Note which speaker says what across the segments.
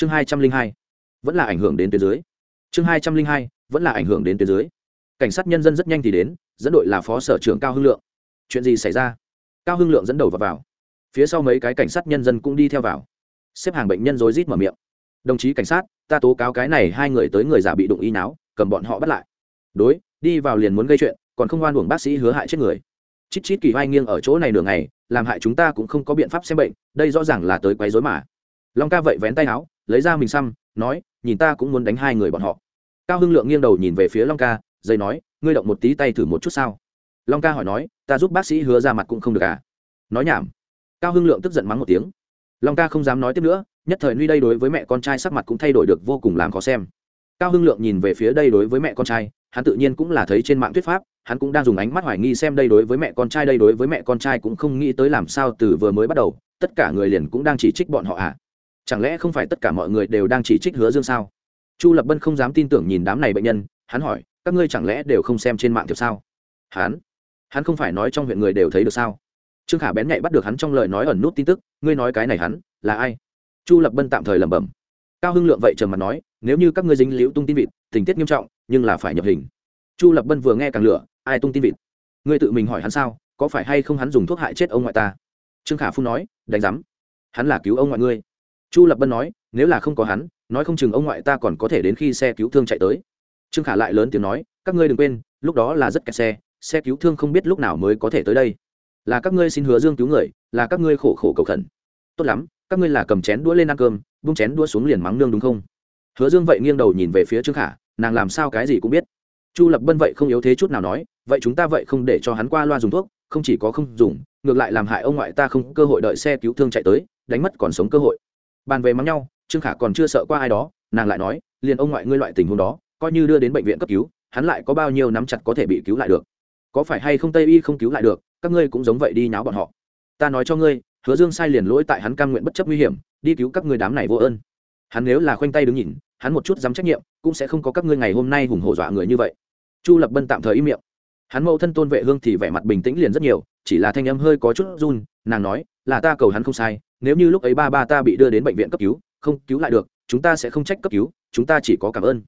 Speaker 1: chương hai trăm linh hai vẫn là ảnh hưởng đến tuyến dưới. Chương hai trăm linh hai vẫn là ảnh hưởng đến tuyến dưới. Cảnh sát nhân dân rất nhanh thì đến dẫn đội là phó sở trưởng cao hưng lượng. Chuyện gì xảy ra? Cao hưng lượng dẫn đầu vào, vào. phía sau mấy cái cảnh sát nhân dân cũng đi theo vào. Xếp hàng bệnh nhân rối rít mở miệng. Đồng chí cảnh sát ta tố cáo cái này hai người tới người giả bị đụng y náo cầm bọn họ bắt lại. Đối đi vào liền muốn gây chuyện còn không oan uổng bác sĩ hứa hại chết người. Chít chít kỳ vai nghiêng ở chỗ này nửa ngày làm hại chúng ta cũng không có biện pháp xem bệnh đây rõ ràng là tới quấy rối mà. Long ca vậy vén tay áo lấy ra mình xăm, nói, nhìn ta cũng muốn đánh hai người bọn họ. Cao hưng lượng nghiêng đầu nhìn về phía long ca dây nói, ngươi động một tí tay thử một chút sao? Long ca hỏi nói, ta giúp bác sĩ hứa ra mặt cũng không được à? Nói nhảm. Cao hưng lượng tức giận mắng một tiếng. Long ca không dám nói tiếp nữa, nhất thời nuy đây đối với mẹ con trai sắc mặt cũng thay đổi được vô cùng làm khó xem. Cao hưng lượng nhìn về phía đây đối với mẹ con trai, hắn tự nhiên cũng là thấy trên mạng thuyết pháp, hắn cũng đang dùng ánh mắt hoài nghi xem đây đối với mẹ con trai, đây đối với mẹ con trai cũng không nghĩ tới làm sao từ vừa mới bắt đầu, tất cả người liền cũng đang chỉ trích bọn họ à chẳng lẽ không phải tất cả mọi người đều đang chỉ trích hứa dương sao? Chu lập bân không dám tin tưởng nhìn đám này bệnh nhân, hắn hỏi, các ngươi chẳng lẽ đều không xem trên mạng thiệp sao? Hắn? Hắn không phải nói trong huyện người đều thấy được sao? Trương khả bén nhạy bắt được hắn trong lời nói ẩn nút tin tức, ngươi nói cái này hắn, là ai? Chu lập bân tạm thời lẩm bẩm. Cao hưng lượng vậy trầm mặt nói, nếu như các ngươi dính liễu tung tin vịt, tình tiết nghiêm trọng, nhưng là phải nhập hình. Chu lập bân vừa nghe càng lửa, ai tung tin vịt? Ngươi tự mình hỏi hắn sao, có phải hay không hắn dùng thuốc hại chết ông ngoại ta? Trương khả phu nói, đánh giám. Hắn là cứu ông ngoại ngươi chu lập bân nói, nếu là không có hắn, nói không chừng ông ngoại ta còn có thể đến khi xe cứu thương chạy tới. Trương khả lại lớn tiếng nói, các ngươi đừng quên, lúc đó là rất kẹt xe xe cứu thương không biết lúc nào mới có thể tới đây. Là các ngươi xin hứa dương cứu người, là các ngươi khổ khổ cầu khẩn. Tốt lắm, các ngươi là cầm chén đũa lên ăn cơm bung chén đũa xuống liền mắng nương đúng không? Hứa dương vậy nghiêng đầu nhìn về phía trương khả, nàng làm sao cái gì cũng biết. Chu lập bân vậy không yếu thế chút nào nói, vậy chúng ta vậy không để cho hắn qua loa dùng thuốc, không chỉ có không dùng, ngược lại làm hại ông ngoại ta không cơ hội đợi xe cứu thương chạy tới, đánh mất còn sống cơ hội bàn về mắng nhau, trương khả còn chưa sợ qua ai đó, nàng lại nói, liền ông ngoại ngươi loại tình huống đó, coi như đưa đến bệnh viện cấp cứu, hắn lại có bao nhiêu nắm chặt có thể bị cứu lại được? Có phải hay không tây y không cứu lại được, các ngươi cũng giống vậy đi nháo bọn họ. Ta nói cho ngươi, hứa dương sai liền lỗi tại hắn cam nguyện bất chấp nguy hiểm, đi cứu các ngươi đám này vô ơn. Hắn nếu là khoanh tay đứng nhìn, hắn một chút dám trách nhiệm, cũng sẽ không có các ngươi ngày hôm nay hùng hổ dọa người như vậy. Chu lập bân tạm thời im miệng. Hắn mẫu thân tôn vệ hương thì vẻ mặt bình tĩnh liền rất nhiều, chỉ là thanh âm hơi có chút run, nàng nói, là ta cầu hắn không sai nếu như lúc ấy ba ba ta bị đưa đến bệnh viện cấp cứu, không cứu lại được, chúng ta sẽ không trách cấp cứu, chúng ta chỉ có cảm ơn.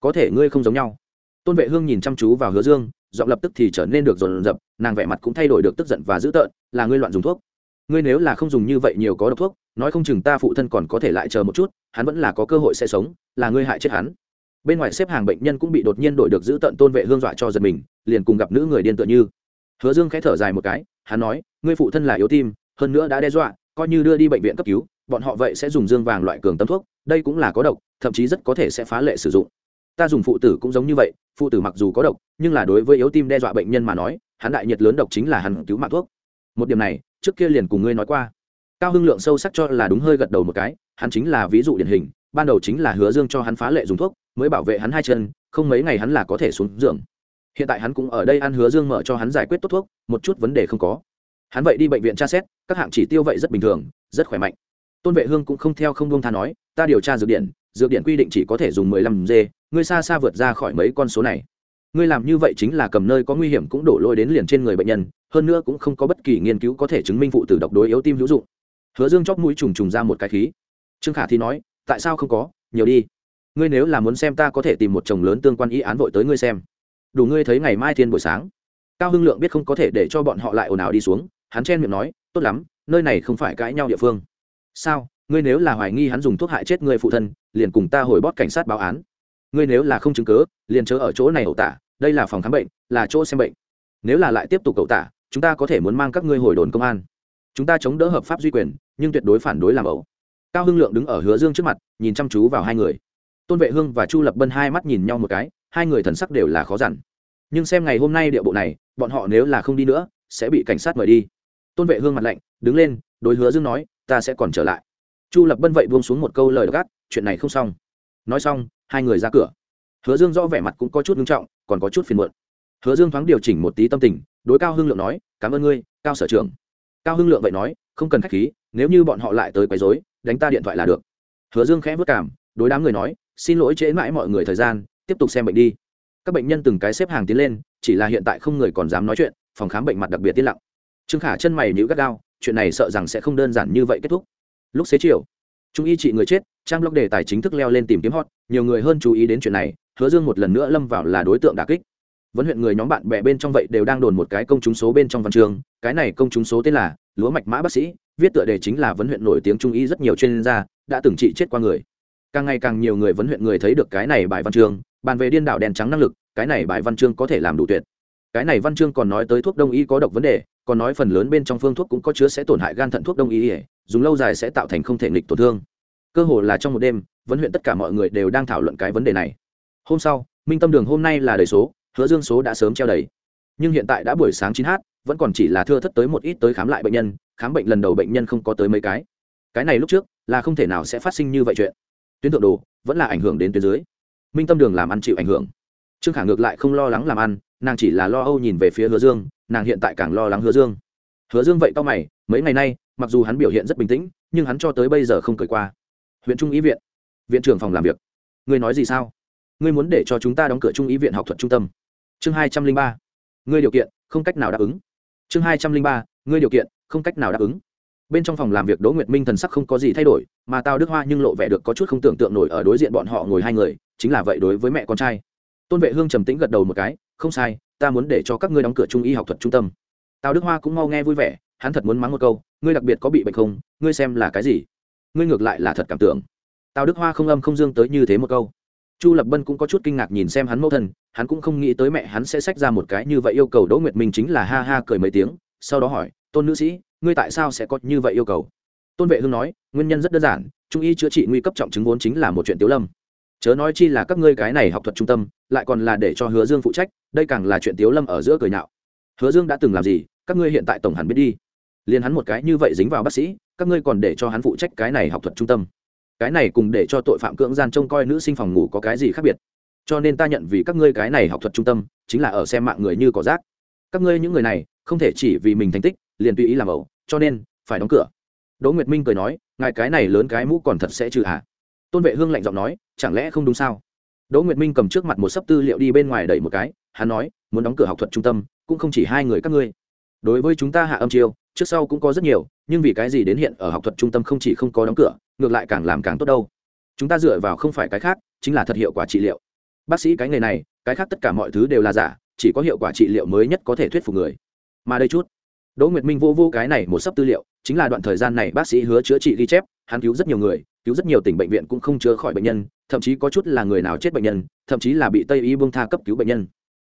Speaker 1: Có thể ngươi không giống nhau. Tôn vệ hương nhìn chăm chú vào hứa dương, giọng lập tức thì trở nên được dồn dập, nàng vẻ mặt cũng thay đổi được tức giận và dữ tợn, là ngươi loạn dùng thuốc. Ngươi nếu là không dùng như vậy nhiều có độc thuốc, nói không chừng ta phụ thân còn có thể lại chờ một chút, hắn vẫn là có cơ hội sẽ sống, là ngươi hại chết hắn. Bên ngoài xếp hàng bệnh nhân cũng bị đột nhiên đổi được giữ tận tôn vệ hương dọa cho giật mình, liền cùng gặp nữ người điên tựa như. Hứa dương khẽ thở dài một cái, hắn nói, ngươi phụ thân là yếu tim, hơn nữa đã đe dọa coi như đưa đi bệnh viện cấp cứu, bọn họ vậy sẽ dùng dương vàng loại cường tâm thuốc, đây cũng là có độc, thậm chí rất có thể sẽ phá lệ sử dụng. Ta dùng phụ tử cũng giống như vậy, phụ tử mặc dù có độc, nhưng là đối với yếu tim đe dọa bệnh nhân mà nói, hắn đại nhiệt lớn độc chính là hắn cứu mạng thuốc. Một điểm này, trước kia liền cùng ngươi nói qua. Cao hưng lượng sâu sắc cho là đúng hơi gật đầu một cái, hắn chính là ví dụ điển hình, ban đầu chính là hứa dương cho hắn phá lệ dùng thuốc, mới bảo vệ hắn hai chân, không mấy ngày hắn là có thể xuống giường. Hiện tại hắn cũng ở đây ăn hứa dương mở cho hắn giải quyết tốt thuốc, một chút vấn đề không có hắn vậy đi bệnh viện tra xét, các hạng chỉ tiêu vậy rất bình thường, rất khỏe mạnh. Tôn vệ hương cũng không theo không buông tha nói, ta điều tra dược điện dược điện quy định chỉ có thể dùng mười lăm g ngươi xa xa vượt ra khỏi mấy con số này. Ngươi làm như vậy chính là cầm nơi có nguy hiểm cũng đổ lôi đến liền trên người bệnh nhân, hơn nữa cũng không có bất kỳ nghiên cứu có thể chứng minh phụ tử độc đối yếu tim hữu dụng. Hứa dương chóc mũi trùng trùng ra một cái khí. Trương khả thì nói, tại sao không có? Nhiều đi. Ngươi nếu là muốn xem ta có thể tìm một chồng lớn tương quan ý án vội tới ngươi xem. Đủ ngươi thấy ngày mai thiên buổi sáng. Cao hưng lượng biết không có thể để cho bọn họ lại ồn ào đi xuống hắn chen miệng nói, tốt lắm, nơi này không phải cãi nhau địa phương. Sao? Ngươi nếu là hoài nghi hắn dùng thuốc hại chết người phụ thân, liền cùng ta hồi bót cảnh sát báo án. Ngươi nếu là không chứng cớ liền chớ ở chỗ này ẩu tả, đây là phòng khám bệnh, là chỗ xem bệnh. Nếu là lại tiếp tục ẩu tả, chúng ta có thể muốn mang các ngươi hồi đồn công an. Chúng ta chống đỡ hợp pháp duy quyền, nhưng tuyệt đối phản đối làm ẩu. Cao hưng lượng đứng ở hứa dương trước mặt, nhìn chăm chú vào hai người. Tôn vệ hương và chu lập bân hai mắt nhìn nhau một cái, hai người thần sắc đều là khó dằn. Nhưng xem ngày hôm nay địa bộ này, bọn họ nếu là không đi nữa, sẽ bị cảnh sát mời đi tôn vệ hương mặt lạnh, đứng lên, đối hứa dương nói, ta sẽ còn trở lại. Chu lập bân vậy buông xuống một câu lời gắt chuyện này không xong. Nói xong, hai người ra cửa. Hứa dương rõ vẻ mặt cũng có chút nghiêm trọng, còn có chút phiền muộn. Hứa dương thoáng điều chỉnh một tí tâm tình, đối cao hưng lượng nói, cảm ơn ngươi, cao sở trưởng. Cao hưng lượng vậy nói, không cần k h á c h khí, nếu như bọn họ lại tới quấy dối đánh ta điện thoại là được. Hứa dương khẽ vất cảm, đối đám người nói, xin lỗi trễ mãi mọi người thời gian, tiếp tục xem bệnh đi. Các bệnh nhân từng cái xếp hàng tiến lên, chỉ là hiện tại không người còn dám nói chuyện, phòng khám bệnh mặt đặc biệt tiên lặng trương khả chân mày nhữ gắt gao, chuyện này sợ rằng sẽ không đơn giản như vậy kết thúc. Lúc xế chiều, trung y trị người chết, trang blog đề tài chính thức leo lên tìm kiếm hot, nhiều người hơn chú ý đến chuyện này, hứa dương một lần nữa lâm vào là đối tượng đà kích. Vấn huyện người nhóm bạn bè bên trong vậy đều đang đồn một cái công chúng số bên trong văn trường, cái này công chúng số tên là lúa mạch mã bác sĩ, viết tựa đề chính là vấn huyện nổi tiếng trung y rất nhiều chuyên gia đã từng trị chết qua người. Càng ngày càng nhiều người vấn huyện người thấy được cái này bài văn chương bàn về điên đảo đèn trắng năng lực, cái này bài văn chương có thể làm đủ tuyệt cái này văn chương còn nói tới thuốc đông y có độc vấn đề, còn nói phần lớn bên trong phương thuốc cũng có chứa sẽ tổn hại gan thận thuốc đông y, dùng lâu dài sẽ tạo thành không thể nghịch tổn thương. Cơ hồ là trong một đêm, vấn huyện tất cả mọi người đều đang thảo luận cái vấn đề này. Hôm sau, minh tâm đường hôm nay là đầy số, hứa dương số đã sớm treo đầy. Nhưng hiện tại đã buổi sáng chín h vẫn còn chỉ là thưa thất tới một ít tới khám lại bệnh nhân, khám bệnh lần đầu bệnh nhân không có tới mấy cái. Cái này lúc trước, là không thể nào sẽ phát sinh như vậy chuyện. Tuyến thượng đồ, vẫn là ảnh hưởng đến tuyến dưới. Minh tâm đường làm ăn chịu ảnh hưởng. Trương khả ngược lại không lo lắng làm ăn nàng chỉ là lo âu nhìn về phía hứa dương, nàng hiện tại càng lo lắng hứa dương. Hứa dương vậy tao mày, mấy ngày nay, mặc dù hắn biểu hiện rất bình tĩnh, nhưng hắn cho tới bây giờ không cười qua. Huyện trung ý viện viện trưởng phòng làm việc. Ngươi nói gì sao? Ngươi muốn để cho chúng ta đóng cửa trung ý viện học thuật trung tâm. Chương hai trăm linh ba. Ngươi điều kiện, không cách nào đáp ứng. Chương hai trăm linh ba. Ngươi điều kiện, không cách nào đáp ứng. Bên trong phòng làm việc đỗ nguyệt minh thần sắc không có gì thay đổi, mà tao đức hoa nhưng lộ vẻ được có chút không tưởng tượng nổi ở đối diện bọn họ ngồi hai người, chính là vậy đối với mẹ con trai. Tôn vệ hương trầm tĩnh gật đầu một cái không sai, ta muốn để cho các ngươi đóng cửa trung y học thuật trung tâm. Tào đức hoa cũng mau nghe vui vẻ, hắn thật muốn mắng một câu, ngươi đặc biệt có bị bệnh không, ngươi xem là cái gì? Ngươi ngược lại là thật cảm tưởng. Tào đức hoa không âm không dương tới như thế một câu. Chu lập bân cũng có chút kinh ngạc nhìn xem hắn mẫu thân, hắn cũng không nghĩ tới mẹ hắn sẽ xách ra một cái như vậy yêu cầu đỗ nguyệt minh chính là ha ha cười mấy tiếng, sau đó hỏi, tôn nữ sĩ, ngươi tại sao sẽ có như vậy yêu cầu? Tôn vệ hương nói, nguyên nhân rất đơn giản, trung y chữa trị nguy cấp trọng chứng vốn chính là một chuyện tiếu lâm chớ nói chi là các ngươi cái này học thuật trung tâm, lại còn là để cho hứa dương phụ trách, đây càng là chuyện tiếu lâm ở giữa cười nhạo. Hứa dương đã từng làm gì, các ngươi hiện tại tổng hẳn biết đi. Liền hắn một cái như vậy dính vào bác sĩ, các ngươi còn để cho hắn phụ trách cái này học thuật trung tâm. Cái này cùng để cho tội phạm cưỡng gian trông coi nữ sinh phòng ngủ có cái gì khác biệt. Cho nên ta nhận vì các ngươi cái này học thuật trung tâm, chính là ở xem mạng người như cỏ rác. Các ngươi những người này, không thể chỉ vì mình thành tích, liền tùy ý làm ẩu, cho nên, phải đóng cửa. Đỗ nguyệt minh cười nói, ngài cái này lớn cái mũ còn thật sẽ trừ hả? Tôn vệ hương lạnh giọng nói, chẳng lẽ không đúng sao? Đỗ nguyệt minh cầm trước mặt một sấp tư liệu đi bên ngoài đẩy một cái, hắn nói, muốn đóng cửa học thuật trung tâm, cũng không chỉ hai người các ngươi. Đối với chúng ta hạ âm chiêu, trước sau cũng có rất nhiều, nhưng vì cái gì đến hiện ở học thuật trung tâm không chỉ không có đóng cửa, ngược lại càng làm càng tốt đâu. Chúng ta dựa vào không phải cái khác, chính là thật hiệu quả trị liệu. Bác sĩ cái nghề này, cái khác tất cả mọi thứ đều là giả, chỉ có hiệu quả trị liệu mới nhất có thể thuyết phục người. Mà đây chút. Đỗ nguyệt minh vô vô cái này một sấp tư liệu, chính là đoạn thời gian này bác sĩ hứa chữa trị ghi chép, hắn cứu rất nhiều người cứu rất nhiều tỉnh bệnh viện cũng không chữa khỏi bệnh nhân, thậm chí có chút là người nào chết bệnh nhân, thậm chí là bị tây y buông tha cấp cứu bệnh nhân.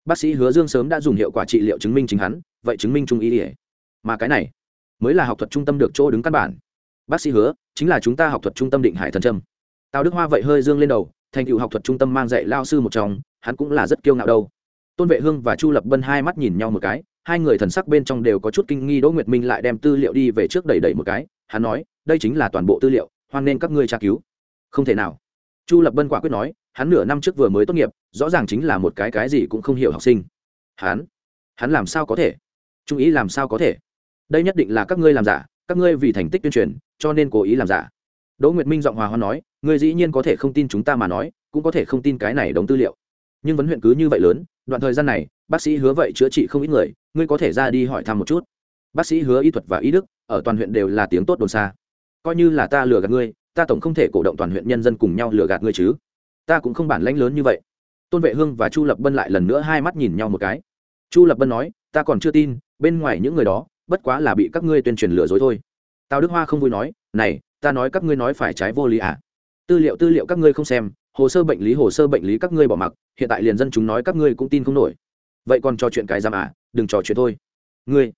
Speaker 1: Bác sĩ hứa dương sớm đã dùng hiệu quả trị liệu chứng minh chính hắn, vậy chứng minh trung y ỉa mà cái này mới là học thuật trung tâm được chỗ đứng căn bản. Bác sĩ hứa, chính là chúng ta học thuật trung tâm định hải thần trâm. Tào đức hoa vậy hơi dương lên đầu, thành tựu học thuật trung tâm mang dạy lao sư một trong, hắn cũng là rất kiêu ngạo đâu. Tôn vệ hương và chu lập bân hai mắt nhìn nhau một cái, hai người thần sắc bên trong đều có chút kinh nghi đỗ nguyệt minh lại đem tư liệu đi về trước đẩy đẩy một cái, hắn nói, đây chính là toàn bộ tư liệu hoan nên các ngươi tra cứu. Không thể nào. Chu lập bân quả quyết nói, hắn nửa năm trước vừa mới tốt nghiệp, rõ ràng chính là một cái cái gì cũng không hiểu học sinh. Hắn? Hắn làm sao có thể? Trung ý làm sao có thể? Đây nhất định là các ngươi làm giả, các ngươi vì thành tích tuyên truyền, cho nên cố ý làm giả. Đỗ nguyệt minh giọng hòa hoa nói, ngươi dĩ nhiên có thể không tin chúng ta mà nói, cũng có thể không tin cái này đóng tư liệu. Nhưng vấn huyện cứ như vậy lớn, đoạn thời gian này, bác sĩ hứa vậy chữa trị không ít người, ngươi có thể ra đi hỏi thăm một chút. Bác sĩ hứa y thuật và y đức, ở toàn huyện đều là tiếng tốt đồn xa coi như là ta lừa gạt ngươi, ta tổng không thể cổ động toàn huyện nhân dân cùng nhau lừa gạt ngươi chứ. Ta cũng không bản lãnh lớn như vậy. Tôn vệ hương và chu lập bân lại lần nữa hai mắt nhìn nhau một cái. Chu lập bân nói, ta còn chưa tin, bên ngoài những người đó, bất quá là bị các ngươi tuyên truyền lừa dối thôi. Tào đức hoa không vui nói, này, ta nói các ngươi nói phải trái vô lý à? Tư liệu tư liệu các ngươi không xem, hồ sơ bệnh lý, hồ sơ bệnh lý các ngươi bỏ mặc, hiện tại liền dân chúng nói các ngươi cũng tin không nổi. Vậy còn trò chuyện cái giam à? Đừng trò chuyện thôi. Ngươi.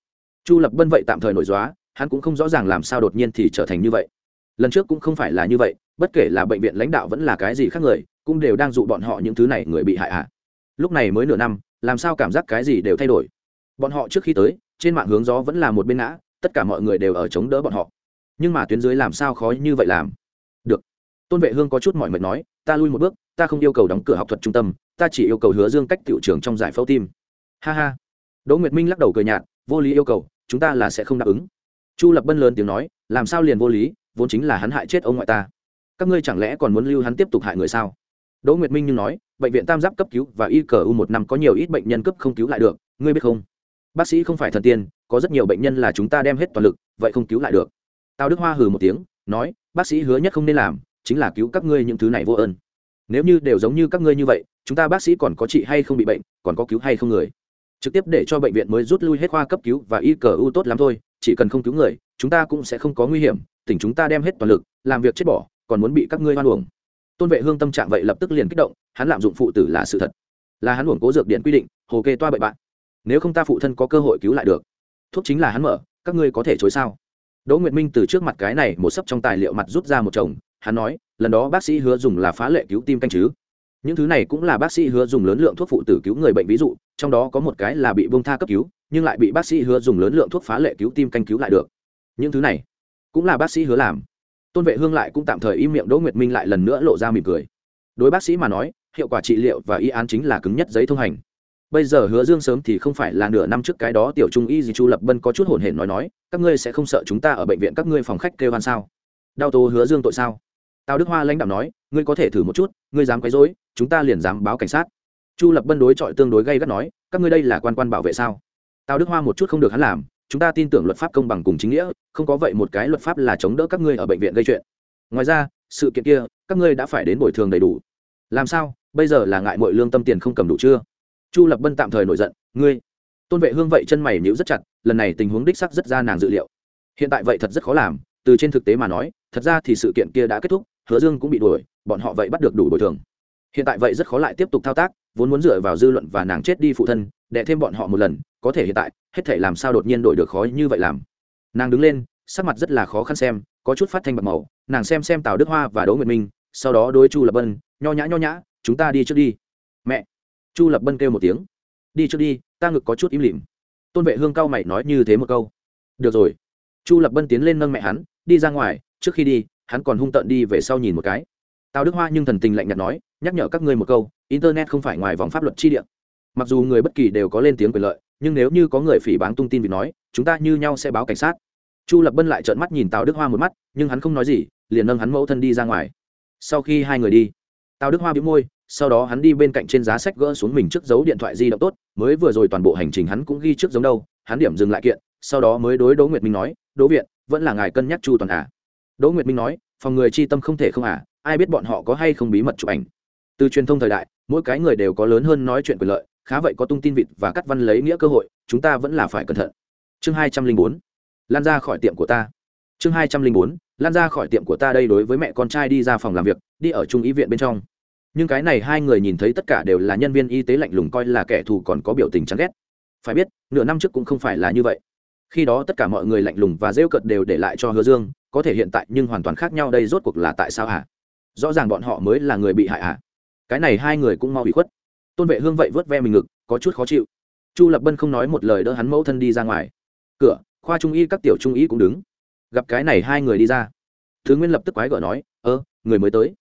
Speaker 1: Chu lập bân vậy tạm thời nổi dóa hắn cũng không rõ ràng làm sao đột nhiên thì trở thành như vậy. Lần trước cũng không phải là như vậy, bất kể là bệnh viện lãnh đạo vẫn là cái gì khác người, cũng đều đang dụ bọn họ những thứ này người bị hại à. Lúc này mới nửa năm, làm sao cảm giác cái gì đều thay đổi. Bọn họ trước khi tới, trên mạng hướng gió vẫn là một bên ngã, tất cả mọi người đều ở chống đỡ bọn họ. Nhưng mà tuyến dưới làm sao khó như vậy làm? Được. Tôn vệ hương có chút mọi mệt nói, ta lui một bước, ta không yêu cầu đóng cửa học thuật trung tâm, ta chỉ yêu cầu hứa dương cách tiểu trường trong giải phẫu tim. Ha ha. Đỗ nguyệt minh lắc đầu cười nhạt, vô lý yêu cầu, chúng ta là sẽ không đáp ứng chu lập bân lớn tiếng nói, làm sao liền vô lý, vốn chính là hắn hại chết ông ngoại ta. Các ngươi chẳng lẽ còn muốn lưu hắn tiếp tục hại người sao? Đỗ nguyệt minh nhưng nói, bệnh viện tam giáp cấp cứu và y cờ u một năm có nhiều ít bệnh nhân cấp không cứu lại được, ngươi biết không? Bác sĩ không phải thần tiên, có rất nhiều bệnh nhân là chúng ta đem hết toàn lực, vậy không cứu lại được. Tào đức hoa hừ một tiếng, nói, bác sĩ hứa nhất không nên làm, chính là cứu các ngươi những thứ này vô ơn. Nếu như đều giống như các ngươi như vậy, chúng ta bác sĩ còn có trị hay không bị bệnh, còn có cứu hay không người? Trực tiếp để cho bệnh viện mới rút lui hết khoa cấp cứu và y cờ u tốt lắm thôi chỉ cần không cứu người, chúng ta cũng sẽ không có nguy hiểm, tỉnh chúng ta đem hết toàn lực, làm việc chết bỏ, còn muốn bị các ngươi hoan uổng. Tôn vệ hương tâm trạng vậy lập tức liền kích động, hắn lạm dụng phụ tử là sự thật. Là hắn uổng cố dược điện quy định, hồ kê toa bệnh bạn. Nếu không ta phụ thân có cơ hội cứu lại được. Thuốc chính là hắn mở, các ngươi có thể chối sao? Đỗ nguyệt minh từ trước mặt cái này một sấp trong tài liệu mặt rút ra một chồng, hắn nói, lần đó bác sĩ hứa dùng là phá lệ cứu tim canh chứ những thứ này cũng là bác sĩ hứa dùng lớn lượng thuốc phụ tử cứu người bệnh ví dụ, trong đó có một cái là bị bông tha cấp cứu, nhưng lại bị bác sĩ hứa dùng lớn lượng thuốc phá lệ cứu tim canh cứu lại được. Những thứ này cũng là bác sĩ hứa làm. Tôn vệ hương lại cũng tạm thời im miệng đỗ nguyệt minh lại lần nữa lộ ra mỉm cười. Đối bác sĩ mà nói, hiệu quả trị liệu và y án chính là cứng nhất giấy thông hành. Bây giờ hứa dương sớm thì không phải là nửa năm trước cái đó tiểu trung y gì chu lập bân có chút hồn hển nói nói, các ngươi sẽ không sợ chúng ta ở bệnh viện các ngươi phòng khách kêu hoan sao? Đau tố hứa dương tội sao? Tào đức hoa lãnh đạo nói, ngươi có thể thử một chút, ngươi dám quấy rối, chúng ta liền dám báo cảnh sát. Chu lập bân đối chọi tương đối gây gắt nói, các ngươi đây là quan quan bảo vệ sao? Tào đức hoa một chút không được hắn làm, chúng ta tin tưởng luật pháp công bằng cùng chính nghĩa, không có vậy một cái luật pháp là chống đỡ các ngươi ở bệnh viện gây chuyện. Ngoài ra, sự kiện kia, các ngươi đã phải đến bồi thường đầy đủ. Làm sao, bây giờ là ngại mọi lương tâm tiền không cầm đủ chưa? Chu lập bân tạm thời nổi giận, ngươi, tôn vệ hương vậy chân mày nhíu rất chặt, lần này tình huống đích sắc rất ra nàng dự liệu. Hiện tại vậy thật rất khó làm, từ trên thực tế mà nói, thật ra thì sự kiện kia đã kết thúc hứa dương cũng bị đuổi, bọn họ vậy bắt được đủ bồi thường. Hiện tại vậy rất khó lại tiếp tục thao tác, vốn muốn dựa vào dư luận và nàng chết đi phụ thân để thêm bọn họ một lần, có thể hiện tại, hết thể làm sao đột nhiên đổi được khó như vậy làm. Nàng đứng lên, sắc mặt rất là khó khăn xem, có chút phát thanh bạc màu, nàng xem xem tào đức hoa và đỗ nguyệt minh, sau đó đối chu lập bân, nho nhã nho nhã, chúng ta đi trước đi. Mẹ. Chu lập bân kêu một tiếng. Đi trước đi, ta ngực có chút im lìm. Tôn vệ hương cao mày nói như thế một câu. Được rồi. Chu lập bân tiến lên nâng mẹ hắn, đi ra ngoài, trước khi đi hắn còn hung tợn đi về sau nhìn một cái. Tào đức hoa nhưng thần tình lạnh nhạt nói, nhắc nhở các ngươi một câu, internet không phải ngoài vòng pháp luật chi địa. Mặc dù người bất kỳ đều có lên tiếng quyền lợi, nhưng nếu như có người phỉ báng tung tin vì nói, chúng ta như nhau sẽ báo cảnh sát. Chu lập bân lại trợn mắt nhìn tào đức hoa một mắt, nhưng hắn không nói gì, liền nâng hắn mẫu thân đi ra ngoài. Sau khi hai người đi, tào đức hoa bị môi, sau đó hắn đi bên cạnh trên giá sách gỡ xuống mình trước dấu điện thoại di động tốt, mới vừa rồi toàn bộ hành trình hắn cũng ghi trước giống đâu, hắn điểm dừng lại kiện, sau đó mới đối đỗ nguyệt minh nói, đỗ viện, vẫn là ngài cân nhắc chu toàn à? Đỗ nguyệt minh nói, phòng người chi tâm không thể không à ai biết bọn họ có hay không bí mật chụp ảnh? Từ truyền thông thời đại, mỗi cái người đều có lớn hơn nói chuyện quyền lợi, khá vậy có tung tin vịt và cắt văn lấy nghĩa cơ hội, chúng ta vẫn là phải cẩn thận. Chương hai trăm linh bốn, lan ra khỏi tiệm của ta. Chương hai trăm linh bốn, lan ra khỏi tiệm của ta đây đối với mẹ con trai đi ra phòng làm việc, đi ở trung ý viện bên trong. Nhưng cái này hai người nhìn thấy tất cả đều là nhân viên y tế lạnh lùng coi là kẻ thù còn có biểu tình chán ghét. Phải biết, nửa năm trước cũng không phải là như vậy khi đó tất cả mọi người lạnh lùng và rêu cợt đều để lại cho hứa dương, có thể hiện tại nhưng hoàn toàn khác nhau đây rốt cuộc là tại sao hả? Rõ ràng bọn họ mới là người bị hại hả? Cái này hai người cũng mau bị khuất. Tôn vệ hương vậy vớt ve mình ngực, có chút khó chịu. Chu lập bân không nói một lời đỡ hắn mẫu thân đi ra ngoài. Cửa, khoa trung y các tiểu trung y cũng đứng. Gặp cái này hai người đi ra. Thứ nguyên lập tức quái gở nói, ơ, người mới tới.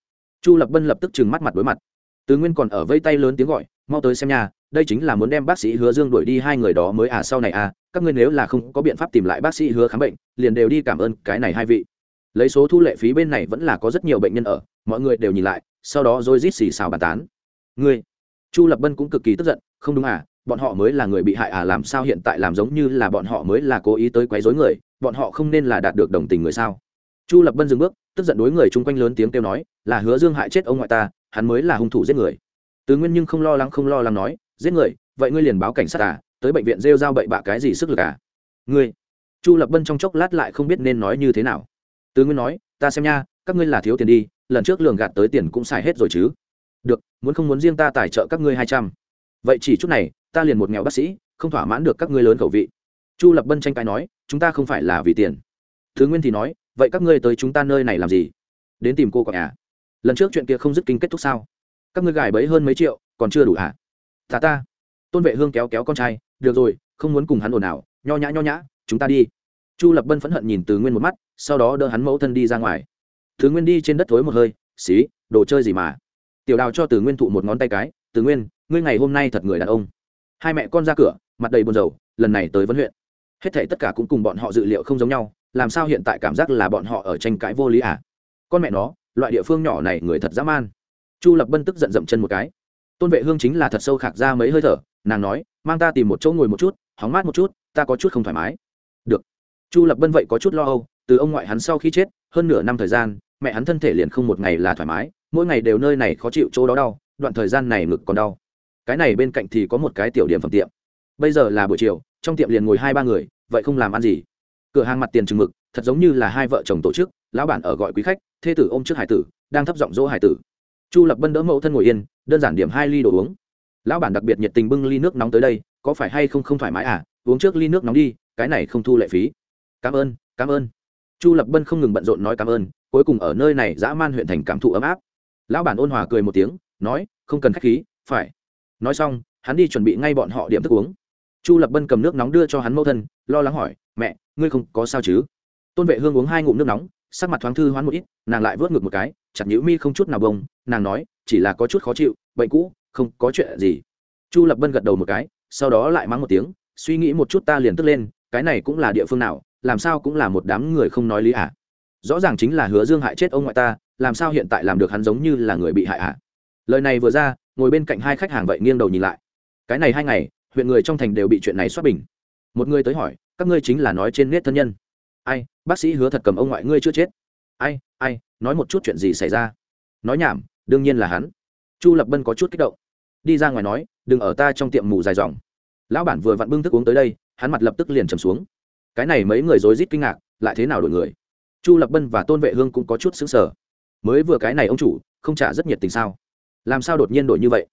Speaker 1: Chu lập bân lập tức trừng mắt mặt đối mặt. Tứ nguyên còn ở vây tay lớn tiếng gọi, mau tới xem nhà đây chính là muốn đem bác sĩ hứa dương đuổi đi hai người đó mới à sau này à các ngươi nếu là không có biện pháp tìm lại bác sĩ hứa khám bệnh, liền đều đi cảm ơn cái này hai vị. Lấy số thu lệ phí bên này vẫn là có rất nhiều bệnh nhân ở, mọi người đều nhìn lại, sau đó rồi rít xì xào bàn tán. Ngươi, chu lập bân cũng cực kỳ tức giận, không đúng à bọn họ mới là người bị hại à làm sao hiện tại làm giống như là bọn họ mới là cố ý tới quấy rối người, bọn họ không nên là đạt được đồng tình người sao? Chu lập bân dừng bước, tức giận đối người chung quanh lớn tiếng kêu nói, là hứa dương hại chết ông ngoại ta, hắn mới là hung thủ giết người. Tứ nguyên nhưng không lo lắng không lo lắng nói giết người, vậy ngươi liền báo cảnh sát à? Tới bệnh viện rêu giao bậy bạ cái gì sức lực à? Ngươi. Chu lập bân trong chốc lát lại không biết nên nói như thế nào. Tứ nguyên nói, ta xem nha, các ngươi là thiếu tiền đi, lần trước lường gạt tới tiền cũng xài hết rồi chứ. Được, muốn không muốn riêng ta tài trợ các ngươi hai trăm? Vậy chỉ chút này, ta liền một nghèo bác sĩ, không thỏa mãn được các ngươi lớn khẩu vị. Chu lập bân tranh cãi nói, chúng ta không phải là vì tiền. Thứ nguyên thì nói, vậy các ngươi tới chúng ta nơi này làm gì? Đến tìm cô cọ à? Lần trước chuyện kia không dứt kinh kết thúc sao? Các ngươi gài bẫy hơn mấy triệu, còn chưa đủ à? Ta ta. Tôn vệ hương kéo kéo con trai, được rồi, không muốn cùng hắn ồn ào, nho nhã nho nhã, chúng ta đi. Chu lập bân phẫn hận nhìn từ nguyên một mắt, sau đó đỡ hắn mẫu thân đi ra ngoài. Thứ nguyên đi trên đất thối một hơi, xí, đồ chơi gì mà? Tiểu đào cho từ nguyên thụ một ngón tay cái, từ nguyên, ngươi ngày hôm nay thật người đàn ông. Hai mẹ con ra cửa, mặt đầy buồn rầu, lần này tới vấn huyện. Hết thể tất cả cũng cùng bọn họ dự liệu không giống nhau, làm sao hiện tại cảm giác là bọn họ ở tranh cãi vô lý à? Con mẹ nó, loại địa phương nhỏ này người thật dã man. Chu lập bân tức giận dậm chân một cái tôn vệ hương chính là thật sâu khạc ra mấy hơi thở, nàng nói, mang ta tìm một chỗ ngồi một chút, hóng mát một chút, ta có chút không thoải mái. Được. Chu lập bân vậy có chút lo âu, từ ông ngoại hắn sau khi chết, hơn nửa năm thời gian, mẹ hắn thân thể liền không một ngày là thoải mái, mỗi ngày đều nơi này khó chịu chỗ đó đau, đoạn thời gian này ngực còn đau. Cái này bên cạnh thì có một cái tiểu điểm phẩm tiệm. Bây giờ là buổi chiều, trong tiệm liền ngồi hai ba người, vậy không làm ăn gì. Cửa hàng mặt tiền chừng mực, thật giống như là hai vợ chồng tổ chức, lão bản ở gọi quý khách, thê tử ôm trước hải tử, đang thấp giọng dỗ hải tử chu lập bân đỡ mẫu thân ngồi yên, đơn giản điểm hai ly đồ uống. Lão bản đặc biệt nhiệt tình bưng ly nước nóng tới đây, có phải hay không không thoải mái à? Uống trước ly nước nóng đi, cái này không thu lệ phí. Cảm ơn cảm ơn. Chu lập bân không ngừng bận rộn nói cảm ơn, cuối cùng ở nơi này dã man huyện thành cảm thụ ấm áp. Lão bản ôn hòa cười một tiếng, nói, không cần khách khí, phải. Nói xong, hắn đi chuẩn bị ngay bọn họ điểm thức uống. Chu lập bân cầm nước nóng đưa cho hắn mẫu thân, lo lắng hỏi, mẹ, ngươi không có sao chứ? Tôn vệ hương uống hai ngụm nước nóng, sắc mặt thoáng thư hoán một ít, nàng lại vớt ngực một cái, chặt nhữ mi không chút nào bông nàng nói, chỉ là có chút khó chịu, bệnh cũ, không có chuyện gì. Chu lập bân gật đầu một cái, sau đó lại mắng một tiếng, suy nghĩ một chút ta liền tức lên, cái này cũng là địa phương nào, làm sao cũng là một đám người không nói lý ạ à. rõ ràng chính là hứa dương hại chết ông ngoại ta, làm sao hiện tại làm được hắn giống như là người bị hại ạ à. lời này vừa ra, ngồi bên cạnh hai khách hàng vậy nghiêng đầu nhìn lại. Cái này hai ngày, huyện người trong thành đều bị chuyện này xuất bình. Một người tới hỏi, các ngươi chính là nói trên nét thân nhân. Ai, bác sĩ hứa thật cầm ông ngoại ngươi chưa chết. Ai ai, nói một chút chuyện gì xảy ra? Nói nhảm đương nhiên là hắn. Chu lập bân có chút kích động. Đi ra ngoài nói, đừng ở ta trong tiệm mù dài dòng. Lão bản vừa vặn bưng thức uống tới đây, hắn mặt lập tức liền trầm xuống. Cái này mấy người rối rít kinh ngạc, lại thế nào đổi người? Chu lập bân và tôn vệ hương cũng có chút xứng sở mới vừa cái này ông chủ, không trả rất nhiệt tình sao? Làm sao đột nhiên đổi như vậy?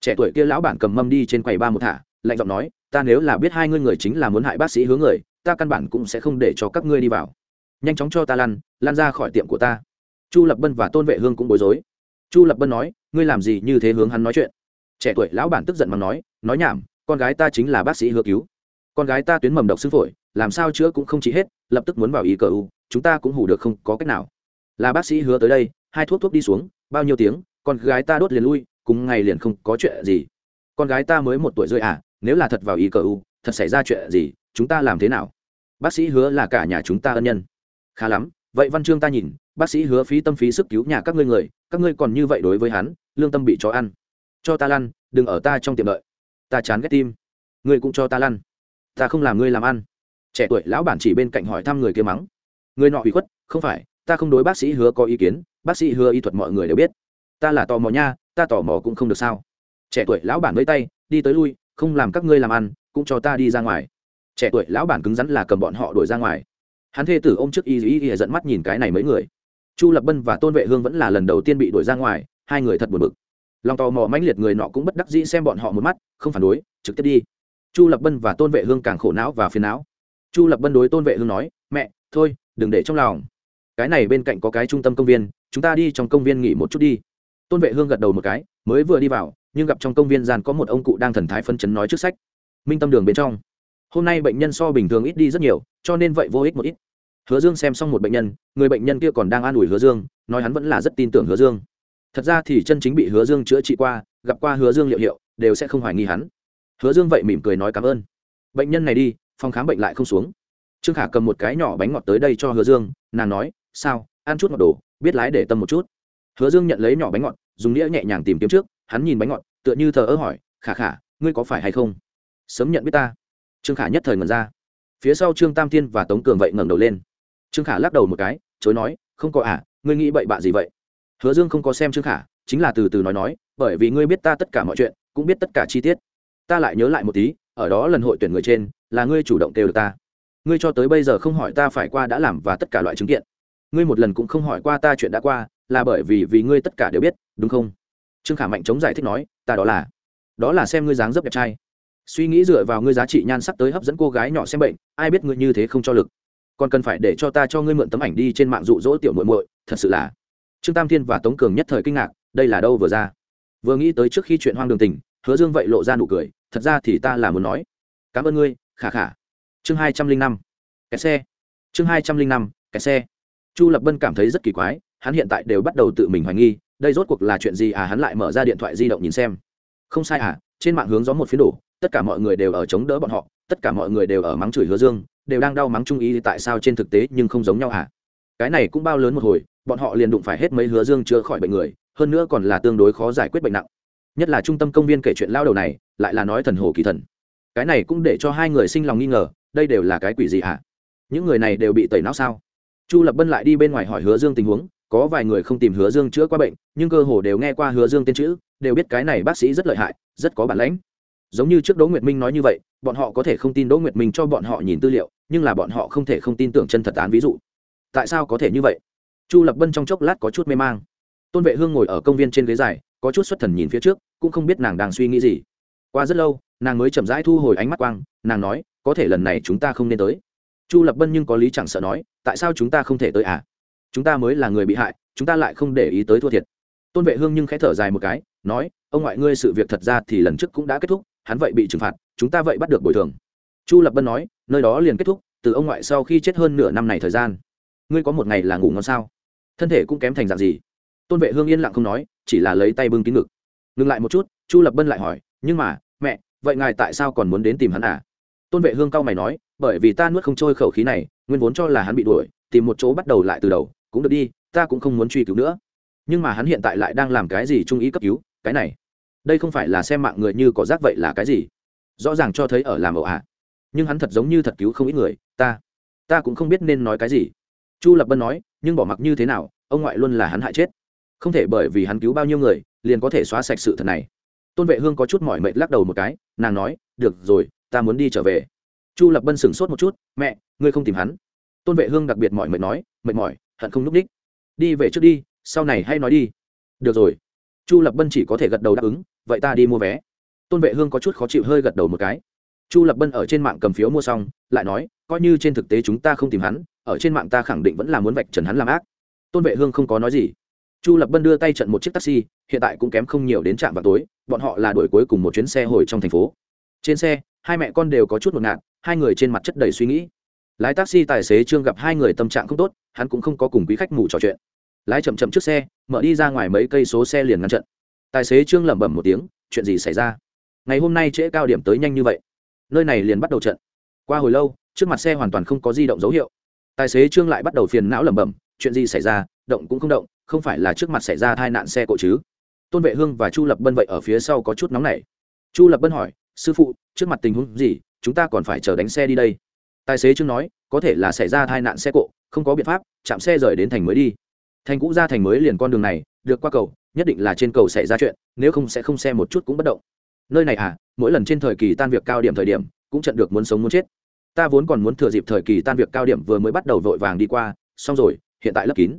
Speaker 1: Trẻ tuổi kia lão bản cầm mâm đi trên quầy ba một thả, lạnh giọng nói, ta nếu là biết hai ngươi người chính là muốn hại bác sĩ hướng người, ta căn bản cũng sẽ không để cho các ngươi đi vào. Nhanh chóng cho ta lăn lan ra khỏi tiệm của ta. Chu lập bân và tôn vệ hương cũng bối rối chu lập bân nói, ngươi làm gì như thế hướng hắn nói chuyện? Trẻ tuổi lão bản tức giận mà nói nói nhảm, con gái ta chính là bác sĩ hứa cứu. Con gái ta tuyến mầm độc xương phổi, làm sao chữa cũng không chỉ hết, lập tức muốn vào ý cờ u, chúng ta cũng hủ được không có cách nào. Là bác sĩ hứa tới đây, hai thuốc thuốc đi xuống, bao nhiêu tiếng, con gái ta đốt liền lui, cùng ngày liền không có chuyện gì. Con gái ta mới một tuổi rưỡi à nếu là thật vào ý cờ u, thật xảy ra chuyện gì, chúng ta làm thế nào? Bác sĩ hứa là cả nhà chúng ta ân nhân. Khá lắm vậy văn chương ta nhìn, bác sĩ hứa phí tâm phí sức cứu nhà các ngươi người, các ngươi còn như vậy đối với hắn, lương tâm bị chó ăn. Cho ta lăn, đừng ở ta trong tiệm đợi. Ta chán ghét tim. Ngươi cũng cho ta lăn. Ta không làm ngươi làm ăn. Trẻ tuổi lão bản chỉ bên cạnh hỏi thăm người kia mắng. Người nọ hủy khuất, không phải, ta không đối bác sĩ hứa có ý kiến, bác sĩ hứa y thuật mọi người đều biết. Ta là tò mò nha, ta tò mò cũng không được sao. Trẻ tuổi lão bản với tay, đi tới lui, không làm các ngươi làm ăn, cũng cho ta đi ra ngoài. Trẻ tuổi lão bản cứng rắn là cầm bọn họ đuổi ra ngoài hắn thê tử ô m trước y y y dẫn mắt nhìn cái này mấy người. Chu lập bân và tôn vệ hương vẫn là lần đầu tiên bị đuổi ra ngoài, hai người thật buồn bực. Lòng tò mò mãnh liệt người nọ cũng bất đắc dĩ xem bọn họ một mắt, không phản đối, trực tiếp đi. Chu lập bân và tôn vệ hương càng khổ não và phiền não. Chu lập bân đối tôn vệ hương nói, mẹ, thôi, đừng để trong lòng. Cái này bên cạnh có cái trung tâm công viên, chúng ta đi trong công viên nghỉ một chút đi. Tôn vệ hương gật đầu một cái, mới vừa đi vào, nhưng gặp trong công viên gian có một ông cụ đang thần thái phân chấn nói trước sách. Minh tâm đường bên trong. Hôm nay bệnh nhân so bình thường ít đi rất nhiều, cho nên vậy vô ích một ít hứa dương xem xong một bệnh nhân, người bệnh nhân kia còn đang an ủi hứa dương, nói hắn vẫn là rất tin tưởng hứa dương. Thật ra thì chân chính bị hứa dương chữa trị qua, gặp qua hứa dương liệu hiệu, đều sẽ không hoài nghi hắn. Hứa dương vậy mỉm cười nói cảm ơn. Bệnh nhân này đi, phòng khám bệnh lại không xuống. Trương khả cầm một cái nhỏ bánh ngọt tới đây cho hứa dương, nàng nói, sao, ăn chút ngọt đồ, biết lái để tâm một chút. Hứa dương nhận lấy nhỏ bánh ngọt, dùng đĩa nhẹ nhàng tìm kiếm trước, hắn nhìn bánh ngọt, tựa như thờ ơ hỏi, khả khả, ngươi có phải hay không? Sớm nhận biết ta. Trương khả nhất thời ngẩn ra. Phía sau trương tam thiên và tống cường vậy ngẩng đầu lên trương khả lắc đầu một cái, chối nói, không có à ngươi nghĩ bậy bạ gì vậy? Hứa dương không có xem trương khả, chính là từ từ nói nói, bởi vì ngươi biết ta tất cả mọi chuyện, cũng biết tất cả chi tiết. Ta lại nhớ lại một tí, ở đó lần hội tuyển người trên, là ngươi chủ động kêu được ta. Ngươi cho tới bây giờ không hỏi ta phải qua đã làm và tất cả loại chứng kiện. Ngươi một lần cũng không hỏi qua ta chuyện đã qua, là bởi vì vì ngươi tất cả đều biết, đúng không? Trương khả mạnh chống giải thích nói, ta đó là đó là xem ngươi dáng dấp đẹp trai. Suy nghĩ dựa vào ngươi giá trị nhan sắc tới hấp dẫn cô gái nhỏ xem bệnh, ai biết ngươi như thế không cho lực còn cần phải để cho ta cho ngươi mượn tấm ảnh đi trên mạng dụ dỗ tiểu muội muội, thật sự là. Trương tam thiên và tống cường nhất thời kinh ngạc, đây là đâu vừa ra? Vừa nghĩ tới trước khi chuyện hoang đường tình, hứa dương vậy lộ ra nụ cười, thật ra thì ta là muốn nói. Cảm ơn ngươi, khả khả. Chương hai trăm linh năm. Kẹt xe. Chương hai trăm linh năm, kẹt xe. Chu lập bân cảm thấy rất kỳ quái, hắn hiện tại đều bắt đầu tự mình hoài nghi, đây rốt cuộc là chuyện gì à hắn lại mở ra điện thoại di động nhìn xem. Không sai à trên mạng hướng gió một phiến đổ, tất cả mọi người đều ở chống đỡ bọn họ, tất cả mọi người đều ở mắng chửi hứa dương đều đang đau mắng trung ý tại sao trên thực tế nhưng không giống nhau à cái này cũng bao lớn một hồi, bọn họ liền đụng phải hết mấy hứa dương chữa khỏi bệnh người, hơn nữa còn là tương đối khó giải quyết bệnh nặng. Nhất là trung tâm công viên kể chuyện lao đầu này, lại là nói thần hồ kỳ thần. Cái này cũng để cho hai người sinh lòng nghi ngờ, đây đều là cái quỷ gì hả? Những người này đều bị tẩy não sao? Chu lập bân lại đi bên ngoài hỏi hứa dương tình huống, có vài người không tìm hứa dương chữa qua bệnh, nhưng cơ hồ đều nghe qua hứa dương tên chữ, đều biết cái này bác sĩ rất lợi hại, rất có bản lãnh. Giống như trước đỗ nguyệt minh nói như vậy, bọn họ có thể không tin đỗ nguyệt minh cho bọn họ nhìn tư liệu nhưng là bọn họ không thể không tin tưởng chân thật án ví dụ. Tại sao có thể như vậy? Chu lập bân trong chốc lát có chút mê mang. Tôn vệ hương ngồi ở công viên trên ghế dài, có chút xuất thần nhìn phía trước, cũng không biết nàng đang suy nghĩ gì. Qua rất lâu, nàng mới chậm rãi thu hồi ánh mắt quang, nàng nói, có thể lần này chúng ta không nên tới. Chu lập bân nhưng có lý chẳng sợ nói, tại sao chúng ta không thể tới à? Chúng ta mới là người bị hại, chúng ta lại không để ý tới thua thiệt. Tôn vệ hương nhưng khẽ thở dài một cái, nói, ông ngoại ngươi sự việc thật ra thì lần trước cũng đã kết thúc, hắn vậy bị trừng phạt, chúng ta vậy bắt được bồi thường. Chu lập bân nói nơi đó liền kết thúc, từ ông ngoại sau khi chết hơn nửa năm này thời gian. Ngươi có một ngày là ngủ ngon sao? Thân thể cũng kém thành dạng gì? Tôn vệ hương yên lặng không nói, chỉ là lấy tay bưng kín ngực. Ngừng lại một chút, chu lập bân lại hỏi, nhưng mà, mẹ, vậy ngài tại sao còn muốn đến tìm hắn à? Tôn vệ hương cao mày nói, bởi vì ta nuốt không trôi khẩu khí này, nguyên vốn cho là hắn bị đuổi, tìm một chỗ bắt đầu lại từ đầu, cũng được đi, ta cũng không muốn truy cứu nữa. Nhưng mà hắn hiện tại lại đang làm cái gì trung ý cấp cứu, cái này, đây không phải là xem mạng người như có rác vậy là cái gì? Rõ ràng cho thấy ở làm ẩu ạ nhưng hắn thật giống như thật cứu không ít người, ta ta cũng không biết nên nói cái gì. Chu lập bân nói, nhưng bỏ mặc như thế nào, ông ngoại luôn là hắn hại chết. Không thể bởi vì hắn cứu bao nhiêu người, liền có thể xóa sạch sự thật này. Tôn vệ hương có chút mỏi mệt lắc đầu một cái, nàng nói, được rồi, ta muốn đi trở về. Chu lập bân sửng sốt một chút, mẹ, ngươi không tìm hắn? Tôn vệ hương đặc biệt mỏi mệt nói, mệt mỏi, hận không núp đích. Đi về trước đi, sau này hay nói đi. Được rồi. Chu lập bân chỉ có thể gật đầu đáp ứng, vậy ta đi mua vé. Tôn vệ hương có chút khó chịu hơi gật đầu một cái chu lập bân ở trên mạng cầm phiếu mua xong, lại nói, coi như trên thực tế chúng ta không tìm hắn, ở trên mạng ta khẳng định vẫn là muốn vạch trần hắn làm ác. Tôn vệ hương không có nói gì. Chu lập bân đưa tay trận một chiếc taxi, hiện tại cũng kém không nhiều đến trạm vào tối, bọn họ là đuổi cuối cùng một chuyến xe hồi trong thành phố. Trên xe, hai mẹ con đều có chút một ngạt, hai người trên mặt chất đầy suy nghĩ. Lái taxi tài xế trương gặp hai người tâm trạng không tốt, hắn cũng không có cùng quý khách ngủ trò chuyện. Lái chậm chậm trước xe, mở đi ra ngoài mấy cây số xe liền ngăn trận. Tài xế trương lẩm bẩm một tiếng, chuyện gì xảy ra? Ngày hôm nay trễ cao điểm tới nhanh như vậy nơi này liền bắt đầu trận. Qua hồi lâu, trước mặt xe hoàn toàn không có di động dấu hiệu. Tài xế trương lại bắt đầu phiền não lẩm bẩm, chuyện gì xảy ra, động cũng không động, không phải là trước mặt xảy ra tai nạn xe cộ chứ? Tôn vệ hương và chu lập bân vậy ở phía sau có chút nóng nảy. Chu lập bân hỏi, sư phụ, trước mặt tình huống gì, chúng ta còn phải chờ đánh xe đi đây? Tài xế trương nói, có thể là xảy ra tai nạn xe cộ, không có biện pháp, chạm xe rời đến thành mới đi. Thành cũ ra thành mới liền con đường này, được qua cầu, nhất định là trên cầu xảy ra chuyện, nếu không sẽ không xe một chút cũng bất động nơi này à mỗi lần trên thời kỳ tan việc cao điểm thời điểm, cũng trận được muốn sống muốn chết. Ta vốn còn muốn thừa dịp thời kỳ tan việc cao điểm vừa mới bắt đầu vội vàng đi qua, xong rồi, hiện tại lấp kín.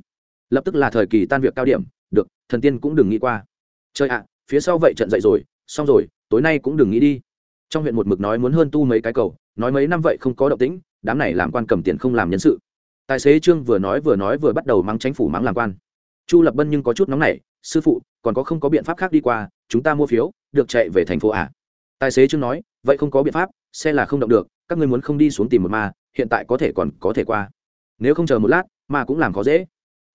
Speaker 1: Lập tức là thời kỳ tan việc cao điểm, được, thần tiên cũng đừng nghĩ qua. Chơi ạ, phía sau vậy trận dậy rồi, xong rồi, tối nay cũng đừng nghĩ đi. Trong huyện một mực nói muốn hơn tu mấy cái cầu, nói mấy năm vậy không có động tĩnh, đám này làm quan cầm tiền không làm nhân sự. Tài xế trương vừa nói vừa nói vừa bắt đầu mắng chính phủ mắng làm quan. Chu lập bân nhưng có chút nóng nảy, sư phụ còn có không có biện pháp khác đi qua, chúng ta mua phiếu, được chạy về thành phố à? Tài xế trương nói, vậy không có biện pháp, xe là không động được, các ngươi muốn không đi xuống tìm một ma, hiện tại có thể còn có thể qua. Nếu không chờ một lát, ma cũng làm khó dễ.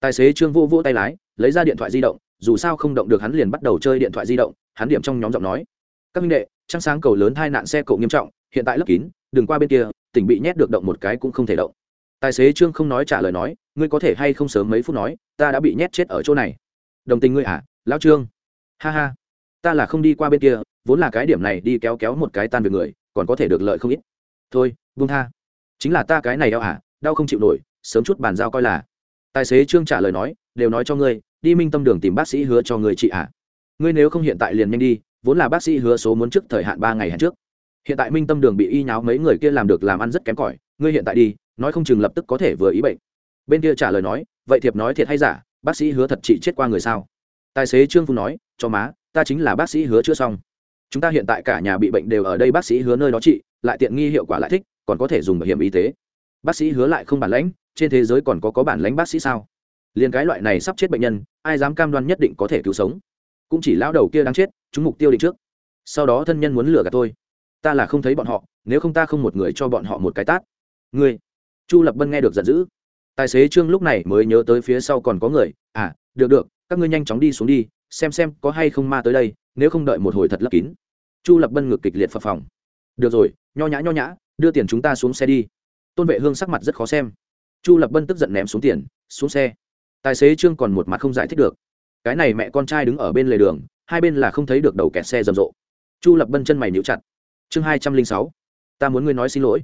Speaker 1: Tài xế trương vô vô tay lái, lấy ra điện thoại di động, dù sao không động được hắn liền bắt đầu chơi điện thoại di động, hắn điểm trong nhóm giọng nói. Các minh đệ, trăng sáng cầu lớn hai nạn xe cộ nghiêm trọng, hiện tại lấp kín, đừng qua bên kia, tỉnh bị nhét được động một cái cũng không thể động. Tài xế trương không nói trả lời nói, ngươi có thể hay không sớm mấy phút nói, ta đã bị nhét chết ở chỗ này. Đồng tình ngươi à? Lão trương, ha ha, ta là không đi qua bên kia, vốn là cái điểm này đi kéo kéo một cái tan về người, còn có thể được lợi không ít. Thôi, buông tha. Chính là ta cái này đau à đau không chịu nổi, sớm chút bàn giao coi là. Tài xế trương trả lời nói, đều nói cho ngươi, đi minh tâm đường tìm bác sĩ hứa cho người chị à ngươi nếu không hiện tại liền nhanh đi, vốn là bác sĩ hứa số muốn trước thời hạn ba ngày hẹn trước. Hiện tại minh tâm đường bị y nháo mấy người kia làm được làm ăn rất kém cỏi, ngươi hiện tại đi, nói không chừng lập tức có thể vừa ý bệnh. Bên kia trả lời nói, vậy thiệp nói thiệt hay giả, bác sĩ hứa thật trị chết qua người sao? Tài xế trương phu nói, cho má, ta chính là bác sĩ hứa chưa xong. Chúng ta hiện tại cả nhà bị bệnh đều ở đây bác sĩ hứa nơi đó trị, lại tiện nghi hiệu quả lại thích, còn có thể dùng bảo hiểm y tế. Bác sĩ hứa lại không bản lãnh, trên thế giới còn có có bản lãnh bác sĩ sao? Liền cái loại này sắp chết bệnh nhân, ai dám cam đoan nhất định có thể cứu sống? Cũng chỉ lão đầu kia đang chết, chúng mục tiêu định trước. Sau đó thân nhân muốn lừa gạt tôi. Ta là không thấy bọn họ, nếu không ta không một người cho bọn họ một cái tát. Ngươi? Chu lập bân nghe được giận dữ. Tài xế trương lúc này mới nhớ tới phía sau còn có người à được được các ngươi nhanh chóng đi xuống đi, xem xem có hay không ma tới đây, nếu không đợi một hồi thật lấp kín. Chu lập bân ngực kịch liệt phập phòng được rồi, nho nhã nho nhã, đưa tiền chúng ta xuống xe đi. Tôn vệ hương sắc mặt rất khó xem. Chu lập bân tức giận ném xuống tiền, xuống xe. Tài xế trương còn một mặt không giải thích được. Cái này mẹ con trai đứng ở bên lề đường, hai bên là không thấy được đầu kẹt xe rầm rộ. Chu lập bân chân mày níu chặt. Chương hai trăm linh sáu, ta muốn ngươi nói xin lỗi.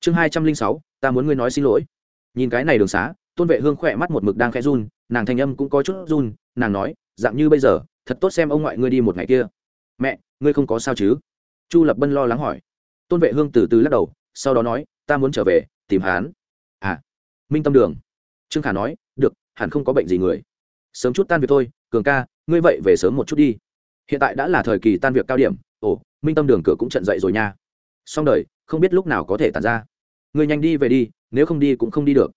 Speaker 1: Chương hai trăm linh sáu, ta muốn ngươi nói xin lỗi. Nhìn cái này đường xá, tôn vệ hương khỏe mắt một mực đang khẽ run, nàng thanh âm cũng có chút run nàng nói, dạng như bây giờ, thật tốt xem ông ngoại ngươi đi một ngày kia. Mẹ, ngươi không có sao chứ? Chu lập bân lo lắng hỏi. Tôn vệ hương từ từ lắc đầu, sau đó nói, ta muốn trở về, tìm hán à minh tâm đường. Trương khả nói, được, hẳn không có bệnh gì người. Sớm chút tan việc thôi, cường ca, ngươi vậy về sớm một chút đi. Hiện tại đã là thời kỳ tan việc cao điểm. Ồ, minh tâm đường cửa cũng trận dậy rồi nha. Xong đời, không biết lúc nào có thể tàn ra. Ngươi nhanh đi về đi, nếu không đi cũng không đi được.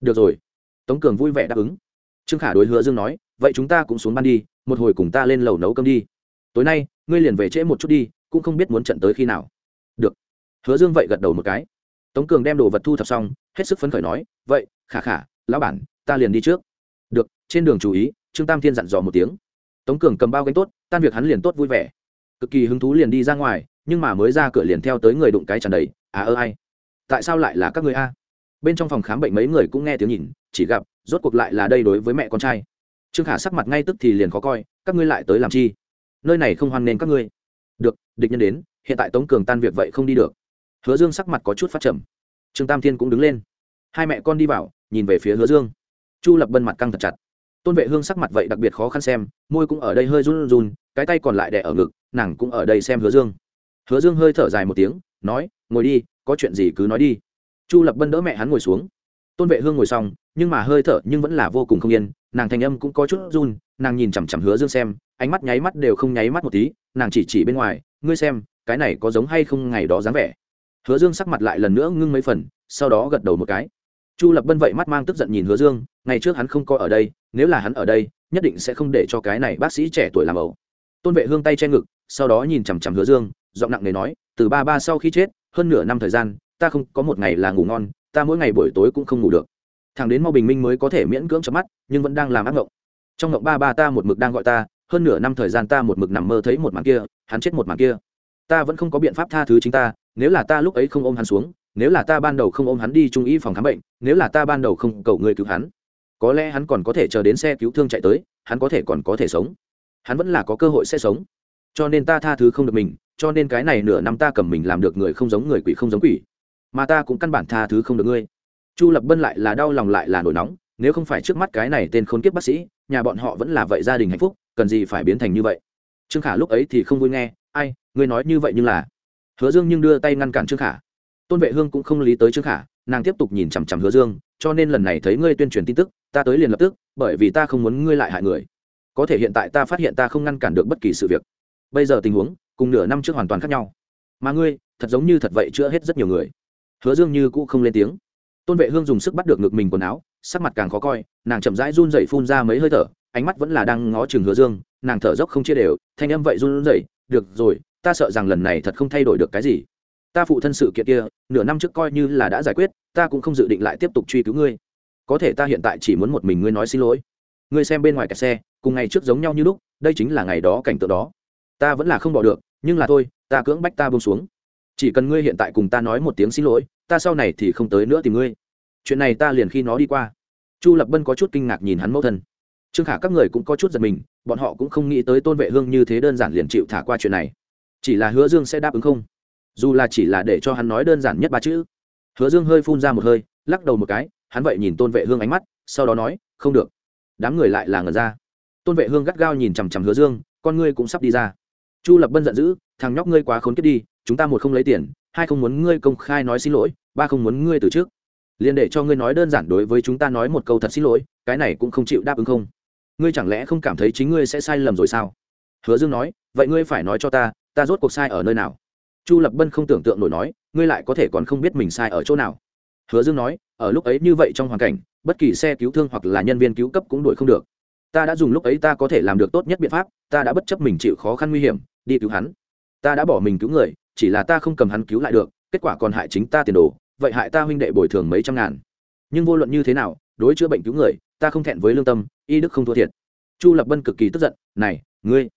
Speaker 1: Được rồi. Tống cường vui vẻ đáp ứng. Trương khả đối hứa dương nói vậy chúng ta cũng xuống ban đi, một hồi cùng ta lên lầu nấu cơm đi. Tối nay, ngươi liền về trễ một chút đi, cũng không biết muốn trận tới khi nào. Được. Hứa dương vậy gật đầu một cái. Tống cường đem đồ vật thu thập xong, hết sức phấn khởi nói, vậy, khả khả, lão bản, ta liền đi trước. Được. Trên đường chú ý, trương tam thiên dặn dò một tiếng. Tống cường cầm bao gánh tốt, tan việc hắn liền tốt vui vẻ. Cực kỳ hứng thú liền đi ra ngoài, nhưng mà mới ra cửa liền theo tới người đụng cái tràn đầy à ơ ai? Tại sao lại là các người a? Bên trong phòng khám bệnh mấy người cũng nghe tiếng nhìn, chỉ gặp, rốt cuộc lại là đây đối với mẹ con trai trương khả sắc mặt ngay tức thì liền khó coi, các ngươi lại tới làm chi? Nơi này không hoan nghênh các ngươi. Được, địch nhân đến, hiện tại tống cường tan việc vậy không đi được. Hứa dương sắc mặt có chút phát trầm. Trương tam thiên cũng đứng lên. Hai mẹ con đi vào, nhìn về phía hứa dương. Chu lập bân mặt căng thật chặt. Tôn vệ hương sắc mặt vậy đặc biệt khó khăn xem, môi cũng ở đây hơi run run, cái tay còn lại đẻ ở ngực, nàng cũng ở đây xem hứa dương. Hứa dương hơi thở dài một tiếng, nói, ngồi đi, có chuyện gì cứ nói đi. Chu lập bân đỡ mẹ hắn ngồi xuống. Tôn vệ hương ngồi xong nhưng mà hơi thở nhưng vẫn là vô cùng không yên, nàng thanh âm cũng có chút run, nàng nhìn chằm chằm hứa dương xem, ánh mắt nháy mắt đều không nháy mắt một tí, nàng chỉ chỉ bên ngoài, ngươi xem, cái này có giống hay không ngày đó dáng vẻ? Hứa dương sắc mặt lại lần nữa ngưng mấy phần, sau đó gật đầu một cái. Chu lập bân vậy mắt mang tức giận nhìn hứa dương, ngày trước hắn không có ở đây, nếu là hắn ở đây, nhất định sẽ không để cho cái này bác sĩ trẻ tuổi làm ẩu. Tôn vệ hương tay che ngực, sau đó nhìn chằm chằm hứa dương, giọng nặng nề nói, từ ba ba sau khi chết, hơn nửa năm thời gian, ta không có một ngày là ngủ ngon, ta mỗi ngày buổi tối cũng không ngủ được thằng đến mau bình minh mới có thể miễn cưỡng chớp mắt, nhưng vẫn đang làm ác ngộng. Trong ngộng ba ba ta một mực đang gọi ta, hơn nửa năm thời gian ta một mực nằm mơ thấy một màn kia, hắn chết một màn kia. Ta vẫn không có biện pháp tha thứ chính ta, nếu là ta lúc ấy không ôm hắn xuống, nếu là ta ban đầu không ôm hắn đi trung y phòng khám bệnh, nếu là ta ban đầu không cầu người cứu hắn, có lẽ hắn còn có thể chờ đến xe cứu thương chạy tới, hắn có thể còn có thể sống. Hắn vẫn là có cơ hội sẽ sống. Cho nên ta tha thứ không được mình, cho nên cái này nửa năm ta cầm mình làm được người không giống người quỷ không giống quỷ. Mà ta cũng căn bản tha thứ không được ngươi chu lập bân lại là đau lòng lại là nổi nóng, nếu không phải trước mắt cái này tên khốn kiếp bác sĩ, nhà bọn họ vẫn là vậy gia đình hạnh phúc, cần gì phải biến thành như vậy? Trương khả lúc ấy thì không vui nghe, ai, ngươi nói như vậy nhưng là hứa dương nhưng đưa tay ngăn cản trương khả. Tôn vệ hương cũng không lý tới trương khả, nàng tiếp tục nhìn chằm chằm hứa dương, cho nên lần này thấy ngươi tuyên truyền tin tức, ta tới liền lập tức, bởi vì ta không muốn ngươi lại hại người. Có thể hiện tại ta phát hiện ta không ngăn cản được bất kỳ sự việc. Bây giờ tình huống, cùng nửa năm trước hoàn toàn khác nhau. Mà ngươi, thật giống như thật vậy chữa hết rất nhiều người. Hứa dương như cũ không lên tiếng tôn vệ hương dùng sức bắt được ngực mình quần áo, sắc mặt càng khó coi, nàng chậm rãi run dậy phun ra mấy hơi thở, ánh mắt vẫn là đang ngó chừng hứa dương, nàng thở dốc không chia đều, thanh âm vậy run rẩy, được rồi, ta sợ rằng lần này thật không thay đổi được cái gì. Ta phụ thân sự kiện kia, nửa năm trước coi như là đã giải quyết, ta cũng không dự định lại tiếp tục truy cứu ngươi. Có thể ta hiện tại chỉ muốn một mình ngươi nói xin lỗi. Ngươi xem bên ngoài kẹt xe, cùng ngày trước giống nhau như lúc, đây chính là ngày đó cảnh tượng đó. Ta vẫn là không bỏ được, nhưng là thôi, ta cưỡng bách ta bông xuống chỉ cần ngươi hiện tại cùng ta nói một tiếng xin lỗi, ta sau này thì không tới nữa tìm ngươi. Chuyện này ta liền khi nó đi qua. Chu lập bân có chút kinh ngạc nhìn hắn mẫu thân. Trương khả các người cũng có chút giật mình, bọn họ cũng không nghĩ tới tôn vệ hương như thế đơn giản liền chịu thả qua chuyện này. Chỉ là hứa dương sẽ đáp ứng không? Dù là chỉ là để cho hắn nói đơn giản nhất ba chữ. Hứa dương hơi phun ra một hơi, lắc đầu một cái, hắn vậy nhìn tôn vệ hương ánh mắt, sau đó nói, không được. Đám người lại là ngờ ra. Tôn vệ hương gắt gao nhìn chằm chằm hứa dương, con ngươi cũng sắp đi ra. Chu lập bân giận dữ, thằng nhóc ngươi quá khốn kiếp đi chúng ta một không lấy tiền, hai không muốn ngươi công khai nói xin lỗi, ba không muốn ngươi từ trước liền để cho ngươi nói đơn giản đối với chúng ta nói một câu thật xin lỗi, cái này cũng không chịu đáp ứng không. Ngươi chẳng lẽ không cảm thấy chính ngươi sẽ sai lầm rồi sao? Hứa dương nói, vậy ngươi phải nói cho ta ta rốt cuộc sai ở nơi nào? Chu lập bân không tưởng tượng nổi nói, ngươi lại có thể còn không biết mình sai ở chỗ nào. Hứa dương nói, ở lúc ấy như vậy trong hoàn cảnh, bất kỳ xe cứu thương hoặc là nhân viên cứu cấp cũng đuổi không được. Ta đã dùng lúc ấy ta có thể làm được tốt nhất biện pháp, ta đã bất chấp mình chịu khó khăn nguy hiểm, đi cứu hắn. Ta đã bỏ mình cứu người chỉ là ta không cầm hắn cứu lại được, kết quả còn hại chính ta tiền đồ, vậy hại ta huynh đệ bồi thường mấy trăm ngàn. Nhưng vô luận như thế nào, đối chữa bệnh cứu người, ta không thẹn với lương tâm, y đức không thua thiệt. Chu lập bân cực kỳ tức giận, này, ngươi.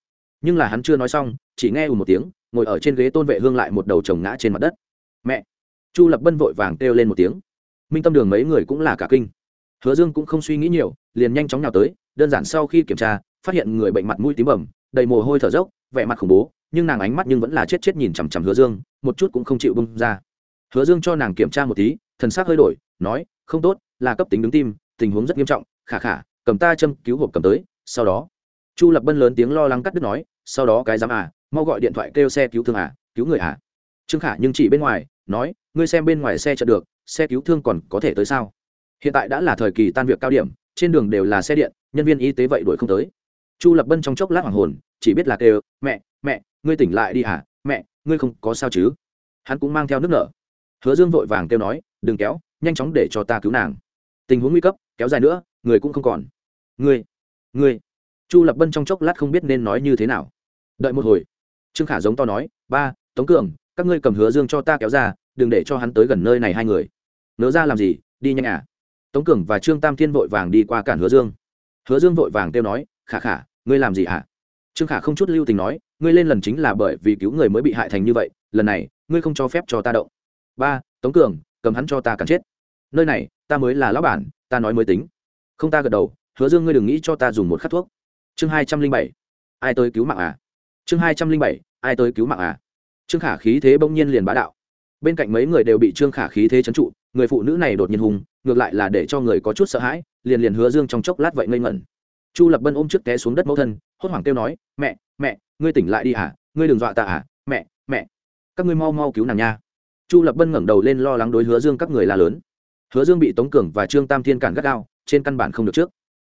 Speaker 1: Nhưng là hắn chưa nói xong, chỉ nghe ù một tiếng, ngồi ở trên ghế tôn vệ hương lại một đầu chồng ngã trên mặt đất. Mẹ! Chu lập bân vội vàng kêu lên một tiếng. Minh tâm đường mấy người cũng là cả kinh. Hứa dương cũng không suy nghĩ nhiều, liền nhanh chóng nhào tới, đơn giản sau khi kiểm tra, phát hiện người bệnh mặt mũi tím bầm, đầy mồ hôi thở dốc, vẻ mặt khủng bố nhưng nàng ánh mắt nhưng vẫn là chết chết nhìn chằm chằm hứa dương, một chút cũng không chịu bung ra. Hứa dương cho nàng kiểm tra một tí, thần sắc hơi đổi, nói, không tốt, là cấp tính đứng tim, tình huống rất nghiêm trọng, khả khả, cầm ta châm cứu hộp cầm tới, sau đó. Chu lập bân lớn tiếng lo lắng cắt đứt nói, sau đó cái dám à mau gọi điện thoại kêu xe cứu thương à cứu người à. Trương khả nhưng chỉ bên ngoài, nói, ngươi xem bên ngoài xe chợt được, xe cứu thương còn có thể tới sao? Hiện tại đã là thời kỳ tan việc cao điểm, trên đường đều là xe điện, nhân viên y tế vậy đuổi không tới. Chu lập bân trong chốc lát hoàng hồn, chỉ biết là kêu, mẹ mẹ ngươi tỉnh lại đi hả? Mẹ, ngươi không có sao chứ? Hắn cũng mang theo nước nở. Hứa dương vội vàng kêu nói, đừng kéo, nhanh chóng để cho ta cứu nàng. Tình huống nguy cấp, kéo dài nữa, người cũng không còn. Ngươi ngươi. Chu lập bân trong chốc lát không biết nên nói như thế nào. Đợi một hồi. Trương khả giống to nói, ba, tống cường, các ngươi cầm hứa dương cho ta kéo ra, đừng để cho hắn tới gần nơi này hai người. Nỡ ra làm gì, đi nhanh à. Tống cường và trương tam thiên vội vàng đi qua cản hứa dương. Hứa dương vội vàng kêu nói, khả khả, ngươi làm gì à trương khả không chút lưu tình nói ngươi lên lần chính là bởi vì cứu người mới bị hại thành như vậy, lần này, ngươi không cho phép cho ta động. Ba, tống cường, cầm hắn cho ta cản chết. Nơi này, ta mới là lão bản, ta nói mới tính. Không ta gật đầu, hứa dương ngươi đừng nghĩ cho ta dùng một khắc thuốc. Chương hai trăm linh bảy. Ai tới cứu mạng à? Chương hai trăm linh bảy, ai tới cứu mạng à? Trương khả khí thế bỗng nhiên liền bá đạo. Bên cạnh mấy người đều bị trương khả khí thế trấn trụ, người phụ nữ này đột nhiên hùng, ngược lại là để cho người có chút sợ hãi, liền liền hứa dương trong chốc lát vậy ngây ngẩn chu lập bân ôm trước té xuống đất mẫu thân, hốt hoảng kêu nói, mẹ mẹ, ngươi tỉnh lại đi à ngươi đừng dọa ta à? Mẹ mẹ, các ngươi mau mau cứu nàng nha. Chu lập bân ngẩng đầu lên lo lắng đối hứa dương các người la lớn. Hứa dương bị tống cường và trương tam thiên cản gắt gao, trên căn bản không được trước.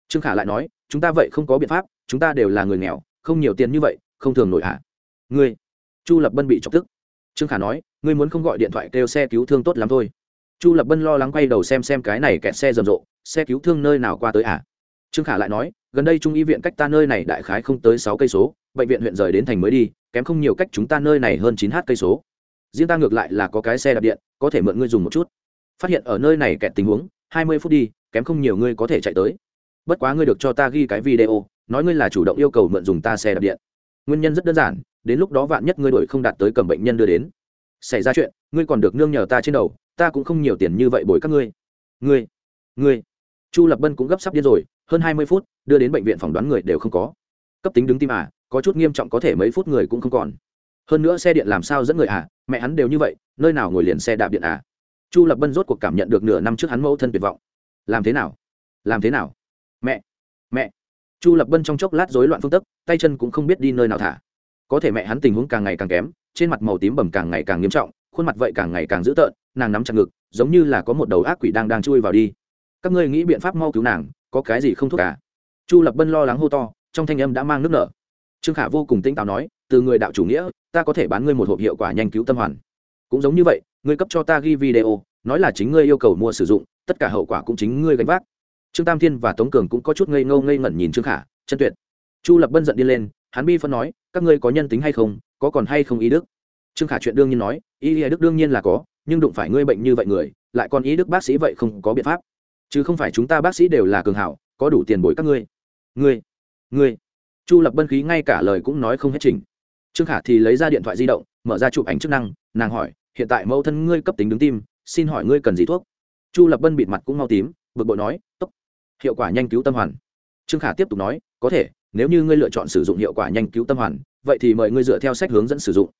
Speaker 1: Trương khả lại nói, chúng ta vậy không có biện pháp, chúng ta đều là người nghèo, không nhiều tiền như vậy, không thường nổi hạ ngươi? Chu lập bân bị chọc tức. Trương khả nói, ngươi muốn không gọi điện thoại kêu xe cứu thương tốt lắm thôi. Chu lập bân lo lắng quay đầu xem xem cái này kẹt xe rầm rộ, xe cứu thương nơi nào qua tới à trương khả lại nói, gần đây trung y viện cách ta nơi này đại khái không tới sáu cây số, bệnh viện huyện rời đến thành mới đi, kém không nhiều cách chúng ta nơi này hơn chín h cây số. Riêng ta ngược lại là có cái xe đạp điện, có thể mượn ngươi dùng một chút. Phát hiện ở nơi này kẹt tình huống, hai mươi phút đi, kém không nhiều ngươi có thể chạy tới. Bất quá ngươi được cho ta ghi cái video, nói ngươi là chủ động yêu cầu mượn dùng ta xe đạp điện. Nguyên nhân rất đơn giản, đến lúc đó vạn nhất ngươi đổi không đạt tới cầm bệnh nhân đưa đến. Xảy ra chuyện, ngươi còn được nương nhờ ta trên đầu, ta cũng không nhiều tiền như vậy bồi các ngươi. Ngươi ngươi. Chu lập bân cũng gấp sắp điên rồi hơn hai mươi phút, đưa đến bệnh viện phỏng đoán người đều không có. Cấp tính đứng tim à có chút nghiêm trọng có thể mấy phút người cũng không còn. Hơn nữa xe điện làm sao dẫn người à mẹ hắn đều như vậy, nơi nào ngồi liền xe đạp điện à? Chu lập bân rốt cuộc cảm nhận được nửa năm trước hắn mẫu thân tuyệt vọng. Làm thế nào? Làm thế nào? Mẹ! Mẹ! Chu lập bân trong chốc lát rối loạn phương tức tay chân cũng không biết đi nơi nào thả. Có thể mẹ hắn tình huống càng ngày càng kém, trên mặt màu tím bầm càng ngày càng nghiêm trọng, khuôn mặt vậy càng ngày càng dữ tợn, nàng nắm chặt ngực, giống như là có một đầu ác quỷ đang đang chui vào đi. Các ngươi nghĩ biện pháp mau cứu nàng có cái gì không thuốc cả chu lập bân lo lắng hô to, trong thanh âm đã mang nước nở. Trương khả vô cùng tinh táo nói, từ người đạo chủ nghĩa, ta có thể bán ngươi một hộp hiệu quả nhanh cứu tâm hoàn. Cũng giống như vậy, ngươi cấp cho ta ghi video, nói là chính ngươi yêu cầu mua sử dụng, tất cả hậu quả cũng chính ngươi gánh vác. Trương tam thiên và tống cường cũng có chút ngây ngâu ngây ngẩn nhìn trương khả, chân tuyệt. Chu lập bân giận đi lên, hắn bi phân nói, các ngươi có nhân tính hay không, có còn hay không ý đức? Trương khả chuyện đương nhiên nói ý đức đương nhiên là có, nhưng đụng phải ngươi bệnh như vậy người, lại còn ý đức bác sĩ vậy không có biện pháp chứ không phải chúng ta bác sĩ đều là cường hảo, có đủ tiền bồi các ngươi. Ngươi ngươi. Chu lập bân khí ngay cả lời cũng nói không hết trình trương khả thì lấy ra điện thoại di động, mở ra chụp ảnh chức năng, nàng hỏi, hiện tại mẫu thân ngươi cấp tính đứng tim, xin hỏi ngươi cần gì thuốc? Chu lập bân bịt mặt cũng mau tím, bực bội nói, tốc, hiệu quả nhanh cứu tâm hoàn. Trương khả tiếp tục nói, có thể, nếu như ngươi lựa chọn sử dụng hiệu quả nhanh cứu tâm hoàn, vậy thì mời ngươi dựa theo sách hướng dẫn sử dụng.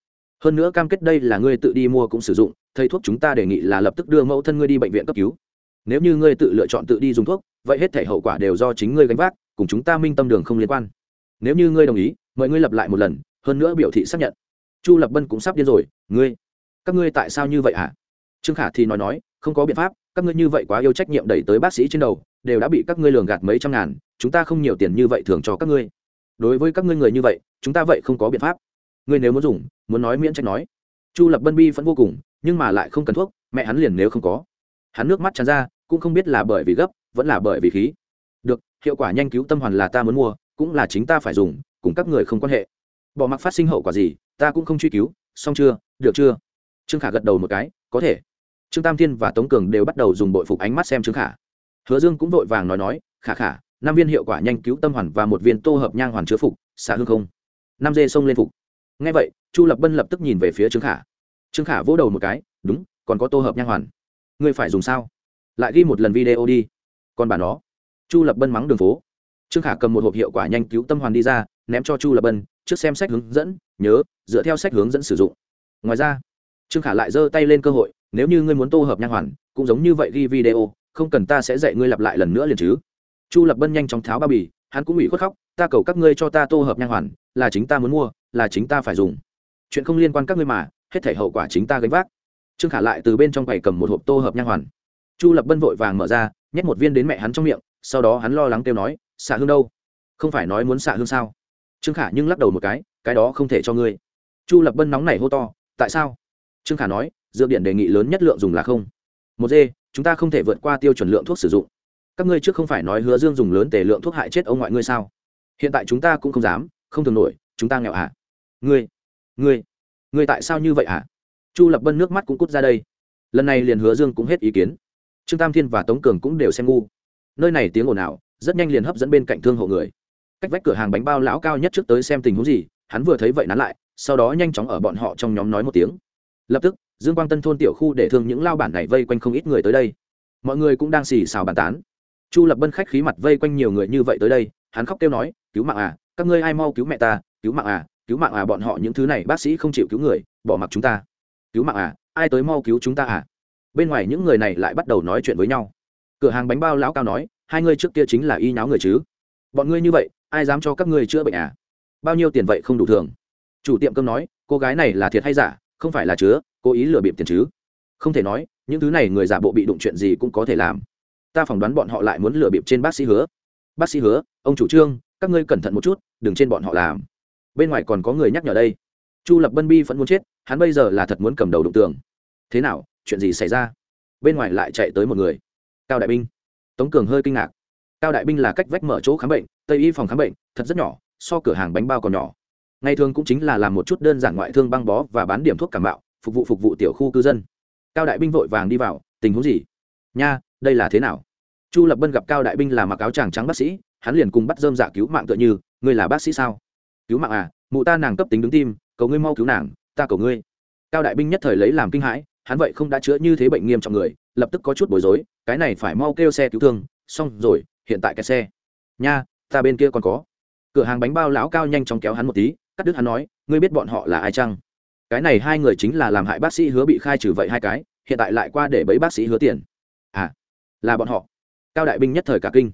Speaker 1: Hơn nữa cam kết đây là ngươi tự đi mua cũng sử dụng, thầy thuốc chúng ta đề nghị là lập tức đưa mẫu thân ngươi đi bệnh viện cấp cứu nếu như ngươi tự lựa chọn tự đi dùng thuốc, vậy hết thể hậu quả đều do chính ngươi gánh vác, cùng chúng ta minh tâm đường không liên quan. Nếu như ngươi đồng ý, mời ngươi lập lại một lần, hơn nữa biểu thị xác nhận. Chu lập bân cũng sắp điên rồi, ngươi, các ngươi tại sao như vậy hả? Trương khả thì nói nói, không có biện pháp, các ngươi như vậy quá yêu trách nhiệm đẩy tới bác sĩ trên đầu, đều đã bị các ngươi lường gạt mấy trăm ngàn, chúng ta không nhiều tiền như vậy thường cho các ngươi. Đối với các ngươi người như vậy, chúng ta vậy không có biện pháp. Ngươi nếu muốn dùng, muốn nói miễn trách nói. Chu lập bân bi vẫn vô cùng, nhưng mà lại không cần thuốc, mẹ hắn liền nếu không có hắn nước mắt tràn ra, cũng không biết là bởi vì gấp, vẫn là bởi vì khí. Được, hiệu quả nhanh cứu tâm hoàn là ta muốn mua, cũng là chính ta phải dùng, cùng các người không quan hệ. Bỏ mặc phát sinh hậu quả gì, ta cũng không truy cứu, xong chưa, được chưa? Trương khả gật đầu một cái, có thể. Trương tam thiên và tống cường đều bắt đầu dùng bội phục ánh mắt xem trương khả. Hứa dương cũng vội vàng nói nói, khả khả, năm viên hiệu quả nhanh cứu tâm hoàn và một viên tô hợp nhang hoàn chứa phục, xả hương không? Năm dê sông lên phục. Ngay vậy, chu lập bân lập tức nhìn về phía trương khả. Trương khả vỗ đầu một cái, đúng, còn có tô hợp nhang hoàn ngươi phải dùng sao? Lại ghi một lần video đi. Còn bà nó. Chu lập bân mắng đường phố. Trương khả cầm một hộp hiệu quả nhanh cứu tâm hoàn đi ra, ném cho chu lập bân, trước xem sách hướng dẫn, nhớ, dựa theo sách hướng dẫn sử dụng. Ngoài ra, trương khả lại giơ tay lên cơ hội, nếu như ngươi muốn tô hợp nhang hoàn, cũng giống như vậy ghi video, không cần ta sẽ dạy ngươi lặp lại lần nữa liền chứ. Chu lập bân nhanh chóng tháo bao bì, hắn cũng ủy khuất khóc, ta cầu các ngươi cho ta tô hợp nhang hoàn, là chính ta muốn mua, là chính ta phải dùng. Chuyện không liên quan các ngươi mà, hết thể hậu quả chính ta gánh vác trương khả lại từ bên trong quầy cầm một hộp tô hợp nhang hoàn. Chu lập bân vội vàng mở ra, nhét một viên đến mẹ hắn trong miệng, sau đó hắn lo lắng kêu nói, xạ hương đâu? Không phải nói muốn xạ hương sao? Trương khả nhưng lắc đầu một cái cái đó không thể cho ngươi. Chu lập bân nóng nảy hô to, tại sao? Trương khả nói, dược điện đề nghị lớn nhất lượng dùng là không. Một d chúng ta không thể vượt qua tiêu chuẩn lượng thuốc sử dụng. Các ngươi trước không phải nói hứa dương dùng lớn tề lượng thuốc hại chết ông ngoại ngươi sao? Hiện tại chúng ta cũng không dám, không thường nổi, chúng ta nghèo à? Ngươi ngươi ngươi tại sao như vậy à? Chu lập bân nước mắt cũng cút ra đây. Lần này liền hứa dương cũng hết ý kiến. Trương tam thiên và tống cường cũng đều xem ngu. Nơi này tiếng ồn ào, rất nhanh liền hấp dẫn bên cạnh thương hộ người. Cách vách cửa hàng bánh bao lão cao nhất trước tới xem tình huống gì, hắn vừa thấy vậy nán lại, sau đó nhanh chóng ở bọn họ trong nhóm nói một tiếng. Lập tức, dương quang tân thôn tiểu khu để thương những lao bản này vây quanh không ít người tới đây. Mọi người cũng đang xì xào bàn tán. Chu lập bân khách khí mặt vây quanh nhiều người như vậy tới đây, hắn khóc kêu nói, cứu mạng à các ngươi ai mau cứu mẹ ta, cứu mạng à cứu mạng à bọn họ những thứ này, bác sĩ không chịu cứu người, bỏ mặc chúng ta cứu mạng à ai tới mau cứu chúng ta à? Bên ngoài những người này lại bắt đầu nói chuyện với nhau. Cửa hàng bánh bao lão cao nói, hai ngươi trước kia chính là y nháo người chứ. Bọn ngươi như vậy, ai dám cho các ngươi chữa bệnh à? Bao nhiêu tiền vậy không đủ thường chủ tiệm cơm nói, cô gái này là thiệt hay giả, không phải là chứa, cố ý lừa bịp tiền chứ. Không thể nói, những thứ này người giả bộ bị đụng chuyện gì cũng có thể làm. Ta phỏng đoán bọn họ lại muốn lừa bịp trên bác sĩ hứa. Bác sĩ hứa, ông chủ trương, các ngươi cẩn thận một chút, đừng trên bọn họ làm. Bên ngoài còn có người nhắc nhở đây. Chu lập bân bi vẫn muốn chết hắn bây giờ là thật muốn cầm đầu đụng tường. Thế nào, chuyện gì xảy ra? Bên ngoài lại chạy tới một người. Cao đại binh. Tống cường hơi kinh ngạc. Cao đại binh là cách vách mở chỗ khám bệnh, tây y phòng khám bệnh, thật rất nhỏ, so cửa hàng bánh bao còn nhỏ. Ngày thường cũng chính là làm một chút đơn giản ngoại thương băng bó và bán điểm thuốc cảm bạo phục vụ phục vụ tiểu khu cư dân. Cao đại binh vội vàng đi vào, tình huống gì? Nha, đây là thế nào? Chu lập bân gặp cao đại binh là mặc áo chàng trắng bác sĩ, hắn liền cùng bắt dơm giả cứu mạng tựa như, ngươi là bác sĩ sao? Cứu mạng à mụ ta nàng cấp tính đứng tim, cầu ngươi mau cứu nàng ta cầu ngươi. Cao đại binh nhất thời lấy làm kinh hãi, hắn vậy không đã chữa như thế bệnh nghiêm trọng người, lập tức có chút bối rối, cái này phải mau kêu xe cứu thương, xong rồi, hiện tại cái xe. Nha, ta bên kia còn có. Cửa hàng bánh bao lão cao nhanh chóng kéo hắn một tí, cắt đứt hắn nói, ngươi biết bọn họ là ai chăng? Cái này hai người chính là làm hại bác sĩ hứa bị khai trừ vậy hai cái, hiện tại lại qua để bấy bác sĩ hứa tiền. À là bọn họ. Cao đại binh nhất thời cả kinh.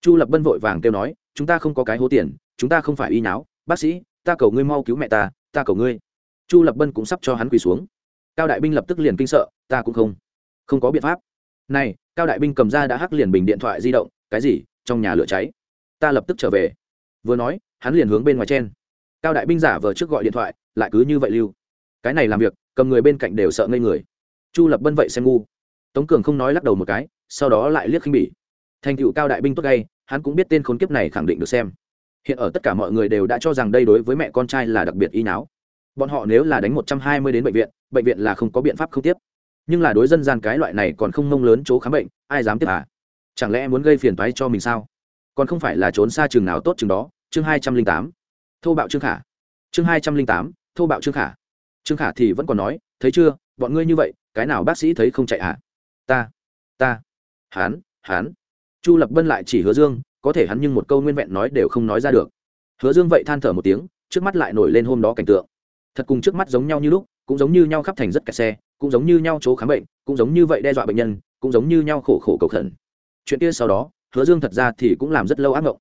Speaker 1: Chu lập bân vội vàng kêu nói, chúng ta không có cái hố tiền, chúng ta không phải y náo, bác sĩ, ta cầu ngươi mau cứu mẹ ta ta cầu ngươi chu lập bân cũng sắp cho hắn quỳ xuống. Cao đại binh lập tức liền kinh sợ, ta cũng không không có biện pháp. Này, cao đại binh cầm ra đã hắc liền bình điện thoại di động, cái gì? Trong nhà lửa cháy? Ta lập tức trở về. Vừa nói, hắn liền hướng bên ngoài trên cao đại binh giả vờ trước gọi điện thoại, lại cứ như vậy lưu. Cái này làm việc, cầm người bên cạnh đều sợ ngây người. Chu lập bân vậy xem ngu. Tống cường không nói lắc đầu một cái, sau đó lại liếc khinh bỉ. Thành tựu cao đại binh tốt gay, hắn cũng biết tên khốn kiếp này khẳng định được xem. Hiện ở tất cả mọi người đều đã cho rằng đây đối với mẹ con trai là đặc biệt y não bọn họ nếu là đánh một trăm hai mươi đến bệnh viện bệnh viện là không có biện pháp không tiếp. Nhưng là đối dân gian cái loại này còn không mông lớn chỗ khám bệnh, ai dám tiếp à? Chẳng lẽ muốn gây phiền toái cho mình sao? Còn không phải là trốn xa trường nào tốt trường đó. Chương hai trăm linh tám. Thô bạo trương khả. Chương hai trăm linh tám. Thô bạo trương khả. Trương khả thì vẫn còn nói, thấy chưa? Bọn ngươi như vậy, cái nào bác sĩ thấy không chạy à? Ta ta. Hán hán chu lập bân lại chỉ hứa dương, có thể hắn nhưng một câu nguyên vẹn nói đều không nói ra được. Hứa dương vậy than thở một tiếng, trước mắt lại nổi lên hôm đó cảnh tượng thật cùng trước mắt giống nhau như lúc, cũng giống như nhau khắp thành rất kẹt xe, cũng giống như nhau chỗ khám bệnh, cũng giống như vậy đe dọa bệnh nhân, cũng giống như nhau khổ khổ cầu khẩn. Chuyện kia sau đó, hứa dương thật ra thì cũng làm rất lâu ác mộng.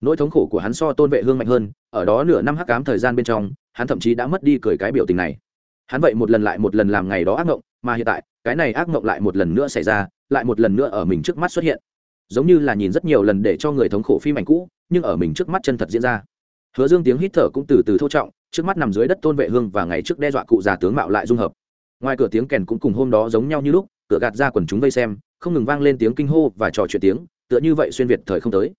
Speaker 1: Nỗi thống khổ của hắn so tôn vệ hương mạnh hơn, ở đó nửa năm hắc cám thời gian bên trong, hắn thậm chí đã mất đi cười cái biểu tình này. Hắn vậy một lần lại một lần làm ngày đó ác mộng, mà hiện tại, cái này ác mộng lại một lần nữa xảy ra, lại một lần nữa ở mình trước mắt xuất hiện. Giống như là nhìn rất nhiều lần để cho người thống khổ phim ảnh cũ, nhưng ở mình trước mắt chân thật diễn ra. Hứa dương tiếng hít thở cũng từ từ thô trọng trước mắt nằm dưới đất tôn vệ hương và ngày trước đe dọa cụ già tướng mạo lại dung hợp. Ngoài cửa tiếng kèn cũng cùng hôm đó giống nhau như lúc, cửa gạt ra quần chúng vây xem, không ngừng vang lên tiếng kinh hô và trò chuyện tiếng, tựa như vậy xuyên việt thời không tới.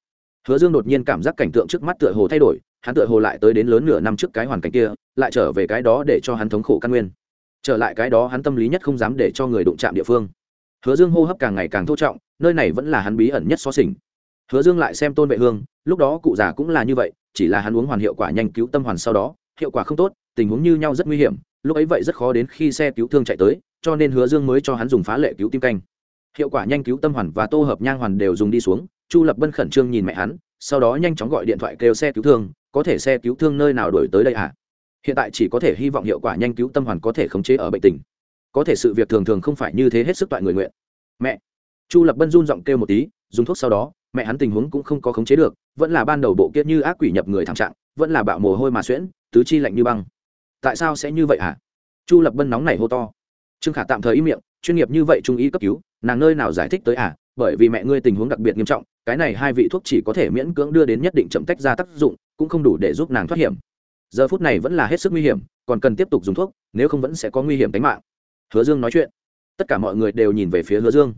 Speaker 1: Hứa dương đột nhiên cảm giác cảnh tượng trước mắt tựa hồ thay đổi, hắn tựa hồ lại tới đến lớn nửa năm trước cái hoàn cảnh kia, lại trở về cái đó để cho hắn thống khổ căn nguyên. Trở lại cái đó hắn tâm lý nhất không dám để cho người đụng chạm địa phương. Hứa dương hô hấp càng ngày càng thô trọng, nơi này vẫn là hắn bí ẩn nhất xó xỉnh. Hứa dương lại xem tôn vệ hương, lúc đó cụ già cũng là như vậy, chỉ là hắn uống hoàn hiệu quả nhanh cứu tâm hoàn sau đó hiệu quả không tốt, tình huống như nhau rất nguy hiểm, lúc ấy vậy rất khó đến khi xe cứu thương chạy tới, cho nên hứa dương mới cho hắn dùng phá lệ cứu tim canh. Hiệu quả nhanh cứu tâm hoàn và tô hợp nhang hoàn đều dùng đi xuống, chu lập bân khẩn trương nhìn mẹ hắn, sau đó nhanh chóng gọi điện thoại kêu xe cứu thương, có thể xe cứu thương nơi nào đổi tới đây à hiện tại chỉ có thể hy vọng hiệu quả nhanh cứu tâm hoàn có thể khống chế ở bệnh tình. Có thể sự việc thường thường không phải như thế hết sức toại người nguyện. Mẹ. Chu lập bân run giọng kêu một tí, dùng thuốc sau đó, mẹ hắn tình huống cũng không có khống chế được, vẫn là ban đầu bộ kia như ác quỷ nhập người thảm trạng, vẫn là bạo mồ hôi mà xuyễn tứ chi lạnh như băng. Tại sao sẽ như vậy hả? Chu lập bân nóng này hô to. Trương khả tạm thời im miệng, chuyên nghiệp như vậy trung ý cấp cứu, nàng nơi nào giải thích tới à? Bởi vì mẹ ngươi tình huống đặc biệt nghiêm trọng, cái này hai vị thuốc chỉ có thể miễn cưỡng đưa đến nhất định chậm tách ra tác dụng, cũng không đủ để giúp nàng thoát hiểm. Giờ phút này vẫn là hết sức nguy hiểm, còn cần tiếp tục dùng thuốc, nếu không vẫn sẽ có nguy hiểm tính mạng. Hứa dương nói chuyện. Tất cả mọi người đều nhìn về phía hứa dương.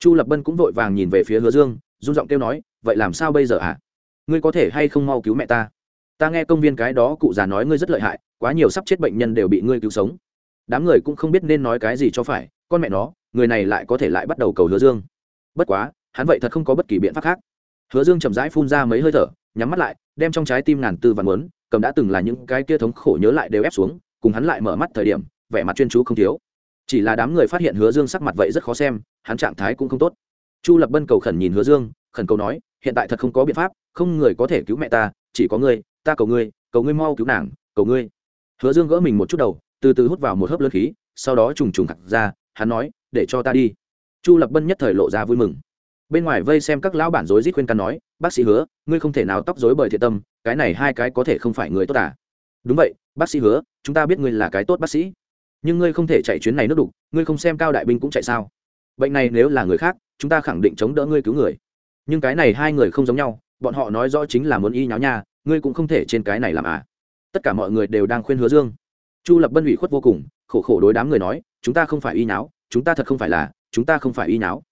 Speaker 1: Chu lập bân cũng vội vàng nhìn về phía hứa dương, run giọng kêu nói, vậy làm sao bây giờ ạ à? ngươi có thể hay không mau cứu mẹ ta? Ta nghe công viên cái đó cụ già nói ngươi rất lợi hại, quá nhiều sắp chết bệnh nhân đều bị ngươi cứu sống. Đám người cũng không biết nên nói cái gì cho phải, con mẹ nó, người này lại có thể lại bắt đầu cầu hứa dương. Bất quá, hắn vậy thật không có bất kỳ biện pháp khác. Hứa dương chậm rãi phun ra mấy hơi thở, nhắm mắt lại, đem trong trái tim ngàn tư vạn muốn, cầm đã từng là những cái kia thống khổ nhớ lại đều ép xuống, cùng hắn lại mở mắt thời điểm, vẻ mặt chuyên chú không thiếu. Chỉ là đám người phát hiện hứa dương sắc mặt vậy rất khó xem, hắn trạng thái cũng không tốt. Chu lập bân cầu khẩn nhìn hứa dương, khẩn cầu nói, hiện tại thật không có biện pháp, không người có thể cứu mẹ ta, chỉ có ngươi ta cầu ngươi cầu ngươi mau cứu nàng, cầu ngươi. Hứa dương gỡ mình một chút đầu, từ từ hút vào một hớp lớn khí, sau đó trùng trùng thẳng ra, hắn nói, để cho ta đi. Chu lập bân nhất thời lộ ra vui mừng. Bên ngoài vây xem các lão bản rối rít khuyên can nói, bác sĩ hứa, ngươi không thể nào tóc rối bởi thiện tâm, cái này hai cái có thể không phải người tốt à? Đúng vậy, bác sĩ hứa, chúng ta biết ngươi là cái tốt bác sĩ. Nhưng ngươi không thể chạy chuyến này nước đục, ngươi không xem cao đại binh cũng chạy sao? Bệnh này nếu là người khác, chúng ta khẳng định chống đỡ ngươi cứu người. Nhưng cái này hai người không giống nhau, bọn họ nói rõ chính là muốn y nháo nha ngươi cũng không thể trên cái này làm à. Tất cả mọi người đều đang khuyên hứa dương. Chu lập bân ủy khuất vô cùng, khổ khổ đối đám người nói, chúng ta không phải y nháo, chúng ta thật không phải là, chúng ta không phải y nháo.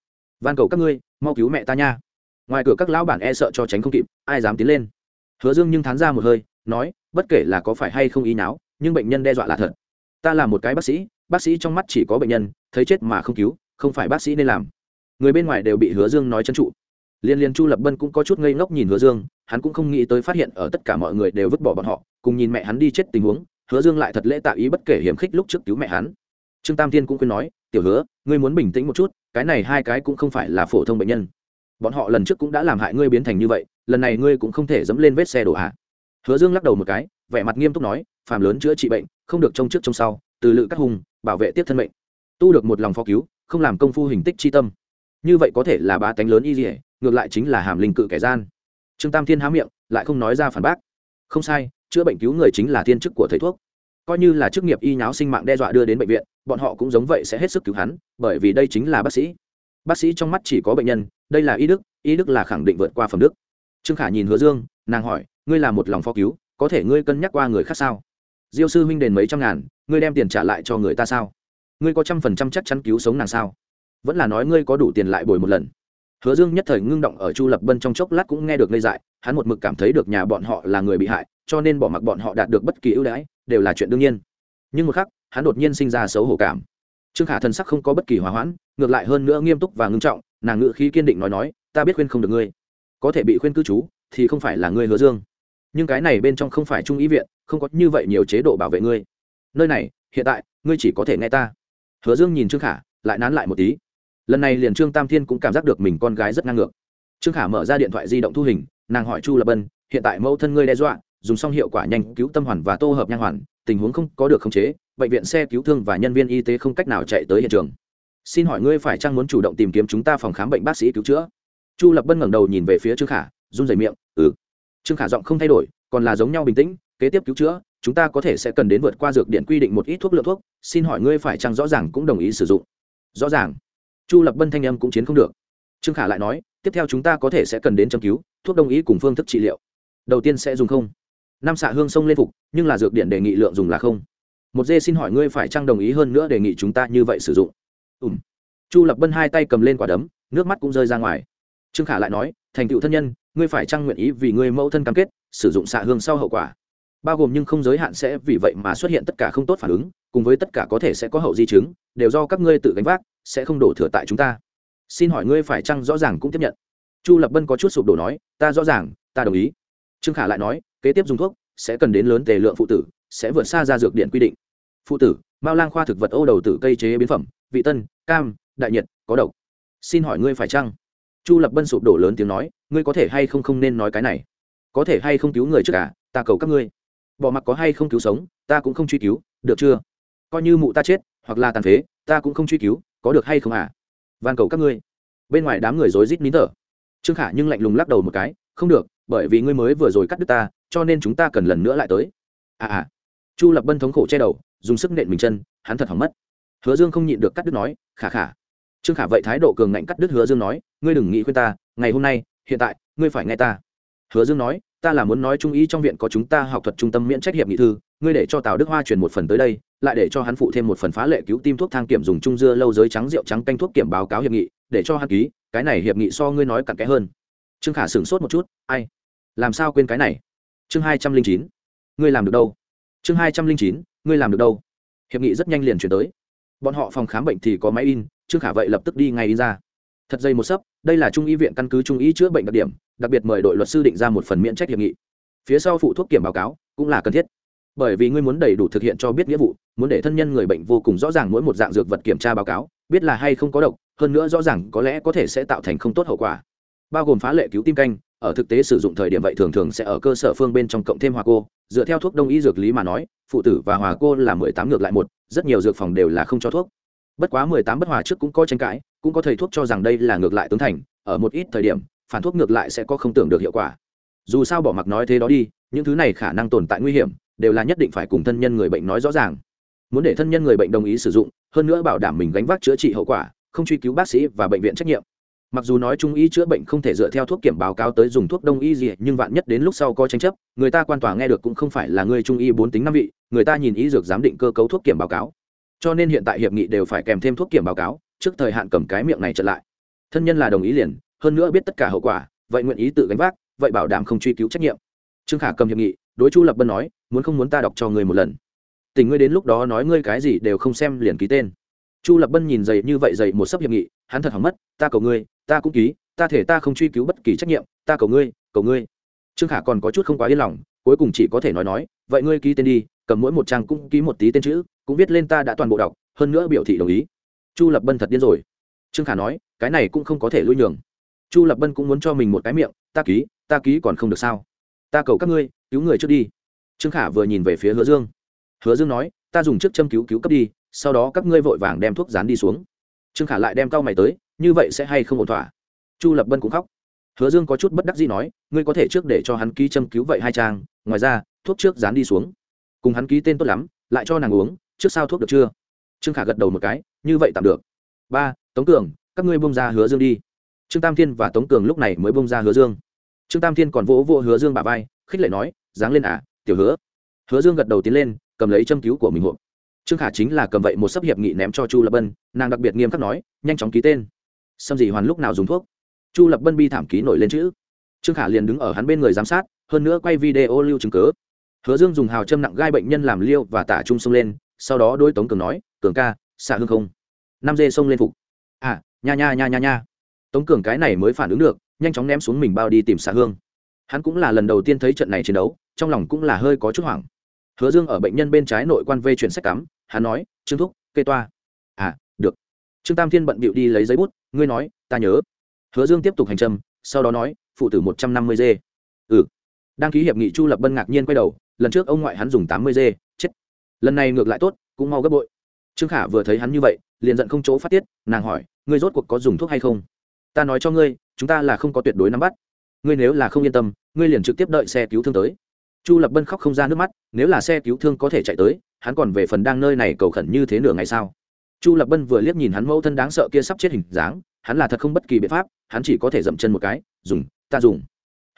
Speaker 1: Van cầu các ngươi, mau cứu mẹ ta nha. Ngoài cửa các lão bản e sợ cho tránh không kịp, ai dám tiến lên. Hứa dương nhưng thán ra một hơi, nói, bất kể là có phải hay không y nháo, nhưng bệnh nhân đe dọa là thật. Ta là một cái bác sĩ bác sĩ trong mắt chỉ có bệnh nhân, thấy chết mà không cứu, không phải bác sĩ nên làm. Người bên ngoài đều bị hứa dương nói chân trụ. Liên liên chu lập bân cũng có chút ngây ngốc nhìn hứa dương hắn cũng không nghĩ tới phát hiện ở tất cả mọi người đều vứt bỏ bọn họ, cùng nhìn mẹ hắn đi chết tình huống, hứa dương lại thật lễ tạ ý bất kể hiểm khích lúc trước cứu mẹ hắn. Trương tam thiên cũng khuyên nói, tiểu hứa, ngươi muốn bình tĩnh một chút, cái này hai cái cũng không phải là phổ thông bệnh nhân. Bọn họ lần trước cũng đã làm hại ngươi biến thành như vậy, lần này ngươi cũng không thể dẫm lên vết xe đổ hạ hứa dương lắc đầu một cái, vẻ mặt nghiêm túc nói, phàm lớn chữa trị bệnh, không được trông trước trông sau, từ lự các hùng, bảo vệ tiếp thân mệnh. Tu được một lòng phó cứu, không làm công phu hình tích chi tâm. Như vậy có thể là ba tánh lớn y dỉa ngược lại chính là hàm linh cự kẻ gian trương tam thiên há miệng, lại không nói ra phản bác. Không sai, chữa bệnh cứu người chính là thiên chức của thầy thuốc. Coi như là chức nghiệp y nháo sinh mạng đe dọa đưa đến bệnh viện, bọn họ cũng giống vậy sẽ hết sức cứu hắn, bởi vì đây chính là bác sĩ. Bác sĩ trong mắt chỉ có bệnh nhân, đây là y đức y đức là khẳng định vượt qua phẩm đức. Trương khả nhìn hứa dương, nàng hỏi, ngươi là một lòng phó cứu, có thể ngươi cân nhắc qua người khác sao? Diêu sư huynh đền mấy trăm ngàn, ngươi đem tiền trả lại cho người ta sao? Ngươi có trăm phần trăm chắc chắn cứu sống nàng sao? Vẫn là nói ngươi có đủ tiền lại bồi một lần hứa dương nhất thời ngưng động ở chu lập bân trong chốc lát cũng nghe được ngây dại, hắn một mực cảm thấy được nhà bọn họ là người bị hại, cho nên bỏ mặc bọn họ đạt được bất kỳ ưu đãi, đều là chuyện đương nhiên. Nhưng một khắc, hắn đột nhiên sinh ra xấu hổ cảm. Trương khả thần sắc không có bất kỳ hòa hoãn, ngược lại hơn nữa nghiêm túc và ngưng trọng, nàng ngự khí kiên định nói nói, ta biết khuyên không được ngươi. Có thể bị khuyên cư trú, thì không phải là ngươi hứa dương. Nhưng cái này bên trong không phải trung ý viện, không có như vậy nhiều chế độ bảo vệ ngươi. Nơi này, hiện tại, ngươi chỉ có thể nghe ta. Hứa dương nhìn trương khả, lại nán lại một tí lần này liền trương tam thiên cũng cảm giác được mình con gái rất ngang ngược. Trương khả mở ra điện thoại di động thu hình, nàng hỏi chu lập bân, hiện tại mẫu thân ngươi đe dọa, dùng xong hiệu quả nhanh cứu tâm hoàn và tô hợp nhang hoàn, tình huống không có được khống chế, bệnh viện xe cứu thương và nhân viên y tế không cách nào chạy tới hiện trường. Xin hỏi ngươi phải chăng muốn chủ động tìm kiếm chúng ta phòng khám bệnh bác sĩ cứu chữa? Chu lập bân ngẩng đầu nhìn về phía trương khả, run rẩy miệng ừ. Trương khả giọng không thay đổi, còn là giống nhau bình tĩnh, kế tiếp cứu chữa, chúng ta có thể sẽ cần đến vượt qua dược điện quy định một ít thuốc lượng thuốc, xin hỏi ngươi phải chăng rõ ràng cũng đồng ý sử dụng? Rõ ràng chu lập bân thanh âm cũng chiến không được. Trương khả lại nói, tiếp theo chúng ta có thể sẽ cần đến châm cứu, thuốc đồng ý cùng phương thức trị liệu. Đầu tiên sẽ dùng không. Năm xạ hương sông lên phục, nhưng là dược điện đề nghị lượng dùng là không. Một dê xin hỏi ngươi phải trăng đồng ý hơn nữa đề nghị chúng ta như vậy sử dụng? Ùm chu lập bân hai tay cầm lên quả đấm, nước mắt cũng rơi ra ngoài. Trương khả lại nói, thành tựu thân nhân, ngươi phải trăng nguyện ý vì ngươi mẫu thân cam kết, sử dụng xạ hương sau hậu quả? Bao gồm nhưng không giới hạn sẽ vì vậy mà xuất hiện tất cả không tốt phản ứng, cùng với tất cả có thể sẽ có hậu di chứng, đều do các ngươi tự gánh vác sẽ không đổ thừa tại chúng ta. Xin hỏi ngươi phải chăng rõ ràng cũng tiếp nhận. Chu lập bân có chút sụp đổ nói, ta rõ ràng, ta đồng ý. Trương khả lại nói, kế tiếp dùng thuốc, sẽ cần đến lớn tề lượng phụ tử, sẽ vượt xa ra dược điện quy định. Phụ tử, mao lang khoa thực vật ô đầu tử cây chế biến phẩm, vị tân, cam, đại nhiệt có độc. Xin hỏi ngươi phải chăng? Chu lập bân sụp đổ lớn tiếng nói, ngươi có thể hay không không nên nói cái này? Có thể hay không cứu người trước cả ta cầu các ngươi. Bỏ mặc có hay không cứu sống, ta cũng không truy cứu, được chưa? Coi như mụ ta chết, hoặc là tàn phế, ta cũng không truy cứu có được hay không à? Van cầu các ngươi. Bên ngoài đám người rối rít nín thở. Trương khả nhưng lạnh lùng lắc đầu một cái, không được, bởi vì ngươi mới vừa rồi cắt đứt ta, cho nên chúng ta cần lần nữa lại tới. À à. Chu lập bân thống khổ che đầu, dùng sức nện mình chân, hắn thật hỏng mất. Hứa dương không nhịn được cắt đứt nói, khả khả. Trương khả vậy thái độ cường ngạnh cắt đứt hứa dương nói, ngươi đừng nghĩ khuyên ta, ngày hôm nay, hiện tại, ngươi phải nghe ta. Hứa dương nói, ta là muốn nói trung ý trong viện có chúng ta học thuật trung tâm miễn trách hiệp nghị thư ngươi để cho tào đức hoa chuyển một phần tới đây lại để cho hắn phụ thêm một phần phá lệ cứu tim thuốc thang kiểm dùng trung dưa lâu giới trắng rượu trắng canh thuốc kiểm báo cáo hiệp nghị, để cho hắn ký, cái này hiệp nghị so ngươi nói cặn kẽ hơn. Trương khả sửng sốt một chút, ai? Làm sao quên cái này? Chương hai trăm linh chín, ngươi làm được đâu? Chương hai trăm linh chín, ngươi làm được đâu? Hiệp nghị rất nhanh liền chuyển tới. Bọn họ phòng khám bệnh thì có máy in, trương khả vậy lập tức đi ngay in ra. Thật dây một sấp, đây là trung y viện căn cứ trung y chữa bệnh đặc điểm, đặc biệt mời đội luật sư định ra một phần miễn trách hiệp nghị. Phía sau phụ thuốc kiểm báo cáo, cũng là cần thiết bởi vì ngươi muốn đầy đủ thực hiện cho biết nghĩa vụ, muốn để thân nhân người bệnh vô cùng rõ ràng mỗi một dạng dược vật kiểm tra báo cáo, biết là hay không có độc, hơn nữa rõ ràng có lẽ có thể sẽ tạo thành không tốt hậu quả. Bao gồm phá lệ cứu tim canh, ở thực tế sử dụng thời điểm vậy thường thường sẽ ở cơ sở phương bên trong cộng thêm hòa cô, dựa theo thuốc đông y dược lý mà nói, phụ tử và hòa cô là mười tám ngược lại một, rất nhiều dược phòng đều là không cho thuốc. Bất quá mười tám bất hòa trước cũng có tranh cãi, cũng có thầy thuốc cho rằng đây là ngược lại tướng thành, ở một ít thời điểm, phản thuốc ngược lại sẽ có không tưởng được hiệu quả. Dù sao bỏ mặc nói thế đó đi, những thứ này khả năng tồn tại nguy hiểm đều là nhất định phải cùng thân nhân người bệnh nói rõ ràng. Muốn để thân nhân người bệnh đồng ý sử dụng, hơn nữa bảo đảm mình gánh vác chữa trị hậu quả, không truy cứu bác sĩ và bệnh viện trách nhiệm. Mặc dù nói trung y chữa bệnh không thể dựa theo thuốc kiểm báo cáo tới dùng thuốc đông y gì, nhưng vạn nhất đến lúc sau có tranh chấp, người ta quan tòa nghe được cũng không phải là người trung y bốn tính năm vị, người ta nhìn y dược giám định cơ cấu thuốc kiểm báo cáo. Cho nên hiện tại hiệp nghị đều phải kèm thêm thuốc kiểm báo cáo, trước thời hạn cầm cái miệng này trở lại. Thân nhân là đồng ý liền, hơn nữa biết tất cả hậu quả, vậy nguyện ý tự gánh vác, vậy bảo đảm không truy cứu trách nhiệm. Trương khả cầm hiệp nghị đối chu lập bân nói, muốn không muốn ta đọc cho người một lần. Tình ngươi đến lúc đó nói ngươi cái gì đều không xem liền ký tên. Chu lập bân nhìn dày như vậy dày một sấp hiệp nghị, hắn thật hỏng mất, ta cầu ngươi, ta cũng ký, ta thể ta không truy cứu bất kỳ trách nhiệm, ta cầu ngươi cầu ngươi. Trương khả còn có chút không quá yên lòng, cuối cùng chỉ có thể nói nói, vậy ngươi ký tên đi, cầm mỗi một trang cũng ký một tí tên chữ, cũng viết lên ta đã toàn bộ đọc, hơn nữa biểu thị đồng ý. Chu lập bân thật điên rồi. Trương khả nói, cái này cũng không có thể lui nhường. Chu lập bân cũng muốn cho mình một cái miệng, ta ký ta ký còn không được sao? Ta cầu các ngươi cứu người trước đi. Trương khả vừa nhìn về phía hứa dương. Hứa dương nói, ta dùng trước châm cứu cứu cấp đi, sau đó các ngươi vội vàng đem thuốc dán đi xuống. Trương khả lại đem cao mày tới, như vậy sẽ hay không ổn thỏa? Chu lập bân cũng khóc. Hứa dương có chút bất đắc gì nói, ngươi có thể trước để cho hắn ký châm cứu vậy hai trang, ngoài ra, thuốc trước dán đi xuống. Cùng hắn ký tên tốt lắm, lại cho nàng uống, trước sao thuốc được chưa? Trương khả gật đầu một cái, như vậy tạm được. Ba, tống cường, các ngươi bông ra hứa dương đi. Trương tam thiên và tống cường lúc này mới bông ra hứa dương. Trương tam thiên còn vỗ vỗ hứa dương bà vai khích lệ nói dáng lên à tiểu hứa. Hứa dương gật đầu tiến lên, cầm lấy châm cứu của mình hộp. Trương khả chính là cầm vậy một sấp hiệp nghị ném cho chu lập bân, nàng đặc biệt nghiêm khắc nói, nhanh chóng ký tên. Xâm gì hoàn lúc nào dùng thuốc? Chu lập bân bi thảm ký nổi lên chữ. Trương khả liền đứng ở hắn bên người giám sát, hơn nữa quay video lưu chứng cớ hứa dương dùng hào châm nặng gai bệnh nhân làm liêu và tả trung xông lên, sau đó đôi tống cường nói, cường ca, xạ hương không? Năm dê xông lên phục. À nha nha nha nha nha. Tống cường cái này mới phản ứng được, nhanh chóng ném xuống mình bao đi tìm xạ hương hắn cũng là lần đầu tiên thấy trận này chiến đấu, trong lòng cũng là hơi có chút hoảng. Hứa dương ở bệnh nhân bên trái nội quan vê chuyển sách cắm, hắn nói, trương thúc, kê toa. À được. Trương tam thiên bận bịu đi lấy giấy bút, ngươi nói, ta nhớ. Hứa dương tiếp tục hành trầm, sau đó nói, phụ tử một trăm năm mươi g ừ. Đăng ký hiệp nghị chu lập bân ngạc nhiên quay đầu, lần trước ông ngoại hắn dùng tám mươi g chết. Lần này ngược lại tốt, cũng mau gấp bội. Trương khả vừa thấy hắn như vậy, liền giận không chỗ phát tiết, nàng hỏi, ngươi rốt cuộc có dùng thuốc hay không? Ta nói cho ngươi, chúng ta là không có tuyệt đối nắm bắt ngươi nếu là không yên tâm, ngươi liền trực tiếp đợi xe cứu thương tới. Chu lập bân khóc không ra nước mắt, nếu là xe cứu thương có thể chạy tới, hắn còn về phần đang nơi này cầu khẩn như thế nửa ngày sao? Chu lập bân vừa liếc nhìn hắn mẫu thân đáng sợ kia sắp chết hình dáng, hắn là thật không bất kỳ biện pháp, hắn chỉ có thể dậm chân một cái, dùng, ta dùng.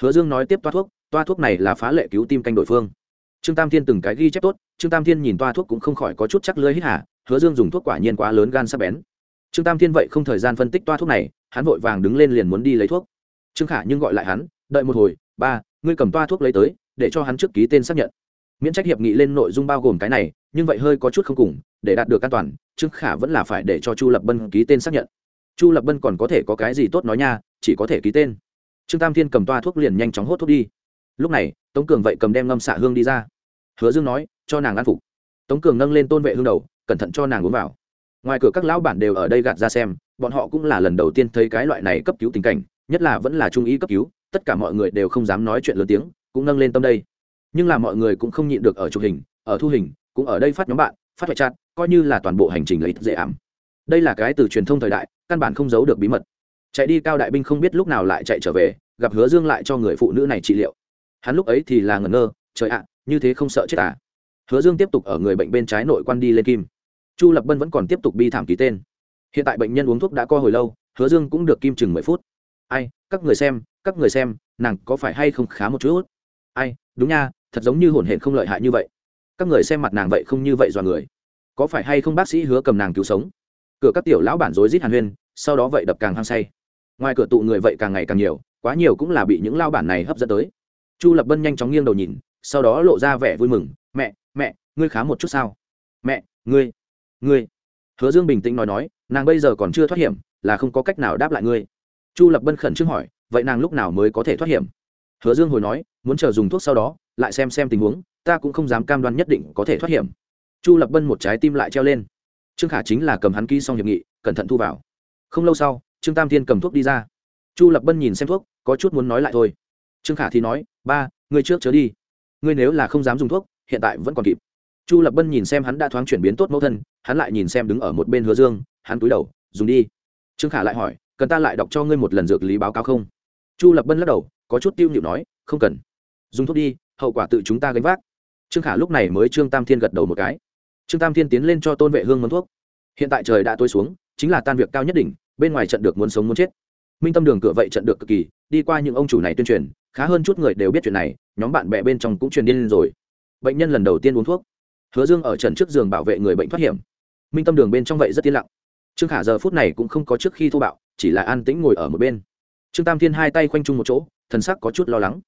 Speaker 1: Hứa dương nói tiếp toa thuốc toa thuốc này là phá lệ cứu tim canh đội phương. Trương tam thiên từng cái ghi chép tốt, trương tam thiên nhìn toa thuốc cũng không khỏi có chút chắc lưới hít hả hứa dương dùng thuốc quả nhiên quá lớn gan sắp bén. Trương tam thiên vậy không thời gian phân tích toa thuốc này, hắn vội vàng đứng lên liền muốn đi lấy thuốc trương khả nhưng gọi lại hắn, đợi một hồi, ba, ngươi cầm toa thuốc lấy tới, để cho hắn trước ký tên xác nhận. Miễn trách hiệp nghị lên nội dung bao gồm cái này, nhưng vậy hơi có chút không cùng, để đạt được an toàn, trương khả vẫn là phải để cho chu lập bân ký tên xác nhận. Chu lập bân còn có thể có cái gì tốt nói nha, chỉ có thể ký tên. Trương tam thiên cầm toa thuốc liền nhanh chóng hốt thuốc đi. Lúc này, tống cường vậy cầm đem ngâm xạ hương đi ra. Hứa dương nói, cho nàng ăn phục. Tống cường nâng lên tôn vệ hương đầu, cẩn thận cho nàng uống vào. Ngoài cửa các lão bản đều ở đây gạt ra xem, bọn họ cũng là lần đầu tiên thấy cái loại này cấp cứu tình cảnh nhất là vẫn là trung ý cấp cứu, tất cả mọi người đều không dám nói chuyện lớn tiếng, cũng nâng lên tâm đây. Nhưng là mọi người cũng không nhịn được ở chụp hình, ở thu hình, cũng ở đây phát nhóm bạn, phát hoại chặt coi như là toàn bộ hành trình lấy dễ ảm. Đây là cái từ truyền thông thời đại, căn bản không giấu được bí mật. Chạy đi cao đại binh không biết lúc nào lại chạy trở về, gặp hứa dương lại cho người phụ nữ này trị liệu. Hắn lúc ấy thì là ngẩn ngơ, trời ạ à, như thế không sợ chết à. Hứa dương tiếp tục ở người bệnh bên trái nội quan đi lên kim. Chu lập bân vẫn còn tiếp tục bi thảm ký tên. Hiện tại bệnh nhân uống thuốc đã co hồi lâu, hứa dương cũng được kim chừng mười phút ai, các người xem, các người xem, nàng có phải hay không khá một chút? Ai, đúng nha, thật giống như hổn hển không lợi hại như vậy. Các người xem mặt nàng vậy không như vậy dọa người. Có phải hay không bác sĩ hứa cầm nàng cứu sống? Cửa các tiểu lão bản rối rít hàn huyên, sau đó vậy đập càng hăng say. Ngoài cửa tụ người vậy càng ngày càng nhiều, quá nhiều cũng là bị những lao bản này hấp dẫn tới. Chu lập bân nhanh chóng nghiêng đầu nhìn, sau đó lộ ra vẻ vui mừng, mẹ mẹ, ngươi khá một chút sao? Mẹ, ngươi ngươi. Hứa dương bình tĩnh nói nói, nàng bây giờ còn chưa thoát hiểm, là không có cách nào đáp lại ngươi chu lập bân khẩn trương hỏi, vậy nàng lúc nào mới có thể thoát hiểm? Hứa dương hồi nói, muốn chờ dùng thuốc sau đó, lại xem xem tình huống, ta cũng không dám cam đoan nhất định có thể thoát hiểm. Chu lập bân một trái tim lại treo lên. Trương khả chính là cầm hắn ký xong hiệp nghị, cẩn thận thu vào. Không lâu sau, trương tam thiên cầm thuốc đi ra. Chu lập bân nhìn xem thuốc, có chút muốn nói lại thôi. Trương khả thì nói, ba, ngươi trước chớ đi. Ngươi nếu là không dám dùng thuốc, hiện tại vẫn còn kịp. Chu lập bân nhìn xem hắn đã thoáng chuyển biến tốt mẫu thân, hắn lại nhìn xem đứng ở một bên hứa dương, hắn cúi đầu, dùng đi. Trương khả lại hỏi cần ta lại đọc cho ngươi một lần dược lý báo cáo không? Chu lập bân lắc đầu có chút tiêu nhịu nói không cần. Dùng thuốc đi hậu quả tự chúng ta gánh vác. Trương khả lúc này mới trương tam thiên gật đầu một cái. Trương tam thiên tiến lên cho tôn vệ hương mâm thuốc. Hiện tại trời đã tối xuống chính là tan việc cao nhất đỉnh, bên ngoài trận được muốn sống muốn chết. Minh tâm đường cửa vậy trận được cực kỳ đi qua những ông chủ này tuyên truyền khá hơn chút người đều biết chuyện này nhóm bạn bè bên trong cũng truyền điên lên rồi. Bệnh nhân lần đầu tiên uống thuốc. Hứa dương ở trần trước giường bảo vệ người bệnh thoát hiểm. Minh tâm đường bên trong vậy rất yên lặng. Trương khả giờ phút này cũng không có trước khi thô bạo chỉ là an tĩnh ngồi ở một bên. Trương tam thiên hai tay khoanh chung một chỗ, thần sắc có chút lo lắng.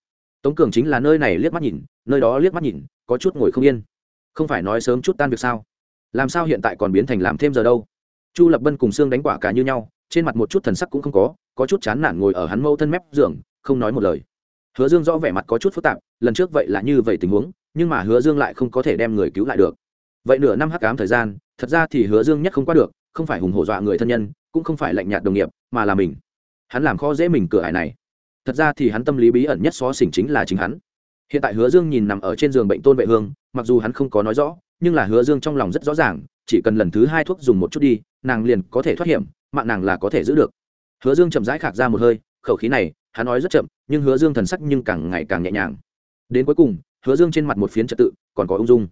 Speaker 1: Tống cường chính là nơi này liếc mắt nhìn, nơi đó liếc mắt nhìn, có chút ngồi không yên. Không phải nói sớm chút tan việc sao? Làm sao hiện tại còn biến thành làm thêm giờ đâu? Chu lập bân cùng xương đánh quả cả như nhau, trên mặt một chút thần sắc cũng không có có chút chán nản ngồi ở hắn mâu thân mép giường, không nói một lời. Hứa dương rõ vẻ mặt có chút phức tạp, lần trước vậy là như vậy tình huống, nhưng mà hứa dương lại không có thể đem người cứu lại được. Vậy nửa năm hắc cám thời gian, thật ra thì hứa dương nhất không qua được, không phải hùng hổ dọa người thân nhân cũng không phải lạnh nhạt đồng nghiệp, mà là mình. Hắn làm khó dễ mình cửa hải này. Thật ra thì hắn tâm lý bí ẩn nhất xó xỉnh chính là chính hắn. Hiện tại hứa dương nhìn nằm ở trên giường bệnh tôn vệ hương, mặc dù hắn không có nói rõ, nhưng là hứa dương trong lòng rất rõ ràng, chỉ cần lần thứ hai thuốc dùng một chút đi, nàng liền có thể thoát hiểm, mạng nàng là có thể giữ được. Hứa dương chậm rãi khạc ra một hơi, khẩu khí này, hắn nói rất chậm, nhưng hứa dương thần sắc nhưng càng ngày càng nhẹ nhàng. Đến cuối cùng, hứa dương trên mặt một phiến trật tự, còn có ung dung.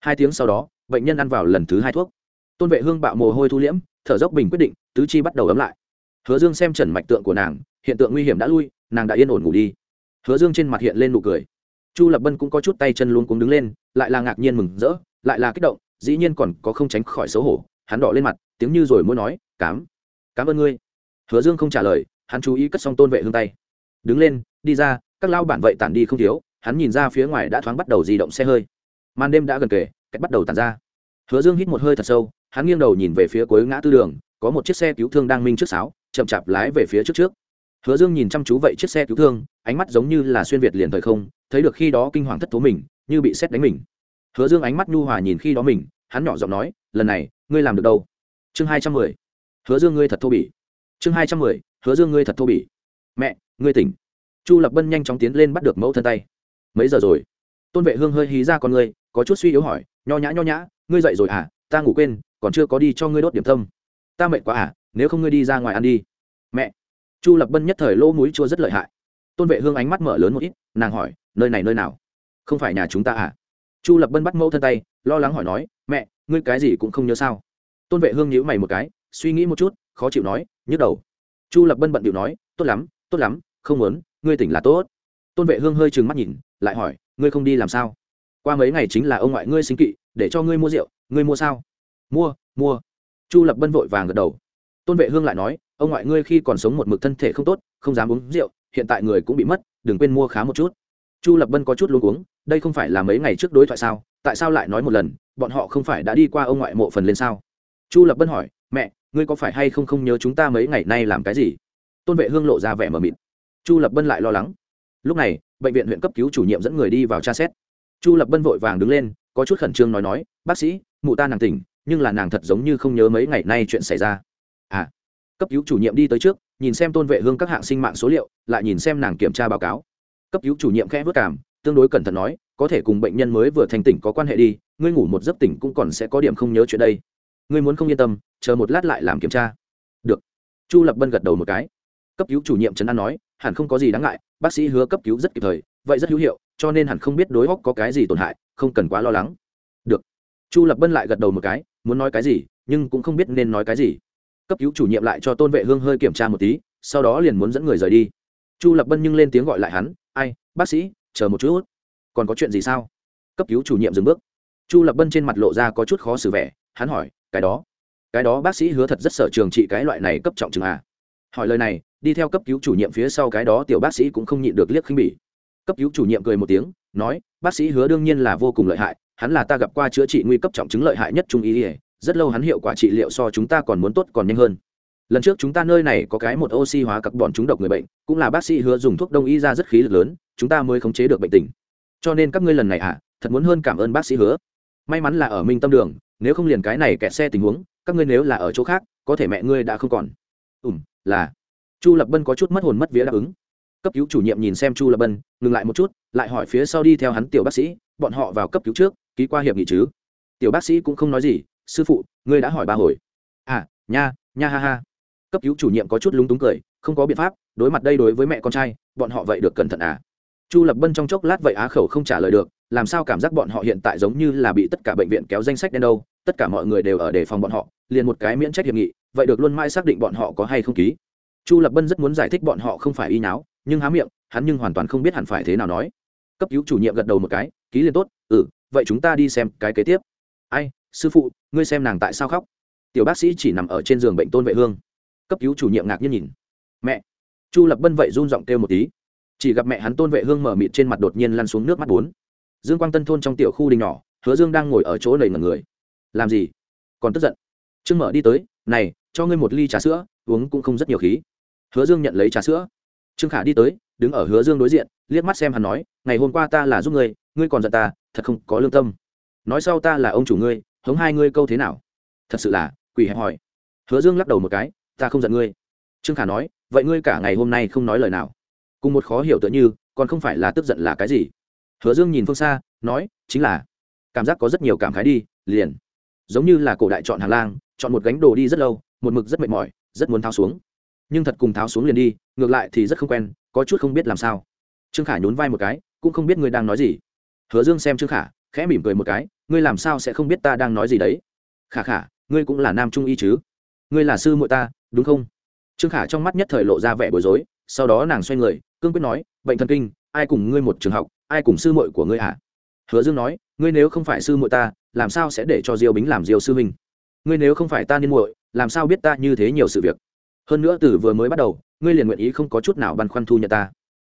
Speaker 1: Hai tiếng sau đó, bệnh nhân ăn vào lần thứ hai thuốc. Tôn vệ hương bạo mồ hôi thu liễm, thở dốc bình quyết định tứ chi bắt đầu ấm lại. Hứa dương xem trần mạch tượng của nàng, hiện tượng nguy hiểm đã lui, nàng đã yên ổn ngủ đi. Hứa dương trên mặt hiện lên nụ cười. Chu lập bân cũng có chút tay chân luôn cuống đứng lên, lại là ngạc nhiên mừng rỡ, lại là kích động, dĩ nhiên còn có không tránh khỏi xấu hổ, hắn đỏ lên mặt, tiếng như rồi muốn nói cám cám ơn ngươi. Hứa dương không trả lời, hắn chú ý cất xong tôn vệ hương tay. Đứng lên, đi ra, các lao bản vậy tản đi không thiếu. Hắn nhìn ra phía ngoài đã thoáng bắt đầu di động xe hơi. Màn đêm đã gần kề, cách bắt đầu tàn ra. Hứa dương hít một hơi thật sâu, hắn nghiêng đầu nhìn về phía cuối ngã tư đường có một chiếc xe cứu thương đang minh trước sáo, chậm chạp lái về phía trước trước. Hứa dương nhìn chăm chú vậy chiếc xe cứu thương, ánh mắt giống như là xuyên việt liền thời không, thấy được khi đó kinh hoàng thất thố mình, như bị xét đánh mình. Hứa dương ánh mắt nhu hòa nhìn khi đó mình, hắn nhỏ giọng nói, lần này, ngươi làm được đâu? Chương hai trăm mười. Hứa dương ngươi thật thô bỉ. Chương hai trăm mười. Hứa dương ngươi thật thô bỉ. Mẹ, ngươi tỉnh. Chu lập bân nhanh chóng tiến lên bắt được mẫu thân tay. Mấy giờ rồi? Tôn vệ hương hơi hí ra con ngươi, có chút suy yếu hỏi, nho nhã nho nhã, ngươi dậy rồi à? Ta ngủ quên, còn chưa có đi cho ngươi đốt điểm tâm ta mệt quá à nếu không ngươi đi ra ngoài ăn đi. Mẹ, chu lập bân nhất thời lỗ mũi chua rất lợi hại. Tôn vệ hương ánh mắt mở lớn một ít, nàng hỏi, nơi này nơi nào? Không phải nhà chúng ta à? Chu lập bân bắt mẫu thân tay, lo lắng hỏi nói, mẹ, ngươi cái gì cũng không nhớ sao? Tôn vệ hương nhíu mày một cái, suy nghĩ một chút, khó chịu nói, nhức đầu. Chu lập bân bận điệu nói, tốt lắm tốt lắm, không muốn, ngươi tỉnh là tốt. Tôn vệ hương hơi trừng mắt nhìn, lại hỏi, ngươi không đi làm sao? Qua mấy ngày chính là ông ngoại ngươi sinh kỵ, để cho ngươi mua rượu, ngươi mua sao? Mua mua chu lập bân vội vàng gật đầu. Tôn vệ hương lại nói, ông ngoại ngươi khi còn sống một mực thân thể không tốt, không dám uống rượu, hiện tại người cũng bị mất, đừng quên mua khá một chút. Chu lập bân có chút luôn uống đây không phải là mấy ngày trước đối thoại sao? Tại sao lại nói một lần? Bọn họ không phải đã đi qua ông ngoại mộ phần lên sao? Chu lập bân hỏi, mẹ, ngươi có phải hay không không nhớ chúng ta mấy ngày nay làm cái gì? Tôn vệ hương lộ ra vẻ mờ mịt. Chu lập bân lại lo lắng. Lúc này, bệnh viện huyện cấp cứu chủ nhiệm dẫn người đi vào tra xét. Chu lập bân vội vàng đứng lên, có chút khẩn trương nói nói, bác sĩ, mụ ta nàng tỉnh nhưng là nàng thật giống như không nhớ mấy ngày nay chuyện xảy ra. À cấp cứu chủ nhiệm đi tới trước, nhìn xem tôn vệ hương các hạng sinh mạng số liệu, lại nhìn xem nàng kiểm tra báo cáo. Cấp cứu chủ nhiệm khẽ vất cảm, tương đối cẩn thận nói, có thể cùng bệnh nhân mới vừa thành tỉnh có quan hệ đi, ngươi ngủ một giấc tỉnh cũng còn sẽ có điểm không nhớ chuyện đây. Ngươi muốn không yên tâm, chờ một lát lại làm kiểm tra. Được. Chu lập bân gật đầu một cái. Cấp cứu chủ nhiệm trấn an nói, hẳn không có gì đáng ngại, bác sĩ hứa cấp cứu rất kịp thời, vậy rất hữu hiệu, cho nên hẳn không biết đối hóc có cái gì tổn hại, không cần quá lo lắng. Được. Chu lập bân lại gật đầu một cái muốn nói cái gì, nhưng cũng không biết nên nói cái gì. Cấp cứu chủ nhiệm lại cho tôn vệ hương hơi kiểm tra một tí, sau đó liền muốn dẫn người rời đi. Chu lập bân nhưng lên tiếng gọi lại hắn, ai, bác sĩ, chờ một chút. Còn có chuyện gì sao? Cấp cứu chủ nhiệm dừng bước. Chu lập bân trên mặt lộ ra có chút khó xử vẻ, hắn hỏi, cái đó cái đó bác sĩ hứa thật rất sở trường trị cái loại này cấp trọng trường à? Hỏi lời này, đi theo cấp cứu chủ nhiệm phía sau cái đó tiểu bác sĩ cũng không nhịn được liếc khinh bỉ. Cấp cứu chủ nhiệm cười một tiếng, nói, bác sĩ hứa đương nhiên là vô cùng lợi hại hắn là ta gặp qua chữa trị nguy cấp trọng chứng lợi hại nhất trung ý ỉa rất lâu hắn hiệu quả trị liệu so chúng ta còn muốn tốt còn nhanh hơn. Lần trước chúng ta nơi này có cái một oxy hóa các bọn chúng độc người bệnh cũng là bác sĩ hứa dùng thuốc đông y ra rất khí lực lớn chúng ta mới khống chế được bệnh tình. Cho nên các ngươi lần này ạ à, thật muốn hơn cảm ơn bác sĩ hứa. May mắn là ở minh tâm đường nếu không liền cái này kẹt xe tình huống các ngươi nếu là ở chỗ khác có thể mẹ ngươi đã không còn. Ùm là. Chu lập bân có chút mất hồn mất vía đáp ứng. Cấp cứu chủ nhiệm nhìn xem chu lập bân ngừng lại một chút lại hỏi phía sau đi theo hắn tiểu bác sĩ bọn họ vào cấp cứu trước ký qua hiệp nghị chứ? Tiểu bác sĩ cũng không nói gì, sư phụ, ngươi đã hỏi ba hồi. À nha nha ha ha. Cấp cứu chủ nhiệm có chút lúng túng cười, không có biện pháp, đối mặt đây đối với mẹ con trai, bọn họ vậy được cẩn thận à? Chu lập bân trong chốc lát vậy á khẩu không trả lời được, làm sao cảm giác bọn họ hiện tại giống như là bị tất cả bệnh viện kéo danh sách đen đâu? Tất cả mọi người đều ở đề phòng bọn họ, liền một cái miễn trách hiệp nghị, vậy được luôn mãi xác định bọn họ có hay không ký. Chu lập bân rất muốn giải thích bọn họ không phải y nháo, nhưng há miệng, hắn nhưng hoàn toàn không biết hẳn phải thế nào nói. Cấp cứu chủ nhiệm gật đầu một cái, ký liền tốt ừ vậy chúng ta đi xem cái kế tiếp. Ai, sư phụ, ngươi xem nàng tại sao khóc? Tiểu bác sĩ chỉ nằm ở trên giường bệnh tôn vệ hương. Cấp cứu chủ nhiệm ngạc nhiên nhìn. Mẹ. Chu lập bân vậy run giọng kêu một tí. Chỉ gặp mẹ hắn tôn vệ hương mở mịt trên mặt đột nhiên lăn xuống nước mắt bốn. Dương quang tân thôn trong tiểu khu đình nhỏ, hứa dương đang ngồi ở chỗ lầy ngần người. Làm gì? Còn tức giận. Trương mở đi tới, này, cho ngươi một ly trà sữa, uống cũng không rất nhiều khí. Hứa dương nhận lấy trà sữa. Trương khả đi tới, đứng ở hứa dương đối diện, liếc mắt xem hắn nói, ngày hôm qua ta là giúp ngươi ngươi còn giận ta, thật không có lương tâm. Nói sau ta là ông chủ ngươi, hống hai ngươi câu thế nào? Thật sự là, quỷ hẹp hỏi hứa dương lắc đầu một cái, ta không giận ngươi. Trương khả nói, vậy ngươi cả ngày hôm nay không nói lời nào? Cùng một khó hiểu tựa như, còn không phải là tức giận là cái gì? Hứa dương nhìn phương xa, nói, chính là, cảm giác có rất nhiều cảm khái đi, liền. Giống như là cổ đại chọn hàng lang, chọn một gánh đồ đi rất lâu, một mực rất mệt mỏi, rất muốn tháo xuống. Nhưng thật cùng tháo xuống liền đi, ngược lại thì rất không quen, có chút không biết làm sao. Trương khả nhún vai một cái, cũng không biết ngươi đang nói gì hứa dương xem trương khả, khẽ mỉm cười một cái, ngươi làm sao sẽ không biết ta đang nói gì đấy? Khả khả, ngươi cũng là nam trung y chứ? Ngươi là sư muội ta, đúng không? Trương khả trong mắt nhất thời lộ ra vẻ bối rối, sau đó nàng xoay người, cương quyết nói, bệnh thần kinh, ai cùng ngươi một trường học, ai cùng sư muội của ngươi hả à? hứa dương nói, ngươi nếu không phải sư muội ta, làm sao sẽ để cho diêu bính làm diêu sư huynh? Ngươi nếu không phải ta niên muội, làm sao biết ta như thế nhiều sự việc? Hơn nữa từ vừa mới bắt đầu, ngươi liền nguyện ý không có chút nào băn khoăn thu nhận ta.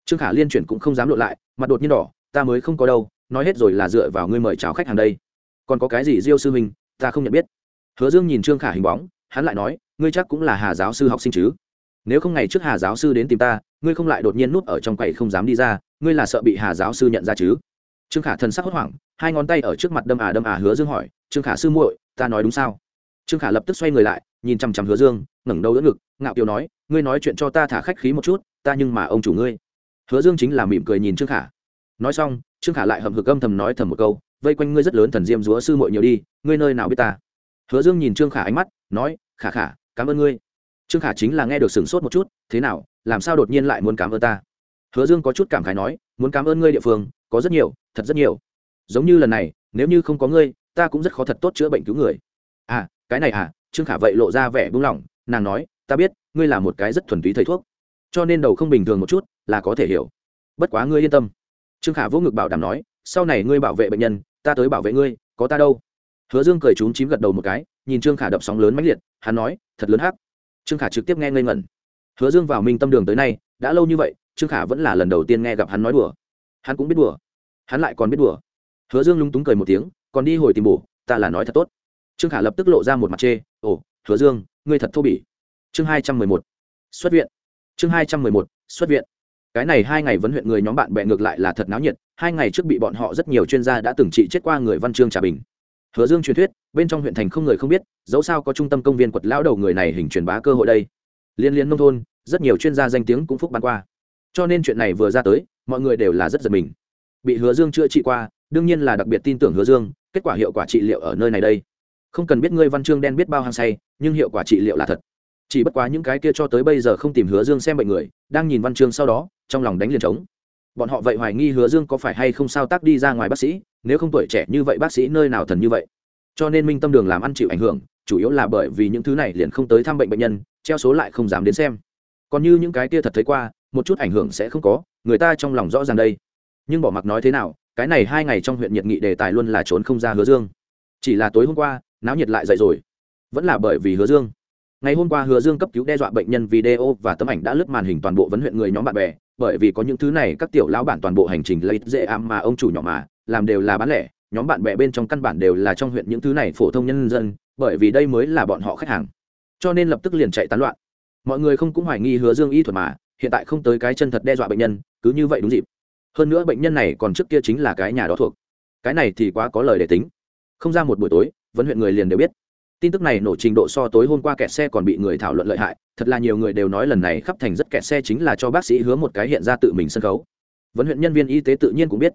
Speaker 1: Trương khả liên chuyển cũng không dám lộ lại, mặt đột nhiên đỏ, ta mới không có đâu nói hết rồi là dựa vào ngươi mời chào khách hàng đây. Còn có cái gì, diêu sư huynh, ta không nhận biết. Hứa dương nhìn trương khả hình bóng, hắn lại nói, ngươi chắc cũng là hà giáo sư học sinh chứ? Nếu không ngày trước hà giáo sư đến tìm ta, ngươi không lại đột nhiên núp ở trong quầy không dám đi ra, ngươi là sợ bị hà giáo sư nhận ra chứ? Trương khả thần sắc hốt hoảng, hai ngón tay ở trước mặt đâm à đâm à hứa dương hỏi, trương khả sư muội, ta nói đúng sao? Trương khả lập tức xoay người lại, nhìn chằm chằm hứa dương, ngẩng đầu đỡ ngực, ngạo kiều nói, ngươi nói chuyện cho ta thả khách khí một chút, ta nhưng mà ông chủ ngươi. Hứa dương chính là mỉm cười nhìn trương khả. Nói xong trương khả lại hầm hực âm thầm nói thầm một câu, vây quanh ngươi rất lớn thần diêm dúa sư muội nhiều đi, ngươi nơi nào biết ta? Hứa dương nhìn trương khả ánh mắt, nói, khả khả, cảm ơn ngươi. Trương khả chính là nghe được sửng sốt một chút, thế nào, làm sao đột nhiên lại muốn cảm ơn ta? Hứa dương có chút cảm khái nói, muốn cảm ơn ngươi địa phương, có rất nhiều, thật rất nhiều. Giống như lần này, nếu như không có ngươi, ta cũng rất khó thật tốt chữa bệnh cứu người. À cái này à? Trương khả vậy lộ ra vẻ buông lỏng, nàng nói, ta biết, ngươi là một cái rất thuần túy thầy thuốc, cho nên đầu không bình thường một chút, là có thể hiểu. Bất quá ngươi yên tâm trương khả vô ngực bảo đảm nói, sau này ngươi bảo vệ bệnh nhân, ta tới bảo vệ ngươi, có ta đâu? Hứa dương cười trúng chím gật đầu một cái, nhìn trương khả đập sóng lớn mãnh liệt, hắn nói, thật lớn hắc. Trương khả trực tiếp nghe ngây ngẩn. Hứa dương vào minh tâm đường tới nay, đã lâu như vậy, trương khả vẫn là lần đầu tiên nghe gặp hắn nói đùa. Hắn cũng biết đùa. Hắn lại còn biết đùa. Hứa dương lúng túng cười một tiếng, còn đi hồi tìm bổ, ta là nói thật tốt. Trương khả lập tức lộ ra một mặt chê, ồ, hứa dương, ngươi thật thô bỉ. Chương hai trăm mười một, xuất viện. Chương hai trăm mười một, xuất viện cái này hai ngày vấn huyện người nhóm bạn bè ngược lại là thật náo nhiệt, hai ngày trước bị bọn họ rất nhiều chuyên gia đã từng trị chết qua người văn chương trà bình. Hứa dương truyền thuyết, bên trong huyện thành không người không biết, dẫu sao có trung tâm công viên quật lão đầu người này hình truyền bá cơ hội đây. Liên liên nông thôn, rất nhiều chuyên gia danh tiếng cũng phúc ban qua. Cho nên chuyện này vừa ra tới, mọi người đều là rất giật mình. Bị hứa dương chữa trị qua, đương nhiên là đặc biệt tin tưởng hứa dương, kết quả hiệu quả trị liệu ở nơi này đây. Không cần biết ngươi văn chương đen biết bao hăng say, nhưng hiệu quả trị liệu là thật. Chỉ bất quá những cái kia cho tới bây giờ không tìm hứa dương xem bệnh người, đang nhìn văn chương sau đó trong lòng đánh liền trống. Bọn họ vậy hoài nghi hứa dương có phải hay không sao tác đi ra ngoài bác sĩ, nếu không tuổi trẻ như vậy bác sĩ nơi nào thần như vậy. Cho nên minh tâm đường làm ăn chịu ảnh hưởng, chủ yếu là bởi vì những thứ này liền không tới thăm bệnh bệnh nhân, treo số lại không dám đến xem. Còn như những cái kia thật thấy qua, một chút ảnh hưởng sẽ không có, người ta trong lòng rõ ràng đây. Nhưng bỏ mặc nói thế nào, cái này hai ngày trong huyện nhiệt nghị đề tài luôn là trốn không ra hứa dương. Chỉ là tối hôm qua, náo nhiệt lại dậy rồi. Vẫn là bởi vì hứa dương. Ngày hôm qua hứa dương cấp cứu đe dọa bệnh nhân video và tấm ảnh đã lướt màn hình toàn bộ vấn huyện người nhóm bạn bè bởi vì có những thứ này các tiểu lão bản toàn bộ hành trình lấy dễ ám mà ông chủ nhỏ mà, làm đều là bán lẻ, nhóm bạn bè bên trong căn bản đều là trong huyện những thứ này phổ thông nhân dân, bởi vì đây mới là bọn họ khách hàng. Cho nên lập tức liền chạy tán loạn. Mọi người không cũng hoài nghi hứa dương y thuật mà, hiện tại không tới cái chân thật đe dọa bệnh nhân, cứ như vậy đúng dịp. Hơn nữa bệnh nhân này còn trước kia chính là cái nhà đó thuộc. Cái này thì quá có lời để tính. Không ra một buổi tối, vấn huyện người liền đều biết tin tức này nổ trình độ so tối hôm qua kẹt xe còn bị người thảo luận lợi hại, thật là nhiều người đều nói lần này khắp thành rất kẹt xe chính là cho bác sĩ hứa một cái hiện ra tự mình sân khấu. Vấn huyện nhân viên y tế tự nhiên cũng biết.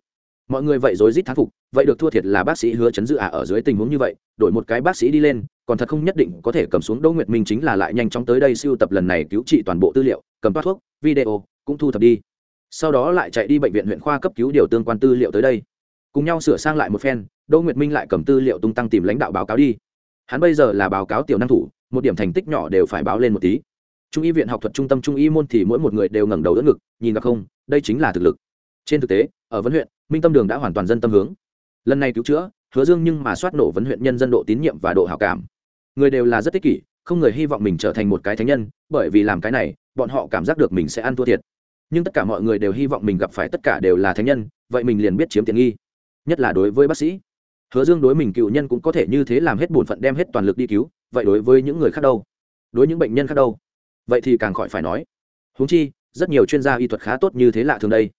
Speaker 1: Mọi người vậy rối rít thán phục, vậy được thua thiệt là bác sĩ hứa chấn dự ả à ở dưới tình huống như vậy, đổi một cái bác sĩ đi lên, còn thật không nhất định có thể cầm xuống đỗ nguyệt minh chính là lại nhanh chóng tới đây siêu tập lần này cứu trị toàn bộ tư liệu, cầm toát thuốc, video, cũng thu thập đi. Sau đó lại chạy đi bệnh viện huyện khoa cấp cứu điều tương quan tư liệu tới đây. Cùng nhau sửa sang lại một phen, đỗ nguyệt minh lại cầm tư liệu tung tăng tìm lãnh đạo báo cáo đi hắn bây giờ là báo cáo tiểu năng thủ, một điểm thành tích nhỏ đều phải báo lên một tí. Trung y viện học thuật trung tâm trung y môn thì mỗi một người đều ngẩng đầu đỡ ngực, nhìn gặp không, đây chính là thực lực. Trên thực tế, ở vấn huyện, minh tâm đường đã hoàn toàn dân tâm hướng. Lần này cứu chữa, hứa dương nhưng mà soát nổ vấn huyện nhân dân độ tín nhiệm và độ hảo cảm. Người đều là rất tích kỷ, không người hy vọng mình trở thành một cái thánh nhân, bởi vì làm cái này, bọn họ cảm giác được mình sẽ ăn thua thiệt. Nhưng tất cả mọi người đều hy vọng mình gặp phải tất cả đều là thánh nhân, vậy mình liền biết chiếm tiện nghi. Nhất là đối với bác sĩ hứa dương đối mình cựu nhân cũng có thể như thế làm hết bổn phận đem hết toàn lực đi cứu, vậy đối với những người khác đâu? Đối những bệnh nhân khác đâu? Vậy thì càng khỏi phải nói. Huống chi, rất nhiều chuyên gia y thuật khá tốt như thế lạ thường đây.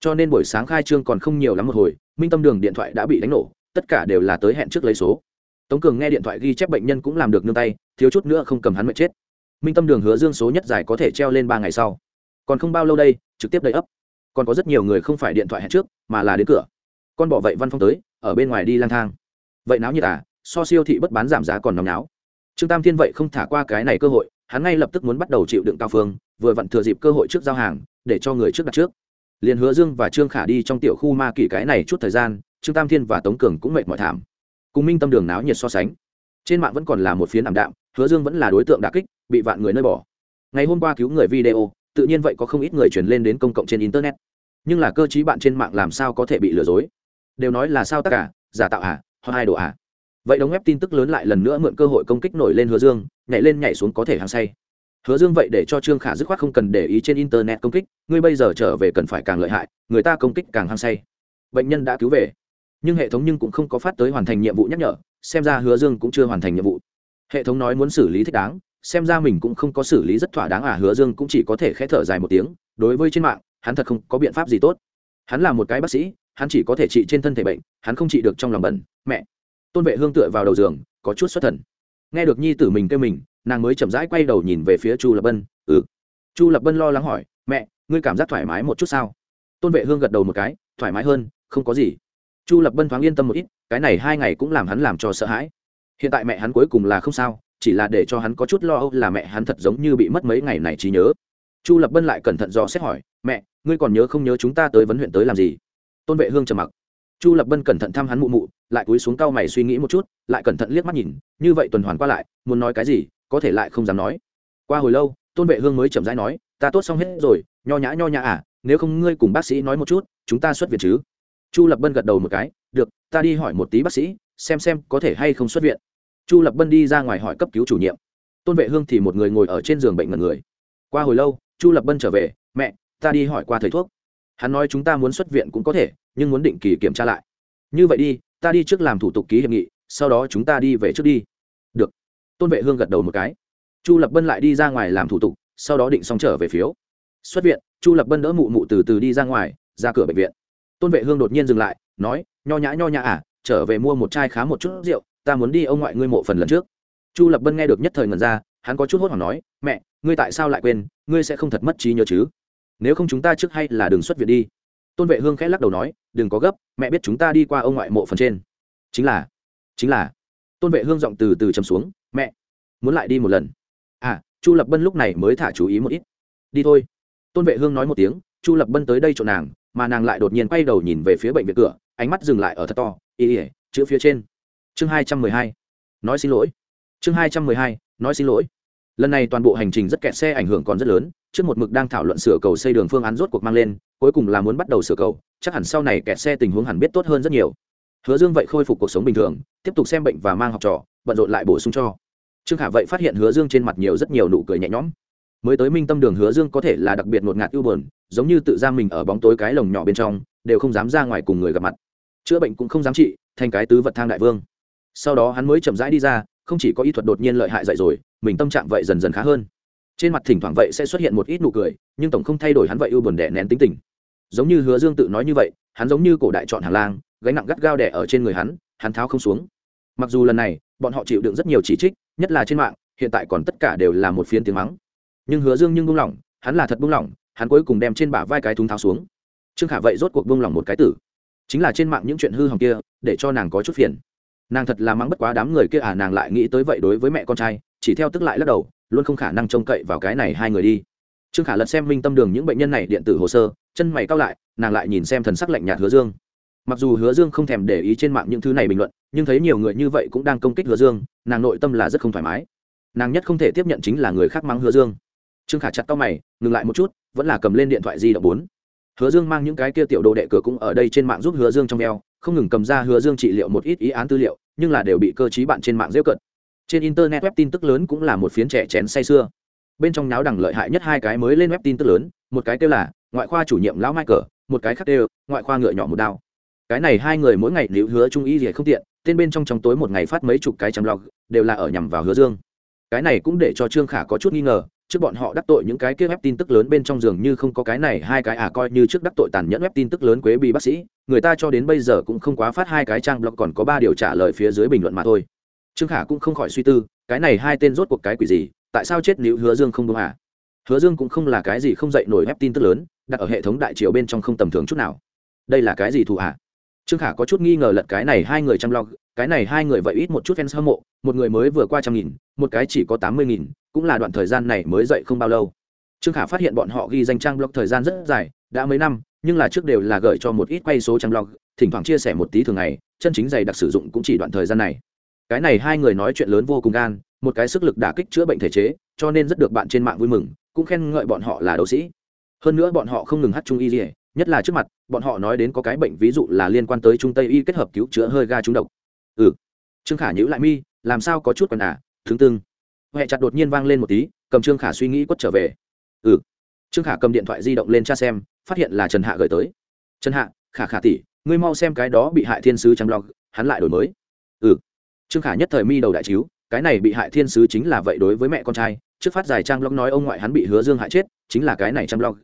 Speaker 1: Cho nên buổi sáng khai trương còn không nhiều lắm một hồi, minh tâm đường điện thoại đã bị đánh nổ, tất cả đều là tới hẹn trước lấy số. Tống cường nghe điện thoại ghi chép bệnh nhân cũng làm được nương tay, thiếu chút nữa không cầm hắn mệt chết. Minh tâm đường hứa dương số nhất giải có thể treo lên ba ngày sau. Còn không bao lâu đây, trực tiếp đầy ấp. Còn có rất nhiều người không phải điện thoại hẹn trước, mà là đến cửa con bỏ vậy văn phong tới, ở bên ngoài đi lang thang. Vậy náo như à so siêu thị bất bán giảm giá còn nóng náo. Trương tam thiên vậy không thả qua cái này cơ hội, hắn ngay lập tức muốn bắt đầu chịu đựng cao phương, vừa vặn thừa dịp cơ hội trước giao hàng, để cho người trước đặt trước. Liền hứa dương và trương khả đi trong tiểu khu ma kỷ cái này chút thời gian, trương tam thiên và tống cường cũng mệt mỏi thảm. Cùng minh tâm đường náo nhiệt so sánh. Trên mạng vẫn còn là một phiến ảm đạm, hứa dương vẫn là đối tượng đà kích, bị vạn người nơi bỏ. Ngày hôm qua cứu người video, tự nhiên vậy có không ít người truyền lên đến công cộng trên internet. Nhưng là cơ chí bạn trên mạng làm sao có thể bị lừa dối? Đều nói là sao tất cả à, giả tạo à hoặc hai độ à. Vậy đóng web tin tức lớn lại lần nữa mượn cơ hội công kích nổi lên hứa dương, nhảy lên nhảy xuống có thể hàng say. Hứa dương vậy để cho trương khả dứt khoát không cần để ý trên internet công kích, ngươi bây giờ trở về cần phải càng lợi hại, người ta công kích càng hăng say. Bệnh nhân đã cứu về. Nhưng hệ thống nhưng cũng không có phát tới hoàn thành nhiệm vụ nhắc nhở, xem ra hứa dương cũng chưa hoàn thành nhiệm vụ. Hệ thống nói muốn xử lý thích đáng, xem ra mình cũng không có xử lý rất thỏa đáng à hứa dương cũng chỉ có thể khẽ thở dài một tiếng, đối với trên mạng, hắn thật không có biện pháp gì tốt. Hắn là một cái bác sĩ hắn chỉ có thể trị trên thân thể bệnh, hắn không trị được trong lòng bẩn. Mẹ, tôn vệ hương tựa vào đầu giường, có chút xuất thần. Nghe được nhi tử mình kêu mình, nàng mới chậm rãi quay đầu nhìn về phía chu lập bân ừ. Chu lập bân lo lắng hỏi, mẹ, ngươi cảm giác thoải mái một chút sao? Tôn vệ hương gật đầu một cái, thoải mái hơn, không có gì. Chu lập bân thoáng yên tâm một ít, cái này hai ngày cũng làm hắn làm cho sợ hãi. Hiện tại mẹ hắn cuối cùng là không sao, chỉ là để cho hắn có chút lo âu là mẹ hắn thật giống như bị mất mấy ngày này trí nhớ. Chu lập bân lại cẩn thận dò xét hỏi, mẹ, ngươi còn nhớ không nhớ chúng ta tới vấn huyện tới làm gì? Tôn vệ hương trầm mặc. Chu lập bân cẩn thận thăm hắn mụ mụ, lại cúi xuống cau mày suy nghĩ một chút, lại cẩn thận liếc mắt nhìn, như vậy tuần hoàn qua lại, muốn nói cái gì, có thể lại không dám nói. Qua hồi lâu, tôn vệ hương mới chậm rãi nói, ta tốt xong hết rồi, nho nhã nho nhã à nếu không ngươi cùng bác sĩ nói một chút, chúng ta xuất viện chứ? Chu lập bân gật đầu một cái, được, ta đi hỏi một tí bác sĩ, xem xem có thể hay không xuất viện. Chu lập bân đi ra ngoài hỏi cấp cứu chủ nhiệm. Tôn vệ hương thì một người ngồi ở trên giường bệnh ngần người. Qua hồi lâu, chu lập bân trở về, mẹ, ta đi hỏi qua thầy thuốc. Hắn nói chúng ta muốn xuất viện cũng có thể nhưng muốn định kỳ kiểm tra lại. Như vậy đi, ta đi trước làm thủ tục ký hiệp nghị, sau đó chúng ta đi về trước đi. Được. Tôn vệ hương gật đầu một cái. Chu lập bân lại đi ra ngoài làm thủ tục, sau đó định xong trở về phiếu. Xuất viện, chu lập bân đỡ mụ mụ từ từ đi ra ngoài, ra cửa bệnh viện. Tôn vệ hương đột nhiên dừng lại, nói, nho nhã nho nhã à trở về mua một chai khá một chút rượu, ta muốn đi ông ngoại ngươi mộ phần lần trước. Chu lập bân nghe được nhất thời ngần ra, hắn có chút hốt hoảng nói, mẹ, ngươi tại sao lại quên, ngươi sẽ không thật mất trí nhớ chứ? Nếu không chúng ta trước hay là đừng xuất viện đi tôn vệ hương khẽ lắc đầu nói, đừng có gấp, mẹ biết chúng ta đi qua ông ngoại mộ phần trên. Chính là chính là. Tôn vệ hương giọng từ từ chầm xuống, mẹ, muốn lại đi một lần. À chu lập bân lúc này mới thả chú ý một ít. Đi thôi. Tôn vệ hương nói một tiếng, chu lập bân tới đây chỗ nàng, mà nàng lại đột nhiên quay đầu nhìn về phía bệnh viện cửa, ánh mắt dừng lại ở thật to ý ỉa chữ phía trên. Chương hai trăm mười hai. Nói xin lỗi. Chương hai trăm mười hai, nói xin lỗi lần này toàn bộ hành trình rất kẹt xe, ảnh hưởng còn rất lớn. Trước một mực đang thảo luận sửa cầu xây đường phương án rốt cuộc mang lên, cuối cùng là muốn bắt đầu sửa cầu. Chắc hẳn sau này kẹt xe tình huống hẳn biết tốt hơn rất nhiều. Hứa dương vậy khôi phục cuộc sống bình thường, tiếp tục xem bệnh và mang học trò, bận rộn lại bổ sung cho. Trương khả vậy phát hiện hứa dương trên mặt nhiều rất nhiều nụ cười nhẹ nhõm. Mới tới minh tâm đường, hứa dương có thể là đặc biệt ngột ngạt ưu bờn giống như tự ra mình ở bóng tối cái lồng nhỏ bên trong, đều không dám ra ngoài cùng người gặp mặt. Chữa bệnh cũng không dám trị, thành cái tứ vật thang đại vương. Sau đó hắn mới chậm rãi đi ra không chỉ có y thuật đột nhiên lợi hại dạy rồi, mình tâm trạng vậy dần dần khá hơn. Trên mặt thỉnh thoảng vậy sẽ xuất hiện một ít nụ cười, nhưng tổng không thay đổi hắn vậy ưu buồn đẻ nén tính tình. Giống như hứa dương tự nói như vậy, hắn giống như cổ đại chọn hàng lang, gánh nặng gắt gao đẻ ở trên người hắn hắn tháo không xuống. Mặc dù lần này, bọn họ chịu đựng rất nhiều chỉ trích, nhất là trên mạng, hiện tại còn tất cả đều là một phiên tiếng mắng. Nhưng hứa dương nhưng buông lỏng, hắn là thật buông lỏng, hắn cuối cùng đem trên bả vai cái thúng tháo xuống. Trương khả vậy rốt cuộc buông lỏng một cái tử. Chính là trên mạng những chuyện hư hỏng kia, để cho nàng có chút phiền nàng thật là mắng bất quá đám người kia à nàng lại nghĩ tới vậy đối với mẹ con trai, chỉ theo tức lại lắc đầu, luôn không khả năng trông cậy vào cái này hai người đi. Trương khả lật xem minh tâm đường những bệnh nhân này điện tử hồ sơ, chân mày cao lại, nàng lại nhìn xem thần sắc lạnh nhạt hứa dương. Mặc dù hứa dương không thèm để ý trên mạng những thứ này bình luận, nhưng thấy nhiều người như vậy cũng đang công kích hứa dương, nàng nội tâm là rất không thoải mái. Nàng nhất không thể tiếp nhận chính là người khác mắng hứa dương. Trương khả chặt tao mày, ngừng lại một chút, vẫn là cầm lên điện thoại di động bốn. Hứa dương mang những cái kia tiểu đồ đệ cửa cũng ở đây trên mạng giúp hứa dương trong eo không ngừng cầm ra hứa dương trị liệu một ít ý án tư liệu, nhưng là đều bị cơ chí bạn trên mạng rêu cận trên internet web tin tức lớn cũng là một phiến trẻ chén say xưa bên trong náo đẳng lợi hại nhất hai cái mới lên web tin tức lớn, một cái kêu là ngoại khoa chủ nhiệm lão michael, một cái khác kêu ngoại khoa ngựa nhỏ một đao. Cái này hai người mỗi ngày nếu hứa trung y gì không tiện, tên bên trong trong tối một ngày phát mấy chục cái chăm log đều là ở nhằm vào hứa dương. Cái này cũng để cho trương khả có chút nghi ngờ trước bọn họ đắc tội những cái kia web tin tức lớn bên trong giường như không có cái này, hai cái à coi như trước đắc tội tàn nhẫn web tin tức lớn quế bị bác sĩ, người ta cho đến bây giờ cũng không quá phát hai cái trang blog còn có ba điều trả lời phía dưới bình luận mà thôi. Trương khả cũng không khỏi suy tư, cái này hai tên rốt cuộc cái quỷ gì, tại sao chết nữ hứa dương không đúng à? Hứa dương cũng không là cái gì không dậy nổi web tin tức lớn, đặt ở hệ thống đại triều bên trong không tầm thường chút nào. Đây là cái gì thù à trương khả có chút nghi ngờ lật cái này hai người chăm lo, cái này hai người vậy ít một chút fans hâm mộ, một người mới vừa qua trăm nghìn, một cái chỉ có tám mươi nghìn, cũng là đoạn thời gian này mới dậy không bao lâu. Trương khả phát hiện bọn họ ghi danh trang blog thời gian rất dài, đã mấy năm, nhưng là trước đều là gửi cho một ít quay số trang blog, thỉnh thoảng chia sẻ một tí thường ngày, chân chính dày đặc sử dụng cũng chỉ đoạn thời gian này. Cái này hai người nói chuyện lớn vô cùng gan, một cái sức lực đả kích chữa bệnh thể chế, cho nên rất được bạn trên mạng vui mừng, cũng khen ngợi bọn họ là đấu sĩ. Hơn nữa bọn họ không ngừng hát trung y dỉa nhất là trước mặt, bọn họ nói đến có cái bệnh ví dụ là liên quan tới trung tây y kết hợp cứu chữa hơi ga trúng độc. Ừ. Trương khả nhữ lại mi, làm sao có chút còn à thứ tương huệ chặt đột nhiên vang lên một tí, cầm trương khả suy nghĩ quất trở về. Ừ. Trương khả cầm điện thoại di động lên tra xem, phát hiện là trần hạ gửi tới. Trần hạ, khả khả tỷ, ngươi mau xem cái đó bị hại thiên sứ chăm lo hắn lại đổi mới. Ừ. Trương khả nhất thời mi đầu đại chiếu, cái này bị hại thiên sứ chính là vậy đối với mẹ con trai, trước phát giải trang blog nói ông ngoại hắn bị hứa dương hại chết, chính là cái này trang lo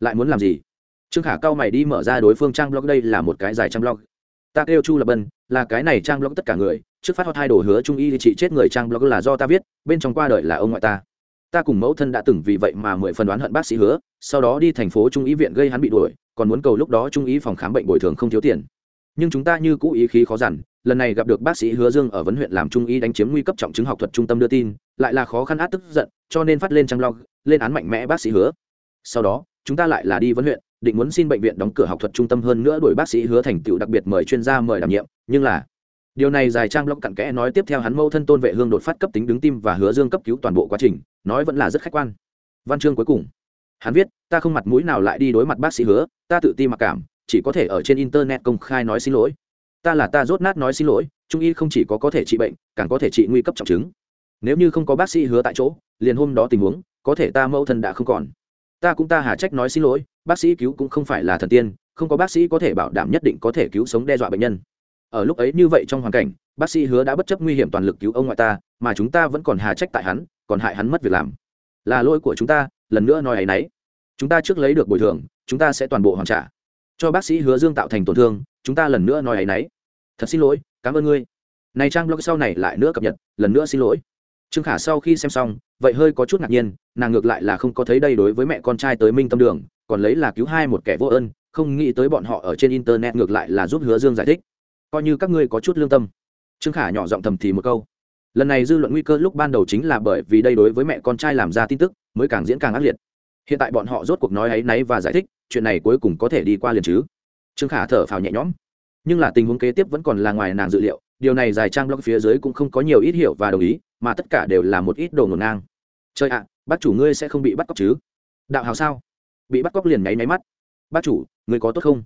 Speaker 1: lại muốn làm gì? Trương khả cao mày đi mở ra đối phương trang blog, đây là một cái dài trang blog. Ta kêu chu lập bân, là cái này trang blog tất cả người, trước phát hot hai đồ hứa trung y thì chị chết người trang blog là do ta viết, bên trong qua đời là ông ngoại ta. Ta cùng mẫu thân đã từng vì vậy mà mười phần đoán hận bác sĩ hứa, sau đó đi thành phố trung y viện gây hắn bị đuổi, còn muốn cầu lúc đó trung y phòng khám bệnh bồi thường không thiếu tiền. Nhưng chúng ta như cũ ý khí khó dằn, lần này gặp được bác sĩ hứa dương ở vấn huyện làm trung y đánh chiếm nguy cấp trọng chứng học thuật trung tâm đưa tin, lại là khó khăn át tức giận, cho nên phát lên trang blog, lên án mạnh mẽ bác sĩ hứa. Sau đó, chúng ta lại là đi vấn huyện định muốn xin bệnh viện đóng cửa học thuật trung tâm hơn nữa đuổi bác sĩ hứa thành tựu đặc biệt mời chuyên gia mời đảm nhiệm, nhưng là điều này dài trang blog cặn kẽ nói tiếp theo hắn mâu thân tôn vệ hương đột phát cấp tính đứng tim và hứa dương cấp cứu toàn bộ quá trình, nói vẫn là rất khách quan. Văn chương cuối cùng. Hắn viết, ta không mặt mũi nào lại đi đối mặt bác sĩ hứa, ta tự ti mặc cảm, chỉ có thể ở trên internet công khai nói xin lỗi. Ta là ta rốt nát nói xin lỗi, trung y không chỉ có có thể trị bệnh, càng có thể trị nguy cấp trọng chứng. Nếu như không có bác sĩ hứa tại chỗ, liền hôm đó tình huống, có thể ta mẫu thân đã không còn ta cũng ta hà trách nói xin lỗi, bác sĩ cứu cũng không phải là thần tiên, không có bác sĩ có thể bảo đảm nhất định có thể cứu sống đe dọa bệnh nhân. Ở lúc ấy như vậy trong hoàn cảnh, bác sĩ hứa đã bất chấp nguy hiểm toàn lực cứu ông ngoại ta, mà chúng ta vẫn còn hà trách tại hắn, còn hại hắn mất việc làm. Là lỗi của chúng ta, lần nữa nói ấ y n ấ y chúng ta trước lấy được bồi thường, chúng ta sẽ toàn bộ hoàn trả. Cho bác sĩ hứa dương tạo thành tổn thương, chúng ta lần nữa nói ấ y n ấ y thật xin lỗi, cảm ơn ngươi. Này trang blog sau này lại nữa cập nhật, lần nữa xin lỗi. Trương khả sau khi xem xong vậy hơi có chút ngạc nhiên, nàng ngược lại là không có thấy đây đối với mẹ con trai tới minh tâm đường, còn lấy là cứu hai một kẻ vô ơn, không nghĩ tới bọn họ ở trên internet ngược lại là giúp hứa dương giải thích. Coi như các ngươi có chút lương tâm. Trương khả nhỏ giọng thầm thì một câu. Lần này dư luận nguy cơ lúc ban đầu chính là bởi vì đây đối với mẹ con trai làm ra tin tức, mới càng diễn càng ác liệt. Hiện tại bọn họ rốt cuộc nói ấ y náy và giải thích, chuyện này cuối cùng có thể đi qua liền chứ. Trương khả thở phào nhẹ nhõm. Nhưng là tình huống kế tiếp vẫn còn là ngoài nàng dự liệu điều này dài trang blog phía dưới cũng không có nhiều ít hiểu và đồng ý, mà tất cả đều là một ít đồ ngổn ngang. Chơi ạ, bác chủ ngươi sẽ không bị bắt cóc chứ? Đạo hào sao? Bị bắt cóc liền nháy máy mắt. Bác chủ, ngươi có tốt không?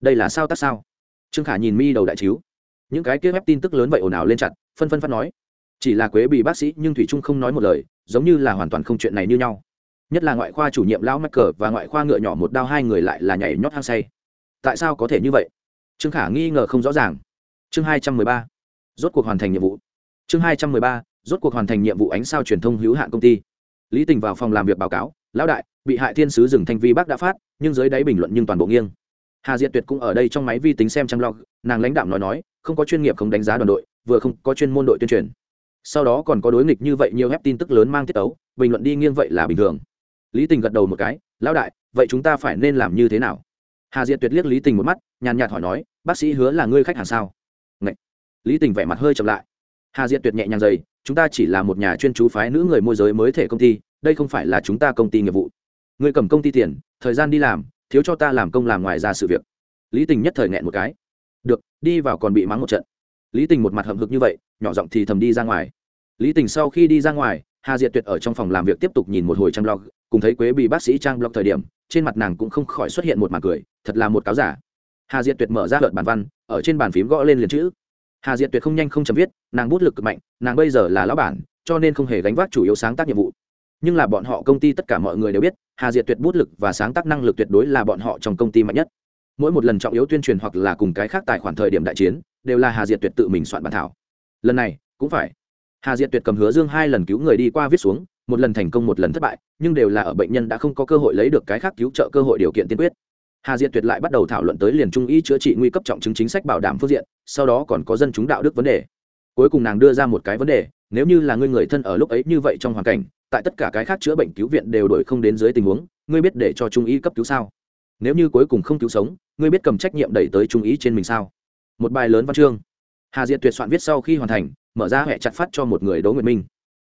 Speaker 1: Đây là sao tác sao? Trương khả nhìn mi đầu đại chiếu. Những cái kia web tin tức lớn vậy ồn ào lên chặt, phân phân phát nói. Chỉ là quế bị bác sĩ nhưng thủy trung không nói một lời, giống như là hoàn toàn không chuyện này như nhau. Nhất là ngoại khoa chủ nhiệm lão mắc cờ và ngoại khoa ngựa nhỏ một đao hai người lại là nhảy nhót hang say. Tại sao có thể như vậy? Trương khả nghi ngờ không rõ ràng. Chương hai trăm mười ba rốt cuộc hoàn thành nhiệm vụ. Chương hai trăm mười ba rốt cuộc hoàn thành nhiệm vụ ánh sao truyền thông hữu hạn công ty. Lý tình vào phòng làm việc báo cáo lão đại bị hại thiên sứ rừng thanh vi bác đã phát nhưng dưới đáy bình luận nhưng toàn bộ nghiêng. Hà diệt tuyệt cũng ở đây trong máy vi tính xem trang log, nàng lãnh đạo nói nói không có chuyên nghiệp không đánh giá đoàn đội vừa không có chuyên môn đội tuyên truyền. Sau đó còn có đối nghịch như vậy nhiều ép tin tức lớn mang tiết ấu bình luận đi nghiêng vậy là bình thường. Lý tình gật đầu một cái lão đại vậy chúng ta phải nên làm như thế nào? Hà diệt tuyệt liếc lý tình một mắt nhàn nhạt hỏi nói bác sĩ hứa là ngươi khách hàng sao? Lý tình vẻ mặt hơi chậm lại. Hà diệt tuyệt nhẹ nhàng dày chúng ta chỉ là một nhà chuyên chú phái nữ người môi giới mới thể công ty, đây không phải là chúng ta công ty nghiệp vụ. Ngươi cầm công ty tiền, thời gian đi làm, thiếu cho ta làm công làm ngoài ra sự việc. Lý tình nhất thời nghẹn một cái. Được, đi vào còn bị mắng một trận. Lý tình một mặt hậm hực như vậy, nhỏ giọng thì thầm đi ra ngoài. Lý tình sau khi đi ra ngoài, hà diệt tuyệt ở trong phòng làm việc tiếp tục nhìn một hồi trang blog, cùng thấy quế bị bác sĩ trang blog thời điểm, trên mặt nàng cũng không khỏi xuất hiện một mặt cười, thật là một cáo giả. Hà diệt tuyệt mở ra lợn bản văn, ở trên bàn phím gõ lên liền chữ hà diệt tuyệt không nhanh không chậm viết, nàng bút lực cực mạnh, nàng bây giờ là lão bản, cho nên không hề gánh vác chủ yếu sáng tác nhiệm vụ. Nhưng là bọn họ công ty tất cả mọi người đều biết, hà diệt tuyệt bút lực và sáng tác năng lực tuyệt đối là bọn họ trong công ty mạnh nhất. Mỗi một lần trọng yếu tuyên truyền hoặc là cùng cái khác tài khoản thời điểm đại chiến, đều là hà diệt tuyệt tự mình soạn bản thảo. Lần này, cũng phải. Hà diệt tuyệt cầm hứa dương hai lần cứu người đi qua viết xuống, một lần thành công một lần thất bại, nhưng đều là ở bệnh nhân đã không có cơ hội lấy được cái khác cứu trợ cơ hội điều kiện tiên quyết hà diệt tuyệt lại bắt đầu thảo luận tới liền trung ý chữa trị nguy cấp trọng chứng chính sách bảo đảm phương diện, sau đó còn có dân chúng đạo đức vấn đề. Cuối cùng nàng đưa ra một cái vấn đề, nếu như là ngươi người thân ở lúc ấy như vậy trong hoàn cảnh, tại tất cả cái khác chữa bệnh cứu viện đều đổi không đến dưới tình huống, ngươi biết để cho trung ý cấp cứu sao? Nếu như cuối cùng không cứu sống, ngươi biết cầm trách nhiệm đẩy tới trung ý trên mình sao? Một bài lớn văn chương. Hà diệt tuyệt soạn viết sau khi hoàn thành, mở ra hệ chặt phát cho một người đỗ nguyệt minh.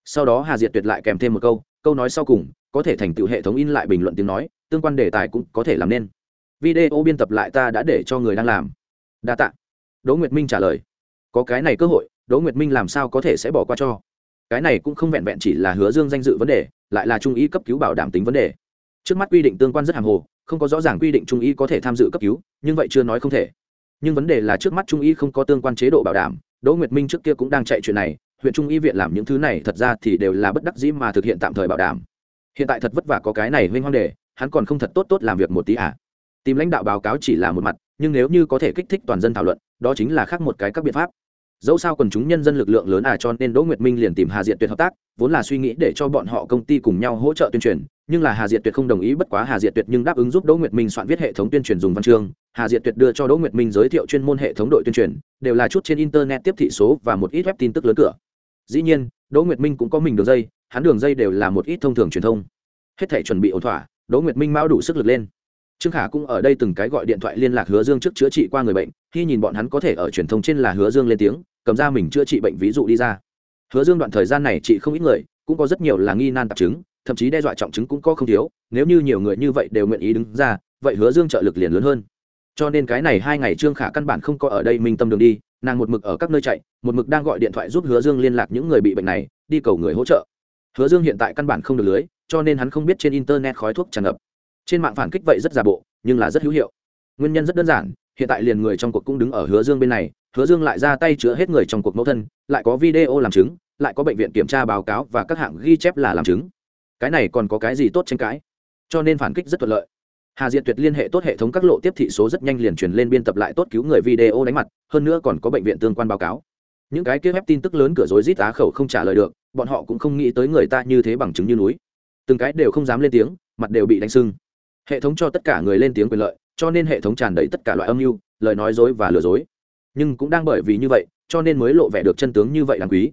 Speaker 1: Sau đó hà diệt tuyệt lại kèm thêm một câu câu nói sau cùng, có thể thành tựu hệ thống in lại bình luận tiếng nói, tương quan đề tài cũng có thể làm nên video biên tập lại ta đã để cho người đang làm. Đa t ạ đỗ nguyệt minh trả lời. Có cái này cơ hội, đỗ nguyệt minh làm sao có thể sẽ bỏ qua cho? Cái này cũng không vẹn vẹn chỉ là hứa dương danh dự vấn đề, lại là trung ý cấp cứu bảo đảm tính vấn đề. Trước mắt quy định tương quan rất hàng hồ, không có rõ ràng quy định trung y có thể tham dự cấp cứu, nhưng vậy chưa nói không thể. Nhưng vấn đề là trước mắt trung y không có tương quan chế độ bảo đảm, đỗ nguyệt minh trước kia cũng đang chạy chuyện này, huyện trung y viện làm những thứ này thật ra thì đều là bất đắc dĩ mà thực hiện tạm thời bảo đảm. Hiện tại thật vất vả có cái này huynh hoang đề, hắn còn không thật tốt tốt làm việc một tí à? Tìm lãnh đạo báo cáo chỉ là một mặt, nhưng nếu như có thể kích thích toàn dân thảo luận, đó chính là khác một cái các biện pháp. Dẫu sao quần chúng nhân dân lực lượng lớn à cho nên đỗ nguyệt minh liền tìm hà diện tuyệt hợp tác, vốn là suy nghĩ để cho bọn họ công ty cùng nhau hỗ trợ tuyên truyền, nhưng là hà diệt tuyệt không đồng ý, bất quá hà diệt tuyệt nhưng đáp ứng giúp đỗ nguyệt minh soạn viết hệ thống tuyên truyền dùng văn chương. Hà diệt tuyệt đưa cho đỗ nguyệt minh giới thiệu chuyên môn hệ thống đội tuyên truyền, đều là chút trên internet tiếp thị số và một ít web tin tức lớn cửa. Dĩ nhiên, đỗ nguyệt minh cũng có mình đường dây, hắn đường dây đều là một ít thông thường truyền thông. Hết thể chuẩn bị ổn thỏa, đỗ nguyệt minh mão đủ sức lực lên trương khả cũng ở đây từng cái gọi điện thoại liên lạc hứa dương trước chữa trị qua người bệnh, khi nhìn bọn hắn có thể ở truyền thông trên là hứa dương lên tiếng, cầm ra mình chữa trị bệnh ví dụ đi ra. Hứa dương đoạn thời gian này trị không ít người, cũng có rất nhiều là nghi nan tạp chứng, thậm chí đe dọa trọng chứng cũng có không thiếu, nếu như nhiều người như vậy đều nguyện ý đứng ra, vậy hứa dương trợ lực liền lớn hơn. Cho nên cái này hai ngày trương khả căn bản không có ở đây minh tâm đường đi, nàng một mực ở các nơi chạy, một mực đang gọi điện thoại giúp hứa dương liên lạc những người bị bệnh này, đi cầu người hỗ trợ. Hứa dương hiện tại căn bản không được lưới, cho nên hắn không biết trên internet khói thuốc tràn ngập trên mạng phản kích vậy rất giả bộ, nhưng là rất hữu hiệu. Nguyên nhân rất đơn giản, hiện tại liền người trong cuộc cũng đứng ở hứa dương bên này, hứa dương lại ra tay chữa hết người trong cuộc mẫu thân, lại có video làm chứng, lại có bệnh viện kiểm tra báo cáo và các hạng ghi chép là làm chứng. Cái này còn có cái gì tốt tranh cãi? Cho nên phản kích rất thuận lợi. Hà diệt tuyệt liên hệ tốt hệ thống các lộ tiếp thị số rất nhanh liền truyền lên biên tập lại tốt cứu người video đánh mặt, hơn nữa còn có bệnh viện tương quan báo cáo. Những cái kia web tin tức lớn cửa rối rít á khẩu không trả lời được, bọn họ cũng không nghĩ tới người ta như thế bằng chứng như núi. Từng cái đều không dám lên tiếng, mặt đều bị đánh sưng hệ thống cho tất cả người lên tiếng quyền lợi, cho nên hệ thống tràn đầy tất cả loại âm mưu, lời nói dối và lừa dối. Nhưng cũng đang bởi vì như vậy, cho nên mới lộ vẻ được chân tướng như vậy đáng quý.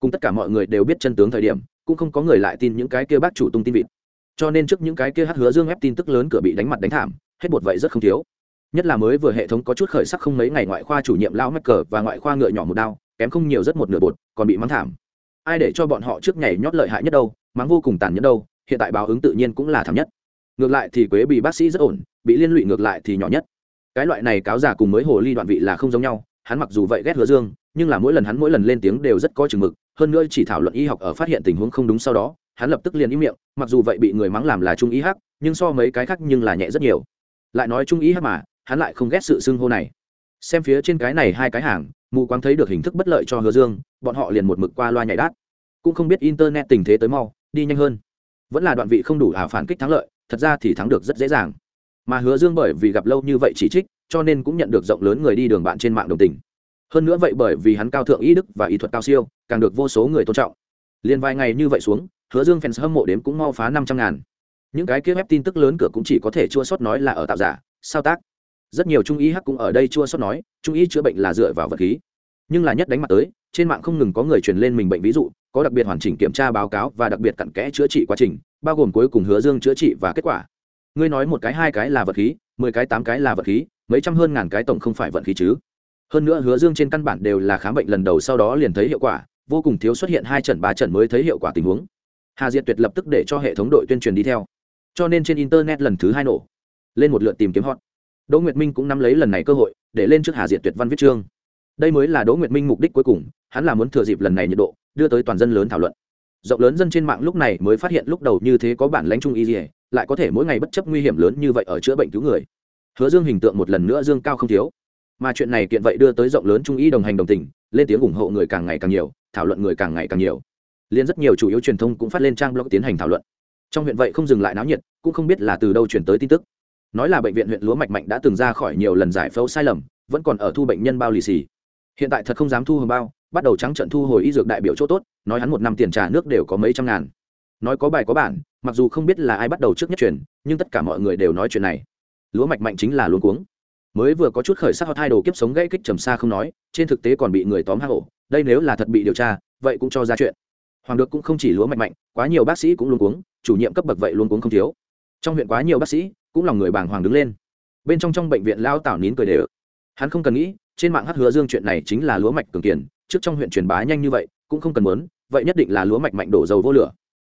Speaker 1: Cùng tất cả mọi người đều biết chân tướng thời điểm, cũng không có người lại tin những cái kia bác chủ tung tin vịt. Cho nên trước những cái kia hát hứa dương ép tin tức lớn cửa bị đánh mặt đánh thảm, hết bột vậy rất không thiếu. Nhất là mới vừa hệ thống có chút khởi sắc không mấy ngày ngoại khoa chủ nhiệm lao mắc cờ và ngoại khoa ngựa nhỏ một đao, kém không nhiều rất một nửa bột, còn bị mắng thảm. Ai để cho bọn họ trước nhảy nhót lợi hại nhất đâu, mắng vô cùng tàn nhẫn đâu, hiện tại báo ứng tự nhiên cũng là thảm nhất ngược lại thì quế bị bác sĩ rất ổn, bị liên lụy ngược lại thì nhỏ nhất. Cái loại này cáo giả cùng mới hồ ly đoạn vị là không giống nhau, hắn mặc dù vậy ghét hứa dương, nhưng là mỗi lần hắn mỗi lần lên tiếng đều rất có chừng mực, hơn nữa chỉ thảo luận y học ở phát hiện tình huống không đúng sau đó, hắn lập tức liền im miệng, mặc dù vậy bị người mắng làm là trung ý hắc, nhưng so mấy cái khác nhưng là nhẹ rất nhiều. Lại nói trung ý hắc mà, hắn lại không ghét sự xưng hô này. Xem phía trên cái này hai cái hàng, mù quáng thấy được hình thức bất lợi cho hứa dương, bọn họ liền một mực qua loa nhảy đát. Cũng không biết internet tình thế tới mau, đi nhanh hơn. Vẫn là đoạn vị không đủ ả phản kích thắng lợi thật ra thì thắng được rất dễ dàng. Mà hứa dương bởi vì gặp lâu như vậy chỉ trích, cho nên cũng nhận được rộng lớn người đi đường bạn trên mạng đồng tình. Hơn nữa vậy bởi vì hắn cao thượng ý đức và ý thuật cao siêu, càng được vô số người tôn trọng. Liền vài ngày như vậy xuống, hứa dương fans hâm mộ đếm cũng mau phá năm trăm ngàn. Những cái kia web tin tức lớn cửa cũng chỉ có thể chua sót nói là ở tạo giả, sao tác. Rất nhiều trung y hắc cũng ở đây chua sót nói, trung y chữa bệnh là dựa vào vật khí. Nhưng là nhất đánh mặt tới, trên mạng không ngừng có người truyền lên mình bệnh ví dụ, có đặc biệt hoàn chỉnh kiểm tra báo cáo và đặc biệt cặn kẽ chữa trị quá trình bao gồm cuối cùng hứa dương chữa trị và kết quả. Ngươi nói một cái hai cái là vật khí, mười cái tám cái là vật khí, mấy trăm hơn ngàn cái tổng không phải vận khí chứ. Hơn nữa hứa dương trên căn bản đều là khám bệnh lần đầu sau đó liền thấy hiệu quả, vô cùng thiếu xuất hiện hai trận ba trận mới thấy hiệu quả tình huống. Hà diệt tuyệt lập tức để cho hệ thống đội tuyên truyền đi theo. Cho nên trên internet lần thứ hai nổ. Lên một lượt tìm kiếm hot. Đỗ nguyệt minh cũng nắm lấy lần này cơ hội, để lên trước hà diệt tuyệt văn viết chương. Đây mới là đỗ nguyệt minh mục đích cuối cùng, hắn là muốn thừa dịp lần này nhiệt độ, đưa tới toàn dân lớn thảo luận rộng lớn dân trên mạng lúc này mới phát hiện lúc đầu như thế có bản lãnh trung y gì, lại có thể mỗi ngày bất chấp nguy hiểm lớn như vậy ở chữa bệnh cứu người. Hứa dương hình tượng một lần nữa dương cao không thiếu. Mà chuyện này kiện vậy đưa tới rộng lớn trung y đồng hành đồng tình, lên tiếng ủng hộ người càng ngày càng nhiều, thảo luận người càng ngày càng nhiều. Liên rất nhiều chủ yếu truyền thông cũng phát lên trang blog tiến hành thảo luận. Trong huyện vậy không dừng lại náo nhiệt, cũng không biết là từ đâu chuyển tới tin tức. Nói là bệnh viện huyện lúa mạch mạnh đã từng ra khỏi nhiều lần giải phẫu sai lầm, vẫn còn ở thu bệnh nhân bao lì xì. Hiện tại thật không dám thu hồng bao bắt đầu trắng trận thu hồi y dược đại biểu chỗ tốt, nói hắn một năm tiền trả nước đều có mấy trăm ngàn. Nói có bài có bản, mặc dù không biết là ai bắt đầu trước nhất truyền, nhưng tất cả mọi người đều nói chuyện này. Lúa mạch mạnh chính là luôn cuống. Mới vừa có chút khởi sắc hai đồ kiếp sống gãy kích trầm xa không nói, trên thực tế còn bị người tóm hang ổ, đây nếu là thật bị điều tra, vậy cũng cho ra chuyện. Hoàng được cũng không chỉ lúa mạnh mạnh, quá nhiều bác sĩ cũng luôn cuống, chủ nhiệm cấp bậc vậy luôn cuống không thiếu. Trong huyện quá nhiều bác sĩ, cũng lòng người bàng hoàng đứng lên. Bên trong trong bệnh viện lao tảo nín cười đều. Hắn không cần nghĩ, trên mạng hát hứa dương chuyện này chính là lúa mạch cường kiền trước trong huyện truyền bá nhanh như vậy, cũng không cần muốn, vậy nhất định là lúa mạch mạnh đổ dầu vô lửa.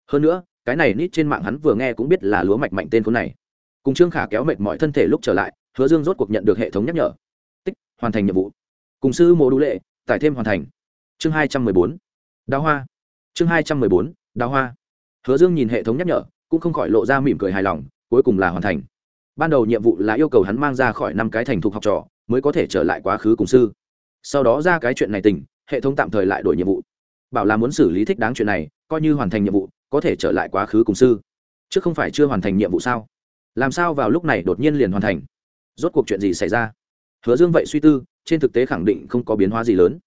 Speaker 1: Hơn nữa, cái này nít trên mạng hắn vừa nghe cũng biết là lúa mạch mạnh tên phố này. Cùng trương khả kéo mệt mọi thân thể lúc trở lại, hứa dương rốt cuộc nhận được hệ thống nhắc nhở. Tích, hoàn thành nhiệm vụ. Cùng sư mô đũ lệ, tải thêm hoàn thành. Chương hai trăm mười bốn. Đào hoa. Chương hai trăm mười bốn, đào hoa. Hứa dương nhìn hệ thống nhắc nhở, cũng không khỏi lộ ra mỉm cười hài lòng, cuối cùng là hoàn thành. Ban đầu nhiệm vụ là yêu cầu hắn mang ra khỏi năm cái thành thục học trò, mới có thể trở lại quá khứ cùng sư. Sau đó ra cái chuyện này tình hệ thống tạm thời lại đổi nhiệm vụ. Bảo là muốn xử lý thích đáng chuyện này, coi như hoàn thành nhiệm vụ, có thể trở lại quá khứ cùng sư. Chứ không phải chưa hoàn thành nhiệm vụ sao? Làm sao vào lúc này đột nhiên liền hoàn thành? Rốt cuộc chuyện gì xảy ra? Hứa dương vậy suy tư, trên thực tế khẳng định không có biến hóa gì lớn.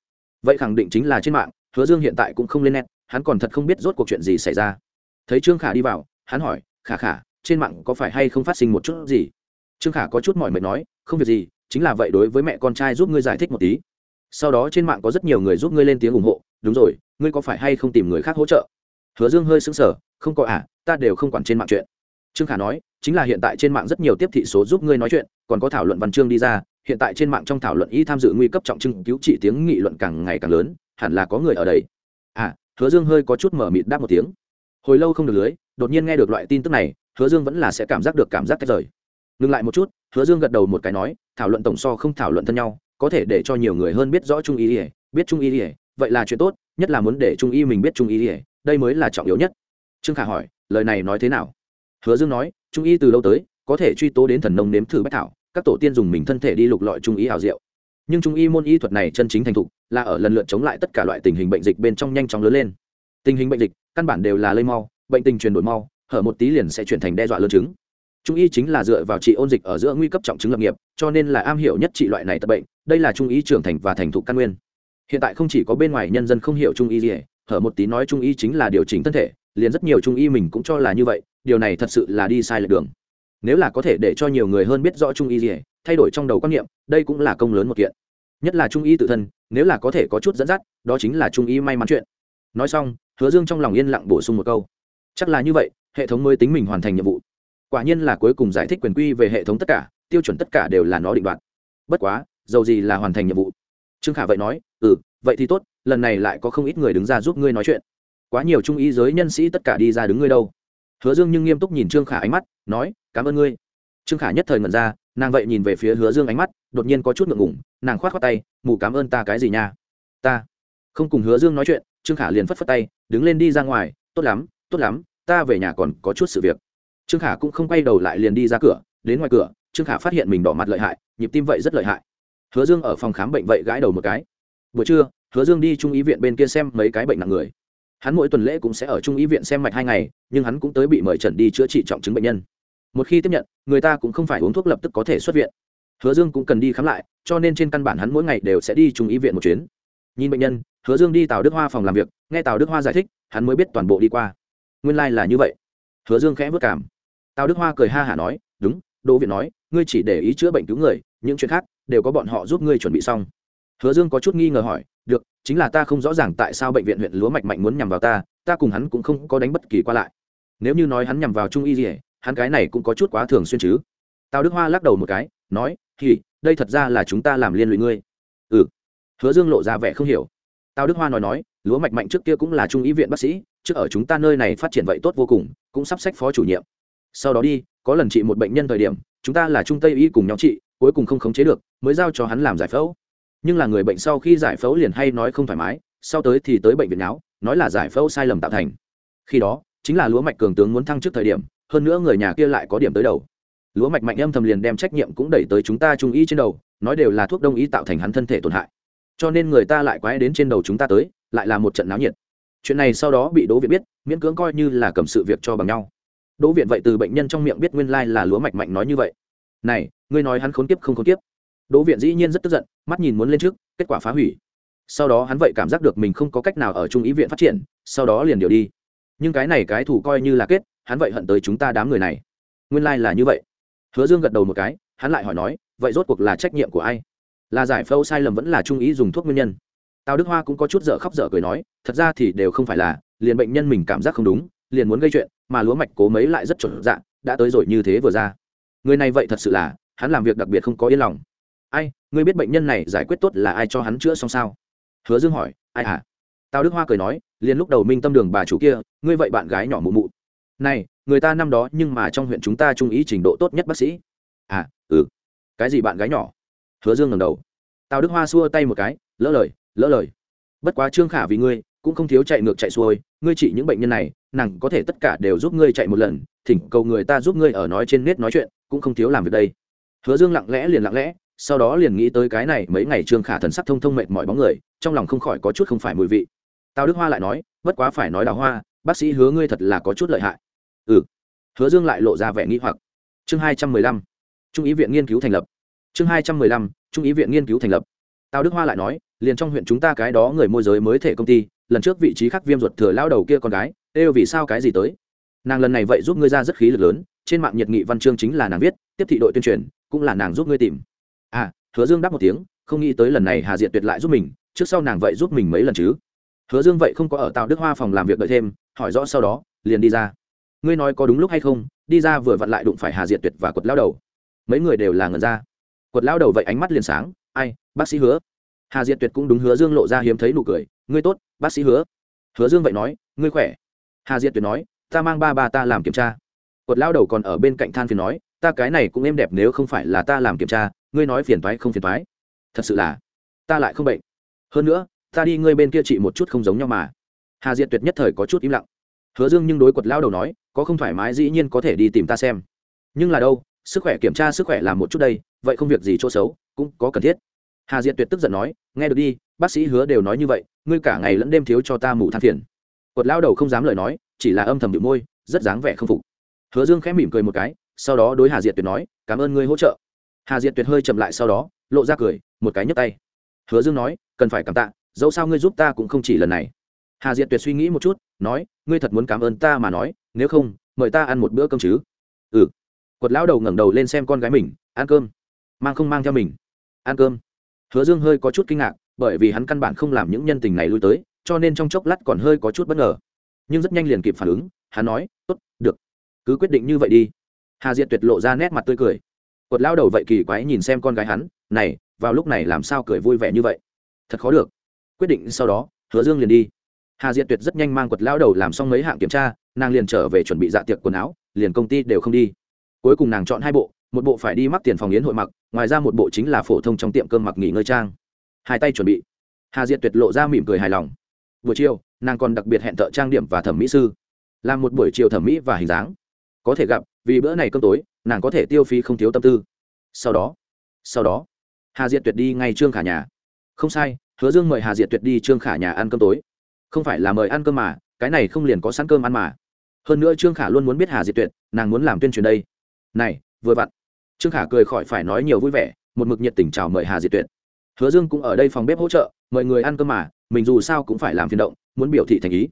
Speaker 1: Vậy khẳng định chính là trên mạng, hứa dương hiện tại cũng không lên nét hắn còn thật không biết rốt cuộc chuyện gì xảy ra. Thấy trương khả đi vào, hắn hỏi, khả khả, trên mạng có phải hay không phát sinh một chút gì? Trương khả có chút mỏi mệt nói, không việc gì, chính là vậy đối với mẹ con trai giúp ngươi giải thích một tí sau đó trên mạng có rất nhiều người giúp ngươi lên tiếng ủng hộ, đúng rồi, ngươi có phải hay không tìm người khác hỗ trợ? Hứa dương hơi sững sờ, không có à ta đều không quản trên mạng chuyện. Trương khả nói, chính là hiện tại trên mạng rất nhiều tiếp thị số giúp ngươi nói chuyện, còn có thảo luận văn chương đi ra, hiện tại trên mạng trong thảo luận y tham dự nguy cấp trọng trưng cứu trị tiếng nghị luận càng ngày càng lớn, hẳn là có người ở đây. À hứa dương hơi có chút mở mịt đáp một tiếng. Hồi lâu không được lưới, đột nhiên nghe được loại tin tức này, hứa dương vẫn là sẽ cảm giác được cảm giác tách rời. Ngừng lại một chút, hứa dương gật đầu một cái nói, thảo luận tổng so không thảo luận thân nhau có thể để cho nhiều người hơn biết rõ trung y ỉa, biết trung y ỉa, vậy là chuyện tốt, nhất là muốn để trung y mình biết trung y ỉa, đây mới là trọng yếu nhất. Trương khả hỏi, lời này nói thế nào? Hứa dương nói, trung y từ lâu tới, có thể truy tố đến thần nông nếm thử bách thảo, các tổ tiên dùng mình thân thể đi lục lọi trung y hào diệu. Nhưng trung y môn y thuật này chân chính thành thục, là ở lần lượt chống lại tất cả loại tình hình bệnh dịch bên trong nhanh chóng lớn lên. Tình hình bệnh dịch, căn bản đều là lây mau, bệnh tình truyền đổi mau, hở một tí liền sẽ chuyển thành đe dọa lớn chứng trung y chính là dựa vào trị ôn dịch ở giữa nguy cấp trọng chứng lập nghiệp, cho nên là am hiểu nhất trị loại này tật bệnh, đây là trung y trưởng thành và thành thục căn nguyên. Hiện tại không chỉ có bên ngoài nhân dân không hiểu trung y gì hở một tí nói trung y chính là điều chỉnh thân thể, liền rất nhiều trung y mình cũng cho là như vậy, điều này thật sự là đi sai lệch đường. Nếu là có thể để cho nhiều người hơn biết rõ trung y gì thay đổi trong đầu quan niệm, đây cũng là công lớn một kiện. Nhất là trung y tự thân, nếu là có thể có chút dẫn dắt, đó chính là trung y may mắn chuyện. Nói xong, hứa dương trong lòng yên lặng bổ sung một câu. Chắc là như vậy, hệ thống mới tính mình hoàn thành nhiệm vụ quả nhiên là cuối cùng giải thích quyền quy về hệ thống tất cả, tiêu chuẩn tất cả đều là nó định đoạt. Bất quá, dầu gì là hoàn thành nhiệm vụ? Trương khả vậy nói ừ vậy thì tốt, lần này lại có không ít người đứng ra giúp ngươi nói chuyện. Quá nhiều trung ý giới nhân sĩ tất cả đi ra đứng ngươi đâu. Hứa dương nhưng nghiêm túc nhìn trương khả ánh mắt, nói, cảm ơn ngươi. Trương khả nhất thời ngẩn ra, nàng vậy nhìn về phía hứa dương ánh mắt, đột nhiên có chút ngượng ngủng nàng khoát khoát tay mù cảm ơn ta cái gì nha? Ta? Không cùng hứa dương nói chuyện, trương khả liền phất phất tay, đứng lên đi ra ngoài, tốt lắm tốt lắm, ta về nhà còn có chút sự việc trương khả cũng không quay đầu lại liền đi ra cửa, đến ngoài cửa, trương khả phát hiện mình đỏ mặt lợi hại, nhịp tim vậy rất lợi hại. Hứa dương ở phòng khám bệnh vậy gãi đầu một cái. Buổi trưa, hứa dương đi trung ý viện bên kia xem mấy cái bệnh nặng người. Hắn mỗi tuần lễ cũng sẽ ở trung ý viện xem mạch hai ngày, nhưng hắn cũng tới bị mời trần đi chữa trị trọng chứng bệnh nhân. Một khi tiếp nhận, người ta cũng không phải uống thuốc lập tức có thể xuất viện. Hứa dương cũng cần đi khám lại, cho nên trên căn bản hắn mỗi ngày đều sẽ đi trung ý viện một chuyến. Nhìn bệnh nhân, hứa dương đi tào đức hoa phòng làm việc, nghe tào đức hoa giải thích, hắn mới biết toàn bộ đi qua. Nguyên lai、like、là như vậy. Hứa dương khẽ vất cảm tào đức hoa cười ha hả nói, đúng, đỗ viện nói, ngươi chỉ để ý chữa bệnh cứu người, những chuyện khác đều có bọn họ giúp ngươi chuẩn bị xong. Hứa dương có chút nghi ngờ hỏi, được, chính là ta không rõ ràng tại sao bệnh viện huyện lúa mạch mạnh muốn nhằm vào ta ta cùng hắn cũng không có đánh bất kỳ qua lại. Nếu như nói hắn nhằm vào trung y gì hắn cái này cũng có chút quá thường xuyên chứ. Tào đức hoa lắc đầu một cái, nói thì đây thật ra là chúng ta làm liên lụy ngươi. Ừ. Hứa dương lộ ra vẻ không hiểu. Tào đức hoa nói nói, lúa mạch mạnh trước kia cũng là trung y viện bác sĩ, trước ở chúng ta nơi này phát triển vậy tốt vô cùng, cũng sắp sách phó chủ nhiệm sau đó đi, có lần trị một bệnh nhân thời điểm, chúng ta là trung tây y cùng nhau trị cuối cùng không khống chế được, mới giao cho hắn làm giải phẫu. Nhưng là người bệnh sau khi giải phẫu liền hay nói không thoải mái, sau tới thì tới bệnh viện não nói là giải phẫu sai lầm tạo thành. Khi đó, chính là lúa mạch cường tướng muốn thăng trước thời điểm, hơn nữa người nhà kia lại có điểm tới đầu. Lúa mạch mạnh âm thầm liền đem trách nhiệm cũng đẩy tới chúng ta trung y trên đầu, nói đều là thuốc đông y tạo thành hắn thân thể tổn hại. Cho nên người ta lại quái đến trên đầu chúng ta tới, lại là một trận náo nhiệt. Chuyện này sau đó bị đỗ viện biết, miễn cưỡng coi như là cầm sự việc cho bằng nhau đỗ viện vậy từ bệnh nhân trong miệng biết nguyên lai là lúa mạch mạnh nói như vậy. Này, ngươi nói hắn khốn kiếp không khốn kiếp. Đỗ viện dĩ nhiên rất tức giận, mắt nhìn muốn lên trước, kết quả phá hủy. Sau đó hắn vậy cảm giác được mình không có cách nào ở trung ý viện phát triển, sau đó liền điều đi. Nhưng cái này cái thủ coi như là kết, hắn vậy hận tới chúng ta đám người này. Nguyên lai、like、là như vậy. Hứa dương gật đầu một cái, hắn lại hỏi nói, vậy rốt cuộc là trách nhiệm của ai? Là giải phẫu sai lầm vẫn là trung ý dùng thuốc nguyên nhân? Tào đức hoa cũng có chút dở khóc dở cười nói, thật ra thì đều không phải là, liền bệnh nhân mình cảm giác không đúng, liền muốn gây chuyện mà lúa mạch cố mấy lại rất chuẩn dạng, đã tới rồi như thế vừa ra. Người này vậy thật sự là, hắn làm việc đặc biệt không có yên lòng. Ai, ngươi biết bệnh nhân này giải quyết tốt là ai cho hắn chữa xong sao? Hứa dương hỏi, ai hả? Tào đức hoa cười nói, liền lúc đầu minh tâm đường bà chủ kia, ngươi vậy bạn gái nhỏ mụ mụ. Này, người ta năm đó nhưng mà trong huyện chúng ta trung ý trình độ tốt nhất bác sĩ. À ừ. Cái gì bạn gái nhỏ? Hứa dương ngầm đầu. Tào đức hoa xua tay một cái, lỡ lời lỡ lời. Bất quá trương khả vì ngươi, cũng không thiếu chạy ngược chạy xuôi, ngươi chỉ những bệnh nhân này nàng có thể tất cả đều giúp ngươi chạy một lần, thỉnh cầu người ta giúp ngươi ở nói trên nét nói chuyện, cũng không thiếu làm việc đây. Hứa dương lặng lẽ liền lặng lẽ, sau đó liền nghĩ tới cái này mấy ngày trương khả thần sắc thông thông mệt mỏi bóng người, trong lòng không khỏi có chút không phải mùi vị. Tào đức hoa lại nói, bất quá phải nói đào hoa, bác sĩ hứa ngươi thật là có chút lợi hại. Ừ. Hứa dương lại lộ ra vẻ nghĩ hoặc. Chương hai trăm mười lăm, trung ý viện nghiên cứu thành lập. Chương hai trăm mười lăm, trung ý viện nghiên cứu thành lập. Tào đức hoa lại nói, liền trong huyện chúng ta cái đó người môi giới mới thể công ty lần trước vị trí khắc viêm ruột thừa lao đầu kia con gái êu vì sao cái gì tới? Nàng lần này vậy giúp ngươi ra rất khí lực lớn, trên mạng nhiệt nghị văn chương chính là nàng viết, tiếp thị đội tuyên truyền, cũng là nàng giúp ngươi tìm. À hứa dương đáp một tiếng, không nghĩ tới lần này hà diệt tuyệt lại giúp mình, trước sau nàng vậy giúp mình mấy lần chứ? Hứa dương vậy không có ở tào đức hoa phòng làm việc đợi thêm, hỏi rõ sau đó, liền đi ra. Ngươi nói có đúng lúc hay không? Đi ra vừa vặn lại đụng phải hà diệt tuyệt và quật lao đầu. Mấy người đều là ngần ra. Quật lao đầu vậy ánh mắt liền sáng, ai, bác sĩ hứa? Hà diệt tuyệt cũng đúng hứa dương lộ ra hiếm thấy nụ cười ngươi tốt bác sĩ hứa hứa dương vậy nói ngươi khỏe hà diệt tuyệt nói ta mang ba ba ta làm kiểm tra quật lao đầu còn ở bên cạnh than phiền nói ta cái này cũng êm đẹp nếu không phải là ta làm kiểm tra ngươi nói phiền thoái không phiền thoái thật sự là ta lại không bệnh hơn nữa ta đi ngươi bên kia trị một chút không giống nhau mà hà diệt tuyệt nhất thời có chút im lặng hứa dương nhưng đối quật lao đầu nói có không thoải mái dĩ nhiên có thể đi tìm ta xem nhưng là đâu sức khỏe kiểm tra sức khỏe làm một chút đây vậy không việc gì chỗ xấu cũng có cần thiết hà diệt tuyệt tức giận nói, nghe được đi, bác sĩ hứa đều nói như vậy, ngươi cả ngày lẫn đêm thiếu cho ta mù than phiền. Quật lao đầu không dám lời nói, chỉ là âm thầm bị môi, rất dáng vẻ không phục. Hứa dương khẽ mỉm cười một cái, sau đó đối hà diệt tuyệt nói, cảm ơn ngươi hỗ trợ. Hà diệt tuyệt hơi chậm lại sau đó, lộ ra cười, một cái nhấp tay. Hứa dương nói, cần phải cảm tạ, dẫu sao ngươi giúp ta cũng không chỉ lần này. Hà diệt tuyệt suy nghĩ một chút, nói, ngươi thật muốn cảm ơn ta mà nói, nếu không, mời ta ăn một bữa cơm chứ? Ừ. Quật lão đầu ngẩng đầu lên xem con gái mình, ăn cơm. Mang không mang theo mình. Ăn cơm hứa dương hơi có chút kinh ngạc, bởi vì hắn căn bản không làm những nhân tình này lui tới, cho nên trong chốc lát còn hơi có chút bất ngờ. Nhưng rất nhanh liền kịp phản ứng, hắn nói, tốt, được. Cứ quyết định như vậy đi. Hà diệt tuyệt lộ ra nét mặt tươi cười. Quật lao đầu vậy kỳ quái nhìn xem con gái hắn, này, vào lúc này làm sao cười vui vẻ như vậy? Thật khó được. Quyết định sau đó, hứa dương liền đi. Hà diệt tuyệt rất nhanh mang quật lao đầu làm xong mấy hạng kiểm tra, nàng liền trở về chuẩn bị dạ tiệc quần áo, liền công ty đều không đi. Cuối cùng nàng chọn hai bộ một bộ phải đi mắc tiền phòng yến hội mặc, ngoài ra một bộ chính là phổ thông trong tiệm cơm mặc nghỉ ngơi trang. Hai tay chuẩn bị. Hà diệt tuyệt lộ ra mỉm cười hài lòng. Buổi chiều, nàng còn đặc biệt hẹn thợ trang điểm và thẩm mỹ sư. Làm một buổi chiều thẩm mỹ và hình dáng. Có thể gặp, vì bữa này cơm tối, nàng có thể tiêu phí không thiếu tâm tư. Sau đó sau đó, hà diệt tuyệt đi ngay trương khả nhà. Không sai, hứa dương mời hà diệt tuyệt đi trương khả nhà ăn cơm tối. Không phải là mời ăn cơm mà, cái này không liền có sẵn cơm ăn mà. Hơn nữa trương khả luôn muốn biết hà diệt tuyệt, nàng muốn làm tuyên truyền đây. Này, vừa vặn trương khả cười khỏi phải nói nhiều vui vẻ, một mực nhiệt tình chào mời hà diệt tuyệt. Hứa dương cũng ở đây phòng bếp hỗ trợ, mời người ăn cơm mà, mình dù sao cũng phải làm phiền động, muốn biểu thị thành ý.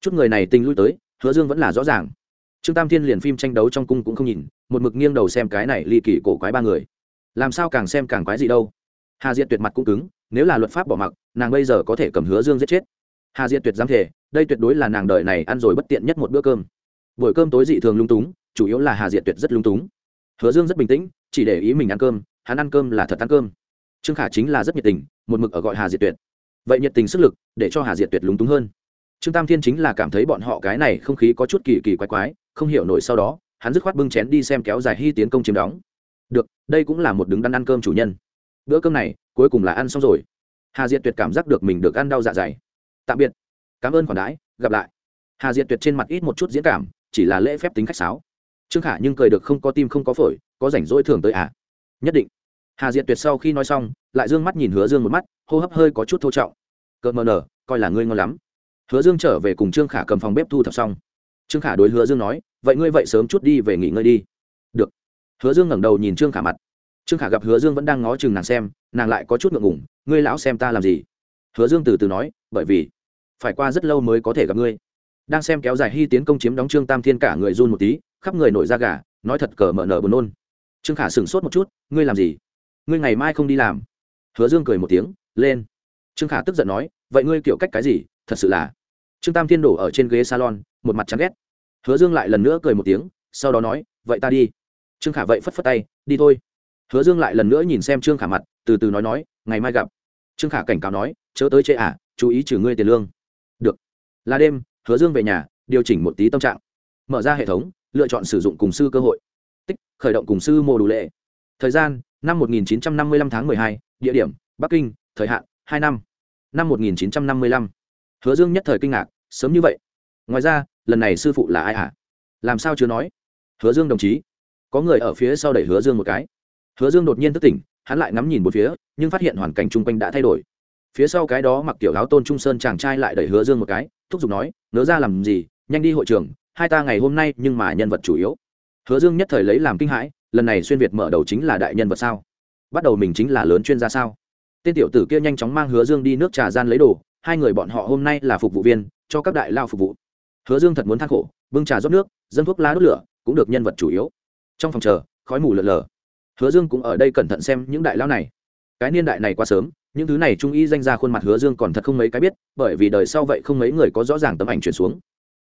Speaker 1: Chút người này tình lui tới, hứa dương vẫn là rõ ràng. Trương tam thiên liền phim tranh đấu trong cung cũng không nhìn, một mực nghiêng đầu xem cái này ly kỳ cổ quái ba người. Làm sao càng xem càng quái gì đâu? Hà diệt tuyệt mặt cũng cứng, nếu là luật pháp bỏ mặc, nàng bây giờ có thể cầm hứa dương giết chết. Hà diệt tuyệt dám thể đây tuyệt đối là nàng đợi này ăn rồi bất tiện nhất một bữa cơm. Buổi cơm tối dị thường lung túng, chủ yếu là hà diệt tuyệt rất lung túng hứa dương rất bình tĩnh, chỉ để ý mình ăn cơm, hắn ăn cơm là thật ăn cơm. Trương khả chính là rất nhiệt tình, một mực ở gọi hà diệt tuyệt. Vậy nhiệt tình sức lực, để cho hà diệt tuyệt lúng túng hơn. Trương tam thiên chính là cảm thấy bọn họ cái này không khí có chút kỳ kỳ quái quái, không hiểu nổi sau đó, hắn dứt khoát bưng chén đi xem kéo dài hy tiến công chiếm đóng. Được, đây cũng là một đứng đắn ăn cơm chủ nhân. Bữa cơm này, cuối cùng là ăn xong rồi. Hà diệt tuyệt cảm giác được mình được ăn đau dạ dày. Tạm biệt. Cảm ơn khoản đãi, gặp lại. Hà diệt tuyệt trên mặt ít một chút diễn cảm, chỉ là lễ phép tính khách sáo trương khả nhưng cười được không có tim không có phổi, có rảnh rỗi thường tới à? Nhất định. Hà diệt tuyệt sau khi nói xong, lại d ư ơ n g mắt nhìn hứa dương một mắt, hô hấp hơi có chút thô trọng. Cợt mờ nở, coi là ngươi ngon lắm. Hứa dương trở về cùng trương khả cầm phòng bếp thu thập xong. Trương khả đối hứa dương nói, vậy ngươi vậy sớm chút đi về nghỉ ngơi đi. Được. Hứa dương ngẩng đầu nhìn trương khả mặt. Trương khả gặp hứa dương vẫn đang ngó chừng nàng xem, nàng lại có chút ngượng ngủng ngươi lão xem ta làm gì? Hứa dương từ từ nói, bởi vì, phải qua rất lâu mới có thể gặp ngươi đang xem kéo dài hy tiến công chiếm đóng trương tam thiên cả người run một tí, khắp người nổi da gà, nói thật cờ mở nở buồn nôn. Trương khả sửng sốt một chút, ngươi làm gì? Ngươi ngày mai không đi làm? Hứa dương cười một tiếng, lên. Trương khả tức giận nói, vậy ngươi kiểu cách cái gì? Thật sự là. Trương tam thiên đổ ở trên ghế salon, một mặt chán ghét. Hứa dương lại lần nữa cười một tiếng, sau đó nói, vậy ta đi. Trương khả vậy phất phất tay, đi thôi. Hứa dương lại lần nữa nhìn xem trương khả mặt, từ từ nói nói, ngày mai gặp. Trương khả cảnh cáo nói, chớ tới chế ả à, chú ý trừ ngươi tiền lương. Được. Là đêm hứa dương về nhà điều chỉnh một tí tâm trạng. Mở ra hệ thống lựa chọn sử dụng cùng sư cơ hội. Tích khởi động cùng sư mô đủ lệ. Thời gian năm 1955 tháng 12, địa điểm bắc kinh thời hạn hai năm. Năm 1955. hứa dương nhất thời kinh ngạc sớm như vậy. Ngoài ra lần này sư phụ là ai hả? À? làm sao chưa nói? Hứa dương đồng chí. Có người ở phía sau đẩy hứa dương một cái. Hứa dương đột nhiên thức tỉnh hắn lại ngắm nhìn một phía nhưng phát hiện hoàn cảnh chung quanh đã thay đổi phía sau cái đó mặc kiểu áo tôn trung sơn chàng trai lại đẩy hứa dương một cái, thúc giục nói nỡ ra làm gì, nhanh đi hội trường, hai ta ngày hôm nay nhưng mà nhân vật chủ yếu. Hứa dương nhất thời lấy làm kinh hãi, lần này xuyên việt mở đầu chính là đại nhân vật sao? Bắt đầu mình chính là lớn chuyên gia sao? Tên tiểu tử kia nhanh chóng mang hứa dương đi nước trà gian lấy đồ, hai người bọn họ hôm nay là phục vụ viên, cho các đại lao phục vụ. Hứa dương thật muốn thang khổ, bưng trà rót nước dân thuốc lá đốt lửa, cũng được nhân vật chủ yếu. Trong phòng chờ, khói mù lợn lờ hứa dương cũng ở đây cẩn thận xem những đại lao này. Cái niên đại này quá sớm những thứ này trung y danh ra khuôn mặt hứa dương còn thật không mấy cái biết, bởi vì đời sau vậy không mấy người có rõ ràng tấm ảnh chuyển xuống.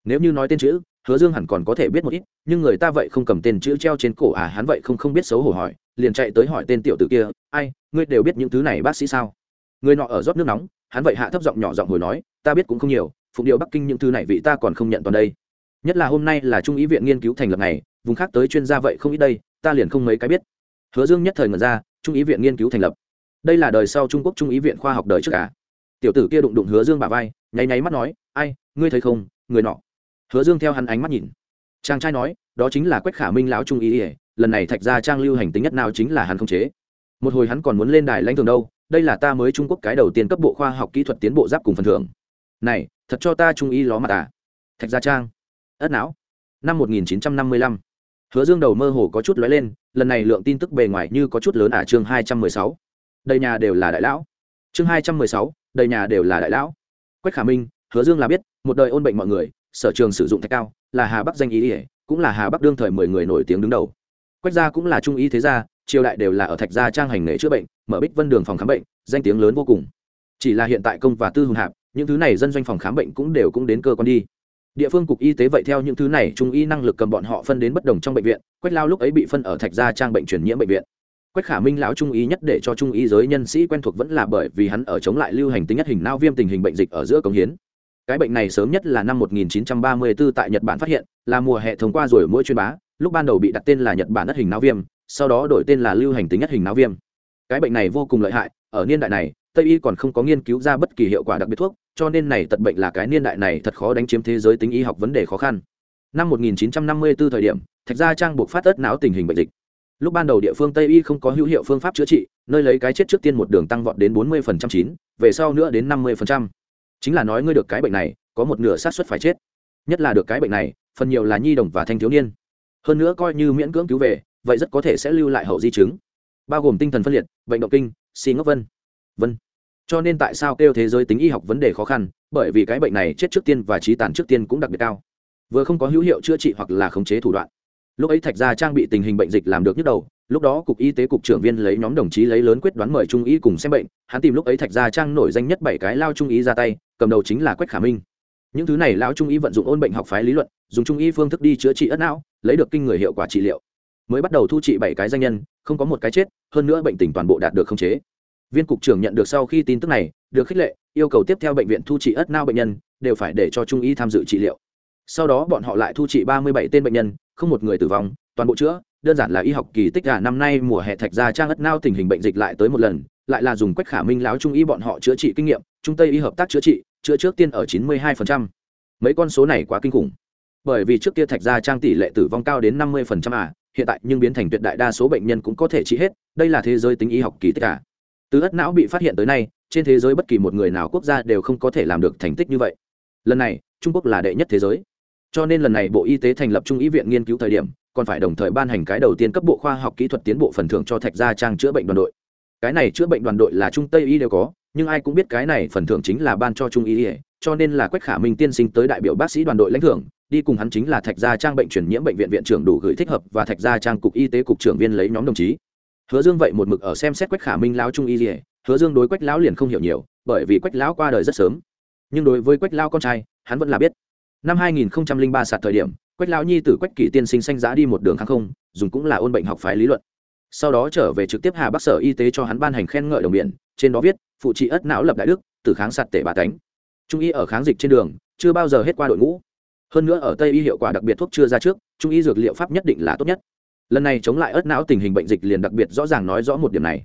Speaker 1: Nếu như nói tên chữ, hứa dương hẳn còn có thể biết một ít, nhưng người ta vậy không cầm tên chữ treo trên cổ à hắn vậy không không biết xấu hổ hỏi, liền chạy tới hỏi tên tiểu tử kia, ai, ngươi đều biết những thứ này bác sĩ sao? Người nọ ở rót nước nóng, hắn vậy hạ thấp giọng nhỏ giọng hồi nói, ta biết cũng không nhiều, phụng điều bắc kinh những thứ này vị ta còn không nhận toàn đây. Nhất là hôm nay là trung ý viện nghiên cứu thành lập này vùng khác tới chuyên gia vậy không ít đây, ta liền không mấy cái biết. Hứa dương nhất thời ngẩn ra, trung ý viện nghiên cứu thành lập đây là đời sau trung quốc trung ý viện khoa học đời trước cả. tiểu tử kia đụng đụng hứa dương bà vai, nháy nháy mắt nói, ai, ngươi thấy không, người nọ. Hứa dương theo hắn ánh mắt nhìn. Chàng trai nói, đó chính là quách khả minh lão trung ý ỉa lần này thạch gia trang lưu hành tính nhất nào chính là hắn không chế. Một hồi hắn còn muốn lên đài lãnh thường đâu, đây là ta mới trung quốc cái đầu tiên cấp bộ khoa học kỹ thuật tiến bộ giáp cùng phần thưởng. Này, thật cho ta trung ý ló mặt à. Thạch gia trang. Ất não. Năm 1955 hứa dương đầu mơ hồ có chút lóe lên, lần này lượng tin tức bề ngoài như có chút lớn à chương 216 đầy nhà đều là đại lão. Chương 216 đầy nhà đều là đại lão. Quách khả minh, hứa dương là biết, một đời ôn bệnh mọi người, sở trường sử dụng thạch cao, là hà bắc danh ý ỉa cũng là hà bắc đương thời mười người nổi tiếng đứng đầu. Quách gia cũng là trung ý thế gia, triều đại đều là ở thạch gia trang hành nghề chữa bệnh, mở bích vân đường phòng khám bệnh, danh tiếng lớn vô cùng. Chỉ là hiện tại công và tư hùng hạp, những thứ này dân doanh phòng khám bệnh cũng đều cũng đến cơ quan đi. Địa phương cục y tế vậy theo những thứ này, trung y năng lực cầm bọn họ phân đến bất đồng trong bệnh viện, quách lao lúc ấy bị phân ở thạch gia trang bệnh truyền nhiễm bệnh viện quách khả minh lão trung ý nhất để cho trung ý giới nhân sĩ quen thuộc vẫn là bởi vì hắn ở chống lại lưu hành tính nhất hình nao viêm tình hình bệnh dịch ở giữa cống hiến. Cái bệnh này sớm nhất là năm 1934 tại nhật bản phát hiện, là mùa hè thông qua rồi mỗi chuyên bá, lúc ban đầu bị đặt tên là nhật bản nhất hình nao viêm, sau đó đổi tên là lưu hành tính nhất hình nao viêm. Cái bệnh này vô cùng lợi hại, ở niên đại này, tây y còn không có nghiên cứu ra bất kỳ hiệu quả đặc biệt thuốc, cho nên này tật bệnh là cái niên đại này thật khó đánh chiếm thế giới tính y học vấn đề khó khăn. Năm 1954 thời điểm, thạch gia trang buộc phát ớt não tình hình bệnh dịch lúc ban đầu địa phương tây y không có hữu hiệu phương pháp chữa trị, nơi lấy cái chết trước tiên một đường tăng vọt đến 40% chín, về sau nữa đến 50%. chính là nói ngươi được cái bệnh này, có một nửa xác suất phải chết. Nhất là được cái bệnh này, phần nhiều là nhi đồng và thanh thiếu niên. Hơn nữa coi như miễn cưỡng cứu về, vậy rất có thể sẽ lưu lại hậu di chứng. Bao gồm tinh thần phân liệt, bệnh động kinh xì ngốc vân. Vân. Cho nên tại sao kêu thế giới tính y học vấn đề khó khăn, bởi vì cái bệnh này chết trước tiên và trí tàn trước tiên cũng đặc biệt cao. Vừa không có hữu hiệu chữa trị hoặc là khống chế thủ đoạn lúc ấy thạch gia trang bị tình hình bệnh dịch làm được nhức đầu, lúc đó cục y tế cục trưởng viên lấy nhóm đồng chí lấy lớn quyết đoán mời trung y cùng xem bệnh, hắn tìm lúc ấy thạch gia trang nổi danh nhất bảy cái lao trung y ra tay, cầm đầu chính là quách khả minh. Những thứ này lao trung y vận dụng ôn bệnh học phái lý luận, dùng trung y phương thức đi chữa trị ất não, lấy được kinh người hiệu quả trị liệu. Mới bắt đầu thu trị bảy cái danh nhân, không có một cái chết, hơn nữa bệnh tình toàn bộ đạt được khống chế. Viên cục trưởng nhận được sau khi tin tức này, được khích lệ, yêu cầu tiếp theo bệnh viện thu trị ất não bệnh nhân, đều phải để cho trung y tham dự trị liệu. Sau đó bọn họ lại thu trị ba mươi bảy tên bệnh nhân không một người tử vong, toàn bộ chữa, đơn giản là y học kỳ tích cả năm nay mùa hè thạch ra trang ất nao tình hình bệnh dịch lại tới một lần, lại là dùng quách khả minh láo trung y bọn họ chữa trị kinh nghiệm, trung tây y hợp tác chữa trị, chữa trước tiên ở chín mươi hai mấy con số này quá kinh khủng. Bởi vì trước kia thạch ra trang tỷ lệ tử vong cao đến năm mươi à hiện tại nhưng biến thành tuyệt đại đa số bệnh nhân cũng có thể trị hết, đây là thế giới tính y học kỳ tích cả từ ất não bị phát hiện tới nay, trên thế giới bất kỳ một người nào quốc gia đều không có thể làm được thành tích như vậy. Lần này, trung quốc là đệ nhất thế giới cho nên lần này bộ y tế thành lập trung y viện nghiên cứu thời điểm, còn phải đồng thời ban hành cái đầu tiên cấp bộ khoa học kỹ thuật tiến bộ phần thưởng cho thạch gia trang chữa bệnh đoàn đội. Cái này chữa bệnh đoàn đội là trung tây y đều có, nhưng ai cũng biết cái này phần thưởng chính là ban cho trung y cho nên là quách khả minh tiên sinh tới đại biểu bác sĩ đoàn đội lãnh thưởng, đi cùng hắn chính là thạch gia trang bệnh truyền nhiễm bệnh viện viện trưởng đủ gửi thích hợp và thạch gia trang cục y tế cục trưởng viên lấy nhóm đồng chí. Hứa dương vậy một mực ở xem xét quách khả minh lao trung y dỉa hứa dương đối quách lão liền không hiểu nhiều, bởi vì quách lão qua đời rất sớm. Nhưng đối với quách lao con trai, hắn vẫn là biết năm 2003 sạt thời điểm, quách lão nhi tử quách kỷ tiên sinh sanh giá đi một đường kháng không, dùng cũng là ôn bệnh học phái lý luận. Sau đó trở về trực tiếp hà bắc sở y tế cho hắn ban hành khen ngợi đồng biển trên đó viết, phụ trị ất não lập đại đức, tử kháng sạt tể bà tánh. Trung y ở kháng dịch trên đường, chưa bao giờ hết qua đội ngũ. Hơn nữa ở tây y hiệu quả đặc biệt thuốc chưa ra trước, trung y dược liệu pháp nhất định là tốt nhất. Lần này chống lại ớt não tình hình bệnh dịch liền đặc biệt rõ ràng nói rõ một điểm này.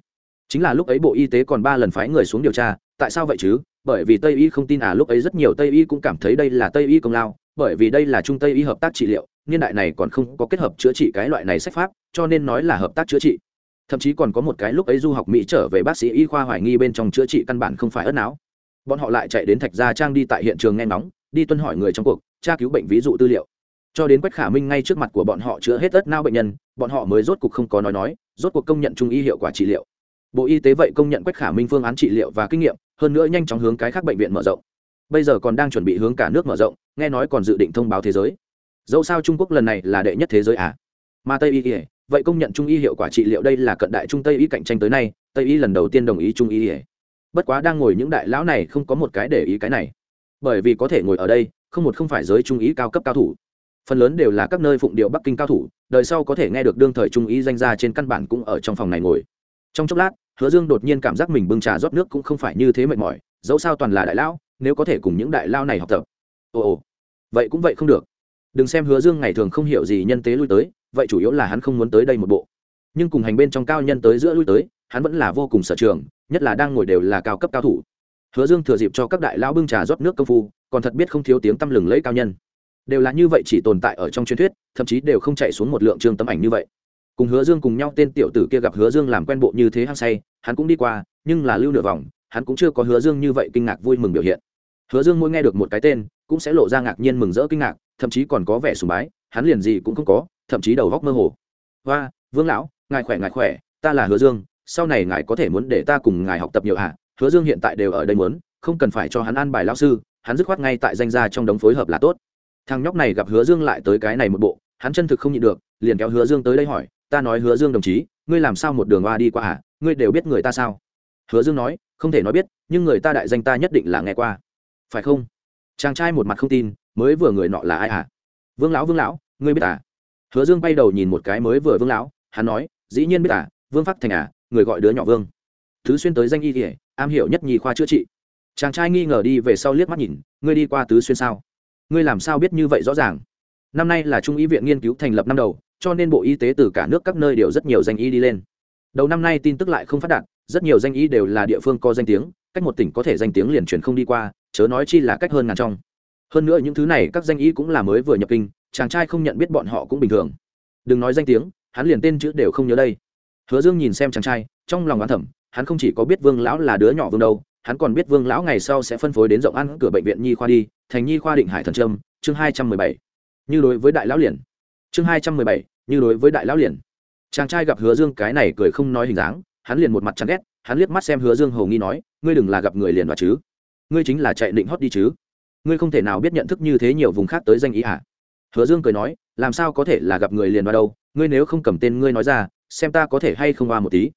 Speaker 1: Chính là lúc ấy bộ y tế còn ba lần phái người xuống điều tra, tại sao vậy chứ? Bởi vì tây y không tin à lúc ấy rất nhiều tây y cũng cảm thấy đây là tây y công lao, bởi vì đây là trung tây y hợp tác trị liệu, niên đại này còn không có kết hợp chữa trị cái loại này sách pháp, cho nên nói là hợp tác chữa trị. Thậm chí còn có một cái lúc ấy du học mỹ trở về bác sĩ y khoa hoài nghi bên trong chữa trị căn bản không phải ớt não. Bọn họ lại chạy đến thạch gia trang đi tại hiện trường nghe ngóng, đi tuân hỏi người trong cuộc, tra cứu bệnh ví dụ tư liệu. Cho đến quách khả minh ngay trước mặt của bọn họ chữa hết ớt não bệnh nhân, bọn họ mới rốt cuộc không có nói nói, rốt cuộc công nhận trung y hiệu quả trị liệu bộ y tế vậy công nhận quách khả minh phương án trị liệu và kinh nghiệm, hơn nữa nhanh chóng hướng cái khác bệnh viện mở rộng. Bây giờ còn đang chuẩn bị hướng cả nước mở rộng, nghe nói còn dự định thông báo thế giới. Dẫu sao trung quốc lần này là đệ nhất thế giới à? Mà tây y vậy công nhận trung y hiệu quả trị liệu đây là cận đại trung tây y cạnh tranh tới nay, tây y lần đầu tiên đồng ý trung y bất quá đang ngồi những đại lão này không có một cái để ý cái này. Bởi vì có thể ngồi ở đây, không một không phải giới trung ý cao cấp cao thủ. Phần lớn đều là các nơi phụng điệu bắc kinh cao thủ, đời sau có thể nghe được đương thời trung ý danh gia trên căn bản cũng ở trong phòng này ngồi trong chốc lát, hứa dương đột nhiên cảm giác mình bưng trà rót nước cũng không phải như thế mệt mỏi, dẫu sao toàn là đại lão, nếu có thể cùng những đại lao này học tập. Ồ ồ, vậy cũng vậy không được. Đừng xem hứa dương ngày thường không hiểu gì nhân tế lui tới, vậy chủ yếu là hắn không muốn tới đây một bộ. Nhưng cùng hành bên trong cao nhân tới giữa lui tới, hắn vẫn là vô cùng sở trường, nhất là đang ngồi đều là cao cấp cao thủ. Hứa dương thừa dịp cho các đại lão bưng trà rót nước công phu, còn thật biết không thiếu tiếng tăm lừng lẫy cao nhân. Đều là như vậy chỉ tồn tại ở trong truyền thuyết, thậm chí đều không chạy xuống một lượng trương tấm ảnh như vậy cùng hứa dương cùng nhau tên tiểu tử kia gặp hứa dương làm quen bộ như thế hăng say, hắn cũng đi qua, nhưng là lưu nửa vòng, hắn cũng chưa có hứa dương như vậy kinh ngạc vui mừng biểu hiện. Hứa dương mỗi nghe được một cái tên, cũng sẽ lộ ra ngạc nhiên mừng rỡ kinh ngạc, thậm chí còn có vẻ sùng bái, hắn liền gì cũng không có, thậm chí đầu góc mơ hồ. Hoa vương lão, ngài khỏe ngài khỏe, ta là hứa dương, sau này ngài có thể muốn để ta cùng ngài học tập nhiều à? hứa dương hiện tại đều ở đây muốn, không cần phải cho hắn ăn bài lao sư, hắn dứt khoát ngay tại danh gia trong đống phối hợp là tốt. Thằng nhóc này gặp hứa dương lại tới cái này một bộ, hắn chân thực không nhịn được, liền kéo hứa dương tới đây hỏi ta nói hứa dương đồng chí, ngươi làm sao một đường hoa đi qua à? Ngươi đều biết người ta sao? Hứa dương nói, không thể nói biết, nhưng người ta đại danh ta nhất định là nghe qua. Phải không? Chàng trai một mặt không tin, mới vừa người nọ là ai à? Vương lão vương lão, ngươi biết à? Hứa dương bay đầu nhìn một cái mới vừa vương lão, hắn nói, dĩ nhiên biết à vương phát thành à người gọi đứa nhỏ vương. Thứ xuyên tới danh y kỉa am hiểu nhất nhì khoa chữa trị. Chàng trai nghi ngờ đi về sau liếc mắt nhìn, ngươi đi qua tứ xuyên sao? Ngươi làm sao biết như vậy rõ ràng? Năm nay là trung y viện nghiên cứu thành lập năm đầu cho nên bộ y tế từ cả nước các nơi đều rất nhiều danh y đi lên. Đầu năm nay tin tức lại không phát đạt, rất nhiều danh y đều là địa phương có danh tiếng, cách một tỉnh có thể danh tiếng liền truyền không đi qua, chớ nói chi là cách hơn ngàn trong. Hơn nữa những thứ này các danh y cũng là mới vừa nhập kinh, chàng trai không nhận biết bọn họ cũng bình thường. Đừng nói danh tiếng, hắn liền tên chữ đều không nhớ đây. Hứa dương nhìn xem chàng trai, trong lòng oán thẩm hắn không chỉ có biết vương lão là đứa nhỏ vương đâu, hắn còn biết vương lão ngày sau sẽ phân phối đến rộng ăn cửa bệnh viện nhi khoa đi, thành nhi khoa định hải thần trâm, chương hai trăm mười bảy. Như đối với đại lão liền chương hai trăm mười bảy, như đối với đại lão liền. Chàng trai gặp hứa dương cái này cười không nói hình dáng, hắn liền một mặt chán ghét, hắn liếc mắt xem hứa dương hầu nghi nói, ngươi đừng là gặp người liền và chứ? Ngươi chính là chạy định hót đi chứ? Ngươi không thể nào biết nhận thức như thế nhiều vùng khác tới danh ý à? Hứa dương cười nói, làm sao có thể là gặp người liền vào đâu? Ngươi nếu không cầm tên ngươi nói ra, xem ta có thể hay không qua một tí.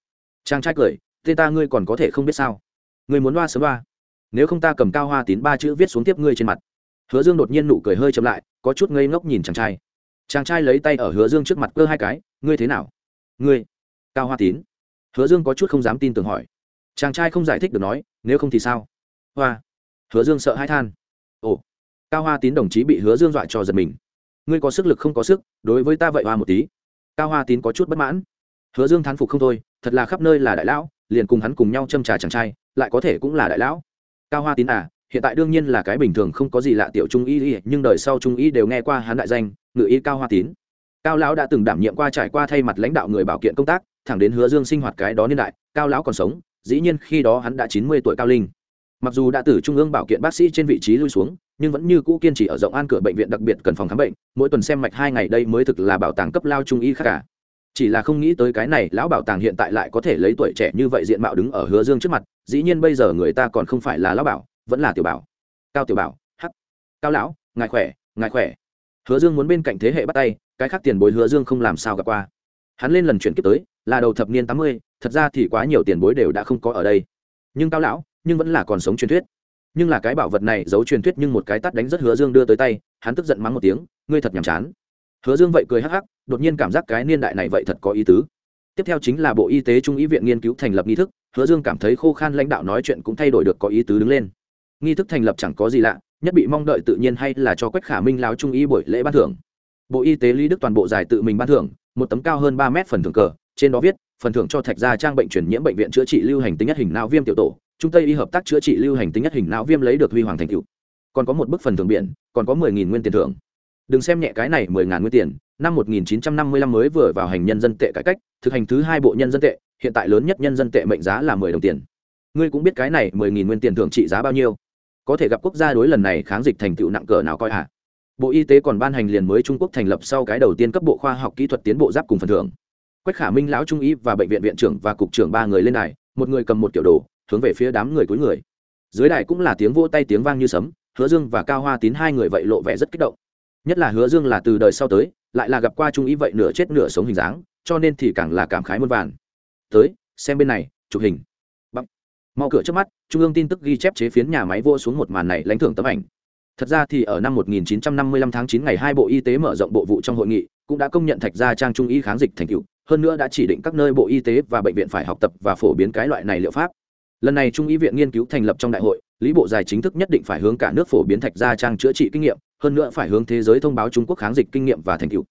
Speaker 1: Chàng trai cười, tên ta ngươi còn có thể không biết sao? Ngươi muốn loa sớm loa nếu không ta cầm cao hoa tín ba chữ viết xuống tiếp ngươi trên mặt. Hứa dương đột nhiên nụ cười hơi chậm lại, có chút ngây ngốc nhìn chàng trai chàng trai lấy tay ở hứa dương trước mặt cơ hai cái, ngươi thế nào? Ngươi, cao hoa tín. Hứa dương có chút không dám tin tưởng hỏi. Chàng trai không giải thích được nói, nếu không thì sao? Hoa. Hứa dương sợ hãi than. Ồ, cao hoa tín đồng chí bị hứa dương dọa cho giật mình. Ngươi có sức lực không có sức, đối với ta vậy hoa một tí. Cao hoa tín có chút bất mãn. Hứa dương thán phục không thôi, thật là khắp nơi là đại lão, liền cùng hắn cùng nhau châm trà chàng trai, lại có thể cũng là đại lão. Cao hoa tín à hiện tại đương nhiên là cái bình thường không có gì lạ tiểu trung y nhưng đời sau trung y đều nghe qua hắn đại danh, ngự y cao hoa tín. Cao lão đã từng đảm nhiệm qua trải qua thay mặt lãnh đạo người bảo kiện công tác, thẳng đến hứa dương sinh hoạt cái đó niên đại, cao lão còn sống, dĩ nhiên khi đó hắn đã chín mươi tuổi cao linh. Mặc dù đã từ trung ương bảo kiện bác sĩ trên vị trí lui xuống, nhưng vẫn như cũ kiên trì ở rộng an cửa bệnh viện đặc biệt cần phòng khám bệnh, mỗi tuần xem mạch hai ngày đây mới thực là bảo tàng cấp lao trung y khác cả. Chỉ là không nghĩ tới cái này, lão bảo tàng hiện tại lại có thể lấy tuổi trẻ như vậy diện mạo đứng ở hứa dương trước mặt, dĩ nhiên bây giờ người ta còn không phải là lão bảo vẫn là tiểu bảo. Cao tiểu bảo, hắc. Cao lão, ngài khỏe ngài khỏe. Hứa dương muốn bên cạnh thế hệ bắt tay, cái khác tiền bối hứa dương không làm sao gặp qua. Hắn lên lần chuyển kiếp tới, là đầu thập niên tám mươi, thật ra thì quá nhiều tiền bối đều đã không có ở đây. Nhưng cao lão, nhưng vẫn là còn sống truyền thuyết. Nhưng là cái bảo vật này giấu truyền thuyết nhưng một cái tắt đánh rất hứa dương đưa tới tay, hắn tức giận mắng một tiếng, ngươi thật nhàm chán. Hứa dương vậy cười hắc hắc, đột nhiên cảm giác cái niên đại này vậy thật có ý tứ. Tiếp theo chính là bộ y tế trung ý viện nghiên cứu thành lập nghi thức, hứa dương cảm thấy khô khan lãnh đạo nói chuyện cũng thay đổi được có ý tứ đứng lên nghi thức thành lập chẳng có gì lạ, nhất bị mong đợi tự nhiên hay là cho quách khả minh láo trung y buổi lễ ban thưởng. Bộ y tế lý đức toàn bộ giải tự mình ban thưởng, một tấm cao hơn ba mét phần thưởng cờ, trên đó viết, phần thưởng cho thạch gia trang bệnh truyền nhiễm bệnh viện chữa trị lưu hành tính nhất hình não viêm tiểu tổ, trung tây y hợp tác chữa trị lưu hành tính nhất hình não viêm lấy được huy hoàng thành cựu còn có một bức phần thưởng biển, còn có mười nghìn nguyên tiền thưởng. Đừng xem nhẹ cái này, mười ngàn nguyên tiền. Năm một nghìn chín trăm năm mươi lăm mới vừa vào hành nhân dân tệ cải cách, thực hành thứ hai bộ nhân dân tệ, hiện tại lớn nhất nhân dân tệ mệnh giá là mười đồng tiền. Ngươi cũng biết cái này, mười nghìn nguyên tiền thưởng trị giá bao nhiêu? Có thể gặp quốc gia đối lần này kháng dịch thành tựu nặng cỡ nào coi hả bộ y tế còn ban hành liền mới trung quốc thành lập sau cái đầu tiên cấp bộ khoa học kỹ thuật tiến bộ giáp cùng phần thưởng. Quách khả minh lão trung y và bệnh viện viện trưởng và cục trưởng ba người lên đài, một người cầm một kiểu đồ, hướng về phía đám người cuối người. Dưới đài cũng là tiếng vỗ tay tiếng vang như sấm, hứa dương và cao hoa tín hai người vậy lộ vẻ rất kích động. Nhất là hứa dương là từ đời sau tới, lại là gặp qua trung ý vậy nửa chết nửa sống hình dáng, cho nên thì càng là cảm khái muôn vàn. Tới, xem bên này, chụp hình mau cửa trước mắt, trung ương tin tức ghi chép chế phiến nhà máy vô xuống một màn này lãnh thưởng tấm ảnh. Thật ra thì ở năm 1955 tháng 9 ngày hai bộ y tế mở rộng bộ vụ trong hội nghị, cũng đã công nhận thạch gia trang trung y kháng dịch thành tựu, hơn nữa đã chỉ định các nơi bộ y tế và bệnh viện phải học tập và phổ biến cái loại này liệu pháp. Lần này trung y viện nghiên cứu thành lập trong đại hội, lý bộ dài chính thức nhất định phải hướng cả nước phổ biến thạch gia trang chữa trị kinh nghiệm, hơn nữa phải hướng thế giới thông báo trung quốc kháng dịch kinh nghiệm và thành tựu.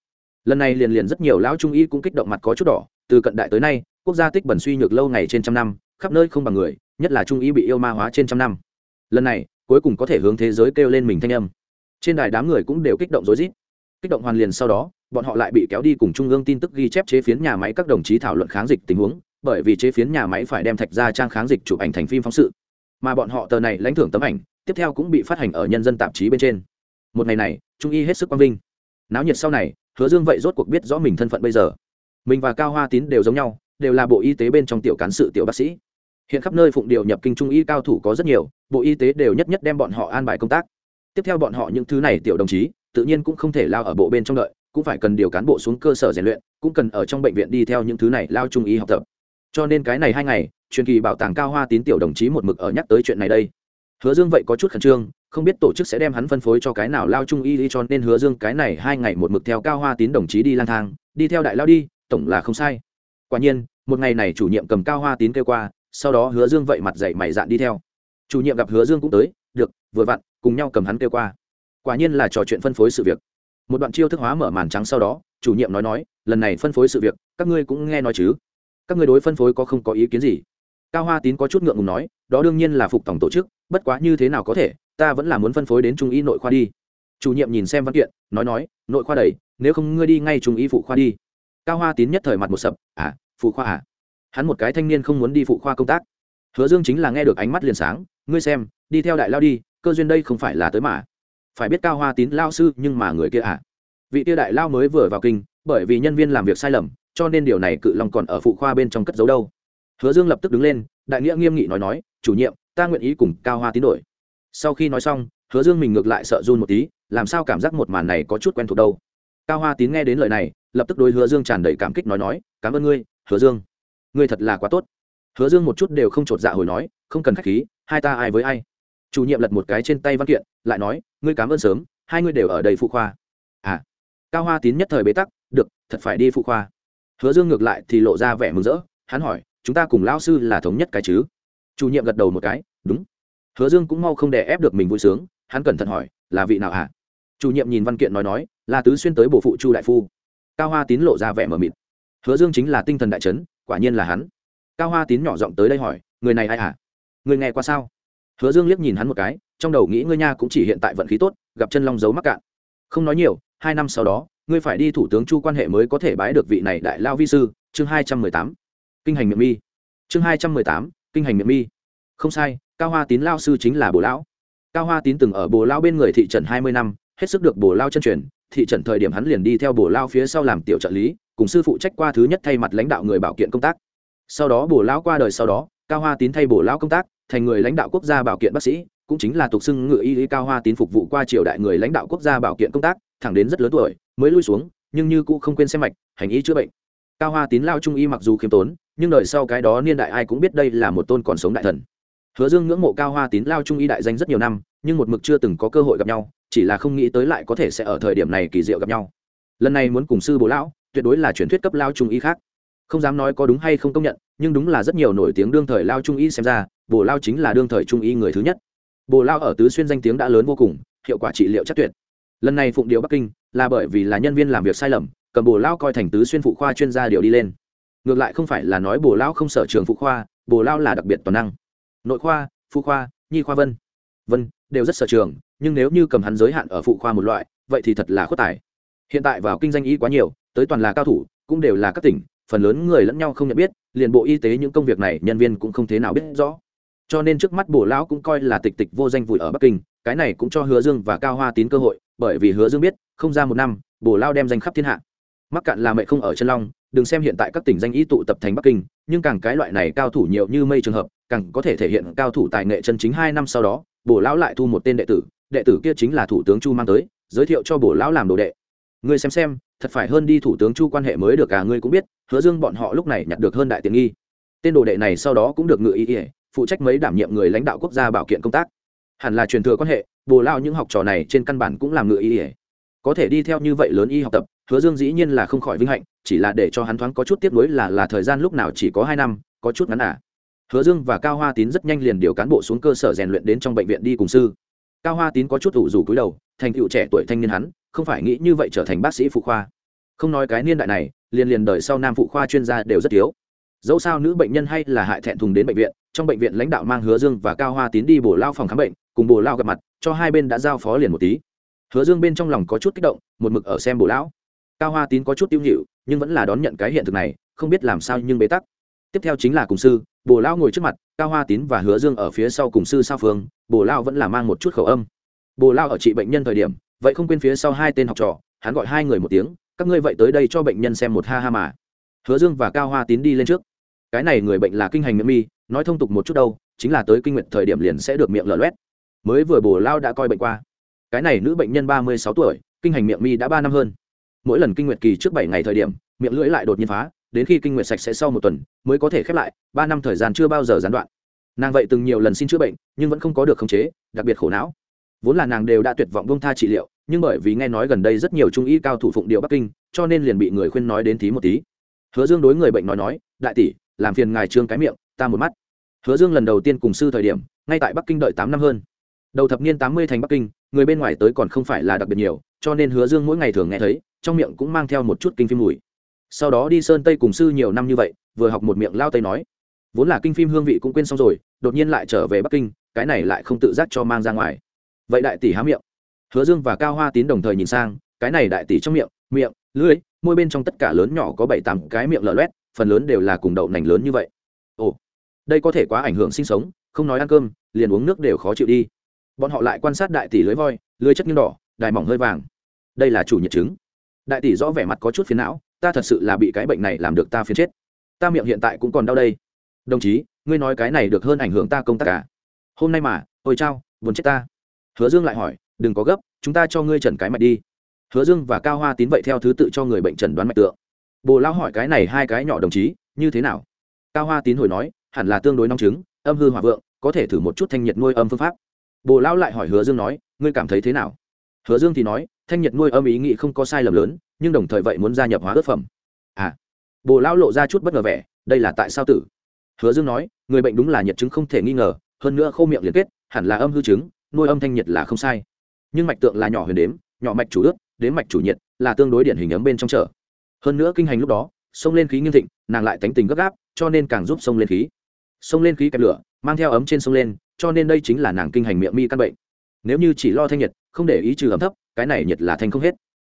Speaker 1: Lần này liền liền rất nhiều lão trung y cũng kích động mặt có chút đỏ, từ cận đại tới nay, quốc gia tích bẩn suy nhược lâu ngày trên trăm năm, khắp nơi không bằng người nhất là trung y bị yêu ma hóa trên trăm năm. Lần này, cuối cùng có thể hướng thế giới kêu lên mình thanh âm. Trên đài đám người cũng đều kích động rối rít. Kích động hoàn liền sau đó, bọn họ lại bị kéo đi cùng trung ương tin tức ghi chép chế phiến nhà máy các đồng chí thảo luận kháng dịch tình huống, bởi vì chế phiến nhà máy phải đem thạch ra trang kháng dịch chụp ảnh thành phim phóng sự. Mà bọn họ tờ này lãnh thưởng tấm ảnh, tiếp theo cũng bị phát hành ở nhân dân tạp chí bên trên. Một ngày này, trung y hết sức quang vinh. Náo nhiệt sau này, hứa dương vậy rốt cuộc biết rõ mình thân phận bây giờ. Mình và cao hoa tín đều giống nhau, đều là bộ y tế bên trong tiểu cán sự tiểu bác sĩ hiện khắp nơi phụng điều nhập kinh trung y cao thủ có rất nhiều, bộ y tế đều nhất nhất đem bọn họ an bài công tác. Tiếp theo bọn họ những thứ này tiểu đồng chí, tự nhiên cũng không thể lao ở bộ bên trong đợi, cũng phải cần điều cán bộ xuống cơ sở rèn luyện, cũng cần ở trong bệnh viện đi theo những thứ này lao trung y học tập. Cho nên cái này hai ngày, truyền kỳ bảo tàng cao hoa tín tiểu đồng chí một mực ở nhắc tới chuyện này đây. Hứa dương vậy có chút khẩn trương, không biết tổ chức sẽ đem hắn phân phối cho cái nào lao trung y đi, cho nên hứa dương cái này hai ngày một mực theo cao hoa tín đồng chí đi lang thang, đi theo đại lao đi, tổng là không sai. Quả nhiên, một ngày này chủ nhiệm cầm cao hoa tín kêu qua sau đó hứa dương vậy mặt dậy mày dạn đi theo. Chủ nhiệm gặp hứa dương cũng tới, được, vừa vặn, cùng nhau cầm hắn kêu qua. Quả nhiên là trò chuyện phân phối sự việc. Một đoạn chiêu thức hóa mở màn trắng sau đó, chủ nhiệm nói nói, lần này phân phối sự việc, các ngươi cũng nghe nói chứ? Các ngươi đối phân phối có không có ý kiến gì? Cao hoa tín có chút ngượng ngùng nói, đó đương nhiên là phục tổng tổ chức, bất quá như thế nào có thể, ta vẫn là muốn phân phối đến trung y nội khoa đi. Chủ nhiệm nhìn xem văn kiện, nói nói, nội khoa đầy, nếu không ngươi đi ngay trung y phụ khoa đi. Cao hoa tín nhất thời mặt một sập à phụ khoa à? Hắn một cái thanh niên không muốn đi phụ khoa công tác. Hứa dương chính là nghe được ánh mắt liền sáng, ngươi xem, đi theo đại lao đi, cơ duyên đây không phải là tới mà. Phải biết cao hoa tín lao sư nhưng mà người kia à. Vị kia đại lao mới vừa vào kinh, bởi vì nhân viên làm việc sai lầm, cho nên điều này cự long còn ở phụ khoa bên trong cất giấu đâu. Hứa dương lập tức đứng lên, đại nghĩa nghiêm nghị nói nói, chủ nhiệm, ta nguyện ý cùng cao hoa tín đổi. Sau khi nói xong, hứa dương mình ngược lại sợ run một tí, làm sao cảm giác một màn này có chút quen thuộc đâu. Cao hoa tín nghe đến lời này, lập tức đối hứa dương tràn đầy cảm kích nói nói, cảm ơn ngươi, hứa dương ngươi thật là quá tốt. Hứa dương một chút đều không chột dạ hồi nói, không cần k h á c h khí, hai ta ai với ai? Chủ nhiệm lật một cái trên tay văn kiện, lại nói, ngươi cảm ơn sớm, hai ngươi đều ở đây phụ khoa. À cao hoa tín nhất thời bế tắc, được, thật phải đi phụ khoa. Hứa dương ngược lại thì lộ ra vẻ mừng rỡ, hắn hỏi, chúng ta cùng lão sư là thống nhất cái chứ? Chủ nhiệm gật đầu một cái, đúng. Hứa dương cũng mau không đè ép được mình vui sướng, hắn cẩn thận hỏi, là vị nào hả? Chủ nhiệm nhìn văn kiện nói nói, là tứ xuyên tới bộ phụ chu đại phu. Cao hoa tín lộ ra vẻ mờ mịt. Hứa dương chính là tinh thần đại trấn quả nhiên là hắn. Cao hoa tín nhỏ giọng tới đây hỏi, người này ai hả người nghe qua sao? Hứa dương liếc nhìn hắn một cái, trong đầu nghĩ ngươi nha cũng chỉ hiện tại vận khí tốt, gặp chân long dấu mắc cạn. Không nói nhiều, hai năm sau đó, ngươi phải đi thủ tướng chu quan hệ mới có thể bái được vị này đại lao vi sư. Chương hai trăm mười tám. Kinh hành miệng mi. Chương hai trăm mười tám, kinh hành miệng mi. Không sai, cao hoa tín lao sư chính là bồ lão. Cao hoa tín từng ở bồ lao bên người thị trần hai mươi năm, hết sức được bồ lao chân truyền thị trần thời điểm hắn liền đi theo bồ lao phía sau làm tiểu trợ lý, cùng sư phụ trách qua thứ nhất thay mặt lãnh đạo người bảo kiện công tác. Sau đó bồ lao qua đời sau đó, cao hoa tín thay bồ lao công tác, thành người lãnh đạo quốc gia bảo kiện bác sĩ, cũng chính là tục xưng ngự y lý cao hoa tín phục vụ qua triều đại người lãnh đạo quốc gia bảo kiện công tác, thẳng đến rất lớn tuổi, mới lui xuống, nhưng như cũ không quên xem mạch, hành y chữa bệnh. Cao hoa tín lao trung y mặc dù khiêm tốn, nhưng đời sau cái đó niên đại ai cũng biết đây là một tôn còn sống đại thần. Hứa dương ngưỡng mộ cao hoa tín lao trung y đại danh rất nhiều năm, nhưng một mực chưa từng có cơ hội gặp nhau chỉ là không nghĩ tới lại có thể sẽ ở thời điểm này kỳ diệu gặp nhau. Lần này muốn cùng sư bố lão, tuyệt đối là truyền thuyết cấp lao trung y khác. Không dám nói có đúng hay không công nhận, nhưng đúng là rất nhiều nổi tiếng đương thời lao trung y xem ra bồ lao chính là đương thời trung y người thứ nhất. Bồ lao ở tứ xuyên danh tiếng đã lớn vô cùng, hiệu quả trị liệu chắc tuyệt. Lần này phụng điệu bắc kinh, là bởi vì là nhân viên làm việc sai lầm, cầm bồ lao coi thành tứ xuyên phụ khoa chuyên gia điều đi lên. Ngược lại không phải là nói bồ lao không sở trường phụ khoa bồ lao là đặc biệt toàn năng. Nội khoa, phụ khoa, nhi khoa vân. Vân đều rất sở trường, nhưng nếu như cầm hắn giới hạn ở phụ khoa một loại, vậy thì thật là khuất tài. Hiện tại vào kinh doanh y quá nhiều, tới toàn là cao thủ, cũng đều là các tỉnh, phần lớn người lẫn nhau không nhận biết, liền bộ y tế những công việc này nhân viên cũng không thế nào biết rõ. Cho nên trước mắt bổ lão cũng coi là tịch tịch vô danh vùi ở bắc kinh, cái này cũng cho hứa dương và cao hoa tín cơ hội, bởi vì hứa dương biết, không ra một năm, bổ lao đem danh khắp thiên hạ. Mắc cạn là mẹ không ở chân long, đừng xem hiện tại các tỉnh danh y tụ tập thành bắc kinh, nhưng càng cái loại này cao thủ nhiều như mây trường hợp, càng có thể thể hiện cao thủ tài nghệ chân chính hai năm sau đó bổ lão lại thu một tên đệ tử đệ tử kia chính là thủ tướng chu mang tới, giới thiệu cho bổ lão làm đồ đệ. Ngươi xem xem, thật phải hơn đi thủ tướng chu quan hệ mới được cả ngươi cũng biết, hứa dương bọn họ lúc này nhặt được hơn đại tiện nghi. Tên đồ đệ này sau đó cũng được ngự ý ỉa phụ trách mấy đảm nhiệm người lãnh đạo quốc gia bảo kiện công tác. Hẳn là truyền thừa quan hệ bồ lao những học trò này trên căn bản cũng làm ngự ý ỉa có thể đi theo như vậy lớn y học tập, hứa dương dĩ nhiên là không khỏi vinh hạnh, chỉ là để cho hắn thoáng có chút tiếp nối là là thời gian lúc nào chỉ có hai năm, có chút ngắn à hứa dương và cao hoa tín rất nhanh liền điều cán bộ xuống cơ sở rèn luyện đến trong bệnh viện đi cùng sư. Cao hoa tín có chút ủ rủ cúi đầu, thành tựu trẻ tuổi thanh niên hắn, không phải nghĩ như vậy trở thành bác sĩ phụ khoa. Không nói cái niên đại này, liền liền đời sau nam phụ khoa chuyên gia đều rất thiếu. Dẫu sao nữ bệnh nhân hay là hại thẹn thùng đến bệnh viện, trong bệnh viện lãnh đạo mang hứa dương và cao hoa tín đi bổ lao phòng khám bệnh, cùng bổ lao gặp mặt, cho hai bên đã giao phó liền một tí. Hứa dương bên trong lòng có chút kích động, một mực ở xem bổ lão. Cao hoa tín có chút tiêu nhịu nhưng vẫn là đón nhận cái hiện thực này, không biết làm sao nhưng bế tắc tiếp theo chính là cùng sư, bồ lao ngồi trước mặt, cao hoa tín và hứa dương ở phía sau cùng sư sao phương, bồ lao vẫn là mang một chút khẩu âm. Bồ lao ở trị bệnh nhân thời điểm, vậy không quên phía sau hai tên học trò, hắn gọi hai người một tiếng, các ngươi vậy tới đây cho bệnh nhân xem một ha ha mà. Hứa dương và cao hoa tín đi lên trước. Cái này người bệnh là kinh hành miệng mi, nói thông tục một chút đâu, chính là tới kinh nguyện thời điểm liền sẽ được miệng lở loét. Mới vừa bồ lao đã coi bệnh qua. Cái này nữ bệnh nhân ba mươi sáu tuổi, kinh hành miệng mi đã ba năm hơn. Mỗi lần kinh nguyệt kỳ trước bảy ngày thời điểm, miệng lưỡi lại đột nhiên phá đến khi kinh nguyệt sạch sẽ sau một tuần, mới có thể khép lại, ba năm thời gian chưa bao giờ gián đoạn. Nàng vậy từng nhiều lần xin chữa bệnh, nhưng vẫn không có được khống chế, đặc biệt khổ não. Vốn là nàng đều đã tuyệt vọng bông tha trị liệu, nhưng bởi vì nghe nói gần đây rất nhiều trung y cao thủ phụng điệu bắc kinh, cho nên liền bị người khuyên nói đến tí một tí. Hứa dương đối người bệnh nói nói, đại tỷ, làm phiền ngài trương cái miệng, ta một mắt. Hứa dương lần đầu tiên cùng sư thời điểm, ngay tại bắc kinh đợi tám năm hơn. Đầu thập niên tám mươi thành bắc kinh, người bên ngoài tới còn không phải là đặc biệt nhiều, cho nên hứa dương mỗi ngày thường nghe thấy, trong miệng cũng mang theo một chút kinh phim mùi sau đó đi sơn tây cùng sư nhiều năm như vậy, vừa học một miệng lao tây nói. Vốn là kinh phim hương vị cũng quên xong rồi, đột nhiên lại trở về bắc kinh, cái này lại không tự giác cho mang ra ngoài. Vậy đại tỷ há miệng? Hứa dương và cao hoa tín đồng thời nhìn sang, cái này đại tỷ trong miệng miệng, lưỡi, môi bên trong tất cả lớn nhỏ có bảy tám cái miệng lở loét, phần lớn đều là cùng đậu nành lớn như vậy. Ồ, đây có thể quá ảnh hưởng sinh sống, không nói ăn cơm, liền uống nước đều khó chịu đi. Bọn họ lại quan sát đại tỷ lưới voi lưới chất nghiêng đỏ, đài mỏng hơi vàng. Đây là chủ nhật chứng đại tỷ rõ vẻ mặt có chút phiền não ta thật sự là bị cái bệnh này làm được ta phiền chết. Ta miệng hiện tại cũng còn đau đây. Đồng chí, ngươi nói cái này được hơn ảnh hưởng ta công tác cả. Hôm nay mà, ôi chao, buồn chết ta. Hứa dương lại hỏi, đừng có gấp, chúng ta cho ngươi trần cái mạch đi. Hứa dương và cao hoa tín vậy theo thứ tự cho người bệnh trần đoán mạch tượng. Bồ lao hỏi cái này hai cái nhỏ đồng chí, như thế nào? Cao hoa tín hồi nói, hẳn là tương đối nóng chứng âm hư hòa vượng, có thể thử một chút thanh nhiệt nuôi âm phương pháp. Bồ lao lại hỏi hứa dương nói, ngươi cảm thấy thế nào? Hứa dương thì nói, thanh nhiệt nuôi âm ý nghĩ không có sai lầm lớn, nhưng đồng thời vậy muốn gia nhập hóa ước phẩm. À. Bồ lao lộ ra chút bất ngờ vẻ, đây là tại sao tử? Hứa dương nói, người bệnh đúng là nhiệt chứng không thể nghi ngờ, hơn nữa khô miệng liên kết, hẳn là âm hư chứng, nuôi âm thanh nhiệt là không sai. Nhưng mạch tượng là nhỏ huyền đếm, nhỏ mạch chủ ướt đến mạch chủ nhiệt, là tương đối điển hình ấm bên trong chợ. Hơn nữa kinh hành lúc đó xông lên khí nghiêm thịnh, nàng lại tánh tình gấp gáp, cho nên càng giúp xông lên khí. Xông lên khí kẹp lửa, mang theo ấm trên sông lên, cho nên đây chính là nàng kinh hành miệng mi căn bệnh. Nếu như chỉ lo thanh nhiệt không để ý trừ ấm thấp, cái này nhiệt là thanh không hết.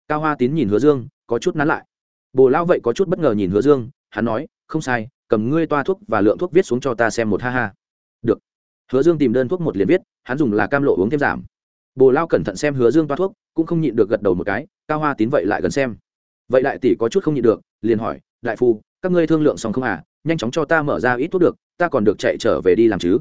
Speaker 1: Cao hoa tín nhìn hứa dương, có chút nắn lại. Bồ lao vậy có chút bất ngờ nhìn hứa dương, hắn nói, không sai, cầm ngươi toa thuốc và lượng thuốc viết xuống cho ta xem một ha ha. Được. Hứa dương tìm đơn thuốc một liền viết, hắn dùng là cam lộ uống thêm giảm. Bồ lao cẩn thận xem hứa dương toa thuốc, cũng không nhịn được gật đầu một cái, cao hoa tín vậy lại gần xem. Vậy đại tỷ có chút không nhịn được, liền hỏi, đại phu, các ngươi thương lượng xong không à? Nhanh chóng cho ta mở ra ít thuốc được, ta còn được chạy trở về đi làm chứ.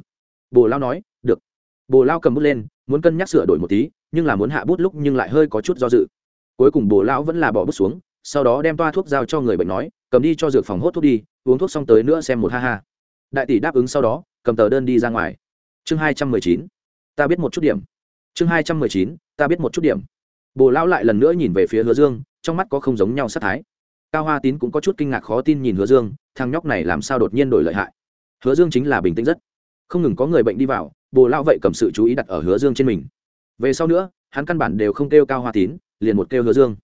Speaker 1: Bồ lao nói, được. Bồ lao cầm bút lên, muốn cân nhắc sửa đổi một tí nhưng là muốn hạ bút lúc nhưng lại hơi có chút do dự. Cuối cùng bồ lão vẫn là bỏ bút xuống, sau đó đem toa thuốc giao cho người bệnh nói, cầm đi cho dược phòng hốt thuốc đi, uống thuốc xong tới nữa xem một ha ha. Đại tỷ đáp ứng sau đó, cầm tờ đơn đi ra ngoài. Chương hai trăm mười chín, ta biết một chút điểm. Chương hai trăm mười chín, ta biết một chút điểm. Bồ lão lại lần nữa nhìn về phía hứa dương, trong mắt có không giống nhau sát thái. Cao hoa tín cũng có chút kinh ngạc khó tin nhìn hứa dương, thằng nhóc này làm sao đột nhiên đổi lợi hại. Hứa dương chính là bình tĩnh rất. Không ngừng có người bệnh đi vào bồ lão vậy cầm sự chú ý đặt ở hứa dương trên mình về sau nữa, hắn căn bản đều không kêu cao hoa tín, liền một kêu hứa dương.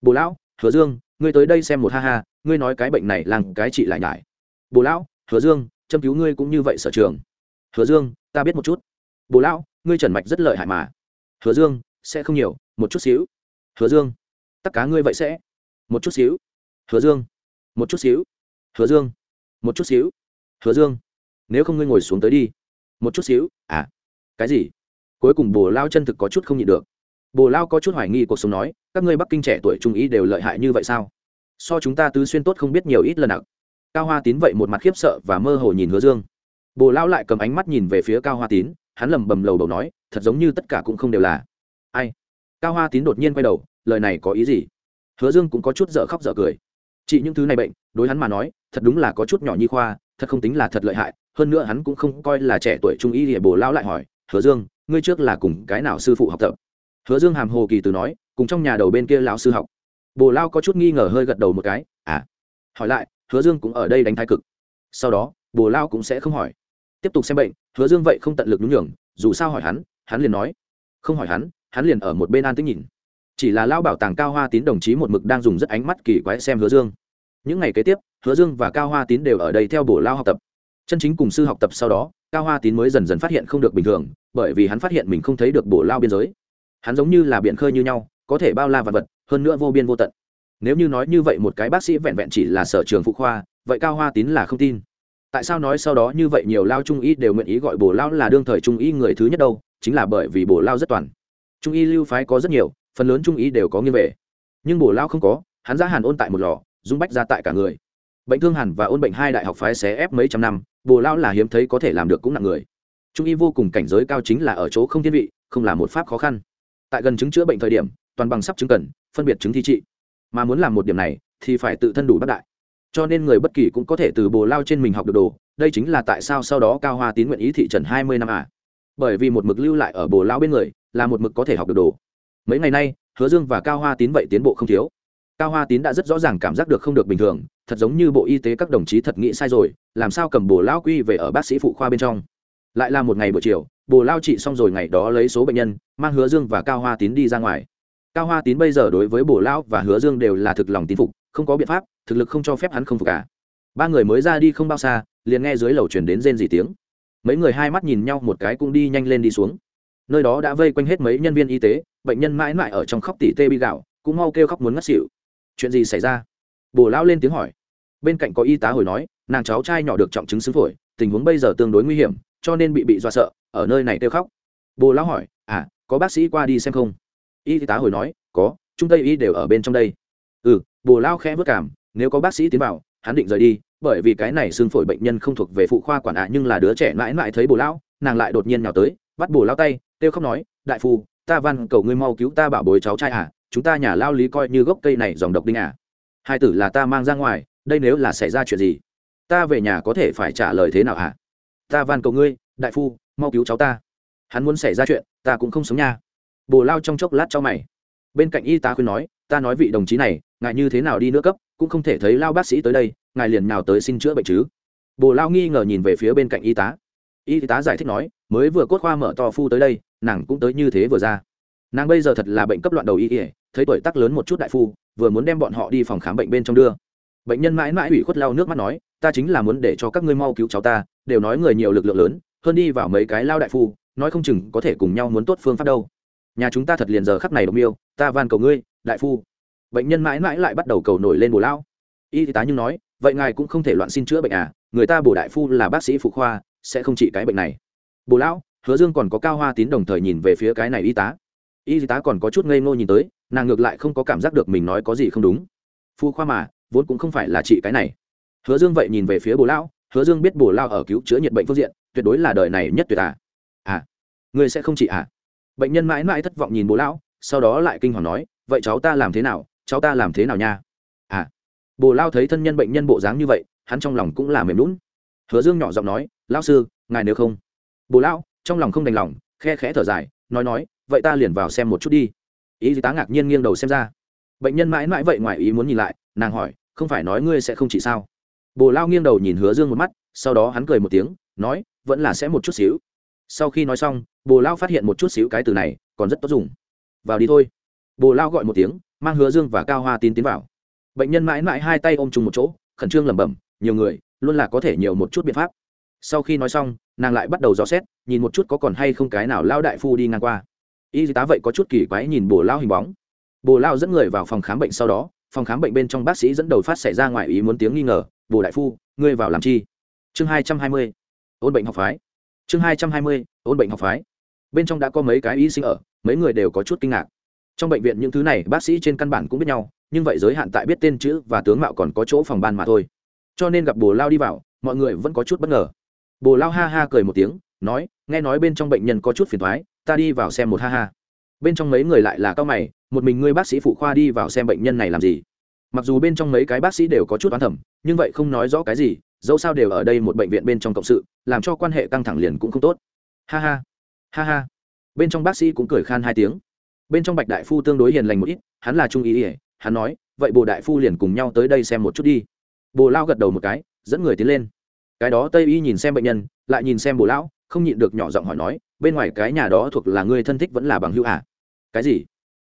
Speaker 1: Bồ lão, hứa dương, ngươi tới đây xem một ha ha, ngươi nói cái bệnh này làng cái chị lại nhải. Bồ lão, hứa dương, châm cứu ngươi cũng như vậy sở trường. Hứa dương, ta biết một chút. Bồ lão, ngươi trần mạch rất lợi hại mà. Hứa dương, sẽ không nhiều, một chút xíu. Hứa dương, tất cả ngươi vậy sẽ. Một chút xíu. Hứa dương, một chút xíu. Hứa dương, một chút xíu. Hứa dương, nếu không ngươi ngồi xuống tới đi. Một chút xíu à. Cái gì? Cuối cùng bồ lao chân thực có chút không nhịn được. Bồ lao có chút hoài nghi cuộc sống nói, các ngươi bắc kinh trẻ tuổi trung ý đều lợi hại như vậy sao? So chúng ta tứ xuyên tốt không biết nhiều ít lần nào cao hoa tín vậy một mặt khiếp sợ và mơ hồ nhìn hứa dương. Bồ lao lại cầm ánh mắt nhìn về phía cao hoa tín, hắn lầm bầm lầu đầu nói, thật giống như tất cả cũng không đều là. Ai? Cao hoa tín đột nhiên quay đầu, lời này có ý gì? Hứa dương cũng có chút dở khóc dở cười. Chị những thứ này bệnh, đối hắn mà nói, thật đúng là có chút nhỏ nhi khoa, thật không tính là thật lợi hại, hơn nữa hắn cũng không coi là trẻ tuổi trung y để bồ lao lại hỏi, hứa dương ngươi trước là cùng cái nào sư phụ học tập? Hứa dương hàm hồ kỳ từ nói, cùng trong nhà đầu bên kia lão sư học. Bồ lao có chút nghi ngờ hơi gật đầu một cái à. Hỏi lại, hứa dương cũng ở đây đánh thái cực. Sau đó, bồ lao cũng sẽ không hỏi. Tiếp tục xem bệnh, hứa dương vậy không tận lực nhún nhường, dù sao hỏi hắn hắn liền nói. Không hỏi hắn hắn liền ở một bên an tĩnh nhìn. Chỉ là lao bảo tàng cao hoa tín đồng chí một mực đang dùng rất ánh mắt kỳ quái xem hứa dương. Những ngày kế tiếp, hứa dương và cao hoa tín đều ở đây theo bổ lao học tập chân chính cùng sư học tập sau đó, cao hoa tín mới dần dần phát hiện không được bình thường, bởi vì hắn phát hiện mình không thấy được bổ lao biên giới. Hắn giống như là biển khơi như nhau, có thể bao la vật vật, hơn nữa vô biên vô tận. Nếu như nói như vậy một cái bác sĩ vẹn vẹn chỉ là sở trường phụ khoa, vậy cao hoa tín là không tin. Tại sao nói sau đó như vậy nhiều lao trung y đều nguyện ý gọi bổ lao là đương thời trung y người thứ nhất đâu, chính là bởi vì bổ lao rất toàn. Trung y lưu phái có rất nhiều, phần lớn trung y đều có nghiêng về. Nhưng bổ lao không có, hắn ra hàn ôn tại một lò, dung bách ra tại cả người. Bệnh thương hàn và ôn bệnh hai đại học phái xé ép mấy trăm năm bồ lao là hiếm thấy có thể làm được cũng nặng người. Trung y vô cùng cảnh giới cao chính là ở chỗ không thiên vị, không là một pháp khó khăn. Tại gần chứng chữa bệnh thời điểm, toàn bằng sắp chứng cần, phân biệt chứng thi trị. Mà muốn làm một điểm này, thì phải tự thân đủ bất đại. Cho nên người bất kỳ cũng có thể từ bồ lao trên mình học được đồ, đây chính là tại sao sau đó cao hoa tín nguyện ý thị trần hai mươi năm à. Bởi vì một mực lưu lại ở bồ lao bên người, là một mực có thể học được đồ. Mấy ngày nay, hứa dương và cao hoa tín vậy tiến bộ không thiếu cao hoa tín đã rất rõ ràng cảm giác được không được bình thường, thật giống như bộ y tế các đồng chí thật nghĩ sai rồi, làm sao cầm bồ lao quy về ở bác sĩ phụ khoa bên trong. Lại là một ngày buổi chiều bồ lao trị xong rồi ngày đó lấy số bệnh nhân, mang hứa dương và cao hoa tín đi ra ngoài. Cao hoa tín bây giờ đối với bồ lao và hứa dương đều là thực lòng tín phục, không có biện pháp, thực lực không cho phép hắn không phục cả. Ba người mới ra đi không bao xa, liền nghe dưới lầu chuyển đến rên dỉ tiếng. Mấy người hai mắt nhìn nhau một cái cũng đi nhanh lên đi xuống. Nơi đó đã vây quanh hết mấy nhân viên y tế, bệnh nhân mãi mãi ở trong khóc tỉ tê bi gạo, cũng mau kêu khóc muốn ngất xỉu chuyện gì xảy ra? Bồ lao lên tiếng hỏi. Bên cạnh có y tá hồi nói, nàng cháu trai nhỏ được trọng chứng xứ phổi, tình huống bây giờ tương đối nguy hiểm, cho nên bị bị dọa sợ, ở nơi này kêu khóc. Bồ lao hỏi à có bác sĩ qua đi xem không? Y tá hồi nói, có trung tây y đều ở bên trong đây. Ừ bồ lao khẽ vất cảm, nếu có bác sĩ tiến vào, hắn định rời đi, bởi vì cái này xương phổi bệnh nhân không thuộc về phụ khoa quản ạ, nhưng là đứa trẻ mãi mãi thấy bồ lão, nàng lại đột nhiên nhào tới, bắt bồ lao tay, kêu khóc nói, đại phu, ta van cầu ngươi mau cứu ta bảo bối cháu trai à chúng ta nhà lao lý coi như gốc cây này dòng độc đinh à. Hai tử là ta mang ra ngoài, đây nếu là xảy ra chuyện gì, ta về nhà có thể phải trả lời thế nào hả? Ta van cầu ngươi, đại phu, mau cứu cháu ta. Hắn muốn xảy ra chuyện, ta cũng không sống nha. Bồ lao trong chốc lát cho mày. Bên cạnh y tá khuyên nói, ta nói vị đồng chí này, ngài như thế nào đi nữa cấp, cũng không thể thấy lao bác sĩ tới đây, ngài liền nào tới xin chữa bệnh chứ. Bồ lao nghi ngờ nhìn về phía bên cạnh y tá. Y tá giải thích nói, mới vừa cốt khoa mở to phu tới đây, nàng cũng tới như thế vừa ra nàng bây giờ thật là bệnh cấp loạn đầu y ỉa thấy tuổi tác lớn một chút đại phu, vừa muốn đem bọn họ đi phòng khám bệnh bên trong đưa. Bệnh nhân mãi mãi ủy khuất lau nước mắt nói, ta chính là muốn để cho các ngươi mau cứu cháu ta, đều nói người nhiều lực lượng lớn, hơn đi vào mấy cái lao đại phu, nói không chừng có thể cùng nhau muốn tốt phương pháp đâu. Nhà chúng ta thật liền giờ khắc này đồng yêu ta van cầu ngươi, đại phu. Bệnh nhân mãi mãi lại bắt đầu cầu nổi lên bồ lao. Y tá nhưng nói, vậy ngài cũng không thể loạn xin chữa bệnh à người ta bổ đại phu là bác sĩ phụ khoa, sẽ không trị cái bệnh này. Bồ lão hứa dương còn có cao hoa tín đồng thời nhìn về phía cái này y tá y tá còn có chút ngây ngô nhìn tới, nàng ngược lại không có cảm giác được mình nói có gì không đúng. Phu khoa mà, vốn cũng không phải là trị cái này. Hứa dương vậy nhìn về phía bồ lão, hứa dương biết bồ lao ở cứu chữa nhiệt bệnh phương diện, tuyệt đối là đời này nhất tuyệt à. À người sẽ không trị à? Bệnh nhân mãi mãi thất vọng nhìn bồ lão, sau đó lại kinh hoàng nói, vậy cháu ta làm thế nào, cháu ta làm thế nào nha? À bồ lao thấy thân nhân bệnh nhân bộ dáng như vậy, hắn trong lòng cũng là mềm lún hứa dương nhỏ giọng nói, lão sư, ngài nếu không. Bồ lao trong lòng không đành lòng, khe khẽ thở dài, nói nói vậy ta liền vào xem một chút đi. Ý tá ngạc nhiên nghiêng đầu xem ra. Bệnh nhân mãi mãi vậy ngoài ý muốn nhìn lại, nàng hỏi, không phải nói ngươi sẽ không chỉ sao? Bồ lao nghiêng đầu nhìn hứa dương một mắt, sau đó hắn cười một tiếng, nói, vẫn là sẽ một chút xíu. Sau khi nói xong, bồ lao phát hiện một chút xíu cái từ này, còn rất tốt dùng. Vào đi thôi. Bồ lao gọi một tiếng, mang hứa dương và cao hoa tin tiến vào. Bệnh nhân mãi mãi hai tay ôm chung một chỗ, khẩn trương lẩm bẩm, nhiều người, luôn là có thể nhiều một chút biện pháp. Sau khi nói xong, nàng lại bắt đầu dò xét, nhìn một chút có còn hay không cái nào lao đại phu đi ngang qua y tá vậy có chút kỳ quái nhìn bồ lao hình bóng. Bồ lao dẫn người vào phòng khám bệnh sau đó, phòng khám bệnh bên trong bác sĩ dẫn đầu phát xảy ra ngoài ý muốn tiếng nghi ngờ, bồ đại phu, ngươi vào làm chi? Chương hai trăm hai mươi, ôn bệnh học phái. Chương hai trăm hai mươi, ôn bệnh học phái. Bên trong đã có mấy cái y sinh ở, mấy người đều có chút kinh ngạc. Trong bệnh viện những thứ này, bác sĩ trên căn bản cũng biết nhau, nhưng vậy giới hạn tại biết tên chữ và tướng mạo còn có chỗ phòng ban mà thôi. Cho nên gặp bồ lao đi vào, mọi người vẫn có chút bất ngờ. Bồ lao ha ha cười một tiếng, nói, nghe nói bên trong bệnh nhân có chút phiền thoái ta đi vào xem một ha ha. Bên trong mấy người lại là cao mày, một mình ngươi bác sĩ phụ khoa đi vào xem bệnh nhân này làm gì? Mặc dù bên trong mấy cái bác sĩ đều có chút oán thẩm, nhưng vậy không nói rõ cái gì, dẫu sao đều ở đây một bệnh viện bên trong cộng sự, làm cho quan hệ căng thẳng liền cũng không tốt. Ha ha ha ha. Bên trong bác sĩ cũng cười khan hai tiếng. Bên trong bạch đại phu tương đối hiền lành một ít, hắn là trung ý ỉa hắn nói, vậy bồ đại phu liền cùng nhau tới đây xem một chút đi. Bồ lao gật đầu một cái, dẫn người tiến lên. Cái đó tây y nhìn xem bệnh nhân, lại nhìn xem bồ lão, không nhịn được nhỏ giọng hỏi nói bên ngoài cái nhà đó thuộc là người thân thích vẫn là bằng hữu à? cái gì?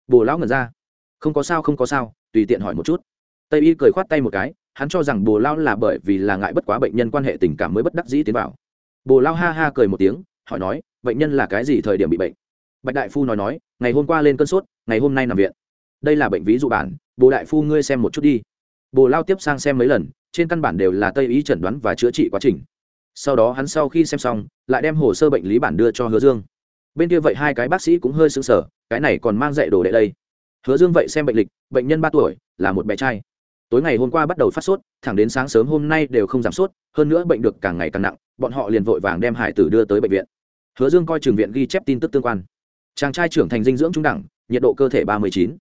Speaker 1: Bồ lão ngẩn ra. Không có sao, không có sao, tùy tiện hỏi một chút. Tây y cười khoát tay một cái, hắn cho rằng bồ lao là bởi vì là ngại bất quá bệnh nhân quan hệ tình cảm mới bất đắc dĩ tiến vào. Bồ lao ha ha cười một tiếng, hỏi nói, bệnh nhân là cái gì thời điểm bị bệnh? Bạch đại phu nói nói, ngày hôm qua lên cơn sốt, ngày hôm nay nằm viện. Đây là bệnh ví dụ bản, bồ đại phu ngươi xem một chút đi. Bồ lao tiếp sang xem mấy lần, trên căn bản đều là tây y chẩn đoán và chữa trị quá trình sau đó hắn sau khi xem xong, lại đem hồ sơ bệnh lý bản đưa cho hứa dương. Bên kia vậy hai cái bác sĩ cũng hơi sững sờ, cái này còn mang dạy đồ đệ đây. Hứa dương vậy xem bệnh lịch, bệnh nhân ba tuổi, là một bé trai. Tối ngày hôm qua bắt đầu phát sốt, thẳng đến sáng sớm hôm nay đều không giảm sốt, hơn nữa bệnh được càng ngày càng nặng, bọn họ liền vội vàng đem hải tử đưa tới bệnh viện. Hứa dương coi trường viện ghi chép tin tức tương quan. Chàng trai trưởng thành dinh dưỡng trung đẳng, nhiệt độ cơ thể ba mươi chín.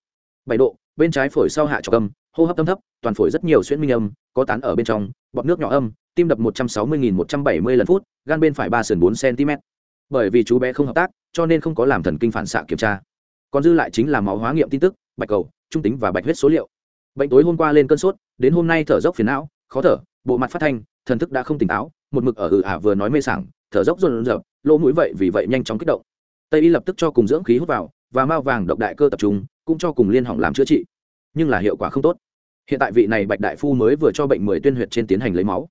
Speaker 1: Bảy độ, bên trái phổi sau hạ trọc âm, hô hấp tâm thấp, toàn phổi rất nhiều xuyễn minh âm, có tán ở bên trong, bọt nước nhỏ âm tim đập một trăm sáu mươi một trăm bảy mươi lần phút, gan bên phải ba sườn bốn cm bởi vì chú bé không hợp tác, cho nên không có làm thần kinh phản xạ kiểm tra. Còn dư lại chính là máu hóa nghiệm tin tức, bạch cầu, trung tính và bạch huyết số liệu. Bệnh tối hôm qua lên cơn sốt, đến hôm nay thở dốc phiền não, khó thở, bộ mặt phát thanh, thần thức đã không tỉnh táo, một mực ở ừ ả vừa nói mê sảng, thở dốc run rợp lỗ mũi vậy vì vậy nhanh chóng kích động. Tây y lập tức cho cùng dưỡng khí hút vào, và mao vàng độc đại cơ tập trung, cũng cho cùng liên hỏng làm chữa trị. Nhưng là hiệu quả không tốt. Hiện tại vị này bạch đại phu mới vừa cho bệnh mười tuyên huyệt trên tiến hành lấy máu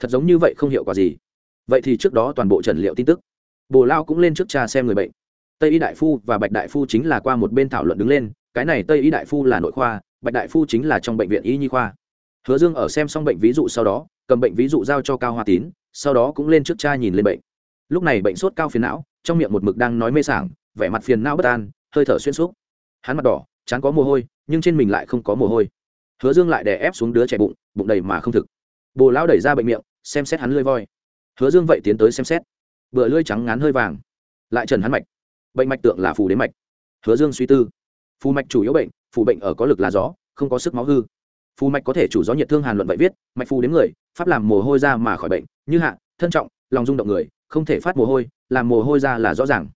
Speaker 1: thật giống như vậy không hiệu quả gì. Vậy thì trước đó toàn bộ trần liệu tin tức, bồ lao cũng lên trước cha xem người bệnh. Tây y đại phu và bạch đại phu chính là qua một bên thảo luận đứng lên, cái này tây y đại phu là nội khoa, bạch đại phu chính là trong bệnh viện y nhi khoa. Hứa dương ở xem xong bệnh ví dụ sau đó, cầm bệnh ví dụ giao cho cao hoa tín, sau đó cũng lên trước cha nhìn lên bệnh. Lúc này bệnh sốt cao phiền não, trong miệng một mực đang nói mê sảng, vẻ mặt phiền não bất an, hơi thở xuyên suốt. Hắn mặt đỏ, chán có mồ hôi, nhưng trên mình lại không có mồ hôi. Hứa dương lại đè ép xuống đứa trẻ bụng bụng đầy mà không thực. Bồ lão đẩy ra bệnh miệng xem xét hắn lưỡi voi. Hứa dương vậy tiến tới xem xét. Bựa lưỡi trắng ngắn hơi vàng. Lại trần hắn mạch. Bệnh mạch tượng là phù đến mạch. Hứa dương suy tư. Phù mạch chủ yếu bệnh, phù bệnh ở có lực là gió, không có sức máu hư. Phù mạch có thể chủ gió nhiệt thương hàn luận vậy viết, mạch phù đến người, pháp làm mồ hôi ra mà khỏi bệnh, như hạ, thân trọng, lòng rung động người, không thể phát mồ hôi, làm mồ hôi ra là rõ ràng.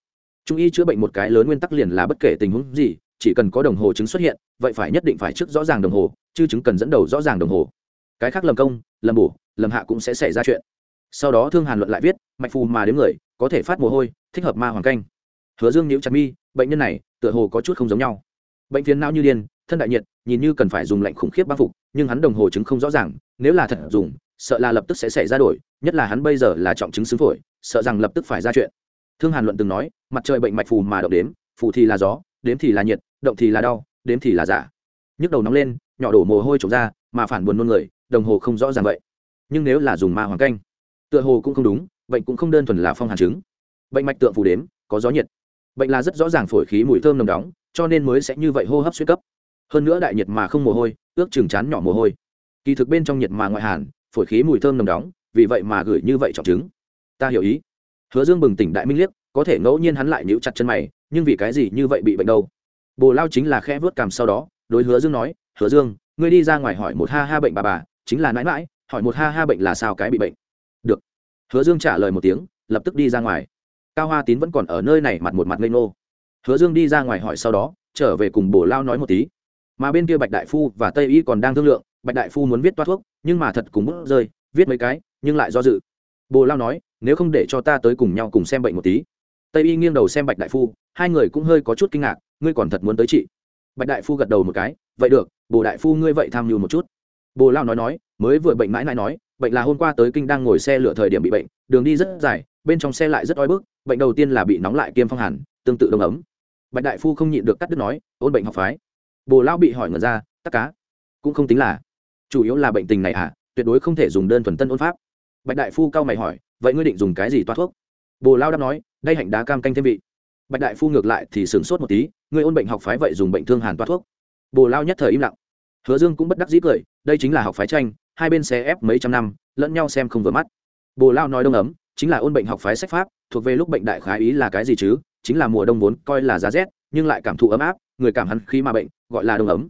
Speaker 1: Trung y chữa bệnh một cái lớn nguyên tắc liền là bất kể tình huống gì, chỉ cần có đồng hồ chứng xuất hiện, vậy phải nhất định phải trước rõ ràng đồng hồ, chứ chứng cần dẫn đầu rõ ràng đồng hồ cái khác lầm công, lầm bổ, lầm hạ cũng sẽ xảy ra chuyện. Sau đó thương hàn luận lại viết, mạch phù mà đến người, có thể phát mồ hôi, thích hợp ma hoàng canh. Hứa dương nhiễu chặt mi, bệnh nhân này, tựa hồ có chút không giống nhau. Bệnh phiến não như điên, thân đại nhiệt, nhìn như cần phải dùng lạnh khủng khiếp bao phục, nhưng hắn đồng hồ chứng không rõ ràng, nếu là thật dùng, sợ là lập tức sẽ xảy ra đổi, nhất là hắn bây giờ là trọng chứng xứng phổi, sợ rằng lập tức phải ra chuyện. Thương hàn luận từng nói, mặt trời bệnh mạch phù mà động đếm, phù thì là gió, đếm thì là nhiệt, động thì là đau, đếm thì là giả. Nhức đầu nóng lên, nhỏ đổ mồ hôi trộm ra, mà phản buồn nôn người đồng hồ không rõ ràng vậy. Nhưng nếu là dùng ma hoàng canh, tựa hồ cũng không đúng, bệnh cũng không đơn thuần là phong hàn chứng. Bệnh mạch tượng phù đếm, có gió nhiệt. Bệnh là rất rõ ràng phổi khí mùi thơm nồng đóng, cho nên mới sẽ như vậy hô hấp suy cấp. Hơn nữa đại nhiệt mà không mồ hôi, ước chừng chán nhỏ mồ hôi. Kỳ thực bên trong nhiệt mà ngoại hàn, phổi khí mùi thơm nồng đóng, vì vậy mà gửi như vậy trọng chứng. Ta hiểu ý. Hứa dương bừng tỉnh đại minh liếc, có thể ngẫu nhiên hắn lại nhíu chặt chân mày, nhưng vì cái gì như vậy bị bệnh đâu? Bồ lao chính là khẽ vớt cảm sau đó, đối hứa dương nói, hứa dương, ngươi đi ra ngoài hỏi một ha ha bệnh bà bà chính là nãi mãi hỏi một ha ha bệnh là sao cái bị bệnh. Được. Hứa dương trả lời một tiếng, lập tức đi ra ngoài. Cao hoa tín vẫn còn ở nơi này mặt một mặt ngây ngô. Hứa dương đi ra ngoài hỏi sau đó, trở về cùng bồ lao nói một tí. Mà bên kia bạch đại phu và tây y còn đang thương lượng, bạch đại phu muốn viết toát thuốc, nhưng mà thật cùng bút rơi, viết mấy cái, nhưng lại do dự. Bồ lao nói, nếu không để cho ta tới cùng nhau cùng xem bệnh một tí. Tây y nghiêng đầu xem bạch đại phu, hai người cũng hơi có chút kinh ngạc, ngươi còn thật muốn tới chị? Bạch đại phu gật đầu một cái, vậy được, bồ đại phu ngươi vậy tham mưu một chút bồ lao nói nói, mới vừa bệnh mãi mãi nói, bệnh là hôm qua tới kinh đang ngồi xe lửa thời điểm bị bệnh, đường đi rất dài, bên trong xe lại rất oi bức, bệnh đầu tiên là bị nóng lại kiêm phong hàn, tương tự đông ấm. Bạch đại phu không nhịn được cắt đứt nói, ôn bệnh học phái. Bồ lao bị hỏi ngờ ra tắc cá cũng không tính là, chủ yếu là bệnh tình này à tuyệt đối không thể dùng đơn thuần tân ôn pháp. Bạch đại phu cao mày hỏi, vậy ngươi định dùng cái gì toát thuốc? Bồ lao đáp nói, đây hạnh đá cam canh thêm vị. Bạch đại phu ngược lại thì sửng sốt một tí, ngươi ôn bệnh học phái vậy dùng bệnh thương hàn toát thuốc? Bồ lao nhất thời im lặng hứa dương cũng bất đắc dĩ cười, đây chính là học phái tranh, hai bên xé ép mấy trăm năm, lẫn nhau xem không vừa mắt. Bồ lao nói đông ấm, chính là ôn bệnh học phái sách pháp, thuộc về lúc bệnh đại khái ý là cái gì chứ? Chính là mùa đông vốn coi là giá rét, nhưng lại cảm thụ ấm áp, người cảm hắn khí mà bệnh, gọi là đông ấm.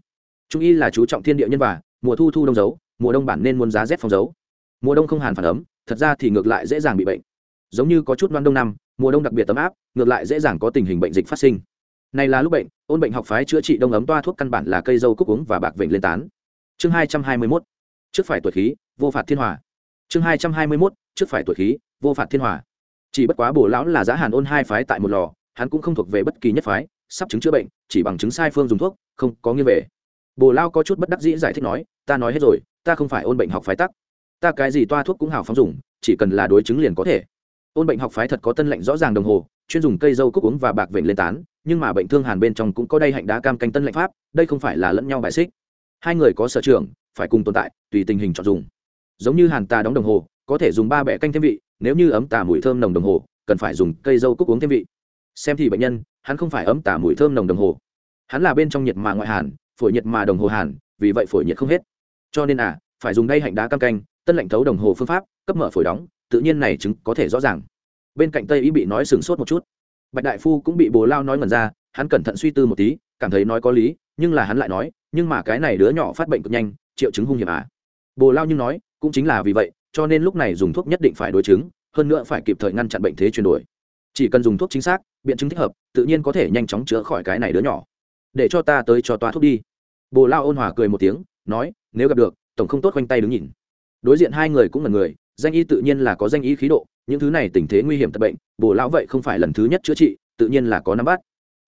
Speaker 1: Trung y là chú trọng thiên địa nhân và, mùa thu thu đông dấu, mùa đông bản nên muốn giá rét phòng dấu. Mùa đông không hàn phản ấm, thật ra thì ngược lại dễ dàng bị bệnh. Giống như có chút loan đông năm, mùa đông đặc biệt ấm áp, ngược lại dễ dàng có tình hình bệnh dịch phát sinh. Này là lúc bệnh ôn bệnh học phái chữa trị đông ấm toa thuốc căn bản là cây dâu cúc uống và bạc vịnh lên tán. Chương hai trăm hai mươi mốt, trước phải tuổi khí, vô phạt thiên hòa. Chương hai trăm hai mươi mốt, trước phải tuổi khí, vô phạt thiên hòa. Chỉ bất quá bổ lão là giá hàn ôn hai phái tại một lò, hắn cũng không thuộc về bất kỳ nhất phái, sắp chứng chữa bệnh, chỉ bằng chứng sai phương dùng thuốc, không có nghiêng về. Bồ lao có chút bất đắc dĩ giải thích nói, ta nói hết rồi, ta không phải ôn bệnh học phái tắc. Ta cái gì toa thuốc cũng hào phóng dùng, chỉ cần là đối chứng liền có thể. Ôn bệnh học phái thật có tân lệnh rõ ràng đồng hồ, chuyên dùng cây dâu cúc uống và bạc vệnh lên tán nhưng mà bệnh thương hàn bên trong cũng có đây hạnh đá cam canh tân lệnh pháp, đây không phải là lẫn nhau bài xích. Hai người có sở trường, phải cùng tồn tại, tùy tình hình chọn dùng. Giống như hàn tà đóng đồng hồ, có thể dùng ba bẹ canh thêm vị, nếu như ấm tà mùi thơm nồng đồng hồ, cần phải dùng cây dâu cúc uống thêm vị. Xem thì bệnh nhân, hắn không phải ấm tà mùi thơm nồng đồng hồ. Hắn là bên trong nhiệt mà ngoại hàn, phổi nhiệt mà đồng hồ hàn, vì vậy phổi nhiệt không hết. Cho nên à phải dùng đây hạnh đá cam canh, tân lệnh thấu đồng hồ phương pháp, cấp mở phổi đóng, tự nhiên này chứng có thể rõ ràng. Bên cạnh tây ý bị nói sừng sốt một chút bạch đại phu cũng bị bồ lao nói ngần ra, hắn cẩn thận suy tư một tí, cảm thấy nói có lý, nhưng là hắn lại nói, nhưng mà cái này đứa nhỏ phát bệnh cực nhanh, triệu chứng hung hiểm à. Bồ lao nhưng nói, cũng chính là vì vậy, cho nên lúc này dùng thuốc nhất định phải đối chứng, hơn nữa phải kịp thời ngăn chặn bệnh thế chuyển đổi. Chỉ cần dùng thuốc chính xác, biện chứng thích hợp, tự nhiên có thể nhanh chóng chữa khỏi cái này đứa nhỏ. Để cho ta tới cho toa thuốc đi. Bồ lao ôn hòa cười một tiếng, nói, nếu gặp được, tổng không tốt quanh tay đứng nhìn. Đối diện hai người cũng là người danh y tự nhiên là có danh y khí độ, những thứ này tình thế nguy hiểm tật bệnh bồ lão vậy không phải lần thứ nhất chữa trị, tự nhiên là có nắm bắt.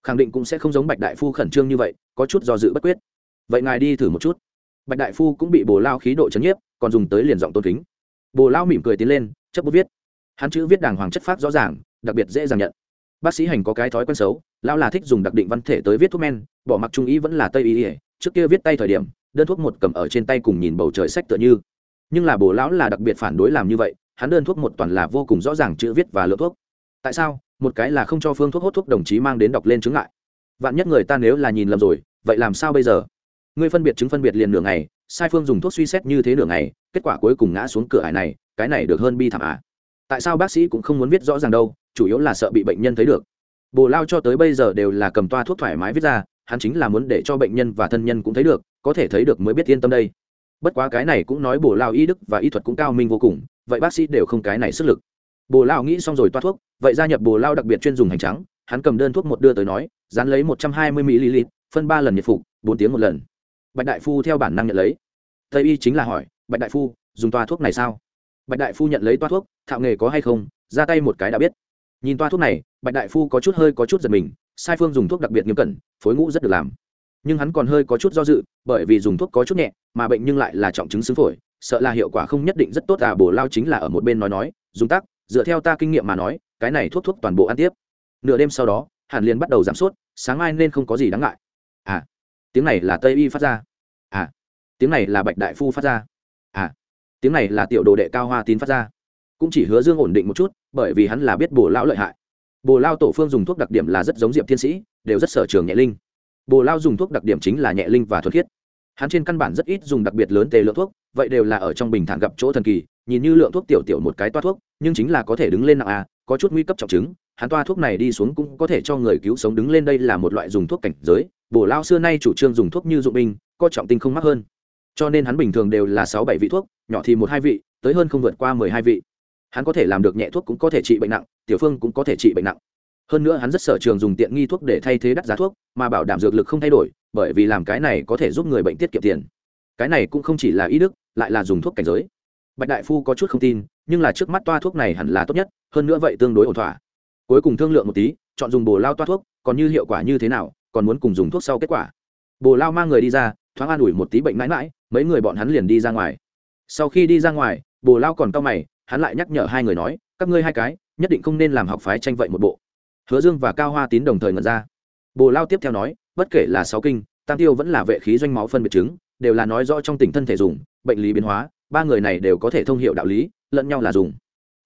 Speaker 1: Khẳng định cũng sẽ không giống bạch đại phu khẩn trương như vậy, có chút do dự bất quyết. Vậy ngài đi thử một chút. Bạch đại phu cũng bị bồ lao khí độ chấn nhiếp, còn dùng tới liền giọng tôn kính. Bồ lao mỉm cười tiến lên chấp bút viết. Hắn chữ viết đàng hoàng chất phát rõ ràng, đặc biệt dễ dàng nhận. Bác sĩ hành có cái thói quen xấu lao là thích dùng đặc định văn thể tới viết thuốc men, bỏ mặc trung ý vẫn là tây ý ỉa trước kia viết tay thời điểm, đơn thuốc một cầm ở trên tay cùng nhìn bầu trời sách tựa như nhưng là bồ lão là đặc biệt phản đối làm như vậy, hắn đơn thuốc một toàn là vô cùng rõ ràng chữ viết và lượng thuốc. Tại sao? Một cái là không cho phương thuốc hốt thuốc đồng chí mang đến đọc lên chứng lại vạn nhất người ta nếu là nhìn lầm rồi, vậy làm sao bây giờ? Ngươi phân biệt chứng phân biệt liền nửa ngày, sai phương dùng thuốc suy xét như thế nửa ngày, kết quả cuối cùng ngã xuống cửa hải này, cái này được hơn bi thảm à? Tại sao bác sĩ cũng không muốn viết rõ ràng đâu, chủ yếu là sợ bị bệnh nhân thấy được. Bồ lao cho tới bây giờ đều là cầm toa thuốc thoải mái viết ra, hắn chính là muốn để cho bệnh nhân và thân nhân cũng thấy được, có thể thấy được mới biết yên tâm đây bất quá cái này cũng nói bồ lao y đức và y thuật cũng cao minh vô cùng, vậy bác sĩ đều không cái này sức lực. Bồ lao nghĩ xong rồi toa thuốc, vậy gia nhập bồ lao đặc biệt chuyên dùng hành trắng, hắn cầm đơn thuốc một đưa tới nói, dán lấy một trăm hai mươi ml phân ba lần nhiệt phục, bốn tiếng một lần. Bạch đại phu theo bản năng nhận lấy. Tây y chính là hỏi, bạch đại phu, dùng toa thuốc này sao? Bạch đại phu nhận lấy toa thuốc, thạo nghề có hay không? Ra tay một cái đã biết. Nhìn toa thuốc này, bạch đại phu có chút hơi có chút giật mình, sai phương dùng thuốc đặc biệt nghiêm cẩn, phối ngũ rất được làm nhưng hắn còn hơi có chút do dự, bởi vì dùng thuốc có chút nhẹ, mà bệnh nhưng lại là trọng chứng xứng phổi, sợ là hiệu quả không nhất định rất tốt à bổ lao chính là ở một bên nói nói, dùng tắc, dựa theo ta kinh nghiệm mà nói, cái này thuốc thuốc toàn bộ ăn tiếp. Nửa đêm sau đó hàn liền bắt đầu giảm sốt sáng mai nên không có gì đáng ngại. À tiếng này là tây y phát ra. À tiếng này là bạch đại phu phát ra. À tiếng này là tiểu đồ đệ cao hoa tín phát ra. Cũng chỉ hứa dương ổn định một chút, bởi vì hắn là biết bồ lao lợi hại. Bồ lao tổ phương dùng thuốc đặc điểm là rất giống diệp thiên sĩ, đều rất sở trường nhẹ linh bồ lao dùng thuốc đặc điểm chính là nhẹ linh và thuật khiết. Hắn trên căn bản rất ít dùng đặc biệt lớn tề lượng thuốc, vậy đều là ở trong bình thản gặp chỗ thần kỳ, nhìn như lượng thuốc tiểu tiểu một cái toa thuốc, nhưng chính là có thể đứng lên nặng à có chút nguy cấp trọng chứng, hắn toa thuốc này đi xuống cũng có thể cho người cứu sống đứng lên đây là một loại dùng thuốc cảnh giới bổ lao xưa nay chủ trương dùng thuốc như dụng binh co trọng tinh không mắc hơn. Cho nên hắn bình thường đều là sáu bảy vị thuốc, nhỏ thì một hai vị, tới hơn không vượt qua mười hai vị. Hắn có thể làm được nhẹ thuốc cũng có thể trị bệnh nặng, tiểu phương cũng có thể trị bệnh nặng hơn nữa hắn rất sở trường dùng tiện nghi thuốc để thay thế đắt giá thuốc, mà bảo đảm dược lực không thay đổi, bởi vì làm cái này có thể giúp người bệnh tiết kiệm tiền. Cái này cũng không chỉ là ý đức, lại là dùng thuốc cảnh giới. Bạch đại phu có chút không tin, nhưng là trước mắt toa thuốc này hẳn là tốt nhất, hơn nữa vậy tương đối ổn thỏa. Cuối cùng thương lượng một tí, chọn dùng bồ lao toa thuốc, còn như hiệu quả như thế nào, còn muốn cùng dùng thuốc sau kết quả. Bồ lao mang người đi ra, thoáng an ủi một tí bệnh mãi mãi, mấy người bọn hắn liền đi ra ngoài. Sau khi đi ra ngoài bồ lao còn cau mày, hắn lại nhắc nhở hai người nói, các ngươi hai cái, nhất định không nên làm học phái tranh vậy một bộ hứa dương và cao hoa tín đồng thời ngẩn ra. Bồ lao tiếp theo nói, bất kể là sáu kinh, tam tiêu vẫn là vệ khí doanh máu phân biệt chứng, đều là nói rõ trong tình thân thể dùng, bệnh lý biến hóa, ba người này đều có thể thông hiệu đạo lý, lẫn nhau là dùng.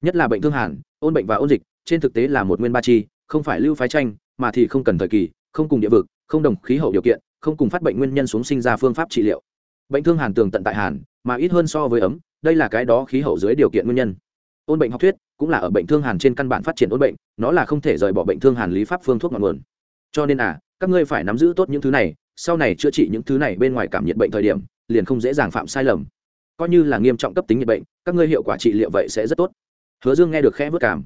Speaker 1: Nhất là bệnh thương hàn, ôn bệnh và ôn dịch, trên thực tế là một nguyên ba chi, không phải lưu phái tranh, mà thì không cần thời kỳ, không cùng địa vực, không đồng khí hậu điều kiện, không cùng phát bệnh nguyên nhân xuống sinh ra phương pháp trị liệu. Bệnh thương hàn tường tận tại hàn, mà ít hơn so với ấm, đây là cái đó khí hậu dưới điều kiện nguyên nhân. Ôn bệnh học thuyết cũng là ở bệnh thương hàn trên căn bản phát triển ôn bệnh, nó là không thể rời bỏ bệnh thương hàn lý pháp phương thuốc ngọn nguồn. Cho nên à các ngươi phải nắm giữ tốt những thứ này, sau này chữa trị những thứ này bên ngoài cảm nhiệt bệnh thời điểm, liền không dễ dàng phạm sai lầm. Coi như là nghiêm trọng cấp tính nhiệt bệnh, các ngươi hiệu quả trị liệu vậy sẽ rất tốt. Hứa dương nghe được khẽ vất cảm.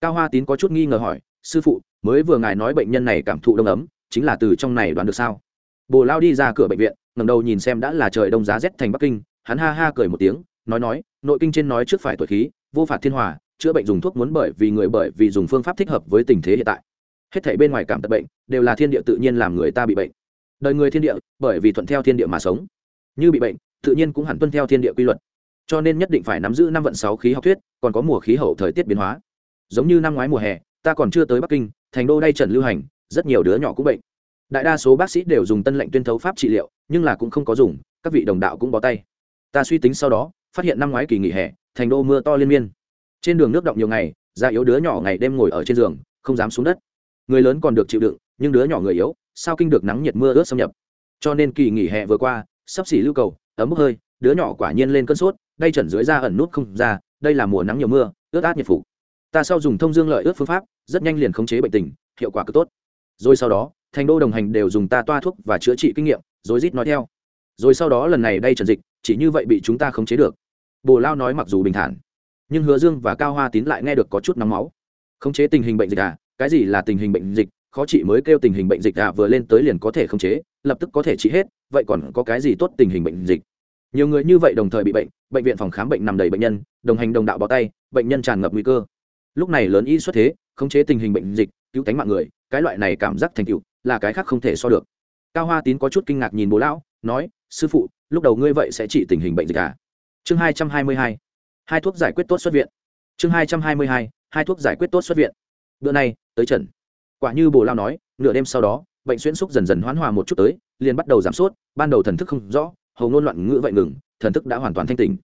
Speaker 1: Cao hoa tín có chút nghi ngờ hỏi, sư phụ, mới vừa ngài nói bệnh nhân này cảm thụ đông ấm, chính là từ trong này đoán được sao? Bồ lao đi ra cửa bệnh viện ngầm đầu nhìn xem đã là trời đông giá rét thành bắc kinh, hắn ha ha cười một tiếng, nói nói, nội kinh trên nói trước phải tuổi khí, vô phạt thiên hòa chữa bệnh dùng thuốc muốn bởi vì người bởi vì dùng phương pháp thích hợp với tình thế hiện tại. Hết thảy bên ngoài cảm tật bệnh, đều là thiên địa tự nhiên làm người ta bị bệnh. Đời người thiên địa, bởi vì thuận theo thiên địa mà sống. Như bị bệnh, tự nhiên cũng hẳn tuân theo thiên địa quy luật. Cho nên nhất định phải nắm giữ năm vận sáu khí học thuyết, còn có mùa khí hậu thời tiết biến hóa. Giống như năm ngoái mùa hè, ta còn chưa tới bắc kinh, thành đô đây trần lưu hành, rất nhiều đứa nhỏ cũng bệnh. Đại đa số bác sĩ đều dùng tân lệnh tuyên thấu pháp trị liệu, nhưng là cũng không có dùng, các vị đồng đạo cũng bó tay. Ta suy tính sau đó, phát hiện năm ngoái kỳ nghỉ hè, thành đô mưa to liên miên trên đường nước động nhiều ngày, da yếu đứa nhỏ ngày đêm ngồi ở trên giường, không dám xuống đất. Người lớn còn được chịu đựng, nhưng đứa nhỏ người yếu, sao kinh được nắng nhiệt mưa ướt xâm nhập? Cho nên kỳ nghỉ hè vừa qua, sắp xỉ lưu cầu, ấm bốc hơi, đứa nhỏ quả nhiên lên cơn sốt đây trần dưới da ẩn nút không ra, đây là mùa nắng nhiều mưa, ướt át nhiệt phủ ta sau dùng thông dương lợi ướt phương pháp, rất nhanh liền khống chế bệnh tình, hiệu quả cực tốt. Rồi sau đó, thành đô đồng hành đều dùng ta toa thuốc và chữa trị kinh nghiệm rồi rít nói theo. Rồi sau đó lần này đây trần dịch, chỉ như vậy bị chúng ta khống chế được. Bồ lao nói mặc dù bình thản nhưng hứa dương và cao hoa tín lại nghe được có chút nóng máu. Khống chế tình hình bệnh dịch à? Cái gì là tình hình bệnh dịch? Khó chị mới kêu tình hình bệnh dịch à? Vừa lên tới liền có thể khống chế, lập tức có thể trị hết, vậy còn có cái gì tốt tình hình bệnh dịch? Nhiều người như vậy đồng thời bị bệnh bệnh viện phòng khám bệnh nằm đầy bệnh nhân, đồng hành đồng đạo bỏ tay, bệnh nhân tràn ngập nguy cơ. Lúc này lớn y xuất thế, khống chế tình hình bệnh dịch, cứu tánh mạng người, cái loại này cảm giác thành tựu là cái khác không thể so được. Cao hoa tín có chút kinh ngạc nhìn bố lão, nói, sư phụ, lúc đầu ngươi vậy sẽ trị tình hình bệnh dịch à? Chương hai trăm hai mươi hai hai thuốc giải quyết tốt xuất viện. Chương hai trăm hai mươi hai hai thuốc giải quyết tốt xuất viện. Bữa nay, tới trần. Quả như bồ lao nói, nửa đêm sau đó, bệnh xuyễn xúc dần dần hoán hòa một chút tới, liền bắt đầu giảm sốt ban đầu thần thức không rõ, hầu ngôn loạn ngữ vậy ngừng, thần thức đã hoàn toàn thanh tỉnh.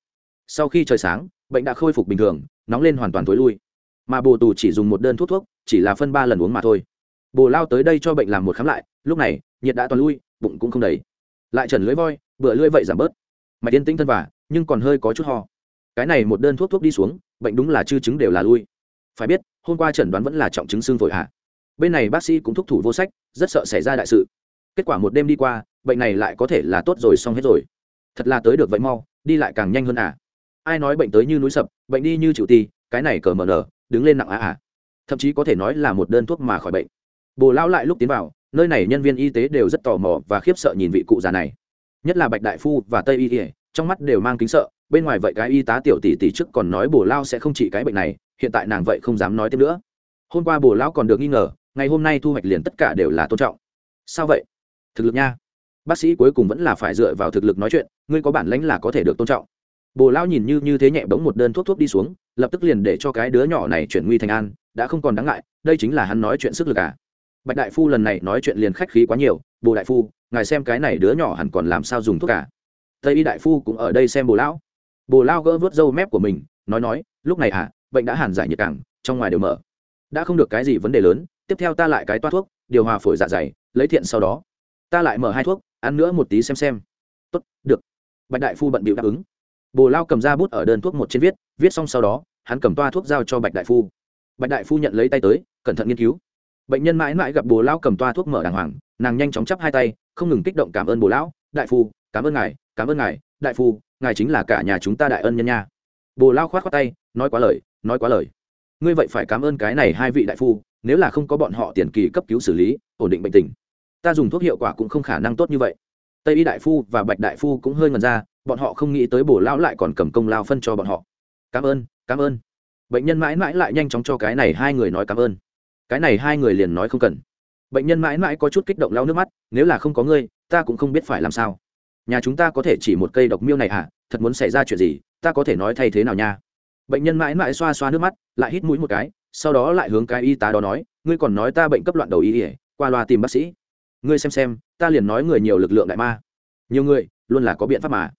Speaker 1: Sau khi trời sáng, bệnh đã khôi phục bình thường, nóng lên hoàn toàn t ố i lui. Mà bồ tù chỉ dùng một đơn thuốc thuốc, chỉ là phân ba lần uống mà thôi. Bồ lao tới đây cho bệnh làm một khám lại, lúc này, nhiệt đã toàn lui, bụng cũng không đầy. Lại trần lưỡi voi, bựa lưỡi vậy giảm bớt. Mạch yên tĩnh thân vả nhưng còn hơi có chút ho cái này một đơn thuốc thuốc đi xuống, bệnh đúng là chư chứng đều là lui. Phải biết, hôm qua chẩn đoán vẫn là trọng chứng xương phổi hạ. Bên này bác sĩ cũng thúc thủ vô sách, rất sợ xảy ra đại sự. Kết quả một đêm đi qua, bệnh này lại có thể là tốt rồi xong hết rồi. Thật là tới được vậy mau, đi lại càng nhanh hơn à. Ai nói bệnh tới như núi sập, bệnh đi như chịu ti cái này cờ mờ nở, đứng lên nặng á à. Thậm chí có thể nói là một đơn thuốc mà khỏi bệnh. Bồ lao lại lúc tiến vào, nơi này nhân viên y tế đều rất tò mò và khiếp sợ nhìn vị cụ già này. Nhất là bạch đại phu và tây y ỉa trong mắt đều mang kính sợ bên ngoài vậy cái y tá tiểu tỷ tỷ trước còn nói bổ lao sẽ không trị cái bệnh này, hiện tại nàng vậy không dám nói tiếp nữa. Hôm qua bổ lao còn được nghi ngờ, ngày hôm nay thu hoạch liền tất cả đều là tôn trọng. Sao vậy? Thực lực nha. Bác sĩ cuối cùng vẫn là phải dựa vào thực lực nói chuyện, ngươi có bản lãnh là có thể được tôn trọng. Bồ lao nhìn như như thế nhẹ bóng một đơn thuốc thuốc đi xuống, lập tức liền để cho cái đứa nhỏ này chuyển nguy thành an, đã không còn đáng ngại, đây chính là hắn nói chuyện sức lực à. Bạch đại phu lần này nói chuyện liền khách khí quá nhiều bồ đại phu, ngài xem cái này đứa nhỏ hẳn còn làm sao dùng thuốc cả tây y đại phu cũng ở đây xem bồ lão bồ lao gỡ vớt râu mép của mình, nói nói, lúc này à bệnh đã hàn giải nhiệt cảng, trong ngoài đều mở. Đã không được cái gì vấn đề lớn, tiếp theo ta lại cái toa thuốc, điều hòa phổi dạ dày, lấy thiện sau đó. Ta lại mở hai thuốc, ăn nữa một tí xem xem. Tốt, được. Bạch đại phu bận bịu đáp ứng. Bồ lao cầm ra bút ở đơn thuốc một trên viết viết xong sau đó, hắn cầm toa thuốc giao cho bạch đại phu. Bạch đại phu nhận lấy tay tới, cẩn thận nghiên cứu. Bệnh nhân mãi mãi gặp bồ lao cầm toa thuốc mở đàng hoàng, nàng nhanh chóng chắp hai tay, không ngừng kích động cảm ơn bồ lão, đại phu, cảm ơn ngài, cảm ơn ngài đại phu, ngài chính là cả nhà chúng ta đại ân nhân nha. Bồ lao khoát khoát tay, nói quá lời, nói quá lời. Ngươi vậy phải cảm ơn cái này hai vị đại phu, nếu là không có bọn họ tiền kỳ cấp cứu xử lý, ổn định bệnh tình. Ta dùng thuốc hiệu quả cũng không khả năng tốt như vậy. Tây y đại phu và bạch đại phu cũng hơi ngần ra, bọn họ không nghĩ tới bổ lão lại còn cầm công lao phân cho bọn họ. Cảm ơn cảm ơn. Bệnh nhân mãi mãi lại nhanh chóng cho cái này hai người nói cảm ơn. Cái này hai người liền nói không cần. Bệnh nhân mãi mãi có chút kích động lao nước mắt, nếu là không có ngươi, ta cũng không biết phải làm sao nhà chúng ta có thể chỉ một cây độc miêu này à? Thật muốn xảy ra chuyện gì? Ta có thể nói thay thế nào nha? Bệnh nhân mãi mãi xoa xoa nước mắt, lại hít mũi một cái, sau đó lại hướng cái y tá đó nói, ngươi còn nói ta bệnh cấp loạn đầu y ỉa qua loa tìm bác sĩ. Ngươi xem xem, ta liền nói người nhiều lực lượng đại ma. Nhiều người, luôn là có biện pháp mà.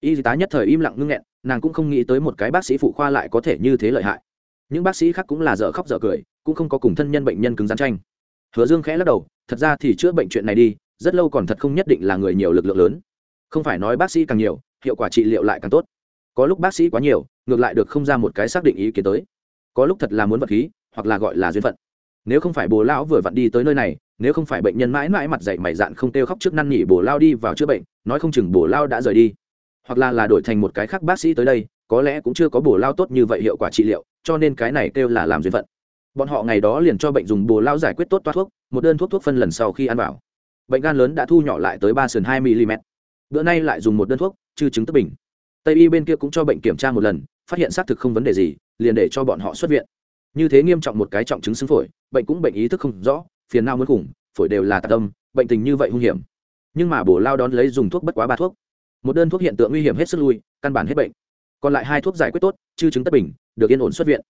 Speaker 1: Y tá nhất thời im lặng ngưng nghẹn, nàng cũng không nghĩ tới một cái bác sĩ phụ khoa lại có thể như thế lợi hại. Những bác sĩ khác cũng là dở khóc dở cười, cũng không có cùng thân nhân bệnh nhân cứng rắn tranh. Hứa dương khẽ lắc đầu, thật ra thì chữa bệnh chuyện này đi, rất lâu còn thật không nhất định là người nhiều lực lượng lớn không phải nói bác sĩ càng nhiều, hiệu quả trị liệu lại càng tốt. Có lúc bác sĩ quá nhiều, ngược lại được không ra một cái xác định ý kiến tới. Có lúc thật là muốn vật khí, hoặc là gọi là duyên phận. Nếu không phải bồ lão vừa vặn đi tới nơi này, nếu không phải bệnh nhân mãi mãi mặt dậy mày dạn không kêu khóc trước năn nỉ bồ lao đi vào chữa bệnh, nói không chừng bồ lao đã rời đi. Hoặc là là đổi thành một cái khác bác sĩ tới đây, có lẽ cũng chưa có bồ lao tốt như vậy hiệu quả trị liệu, cho nên cái này kêu là làm duyên phận. Bọn họ ngày đó liền cho bệnh dùng bồ lao giải quyết tốt toát thuốc, một đơn thuốc thuốc phân lần sau khi ăn vào. Bệnh gan lớn đã thu nhỏ lại tới ba sườn hai mm bữa nay lại dùng một đơn thuốc trừ chứng tức bình. Tây y bên kia cũng cho bệnh kiểm tra một lần, phát hiện xác thực không vấn đề gì, liền để cho bọn họ xuất viện. Như thế nghiêm trọng một cái trọng chứng xứng phổi, bệnh cũng bệnh ý thức không rõ, phiền não muốn khủng, phổi đều là tạ tâm, bệnh tình như vậy hung hiểm. Nhưng mà bổ lao đón lấy dùng thuốc bất quá ba thuốc. Một đơn thuốc hiện tượng nguy hiểm hết sức lui, căn bản hết bệnh. Còn lại hai thuốc giải quyết tốt, chư chứng tất bình, được yên ổn xuất viện.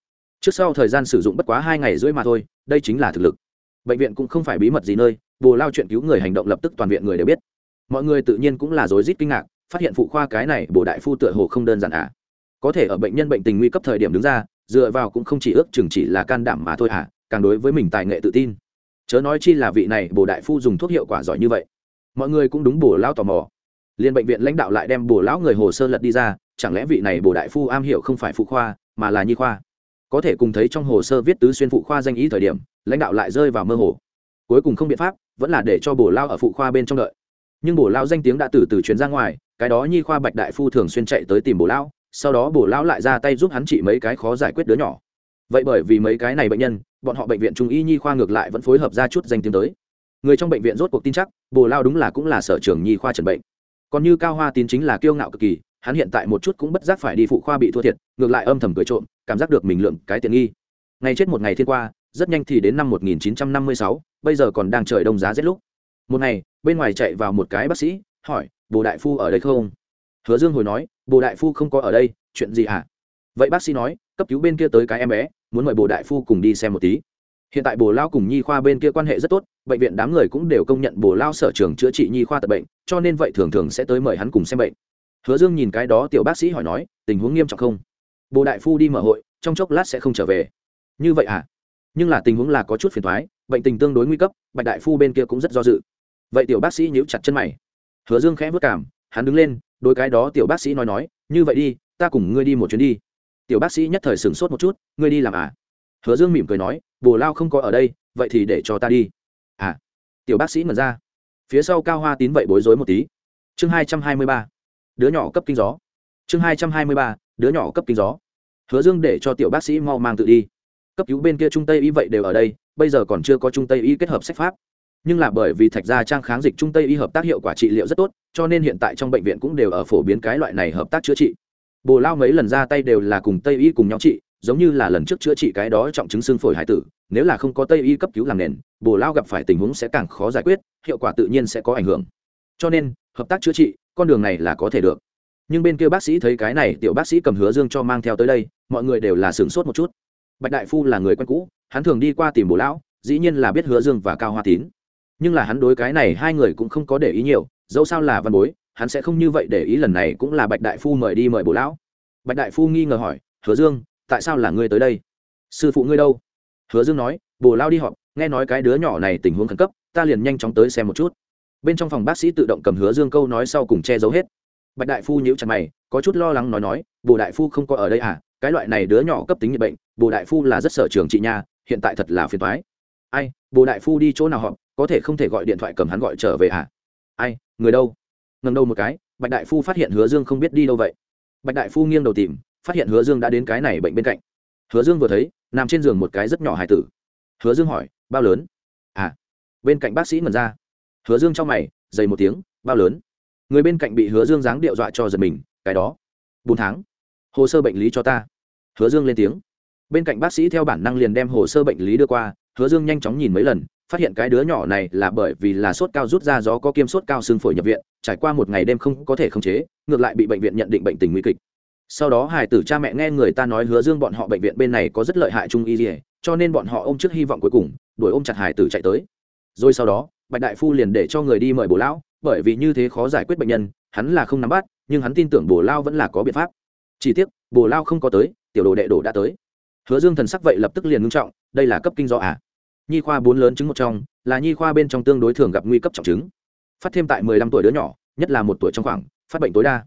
Speaker 1: Trước sau thời gian sử dụng bất quá hai ngày rưỡi mà thôi, đây chính là thực lực. Bệnh viện cũng không phải bí mật gì nơi bồ lao chuyện cứu người hành động lập tức toàn viện người đều biết mọi người tự nhiên cũng là rối rít kinh ngạc, phát hiện phụ khoa cái này bồ đại phu tựa hồ không đơn giản à. Có thể ở bệnh nhân bệnh tình nguy cấp thời điểm đứng ra, dựa vào cũng không chỉ ước chừng chỉ là can đảm mà thôi à càng đối với mình tài nghệ tự tin. Chớ nói chi là vị này bồ đại phu dùng thuốc hiệu quả giỏi như vậy. Mọi người cũng đúng bồ lao tò mò. Liên bệnh viện lãnh đạo lại đem bồ lão người hồ sơ lật đi ra, chẳng lẽ vị này bồ đại phu am hiểu không phải phụ khoa, mà là nhi khoa? Có thể cùng thấy trong hồ sơ viết tứ xuyên phụ khoa danh ý thời điểm, lãnh đạo lại rơi vào mơ hồ. Cuối cùng không biện pháp, vẫn là để cho bồ lao ở phụ khoa bên trong đợi nhưng bổ lao danh tiếng đã từ từ chuyến ra ngoài cái đó nhi khoa bạch đại phu thường xuyên chạy tới tìm bổ lao sau đó bổ lao lại ra tay giúp hắn trị mấy cái khó giải quyết đứa nhỏ. Vậy bởi vì mấy cái này bệnh nhân bọn họ bệnh viện trung y nhi khoa ngược lại vẫn phối hợp ra chút danh tiếng tới. Người trong bệnh viện rốt cuộc tin chắc bồ lao đúng là cũng là sở trường nhi khoa trần bệnh. Còn như cao hoa tín chính là kiêu ngạo cực kỳ hắn hiện tại một chút cũng bất giác phải đi phụ khoa bị thua thiệt ngược lại âm thầm cười trộm cảm giác được mình lượng cái tiện nghi. Ngày chết một ngày thiên qua rất nhanh thì đến năm 1956, bây giờ còn đang trời đông giá rét lúc một ngày, bên ngoài chạy vào một cái bác sĩ, hỏi, bồ đại phu ở đây không? Hứa dương hồi nói, bồ đại phu không có ở đây, chuyện gì hả? À? vậy bác sĩ nói, cấp cứu bên kia tới cái em bé, muốn mời bồ đại phu cùng đi xem một tí. Hiện tại bồ lao cùng nhi khoa bên kia quan hệ rất tốt, bệnh viện đám người cũng đều công nhận bồ lao sở trường chữa trị nhi khoa tập bệnh, cho nên vậy thường thường sẽ tới mời hắn cùng xem bệnh. Hứa dương nhìn cái đó tiểu bác sĩ hỏi nói, tình huống nghiêm trọng không? Bồ đại phu đi mở hội, trong chốc lát sẽ không trở về. Như vậy à? Nhưng là tình huống là có chút phiền thoái bệnh tình tương đối nguy cấp, bạch đại phu bên kia cũng rất do dự vậy tiểu bác sĩ nhíu chặt chân mày. Hứa dương khẽ vất cảm, hắn đứng lên đôi cái đó tiểu bác sĩ nói nói, như vậy đi, ta cùng ngươi đi một chuyến đi. Tiểu bác sĩ nhất thời sửng sốt một chút, ngươi đi làm à? Hứa dương mỉm cười nói, bồ lao không có ở đây, vậy thì để cho ta đi. À? Tiểu bác sĩ ngẩn ra. Phía sau cao hoa tín vậy bối rối một tí. Chương hai trăm hai mươi ba. Đứa nhỏ cấp kinh gió. Chương hai trăm hai mươi ba, đứa nhỏ cấp kinh gió. Hứa dương để cho tiểu bác sĩ mau mang tự đi. Cấp cứu bên kia trung tây y vậy đều ở đây, bây giờ còn chưa có trung tây y kết hợp sách pháp nhưng là bởi vì thạch gia trang kháng dịch trung tây y hợp tác hiệu quả trị liệu rất tốt, cho nên hiện tại trong bệnh viện cũng đều ở phổ biến cái loại này hợp tác chữa trị. Bồ lao mấy lần ra tay đều là cùng tây y cùng nhau trị, giống như là lần trước chữa trị cái đó trọng chứng xương phổi hải tử, nếu là không có tây y cấp cứu làm nền, bồ lao gặp phải tình huống sẽ càng khó giải quyết, hiệu quả tự nhiên sẽ có ảnh hưởng. Cho nên, hợp tác chữa trị, con đường này là có thể được. Nhưng bên kia bác sĩ thấy cái này, tiểu bác sĩ cầm hứa dương cho mang theo tới đây, mọi người đều là sửng sốt một chút. Bạch đại phu là người quen cũ, hắn thường đi qua tìm bồ lão, dĩ nhiên là biết hứa dương và cao hoa tín nhưng là hắn đối cái này hai người cũng không có để ý nhiều, dẫu sao là văn bối, hắn sẽ không như vậy để ý lần này cũng là bạch đại phu mời đi mời bố lão. Bạch đại phu nghi ngờ hỏi, hứa dương, tại sao là ngươi tới đây? Sư phụ ngươi đâu? Hứa dương nói bồ lao đi họp, nghe nói cái đứa nhỏ này tình huống khẩn cấp, ta liền nhanh chóng tới xem một chút. Bên trong phòng bác sĩ tự động cầm hứa dương câu nói sau cùng che giấu hết. Bạch đại phu nhíu chặt mày, có chút lo lắng nói nói bồ đại phu không có ở đây à? Cái loại này đứa nhỏ cấp tính nhiệt bệnh bồ đại phu là rất sở trường chị nha, hiện tại thật là phiền thoái ai, bồ đại phu đi chỗ nào họp, có thể không thể gọi điện thoại cầm hắn gọi trở về à? Ai, người đâu? Ngầm đầu một cái, bạch đại phu phát hiện hứa dương không biết đi đâu vậy. Bạch đại phu nghiêng đầu tìm, phát hiện hứa dương đã đến cái này bệnh bên cạnh. Hứa dương vừa thấy, nằm trên giường một cái rất nhỏ hài tử. Hứa dương hỏi, bao lớn? À bên cạnh bác sĩ ngẩn ra. Hứa dương trong mày, dày một tiếng, bao lớn? Người bên cạnh bị hứa dương dáng điệu dọa cho giật mình, cái đó, bốn tháng, hồ sơ bệnh lý cho ta. Hứa dương lên tiếng, bên cạnh bác sĩ theo bản năng liền đem hồ sơ bệnh lý đưa qua hứa dương nhanh chóng nhìn mấy lần, phát hiện cái đứa nhỏ này là bởi vì là sốt cao rút ra gió có kiêm sốt cao xương phổi nhập viện, trải qua một ngày đêm không có thể khống chế, ngược lại bị bệnh viện nhận định bệnh tình nguy kịch. Sau đó hải tử cha mẹ nghe người ta nói hứa dương bọn họ bệnh viện bên này có rất lợi hại trung y dỉa cho nên bọn họ ôm trước hy vọng cuối cùng, đuổi ôm chặt hải tử chạy tới. Rồi sau đó, bạch đại phu liền để cho người đi mời bồ lão, bởi vì như thế khó giải quyết bệnh nhân, hắn là không nắm bắt, nhưng hắn tin tưởng bồ lao vẫn là có biện pháp. Chỉ tiếc bồ lao không có tới, tiểu đồ đệ đồ đã tới hứa dương thần sắc vậy lập tức liền ngưng trọng, đây là cấp kinh do à? Nhi khoa bốn lớn chứng một trong, là nhi khoa bên trong tương đối thường gặp nguy cấp trọng chứng. Phát thêm tại mười lăm tuổi đứa nhỏ, nhất là một tuổi trong khoảng, phát bệnh tối đa.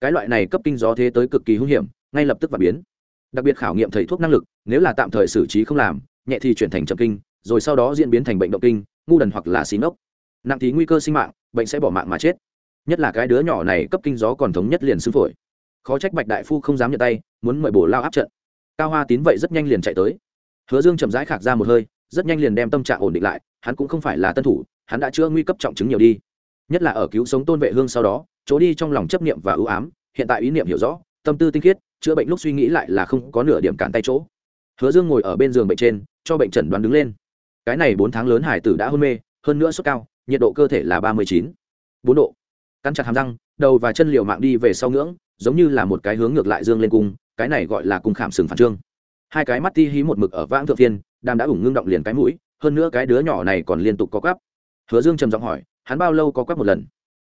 Speaker 1: Cái loại này cấp kinh gió thế tới cực kỳ hữu hiểm, ngay lập tức và biến. Đặc biệt khảo nghiệm thầy thuốc năng lực, nếu là tạm thời xử trí không làm, nhẹ thì chuyển thành chậm kinh, rồi sau đó diễn biến thành bệnh động kinh, ngu đần hoặc là xí ốc nặng thì nguy cơ sinh mạng, bệnh sẽ bỏ mạng mà chết. Nhất là cái đứa nhỏ này cấp kinh gió còn thống nhất liền xương phổi. Khó trách bạch đại phu không dám nhận tay, muốn mời bổ lao áp trận cao hoa tín vậy rất nhanh liền chạy tới. Hứa dương chậm rãi khạc ra một hơi, rất nhanh liền đem tâm trạng ổn định lại, hắn cũng không phải là tân thủ, hắn đã chữa nguy cấp trọng chứng nhiều đi. Nhất là ở cứu sống tôn vệ hương sau đó, chỗ đi trong lòng chấp niệm và ưu ám, hiện tại ý niệm hiểu rõ, tâm tư tinh khiết, chữa bệnh lúc suy nghĩ lại là không có nửa điểm cản tay chỗ. Hứa dương ngồi ở bên giường bệnh trên, cho bệnh trần đoán đứng lên. Cái này bốn tháng lớn hải tử đã hôn mê, hơn nữa sốt cao, nhiệt độ cơ thể là ba mươi chín, bốn độ. Cắn chặt hàm răng, đầu và chân liều mạng đi về sau ngưỡng, giống như là một cái hướng ngược lại dương lên cung cái này gọi là cung khảm sừng phản trương. Hai cái mắt ti hí một mực ở vãng thượng thiên đàm đã ủng ngưng động liền cái mũi, hơn nữa cái đứa nhỏ này còn liên tục có quắp. Hứa dương trầm giọng hỏi, hắn bao lâu có quắp một lần?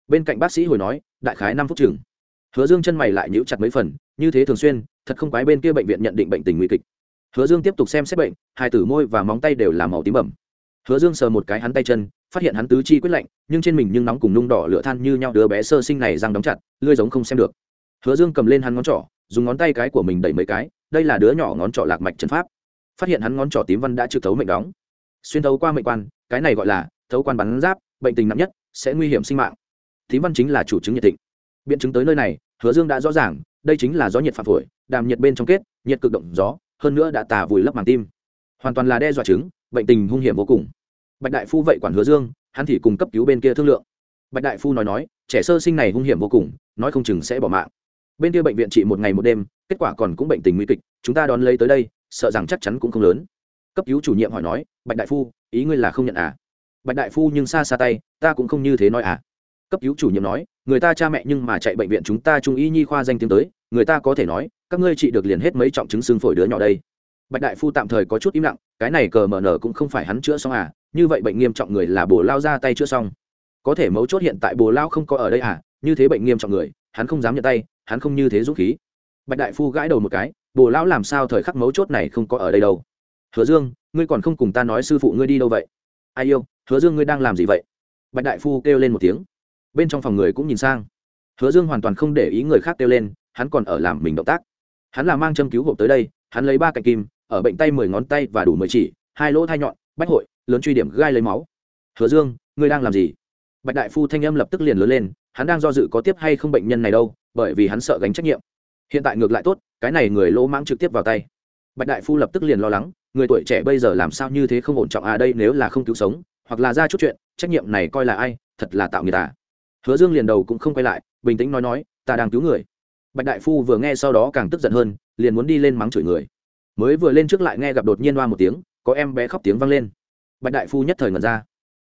Speaker 1: Bên cạnh bác sĩ hồi nói, đại khái năm phút chừng. Hứa dương chân mày lại nhíu chặt mấy phần, như thế thường xuyên, thật không quái bên kia bệnh viện nhận định bệnh tình nguy kịch. Hứa dương tiếp tục xem xét bệnh, hai tử môi và móng tay đều là màu tím bẩm. Hứa dương sờ một cái hắn tay chân, phát hiện hắn tứ chi quyết lạnh, nhưng trên mình nhưng nóng cùng nung đỏ lửa than như nhau đứa bé sơ sinh này răng đóng chặt, lưỡi giống không xem được. Hứa dương cầm lên hắn ngón trỏ dùng ngón tay cái của mình đẩy mấy cái, đây là đứa nhỏ ngón trỏ lạc mạch trần pháp. Phát hiện hắn ngón trỏ tím văn đã trực thấu mệnh đóng. Xuyên thấu qua mệnh quan, cái này gọi là thấu quan bắn giáp, bệnh tình nặng nhất, sẽ nguy hiểm sinh mạng. Tím văn chính là chủ chứng nhiệt thịnh biện chứng tới nơi này, hứa dương đã rõ ràng, đây chính là gió nhiệt phạm phổi, đàm nhiệt bên trong kết, nhiệt cực động gió, hơn nữa đã tà vùi lấp màng tim. Hoàn toàn là đe dọa chứng, bệnh tình hung hiểm vô cùng. Bạch đại phu vậy quản hứa dương, hắn thì cùng cấp cứu bên kia thương lượng. Bạch đại phu nói nói, trẻ sơ sinh này hung hiểm vô cùng, nói không chừng sẽ bỏ mạng bên kia bệnh viện trị một ngày một đêm, kết quả còn cũng bệnh tình nguy kịch, chúng ta đón lấy tới đây, sợ rằng chắc chắn cũng không lớn. Cấp cứu chủ nhiệm hỏi nói, bạch đại phu, ý ngươi là không nhận à? Bạch đại phu nhưng xa xa tay, ta cũng không như thế nói à. Cấp cứu chủ nhiệm nói, người ta cha mẹ nhưng mà chạy bệnh viện chúng ta trung y nhi khoa danh tiếng tới, người ta có thể nói, các ngươi trị được liền hết mấy trọng chứng xương phổi đứa nhỏ đây. Bạch đại phu tạm thời có chút im lặng, cái này cờ mở nở cũng không phải hắn chữa xong à như vậy bệnh nghiêm trọng người là bồ lao ra tay chữa xong. Có thể mấu chốt hiện tại bồ lao không có ở đây à như thế bệnh nghiêm trọng người, hắn không dám nhận tay hắn không như thế dũng khí. Bạch đại phu gãi đầu một cái, bồ lão làm sao thời khắc mấu chốt này không có ở đây đâu? Hứa dương, ngươi còn không cùng ta nói sư phụ ngươi đi đâu vậy? Ai yêu, hứa dương ngươi đang làm gì vậy? Bạch đại phu kêu lên một tiếng. Bên trong phòng người cũng nhìn sang. Hứa dương hoàn toàn không để ý người khác kêu lên, hắn còn ở làm mình động tác. Hắn là mang châm cứu hộp tới đây, hắn lấy ba cạnh kim, ở bệnh tay mười ngón tay và đủ mười chỉ, hai lỗ thai nhọn, bách hội, lớn truy điểm gai lấy máu. Hứa dương, ngươi đang làm gì? Bạch đại phu thanh âm lập tức liền lớn lên, hắn đang do dự có tiếp hay không bệnh nhân này đâu bởi vì hắn sợ gánh trách nhiệm. Hiện tại ngược lại tốt, cái này người lỗ mãng trực tiếp vào tay. Bạch đại phu lập tức liền lo lắng, người tuổi trẻ bây giờ làm sao như thế không ổn trọng à đây nếu là không cứu sống, hoặc là ra chút chuyện, trách nhiệm này coi là ai, thật là tạo người ta. Hứa dương liền đầu cũng không quay lại, bình tĩnh nói nói, ta đang cứu người. Bạch đại phu vừa nghe sau đó càng tức giận hơn, liền muốn đi lên mắng chửi người. Mới vừa lên trước lại nghe gặp đột nhiên loa một tiếng, có em bé khóc tiếng vang lên. Bạch đại phu nhất thời ngẩn ra.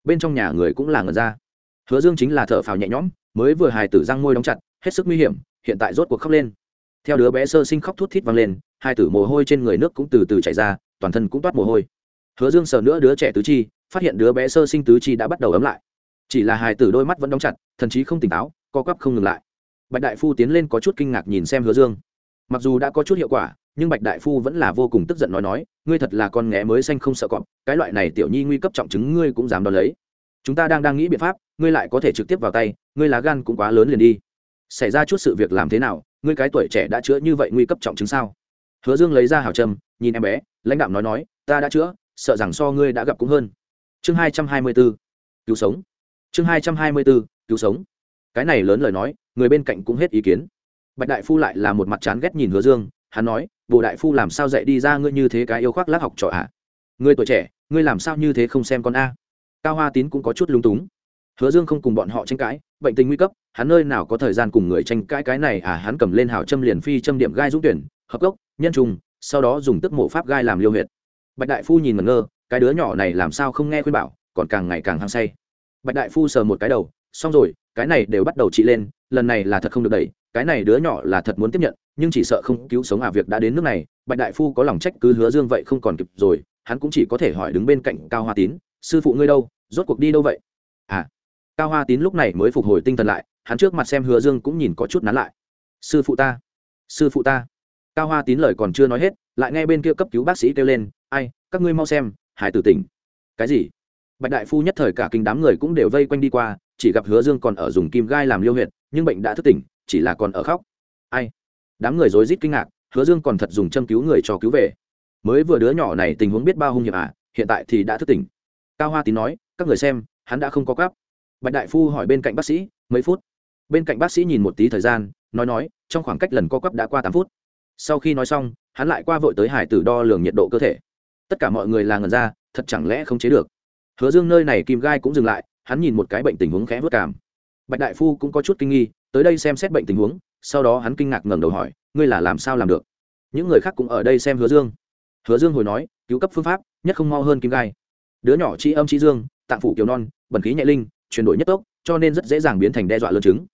Speaker 1: Bên trong nhà người cũng là ngẩn ra. Hứa dương chính là thở phào nhẹ nhõm, mới vừa hài tử răng môi đóng chặt hết sức nguy hiểm, hiện tại rốt cuộc khóc lên. Theo đứa bé sơ sinh khóc thút thít vang lên, hai tử mồ hôi trên người nước cũng từ từ chảy ra, toàn thân cũng toát mồ hôi. Hứa dương sờ nữa đứa trẻ tứ chi, phát hiện đứa bé sơ sinh tứ chi đã bắt đầu ấm lại. Chỉ là hài tử đôi mắt vẫn đóng chặt, thần chí không tỉnh táo, co quắp không ngừng lại. Bạch đại phu tiến lên có chút kinh ngạc nhìn xem hứa dương. Mặc dù đã có chút hiệu quả, nhưng bạch đại phu vẫn là vô cùng tức giận nói nói, ngươi thật là con nghé mới xanh không sợ cọp, cái loại này tiểu nhi nguy cấp trọng chứng ngươi cũng dám đón lấy. Chúng ta đang đang nghĩ biện pháp, ngươi lại có thể trực tiếp vào tay, ngươi lá gan cũng quá lớn liền đi xảy ra chút sự việc làm thế nào? Ngươi cái tuổi trẻ đã chữa như vậy nguy cấp trọng chứng sao? Hứa dương lấy ra hào trâm, nhìn em bé, lãnh đạo nói nói, ta đã chữa, sợ rằng so ngươi đã gặp cũng hơn. Chương hai trăm hai mươi b ố cứu sống. Chương hai trăm hai mươi b ố cứu sống. Cái này lớn lời nói, người bên cạnh cũng hết ý kiến. Bạch đại phu lại là một mặt chán ghét nhìn hứa dương, hắn nói bộ đại phu làm sao dạy đi ra ngươi như thế cái yêu khoác lác học trò ạ à? ngươi tuổi trẻ, ngươi làm sao như thế không xem con a? Cao hoa tín cũng có chút lung túng hứa dương không cùng bọn họ tranh cãi, bệnh tình nguy cấp, hắn nơi nào có thời gian cùng người tranh cãi cái này à hắn cầm lên hào châm liền phi châm điểm gai dũng tuyển, hợp gốc, nhân trùng, sau đó dùng tức mộ pháp gai làm liêu huyệt. Bạch đại phu nhìn ngẩn ngơ, cái đứa nhỏ này làm sao không nghe khuyên bảo, còn càng ngày càng hăng say. Bạch đại phu sờ một cái đầu, xong rồi, cái này đều bắt đầu trị lên, lần này là thật không được đẩy, cái này đứa nhỏ là thật muốn tiếp nhận, nhưng chỉ sợ không cứu sống à việc đã đến nước này, bạch đại phu có lòng trách cứ hứa dương vậy không còn kịp rồi, hắn cũng chỉ có thể hỏi đứng bên cạnh cao hoa tín, sư phụ ngươi đâu, rốt cuộc đi đâu vậy? Cao hoa tín lúc này mới phục hồi tinh thần lại, hắn trước mặt xem hứa dương cũng nhìn có chút nán lại. Sư phụ ta, sư phụ ta. Cao hoa tín lời còn chưa nói hết, lại nghe bên kia cấp cứu bác sĩ kêu lên, ai, các ngươi mau xem, hải tử tỉnh. Cái gì? Bạch đại phu nhất thời cả kinh đám người cũng đều vây quanh đi qua, chỉ gặp hứa dương còn ở dùng kim gai làm liêu huyệt, nhưng bệnh đã thức tỉnh, chỉ là còn ở khóc. Ai? Đám người rối rít kinh ngạc, hứa dương còn thật dùng châm cứu người cho cứu về. Mới vừa đứa nhỏ này tình huống biết bao hung hiểm à hiện tại thì đã thức tỉnh. Cao hoa tín nói, các người xem, hắn đã không có cắp bạch đại phu hỏi bên cạnh bác sĩ, mấy phút? Bên cạnh bác sĩ nhìn một tí thời gian, nói nói, trong khoảng cách lần co quắp đã qua tám phút. Sau khi nói xong, hắn lại qua vội tới hải tử đo lường nhiệt độ cơ thể. Tất cả mọi người là ngần ra, thật chẳng lẽ không chế được? Hứa dương nơi này kim gai cũng dừng lại, hắn nhìn một cái bệnh tình huống khẽ vất cảm. Bạch đại phu cũng có chút kinh nghi, tới đây xem xét bệnh tình huống, sau đó hắn kinh ngạc ngẩng đầu hỏi, ngươi là làm sao làm được? Những người khác cũng ở đây xem hứa dương. Hứa dương hồi nói, cứu cấp phương pháp, nhất không mau hơn kim gai. Đứa nhỏ chi âm chi dương, tạng phủ kiều non, bẩn khí nhẹ linh chuyển đổi nhất tốc, cho nên rất dễ dàng biến thành đe dọa lớn chứng.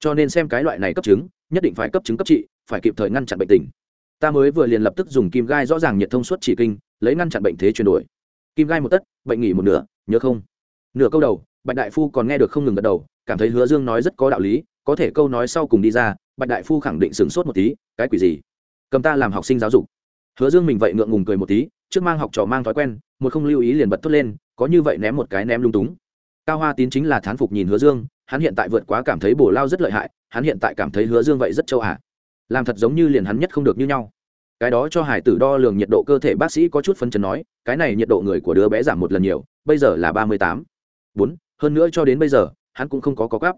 Speaker 1: Cho nên xem cái loại này cấp chứng, nhất định phải cấp chứng cấp trị, phải kịp thời ngăn chặn bệnh tình. Ta mới vừa liền lập tức dùng kim gai rõ ràng nhiệt thông suốt chỉ kinh, lấy ngăn chặn bệnh thế chuyển đổi. Kim gai một tất, bệnh nghỉ một nửa, nhớ không? Nửa câu đầu, bạch đại phu còn nghe được không ngừng gật đầu, cảm thấy hứa dương nói rất có đạo lý, có thể câu nói sau cùng đi ra, bạch đại phu khẳng định sửng sốt một tí, cái quỷ gì? Cầm ta làm học sinh giáo dục. Hứa dương mình vậy ngượng ngùng cười một tí, trước mang học trò mang thói quen, một không lưu ý liền bật thốt lên, có như vậy ném một cái ném lung túng cao hoa tín chính là thán phục nhìn hứa dương, hắn hiện tại vượt quá cảm thấy bổ lao rất lợi hại, hắn hiện tại cảm thấy hứa dương vậy rất châu ả làm thật giống như liền hắn nhất không được như nhau. Cái đó cho hải tử đo lường nhiệt độ cơ thể bác sĩ có chút phân chấn nói, cái này nhiệt độ người của đứa bé giảm một lần nhiều, bây giờ là ba mươi tám. Bốn, hơn nữa cho đến bây giờ, hắn cũng không có có gáp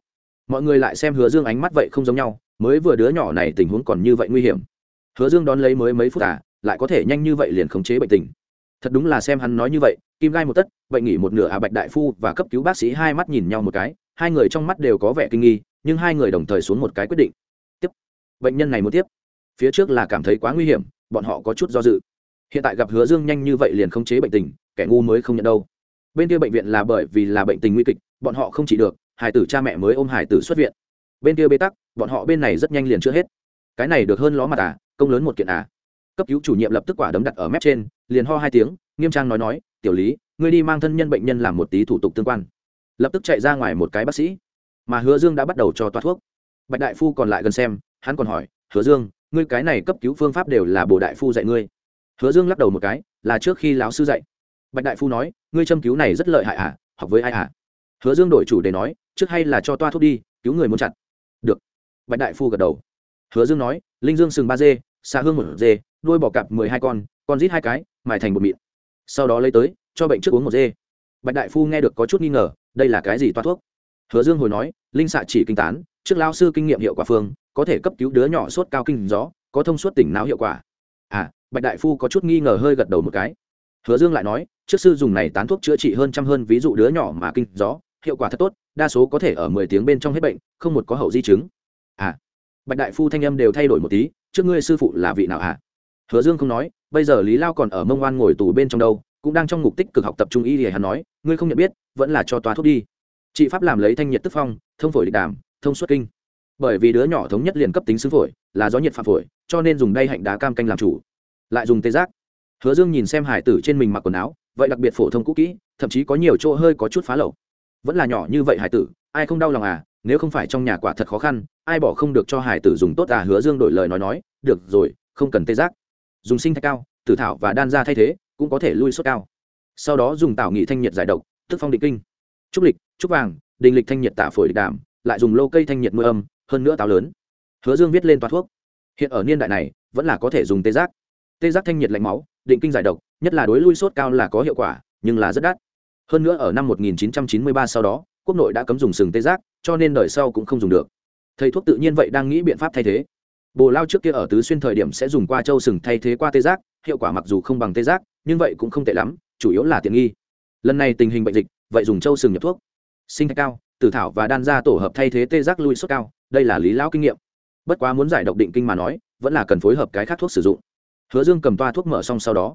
Speaker 1: mọi người lại xem hứa dương ánh mắt vậy không giống nhau, mới vừa đứa nhỏ này tình huống còn như vậy nguy hiểm. Hứa dương đón lấy mới mấy phút à lại có thể nhanh như vậy liền khống chế bệnh tình thật đúng là xem hắn nói như vậy, kim gai một tất bệnh nghỉ một nửa à bạch đại phu và cấp cứu bác sĩ hai mắt nhìn nhau một cái, hai người trong mắt đều có vẻ kinh nghi, nhưng hai người đồng thời xuống một cái quyết định. Tiếp. Bệnh nhân này muốn tiếp. Phía trước là cảm thấy quá nguy hiểm, bọn họ có chút do dự. Hiện tại gặp hứa dương nhanh như vậy liền không chế bệnh tình, kẻ ngu mới không nhận đâu. Bên kia bệnh viện là bởi vì là bệnh tình nguy kịch, bọn họ không chỉ được hải tử cha mẹ mới ôm hải tử xuất viện. Bên kia bê tắc, bọn họ bên này rất nhanh liền chưa hết. Cái này được hơn ló mặt à công lớn một kiện à. Cấp cứu chủ nhiệm lập tức quả đấm đặt ở mép trên liền ho hai tiếng, nghiêm trang nói nói, tiểu lý, ngươi đi mang thân nhân bệnh nhân làm một tí thủ tục tương quan. Lập tức chạy ra ngoài một cái bác sĩ. Mà hứa dương đã bắt đầu cho toa thuốc. Bạch đại phu còn lại gần xem, hắn còn hỏi, hứa dương, ngươi cái này cấp cứu phương pháp đều là bồ đại phu dạy ngươi? Hứa dương lắc đầu một cái, là trước khi lão sư dạy. Bạch đại phu nói, ngươi châm cứu này rất lợi hại à học với ai à? Hứa dương đổi chủ để nói, trước hay là cho toa thuốc đi, cứu người muốn chặt. Được. Bạch đại phu gật đầu. Hứa dương nói, linh dương sừng ba dê xa hương một dê đuôi bò cặp mười hai con con rít hai cái mài thành một mịn. Sau đó lấy tới, cho bệnh trước uống một dê. Bạch đại phu nghe được có chút nghi ngờ, đây là cái gì toa thuốc? Hứa dương hồi nói, linh xạ chỉ kinh tán, trước lao sư kinh nghiệm hiệu quả phương, có thể cấp cứu đứa nhỏ sốt cao kinh gió, có thông suốt tỉnh não hiệu quả. À bạch đại phu có chút nghi ngờ hơi gật đầu một cái. Hứa dương lại nói, trước sư dùng này tán thuốc chữa trị hơn trăm hơn ví dụ đứa nhỏ mà kinh gió, hiệu quả thật tốt, đa số có thể ở mười tiếng bên trong hết bệnh, không một có hậu di chứng. À bạch đại phu thanh âm đều thay đổi một tí, trước ngươi sư phụ là vị nào à hứa dương không nói bây giờ lý lao còn ở mông oan ngồi tù bên trong đâu, cũng đang trong ngục tích cực học tập trung y thì hắn nói, ngươi không nhận biết, vẫn là cho toa thuốc đi. Chị pháp làm lấy thanh nhiệt tức phong, thông phổi địch đàm, thông suất kinh. Bởi vì đứa nhỏ thống nhất liền cấp tính xứ phổi, là gió nhiệt phạm phổi, cho nên dùng đay hạnh đá cam canh làm chủ. Lại dùng tê giác. Hứa dương nhìn xem hải tử trên mình mặc quần áo, vậy đặc biệt phổ thông cũ kỹ, thậm chí có nhiều chỗ hơi có chút phá lậu. Vẫn là nhỏ như vậy hải tử, ai không đau lòng à nếu không phải trong nhà quả thật khó khăn, ai bỏ không được cho hải tử dùng tốt à hứa dương đổi lời nói nói, được rồi, không cần tê giác dùng sinh thạch cao, tử thảo và đan ra thay thế, cũng có thể lui suất cao. Sau đó dùng tảo nghị thanh nhiệt giải độc, tức phong định kinh. Trúc lịch, trúc vàng, đình lịch thanh nhiệt tả phổi địch lại dùng lô cây thanh nhiệt mưa âm, hơn nữa táo lớn. Hứa dương viết lên toa thuốc. Hiện ở niên đại này, vẫn là có thể dùng tê giác. Tê giác thanh nhiệt lạnh máu, định kinh giải độc, nhất là đối lui sốt cao là có hiệu quả, nhưng là rất đắt. Hơn nữa ở năm 1993 sau đó, quốc nội đã cấm dùng sừng tê giác, cho nên đời sau cũng không dùng được. Thầy thuốc tự nhiên vậy đang nghĩ biện pháp thay thế bồ lao trước kia ở tứ xuyên thời điểm sẽ dùng qua châu sừng thay thế qua tê giác, hiệu quả mặc dù không bằng tê giác, nhưng vậy cũng không tệ lắm, chủ yếu là tiện nghi. Lần này tình hình bệnh dịch, vậy dùng châu sừng nhập thuốc. Sinh thạch cao, tử thảo và đan ra tổ hợp thay thế tê giác lui sốt cao, đây là lý lão kinh nghiệm. Bất quá muốn giải độc định kinh mà nói, vẫn là cần phối hợp cái khác thuốc sử dụng. Hứa dương cầm toa thuốc mở xong sau đó,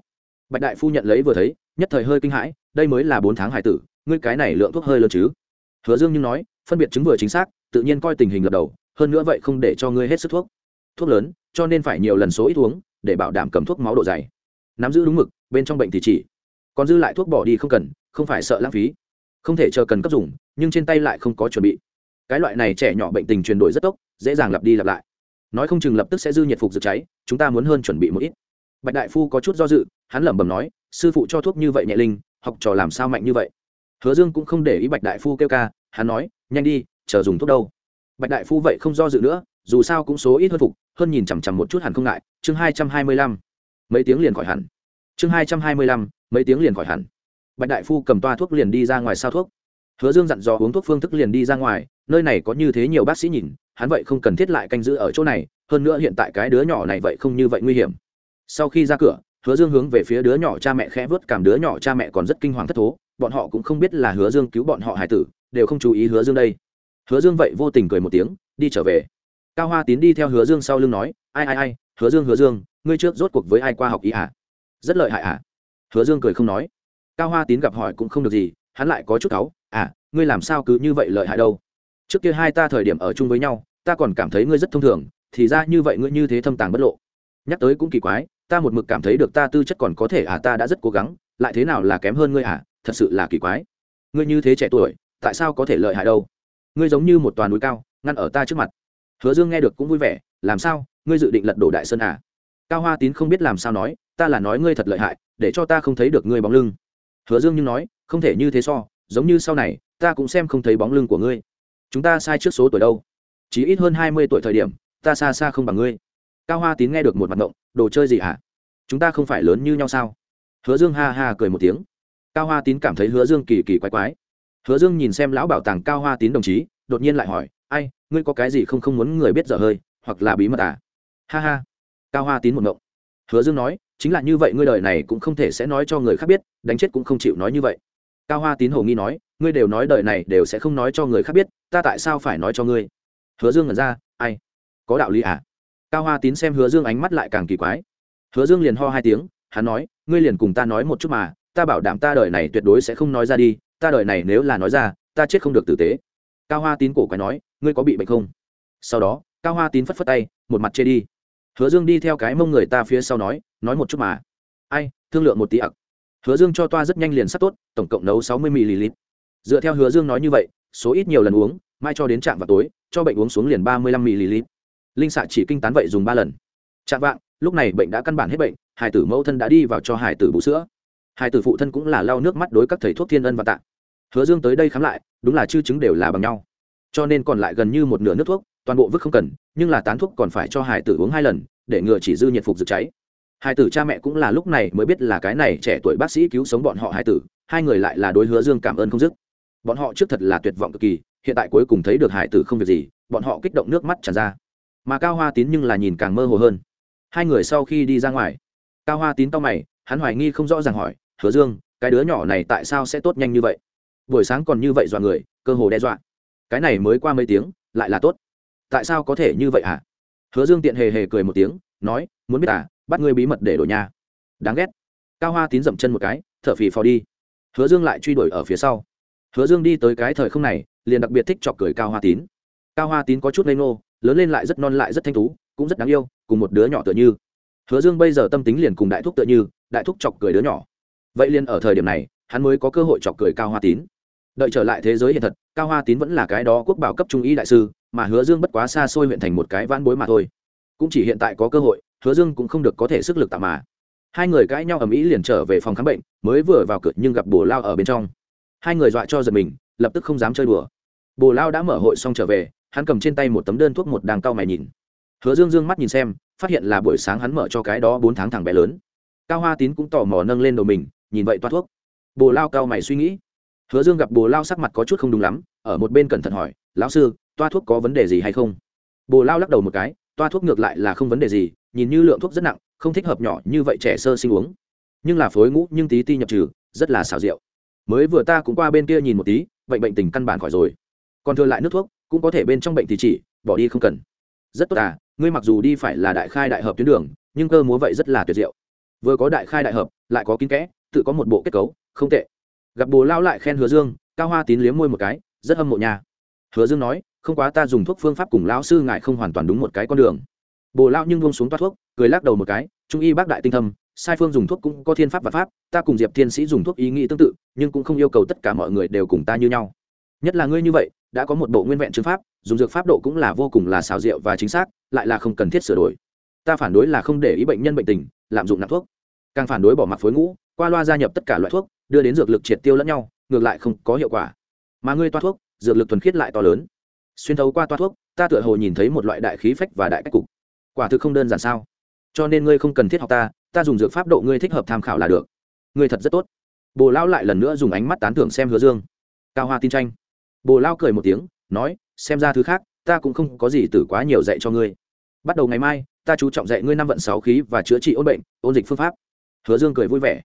Speaker 1: bạch đại phu nhận lấy vừa thấy, nhất thời hơi kinh hãi, đây mới là bốn tháng hải tử, ngươi cái này lượng thuốc hơi lớn chứ? Hứa dương nhưng nói, phân biệt chứng vừa chính xác, tự nhiên coi tình hình gật đầu, hơn nữa vậy không để cho ngươi hết sức thuốc thuốc lớn, cho nên phải nhiều lần số ít uống, để bảo đảm cầm thuốc máu độ dày. Nắm giữ đúng mực, bên trong bệnh thì chỉ. Còn dư lại thuốc bỏ đi không cần, không phải sợ lãng phí. Không thể chờ cần cấp dùng, nhưng trên tay lại không có chuẩn bị. Cái loại này trẻ nhỏ bệnh tình chuyển đổi rất tốc dễ dàng lặp đi lặp lại. Nói không chừng lập tức sẽ dư nhiệt phục rực cháy, chúng ta muốn hơn chuẩn bị một ít. Bạch đại phu có chút do dự, hắn lẩm bẩm nói, sư phụ cho thuốc như vậy nhẹ linh, học trò làm sao mạnh như vậy? Hứa dương cũng không để ý bạch đại phu kêu ca, hắn nói, nhanh đi, chờ dùng thuốc đâu. Bạch đại phu vậy không do dự nữa dù sao cũng số ít hơn phục, hơn nhìn chằm chằm một chút hẳn không ngại. Chương hai trăm hai mươi lăm, mấy tiếng liền khỏi hẳn. Chương hai trăm hai mươi lăm, mấy tiếng liền khỏi hẳn. Bạch đại phu cầm toa thuốc liền đi ra ngoài sao thuốc. Hứa dương dặn dò uống thuốc phương thức liền đi ra ngoài, nơi này có như thế nhiều bác sĩ nhìn, hắn vậy không cần thiết lại canh giữ ở chỗ này, hơn nữa hiện tại cái đứa nhỏ này vậy không như vậy nguy hiểm. Sau khi ra cửa, hứa dương hướng về phía đứa nhỏ cha mẹ khẽ vớt cảm đứa nhỏ cha mẹ còn rất kinh hoàng thất thố, bọn họ cũng không biết là hứa dương cứu bọn họ hải tử, đều không chú ý hứa dương đây. Hứa dương vậy vô tình cười một tiếng, đi trở về cao hoa tín đi theo hứa dương sau lưng nói, ai ai ai, hứa dương hứa dương, ngươi trước rốt cuộc với ai qua học ý ạ à? rất lợi hại ạ à? hứa dương cười không nói. Cao hoa tín gặp hỏi cũng không được gì, hắn lại có chút cáu à ngươi làm sao cứ như vậy lợi hại đâu? Trước kia hai ta thời điểm ở chung với nhau, ta còn cảm thấy ngươi rất thông thường, thì ra như vậy ngươi như thế thâm tàng bất lộ. Nhắc tới cũng kỳ quái, ta một mực cảm thấy được ta tư chất còn có thể à ta đã rất cố gắng, lại thế nào là kém hơn ngươi à? Thật sự là kỳ quái. Ngươi như thế trẻ tuổi, tại sao có thể lợi hại đâu? Ngươi giống như một toàn núi cao, ngăn ở ta trước mặt hứa dương nghe được cũng vui vẻ, làm sao? Ngươi dự định lật đổ đại sơn à? Cao hoa tín không biết làm sao nói, ta là nói ngươi thật lợi hại, để cho ta không thấy được ngươi bóng lưng. Hứa dương nhưng nói, không thể như thế so, giống như sau này, ta cũng xem không thấy bóng lưng của ngươi. Chúng ta sai trước số tuổi đâu? Chỉ ít hơn hai mươi tuổi thời điểm, ta xa xa không bằng ngươi. Cao hoa tín nghe được một mặt ngộng, đồ chơi gì hả? Chúng ta không phải lớn như nhau sao? Hứa dương ha ha cười một tiếng. Cao hoa tín cảm thấy hứa dương kỳ kỳ quái quái. Hứa dương nhìn xem lão bảo tàng cao hoa tín đồng chí, đột nhiên lại hỏi ngươi có cái gì không không muốn người biết dở hơi, hoặc là bí mật à? Ha ha. Cao hoa tín một ngộng. Hứa dương nói, chính là như vậy ngươi đời này cũng không thể sẽ nói cho người khác biết, đánh chết cũng không chịu nói như vậy. Cao hoa tín hồ nghi nói, ngươi đều nói đời này đều sẽ không nói cho người khác biết, ta tại sao phải nói cho ngươi? Hứa dương ngẩn ra, ai? Có đạo lý à? Cao hoa tín xem hứa dương ánh mắt lại càng kỳ quái. Hứa dương liền ho hai tiếng, hắn nói, ngươi liền cùng ta nói một chút mà, ta bảo đảm ta đời này tuyệt đối sẽ không nói ra đi, ta đời này nếu là nói ra, ta chết không được tử tế. Cao hoa tín cổ quái nói ngươi có bị bệnh không? Sau đó, cao hoa tín phất phất tay, một mặt chê đi. Hứa dương đi theo cái mông người ta phía sau nói nói một chút mà. Ai, thương lượng một tí ặc hứa dương cho toa rất nhanh liền sắp tốt, tổng cộng nấu sáu mươi ml dựa theo hứa dương nói như vậy, số ít nhiều lần uống, mai cho đến trạm vào tối, cho bệnh uống xuống liền ba mươi lăm ml linh xạ chỉ kinh tán vậy dùng ba lần. Chạm vạng, lúc này bệnh đã căn bản hết bệnh, hải tử mẫu thân đã đi vào cho hải tử bú sữa. Hải tử phụ thân cũng là lau nước mắt đối các thầy thuốc thiên ân và tạ. Hứa dương tới đây khám lại, đúng là chư chứng đều là bằng nhau cho nên còn lại gần như một nửa nước thuốc, toàn bộ vứt không cần, nhưng là tán thuốc còn phải cho hải tử uống hai lần, để ngừa chỉ dư nhiệt phục rực cháy. Hải tử cha mẹ cũng là lúc này mới biết là cái này trẻ tuổi bác sĩ cứu sống bọn họ hải tử, hai người lại là đối hứa dương cảm ơn không dứt. Bọn họ trước thật là tuyệt vọng cực kỳ, hiện tại cuối cùng thấy được hải tử không việc gì, bọn họ kích động nước mắt tràn ra. Mà cao hoa tín nhưng là nhìn càng mơ hồ hơn. Hai người sau khi đi ra ngoài, cao hoa tín to mày, hắn hoài nghi không rõ ràng hỏi, hứa dương, cái đứa nhỏ này tại sao sẽ tốt nhanh như vậy? Buổi sáng còn như vậy dọa người, cơ hồ đe dọa cái này mới qua mấy tiếng, lại là tốt. Tại sao có thể như vậy hả? Hứa dương tiện hề hề cười một tiếng, nói, muốn biết à bắt ngươi bí mật để đổi nhà. Đáng ghét. Cao hoa tín dậm chân một cái t h ở phì phò đi. Hứa dương lại truy đuổi ở phía sau. Hứa dương đi tới cái thời không này, liền đặc biệt thích chọc cười cao hoa tín. Cao hoa tín có chút lây nô lớn lên lại rất non lại rất thanh tú, cũng rất đáng yêu, cùng một đứa nhỏ tựa như. Hứa dương bây giờ tâm tính liền cùng đại thúc tựa như, đại thúc chọc cười đứa nhỏ. Vậy liền ở thời điểm này, hắn mới có cơ hội chọc cười cao hoa tín đợi trở lại thế giới hiện thật, cao hoa tín vẫn là cái đó quốc bảo cấp trung y đại sư, mà hứa dương bất quá xa xôi huyện thành một cái vãn bối mà thôi. Cũng chỉ hiện tại có cơ hội, hứa dương cũng không được có thể sức lực tạm mà. Hai người cãi nhau ầm ĩ liền trở về phòng khám bệnh, mới vừa vào cửa nhưng gặp bồ lao ở bên trong. Hai người dọa cho giật mình, lập tức không dám chơi đùa. Bồ lao đã mở hội xong trở về, hắn cầm trên tay một tấm đơn thuốc một đàng cao mày nhìn. Hứa dương dương mắt nhìn xem, phát hiện là buổi sáng hắn mở cho cái đó bốn tháng thằng bé lớn. Cao hoa tín cũng tò mò nâng lên đầu mình, nhìn vậy toa thuốc. Bồ lao cao mày suy nghĩ hứa dương gặp bồ lao sắc mặt có chút không đúng lắm, ở một bên cẩn thận hỏi, lão sư, toa thuốc có vấn đề gì hay không? Bồ lao lắc đầu một cái, toa thuốc ngược lại là không vấn đề gì, nhìn như lượng thuốc rất nặng, không thích hợp nhỏ như vậy trẻ sơ sinh uống. Nhưng là phối ngũ nhưng tí ti nhập trừ, rất là xảo diệu. mới vừa ta cũng qua bên kia nhìn một tí bệnh bệnh tình căn bản khỏi rồi. Còn thừa lại nước thuốc, cũng có thể bên trong bệnh thì chỉ, bỏ đi không cần. Rất tốt à ngươi mặc dù đi phải là đại khai đại hợp tuyến đường, nhưng cơ múa vậy rất là tuyệt diệu. Vừa có đại khai đại hợp, lại có kín kẽ, tự có một bộ kết cấu, không tệ gặp bồ lao lại khen hứa dương, cao hoa tín liếm môi một cái, rất hâm mộ nhà hứa dương nói, không quá ta dùng thuốc phương pháp cùng lão sư ngại không hoàn toàn đúng một cái con đường. Bồ lao nhưng buông xuống toát thuốc, cười lắc đầu một cái, trung y bác đại tinh thâm, sai phương dùng thuốc cũng có thiên pháp và pháp, ta cùng diệp thiên sĩ dùng thuốc ý nghĩ tương tự, nhưng cũng không yêu cầu tất cả mọi người đều cùng ta như nhau. Nhất là ngươi như vậy, đã có một bộ nguyên vẹn chứng pháp, dùng dược pháp độ cũng là vô cùng là xào rượu và chính xác, lại là không cần thiết sửa đổi. Ta phản đối là không để ý bệnh nhân bệnh tình, lạm dụng nặng thuốc. Càng phản đối bỏ mặc phối ngũ, qua loa gia nhập tất cả loại thuốc đưa đến dược lực triệt tiêu lẫn nhau, ngược lại không có hiệu quả. Mà ngươi toa thuốc, dược lực thuần khiết lại to lớn. Xuyên thấu qua toa thuốc, ta tựa hồ nhìn thấy một loại đại khí phách và đại cách cục. Quả thực không đơn giản sao? Cho nên ngươi không cần thiết học ta ta dùng dược pháp độ ngươi thích hợp tham khảo là được. Ngươi thật rất tốt. Bồ lao lại lần nữa dùng ánh mắt tán thưởng xem hứa dương. Cao hoa tin tranh. Bồ lao cười một tiếng, nói, xem ra thứ khác, ta cũng không có gì từ quá nhiều dạy cho ngươi. Bắt đầu ngày mai, ta chú trọng dạy ngươi năm vận sáu khí và chữa trị ôn bệnh, ôn dịch phương pháp. Hứa dương cười vui vẻ.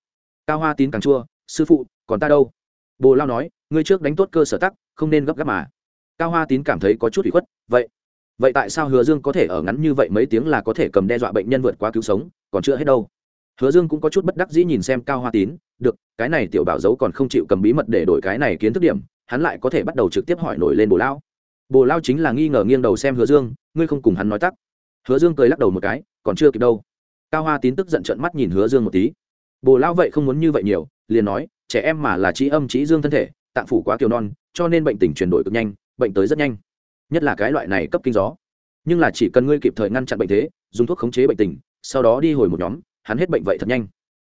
Speaker 1: Cao hoa tín càng chua sư phụ, còn ta đâu? Bồ lao nói, ngươi trước đánh tốt cơ sở tắc, không nên gấp gáp mà. Cao hoa tín cảm thấy có chút bị khuất, vậy vậy tại sao hứa dương có thể ở ngắn như vậy mấy tiếng là có thể cầm đe dọa bệnh nhân vượt qua cứu sống, còn chưa hết đâu? Hứa dương cũng có chút bất đắc dĩ nhìn xem cao hoa tín, được, cái này tiểu bảo dấu còn không chịu cầm bí mật để đổi cái này kiến thức điểm, hắn lại có thể bắt đầu trực tiếp hỏi nổi lên bồ lao. Bồ lao chính là nghi ngờ nghiêng đầu xem hứa dương, ngươi không cùng hắn nói tắc. Hứa dương cười lắc đầu một cái, còn chưa kịp đâu. Cao hoa tín tức giận trận mắt nhìn hứa dương một tí. Bồ lao vậy không muốn như vậy nhiều liền nói, trẻ em mà là trí âm trí dương thân thể, tạng phủ quá kiều non, cho nên bệnh tình chuyển đổi cực nhanh, bệnh tới rất nhanh. Nhất là cái loại này cấp kinh gió. Nhưng là chỉ cần ngươi kịp thời ngăn chặn bệnh thế, dùng thuốc khống chế bệnh tình, sau đó đi hồi một nhóm, hắn hết bệnh vậy thật nhanh.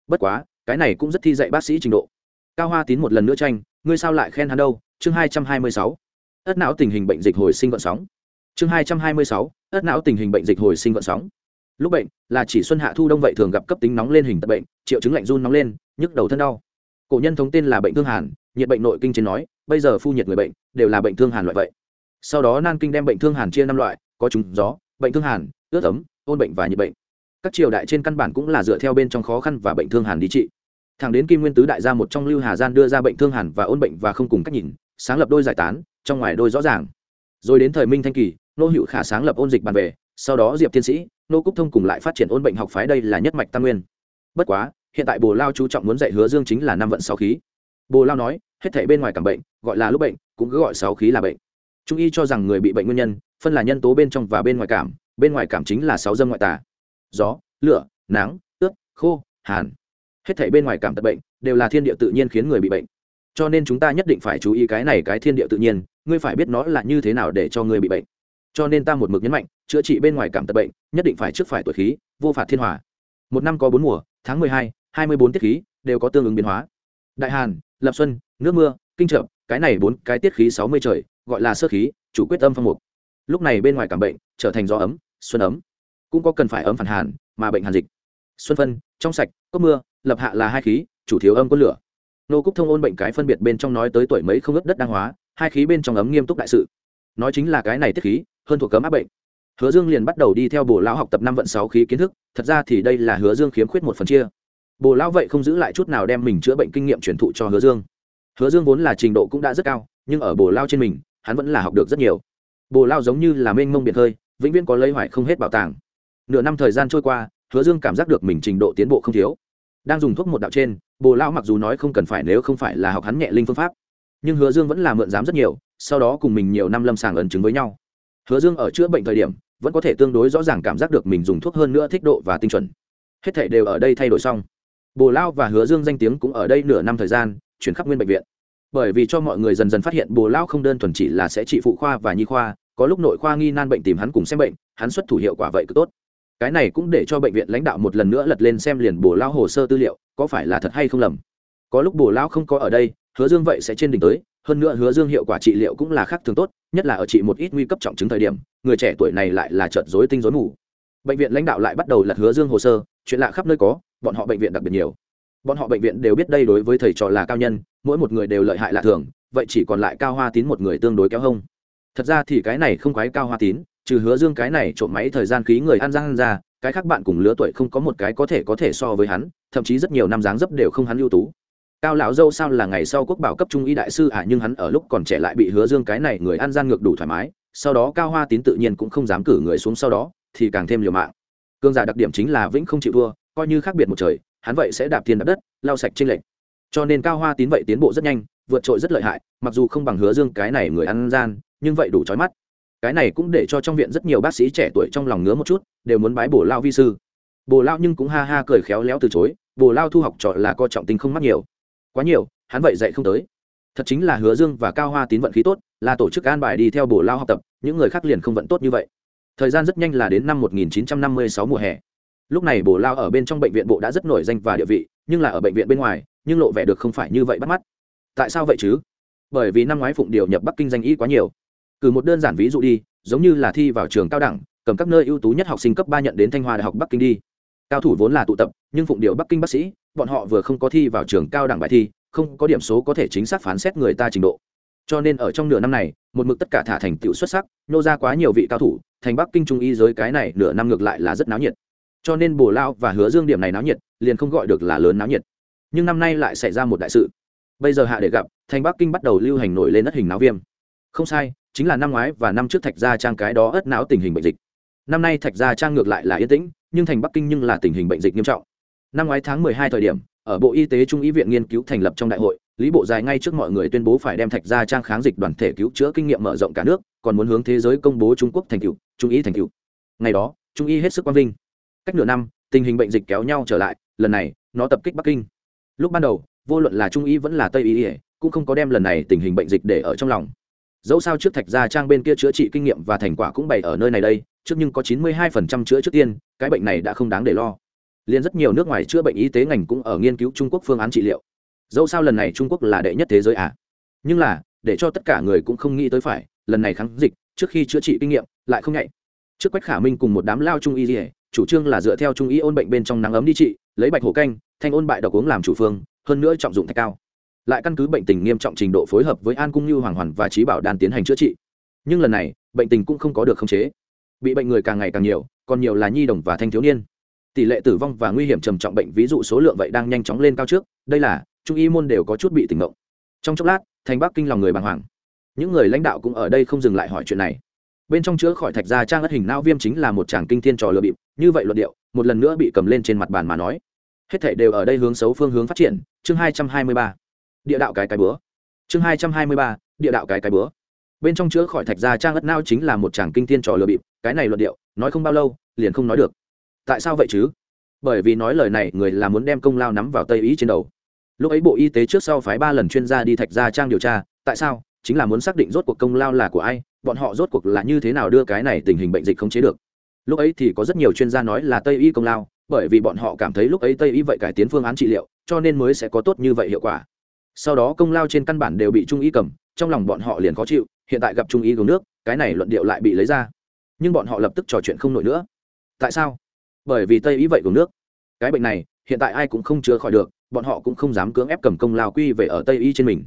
Speaker 1: Bất quá, cái này cũng rất thi dạy bác sĩ trình độ. Cao hoa tín một lần nữa tranh, ngươi sao lại khen hắn đâu? Chương hai trăm hai mươi sáu. Ất não tình hình bệnh dịch hồi sinh vận sóng. Chương hai trăm hai mươi sáu, ất não tình hình bệnh dịch hồi sinh vận sóng. Lúc bệnh là chỉ xuân hạ thu đông vậy thường gặp cấp tính nóng lên hình tật bệnh, triệu chứng lạnh run nóng lên, nhức đầu thân đau. Cổ nhân thống tên là bệnh thương hàn, nhiệt bệnh nội kinh trên nói, bây giờ phu nhiệt người bệnh, đều là bệnh thương hàn loại vậy. Sau đó nan kinh đem bệnh thương hàn chia năm loại, có trùng gió, bệnh thương hàn, ướt ấm, ôn bệnh và nhiệt bệnh. Các triều đại trên căn bản cũng là dựa theo bên trong khó khăn và bệnh thương hàn đi trị. Thẳng đến kim nguyên tứ đại gia một trong lưu hà gian đưa ra bệnh thương hàn và ôn bệnh và không cùng cách nhìn, sáng lập đôi giải tán, trong ngoài đôi rõ ràng. Rồi đến thời minh thanh kỳ, nô hữu khả sáng lập ôn dịch bàn về, sau đó diệp thiên sĩ nô cúc thông cùng lại phát triển ôn bệnh học phái đây là nhất mạch tam nguyên. Bất quá, hiện tại bồ lao chú trọng muốn dạy hứa dương chính là năm vận sáu khí. Bồ lao nói, hết thể bên ngoài cảm bệnh, gọi là lúc bệnh, cũng cứ gọi sáu khí là bệnh. Trung y cho rằng người bị bệnh nguyên nhân, phân là nhân tố bên trong và bên ngoài cảm, bên ngoài cảm chính là sáu dâm ngoại tà. Gió, lửa, nắng, ướt, khô, hàn. Hết thể bên ngoài cảm tật bệnh, đều là thiên địa tự nhiên khiến người bị bệnh. Cho nên chúng ta nhất định phải chú ý cái này cái thiên địa tự nhiên, ngươi phải biết nó là như thế nào để cho người bị bệnh cho nên ta một mực nhấn mạnh, chữa trị bên ngoài cảm tật bệnh, nhất định phải trước phải tuổi khí, vô phạt thiên hòa. Một năm có bốn mùa, tháng mười hai hai mươi bốn tiết khí, đều có tương ứng biến hóa. Đại hàn, lập xuân, nước mưa, kinh trợ, cái này bốn cái tiết khí sáu mươi trời, gọi là sơ khí, chủ quyết âm phong mục. Lúc này bên ngoài cảm bệnh trở thành gió ấm, xuân ấm. Cũng có cần phải ấm phản hàn, mà bệnh hàn dịch. Xuân phân, trong sạch, có mưa, lập hạ là hai khí, chủ thiếu âm có lửa. Nô cúc thông ôn bệnh cái phân biệt bên trong nói tới tuổi mấy không ướp đất đăng hóa, hai khí bên trong ấm nghiêm túc đại sự. Nói chính là cái này tiết khí hơn thuộc cấm áp bệnh. Hứa dương liền bắt đầu đi theo bồ lão học tập năm vận sáu khí kiến thức, thật ra thì đây là hứa dương khiếm khuyết một phần chia. Bồ lão vậy không giữ lại chút nào đem mình chữa bệnh kinh nghiệm truyền thụ cho hứa dương. Hứa dương vốn là trình độ cũng đã rất cao, nhưng ở bồ lao trên mình, hắn vẫn là học được rất nhiều. Bồ lao giống như là mênh mông biệt hơi vĩnh viễn có lấy hoài không hết bảo tàng. Nửa năm thời gian trôi qua, hứa dương cảm giác được mình trình độ tiến bộ không thiếu. Đang dùng thuốc một đạo trên, bồ lao mặc dù nói không cần phải nếu không phải là học hắn nhẹ linh phương pháp, nhưng hứa dương vẫn là mượn dám rất nhiều, sau đó cùng mình nhiều năm lâm sàng ẩn chứng với nhau hứa dương ở chữa bệnh thời điểm, vẫn có thể tương đối rõ ràng cảm giác được mình dùng thuốc hơn nữa thích độ và tinh chuẩn. Hết thể đều ở đây thay đổi xong. Bồ lao và hứa dương danh tiếng cũng ở đây nửa năm thời gian, chuyển khắp nguyên bệnh viện. Bởi vì cho mọi người dần dần phát hiện bồ lao không đơn thuần chỉ là sẽ trị phụ khoa và nhi khoa, có lúc nội khoa nghi nan bệnh tìm hắn cùng xem bệnh, hắn xuất thủ hiệu quả vậy cứ tốt. Cái này cũng để cho bệnh viện lãnh đạo một lần nữa lật lên xem liền bồ lao hồ sơ tư liệu, có phải là thật hay không lầm có lúc bổ lao không có ở đây, hứa dương vậy sẽ trên đỉnh tới, hơn nữa hứa dương hiệu quả trị liệu cũng là khác thường tốt, nhất là ở trị một ít nguy cấp trọng chứng thời điểm, người trẻ tuổi này lại là trợt rối tinh rối mù. Bệnh viện lãnh đạo lại bắt đầu lật hứa dương hồ sơ, chuyện lạ khắp nơi có, bọn họ bệnh viện đặc biệt nhiều. Bọn họ bệnh viện đều biết đây đối với thầy trò là cao nhân, mỗi một người đều lợi hại lạ thường, vậy chỉ còn lại cao hoa tín một người tương đối kéo hông. Thật ra thì cái này không quái cao hoa tín, trừ hứa dương cái này trộm máy thời gian khí người ăn răng ra, cái khác bạn cùng lứa tuổi không có một cái có thể có thể so với hắn, thậm chí rất nhiều năm dáng dấp đều không hắn ưu tú cao lão dâu sao là ngày sau quốc bảo cấp trung y đại sư à nhưng hắn ở lúc còn trẻ lại bị hứa dương cái này người ăn gian ngược đủ thoải mái, sau đó cao hoa tín tự nhiên cũng không dám cử người xuống sau đó, thì càng thêm liều mạng. Cương giả đặc điểm chính là vĩnh không chịu thua, coi như khác biệt một trời, hắn vậy sẽ đạp tiền đạp đất, lau sạch trên lệnh cho nên cao hoa tín vậy tiến bộ rất nhanh, vượt trội rất lợi hại, mặc dù không bằng hứa dương cái này người ăn gian, nhưng vậy đủ trói mắt. Cái này cũng để cho trong viện rất nhiều bác sĩ trẻ tuổi trong lòng ngứa một chút, đều muốn bái bổ lao vi sư. Bồ lao nhưng cũng ha ha cười khéo léo từ chối, bồ lao thu học trọ là co trọng tình không mắc nhiều quá nhiều, hắn vậy dạy không tới. Thật chính là hứa dương và cao hoa tín vận khí tốt, là tổ chức an bài đi theo Bổ lao học tập, những người khác liền không vận tốt như vậy. Thời gian rất nhanh là đến năm 1956 mùa hè. Lúc này Bổ lao ở bên trong bệnh viện bộ đã rất nổi danh và địa vị, nhưng là ở bệnh viện bên ngoài, nhưng lộ vẻ được không phải như vậy bắt mắt. Tại sao vậy chứ? Bởi vì năm ngoái phụng điều nhập bắc kinh danh y quá nhiều. Cử một đơn giản ví dụ đi, giống như là thi vào trường cao đẳng, cầm các nơi ưu tú nhất học sinh cấp ba nhận đến thanh hoa đại học bắc kinh đi. Cao thủ vốn là tụ tập, nhưng phụng điều bắc kinh bác sĩ bọn họ vừa không có thi vào trường cao đẳng bài thi, không có điểm số có thể chính xác phán xét người ta trình độ. Cho nên ở trong nửa năm này, một mực tất cả thả thành tựu xuất sắc, nô ra quá nhiều vị cao thủ, thành bắc kinh trung y giới cái này nửa năm ngược lại là rất náo nhiệt. Cho nên bồ lao và hứa dương điểm này náo nhiệt, liền không gọi được là lớn náo nhiệt. Nhưng năm nay lại xảy ra một đại sự. Bây giờ hạ để gặp, thành bắc kinh bắt đầu lưu hành nổi lên đất hình náo viêm. Không sai, chính là năm ngoái và năm trước thạch gia trang cái đó ất não tình hình bệnh dịch. Năm nay thạch gia trang ngược lại là yên tĩnh, nhưng thành bắc kinh nhưng là tình hình bệnh dịch nghiêm trọng năm ngoái tháng mười hai thời điểm, ở bộ y tế trung y viện nghiên cứu thành lập trong đại hội, lý bộ dài ngay trước mọi người tuyên bố phải đem thạch gia trang kháng dịch đoàn thể cứu chữa kinh nghiệm mở rộng cả nước, còn muốn hướng thế giới công bố trung quốc thành cựu trung y thành cựu ngày đó, trung y hết sức quang vinh. Cách nửa năm, tình hình bệnh dịch kéo nhau trở lại, lần này, nó tập kích bắc kinh. Lúc ban đầu, vô luận là trung y vẫn là tây y, cũng không có đem lần này tình hình bệnh dịch để ở trong lòng. Dẫu sao trước thạch gia trang bên kia chữa trị kinh nghiệm và thành quả cũng bày ở nơi này đây, trước nhưng có chín mươi hai phần trăm chữa trước tiên, cái bệnh này đã không đáng để lo liền rất nhiều nước ngoài chữa bệnh y tế ngành cũng ở nghiên cứu trung quốc phương án trị liệu. Dẫu sao lần này trung quốc là đệ nhất thế giới à? Nhưng là, để cho tất cả người cũng không nghĩ tới phải, lần này kháng dịch, trước khi chữa trị kinh nghiệm, lại không nhạy. Trước quách khả minh cùng một đám lao trung y dỉa chủ trương là dựa theo trung y ôn bệnh bên trong nắng ấm đi trị, lấy bạch hổ canh, thanh ôn bại độc uống làm chủ phương, hơn nữa trọng dụng thạch cao. Lại căn cứ bệnh tình nghiêm trọng trình độ phối hợp với an cung như hoàng hoàn và trí bảo đan tiến hành chữa trị. Nhưng lần này, bệnh tình cũng không có được khống chế. Bị bệnh người càng ngày càng nhiều, còn nhiều là nhi đồng và thanh thiếu niên tỷ lệ tử vong và nguy hiểm trầm trọng bệnh ví dụ số lượng vậy đang nhanh chóng lên cao trước, đây là, trung y môn đều có chút bị tỉnh ngộ. Trong chốc lát, thành bắc kinh lòng người bàng hoàng. Những người lãnh đạo cũng ở đây không dừng lại hỏi chuyện này. Bên trong chữa khỏi thạch gia trang ất hình não viêm chính là một chàng kinh thiên trò lừa bịp, như vậy luận điệu, một lần nữa bị cầm lên trên mặt bàn mà nói. Hết thảy đều ở đây hướng xấu phương hướng phát triển, chương hai trăm hai mươi ba. Địa đạo cái cái bữa. Chương hai trăm hai mươi ba, địa đạo cái cái bữa. Bên trong chữa khỏi thạch gia trang ất não chính là một chàng kinh thiên trò lừa bịp, cái này luận điệu, nói không bao lâu, liền không nói được tại sao vậy chứ? Bởi vì nói lời này, người là muốn đem công lao nắm vào tây ý trên đầu. Lúc ấy bộ y tế trước sau phái ba lần chuyên gia đi thạch gia trang điều tra, tại sao? Chính là muốn xác định rốt cuộc công lao là của ai, bọn họ rốt cuộc là như thế nào đưa cái này tình hình bệnh dịch không chế được. Lúc ấy thì có rất nhiều chuyên gia nói là tây y công lao, bởi vì bọn họ cảm thấy lúc ấy tây y vậy cải tiến phương án trị liệu, cho nên mới sẽ có tốt như vậy hiệu quả. Sau đó công lao trên căn bản đều bị trung y cầm, trong lòng bọn họ liền khó chịu, hiện tại gặp trung y gồm nước, cái này luận điệu lại bị lấy ra. Nhưng bọn họ lập tức trò chuyện không nổi nữa. Tại sao? Bởi vì tây y vậy của nước. Cái bệnh này, hiện tại ai cũng không chữa khỏi được, bọn họ cũng không dám cưỡng ép cầm công lao quy về ở tây y trên mình.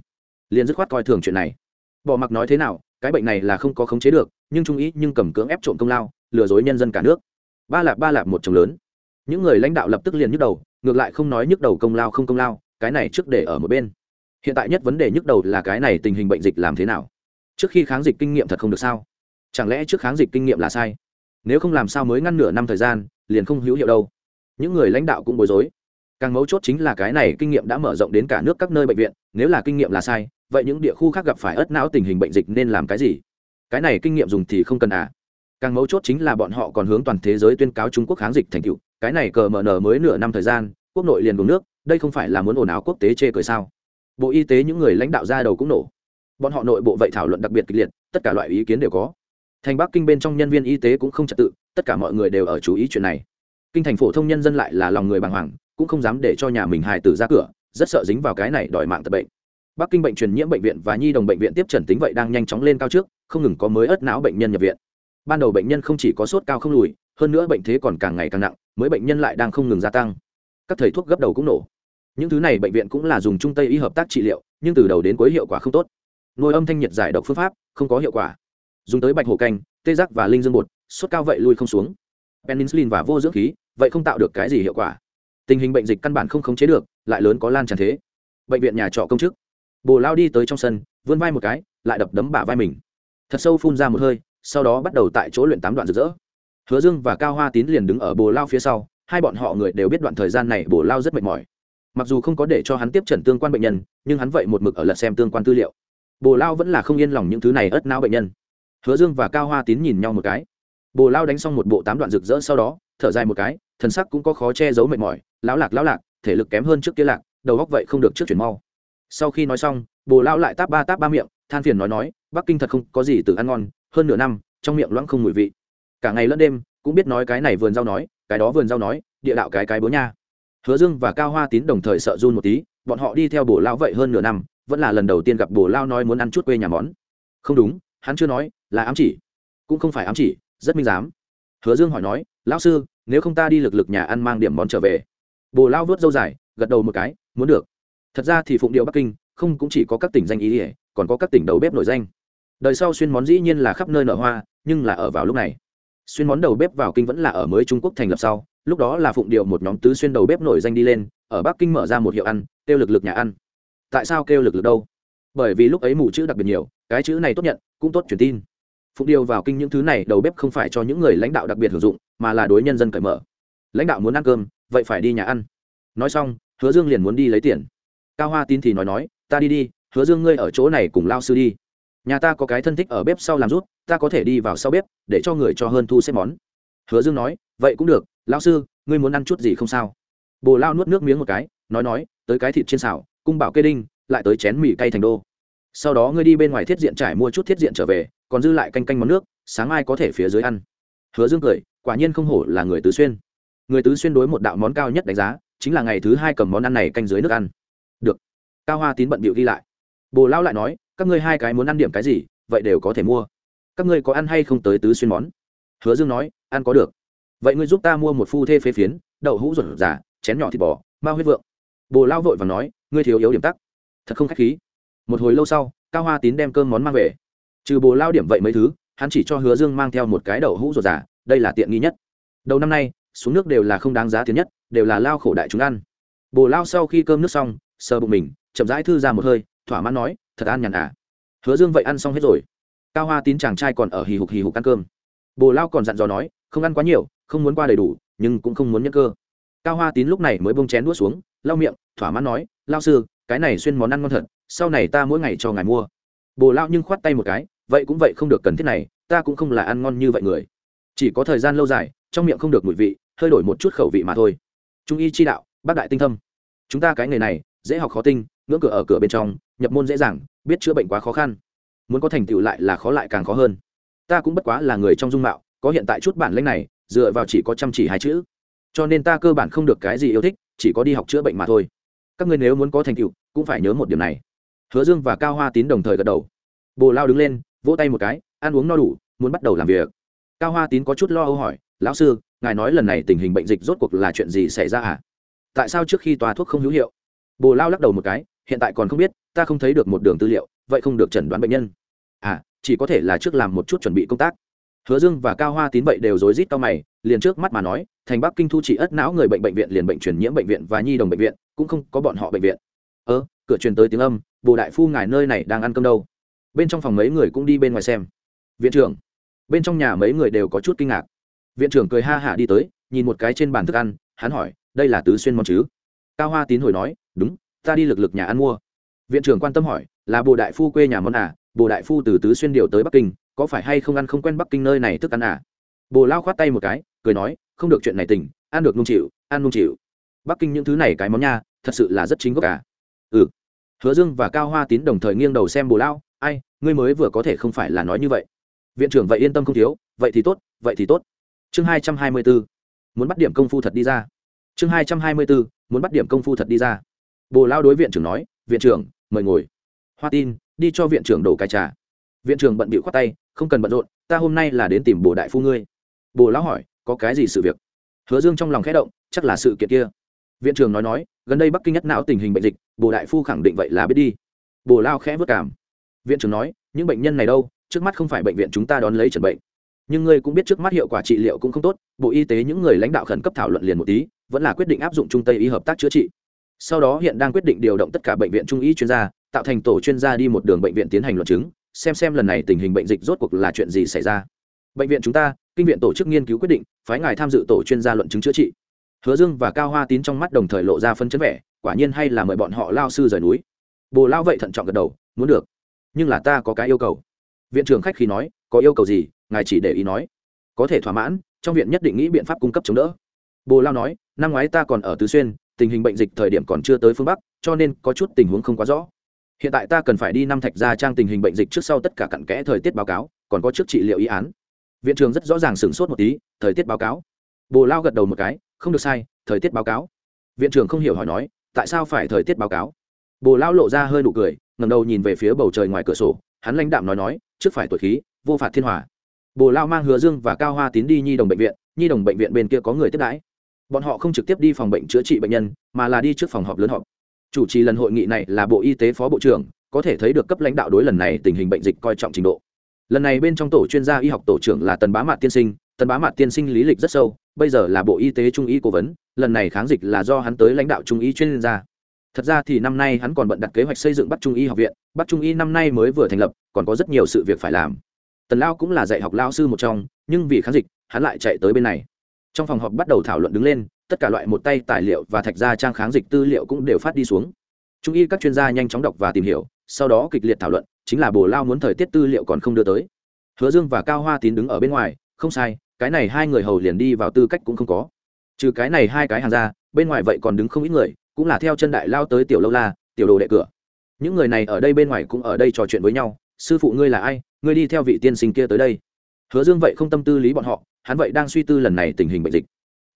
Speaker 1: Liền dứt khoát coi thường chuyện này. Bỏ mặc nói thế nào, cái bệnh này là không có khống chế được, nhưng trung ý nhưng cầm cưỡng ép trộm công lao, lừa dối nhân dân cả nước. Ba lạp ba lạp một chồng lớn. Những người lãnh đạo lập tức liền nhức đầu, ngược lại không nói nhức đầu công lao không công lao, cái này trước để ở một bên. Hiện tại nhất vấn đề nhức đầu là cái này tình hình bệnh dịch làm thế nào? Trước khi kháng dịch kinh nghiệm thật không được sao? Chẳng lẽ trước kháng dịch kinh nghiệm là sai? Nếu không làm sao mới ngăn nửa năm thời gian, liền không hữu hiệu đâu. Những người lãnh đạo cũng bối rối. Càng mấu chốt chính là cái này kinh nghiệm đã mở rộng đến cả nước các nơi bệnh viện, nếu là kinh nghiệm là sai, vậy những địa khu khác gặp phải ớt não tình hình bệnh dịch nên làm cái gì? Cái này kinh nghiệm dùng thì không cần à. Càng mấu chốt chính là bọn họ còn hướng toàn thế giới tuyên cáo trung quốc kháng dịch thành tựu, cái này cờ mờ nở mới nửa năm thời gian, quốc nội liền đổ nước, đây không phải là muốn ồn áo quốc tế chê cười sao? Bộ y tế những người lãnh đạo ra đầu cũng nổ. Bọn họ nội bộ vậy thảo luận đặc biệt kịch liệt, tất cả loại ý kiến đều có thành bắc kinh bên trong nhân viên y tế cũng không trật tự, tất cả mọi người đều ở chú ý chuyện này. Kinh thành phổ thông nhân dân lại là lòng người bàng hoàng, cũng không dám để cho nhà mình hài tử ra cửa, rất sợ dính vào cái này đòi mạng tật bệnh. Bắc kinh bệnh truyền nhiễm bệnh viện và nhi đồng bệnh viện tiếp trần tính vậy đang nhanh chóng lên cao trước, không ngừng có mới ớt não bệnh nhân nhập viện. Ban đầu bệnh nhân không chỉ có sốt cao không lùi, hơn nữa bệnh thế còn càng ngày càng nặng, mới bệnh nhân lại đang không ngừng gia tăng. Các thầy thuốc gấp đầu cũng nổ. Những thứ này bệnh viện cũng là dùng trung tây y hợp tác trị liệu, nhưng từ đầu đến cuối hiệu quả không tốt. Nuôi âm thanh nhiệt giải độc phương pháp, không có hiệu quả dùng tới bạch hổ canh, tê giác và linh dương bột, sốt cao vậy lui không xuống. Penicillin và vô dưỡng khí, vậy không tạo được cái gì hiệu quả. Tình hình bệnh dịch căn bản không khống chế được, lại lớn có lan tràn thế. Bệnh viện nhà trọ công chức. Bồ lao đi tới trong sân, vươn vai một cái, lại đập đấm bả vai mình. Thật sâu phun ra một hơi, sau đó bắt đầu tại chỗ luyện tám đoạn rực rỡ. Hứa dương và cao hoa tín liền đứng ở bồ lao phía sau, hai bọn họ người đều biết đoạn thời gian này bồ lao rất mệt mỏi. Mặc dù không có để cho hắn tiếp trần tương quan bệnh nhân, nhưng hắn vậy một mực ở lật xem tương quan tư liệu. Bồ lao vẫn là không yên lòng những thứ này ớt não bệnh nhân hứa dương và cao hoa tín nhìn nhau một cái. Bồ lao đánh xong một bộ tám đoạn rực rỡ sau đó, thở dài một cái, thần sắc cũng có khó che giấu mệt mỏi. Lão lạc lão lạc, thể lực kém hơn trước kia lạc, đầu góc vậy không được trước chuyển mau. Sau khi nói xong, bồ lao lại táp ba táp ba miệng, than phiền nói nói, bắc kinh thật không có gì từ ăn ngon, hơn nửa năm, trong miệng loãng không mùi vị. Cả ngày lẫn đêm, cũng biết nói cái này vườn rau nói, cái đó vườn rau nói, địa đạo cái cái bố nha. Hứa dương và cao hoa tín đồng thời sợ run một tí, bọn họ đi theo bồ lao vậy hơn nửa năm, vẫn là lần đầu tiên gặp bồ lao nói muốn ăn chút quê nhà món. Không đúng, hắn chưa nói là ám chỉ. Cũng không phải ám chỉ, rất minh giám. hứa dương hỏi nói, lão sư, nếu không ta đi lực lực nhà ăn mang điểm món trở về. Bồ lao vớt dâu dài, gật đầu một cái, muốn được. Thật ra thì phụng điệu bắc kinh không cũng chỉ có các tỉnh danh ý ỉa, còn có các tỉnh đầu bếp nổi danh. Đời sau xuyên món dĩ nhiên là khắp nơi nở hoa, nhưng là ở vào lúc này. Xuyên món đầu bếp vào kinh vẫn là ở mới trung quốc thành lập sau, lúc đó là phụng điệu một nhóm tứ xuyên đầu bếp nổi danh đi lên, ở bắc kinh mở ra một hiệu ăn, kêu lực lực nhà ăn. Tại sao kêu lực lực đâu? Bởi vì lúc ấy mù chữ đặc biệt nhiều, cái chữ này tốt nhận, cũng tốt truyền tin phụng điều vào kinh những thứ này đầu bếp không phải cho những người lãnh đạo đặc biệt hưởng dụng, mà là đối nhân dân cởi mở. Lãnh đạo muốn ăn cơm, vậy phải đi nhà ăn. Nói xong, hứa dương liền muốn đi lấy tiền. Cao hoa tin thì nói nói, ta đi đi, hứa dương ngươi ở chỗ này cùng lao sư đi. Nhà ta có cái thân thích ở bếp sau làm rút, ta có thể đi vào sau bếp, để cho người cho hơn thu xếp món. Hứa dương nói, vậy cũng được, lao sư, ngươi muốn ăn chút gì không sao? Bồ lao nuốt nước miếng một cái, nói nói, tới cái thịt trên xào, cung bảo kê đinh, lại tới chén mì cay thành đô. Sau đó ngươi đi bên ngoài thiết diện trải mua chút thiết diện trở về còn dư lại canh canh món nước, sáng mai có thể phía dưới ăn. Hứa dương cười, quả nhiên không hổ là người tứ xuyên. Người tứ xuyên đối một đạo món cao nhất đánh giá, chính là ngày thứ hai cầm món ăn này canh dưới nước ăn. Được. Cao hoa tín bận bịu đi lại. Bồ lao lại nói, các ngươi hai cái muốn ăn điểm cái gì, vậy đều có thể mua. Các ngươi có ăn hay không tới tứ xuyên món? Hứa dương nói, ăn có được. Vậy ngươi giúp ta mua một phu thê phế phiến, đậu hũ ruột giả chén nhỏ thịt bò, ma huyết vượng. Bồ lao vội và nói, ngươi thiếu yếu điểm tắc. Thật không k h á c h khí. Một hồi lâu sau, cao hoa tín đem cơm món mang về trừ bồ lao điểm vậy mấy thứ, hắn chỉ cho hứa dương mang theo một cái đậu hũ ruột giả đây là tiện nghi nhất. Đầu năm nay, xuống nước đều là không đáng giá tiền nhất, đều là lao khổ đại chúng ăn. Bồ lao sau khi cơm nước xong, sờ bụng mình, chậm rãi thư ra một hơi, thỏa mãn nói, thật ăn nhàn à? Hứa dương vậy ăn xong hết rồi. Cao hoa tín chàng trai còn ở hì hục hì hục ăn cơm. Bồ lao còn dặn dò nói, không ăn quá nhiều, không muốn qua đầy đủ, nhưng cũng không muốn nhắc cơ. Cao hoa tín lúc này mới bông chén đuốt xuống, lau miệng, thỏa mãn nói, lao sư, cái này xuyên món ăn ngon thật, sau này ta mỗi ngày cho ngài mua. Bồ lao nhưng khoát tay một cái vậy cũng vậy không được cần thiết này, ta cũng không là ăn ngon như vậy người. Chỉ có thời gian lâu dài, trong miệng không được mùi vị, hơi đổi một chút khẩu vị mà thôi. Trung y chi đạo, bác đại tinh thâm. Chúng ta cái nghề này, dễ học khó tinh, ngưỡng cửa ở cửa bên trong, nhập môn dễ dàng, biết chữa bệnh quá khó khăn. Muốn có thành tựu lại là khó lại càng khó hơn. Ta cũng bất quá là người trong dung mạo, có hiện tại chút bản lĩnh này, dựa vào chỉ có chăm chỉ hai chữ. Cho nên ta cơ bản không được cái gì yêu thích, chỉ có đi học chữa bệnh mà thôi. Các ngươi nếu muốn có thành tựu, cũng phải nhớ một điểm này. Hứa dương và cao hoa tín đồng thời gật đầu. Bồ lao đứng lên vỗ tay một cái, ăn uống no đủ, muốn bắt đầu làm việc. Cao hoa tín có chút lo âu hỏi, lão sư, ngài nói lần này tình hình bệnh dịch rốt cuộc là chuyện gì xảy ra à tại sao trước khi tòa thuốc không hữu hiệu? Bồ lao lắc đầu một cái, hiện tại còn không biết, ta không thấy được một đường tư liệu, vậy không được chẩn đoán bệnh nhân. À chỉ có thể là trước làm một chút chuẩn bị công tác. Hứa dương và cao hoa tín vậy đều rối rít cao mày, liền trước mắt mà nói, thành bắc kinh thu trị ất não người bệnh bệnh viện liền bệnh truyền nhiễm bệnh viện và nhi đồng bệnh viện, cũng không có bọn họ bệnh viện. Ơ, cửa truyền tới tiếng âm, bồ đại phu ngài nơi này đang ăn cơm đâu? Bên trong phòng mấy người cũng đi bên ngoài xem. Viện trưởng. Bên trong nhà mấy người đều có chút kinh ngạc. Viện trưởng cười ha hả đi tới, nhìn một cái trên bàn thức ăn, hắn hỏi, đây là tứ xuyên món chứ? Cao hoa tín hồi nói, đúng, ta đi lực lực nhà ăn mua. Viện trưởng quan tâm hỏi, là bồ đại phu quê nhà món à? Bồ đại phu từ tứ xuyên điều tới bắc kinh, có phải hay không ăn không quen bắc kinh nơi này thức ăn à? Bồ lao khoát tay một cái, cười nói, không được chuyện này tỉnh ăn được nung chịu, ăn nung chịu. Bắc kinh những thứ này cái món nha, thật sự là rất chính gốc cả ừ. Hứa dương và cao hoa tín đồng thời nghiêng đầu xem bồ lao ai, ngươi mới vừa có thể không phải là nói như vậy. Viện trưởng vậy yên tâm không thiếu, vậy thì tốt, vậy thì tốt. Chương hai trăm hai mươi bốn muốn bắt điểm công phu thật đi ra. Chương hai trăm hai mươi bốn muốn bắt điểm công phu thật đi ra. Bồ lao đối viện trưởng nói, viện trưởng, mời ngồi. Hoa tin, đi cho viện trưởng đổ cài trà. Viện trưởng bận bịu khoát tay, không cần bận rộn, ta hôm nay là đến tìm bồ đại phu ngươi. Bồ lão hỏi, có cái gì sự việc? Hứa dương trong lòng khẽ động, chắc là sự kiện kia. Viện trưởng nói nói, gần đây bắc kinh nhất não tình hình bệnh dịch, bồ đại phu khẳng định vậy là biết đi. Bồ lao khẽ vất cảm viện trưởng nói, những bệnh nhân này đâu? Trước mắt không phải bệnh viện chúng ta đón lấy trần bệnh. Nhưng ngươi cũng biết trước mắt hiệu quả trị liệu cũng không tốt, bộ y tế những người lãnh đạo khẩn cấp thảo luận liền một tí, vẫn là quyết định áp dụng trung tây y hợp tác chữa trị. Sau đó hiện đang quyết định điều động tất cả bệnh viện trung y chuyên gia, tạo thành tổ chuyên gia đi một đường bệnh viện tiến hành luận chứng, xem xem lần này tình hình bệnh dịch rốt cuộc là chuyện gì xảy ra. Bệnh viện chúng ta, kinh viện tổ chức nghiên cứu quyết định, phái ngài tham dự tổ chuyên gia luận chứng chữa trị. Hứa dương và cao hoa tín trong mắt đồng thời lộ ra phân chấn vẻ, quả nhiên hay là mời bọn họ lao sư rời núi. Bồ lao vậy thận trọng gật đầu, muốn được nhưng là ta có cái yêu cầu. Viện trưởng khách khi nói, có yêu cầu gì, ngài chỉ để ý nói. Có thể thỏa mãn, trong viện nhất định nghĩ biện pháp cung cấp chống đỡ. Bồ lao nói, năm ngoái ta còn ở tứ xuyên, tình hình bệnh dịch thời điểm còn chưa tới phương bắc, cho nên có chút tình huống không quá rõ. Hiện tại ta cần phải đi năm thạch ra trang tình hình bệnh dịch trước sau tất cả cặn kẽ thời tiết báo cáo, còn có trước trị liệu ý án. Viện trường rất rõ ràng sửng sốt một tí, thời tiết báo cáo. Bồ lao gật đầu một cái, không được sai, thời tiết báo cáo. Viện trưởng không hiểu hỏi nói, tại sao phải thời tiết báo cáo? Bồ lao lộ ra hơi nụ cười ngầm đầu nhìn về phía bầu trời ngoài cửa sổ, hắn lãnh đạm nói nói, trước phải tuổi khí, vô phạt thiên hòa. Bồ lao mang hứa dương và cao hoa tín đi nhi đồng bệnh viện, nhi đồng bệnh viện bên kia có người tiếp đãi. Bọn họ không trực tiếp đi phòng bệnh chữa trị bệnh nhân, mà là đi trước phòng họp lớn họp. Chủ trì lần hội nghị này là bộ y tế phó bộ trưởng, có thể thấy được cấp lãnh đạo đối lần này tình hình bệnh dịch coi trọng trình độ. Lần này bên trong tổ chuyên gia y học tổ trưởng là tần bá mạt tiên sinh, tần bá mạt tiên sinh lý lịch rất sâu, bây giờ là bộ y tế trung y cố vấn, lần này kháng dịch là do hắn tới lãnh đạo trung y chuyên gia thật ra thì năm nay hắn còn bận đặt kế hoạch xây dựng bắc trung y học viện, bắc trung y năm nay mới vừa thành lập, còn có rất nhiều sự việc phải làm. Tần lao cũng là dạy học lao sư một trong, nhưng vì kháng dịch, hắn lại chạy tới bên này. Trong phòng họp bắt đầu thảo luận đứng lên, tất cả loại một tay tài liệu và thạch ra trang kháng dịch tư liệu cũng đều phát đi xuống. Trung y các chuyên gia nhanh chóng đọc và tìm hiểu, sau đó kịch liệt thảo luận, chính là bồ lao muốn thời tiết tư liệu còn không đưa tới. Hứa dương và cao hoa tín đứng ở bên ngoài, không sai, cái này hai người hầu liền đi vào tư cách cũng không có. Trừ cái này hai cái hàng ra, bên ngoài vậy còn đứng không ít người cũng là theo chân đại lao tới tiểu lâu la, tiểu đồ đệ cửa. Những người này ở đây bên ngoài cũng ở đây trò chuyện với nhau, sư phụ ngươi là ai? Ngươi đi theo vị tiên sinh kia tới đây. Hứa dương vậy không tâm tư lý bọn họ, hắn vậy đang suy tư lần này tình hình bệnh dịch.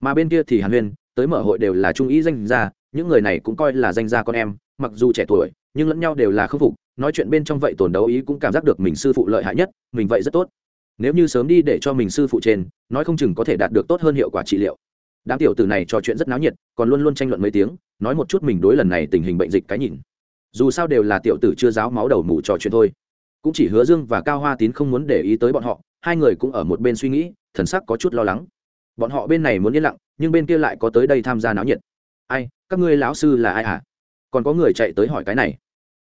Speaker 1: Mà bên kia thì hàn huyên, tới mở hội đều là trung ý danh gia, những người này cũng coi là danh gia con em, mặc dù trẻ tuổi, nhưng lẫn nhau đều là khâm phục, nói chuyện bên trong vậy tổn đấu ý cũng cảm giác được mình sư phụ lợi hại nhất, mình vậy rất tốt. Nếu như sớm đi để cho mình sư phụ trên, nói không chừng có thể đạt được tốt hơn hiệu quả trị liệu đám tiểu tử này trò chuyện rất náo nhiệt, còn luôn luôn tranh luận mấy tiếng, nói một chút mình đối lần này tình hình bệnh dịch cái nhìn. Dù sao đều là tiểu tử chưa giáo máu đầu mù trò chuyện thôi. Cũng chỉ hứa dương và cao hoa tín không muốn để ý tới bọn họ, hai người cũng ở một bên suy nghĩ, thần sắc có chút lo lắng. Bọn họ bên này muốn yên lặng, nhưng bên kia lại có tới đây tham gia náo nhiệt. Ai, các ngươi lão sư là ai hả? Còn có người chạy tới hỏi cái này.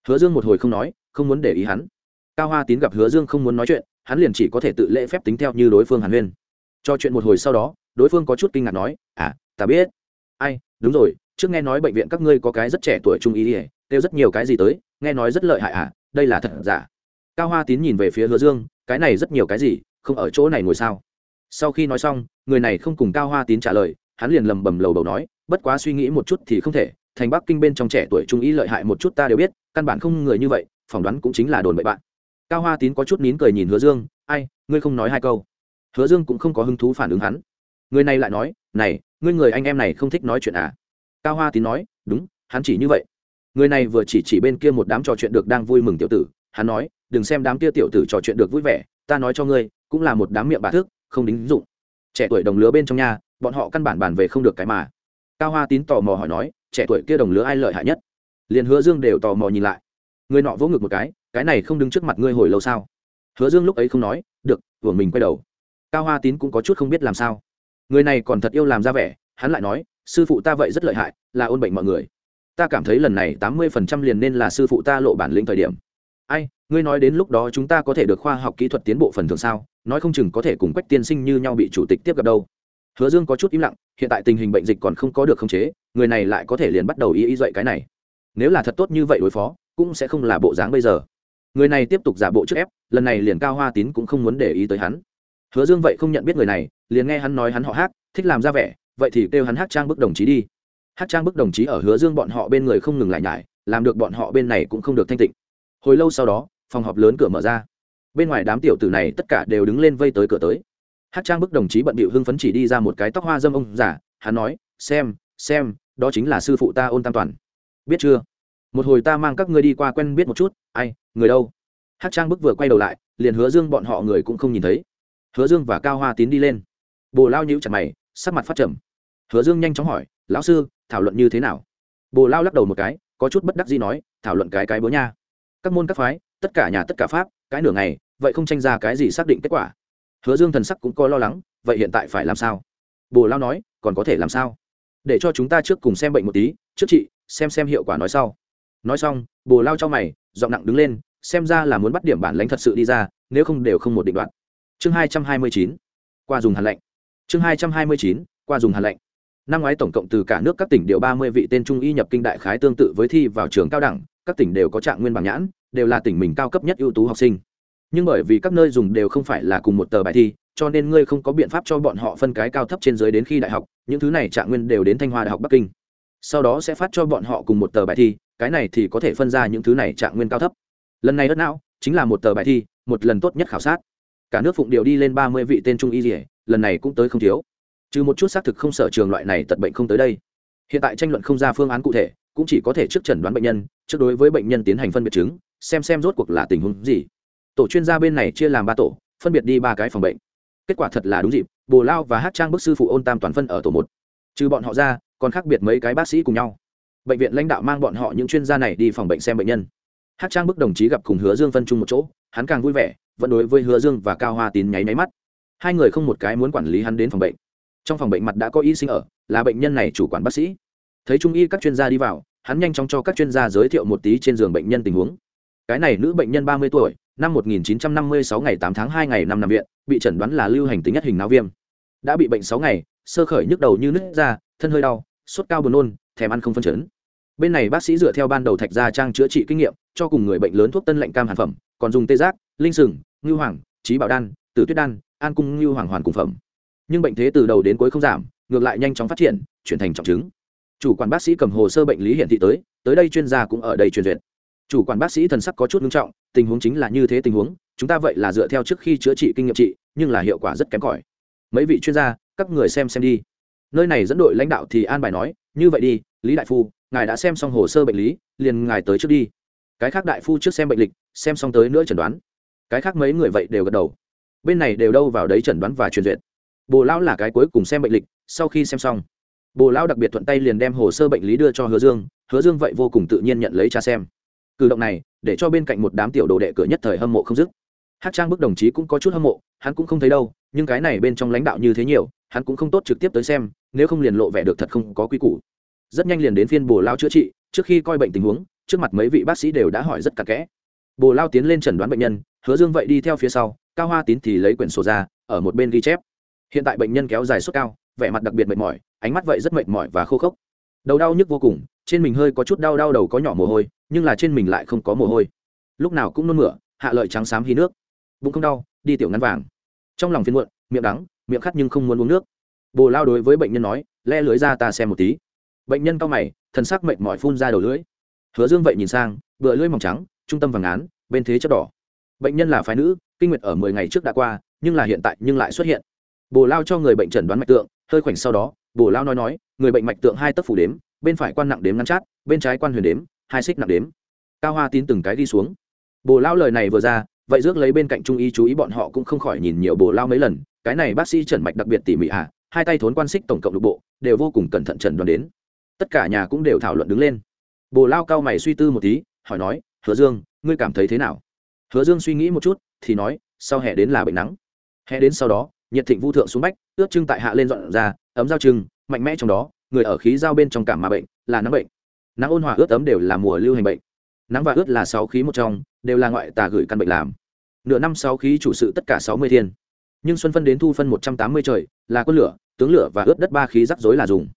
Speaker 1: Hứa dương một hồi không nói, không muốn để ý hắn. Cao hoa tín gặp hứa dương không muốn nói chuyện, hắn liền chỉ có thể tự lễ phép tính theo như đối phương hàn huyên cho chuyện một hồi sau đó, đối phương có chút kinh ngạc nói à ta biết. Ai, đúng rồi, trước nghe nói bệnh viện các ngươi có cái rất trẻ tuổi trung ý ỉa kêu rất nhiều cái gì tới, nghe nói rất lợi hại à đây là thật giả? Cao hoa tín nhìn về phía hứa dương, cái này rất nhiều cái gì, không ở chỗ này ngồi sao? Sau khi nói xong, người này không cùng cao hoa tín trả lời, hắn liền lầm bầm lầu đầu nói, bất quá suy nghĩ một chút thì không thể, thành bắc kinh bên trong trẻ tuổi trung ý lợi hại một chút ta đều biết, căn bản không người như vậy, phỏng đoán cũng chính là đồn bậy bạn. Cao hoa tín có chút nín cười nhìn hứa dương, ai, ngươi không nói hai câu hứa dương cũng không có hứng thú phản ứng hắn. Người này lại nói, này, ngươi người anh em này không thích nói chuyện à? Cao hoa tín nói, đúng, hắn chỉ như vậy. Người này vừa chỉ chỉ bên kia một đám trò chuyện được đang vui mừng tiểu tử, hắn nói, đừng xem đám kia tiểu tử trò chuyện được vui vẻ, ta nói cho ngươi, cũng là một đám miệng bà thức không đính dụng. Trẻ tuổi đồng lứa bên trong nhà, bọn họ căn bản bàn về không được cái mà. Cao hoa tín tò mò hỏi nói, trẻ tuổi kia đồng lứa ai lợi hại nhất? Liền hứa dương đều tò mò nhìn lại. Người nọ vỗ ngực một cái cái này không đứng trước mặt ngươi hồi lâu sao? Hứa dương lúc ấy không nói, được, vừa mình quay đầu cao hoa tín cũng có chút không biết làm sao. Người này còn thật yêu làm ra vẻ, hắn lại nói, sư phụ ta vậy rất lợi hại, là ôn bệnh mọi người. Ta cảm thấy lần này tám mươi phần trăm liền nên là sư phụ ta lộ bản lĩnh thời điểm. Ai, ngươi nói đến lúc đó chúng ta có thể được khoa học kỹ thuật tiến bộ phần thường sao? Nói không chừng có thể cùng quách tiên sinh như nhau bị chủ tịch tiếp gặp đâu. Hứa dương có chút im lặng, hiện tại tình hình bệnh dịch còn không có được khống chế, người này lại có thể liền bắt đầu ý ý dậy cái này. Nếu là thật tốt như vậy đối phó, cũng sẽ không là bộ dáng bây giờ. Người này tiếp tục giả bộ trước ép, lần này liền cao hoa tín cũng không muốn để ý tới hắn hứa dương vậy không nhận biết người này, liền nghe hắn nói hắn họ hát thích làm ra vẻ, vậy thì kêu hắn hát trang bức đồng chí đi. Hát trang bức đồng chí ở hứa dương bọn họ bên người không ngừng lại nhải, làm được bọn họ bên này cũng không được thanh tịnh. Hồi lâu sau đó, phòng họp lớn cửa mở ra. Bên ngoài đám tiểu tử này tất cả đều đứng lên vây tới cửa tới. Hát trang bức đồng chí bận bịu hưng phấn chỉ đi ra một cái tóc hoa dâm ông giả hắn nói, xem xem, đó chính là sư phụ ta ôn tam toàn. Biết chưa? Một hồi ta mang các ngươi đi qua quen biết một chút, ai, người đâu? Hát trang bức vừa quay đầu lại, liền hứa dương bọn họ người cũng không nhìn thấy hứa dương và cao hoa tín đi lên. Bồ lao nhíu chặt mày, sắc mặt phát trầm. Hứa dương nhanh chóng hỏi, lão sư, thảo luận như thế nào? Bồ lao lắc đầu một cái, có chút bất đắc gì nói, thảo luận cái cái bố nha. Các môn các phái, tất cả nhà tất cả pháp, cái nửa ngày, vậy không tranh ra cái gì xác định kết quả. Hứa dương thần sắc cũng có lo lắng, vậy hiện tại phải làm sao? Bồ lao nói, còn có thể làm sao? Để cho chúng ta trước cùng xem bệnh một tí, trước chị xem xem hiệu quả nói sau. Nói xong, bồ lao cho mày, giọng nặng đứng lên, xem ra là muốn bắt điểm bản lãnh thật sự đi ra, nếu không đều không một định đoạn chương hai trăm hai mươi chín, qua dùng hàn lệnh. Chương hai trăm hai mươi chín, qua dùng hàn lệnh. Năm ngoái tổng cộng từ cả nước các tỉnh đều ba mươi vị tên trung y nhập kinh đại khái tương tự với thi vào trường cao đẳng, các tỉnh đều có trạng nguyên bằng nhãn, đều là tỉnh mình cao cấp nhất ưu tú học sinh. Nhưng bởi vì các nơi dùng đều không phải là cùng một tờ bài thi, cho nên ngươi không có biện pháp cho bọn họ phân cái cao thấp trên dưới đến khi đại học, những thứ này trạng nguyên đều đến thanh hoa đại học bắc kinh. Sau đó sẽ phát cho bọn họ cùng một tờ bài thi, cái này thì có thể phân ra những thứ này trạng nguyên cao thấp. Lần này đất não chính là một tờ bài thi, một lần tốt nhất khảo sát cả nước phụng điều đi lên ba mươi vị tên trung y dỉa lần này cũng tới không thiếu. Trừ một chút xác thực không sở trường loại này tật bệnh không tới đây. Hiện tại tranh luận không ra phương án cụ thể, cũng chỉ có thể trước chẩn đoán bệnh nhân, trước đối với bệnh nhân tiến hành phân biệt chứng, xem xem rốt cuộc là tình huống gì. Tổ chuyên gia bên này chia làm ba tổ, phân biệt đi ba cái phòng bệnh. Kết quả thật là đúng dịp, bồ lao và hát trang bức sư phụ ôn tam toàn phân ở tổ một. Trừ bọn họ ra, còn khác biệt mấy cái bác sĩ cùng nhau. Bệnh viện lãnh đạo mang bọn họ những chuyên gia này đi phòng bệnh xem bệnh nhân. Hát trang bức đồng chí gặp cùng hứa dương phân chung một chỗ, hắn càng vui vẻ vẫn đối với hứa dương và cao hoa tín nháy nháy mắt. Hai người không một cái muốn quản lý hắn đến phòng bệnh. Trong phòng bệnh mặt đã có y sinh ở, là bệnh nhân này chủ quản bác sĩ. Thấy trung y các chuyên gia đi vào, hắn nhanh chóng cho các chuyên gia giới thiệu một tí trên giường bệnh nhân tình huống. Cái này nữ bệnh nhân ba mươi tuổi, năm 1956 ngày 8 tháng 2 ngày năm nằm viện, bị chẩn đoán là lưu hành tính nhất hình não viêm. Đã bị bệnh sáu ngày, sơ khởi nhức đầu như nứt ra, thân hơi đau, sốt cao buồn nôn, thèm ăn không phân chấn. Bên này bác sĩ dựa theo ban đầu thạch gia trang chữa trị kinh nghiệm, cho cùng người bệnh lớn thuốc tân lạnh cam hàn phẩm, còn dùng tê giác, linh sừng Ngưu hoàng trí bảo đan, tử tuyết đan, an cung Ngưu hoàng hoàn cùng phẩm. Nhưng bệnh thế từ đầu đến cuối không giảm, ngược lại nhanh chóng phát triển, chuyển thành trọng chứng. Chủ quản bác sĩ cầm hồ sơ bệnh lý hiện thị tới tới đây chuyên gia cũng ở đây truyền duyệt. Chủ quản bác sĩ thần sắc có chút nghiêm trọng, tình huống chính là như thế tình huống, chúng ta vậy là dựa theo trước khi chữa trị kinh nghiệm trị, nhưng là hiệu quả rất kém cỏi. Mấy vị chuyên gia, các người xem xem đi. Nơi này dẫn đội lãnh đạo thì an bài nói, như vậy đi, lý đại phu, ngài đã xem xong hồ sơ bệnh lý, liền ngài tới trước đi. Cái khác đại phu trước xem bệnh lịch, xem xong tới nữa chẩn đoán cái khác mấy người vậy đều gật đầu. Bên này đều đâu vào đấy chẩn đoán và truyền duyệt. Bồ lão là cái cuối cùng xem bệnh lịch, sau khi xem xong, bồ lão đặc biệt thuận tay liền đem hồ sơ bệnh lý đưa cho hứa dương hứa dương vậy vô cùng tự nhiên nhận lấy cha xem. Cử động này, để cho bên cạnh một đám tiểu đồ đệ cửa nhất thời hâm mộ không dứt. Hát trang bức đồng chí cũng có chút hâm mộ, hắn cũng không thấy đâu, nhưng cái này bên trong lãnh đạo như thế nhiều, hắn cũng không tốt trực tiếp tới xem, nếu không liền lộ vẻ được thật không có quy củ. Rất nhanh liền đến phiên bồ lao chữa trị, trước khi coi bệnh tình huống, trước mặt mấy vị bác sĩ đều đã hỏi rất cặn kẽ bồ lao tiến lên chẩn đoán bệnh nhân, hứa dương vậy đi theo phía sau, cao hoa tín thì lấy quyển sổ ra, ở một bên ghi chép. Hiện tại bệnh nhân kéo dài sốt cao, vẻ mặt đặc biệt mệt mỏi, ánh mắt vậy rất mệt mỏi và khô khốc. Đầu đau nhức vô cùng, trên mình hơi có chút đau đau đầu có nhỏ mồ hôi, nhưng là trên mình lại không có mồ hôi. Lúc nào cũng nôn mửa, hạ lợi trắng xám hí nước. Bụng không đau, đi tiểu ngắn vàng. Trong lòng phiên muộn, miệng đắng, miệng khát nhưng không muốn uống nước. Bồ lao đối với bệnh nhân nói le lưới ra ta xem một tí. Bệnh nhân cao mày, thần sắc mệt mỏi phun ra đầu lưỡi. Hứa dương vậy nhìn sang bựa lưỡi mỏng trắng trung tâm vàng án bên thế chất đỏ. Bệnh nhân là phái nữ kinh nguyệt ở mười ngày trước đã qua nhưng là hiện tại nhưng lại xuất hiện. Bồ lao cho người bệnh trần đoán mạch tượng hơi khoảnh sau đó bồ lao nói nói người bệnh mạch tượng hai tấc phủ đếm bên phải quan nặng đếm ngăn chát bên trái quan huyền đếm hai xích nặng đếm. Cao hoa tín từng cái đi xuống. Bồ lao lời này vừa ra vậy rước lấy bên cạnh trung y chú ý bọn họ cũng không khỏi nhìn nhiều bồ lao mấy lần cái này bác sĩ trần mạch đặc biệt tỉ mỉ à, hai tay thốn quan xích tổng cộng lục bộ đều vô cùng cẩn thận trần đoán đến. Tất cả nhà cũng đều thảo luận đứng lên. Bồ lao cao mày suy tư một tí hỏi nói hứa dương, ngươi cảm thấy thế nào? Hứa dương suy nghĩ một chút, thì nói, sau hè đến là bệnh nắng. Hè đến sau đó, nhiệt thịnh vu thượng xuống bách ướt trưng tại hạ lên dọn ra, ấm giao trưng mạnh mẽ trong đó, người ở khí giao bên trong cảm mà bệnh, là nắng bệnh. Nắng ôn hòa ướt ấm đều là mùa lưu hành bệnh. Nắng và ướt là sáu khí một trong, đều là ngoại tà gửi căn bệnh làm. Nửa năm sáu khí chủ sự tất cả sáu mươi thiên. Nhưng xuân phân đến thu phân một trăm tám mươi trời, là quân lửa, tướng lửa và ướt đất ba khí rắc rối là dùng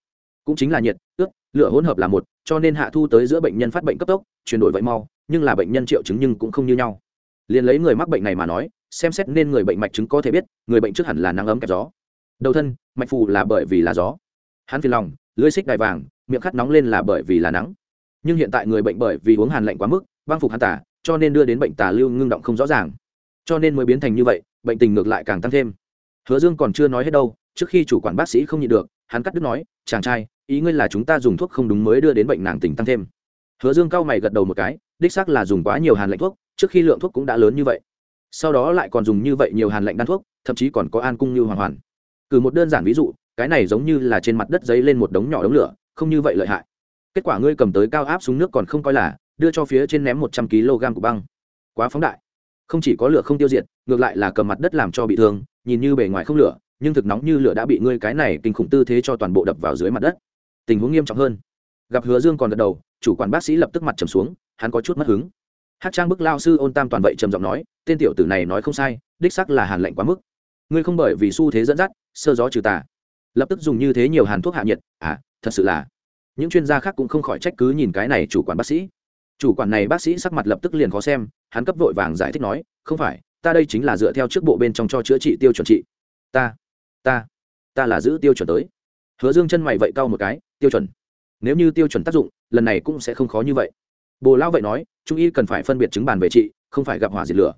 Speaker 1: cũng chính là nhiệt, ướt, lửa hỗn hợp là một, cho nên hạ thu tới giữa bệnh nhân phát bệnh cấp tốc, chuyển đổi vậy mau, nhưng là bệnh nhân triệu chứng nhưng cũng không như nhau. Liền lấy người mắc bệnh này mà nói, xem xét nên người bệnh mạch chứng có thể biết, người bệnh trước hẳn là nắng ấm kẹp gió. Đầu thân, mạch phù là bởi vì là gió. Hắn phiền lòng lưới xích đài vàng, miệng khát nóng lên là bởi vì là nắng. Nhưng hiện tại người bệnh bởi vì uống hàn lạnh quá mức, băng phục hắn tả, cho nên đưa đến bệnh tà lưu ngưng động không rõ ràng. Cho nên mới biến thành như vậy, bệnh tình ngược lại càng tăng thêm. Hứa dương còn chưa nói hết đâu, trước khi chủ quản bác sĩ không nhịn được hắn cắt đứt nói, chàng trai, ý ngươi là chúng ta dùng thuốc không đúng mới đưa đến bệnh nàng tình tăng thêm. Hứa dương cao mày gật đầu một cái, đích xác là dùng quá nhiều hàn lạnh thuốc, trước khi lượng thuốc cũng đã lớn như vậy. Sau đó lại còn dùng như vậy nhiều hàn lạnh đan thuốc, thậm chí còn có an cung như hoàn hoàn. Cử một đơn giản ví dụ, cái này giống như là trên mặt đất giấy lên một đống nhỏ đống lửa, không như vậy lợi hại. Kết quả ngươi cầm tới cao áp súng nước còn không coi là, đưa cho phía trên ném một trăm kg của băng. Quá phóng đại. Không chỉ có lửa không tiêu diệt, ngược lại là cầm mặt đất làm cho bị thương, nhìn như bề ngoài không lửa nhưng thực nóng như lửa đã bị ngươi cái này kinh khủng tư thế cho toàn bộ đập vào dưới mặt đất. Tình huống nghiêm trọng hơn. Gặp hứa dương còn gật đầu, chủ quản bác sĩ lập tức mặt trầm xuống, hắn có chút mất hứng. Hát trang bức lao sư ôn tam toàn vậy trầm giọng nói, tên tiểu tử này nói không sai, đích sắc là hàn lạnh quá mức. Ngươi không bởi vì xu thế dẫn dắt, sơ gió trừ tà. Lập tức dùng như thế nhiều hàn thuốc hạ nhiệt à thật sự là. Những chuyên gia khác cũng không khỏi trách cứ nhìn cái này chủ quản bác sĩ. Chủ quản này bác sĩ sắc mặt lập tức liền khó xem, hắn cấp vội vàng giải thích nói, không phải, ta đây chính là dựa theo trước bộ bên trong cho chữa trị tiêu chuẩn trị. Ta ta ta là giữ tiêu chuẩn tới. Hứa dương chân mày vậy cau một cái tiêu chuẩn. Nếu như tiêu chuẩn tác dụng lần này cũng sẽ không khó như vậy. Bồ lao vậy nói trung y cần phải phân biệt chứng bàn về trị không phải gặp hỏa diệt lửa.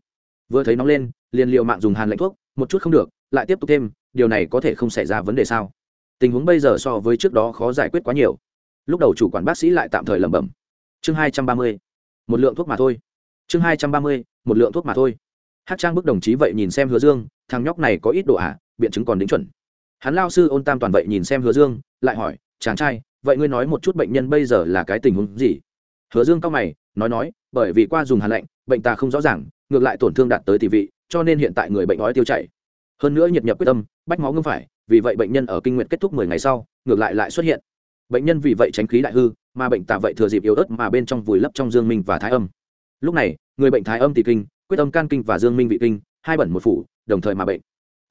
Speaker 1: Vừa thấy nóng lên liền liệu mạng dùng hàn lạnh thuốc một chút không được lại tiếp tục thêm điều này có thể không xảy ra vấn đề sao? Tình huống bây giờ so với trước đó khó giải quyết quá nhiều. Lúc đầu chủ quản bác sĩ lại tạm thời lẩm bẩm. Chương hai trăm ba mươi một lượng thuốc mà thôi. Chương hai trăm ba mươi một lượng thuốc mà thôi. Hát trang bức đồng chí vậy nhìn xem hứa dương thằng nhóc này có ít độ ả à, biện chứng còn đính chuẩn. Hắn lao sư ôn tam toàn vậy nhìn xem hứa dương, lại hỏi, chàng trai, vậy ngươi nói một chút bệnh nhân bây giờ là cái tình huống gì? Hứa dương cao mày, nói nói, bởi vì qua dùng hàn lạnh, bệnh ta không rõ ràng, ngược lại tổn thương đạt tới tỷ vị, cho nên hiện tại người bệnh nói tiêu chảy. Hơn nữa nhiệt nhập quyết tâm, bách máu ngưng phải, vì vậy bệnh nhân ở kinh nguyện kết thúc mười ngày sau, ngược lại lại xuất hiện. Bệnh nhân vì vậy tránh khí đại hư, mà bệnh tà vậy thừa dịp yếu ớt mà bên trong vùi lấp trong dương minh và thái âm. Lúc này, người bệnh thái âm thì kinh, quyết âm can kinh và dương minh vị kinh, hai bẩn một phủ, đồng thời mà bệnh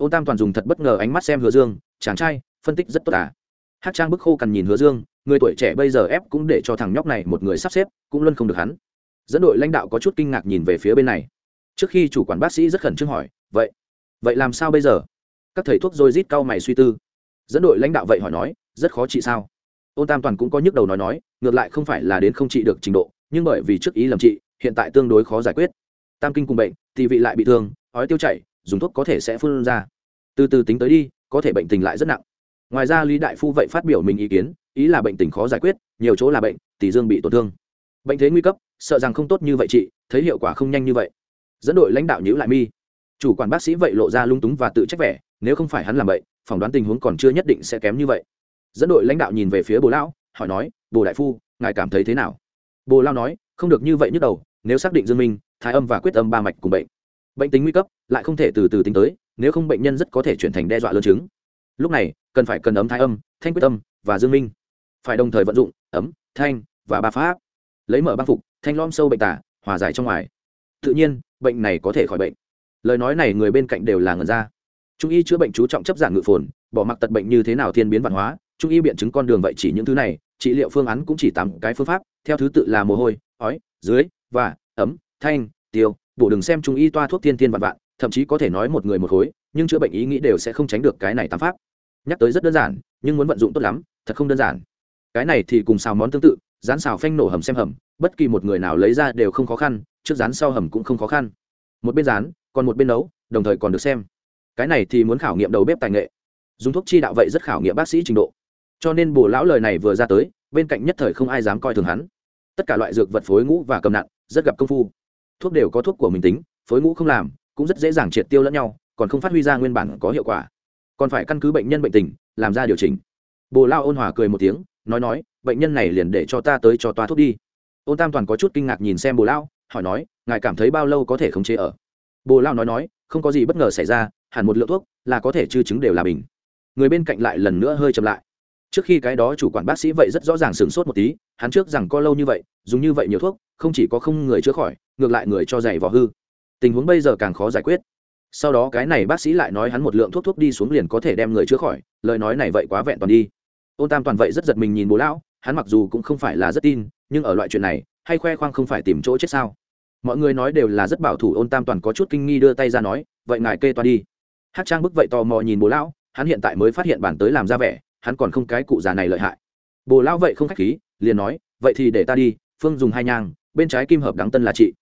Speaker 1: ôn tam toàn dùng thật bất ngờ ánh mắt xem hứa dương, chàng trai, phân tích rất tốt à? Hát trang bức khô cằn nhìn hứa dương, người tuổi trẻ bây giờ ép cũng để cho thằng nhóc này một người sắp xếp, cũng luôn không được hắn. Dẫn đội lãnh đạo có chút kinh ngạc nhìn về phía bên này. Trước khi chủ quản bác sĩ rất khẩn trương hỏi, vậy vậy làm sao bây giờ? Các thầy thuốc rồi rít cau mày suy tư. Dẫn đội lãnh đạo vậy hỏi nói, rất khó trị sao? Ôn tam toàn cũng có nhức đầu nói nói, ngược lại không phải là đến không trị được trình độ, nhưng bởi vì trước ý lầm trị, hiện tại tương đối khó giải quyết. Tam kinh cùng bệnh thì vị lại bị thương, ói tiêu chảy dùng thuốc có thể sẽ phun ra. Từ từ tính tới đi, có thể bệnh tình lại rất nặng. Ngoài ra lý đại phu vậy phát biểu mình ý kiến, ý là bệnh tình khó giải quyết, nhiều chỗ là bệnh, tỷ dương bị tổn thương. Bệnh thế nguy cấp, sợ rằng không tốt như vậy chị, thấy hiệu quả không nhanh như vậy. Dẫn đội lãnh đạo nhữ lại mi. Chủ quản bác sĩ vậy lộ ra lung túng và tự trách vẻ, nếu không phải hắn làm vậy, phỏng đoán tình huống còn chưa nhất định sẽ kém như vậy. Dẫn đội lãnh đạo nhìn về phía bồ lão, hỏi nói, bồ đại phu, ngài cảm thấy thế nào? Bồ lao nói, không được như vậy nhức đầu, nếu xác định dương minh, thái âm và quyết âm ba mạch cùng bệnh bệnh tính nguy cấp, lại không thể từ từ tính tới, nếu không bệnh nhân rất có thể chuyển thành đe dọa lớn chứng. Lúc này, cần phải cần ấm thái âm, thanh quyết âm và dương minh. Phải đồng thời vận dụng ấm, thanh và ba pháp. Lấy mở băng phục, thanh lom sâu bệnh tả, hòa giải trong ngoài. Tự nhiên, bệnh này có thể khỏi bệnh. Lời nói này người bên cạnh đều là ngần ra. Trung y chữa bệnh chú trọng chấp giản ngự phồn, bỏ mặc tật bệnh như thế nào thiên biến văn hóa, trung y biện chứng con đường vậy chỉ những thứ này, trị liệu phương án cũng chỉ tám cái phương pháp, theo thứ tự là mồ hôi, ói, dưới, và, ấm, thanh, tiêu bổ đừng xem trung y toa thuốc thiên thiên vạn vạn, thậm chí có thể nói một người một khối, nhưng chữa bệnh ý nghĩ đều sẽ không tránh được cái này tám pháp. Nhắc tới rất đơn giản, nhưng muốn vận dụng tốt lắm, thật không đơn giản. Cái này thì cùng xào món tương tự, rán xào phanh nổ hầm xem hầm, bất kỳ một người nào lấy ra đều không khó khăn, trước rán sau hầm cũng không khó khăn. Một bên rán, còn một bên nấu, đồng thời còn được xem. Cái này thì muốn khảo nghiệm đầu bếp tài nghệ. Dùng thuốc chi đạo vậy rất khảo nghiệm bác sĩ trình độ. Cho nên bồ lão lời này vừa ra tới, bên cạnh nhất thời không ai dám coi thường hắn. Tất cả loại dược vật phối ngũ và cầm nặng, rất gặp công phu thuốc đều có thuốc của mình tính, phối ngũ không làm, cũng rất dễ dàng triệt tiêu lẫn nhau, còn không phát huy ra nguyên bản có hiệu quả. Còn phải căn cứ bệnh nhân bệnh tình, làm ra điều chỉnh. Bồ lao ôn hòa cười một tiếng, nói nói, bệnh nhân này liền để cho ta tới cho toa thuốc đi. Ôn tam toàn có chút kinh ngạc nhìn xem bồ lao, hỏi nói, ngài cảm thấy bao lâu có thể khống chế ở? Bồ lao nói nói, không có gì bất ngờ xảy ra, hẳn một lượng thuốc là có thể chư chứng đều là bình. Người bên cạnh lại lần nữa hơi chậm lại trước khi cái đó chủ quản bác sĩ vậy rất rõ ràng sửng sốt một tí, hắn trước rằng có lâu như vậy, dùng như vậy nhiều thuốc, không chỉ có không người chữa khỏi, ngược lại người cho dày vò hư. Tình huống bây giờ càng khó giải quyết. Sau đó cái này bác sĩ lại nói hắn một lượng thuốc thuốc đi xuống liền có thể đem người chữa khỏi, lời nói này vậy quá vẹn toàn đi. Ôn tam toàn vậy rất giật mình nhìn bố lão, hắn mặc dù cũng không phải là rất tin, nhưng ở loại chuyện này, hay khoe khoang không phải tìm chỗ chết sao? Mọi người nói đều là rất bảo thủ, ôn tam toàn có chút kinh nghi đưa tay ra nói, vậy ngài kê toa đi. Hát trang bức vậy tò mò nhìn bố lão, hắn hiện tại mới phát hiện bản tới làm ra vẻ hắn còn không cái cụ già này lợi hại. Bồ lão vậy không khách khí, liền nói, vậy thì để ta đi, phương dùng hai nhang, bên trái kim hợp đắng tân là trị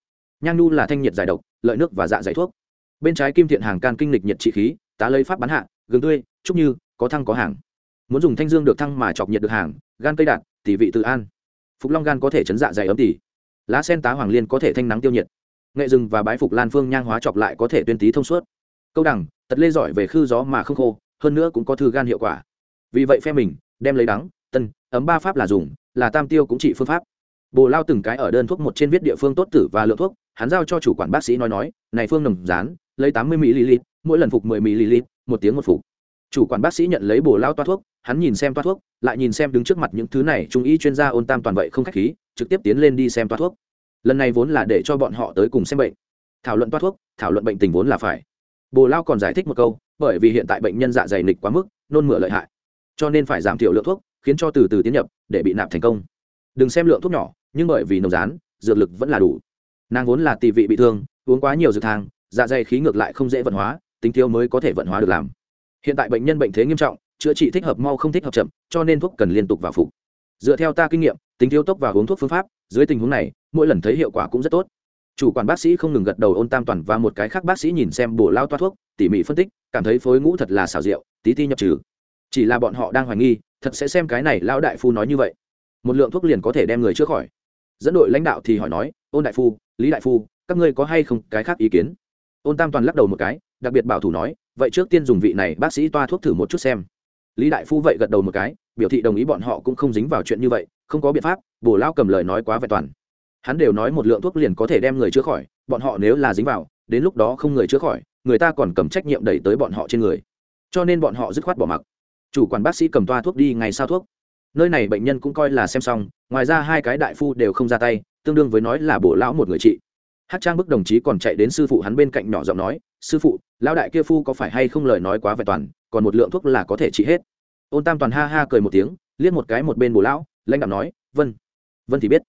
Speaker 1: nhang nu là thanh nhiệt giải độc, lợi nước và dạ giải thuốc. Bên trái kim thiện hàng can kinh lịch nhiệt trị khí, tá lấy pháp bán hạ, gừng tươi trúc như, có thăng có hàng. Muốn dùng thanh dương được thăng mà chọc nhiệt được hàng, gan cây đạt tỷ vị tự an. Phục long gan có thể chấn dạ dày ấm tỷ lá sen tá hoàng liên có thể thanh nắng tiêu nhiệt. Nghệ rừng và bái phục lan phương nhang hóa chọc lại có thể tuyên tí thông suốt. Câu đẳng tật lê giỏi về khư gió mà không khô, hơn nữa cũng có thư gan hiệu quả vì vậy phe mình, đem lấy đắng, tân, ấm ba pháp là dùng, là tam tiêu cũng trị phương pháp. Bồ lao từng cái ở đơn thuốc một trên viết địa phương tốt tử và lượng thuốc, hắn giao cho chủ quản bác sĩ nói nói, này phương nồng rán, lấy tám mươi ml, mỗi lần phục mười ml, một tiếng một phục. Chủ quản bác sĩ nhận lấy bồ lao toa thuốc, hắn nhìn xem toa thuốc, lại nhìn xem đứng trước mặt những thứ này, trung y chuyên gia ôn tam toàn vậy không khách khí, trực tiếp tiến lên đi xem toa thuốc. Lần này vốn là để cho bọn họ tới cùng xem bệnh. Thảo luận toa thuốc, thảo luận bệnh tình vốn là phải. Bồ lao còn giải thích một câu, bởi vì hiện tại bệnh nhân dạ dày nịch quá mức, nôn mửa lợi hại cho nên phải giảm thiểu lượng thuốc, khiến cho từ từ tiến nhập, để bị nạp thành công. Đừng xem lượng thuốc nhỏ, nhưng bởi vì nồng rán, dược lực vẫn là đủ. Nàng vốn là tỳ vị bị thương, uống quá nhiều dược thang dạ dày khí ngược lại không dễ vận hóa, tính thiếu mới có thể vận hóa được làm. Hiện tại bệnh nhân bệnh thế nghiêm trọng, chữa trị thích hợp mau không thích hợp chậm, cho nên thuốc cần liên tục vào phục. Dựa theo ta kinh nghiệm, tính thiếu tốc và uống thuốc phương pháp, dưới tình huống này, mỗi lần thấy hiệu quả cũng rất tốt. Chủ quản bác sĩ không ngừng gật đầu ôn tam toàn và một cái khác bác sĩ nhìn xem bổ lao toa thuốc, tỉ mỉ phân tích, cảm thấy phối ngũ thật là xảo diệu, tí ti nhập trừ chỉ là bọn họ đang hoài nghi, thật sẽ xem cái này lão đại phu nói như vậy. Một lượng thuốc liền có thể đem người chữa khỏi. Dẫn đội lãnh đạo thì hỏi nói, ôn đại phu, lý đại phu, các ngươi có hay không cái khác ý kiến? Ôn tam toàn lắc đầu một cái, đặc biệt bảo thủ nói, vậy trước tiên dùng vị này bác sĩ toa thuốc thử một chút xem. Lý đại phu vậy gật đầu một cái, biểu thị đồng ý bọn họ cũng không dính vào chuyện như vậy, không có biện pháp, bổ lao cầm lời nói quá vẹn toàn. Hắn đều nói một lượng thuốc liền có thể đem người chữa khỏi, bọn họ nếu là dính vào, đến lúc đó không người chữa khỏi, người ta còn cầm trách nhiệm đẩy tới bọn họ trên người. Cho nên bọn họ dứt khoát bỏ mặc chủ quản bác sĩ cầm toa thuốc đi ngày sao thuốc. Nơi này bệnh nhân cũng coi là xem xong, ngoài ra hai cái đại phu đều không ra tay, tương đương với nói là bổ lão một người trị. Hát trang bức đồng chí còn chạy đến sư phụ hắn bên cạnh nhỏ giọng nói, sư phụ, lão đại kia phu có phải hay không lời nói quá vẹn toàn, còn một lượng thuốc là có thể trị hết. Ôn tam toàn ha ha cười một tiếng, liếc một cái một bên bồ lão, lãnh đạo nói, vân vân thì biết.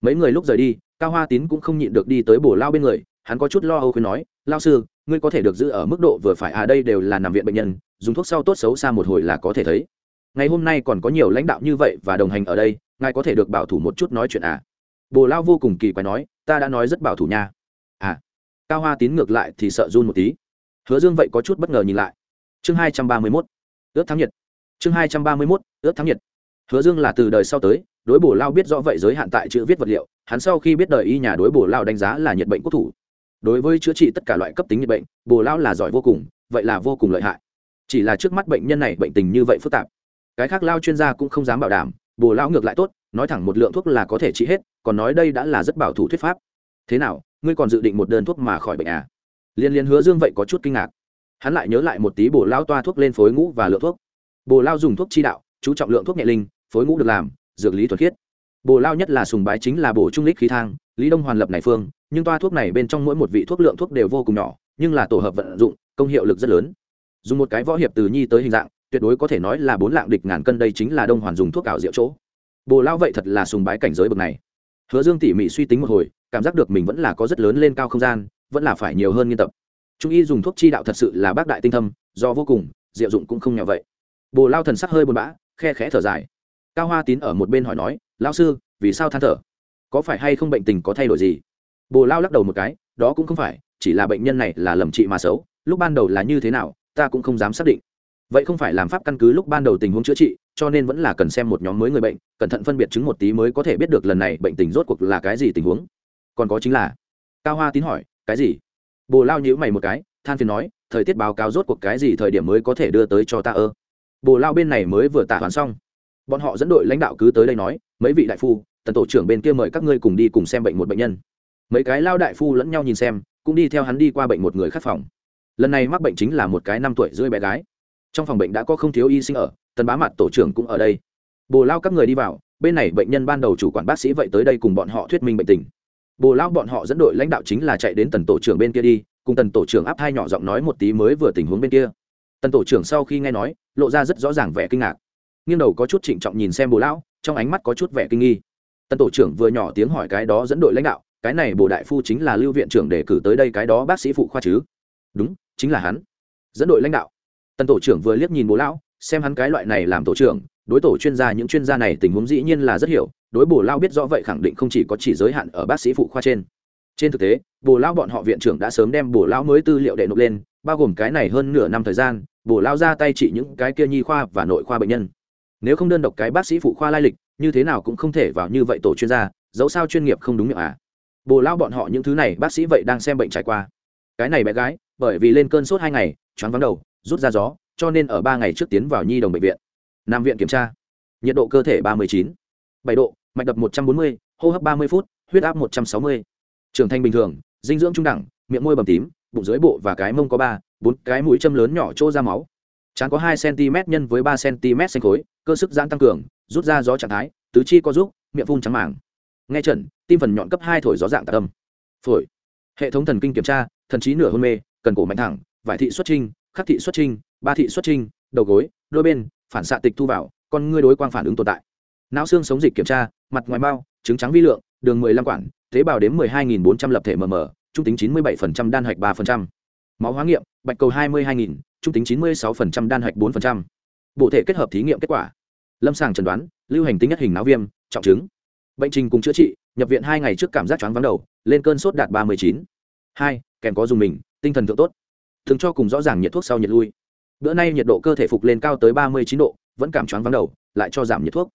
Speaker 1: Mấy người lúc rời đi, cao hoa tín cũng không nhịn được đi tới bồ lao bên người, hắn có chút lo âu khuyên nói lao sư, ngươi có thể được giữ ở mức độ vừa phải à đây đều là nằm viện bệnh nhân dùng thuốc sau tốt xấu xa một hồi là có thể thấy. Ngày hôm nay còn có nhiều lãnh đạo như vậy và đồng hành ở đây, ngài có thể được bảo thủ một chút nói chuyện à? Bồ lao vô cùng kỳ quái nói, ta đã nói rất bảo thủ nha. À cao hoa tín ngược lại thì sợ run một tí. Hứa dương vậy có chút bất ngờ nhìn lại. Chương hai trăm ba mươi mốt ướt thắng nhiệt. Chương hai trăm ba mươi mốt ướt thắng nhiệt. Hứa dương là từ đời sau tới, đối bổ lao biết rõ vậy giới hạn tại chữ viết vật liệu, hắn sau khi biết đời y nhà đối bổ lao đánh giá là nhiệt bệnh quốc thủ. Đối với chữa trị tất cả loại cấp tính nhiệt bệnh bổ lao là giỏi vô cùng, vậy là vô cùng lợi hại chỉ là trước mắt bệnh nhân này bệnh tình như vậy phức tạp. Cái khác lao chuyên gia cũng không dám bảo đảm, bồ lao ngược lại tốt, nói thẳng một lượng thuốc là có thể trị hết, còn nói đây đã là rất bảo thủ thuyết pháp. Thế nào, ngươi còn dự định một đơn thuốc mà khỏi bệnh à? Liên liên hứa dương vậy có chút kinh ngạc. Hắn lại nhớ lại một tí bồ lao toa thuốc lên phối ngũ và lượng thuốc. Bồ lao dùng thuốc chi đạo, chú trọng lượng thuốc nhẹ linh, phối ngũ được làm, dược lý thuật khiết. Bồ lao nhất là sùng bái chính là bổ trung lích khí thang, lý đông hoàn lập này phương, nhưng toa thuốc này bên trong mỗi một vị thuốc lượng thuốc đều vô cùng nhỏ, nhưng là tổ hợp vận dụng, công hiệu lực rất lớn dùng một cái võ hiệp từ nhi tới hình dạng, tuyệt đối có thể nói là bốn lạng địch ngàn cân đây chính là đông hoàn dùng thuốc ảo diệu chỗ. Bồ lao vậy thật là sùng bái cảnh giới bậc này. Hứa dương tỉ mỉ suy tính một hồi, cảm giác được mình vẫn là có rất lớn lên cao không gian, vẫn là phải nhiều hơn nghiên tập. Trung y dùng thuốc chi đạo thật sự là bác đại tinh thâm, do vô cùng, diệu dụng cũng không nhỏ vậy. Bồ lao thần sắc hơi buồn bã, khe khẽ thở dài. Cao hoa tín ở một bên hỏi nói lao sư, vì sao than thở? Có phải hay không bệnh tình có thay đổi gì? Bồ lao lắc đầu một cái, đó cũng không phải, chỉ là bệnh nhân này là lầm trị mà xấu, lúc ban đầu là như thế nào ta cũng không dám xác định. Vậy không phải làm pháp căn cứ lúc ban đầu tình huống chữa trị, cho nên vẫn là cần xem một nhóm mới người bệnh, cẩn thận phân biệt chứng một tí mới có thể biết được lần này bệnh tình rốt cuộc là cái gì tình huống. Còn có chính là, cao hoa tín hỏi, cái gì? Bồ lao nhữ mày một cái, than phiền nói, thời tiết báo cáo rốt cuộc cái gì thời điểm mới có thể đưa tới cho ta ơ? Bồ lao bên này mới vừa tả hoàn xong, bọn họ dẫn đội lãnh đạo cứ tới đây nói, mấy vị đại phu, tần tổ trưởng bên kia mời các ngươi cùng đi cùng xem bệnh một bệnh nhân. Mấy cái lao đại phu lẫn nhau nhìn xem, cũng đi theo hắn đi qua bệnh một người khắc phòng lần này mắc bệnh chính là một cái năm tuổi rưỡi bé gái. Trong phòng bệnh đã có không thiếu y sinh ở, tần bá mặt tổ trưởng cũng ở đây. Bồ lao các người đi vào, bên này bệnh nhân ban đầu chủ quản bác sĩ vậy tới đây cùng bọn họ thuyết minh bệnh tình. Bồ lao bọn họ dẫn đội lãnh đạo chính là chạy đến tần tổ trưởng bên kia đi, cùng tần tổ trưởng áp hai nhỏ giọng nói một tí mới vừa tình huống bên kia. Tần tổ trưởng sau khi nghe nói, lộ ra rất rõ ràng vẻ kinh ngạc. Nghiêng đầu có chút trịnh trọng nhìn xem bồ lão trong ánh mắt có chút vẻ kinh nghi. Tần tổ trưởng vừa nhỏ tiếng hỏi cái đó dẫn đội lãnh đạo, cái này bồ đại phu chính là lưu viện trưởng để cử tới đây cái đó bác sĩ phụ khoa chứ? Đúng chính là hắn. Dẫn đội lãnh đạo. Tần tổ trưởng vừa liếc nhìn bố lão, xem hắn cái loại này làm tổ trưởng, đối tổ chuyên gia, những chuyên gia này tình huống dĩ nhiên là rất hiểu, đối bồ lao biết rõ vậy khẳng định không chỉ có chỉ giới hạn ở bác sĩ phụ khoa trên. Trên thực tế bồ lao bọn họ viện trưởng đã sớm đem bồ lao mới tư liệu đệ nộp lên, bao gồm cái này hơn nửa năm thời gian bồ lao ra tay trị những cái kia nhi khoa và nội khoa bệnh nhân. Nếu không đơn độc cái bác sĩ phụ khoa lai lịch, như thế nào cũng không thể vào như vậy tổ chuyên gia, dẫu sao chuyên nghiệp không đúng miệng à. Bồ lao bọn họ những thứ này, bác sĩ vậy đang xem bệnh trải qua. Cái này bé gái bởi vì lên cơn sốt hai ngày, choáng vắng đầu, rút ra gió, cho nên ở ba ngày trước tiến vào nhi đồng bệnh viện. Nam viện kiểm tra. Nhiệt độ cơ thể ba mươi chín, bảy độ, mạch đập một trăm bốn mươi, hô hấp ba mươi phút, huyết áp một trăm sáu mươi. Trưởng thành bình thường, dinh dưỡng trung đẳng, miệng môi bầm tím, bụng dưới bộ và cái mông có ba, bốn cái mũi châm lớn nhỏ trô ra máu. Chán có hai cm nhân với ba cm xanh khối, cơ sức giãn tăng cường, rút ra gió trạng thái, tứ chi có giúp miệng phun trắng màng. Nghe trần, tim phần nhọn cấp hai thổi gió dạng tạ âm phổi. Hệ thống thần kinh kiểm tra, thần trí nửa hôn mê cần cổ mạnh thẳng vải thị xuất trinh khắc thị xuất trinh ba thị xuất trinh đầu gối đôi bên phản xạ tịch thu vào con ngươi đối quang phản ứng tồn tại não xương sống dịch kiểm tra mặt ngoài bao trứng trắng vi lượng đường 15 quản tế bào đếm 12.400 lập thể mm trung tính 97% đan hạch 3%. máu hóa nghiệm bạch cầu 22.000, trung tính 96% đan hạch 4%. bộ thể kết hợp thí nghiệm kết quả lâm sàng chẩn đoán lưu hành tính nhất hình não viêm trọng chứng bệnh trình cùng chữa trị nhập viện hai ngày trước cảm giác choáng vắng đầu lên cơn sốt đạt 39. hai kèm có dùng mình tinh thần thượng tốt, thường cho cùng rõ ràng nhiệt thuốc sau nhiệt lui. Bữa nay nhiệt độ cơ thể phục lên cao tới 39 độ, vẫn cảm choáng vắng đầu, lại cho giảm nhiệt thuốc.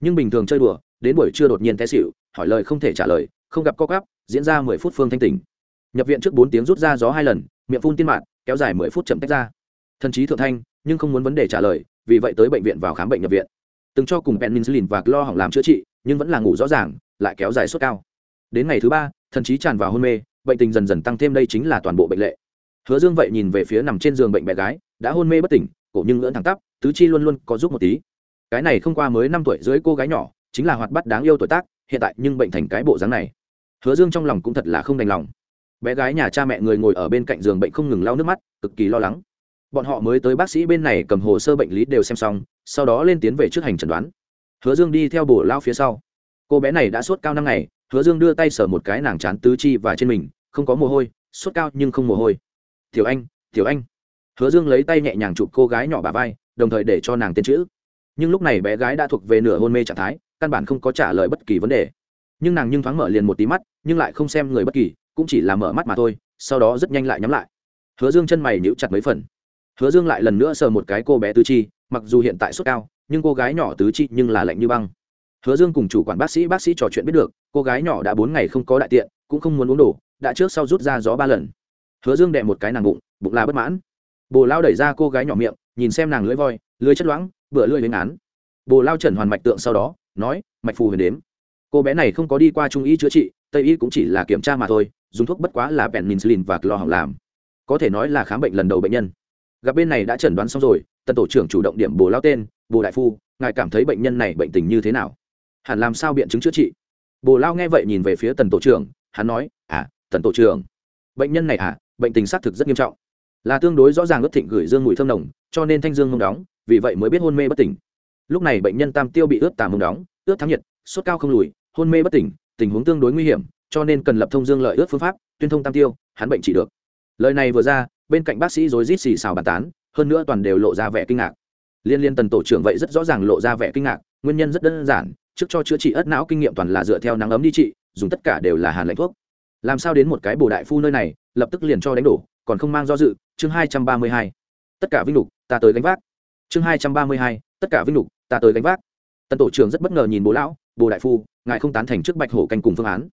Speaker 1: Nhưng bình thường chơi đùa, đến buổi trưa đột nhiên té xỉu, hỏi lời không thể trả lời, không gặp co gắp diễn ra mười phút phương thanh tỉnh. Nhập viện trước bốn tiếng rút ra gió hai lần, miệng phun tiên mạn, kéo dài mười phút chậm tách ra. Thần trí thượng thanh, nhưng không muốn vấn đề trả lời, vì vậy tới bệnh viện vào khám bệnh nhập viện. Từng cho cùng penicillin và clo hỏng làm chữa trị, nhưng vẫn là ngủ rõ ràng, lại kéo dài sốt cao. Đến ngày thứ ba, thần trí tràn vào hôn mê bệnh tình dần dần tăng thêm đây chính là toàn bộ bệnh lệ. Hứa dương vậy nhìn về phía nằm trên giường bệnh bé gái, đã hôn mê bất tỉnh, cổ nhưng ngưỡng thẳng tắp, tứ chi luôn luôn có giúp một tí. Cái này không qua mới năm tuổi dưới cô gái nhỏ, chính là hoạt bát đáng yêu tuổi tác, hiện tại nhưng bệnh thành cái bộ dáng này. Hứa dương trong lòng cũng thật là không đành lòng. Bé gái nhà cha mẹ người ngồi ở bên cạnh giường bệnh không ngừng lau nước mắt, cực kỳ lo lắng. Bọn họ mới tới bác sĩ bên này cầm hồ sơ bệnh lý đều xem xong, sau đó lên tiến về trước hành chẩn đoán. Hứa dương đi theo bổ lao phía sau. Cô bé này đã sốt cao năm ngày hứa dương đưa tay sờ một cái nàng chán tứ chi và trên mình, không có mồ hôi, sốt cao nhưng không mồ hôi. Tiểu anh tiểu anh. Hứa dương lấy tay nhẹ nhàng chụp cô gái nhỏ bà vai, đồng thời để cho nàng tên chữ. Nhưng lúc này bé gái đã thuộc về nửa hôn mê trạng thái, căn bản không có trả lời bất kỳ vấn đề. Nhưng nàng nhưng thoáng mở liền một tí mắt, nhưng lại không xem người bất kỳ, cũng chỉ là mở mắt mà thôi, sau đó rất nhanh lại nhắm lại. Hứa dương chân mày nhíu chặt mấy phần. Hứa dương lại lần nữa sờ một cái cô bé tứ chi, mặc dù hiện tại sốt cao, nhưng cô gái nhỏ tứ chi nhưng là lạnh như băng hứa dương cùng chủ quản bác sĩ bác sĩ trò chuyện biết được, cô gái nhỏ đã bốn ngày không có đại tiện, cũng không muốn uống đồ, đã trước sau rút ra gió ba lần. Hứa dương đẻ một cái nàng bụng bụng là bất mãn. Bồ lao đẩy ra cô gái nhỏ miệng, nhìn xem nàng lưỡi voi, lưỡi chất loãng, bựa lưỡi lên án. Bồ lao trần hoàn mạch tượng sau đó, nói, mạch phù huyền đếm. Cô bé này không có đi qua trung y chữa trị, tây y cũng chỉ là kiểm tra mà thôi, dùng thuốc bất quá là penicillin và clo làm. Có thể nói là khám bệnh lần đầu bệnh nhân. Gặp bên này đã chẩn đoán xong rồi tần tổ trưởng chủ động điểm bồ lao tên, bồ đại phu, ngài cảm thấy bệnh nhân này bệnh tình như thế nào? Hẳn làm sao biện chứng chữa trị? Bồ lao nghe vậy nhìn về phía tần tổ trưởng, hắn nói à tần tổ trưởng, bệnh nhân này à bệnh tình xác thực rất nghiêm trọng. Là tương đối rõ ràng ướt thịnh gửi dương mùi thơm nồng, cho nên thanh dương mông đóng, vì vậy mới biết hôn mê bất tỉnh. Lúc này bệnh nhân tam tiêu bị ướt tà mông đóng, ướt thắng nhiệt, sốt cao không lùi, hôn mê bất tỉnh, tình huống tương đối nguy hiểm, cho nên cần lập thông dương lợi ướt phương pháp, tuyên thông tam tiêu, hắn bệnh trị được. Lời này vừa ra, bên cạnh bác sĩ rối rít xì xào bàn tán, hơn nữa toàn đều lộ ra vẻ kinh ngạc. Liên liên tần tổ trưởng vậy rất rõ ràng lộ ra vẻ kinh ngạc nguyên nhân rất đơn giản, trước cho chữa trị ớt não kinh nghiệm toàn là dựa theo nắng ấm đi trị, dùng tất cả đều là hàn lạnh thuốc. Làm sao đến một cái bồ đại phu nơi này, lập tức liền cho đánh đổ, còn không mang do dự, chương hai trăm ba mươi hai. Tất cả vinh lục, ta tới gánh vác. Chương hai trăm ba mươi hai, tất cả vinh lục, ta tới gánh vác. Tần tổ trưởng rất bất ngờ nhìn bố lão, bồ đại phu, ngài không tán thành trước bạch hổ canh cùng phương án.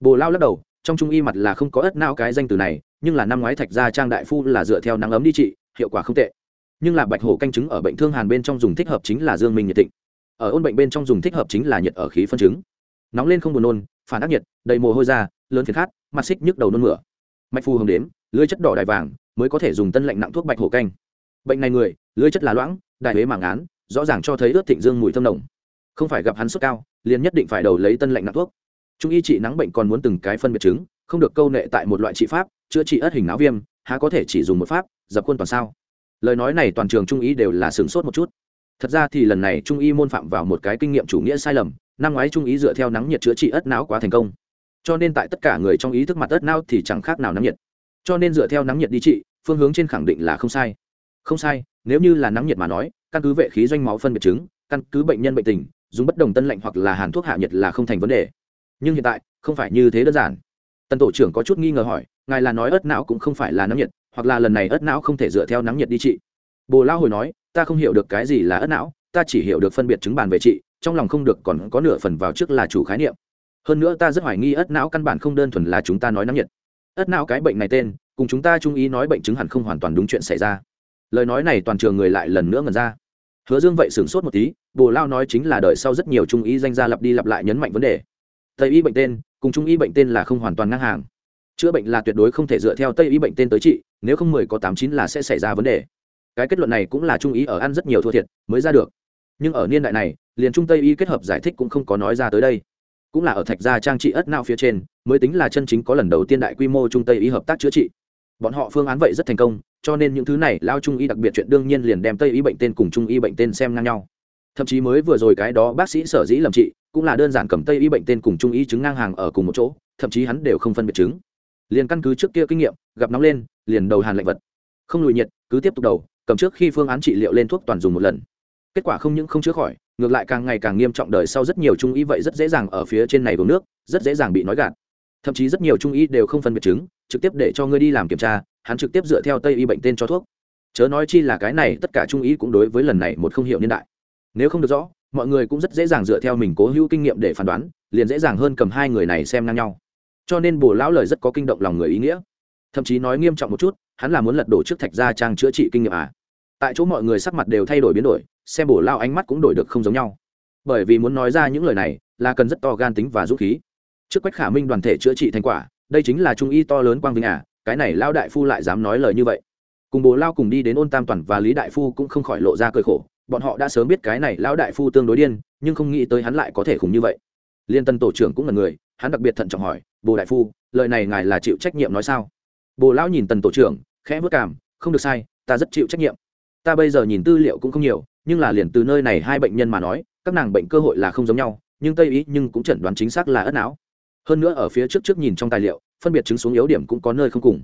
Speaker 1: Bồ lao lắc đầu, trong trung y mặt là không có ớt não cái danh từ này, nhưng là năm ngoái thạch gia trang đại phu là dựa theo nắng ấm đi trị, hiệu quả không tệ. Nhưng là bạch hổ canh chứng ở bệnh thương hàn bên trong dùng thích hợp chính là dương minh nhiệt thịnh ở ôn bệnh bên trong dùng thích hợp chính là nhiệt ở khí phân chứng. Nóng lên không buồn nôn, phản ác nhiệt, đầy mồ hôi da, lớn phiền khát, mặt xích nhức đầu nôn mửa. Mạch phù hồng đếm, lưới chất đỏ đài vàng mới có thể dùng tân lệnh nặng thuốc bạch hổ canh. Bệnh này người, lưới chất là loãng đại huế mảng án, rõ ràng cho thấy ướt thịnh dương mùi thơm nồng. Không phải gặp hắn sốt cao, liền nhất định phải đầu lấy tân lệnh nặng thuốc. Trung y trị nắng bệnh còn muốn từng cái phân biệt chứng, không được câu nệ tại một loại trị pháp, chữa trị ớt hình não viêm, há có thể chỉ dùng một pháp, dập khuôn toàn sao. Lời nói này toàn trường trung y đều là sửng sốt một chút thật ra thì lần này trung y môn phạm vào một cái kinh nghiệm chủ nghĩa sai lầm, năm ngoái trung y dựa theo nắng nhiệt chữa trị ất não quá thành công. Cho nên tại tất cả người trong ý thức mặt ất não thì chẳng khác nào nắng nhiệt. Cho nên dựa theo nắng nhiệt đi trị, phương hướng trên khẳng định là không sai. Không sai, nếu như là nắng nhiệt mà nói, căn cứ vệ khí doanh máu phân biệt chứng, căn cứ bệnh nhân bệnh tình, dùng bất đồng tân lạnh hoặc là hàn thuốc hạ nhiệt là không thành vấn đề. Nhưng hiện tại, không phải như thế đơn giản. Tần tổ trưởng có chút nghi ngờ hỏi, ngài là nói ớt não cũng không phải là nắng nhiệt, hoặc là lần này ớt não không thể dựa theo nắng nhiệt đi trị. Bồ lao hồi nói ta không hiểu được cái gì là ất não, ta chỉ hiểu được phân biệt chứng bàn về trị, trong lòng không được còn có nửa phần vào trước là chủ khái niệm. Hơn nữa ta rất hoài nghi ất não căn bản không đơn thuần là chúng ta nói nắm nhiệt. Ất não cái bệnh này tên, cùng chúng ta trung ý nói bệnh chứng hẳn không hoàn toàn đúng chuyện xảy ra. Lời nói này toàn trường người lại lần nữa ngần ra. Hứa dương vậy sửng sốt một tí, bồ lao nói chính là đời sau rất nhiều trung ý danh gia lặp đi lặp lại nhấn mạnh vấn đề. Tây y bệnh tên, cùng trung y bệnh tên là không hoàn toàn ngang hàng. Chữa bệnh là tuyệt đối không thể dựa theo tây y bệnh tên tới trị, nếu không mười có tám chín là sẽ xảy ra vấn đề cái kết luận này cũng là trung ý ở ăn rất nhiều thua thiệt mới ra được. Nhưng ở niên đại này, liền trung tây y kết hợp giải thích cũng không có nói ra tới đây. Cũng là ở thạch gia trang trị ất nao phía trên, mới tính là chân chính có lần đầu tiên đại quy mô trung tây y hợp tác chữa trị. Bọn họ phương án vậy rất thành công, cho nên những thứ này lao trung y đặc biệt chuyện đương nhiên liền đem tây y bệnh tên cùng trung y bệnh tên xem ngang nhau. Thậm chí mới vừa rồi cái đó bác sĩ sở dĩ lầm trị, cũng là đơn giản cầm tây y bệnh tên cùng trung y chứng ngang hàng ở cùng một chỗ, thậm chí hắn đều không phân biệt chứng. Liền căn cứ trước kia kinh nghiệm, gặp nóng lên, liền đầu hàn lạnh vật. Không lùi nhiệt, cứ tiếp tục đầu cầm trước khi phương án trị liệu lên thuốc toàn dùng một lần. Kết quả không những không chữa khỏi, ngược lại càng ngày càng nghiêm trọng đời sau rất nhiều trung y vậy rất dễ dàng ở phía trên này vùng nước, rất dễ dàng bị nói gạt. Thậm chí rất nhiều trung y đều không phân biệt chứng, trực tiếp để cho ngươi đi làm kiểm tra, hắn trực tiếp dựa theo tây y bệnh tên cho thuốc. Chớ nói chi là cái này, tất cả trung y cũng đối với lần này một không hiểu niên đại. Nếu không được rõ, mọi người cũng rất dễ dàng dựa theo mình cố hữu kinh nghiệm để phán đoán, liền dễ dàng hơn cầm hai người này xem ngang nhau. Cho nên bồ lão lời rất có kinh động lòng người ý nghĩa thậm chí nói nghiêm trọng một chút, hắn là muốn lật đổ trước thạch gia trang chữa trị kinh nghiệm à. Tại chỗ mọi người sắc mặt đều thay đổi biến đổi, xem bổ lao ánh mắt cũng đổi được không giống nhau. Bởi vì muốn nói ra những lời này, là cần rất to gan tính và dũng khí. Trước quách khả minh đoàn thể chữa trị thành quả, đây chính là trung y to lớn quang vinh à cái này lao đại phu lại dám nói lời như vậy. Cùng bố lao cùng đi đến ôn tam toàn và lý đại phu cũng không khỏi lộ ra cơi khổ, bọn họ đã sớm biết cái này lão đại phu tương đối điên, nhưng không nghĩ tới hắn lại có thể khủng như vậy. Liên tân tổ trưởng cũng là người, hắn đặc biệt thận trọng hỏi bồ đại phu, lời này ngài là chịu trách nhiệm nói sao? Bồ lão nhìn tần tổ trưởng, khẽ vất cảm không được sai, ta rất chịu trách nhiệm. Ta bây giờ nhìn tư liệu cũng không nhiều, nhưng là liền từ nơi này hai bệnh nhân mà nói, các nàng bệnh cơ hội là không giống nhau, nhưng tây ý nhưng cũng chẩn đoán chính xác là ất não. Hơn nữa ở phía trước trước nhìn trong tài liệu, phân biệt chứng xuống yếu điểm cũng có nơi không cùng.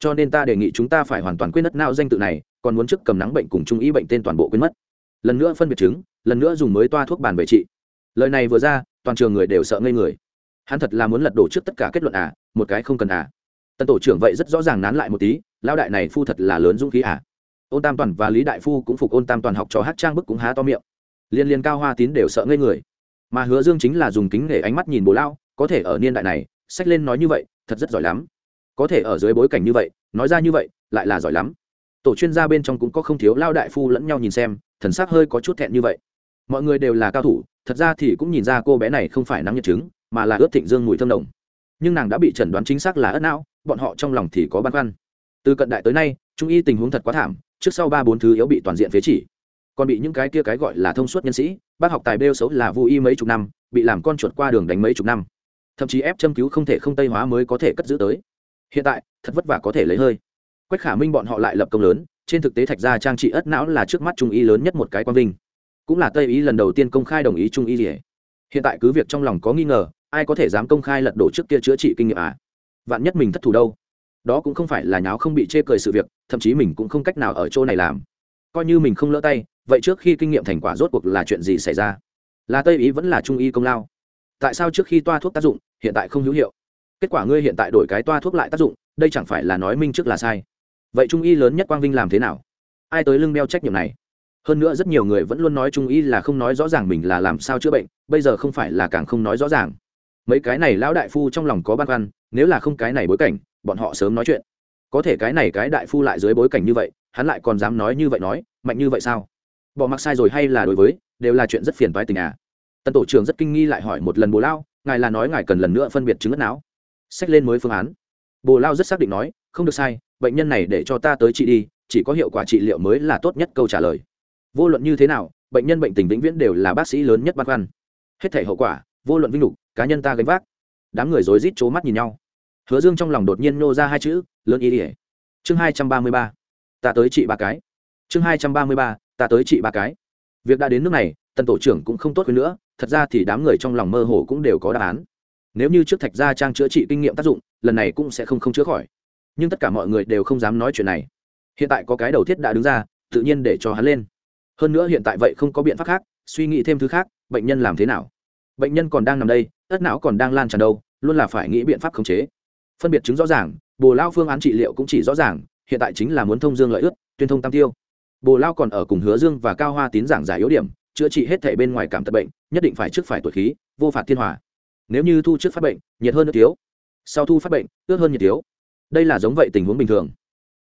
Speaker 1: Cho nên ta đề nghị chúng ta phải hoàn toàn quên ất não danh tự này, còn muốn trước cầm nắng bệnh cùng trung ý bệnh tên toàn bộ quên mất. Lần nữa phân biệt chứng, lần nữa dùng mới toa thuốc bàn về trị. Lời này vừa ra, toàn trường người đều sợ ngây người. Hắn thật là muốn lật đổ trước tất cả kết luận à một cái không cần à. Tần tổ trưởng vậy rất rõ ràng nán lại một tí lao đại này phu thật là lớn dũng khí à. Ôn tam toàn và lý đại phu cũng phục ôn tam toàn học cho hát trang bức cũng há to miệng. Liên liên cao hoa tín đều sợ ngây người. Mà hứa dương chính là dùng kính để ánh mắt nhìn bố lao, có thể ở niên đại này, sách lên nói như vậy, thật rất giỏi lắm. Có thể ở dưới bối cảnh như vậy, nói ra như vậy, lại là giỏi lắm. Tổ chuyên gia bên trong cũng có không thiếu lao đại phu lẫn nhau nhìn xem, thần sắc hơi có chút thẹn như vậy. Mọi người đều là cao thủ, thật ra thì cũng nhìn ra cô bé này không phải nắng nhiệt chứng mà là ướt thịnh dương mùi thơm đồng nhưng nàng đã bị chẩn đoán chính xác là ớt não bọn họ trong lòng thì có băn khoăn. Từ cận đại tới nay, trung y tình huống thật quá thảm, trước sau ba bốn thứ yếu bị toàn diện phế chỉ. Còn bị những cái kia cái gọi là thông suốt nhân sĩ, bác học tài bêu xấu là vô y mấy chục năm, bị làm con chuột qua đường đánh mấy chục năm. Thậm chí ép châm cứu không thể không tây hóa mới có thể cất giữ tới. Hiện tại, thật vất vả có thể lấy hơi. Quách khả minh bọn họ lại lập công lớn, trên thực tế thạch gia trang trị ất não là trước mắt trung y lớn nhất một cái quan vinh. Cũng là tây ý lần đầu tiên công khai đồng ý trung y gì hiện tại cứ việc trong lòng có nghi ngờ, ai có thể dám công khai lật đổ trước kia chữa trị kinh nghiệm à? Vạn nhất mình thất thủ đâu? Đó cũng không phải là nháo không bị chê cười sự việc, thậm chí mình cũng không cách nào ở chỗ này làm. Coi như mình không lỡ tay, vậy trước khi kinh nghiệm thành quả rốt cuộc là chuyện gì xảy ra? Là tây ý vẫn là trung y công lao? Tại sao trước khi toa thuốc tác dụng, hiện tại không hữu hiệu? Kết quả ngươi hiện tại đổi cái toa thuốc lại tác dụng, đây chẳng phải là nói minh trước là sai. Vậy trung y lớn nhất quang vinh làm thế nào? Ai tới lưng đeo trách nhiệm này? Hơn nữa rất nhiều người vẫn luôn nói trung y là không nói rõ ràng mình là làm sao chữa bệnh, bây giờ không phải là càng không nói rõ ràng mấy cái này lão đại phu trong lòng có băn khoăn, nếu là không cái này bối cảnh, bọn họ sớm nói chuyện. Có thể cái này cái đại phu lại dưới bối cảnh như vậy, hắn lại còn dám nói như vậy nói, mạnh như vậy sao? Bỏ mặc sai rồi hay là đối với, đều là chuyện rất phiền toái tình à. Tân tổ trưởng rất kinh nghi lại hỏi một lần bồ lao, ngài là nói ngài cần lần nữa phân biệt chứng ất não. Sách lên mới phương án. Bồ lao rất xác định nói, không được sai, bệnh nhân này để cho ta tới trị đi, chỉ có hiệu quả trị liệu mới là tốt nhất câu trả lời. Vô luận như thế nào, bệnh nhân bệnh tình vĩnh viễn đều là bác sĩ lớn nhất băn khoăn. Hết thể hậu quả, vô luận vinh lục cá nhân ta gánh vác. Đám người rối rít c mắt nhìn nhau. Hứa dương trong lòng đột nhiên nô ra hai chữ, lớn ý ỉa chương hai trăm ba mươi ba, ta tới trị ba cái. Chương hai trăm ba mươi ba, ta tới trị ba cái. Việc đã đến nước này, tân tổ trưởng cũng không tốt hơn nữa, thật ra thì đám người trong lòng mơ hồ cũng đều có đáp án. Nếu như trước thạch gia trang chữa trị kinh nghiệm tác dụng, lần này cũng sẽ không không chữa khỏi. Nhưng tất cả mọi người đều không dám nói chuyện này. Hiện tại có cái đầu thiết đã đứng ra, tự nhiên để cho hắn lên. Hơn nữa hiện tại vậy không có biện pháp khác, suy nghĩ thêm thứ khác, bệnh nhân làm thế nào? Bệnh nhân còn đang nằm đây, ất não còn đang lan tràn đâu, luôn là phải nghĩ biện pháp khống chế. Phân biệt chứng rõ ràng, bồ lao phương án trị liệu cũng chỉ rõ ràng, hiện tại chính là muốn thông dương lợi ướt tuyên thông tam tiêu. Bồ lao còn ở cùng hứa dương và cao hoa tín giảng giải yếu điểm, chữa trị hết thể bên ngoài cảm tật bệnh, nhất định phải trước phải tuổi khí, vô phạt thiên hòa. Nếu như thu trước phát bệnh, nhiệt hơn nước thiếu. Sau thu phát bệnh ướt hơn nhiệt thiếu. Đây là giống vậy tình huống bình thường.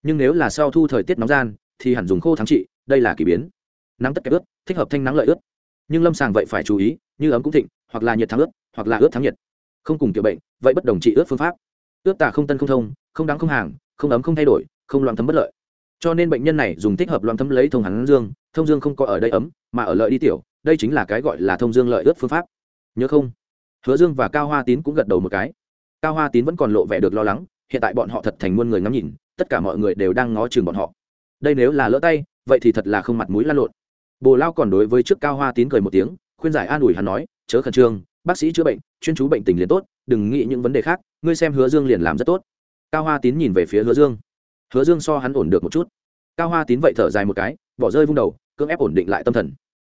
Speaker 1: Nhưng nếu là sau thu thời tiết nóng gian, thì hẳn dùng khô thắng trị, đây là kỳ biến. Nắng tất cả ướt thích hợp thanh nắng lợi ướt nhưng lâm sàng vậy phải chú ý, như ấm cũng thịnh, hoặc là nhiệt thắng ướt, hoặc là ướt thắng nhiệt. Không cùng kiểu bệnh, vậy bất đồng trị ướt phương pháp. Ướt tả không tân không thông, không đắng không hàng, không ấm không thay đổi, không loạn thấm bất lợi. Cho nên bệnh nhân này dùng thích hợp loạn thấm lấy thông hắn dương, thông dương không có ở đây ấm, mà ở lợi đi tiểu, đây chính là cái gọi là thông dương lợi ướt phương pháp. Nhớ không? Hứa dương và cao hoa tín cũng gật đầu một cái. Cao hoa tín vẫn còn lộ vẻ được lo lắng, hiện tại bọn họ thật thành muôn người ngắm nhìn, tất cả mọi người đều đang ngó chừng bọn họ. Đây nếu là lỡ tay, vậy thì thật là không mặt mũi lăn lộn bồ lao còn đối với trước cao hoa tín cười một tiếng, khuyên giải an ủi hắn nói, chớ khẩn trương, bác sĩ chữa bệnh, chuyên chú bệnh tình liền tốt, đừng nghĩ những vấn đề khác, ngươi xem hứa dương liền làm rất tốt. Cao hoa tín nhìn về phía hứa dương. Hứa dương so hắn ổn được một chút. Cao hoa tín vậy thở dài một cái, bỏ rơi vung đầu, cưỡng ép ổn định lại tâm thần.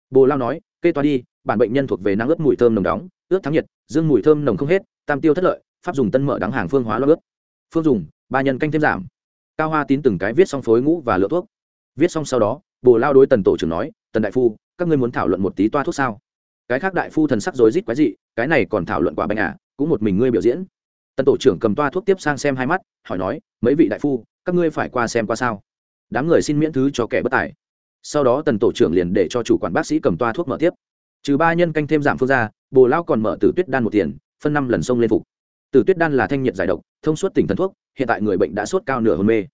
Speaker 1: Bồ lao nói, kê toa đi, bản bệnh nhân thuộc về năng ướt mùi thơm nồng đóng, ướt thắng nhiệt, dương mùi thơm nồng không hết, tam tiêu thất lợi, pháp dùng tân mở đắng hàng phương hóa lo ướt. Phương dùng, ba nhân canh thêm giảm. Cao hoa tín từng cái viết xong phối ngũ và lựa thuốc. Viết xong sau đó bồ lao đối tần tổ trưởng nói, tần đại phu, các ngươi muốn thảo luận một tí toa thuốc sao? Cái khác đại phu thần sắc rối rít quái dị, cái này còn thảo luận quả bánh à cũng một mình ngươi biểu diễn. Tần tổ trưởng cầm toa thuốc tiếp sang xem hai mắt, hỏi nói, mấy vị đại phu, các ngươi phải qua xem qua sao? Đám người xin miễn thứ cho kẻ bất tài. Sau đó tần tổ trưởng liền để cho chủ quản bác sĩ cầm toa thuốc mở tiếp. Trừ ba nhân canh thêm giảm phương ra, bồ lao còn mở tử tuyết đan một tiền, phân năm lần sông lên phục. Tử tuyết đan là thanh nhiệt giải độc, thông suốt tỉnh thần thuốc, hiện tại người bệnh đã sốt cao nửa hôn mê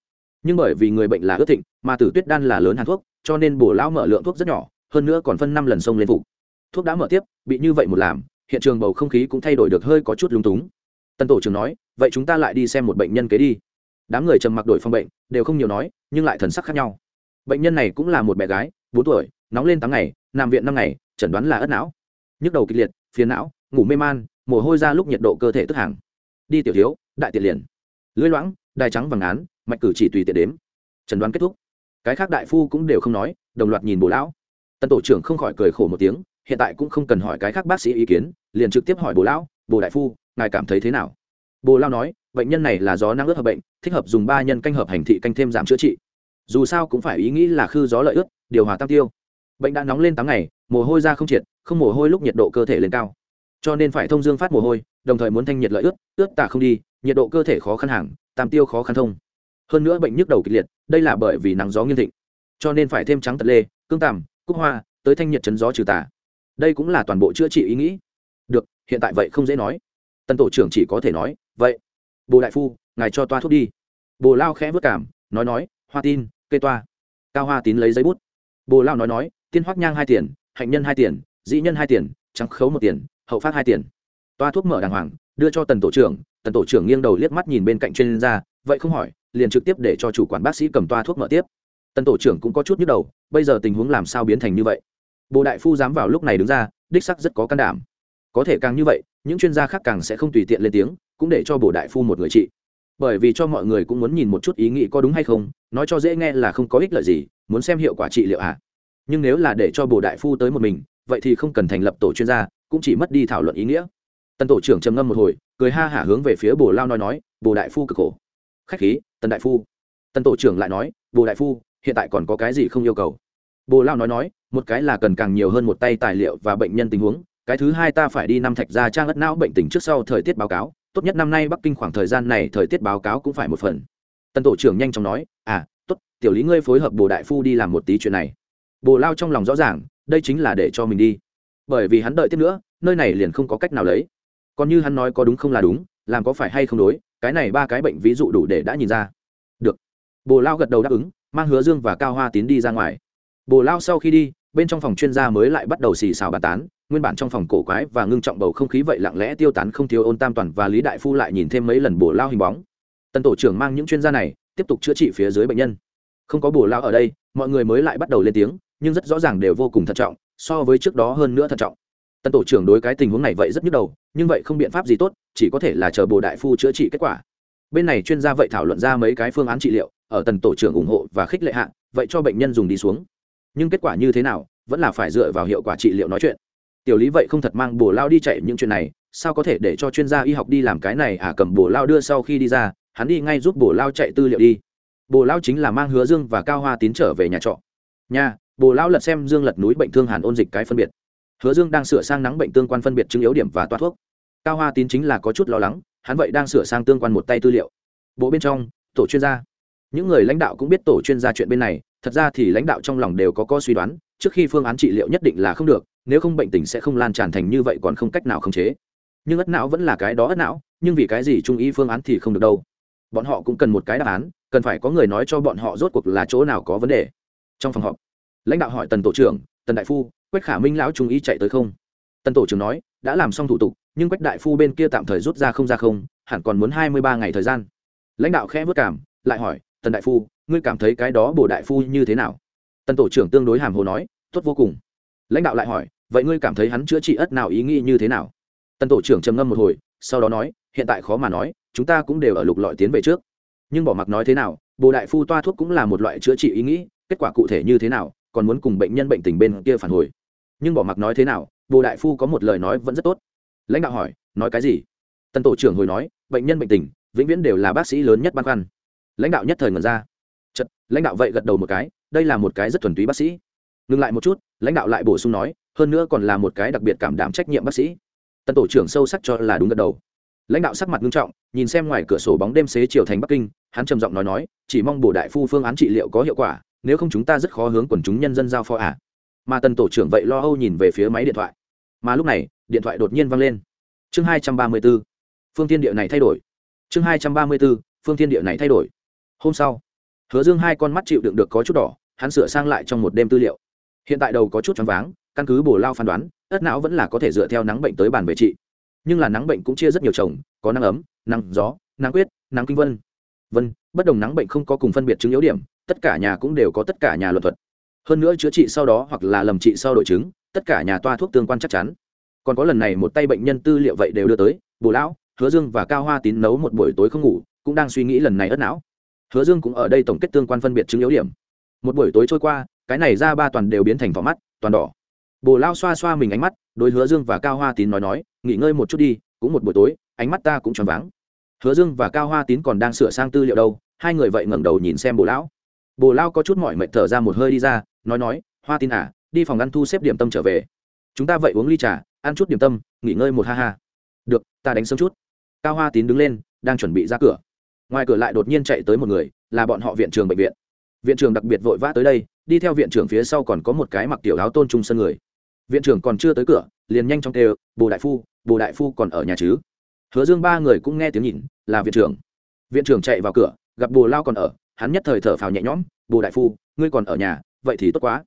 Speaker 1: nhưng bởi vì người bệnh là ước thịnh, mà tử tuyết đan là lớn hàn thuốc, cho nên bổ lão mở lượng thuốc rất nhỏ, hơn nữa còn phân năm lần sông lên phục thuốc đã mở tiếp, bị như vậy một làm, hiện trường bầu không khí cũng thay đổi được hơi có chút lung túng. Tân tổ trưởng nói, vậy chúng ta lại đi xem một bệnh nhân kế đi. Đám người trầm mặc đổi phòng bệnh, đều không nhiều nói, nhưng lại thần sắc khác nhau. Bệnh nhân này cũng là một bé gái, bốn tuổi, nóng lên tám ngày, nằm viện năm ngày, chẩn đoán là ất não. Nhức đầu kịch liệt, phiền não, ngủ mê man, mồ hôi ra lúc nhiệt độ cơ thể tức hàng. Đi tiểu thiếu, đại tiện liền. Lưỡi loãng, đai trắng vàng án mạch cử chỉ tùy tiện đếm. Trần đoán kết thúc. Cái khác đại phu cũng đều không nói, đồng loạt nhìn bồ lão. Tân tổ trưởng không khỏi cười khổ một tiếng, hiện tại cũng không cần hỏi cái khác bác sĩ ý kiến, liền trực tiếp hỏi bồ lão bồ đại phu, ngài cảm thấy thế nào? Bồ lao nói, bệnh nhân này là gió năng ướt hợp bệnh, thích hợp dùng ba nhân canh hợp hành thị canh thêm giảm chữa trị. Dù sao cũng phải ý nghĩ là khư gió lợi ướt, điều hòa tam tiêu. Bệnh đã nóng lên tám ngày, mồ hôi ra không triệt, không mồ hôi lúc nhiệt độ cơ thể lên cao. Cho nên phải thông dương phát mồ hôi, đồng thời muốn thanh nhiệt lợi ướt ướt tả không đi, nhiệt độ cơ thể khó khăn hàng, tam tiêu khó khăn thông hơn nữa bệnh nhức đầu kịch liệt, đây là bởi vì nắng gió nghiêm thịnh. Cho nên phải thêm trắng tật lê, cương tằm, cúc hoa, tới thanh nhiệt chấn gió trừ tà. Đây cũng là toàn bộ chữa trị ý nghĩ. Được, hiện tại vậy không dễ nói. Tân tổ trưởng chỉ có thể nói, vậy, bồ đại phu, ngài cho toa thuốc đi. Bồ lao khẽ vất cảm, nói nói, hoa tin cây toa. Cao hoa tín lấy giấy bút. Bồ lao nói nói, tiên hoắc nhang hai tiền, hạnh nhân hai tiền, dĩ nhân hai tiền, trắng khấu một tiền, hậu phát hai tiền. Toa thuốc mở đàng hoàng, đưa cho tần tổ trưởng, tần tổ trưởng nghiêng đầu liếc mắt nhìn bên cạnh chuyên gia, vậy không hỏi liền trực tiếp để cho chủ quản bác sĩ cầm toa thuốc mở tiếp. Tần tổ trưởng cũng có chút nhức đầu, bây giờ tình huống làm sao biến thành như vậy? Bồ đại phu dám vào lúc này đứng ra, đích sắc rất có can đảm. Có thể càng như vậy, những chuyên gia khác càng sẽ không tùy tiện lên tiếng, cũng để cho bồ đại phu một người trị. Bởi vì cho mọi người cũng muốn nhìn một chút ý nghĩ có đúng hay không, nói cho dễ nghe là không có ích lợi gì, muốn xem hiệu quả trị liệu ạ à. nhưng nếu là để cho bồ đại phu tới một mình, vậy thì không cần thành lập tổ chuyên gia, cũng chỉ mất đi thảo luận ý nghĩa. Tần tổ trưởng trầm ngâm một hồi, cười ha hả hướng về phía bồ lao nói nói, bồ đại phu cực khổ. Khách khí tần đại phu. Tần tổ trưởng lại nói, bồ đại phu, hiện tại còn có cái gì không yêu cầu? Bồ lao nói nói, một cái là cần càng nhiều hơn một tay tài liệu và bệnh nhân tình huống, cái thứ hai ta phải đi năm thạch ra trang ất não bệnh tình trước sau thời tiết báo cáo, tốt nhất năm nay bắc kinh khoảng thời gian này thời tiết báo cáo cũng phải một phần. Tần tổ trưởng nhanh chóng nói à tốt, tiểu lý ngươi phối hợp bồ đại phu đi làm một tí chuyện này. Bồ lao trong lòng rõ ràng, đây chính là để cho mình đi. Bởi vì hắn đợi tiếp nữa, nơi này liền không có cách nào lấy. Còn như hắn nói có đúng không là đúng, làm có phải hay không đối cái này ba cái bệnh ví dụ đủ để đã nhìn ra. Được. Bồ lao gật đầu đáp ứng, mang hứa dương và cao hoa tín đi ra ngoài. Bồ lao sau khi đi, bên trong phòng chuyên gia mới lại bắt đầu xì xào bàn tán, nguyên bản trong phòng cổ quái và ngưng trọng bầu không khí vậy lặng lẽ tiêu tán không thiếu ôn tam toàn và lý đại phu lại nhìn thêm mấy lần bồ lao hình bóng. Tần tổ trưởng mang những chuyên gia này, tiếp tục chữa trị phía dưới bệnh nhân. Không có bồ lao ở đây, mọi người mới lại bắt đầu lên tiếng, nhưng rất rõ ràng đều vô cùng thận trọng, so với trước đó hơn nữa thận trọng tần tổ trưởng đối cái tình huống này vậy rất nhức đầu, nhưng vậy không biện pháp gì tốt, chỉ có thể là chờ bồ đại phu chữa trị kết quả. Bên này chuyên gia vậy thảo luận ra mấy cái phương án trị liệu, ở tần tổ trưởng ủng hộ và khích lệ hạn vậy cho bệnh nhân dùng đi xuống. Nhưng kết quả như thế nào, vẫn là phải dựa vào hiệu quả trị liệu nói chuyện. Tiểu lý vậy không thật mang bồ lao đi chạy những chuyện này, sao có thể để cho chuyên gia y học đi làm cái này à cầm bồ lao đưa sau khi đi ra, hắn đi ngay giúp bồ lao chạy tư liệu đi. Bồ lao chính là mang hứa dương và cao hoa tín trở về nhà trọ. Nhà bồ lao lật xem dương lật núi bệnh thương hàn ôn dịch cái phân biệt hứa dương đang sửa sang nắng bệnh tương quan phân biệt chứng yếu điểm và toa thuốc. Cao hoa tín chính là có chút lo lắng, hắn vậy đang sửa sang tương quan một tay tư liệu. Bộ bên trong, tổ chuyên gia. Những người lãnh đạo cũng biết tổ chuyên gia chuyện bên này, thật ra thì lãnh đạo trong lòng đều có có suy đoán, trước khi phương án trị liệu nhất định là không được, nếu không bệnh tình sẽ không lan tràn thành như vậy còn không cách nào khống chế. Nhưng ất não vẫn là cái đó ất não, nhưng vì cái gì trung ý phương án thì không được đâu. Bọn họ cũng cần một cái đáp án, cần phải có người nói cho bọn họ rốt cuộc là chỗ nào có vấn đề. Trong phòng họp, lãnh đạo hỏi tần tổ trưởng, tần đại phu quách khả minh lão trung ý chạy tới không? Tần tổ trưởng nói, đã làm xong thủ tục, nhưng quách đại phu bên kia tạm thời rút ra không ra không, hẳn còn muốn hai mươi ba ngày thời gian. Lãnh đạo khẽ vất cảm, lại hỏi, tần đại phu, ngươi cảm thấy cái đó bổ đại phu như thế nào? Tần tổ trưởng tương đối hàm hồ nói, tốt vô cùng. Lãnh đạo lại hỏi, vậy ngươi cảm thấy hắn chữa trị ất nào ý nghĩ như thế nào? Tần tổ trưởng trầm ngâm một hồi, sau đó nói, hiện tại khó mà nói, chúng ta cũng đều ở lục lọi tiến về trước. Nhưng bỏ mặc nói thế nào bồ đại phu toa thuốc cũng là một loại chữa trị ý nghĩ, kết quả cụ thể như thế nào còn muốn cùng bệnh nhân bệnh tình bên kia phản hồi. Nhưng bỏ mặc nói thế nào, bồ đại phu có một lời nói vẫn rất tốt. Lãnh đạo hỏi, nói cái gì? Tân tổ trưởng hồi nói, bệnh nhân bệnh tình, vĩnh viễn đều là bác sĩ lớn nhất băn khoăn. Lãnh đạo nhất thời ngần ra. Chật lãnh đạo vậy gật đầu một cái, đây là một cái rất thuần túy bác sĩ. Ngừng lại một chút, lãnh đạo lại bổ sung nói, hơn nữa còn là một cái đặc biệt cảm đảm trách nhiệm bác sĩ. Tân tổ trưởng sâu sắc cho là đúng gật đầu. Lãnh đạo sắc mặt nghiêm trọng, nhìn xem ngoài cửa sổ bóng đêm xế chiều thành bắc kinh, hắn trầm giọng nói nói, chỉ mong bổ đại phu phương án trị liệu có hiệu quả nếu không chúng ta rất khó hướng quần chúng nhân dân giao phó à. mà tần tổ trưởng vậy lo âu nhìn về phía máy điện thoại. Mà lúc này, điện thoại đột nhiên văng lên. Chương hai trăm ba mươi b ố phương tiên địa này thay đổi. Chương hai trăm ba mươi b ố phương tiên địa này thay đổi. Hôm sau, hứa dương hai con mắt chịu đựng được có chút đỏ, hắn sửa sang lại trong một đêm tư liệu. Hiện tại đầu có chút choáng váng, căn cứ bổ lao phán đoán, ất não vẫn là có thể dựa theo nắng bệnh tới bàn về trị. Nhưng là nắng bệnh cũng chia rất nhiều chồng, có nắng ấm, nắng gió, nắng quyết, nắng kinh vân. Vân, bất đồng nắng bệnh không có cùng phân biệt chứng yếu điểm tất cả nhà cũng đều có tất cả nhà luật thuật. Hơn nữa chữa trị sau đó hoặc là lầm trị sau đội chứng, tất cả nhà toa thuốc tương quan chắc chắn. Còn có lần này một tay bệnh nhân tư liệu vậy đều đưa tới, bồ lão, hứa dương và cao hoa tín nấu một buổi tối không ngủ, cũng đang suy nghĩ lần này ất não. Hứa dương cũng ở đây tổng kết tương quan phân biệt chứng yếu điểm. Một buổi tối trôi qua, cái này ra ba toàn đều biến thành vỏ mắt, toàn đỏ. Bồ lao xoa xoa mình ánh mắt, đối hứa dương và cao hoa tín nói nói, nghỉ ngơi một chút đi, cũng một buổi tối, ánh mắt ta cũng tròn váng. Hứa dương và cao hoa tín còn đang sửa sang tư liệu đâu, hai người vậy ngẩng đầu nhìn xem bồ lão bồ lao có chút mỏi mệt thở ra một hơi đi ra, nói nói, hoa tín à đi phòng ăn thu xếp điểm tâm trở về. Chúng ta vậy uống ly trà, ăn chút điểm tâm, nghỉ ngơi một ha ha. Được, ta đánh sớm chút. Cao hoa tín đứng lên, đang chuẩn bị ra cửa. Ngoài cửa lại đột nhiên chạy tới một người, là bọn họ viện trường bệnh viện. Viện trường đặc biệt vội vã tới đây, đi theo viện trưởng phía sau còn có một cái mặc tiểu áo tôn trung sân người. Viện trưởng còn chưa tới cửa, liền nhanh trong kêu, bồ đại phu, bồ đại phu còn ở nhà chứ? Hứa dương ba người cũng nghe tiếng nhìn, là viện trưởng. Viện trưởng chạy vào cửa, gặp bồ lao còn ở hắn nhất thời thở phào nhẹ nhõm, bồ đại phu, ngươi còn ở nhà, vậy thì tốt quá.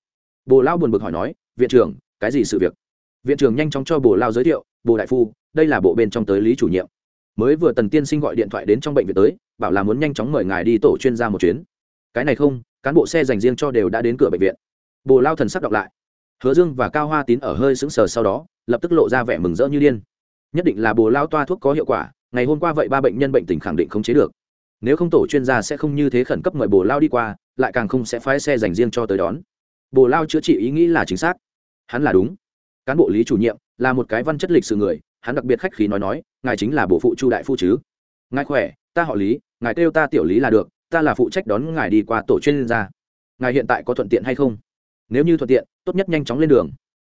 Speaker 1: Bồ lao buồn bực hỏi nói, viện trưởng, cái gì sự việc? Viện trưởng nhanh chóng cho bồ lao giới thiệu, bồ đại phu, đây là bộ bên trong tới lý chủ nhiệm. Mới vừa tần tiên sinh gọi điện thoại đến trong bệnh viện tới, bảo là muốn nhanh chóng mời ngài đi tổ chuyên gia một chuyến. Cái này không, cán bộ xe dành riêng cho đều đã đến cửa bệnh viện. Bồ lao thần sắc đọc lại. Hứa dương và cao hoa tín ở hơi sững sờ sau đó, lập tức lộ ra vẻ mừng rỡ như điên. Nhất định là bồ lao toa thuốc có hiệu quả, ngày hôm qua vậy ba bệnh nhân bệnh tình khẳng định không chế được nếu không tổ chuyên gia sẽ không như thế khẩn cấp mời bồ lao đi qua, lại càng không sẽ phái xe dành riêng cho tới đón. Bồ lao chữa trị ý nghĩ là chính xác. Hắn là đúng. Cán bộ lý chủ nhiệm là một cái văn chất lịch sử người, hắn đặc biệt khách khí nói nói, ngài chính là bộ phụ chu đại phu chứ? Ngài khỏe, ta họ lý, ngài kêu ta tiểu lý là được, ta là phụ trách đón ngài đi qua tổ chuyên gia. Ngài hiện tại có thuận tiện hay không? Nếu như thuận tiện, tốt nhất nhanh chóng lên đường.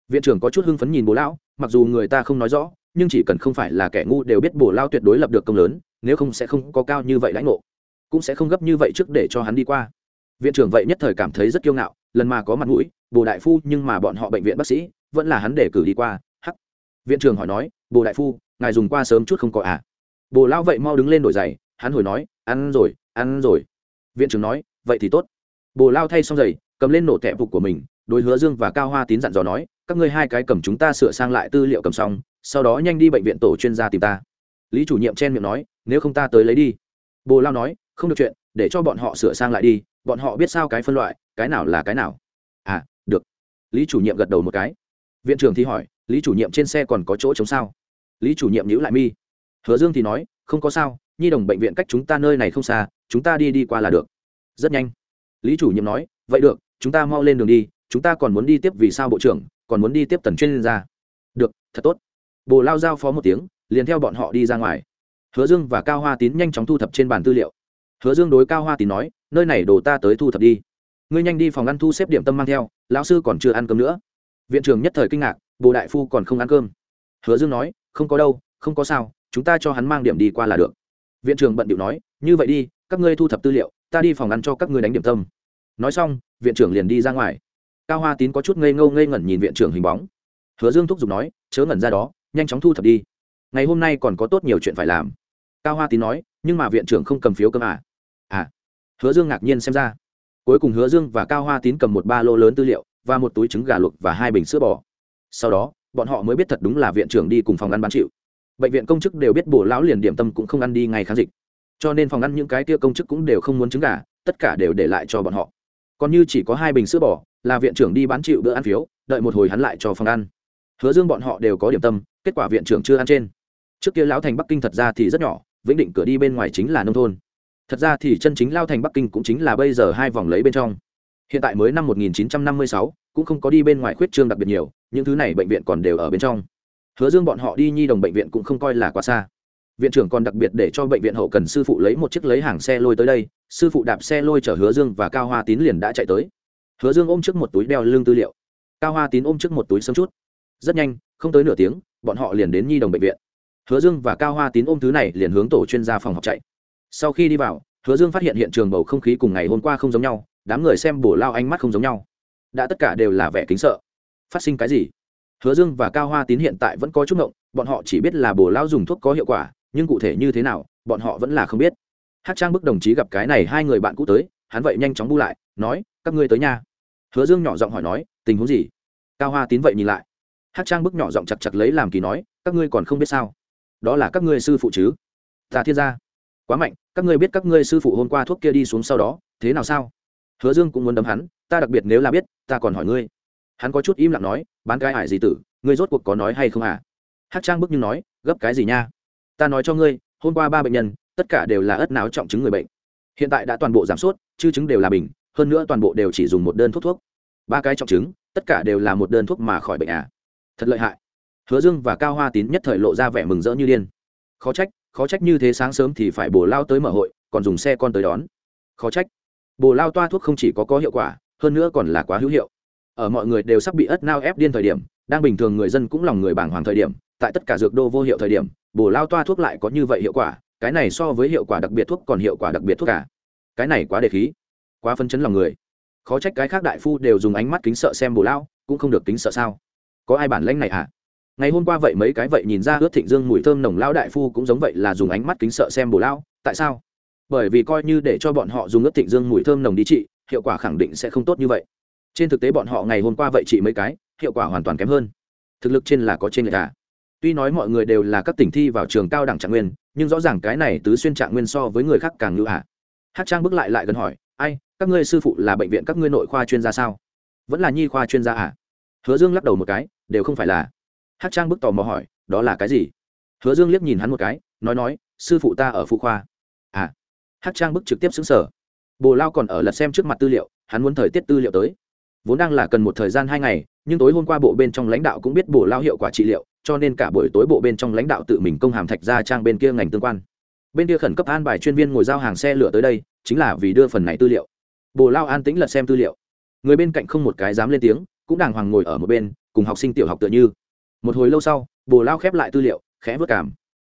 Speaker 1: Viện trưởng có chút hưng phấn nhìn bố lão mặc dù người ta không nói rõ nhưng chỉ cần không phải là kẻ ngu đều biết bổ lao tuyệt đối lập được công lớn, nếu không sẽ không có cao như vậy lãnh ngộ. Cũng sẽ không gấp như vậy trước để cho hắn đi qua. Viện trưởng vậy nhất thời cảm thấy rất kiêu ngạo, lần mà có mặt mũi bồ đại phu nhưng mà bọn họ bệnh viện bác sĩ, vẫn là hắn để cử đi qua, hắc. Viện trưởng hỏi nói bồ đại phu, ngài dùng qua sớm chút không có à? Bồ lao vậy mau đứng lên đổi giày, hắn hồi nói, ăn rồi ăn rồi. Viện trưởng nói, vậy thì tốt. Bồ lao thay xong giày, cầm lên nổ tẹp phục của mình, đối hứa dương và cao hoa tín dặn dò nói, các ngươi hai cái cầm chúng ta sửa sang lại tư liệu cầm xong sau đó nhanh đi bệnh viện tổ chuyên gia tìm ta. Lý chủ nhiệm chen miệng nói, nếu không ta tới lấy đi. Bồ lao nói, không được chuyện, để cho bọn họ sửa sang lại đi, bọn họ biết sao cái phân loại, cái nào là cái nào. À được. Lý chủ nhiệm gật đầu một cái. Viện trưởng thì hỏi, lý chủ nhiệm trên xe còn có chỗ chống sao? Lý chủ nhiệm nhữ lại mi. Hứa dương thì nói, không có sao, nhi đồng bệnh viện cách chúng ta nơi này không xa, chúng ta đi đi qua là được. Rất nhanh. Lý chủ nhiệm nói, vậy được, chúng ta mau lên đường đi, chúng ta còn muốn đi tiếp vì sao bộ trưởng, còn muốn đi tiếp tần chuyên gia. Được, thật tốt bồ lao giao phó một tiếng, liền theo bọn họ đi ra ngoài. Hứa dương và cao hoa tín nhanh chóng thu thập trên bàn tư liệu. Hứa dương đối cao hoa tín nói, nơi này đồ ta tới thu thập đi. Ngươi nhanh đi phòng ăn thu xếp điểm tâm mang theo, lão sư còn chưa ăn cơm nữa. Viện trưởng nhất thời kinh ngạc, bồ đại phu còn không ăn cơm? Hứa dương nói, không có đâu, không có sao, chúng ta cho hắn mang điểm đi qua là được. Viện trưởng bận điệu nói, như vậy đi, các ngươi thu thập tư liệu, ta đi phòng ăn cho các ngươi đánh điểm tâm. Nói xong, viện trưởng liền đi ra ngoài. Cao hoa tín có chút ngây ngâu ngây ngẩn nhìn viện trưởng hình bóng. Hứa dương thúc giục nói, chớ ngẩn ra đó nhanh chóng thu thập đi. Ngày hôm nay còn có tốt nhiều chuyện phải làm. Cao hoa tín nói, nhưng mà viện trưởng không cầm phiếu cơm à à. Hứa dương ngạc nhiên xem ra. Cuối cùng hứa dương và cao hoa tín cầm một ba lô lớn tư liệu và một túi trứng gà luộc và hai bình sữa bò. Sau đó, bọn họ mới biết thật đúng là viện trưởng đi cùng phòng ăn bán chịu. Bệnh viện công chức đều biết bổ lão liền điểm tâm cũng không ăn đi ngay kháng dịch. Cho nên phòng ăn những cái kia công chức cũng đều không muốn trứng gà, tất cả đều để lại cho bọn họ. Còn như chỉ có hai bình sữa bò là viện trưởng đi bán chịu bữa ăn phiếu, đợi một hồi hắn lại cho phòng ăn hứa dương bọn họ đều có điểm tâm kết quả viện trưởng chưa ăn trên. Trước kia lão thành bắc kinh thật ra thì rất nhỏ vĩnh định cửa đi bên ngoài chính là nông thôn. Thật ra thì chân chính lao thành bắc kinh cũng chính là bây giờ hai vòng lấy bên trong. Hiện tại mới năm 1956, cũng không có đi bên ngoài khuyết trương đặc biệt nhiều những thứ này bệnh viện còn đều ở bên trong. Hứa dương bọn họ đi nhi đồng bệnh viện cũng không coi là quá xa. Viện trưởng còn đặc biệt để cho bệnh viện hậu cần sư phụ lấy một chiếc lấy hàng xe lôi tới đây sư phụ đạp xe lôi chở hứa dương và cao hoa tín liền đã chạy tới. Hứa dương ôm trước một túi đeo lưng tư liệu. Cao hoa tín ôm trước một túi sớm chút rất nhanh, không tới nửa tiếng, bọn họ liền đến nhi đồng bệnh viện. Hứa dương và cao hoa tín ôm thứ này liền hướng tổ chuyên gia phòng học chạy. Sau khi đi vào, hứa dương phát hiện hiện trường bầu không khí cùng ngày hôm qua không giống nhau, đám người xem bổ lao ánh mắt không giống nhau. Đã tất cả đều là vẻ kính sợ. Phát sinh cái gì? Hứa dương và cao hoa tín hiện tại vẫn có chút ngộng, bọn họ chỉ biết là bổ lao dùng thuốc có hiệu quả, nhưng cụ thể như thế nào, bọn họ vẫn là không biết. Hát trang bức đồng chí gặp cái này hai người bạn cũ tới, hắn vậy nhanh chóng bu lại, nói, các ngươi tới nhà hứa dương nhỏ giọng hỏi nói, tình huống gì? Cao hoa tín vậy nhìn lại hát trang bức nhỏ giọng chặt chặt lấy làm kỳ nói các ngươi còn không biết sao đó là các ngươi sư phụ chứ ta thiên gia quá mạnh các ngươi biết các ngươi sư phụ hôm qua thuốc kia đi xuống sau đó thế nào sao hứa dương cũng muốn đấm hắn ta đặc biệt nếu là biết ta còn hỏi ngươi hắn có chút im lặng nói bán cái ải gì tử ngươi rốt cuộc có nói hay không à hát trang bức như nói gấp cái gì nha ta nói cho ngươi hôm qua ba bệnh nhân tất cả đều là ất não trọng chứng người bệnh hiện tại đã toàn bộ giảm sốt chư chứng đều là bình hơn nữa toàn bộ đều chỉ dùng một đơn thuốc thuốc ba cái trọng chứng tất cả đều là một đơn thuốc mà khỏi bệnh à thật lợi hại. Hứa dương và cao hoa tín nhất thời lộ ra vẻ mừng rỡ như điên. Khó trách khó trách như thế sáng sớm thì phải bổ lao tới mở hội, còn dùng xe con tới đón. Khó trách. Bồ lao toa thuốc không chỉ có có hiệu quả, hơn nữa còn là quá hữu hiệu. Ở mọi người đều sắp bị ất nao ép điên thời điểm, đang bình thường người dân cũng lòng người bảng hoàng thời điểm, tại tất cả dược đô vô hiệu thời điểm bồ lao toa thuốc lại có như vậy hiệu quả, cái này so với hiệu quả đặc biệt thuốc còn hiệu quả đặc biệt thuốc cả. Cái này quá đề khí, quá phân chấn lòng người. Khó trách cái khác đại phu đều dùng ánh mắt kính sợ xem bồ lao, cũng không được kính sợ sao có ai bản lãnh này à ngày hôm qua vậy mấy cái vậy nhìn ra ướt thịnh dương mùi thơm nồng lao đại phu cũng giống vậy là dùng ánh mắt kính sợ xem bồ lao tại sao? Bởi vì coi như để cho bọn họ dùng ướt thịnh dương mùi thơm nồng đi trị hiệu quả khẳng định sẽ không tốt như vậy. Trên thực tế bọn họ ngày hôm qua vậy trị mấy cái, hiệu quả hoàn toàn kém hơn. Thực lực trên là có trên lệch cả tuy nói mọi người đều là các tỉnh thi vào trường cao đẳng trạng nguyên, nhưng rõ ràng cái này tứ xuyên trạng nguyên so với người khác càng ngữ hạ hát trang bước lại lại gần hỏi, ai, các ngươi sư phụ là bệnh viện các ngươi nội khoa chuyên gia sao? Vẫn là nhi khoa chuyên gia à? Hứa dương lắc đầu một cái, đều không phải là. Hát trang bước tò mò hỏi, đó là cái gì? Hứa dương liếc nhìn hắn một cái, nói nói, sư phụ ta ở phụ khoa. À. Hát trang bức trực tiếp xứng sở bồ lao còn ở lật xem trước mặt tư liệu, hắn muốn thời tiết tư liệu tới. Vốn đang là cần một thời gian hai ngày, nhưng tối hôm qua bộ bên trong lãnh đạo cũng biết bồ lao hiệu quả trị liệu, cho nên cả buổi tối bộ bên trong lãnh đạo tự mình công hàm thạch ra trang bên kia ngành tương quan. Bên kia khẩn cấp an bài chuyên viên ngồi giao hàng xe lửa tới đây, chính là vì đưa phần này tư liệu. Bồ lao an tĩnh lật xem tư liệu. Người bên cạnh không một cái dám lên tiếng cũng đàng hoàng ngồi ở một bên, cùng học sinh tiểu học tựa như. Một hồi lâu sau, bồ lao khép lại tư liệu, khẽ vất cảm.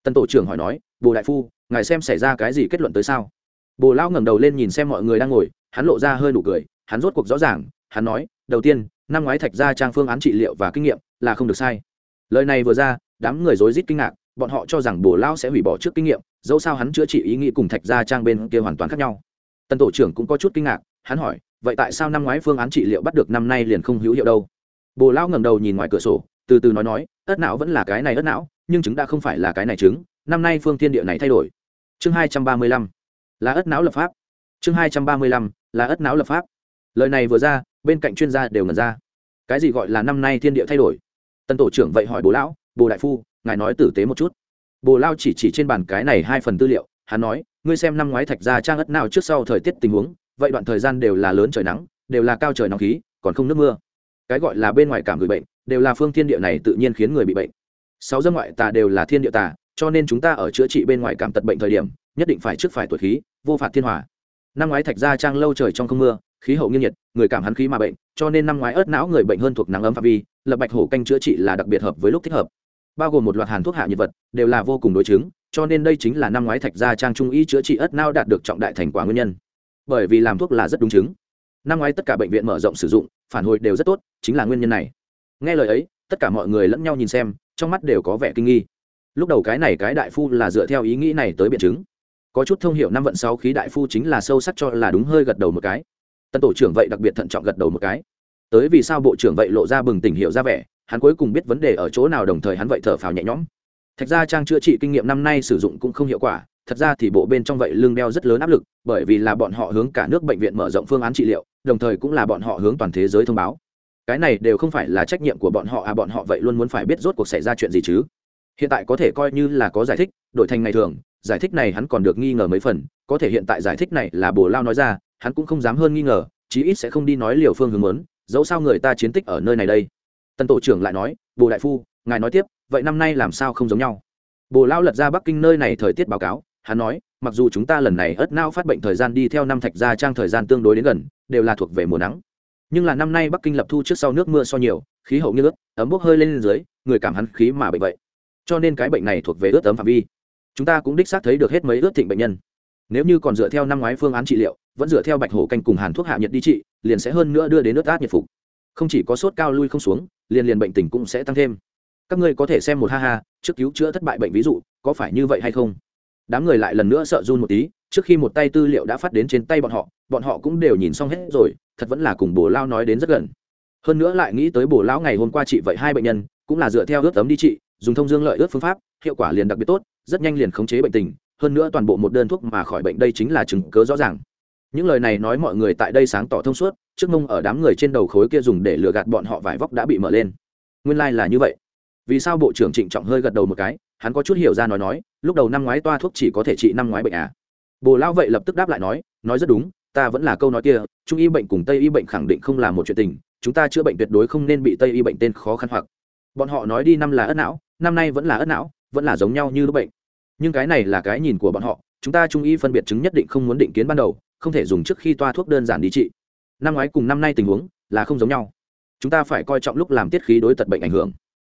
Speaker 1: Tân tổ trưởng hỏi nói, bồ đại phu, ngài xem xảy ra cái gì kết luận tới sao? Bồ lao ngẩng đầu lên nhìn xem mọi người đang ngồi, hắn lộ ra hơi nụ cười, hắn rốt cuộc rõ ràng, hắn nói, đầu tiên, năm ngoái thạch ra trang phương án trị liệu và kinh nghiệm là không được sai. Lời này vừa ra, đám người rối rít kinh ngạc, bọn họ cho rằng bồ lao sẽ hủy bỏ trước kinh nghiệm, dẫu sao hắn chữa trị ý nghĩ cùng thạch ra trang bên kia hoàn toàn khác nhau. Tân tổ trưởng cũng có chút kinh ngạc, hắn hỏi vậy tại sao năm ngoái phương án trị liệu bắt được năm nay liền không hữu hiệu đâu? Bồ lao ngẩng đầu nhìn ngoài cửa sổ, từ từ nói nói, ất não vẫn là cái này ất não, nhưng chứng đã không phải là cái này chứng, năm nay phương thiên địa này thay đổi. Chương hai trăm ba mươi lăm, là ất não lập pháp. Chương hai trăm ba mươi lăm, là ất não lập pháp. Lời này vừa ra, bên cạnh chuyên gia đều ngẩn ra. Cái gì gọi là năm nay thiên địa thay đổi? Tân tổ trưởng vậy hỏi bồ lão, bồ đại phu, ngài nói tử tế một chút. Bồ lao chỉ chỉ trên bàn cái này hai phần tư liệu, hắn nói, ngươi xem năm ngoái thạch ra trang ất nào trước sau thời tiết tình huống vậy đoạn thời gian đều là lớn trời nắng, đều là cao trời nóng khí, còn không nước mưa. Cái gọi là bên ngoài cảm người bệnh, đều là phương thiên địa này tự nhiên khiến người bị bệnh. Sáu dân ngoại tà đều là thiên địa tà, cho nên chúng ta ở chữa trị bên ngoài cảm tật bệnh thời điểm, nhất định phải trước phải tuổi khí, vô phạt thiên hòa. Năm ngoái thạch gia trang lâu trời trong không mưa, khí hậu nghiêng nhiệt, người cảm hắn khí mà bệnh, cho nên năm ngoái ớt não người bệnh hơn thuộc nắng ấm phạm vi, lập bạch hổ canh chữa trị là đặc biệt hợp với lúc thích hợp. Bao gồm một loạt hàn thuốc hạ nhiệt vật, đều là vô cùng đối chứng, cho nên đây chính là năm ngoái thạch gia trang trung y chữa trị ớt não đạt được trọng đại thành quả nguyên nhân bởi vì làm thuốc là rất đúng chứng. Năm ngoái tất cả bệnh viện mở rộng sử dụng, phản hồi đều rất tốt, chính là nguyên nhân này. Nghe lời ấy, tất cả mọi người lẫn nhau nhìn xem, trong mắt đều có vẻ kinh nghi. Lúc đầu cái này cái đại phu là dựa theo ý nghĩ này tới biện chứng. Có chút thông hiệu năm vận sáu khí đại phu chính là sâu sắc cho là đúng hơi gật đầu một cái. Tân tổ trưởng vậy đặc biệt thận trọng gật đầu một cái. Tới vì sao bộ trưởng vậy lộ ra bừng tỉnh hiệu ra vẻ, hắn cuối cùng biết vấn đề ở chỗ nào đồng thời hắn vậy thở phào nhẹ nhõm. Thạch ra trang chữa trị kinh nghiệm năm nay sử dụng cũng không hiệu quả thật ra thì bộ bên trong vậy lương đeo rất lớn áp lực, bởi vì là bọn họ hướng cả nước bệnh viện mở rộng phương án trị liệu, đồng thời cũng là bọn họ hướng toàn thế giới thông báo. Cái này đều không phải là trách nhiệm của bọn họ à bọn họ vậy luôn muốn phải biết rốt cuộc xảy ra chuyện gì chứ. Hiện tại có thể coi như là có giải thích, đổi thành ngày thường, giải thích này hắn còn được nghi ngờ mấy phần, có thể hiện tại giải thích này là bồ lao nói ra, hắn cũng không dám hơn nghi ngờ, chí ít sẽ không đi nói liều phương hướng lớn dẫu sao người ta chiến tích ở nơi này đây. Tân tổ trưởng lại nói, bồ đại phu, ngài nói tiếp, vậy năm nay làm sao không giống nhau? Bồ lao lật ra bắc kinh nơi này thời tiết báo cáo hắn nói, mặc dù chúng ta lần này ớt nao phát bệnh thời gian đi theo năm thạch gia trang thời gian tương đối đến gần, đều là thuộc về mùa nắng. Nhưng là năm nay bắc kinh lập thu trước sau nước mưa so nhiều, khí hậu như ướt, ấm bốc hơi lên dưới, người cảm hắn khí mà bệnh vậy. Cho nên cái bệnh này thuộc về ướt ấm phạm vi. Chúng ta cũng đích xác thấy được hết mấy ướt thịnh bệnh nhân. Nếu như còn dựa theo năm ngoái phương án trị liệu, vẫn dựa theo bạch hổ canh cùng hàn thuốc hạ nhiệt đi trị, liền sẽ hơn nữa đưa đến nước át nhiệt phục. Không chỉ có sốt cao lui không xuống, liền liền bệnh tình cũng sẽ tăng thêm. Các ngươi có thể xem một ha ha, trước cứu chữa thất bại bệnh ví dụ, có phải như vậy hay không? Đám người lại lần nữa sợ run một tí, trước khi một tay tư liệu đã phát đến trên tay bọn họ bọn họ cũng đều nhìn xong hết rồi, thật vẫn là cùng bồ lao nói đến rất gần. Hơn nữa lại nghĩ tới bồ lão ngày hôm qua trị vậy hai bệnh nhân, cũng là dựa theo ướt tấm đi trị, dùng thông dương lợi ướt phương pháp, hiệu quả liền đặc biệt tốt, rất nhanh liền khống chế bệnh tình, hơn nữa toàn bộ một đơn thuốc mà khỏi bệnh đây chính là chứng cớ rõ ràng. Những lời này nói mọi người tại đây sáng tỏ thông suốt, trước mông ở đám người trên đầu khối kia dùng để lừa gạt bọn họ vải vóc đã bị mở lên. Nguyên lai、like、là như vậy. Vì sao bộ trưởng trịnh trọng hơi gật đầu một cái hắn có chút hiểu ra nói nói, lúc đầu năm ngoái toa thuốc chỉ có thể trị năm ngoái bệnh à. Bồ lao vậy lập tức đáp lại nói nói rất đúng, ta vẫn là câu nói kia, trung y bệnh cùng tây y bệnh khẳng định không là một chuyện tình, chúng ta chữa bệnh tuyệt đối không nên bị tây y bệnh tên khó khăn hoặc. Bọn họ nói đi năm là ất não, năm nay vẫn là ất não, vẫn là giống nhau như lúc bệnh. Nhưng cái này là cái nhìn của bọn họ, chúng ta trung y phân biệt chứng nhất định không muốn định kiến ban đầu, không thể dùng trước khi toa thuốc đơn giản đi trị. Năm ngoái cùng năm nay tình huống là không giống nhau. Chúng ta phải coi trọng lúc làm tiết khí đối tật bệnh ảnh hưởng.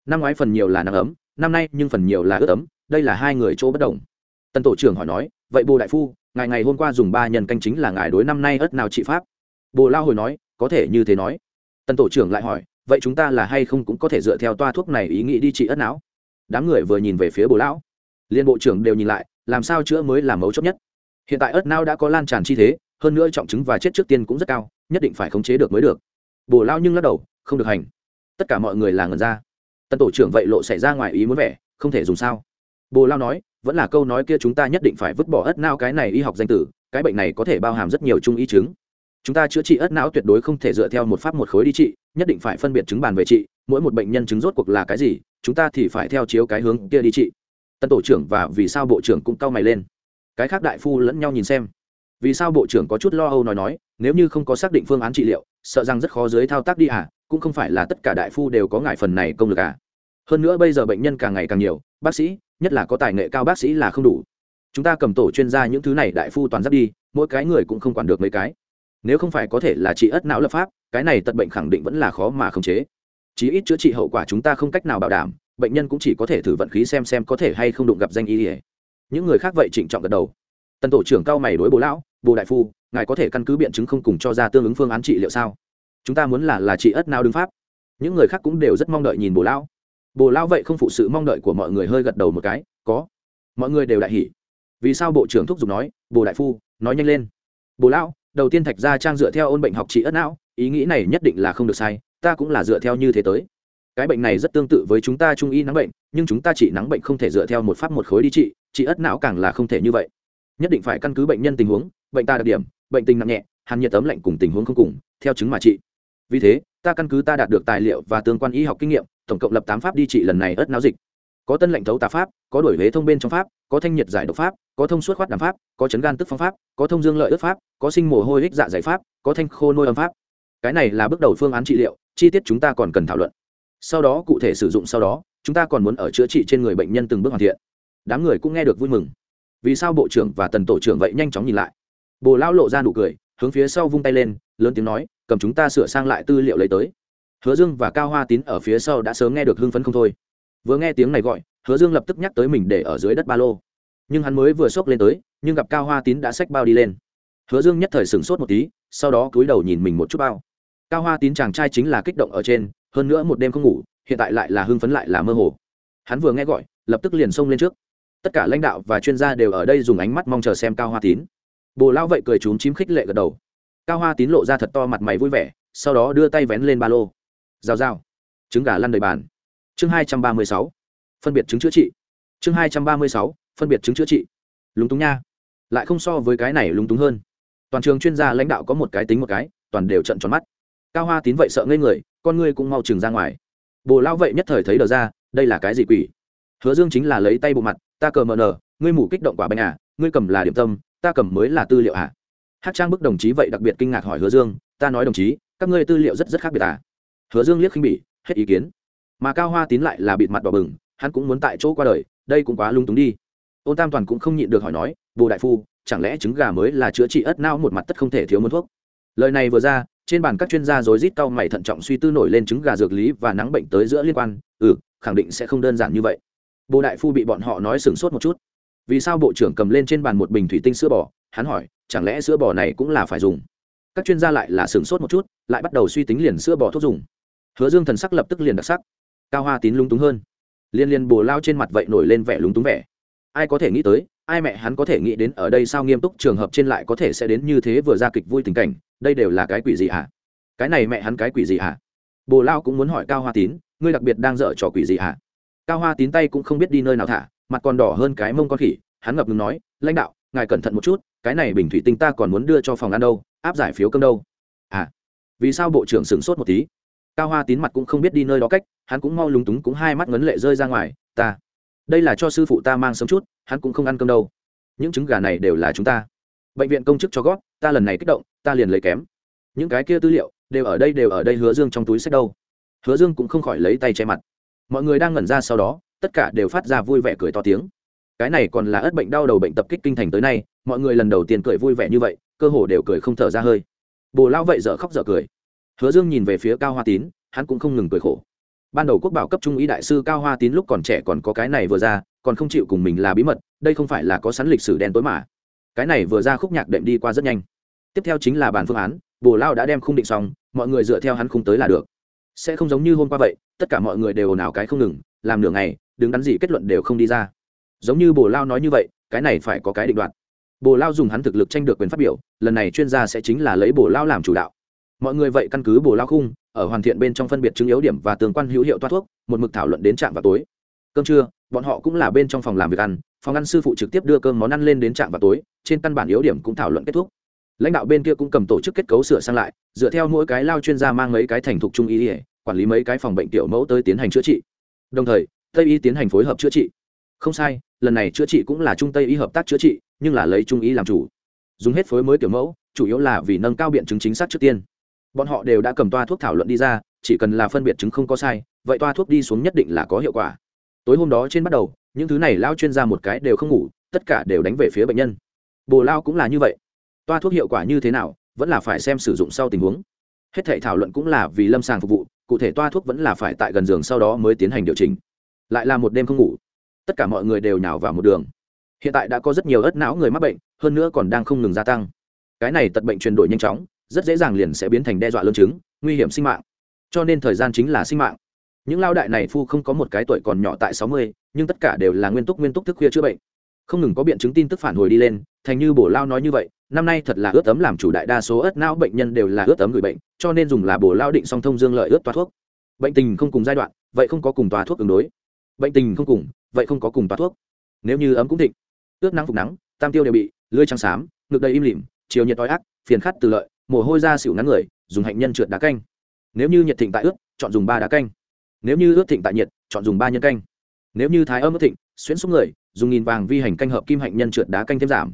Speaker 1: Năm ngoái phần nhiều là nắng ấm năm nay nhưng phần nhiều là ướt ấm, đây là hai người chỗ bất đồng. Tân tổ trưởng hỏi nói, vậy bồ đại phu, ngài ngày hôm qua dùng ba nhân canh chính là ngài đối năm nay ớt nào trị pháp? Bồ lao hồi nói, có thể như thế nói. Tân tổ trưởng lại hỏi, vậy chúng ta là hay không cũng có thể dựa theo toa thuốc này ý nghĩ đi trị ớt não? Đám người vừa nhìn về phía bồ lão. Liên bộ trưởng đều nhìn lại, làm sao chữa mới là mấu chốt nhất. Hiện tại ớt não đã có lan tràn chi thế, hơn nữa trọng chứng và chết trước tiên cũng rất cao, nhất định phải khống chế được mới được. Bồ lao nhưng lắc đầu, không được hành. Tất cả mọi người là ngần ra tân tổ trưởng vậy lộ xảy ra ngoài ý muốn vẻ, không thể dùng sao? Bồ lao nói, vẫn là câu nói kia chúng ta nhất định phải vứt bỏ ất não cái này y học danh tử, cái bệnh này có thể bao hàm rất nhiều chung ý chứng. Chúng ta chữa trị ất não tuyệt đối không thể dựa theo một pháp một khối đi trị, nhất định phải phân biệt chứng bàn về trị, mỗi một bệnh nhân chứng rốt cuộc là cái gì, chúng ta thì phải theo chiếu cái hướng kia đi trị. Tân tổ trưởng và vì sao bộ trưởng cũng cau mày lên. Cái khác đại phu lẫn nhau nhìn xem. Vì sao bộ trưởng có chút lo âu nói nói, nếu như không có xác định phương án trị liệu, sợ rằng rất khó dưới thao tác đi à cũng không phải là tất cả đại phu đều có ngại phần này công lực à hơn nữa bây giờ bệnh nhân càng ngày càng nhiều, bác sĩ, nhất là có tài nghệ cao bác sĩ là không đủ. Chúng ta cầm tổ chuyên gia những thứ này đại phu toàn giáp đi, mỗi cái người cũng không quản được mấy cái. Nếu không phải có thể là trị ất não lập pháp, cái này tật bệnh khẳng định vẫn là khó mà khống chế. Chí ít chữa trị hậu quả chúng ta không cách nào bảo đảm, bệnh nhân cũng chỉ có thể thử vận khí xem xem có thể hay không đụng gặp danh y ỉa những người khác vậy trịnh trọng gật đầu. Tần tổ trưởng cao mày đối bố lão bồ đại phu, ngài có thể căn cứ biện chứng không cùng cho ra tương ứng phương án trị liệu sao? Chúng ta muốn là là trị ất não đứng pháp. Những người khác cũng đều rất mong đợi nhìn bồ lão bồ lão vậy không phụ sự mong đợi của mọi người hơi gật đầu một cái, có. Mọi người đều đại hỉ. Vì sao bộ trưởng thúc giục nói, bồ đại phu, nói nhanh lên. Bồ lão đầu tiên thạch gia trang dựa theo ôn bệnh học trị ất não, ý nghĩ này nhất định là không được sai, ta cũng là dựa theo như thế tới. Cái bệnh này rất tương tự với chúng ta trung y nắng bệnh, nhưng chúng ta trị nắng bệnh không thể dựa theo một pháp một khối đi trị trị ất não càng là không thể như vậy. Nhất định phải căn cứ bệnh nhân tình huống, bệnh ta đặc điểm, bệnh tình nặng nhẹ, hàn nhiệt ấm lạnh cùng tình huống không cùng, theo chứng mà trị vì thế, ta căn cứ ta đạt được tài liệu và tương quan y học kinh nghiệm, tổng cộng lập tám pháp đi trị lần này ớt não dịch. Có tân lệnh thấu tà pháp, có đổi huế thông bên trong pháp, có thanh nhiệt giải độc pháp, có thông suốt khoát đàm pháp, có chấn gan tức phong pháp, có thông dương lợi ớt pháp, có sinh mồ hôi ích dạ giải pháp, có thanh khô nôi âm pháp. Cái này là bước đầu phương án trị liệu, chi tiết chúng ta còn cần thảo luận. Sau đó, cụ thể sử dụng sau đó, chúng ta còn muốn ở chữa trị trên người bệnh nhân từng bước hoàn thiện. Đám người cũng nghe được vui mừng. Vì sao bộ trưởng và tần tổ trưởng vậy nhanh chóng nhìn lại? Bồ lão lộ ra nụ cười hướng phía sau vung tay lên, lớn tiếng nói, cầm chúng ta sửa sang lại tư liệu lấy tới. Hứa dương và cao hoa tín ở phía sau đã sớm nghe được hưng phấn không thôi. Vừa nghe tiếng này gọi, hứa dương lập tức nhắc tới mình để ở dưới đất ba lô. Nhưng hắn mới vừa xốc lên tới, nhưng gặp cao hoa tín đã xách bao đi lên. Hứa dương nhất thời sửng sốt một tí, sau đó cúi đầu nhìn mình một chút bao. Cao hoa tín chàng trai chính là kích động ở trên, hơn nữa một đêm không ngủ, hiện tại lại là hưng phấn lại là mơ hồ. Hắn vừa nghe gọi, lập tức liền xông lên trước. Tất cả lãnh đạo và chuyên gia đều ở đây dùng ánh mắt mong chờ xem cao hoa tín bồ Lão vậy cười trúng chím khích lệ gật đầu. Cao hoa tín lộ ra thật to mặt mày vui vẻ, sau đó đưa tay vén lên ba lô. Rào rào. Trứng gà lăn đầy bàn. Chương hai trăm ba mươi sáu. Phân biệt chứng chữa trị. Chương hai trăm ba mươi sáu. Phân biệt chứng chữa trị. Lúng túng nha. Lại không so với cái này lúng túng hơn. Toàn trường chuyên gia lãnh đạo có một cái tính một cái, toàn đều trận tròn mắt. Cao hoa tín vậy sợ ngây người, con ngươi cũng mau chừng ra ngoài. Bồ Lão vậy nhất thời thấy đờ ra, đây là cái gì quỷ? Hứa dương chính là lấy tay bộ mặt, ta cờ mờ nờ, ngươi mủ kích động quả bánh à ngươi cầm là điểm tâm ta cầm mới là tư liệu à hát trang bức đồng chí vậy đặc biệt kinh ngạc hỏi hứa dương, ta nói đồng chí, các ngươi tư liệu rất rất khác biệt à? Hứa dương liếc khinh bỉ, hết ý kiến. Mà cao hoa tín lại là bịt mặt đỏ bừng, hắn cũng muốn tại chỗ qua đời, đây cũng quá lung túng đi. Ôn tam toàn cũng không nhịn được hỏi nói, bồ đại phu, chẳng lẽ trứng gà mới là chữa trị ất não một mặt tất không thể thiếu muốn thuốc? Lời này vừa ra, trên bàn các chuyên gia rối rít cau mày thận trọng suy tư nổi lên trứng gà dược lý và nắng bệnh tới giữa liên quan. Ừ khẳng định sẽ không đơn giản như vậy. Bồ đại phu bị bọn họ nói sửng sốt một chút vì sao bộ trưởng cầm lên trên bàn một bình thủy tinh sữa bò? Hắn hỏi, chẳng lẽ sữa bò này cũng là phải dùng? Các chuyên gia lại là sửng sốt một chút, lại bắt đầu suy tính liền sữa bò thuốc dùng. Hứa dương thần sắc lập tức liền đặc sắc. Cao hoa tín lúng túng hơn. Liên liên bồ lao trên mặt vậy nổi lên vẻ lúng túng vẻ. Ai có thể nghĩ tới, ai mẹ hắn có thể nghĩ đến ở đây sao nghiêm túc trường hợp trên lại có thể sẽ đến như thế vừa ra kịch vui tình cảnh, đây đều là cái quỷ gì hả? Cái này mẹ hắn cái quỷ gì hả? Bồ lao cũng muốn hỏi cao hoa tín, ngươi đặc biệt đang dở trò quỷ gì hả? Cao hoa tín tay cũng không biết đi nơi nào thả mặt còn đỏ hơn cái mông con khỉ, hắn ngập ngừng nói, lãnh đạo, ngài cẩn thận một chút, cái này bình thủy tinh ta còn muốn đưa cho phòng ăn đâu, áp giải phiếu cơm đâu. À vì sao bộ trưởng sửng sốt một tí? Cao hoa tín mặt cũng không biết đi nơi đó cách, hắn cũng mau lúng túng cũng hai mắt ngấn lệ rơi ra ngoài, ta, đây là cho sư phụ ta mang sớm chút, hắn cũng không ăn cơm đâu. Những trứng gà này đều là chúng ta. Bệnh viện công chức cho gót ta lần này kích động, ta liền lấy kém. Những cái kia tư liệu, đều ở đây đều ở đây hứa dương trong túi sách đâu. Hứa dương cũng không khỏi lấy tay che mặt. Mọi người đang ngẩn ra sau đó tất cả đều phát ra vui vẻ cười to tiếng. Cái này còn là ớt bệnh đau đầu bệnh tập kích kinh thành tới nay, mọi người lần đầu tiên cười vui vẻ như vậy, cơ hồ đều cười không thở ra hơi. Bồ lao vậy dở khóc dở cười. Hứa dương nhìn về phía cao hoa tín, hắn cũng không ngừng cười khổ. Ban đầu quốc bảo cấp trung ý đại sư cao hoa tín lúc còn trẻ còn có cái này vừa ra, còn không chịu cùng mình là bí mật, đây không phải là có sẵn lịch sử đen tối mà. Cái này vừa ra khúc nhạc đệm đi qua rất nhanh. Tiếp theo chính là bản phương án, bồ lao đã đem khung định xong, mọi người dựa theo hắn khung tới là được. Sẽ không giống như hôm qua vậy, tất cả mọi người đều ồn ào cái không ngừng, làm nửa ngày đứng đắn gì kết luận đều không đi ra. Giống như bồ lao nói như vậy, cái này phải có cái định đoạt. Bồ lao dùng hắn thực lực tranh được quyền phát biểu, lần này chuyên gia sẽ chính là lấy bồ lao làm chủ đạo. Mọi người vậy căn cứ bồ lao khung, ở hoàn thiện bên trong phân biệt chứng yếu điểm và tương quan hữu hiệu toát thuốc, một mực thảo luận đến trạm vào tối. Cơm trưa, bọn họ cũng là bên trong phòng làm việc ăn, phòng ăn sư phụ trực tiếp đưa cơm món ăn lên đến trạm vào tối, trên căn bản yếu điểm cũng thảo luận kết thúc. Lãnh đạo bên kia cũng cầm tổ chức kết cấu sửa sang lại, dựa theo mỗi cái lao chuyên gia mang mấy cái thành thục trung y quản lý mấy cái phòng bệnh tiểu mẫu tới tiến hành chữa trị. Đồng thời tây y tiến hành phối hợp chữa trị không sai lần này chữa trị cũng là trung tây y hợp tác chữa trị nhưng là lấy trung y làm chủ dùng hết phối mới kiểu mẫu chủ yếu là vì nâng cao biện chứng chính xác trước tiên bọn họ đều đã cầm toa thuốc thảo luận đi ra chỉ cần là phân biệt chứng không có sai vậy toa thuốc đi xuống nhất định là có hiệu quả tối hôm đó trên bắt đầu những thứ này lao chuyên gia một cái đều không ngủ tất cả đều đánh về phía bệnh nhân bồ lao cũng là như vậy toa thuốc hiệu quả như thế nào vẫn là phải xem sử dụng sau tình huống hết thể thảo luận cũng là vì lâm sàng phục vụ cụ thể toa thuốc vẫn là phải tại gần giường sau đó mới tiến hành điều chỉnh lại là một đêm không ngủ. Tất cả mọi người đều nhào vào một đường. Hiện tại đã có rất nhiều ớt não người mắc bệnh, hơn nữa còn đang không ngừng gia tăng. Cái này tật bệnh truyền đổi nhanh chóng, rất dễ dàng liền sẽ biến thành đe dọa lương chứng, nguy hiểm sinh mạng. Cho nên thời gian chính là sinh mạng. Những lao đại này phu không có một cái tuổi còn nhỏ tại sáu mươi, nhưng tất cả đều là nguyên túc nguyên túc thức khuya chữa bệnh. Không ngừng có biện chứng tin tức phản hồi đi lên, thành như bổ lao nói như vậy, năm nay thật là ướt tấm làm chủ đại đa số ớt não bệnh nhân đều là ướt tấm người bệnh, cho nên dùng là bổ lao định song thông dương lợi ướt toa thuốc. Bệnh tình không cùng giai đoạn, vậy không có cùng toa thuốc ứng đối bệnh tình không cùng, vậy không có cùng toa thuốc. Nếu như ấm cũng thịnh, ướt nắng phục nắng, tam tiêu đều bị, lưới trắng xám, ngực đầy im lìm, chiều nhiệt đói ác, phiền khát từ lợi, mồ hôi ra xỉu ngắn người, dùng hạnh nhân trượt đá canh. Nếu như nhiệt thịnh tại ướt, chọn dùng ba đá canh. Nếu như ướt thịnh tại nhiệt, chọn dùng ba nhân canh. Nếu như thái âm ướt thịnh, xuyễn xuống người, dùng nghìn vàng vi hành canh hợp kim hạnh nhân trượt đá canh thêm giảm.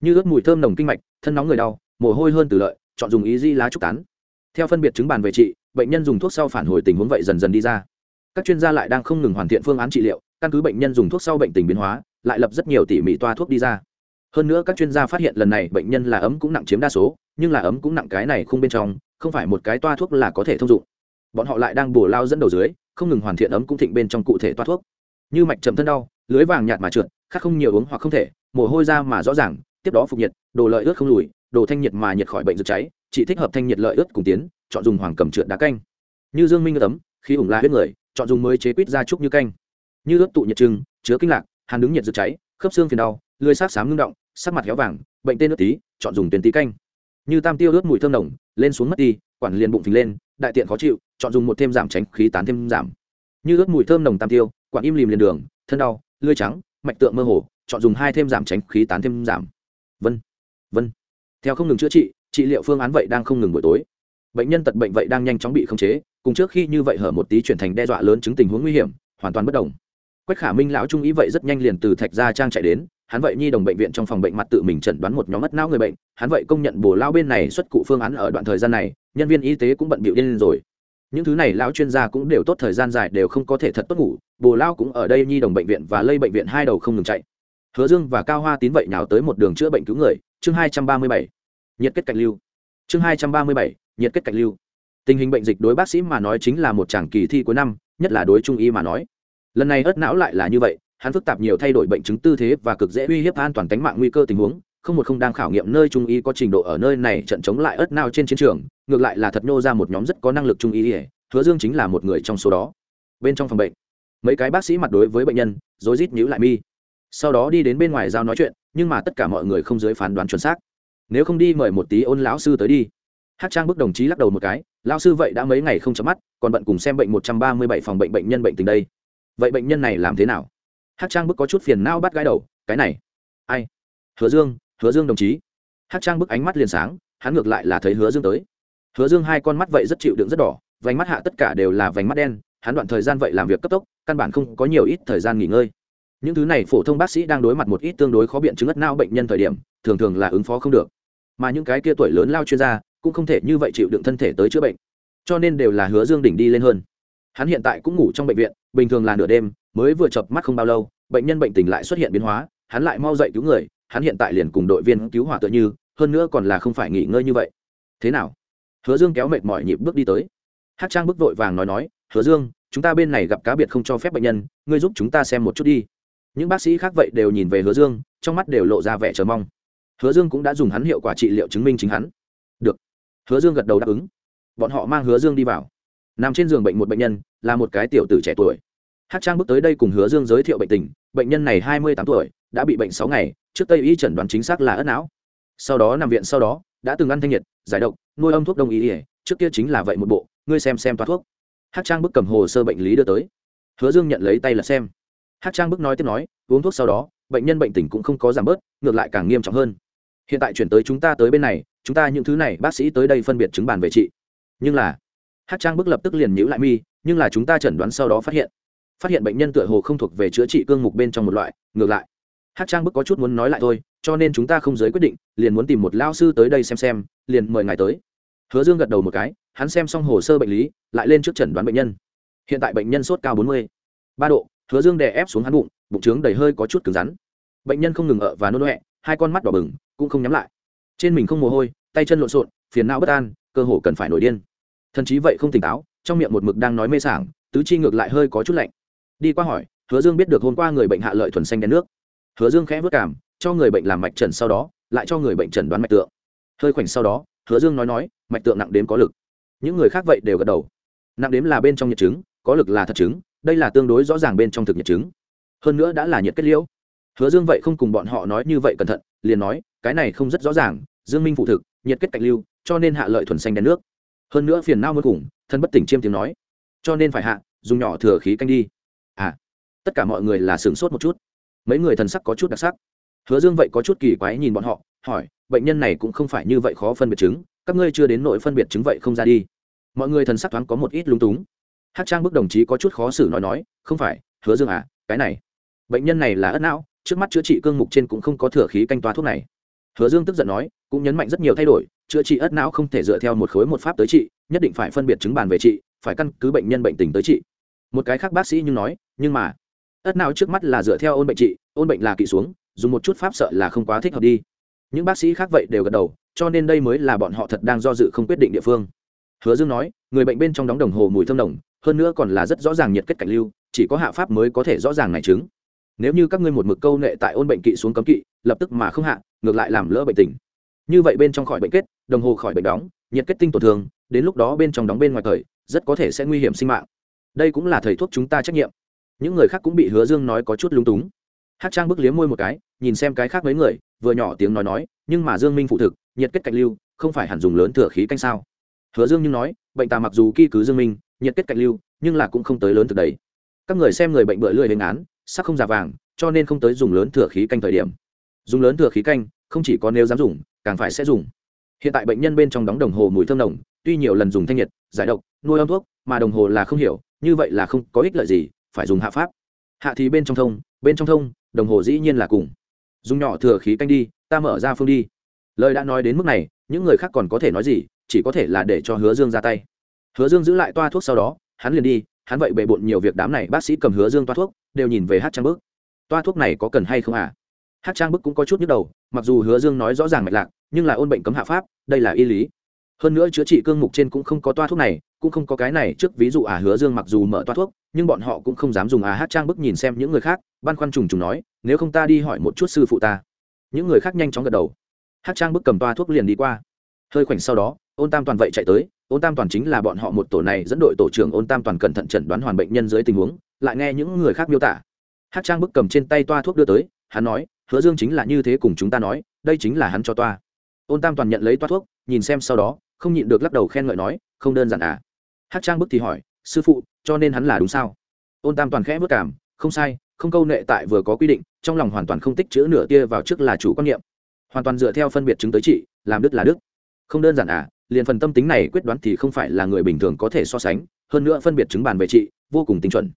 Speaker 1: Như ướt mùi thơm nồng kinh mạch, thân nóng người đau, mồ hôi hơn từ lợi, chọn dùng ý di lá trúc tán. Theo phân biệt chứng bàn về trị, bệnh nhân dùng thuốc sau phản hồi tình huống vậy dần dần đi ra các chuyên gia lại đang không ngừng hoàn thiện phương án trị liệu, căn cứ bệnh nhân dùng thuốc sau bệnh tình biến hóa, lại lập rất nhiều tỉ mỉ toa thuốc đi ra. Hơn nữa các chuyên gia phát hiện lần này bệnh nhân là ấm cũng nặng chiếm đa số, nhưng là ấm cũng nặng cái này không bên trong, không phải một cái toa thuốc là có thể thông dụng. Bọn họ lại đang bổ lao dẫn đầu dưới, không ngừng hoàn thiện ấm cũng thịnh bên trong cụ thể toa thuốc. Như mạch chậm thân đau, lưới vàng nhạt mà trượt khác không nhiều uống hoặc không thể, mồ hôi ra mà rõ ràng, tiếp đó phục nhiệt, đồ lợi ướt không lùi, đồ thanh nhiệt mà nhiệt khỏi bệnh rực cháy, chỉ thích hợp thanh nhiệt lợi ướt cùng tiến, chọn dùng hoàng cầm trượt đá canh. Như dương minh ấm khi ủng la huyết người chọn dùng mới chế quýt ra trúc như canh. Như ướt tụ nhiệt trưng, chứa kinh lạc, hàn đứng nhiệt rực cháy, khớp xương phiền đau lưới sát sám ngưng động, sắc mặt héo vàng, bệnh tên ướt tí, chọn dùng tuyển tí canh. Như tam tiêu ướt mùi thơm nồng, lên xuống mất đi, quản liền bụng phình lên, đại tiện khó chịu, chọn dùng một thêm giảm tránh, khí tán thêm giảm. Như ướt mùi thơm nồng tam tiêu, quản im lìm liền đường, thân đau lưới trắng, mạch tượng mơ hồ, chọn dùng hai thêm giảm tránh, khí tán thêm giảm. Vân vân. Theo không ngừng chữa trị trị liệu phương án vậy đang không ngừng buổi tối. Bệnh nhân tật bệnh vậy đang nhanh chóng bị khống chế cùng trước khi như vậy hở một tí chuyển thành đe dọa lớn chứng tình huống nguy hiểm, hoàn toàn bất đồng. Quách khả minh lão trung ý vậy rất nhanh liền từ thạch gia trang chạy đến, hắn vậy nhi đồng bệnh viện trong phòng bệnh mặt tự mình chẩn đoán một nhóm mất não người bệnh, hắn vậy công nhận bổ lao bên này xuất cụ phương án ở đoạn thời gian này, nhân viên y tế cũng bận bịu lên rồi. Những thứ này lão chuyên gia cũng đều tốt thời gian dài đều không có thể thật tốt ngủ bồ lao cũng ở đây nhi đồng bệnh viện và lây bệnh viện hai đầu không ngừng chạy. Hứa dương và cao hoa tín vậy nhào tới một đường chữa bệnh cứu người, chương hai trăm ba mươi bảy, nhiệt kết cạnh lưu. Chương hai trăm ba mươi bảy, nhiệt kết cạnh lưu tình hình bệnh dịch đối bác sĩ mà nói chính là một tràng kỳ thi cuối năm, nhất là đối trung y mà nói. Lần này ớt não lại là như vậy, hắn phức tạp nhiều thay đổi bệnh chứng tư thế và cực dễ uy hiếp an toàn tính mạng nguy cơ tình huống. Không một không đang khảo nghiệm nơi trung y có trình độ ở nơi này, trận chống lại ớt não trên chiến trường, ngược lại là thật nhô ra một nhóm rất có năng lực trung y, hứa dương chính là một người trong số đó. Bên trong phòng bệnh, mấy cái bác sĩ mặt đối với bệnh nhân, rối rít nhíu lại mi. Sau đó đi đến bên ngoài giao nói chuyện, nhưng mà tất cả mọi người không dưới phán đoán chuẩn xác. Nếu không đi mời một tí ôn lão sư tới đi. Hát trang bức đồng chí lắc đầu một cái lão sư vậy đã mấy ngày không chấm mắt, còn bận cùng xem bệnh một trăm ba mươi bảy phòng bệnh bệnh nhân bệnh tình đây. Vậy bệnh nhân này làm thế nào? Hát trang bức có chút phiền nao bắt gái đầu, cái này. Ai? Hứa dương hứa dương đồng chí. Hát trang bức ánh mắt liền sáng, hắn ngược lại là thấy hứa dương tới. Hứa dương hai con mắt vậy rất chịu đựng rất đỏ, vành mắt hạ tất cả đều là vành mắt đen, hắn đoạn thời gian vậy làm việc cấp tốc, căn bản không có nhiều ít thời gian nghỉ ngơi. Những thứ này phổ thông bác sĩ đang đối mặt một ít tương đối khó biện chứng ất nao bệnh nhân thời điểm, thường thường là ứng phó không được. Mà những cái kia tuổi lớn lao chuyên gia cũng không thể như vậy chịu đựng thân thể tới chữa bệnh, cho nên đều là hứa dương đỉnh đi lên hơn. Hắn hiện tại cũng ngủ trong bệnh viện, bình thường là nửa đêm, mới vừa chập mắt không bao lâu, bệnh nhân bệnh tình lại xuất hiện biến hóa, hắn lại mau dậy cứu người, hắn hiện tại liền cùng đội viên cứu hỏa tựa như, hơn nữa còn là không phải nghỉ ngơi như vậy. Thế nào? Hứa dương kéo mệt mỏi nhịp bước đi tới. Hát trang bước vội vàng nói nói, hứa dương, chúng ta bên này gặp cá biệt không cho phép bệnh nhân, ngươi giúp chúng ta xem một chút đi. Những bác sĩ khác vậy đều nhìn về hứa dương, trong mắt đều lộ ra vẻ chờ mong. Hứa dương cũng đã dùng hắn hiệu quả trị liệu chứng minh chính hắn. Được hứa dương gật đầu đáp ứng. Bọn họ mang hứa dương đi vào. Nằm trên giường bệnh một bệnh nhân, là một cái tiểu tử trẻ tuổi. Hát trang bước tới đây cùng hứa dương giới thiệu bệnh tình, bệnh nhân này hai mươi tám tuổi, đã bị bệnh sáu ngày, trước tây y chẩn đoán chính xác là ất não. Sau đó nằm viện sau đó, đã từng ăn thanh nhiệt, giải độc, nuôi âm thuốc đông y ỉa trước kia chính là vậy một bộ, ngươi xem xem toa thuốc. Hát trang bức cầm hồ sơ bệnh lý đưa tới. Hứa dương nhận lấy tay là xem. Hát trang bức nói tiếp nói, uống thuốc sau đó, bệnh nhân bệnh tình cũng không có giảm bớt, ngược lại càng nghiêm trọng hơn. Hiện tại chuyển tới chúng ta tới bên này chúng ta những thứ này, bác sĩ tới đây phân biệt chứng bàn về trị nhưng là, hát trang bức lập tức liền nhữ lại mi, nhưng là chúng ta chẩn đoán sau đó phát hiện. Phát hiện bệnh nhân tựa hồ không thuộc về chữa trị cương mục bên trong một loại, ngược lại. Hát trang bức có chút muốn nói lại thôi, cho nên chúng ta không giới quyết định, liền muốn tìm một lao sư tới đây xem xem, liền mời ngài tới. Hứa dương gật đầu một cái, hắn xem xong hồ sơ bệnh lý, lại lên trước chẩn đoán bệnh nhân. Hiện tại bệnh nhân sốt cao bốn mươi. Ba độ, hứa dương đè ép xuống hắn bụng bụng trướng đầy hơi có chút cứng rắn. Bệnh nhân không ngừng ợ và nôn huệ hai con mắt đỏ bừng, cũng không nhắm lại. Trên mình không mồ hôi tay chân lộn xộn, phiền não bất an, cơ hồ cần phải nổi điên. Thần chí vậy không tỉnh táo, trong miệng một mực đang nói mê sảng, tứ chi ngược lại hơi có chút lạnh. Đi qua hỏi, hứa dương biết được hôm qua người bệnh hạ lợi thuần xanh đen nước. Hứa dương khẽ vất cảm cho người bệnh làm mạch trần sau đó, lại cho người bệnh trần đoán mạch tượng. Hơi khoảnh sau đó, hứa dương nói nói, mạch tượng nặng đếm có lực. Những người khác vậy đều gật đầu. Nặng đếm là bên trong nhiệt chứng, có lực là thật chứng, đây là tương đối rõ ràng bên trong thực nhiệt chứng. Hơn nữa đã là nhiệt kết liễu. Hứa dương vậy không cùng bọn họ nói như vậy cẩn thận, liền nói, cái này không rất rõ ràng, dương minh phụ thực nhiệt kết cạnh lưu, cho nên hạ lợi thuần xanh đen nước. Hơn nữa phiền não muốn cùng, thân bất tỉnh chiêm tiếng nói. Cho nên phải hạ, dùng nhỏ thừa khí canh đi. À tất cả mọi người là sửng sốt một chút. Mấy người thần sắc có chút đặc sắc. Hứa dương vậy có chút kỳ quái nhìn bọn họ, hỏi, bệnh nhân này cũng không phải như vậy khó phân biệt chứng, các ngươi chưa đến nội phân biệt chứng vậy không ra đi. Mọi người thần sắc thoáng có một ít lúng túng. Hát trang bức đồng chí có chút khó xử nói nói, không phải, hứa dương à cái này. Bệnh nhân này là ất não, trước mắt chữa trị cương mục trên cũng không có thừa khí canh toa thuốc này hứa dương tức giận nói, cũng nhấn mạnh rất nhiều thay đổi, chữa trị ất não không thể dựa theo một khối một pháp tới trị, nhất định phải phân biệt chứng bàn về trị, phải căn cứ bệnh nhân bệnh tình tới trị. Một cái khác bác sĩ nhưng nói, nhưng mà ất não trước mắt là dựa theo ôn bệnh trị, ôn bệnh là kỵ xuống, dùng một chút pháp sợ là không quá thích hợp đi. Những bác sĩ khác vậy đều gật đầu, cho nên đây mới là bọn họ thật đang do dự không quyết định địa phương. Hứa dương nói, người bệnh bên trong đóng đồng hồ mùi thơm đồng hơn nữa còn là rất rõ ràng nhiệt kết cảnh lưu, chỉ có hạ pháp mới có thể rõ ràng này chứng nếu như các ngươi một mực câu nệ tại ôn bệnh kỵ xuống cấm kỵ, lập tức mà không hạ, ngược lại làm lỡ bệnh tình. Như vậy bên trong khỏi bệnh kết, đồng hồ khỏi bệnh đóng, nhiệt kết tinh tổn thương, đến lúc đó bên trong đóng bên ngoài thời, rất có thể sẽ nguy hiểm sinh mạng. Đây cũng là thầy thuốc chúng ta trách nhiệm. Những người khác cũng bị hứa dương nói có chút lung túng. Hát trang bức liếm môi một cái, nhìn xem cái khác mấy người, vừa nhỏ tiếng nói nói, nhưng mà dương minh phụ thực, nhiệt kết cạnh lưu, không phải hẳn dùng lớn thừa khí canh sao? Hứa dương nhưng nói, bệnh tà mặc dù ky cứ dương minh, nhiệt kết cạnh lưu, nhưng là cũng không tới lớn thực đấy. Các người xem người bệnh bựa lười lên án sắc không già vàng, cho nên không tới dùng lớn thừa khí canh thời điểm. Dùng lớn thừa khí canh, không chỉ có nếu dám dùng, càng phải sẽ dùng. Hiện tại bệnh nhân bên trong đóng đồng hồ mùi thơm nồng, tuy nhiều lần dùng thanh nhiệt, giải độc, nuôi âm thuốc, mà đồng hồ là không hiểu, như vậy là không có ích lợi gì, phải dùng hạ pháp. Hạ thì bên trong thông, bên trong thông, đồng hồ dĩ nhiên là cùng. Dùng nhỏ thừa khí canh đi, ta mở ra phương đi. Lời đã nói đến mức này, những người khác còn có thể nói gì, chỉ có thể là để cho hứa dương ra tay. Hứa dương giữ lại toa thuốc sau đó, hắn liền đi hắn vậy bề bộn nhiều việc đám này bác sĩ cầm hứa dương toa thuốc, đều nhìn về hát trang bức. Toa thuốc này có cần hay không à hát trang bức cũng có chút nhức đầu, mặc dù hứa dương nói rõ ràng mạch lạc, nhưng là ôn bệnh cấm hạ pháp, đây là y lý. Hơn nữa chữa trị cương mục trên cũng không có toa thuốc này, cũng không có cái này trước ví dụ à hứa dương mặc dù mở toa thuốc, nhưng bọn họ cũng không dám dùng à hát trang bức nhìn xem những người khác, băn khoăn trùng trùng nói, nếu không ta đi hỏi một chút sư phụ ta. Những người khác nhanh chóng gật đầu. Hát trang bức cầm toa thuốc liền đi qua. Hơi khoảnh sau đó, ôn tam toàn vậy chạy tới ôn tam toàn chính là bọn họ một tổ này dẫn đội tổ trưởng ôn tam toàn cẩn thận chẩn đoán hoàn bệnh nhân dưới tình huống, lại nghe những người khác miêu tả. Hát trang bức cầm trên tay toa thuốc đưa tới, hắn nói, hứa dương chính là như thế cùng chúng ta nói, đây chính là hắn cho toa. Ôn tam toàn nhận lấy toa thuốc, nhìn xem sau đó, không nhịn được lắc đầu khen ngợi nói, không đơn giản à? Hát trang bức thì hỏi, sư phụ, cho nên hắn là đúng sao? Ôn tam toàn khẽ vất cảm, không sai, không câu nệ tại vừa có quy định, trong lòng hoàn toàn không tích chữ nửa tia vào trước là chủ quan niệm. Hoàn toàn dựa theo phân biệt chứng tới trị, làm đức là đức không đơn giản à? Liền phần tâm tính này quyết đoán thì không phải là người bình thường có thể so sánh, hơn nữa phân biệt chứng bàn về trị, vô cùng tinh chuẩn.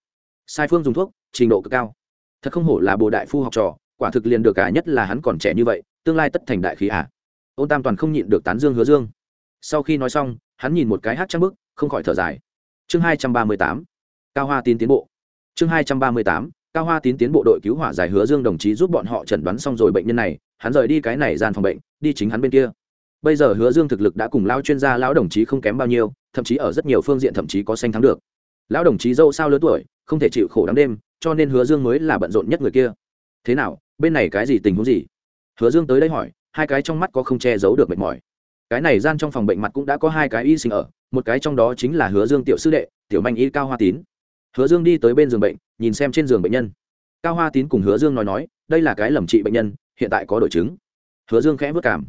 Speaker 1: Sai phương dùng thuốc, trình độ cực cao. Thật không hổ là bồ đại phu học trò, quả thực liền được cả nhất là hắn còn trẻ như vậy, tương lai tất thành đại khí à. Ôn tam toàn không nhịn được tán dương hứa dương. Sau khi nói xong, hắn nhìn một cái hát trang bức, không khỏi thở dài. Chương hai trăm ba mươi tám, cao hoa tín tiến bộ. Chương hai trăm ba mươi tám, cao hoa tín tiến bộ đội cứu hỏa giải hứa dương đồng chí giúp bọn họ chẩn đoán xong rồi bệnh nhân này, hắn rời đi cái này gian phòng bệnh, đi chính hắn bên kia bây giờ hứa dương thực lực đã cùng lao chuyên gia, lão đồng chí không kém bao nhiêu, thậm chí ở rất nhiều phương diện thậm chí có xanh thắng được. Lão đồng chí dâu sao lớn tuổi, không thể chịu khổ đắng đêm, cho nên hứa dương mới là bận rộn nhất người kia. Thế nào, bên này cái gì tình huống gì? Hứa dương tới đây hỏi, hai cái trong mắt có không che giấu được mệt mỏi. Cái này gian trong phòng bệnh mặt cũng đã có hai cái y sinh ở, một cái trong đó chính là hứa dương tiểu sư đệ, tiểu manh y cao hoa tín. Hứa dương đi tới bên giường bệnh, nhìn xem trên giường bệnh nhân. Cao hoa tín cùng hứa dương nói nói, đây là cái lầm trị bệnh nhân, hiện tại có đổi chứng. Hứa dương khẽ vất cảm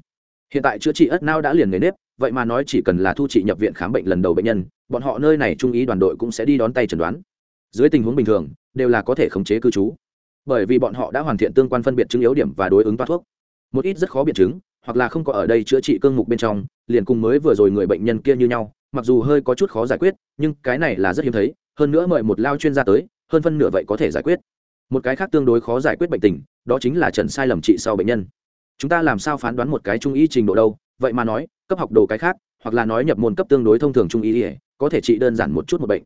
Speaker 1: hiện tại chữa trị ất nao đã liền người nếp, vậy mà nói chỉ cần là thu trị nhập viện khám bệnh lần đầu bệnh nhân, bọn họ nơi này trung ý đoàn đội cũng sẽ đi đón tay chẩn đoán. Dưới tình huống bình thường, đều là có thể khống chế cư trú. Bởi vì bọn họ đã hoàn thiện tương quan phân biệt chứng yếu điểm và đối ứng toa thuốc. Một ít rất khó biện chứng, hoặc là không có ở đây chữa trị cương mục bên trong, liền cùng mới vừa rồi người bệnh nhân kia như nhau, mặc dù hơi có chút khó giải quyết, nhưng cái này là rất hiếm thấy, hơn nữa mời một lao chuyên gia tới, hơn phân nửa vậy có thể giải quyết. Một cái khác tương đối khó giải quyết bệnh tình, đó chính là trần sai lầm trị sau bệnh nhân chúng ta làm sao phán đoán một cái trung y trình độ đâu? Vậy mà nói, cấp học đồ cái khác, hoặc là nói nhập môn cấp tương đối thông thường trung y ỉa có thể trị đơn giản một chút một bệnh.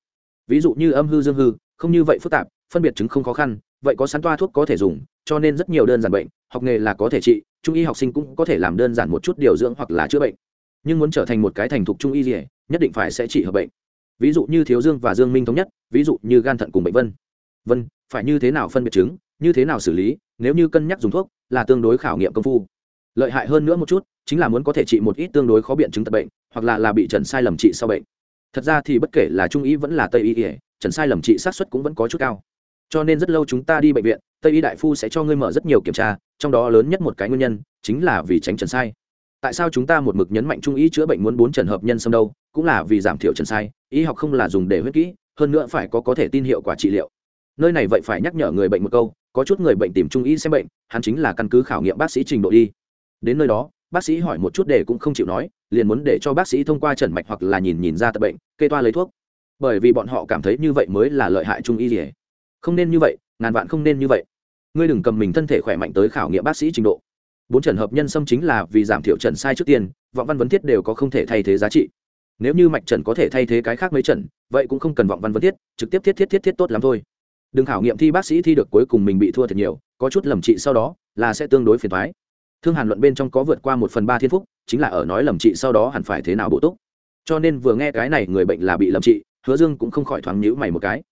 Speaker 1: Ví dụ như âm hư dương hư, không như vậy phức tạp, phân biệt chứng không khó khăn, vậy có sẵn toa thuốc có thể dùng, cho nên rất nhiều đơn giản bệnh, học nghề là có thể trị, trung y học sinh cũng có thể làm đơn giản một chút điều dưỡng hoặc là chữa bệnh. Nhưng muốn trở thành một cái thành thục trung y gì nhất định phải sẽ trị hợp bệnh. Ví dụ như thiếu dương và dương minh thống nhất, ví dụ như gan thận cùng bệnh vân. Vân, phải như thế nào phân biệt chứng, như thế nào xử lý nếu như cân nhắc dùng thuốc, là tương đối khảo nghiệm công phu. Lợi hại hơn nữa một chút, chính là muốn có thể trị một ít tương đối khó biện chứng tật bệnh, hoặc là là bị trần sai lầm trị sau bệnh. Thật ra thì bất kể là trung y vẫn là tây y ỉa trần sai lầm trị sát xuất cũng vẫn có chút cao. Cho nên rất lâu chúng ta đi bệnh viện, tây y đại phu sẽ cho ngươi mở rất nhiều kiểm tra, trong đó lớn nhất một cái nguyên nhân, chính là vì tránh trần sai. Tại sao chúng ta một mực nhấn mạnh trung y chữa bệnh muốn bốn trần hợp nhân xâm đâu, cũng là vì giảm thiểu trần sai, y học không là dùng để huyết kỹ, hơn nữa phải có có thể tin hiệu quả trị liệu nơi này vậy phải nhắc nhở người bệnh một câu, có chút người bệnh tìm trung y xem bệnh, hắn chính là căn cứ khảo nghiệm bác sĩ trình độ đi. Đến nơi đó, bác sĩ hỏi một chút để cũng không chịu nói, liền muốn để cho bác sĩ thông qua trần mạch hoặc là nhìn nhìn ra tập bệnh, kê toa lấy thuốc. Bởi vì bọn họ cảm thấy như vậy mới là lợi hại trung y gì không nên như vậy, ngàn vạn không nên như vậy. Ngươi đừng cầm mình thân thể khỏe mạnh tới khảo nghiệm bác sĩ trình độ. Bốn trần hợp nhân xâm chính là vì giảm thiểu trần sai trước tiên, vọng văn vấn thiết đều có không thể thay thế giá trị. Nếu như mạch trần có thể thay thế cái khác mấy trần, vậy cũng không cần vọng văn vấn thiết, trực tiếp thiết thiết thiết thiết tốt lắm thôi đừng khảo nghiệm thi bác sĩ thi được cuối cùng mình bị thua thật nhiều, có chút lầm trị sau đó là sẽ tương đối phiền thoái thương hàn luận bên trong có vượt qua một phần ba thiên phúc, chính là ở nói lầm trị sau đó hẳn phải thế nào bổ túc. Cho nên vừa nghe cái này người bệnh là bị lầm trị, hứa dương cũng không khỏi thoáng nhữ mày một cái.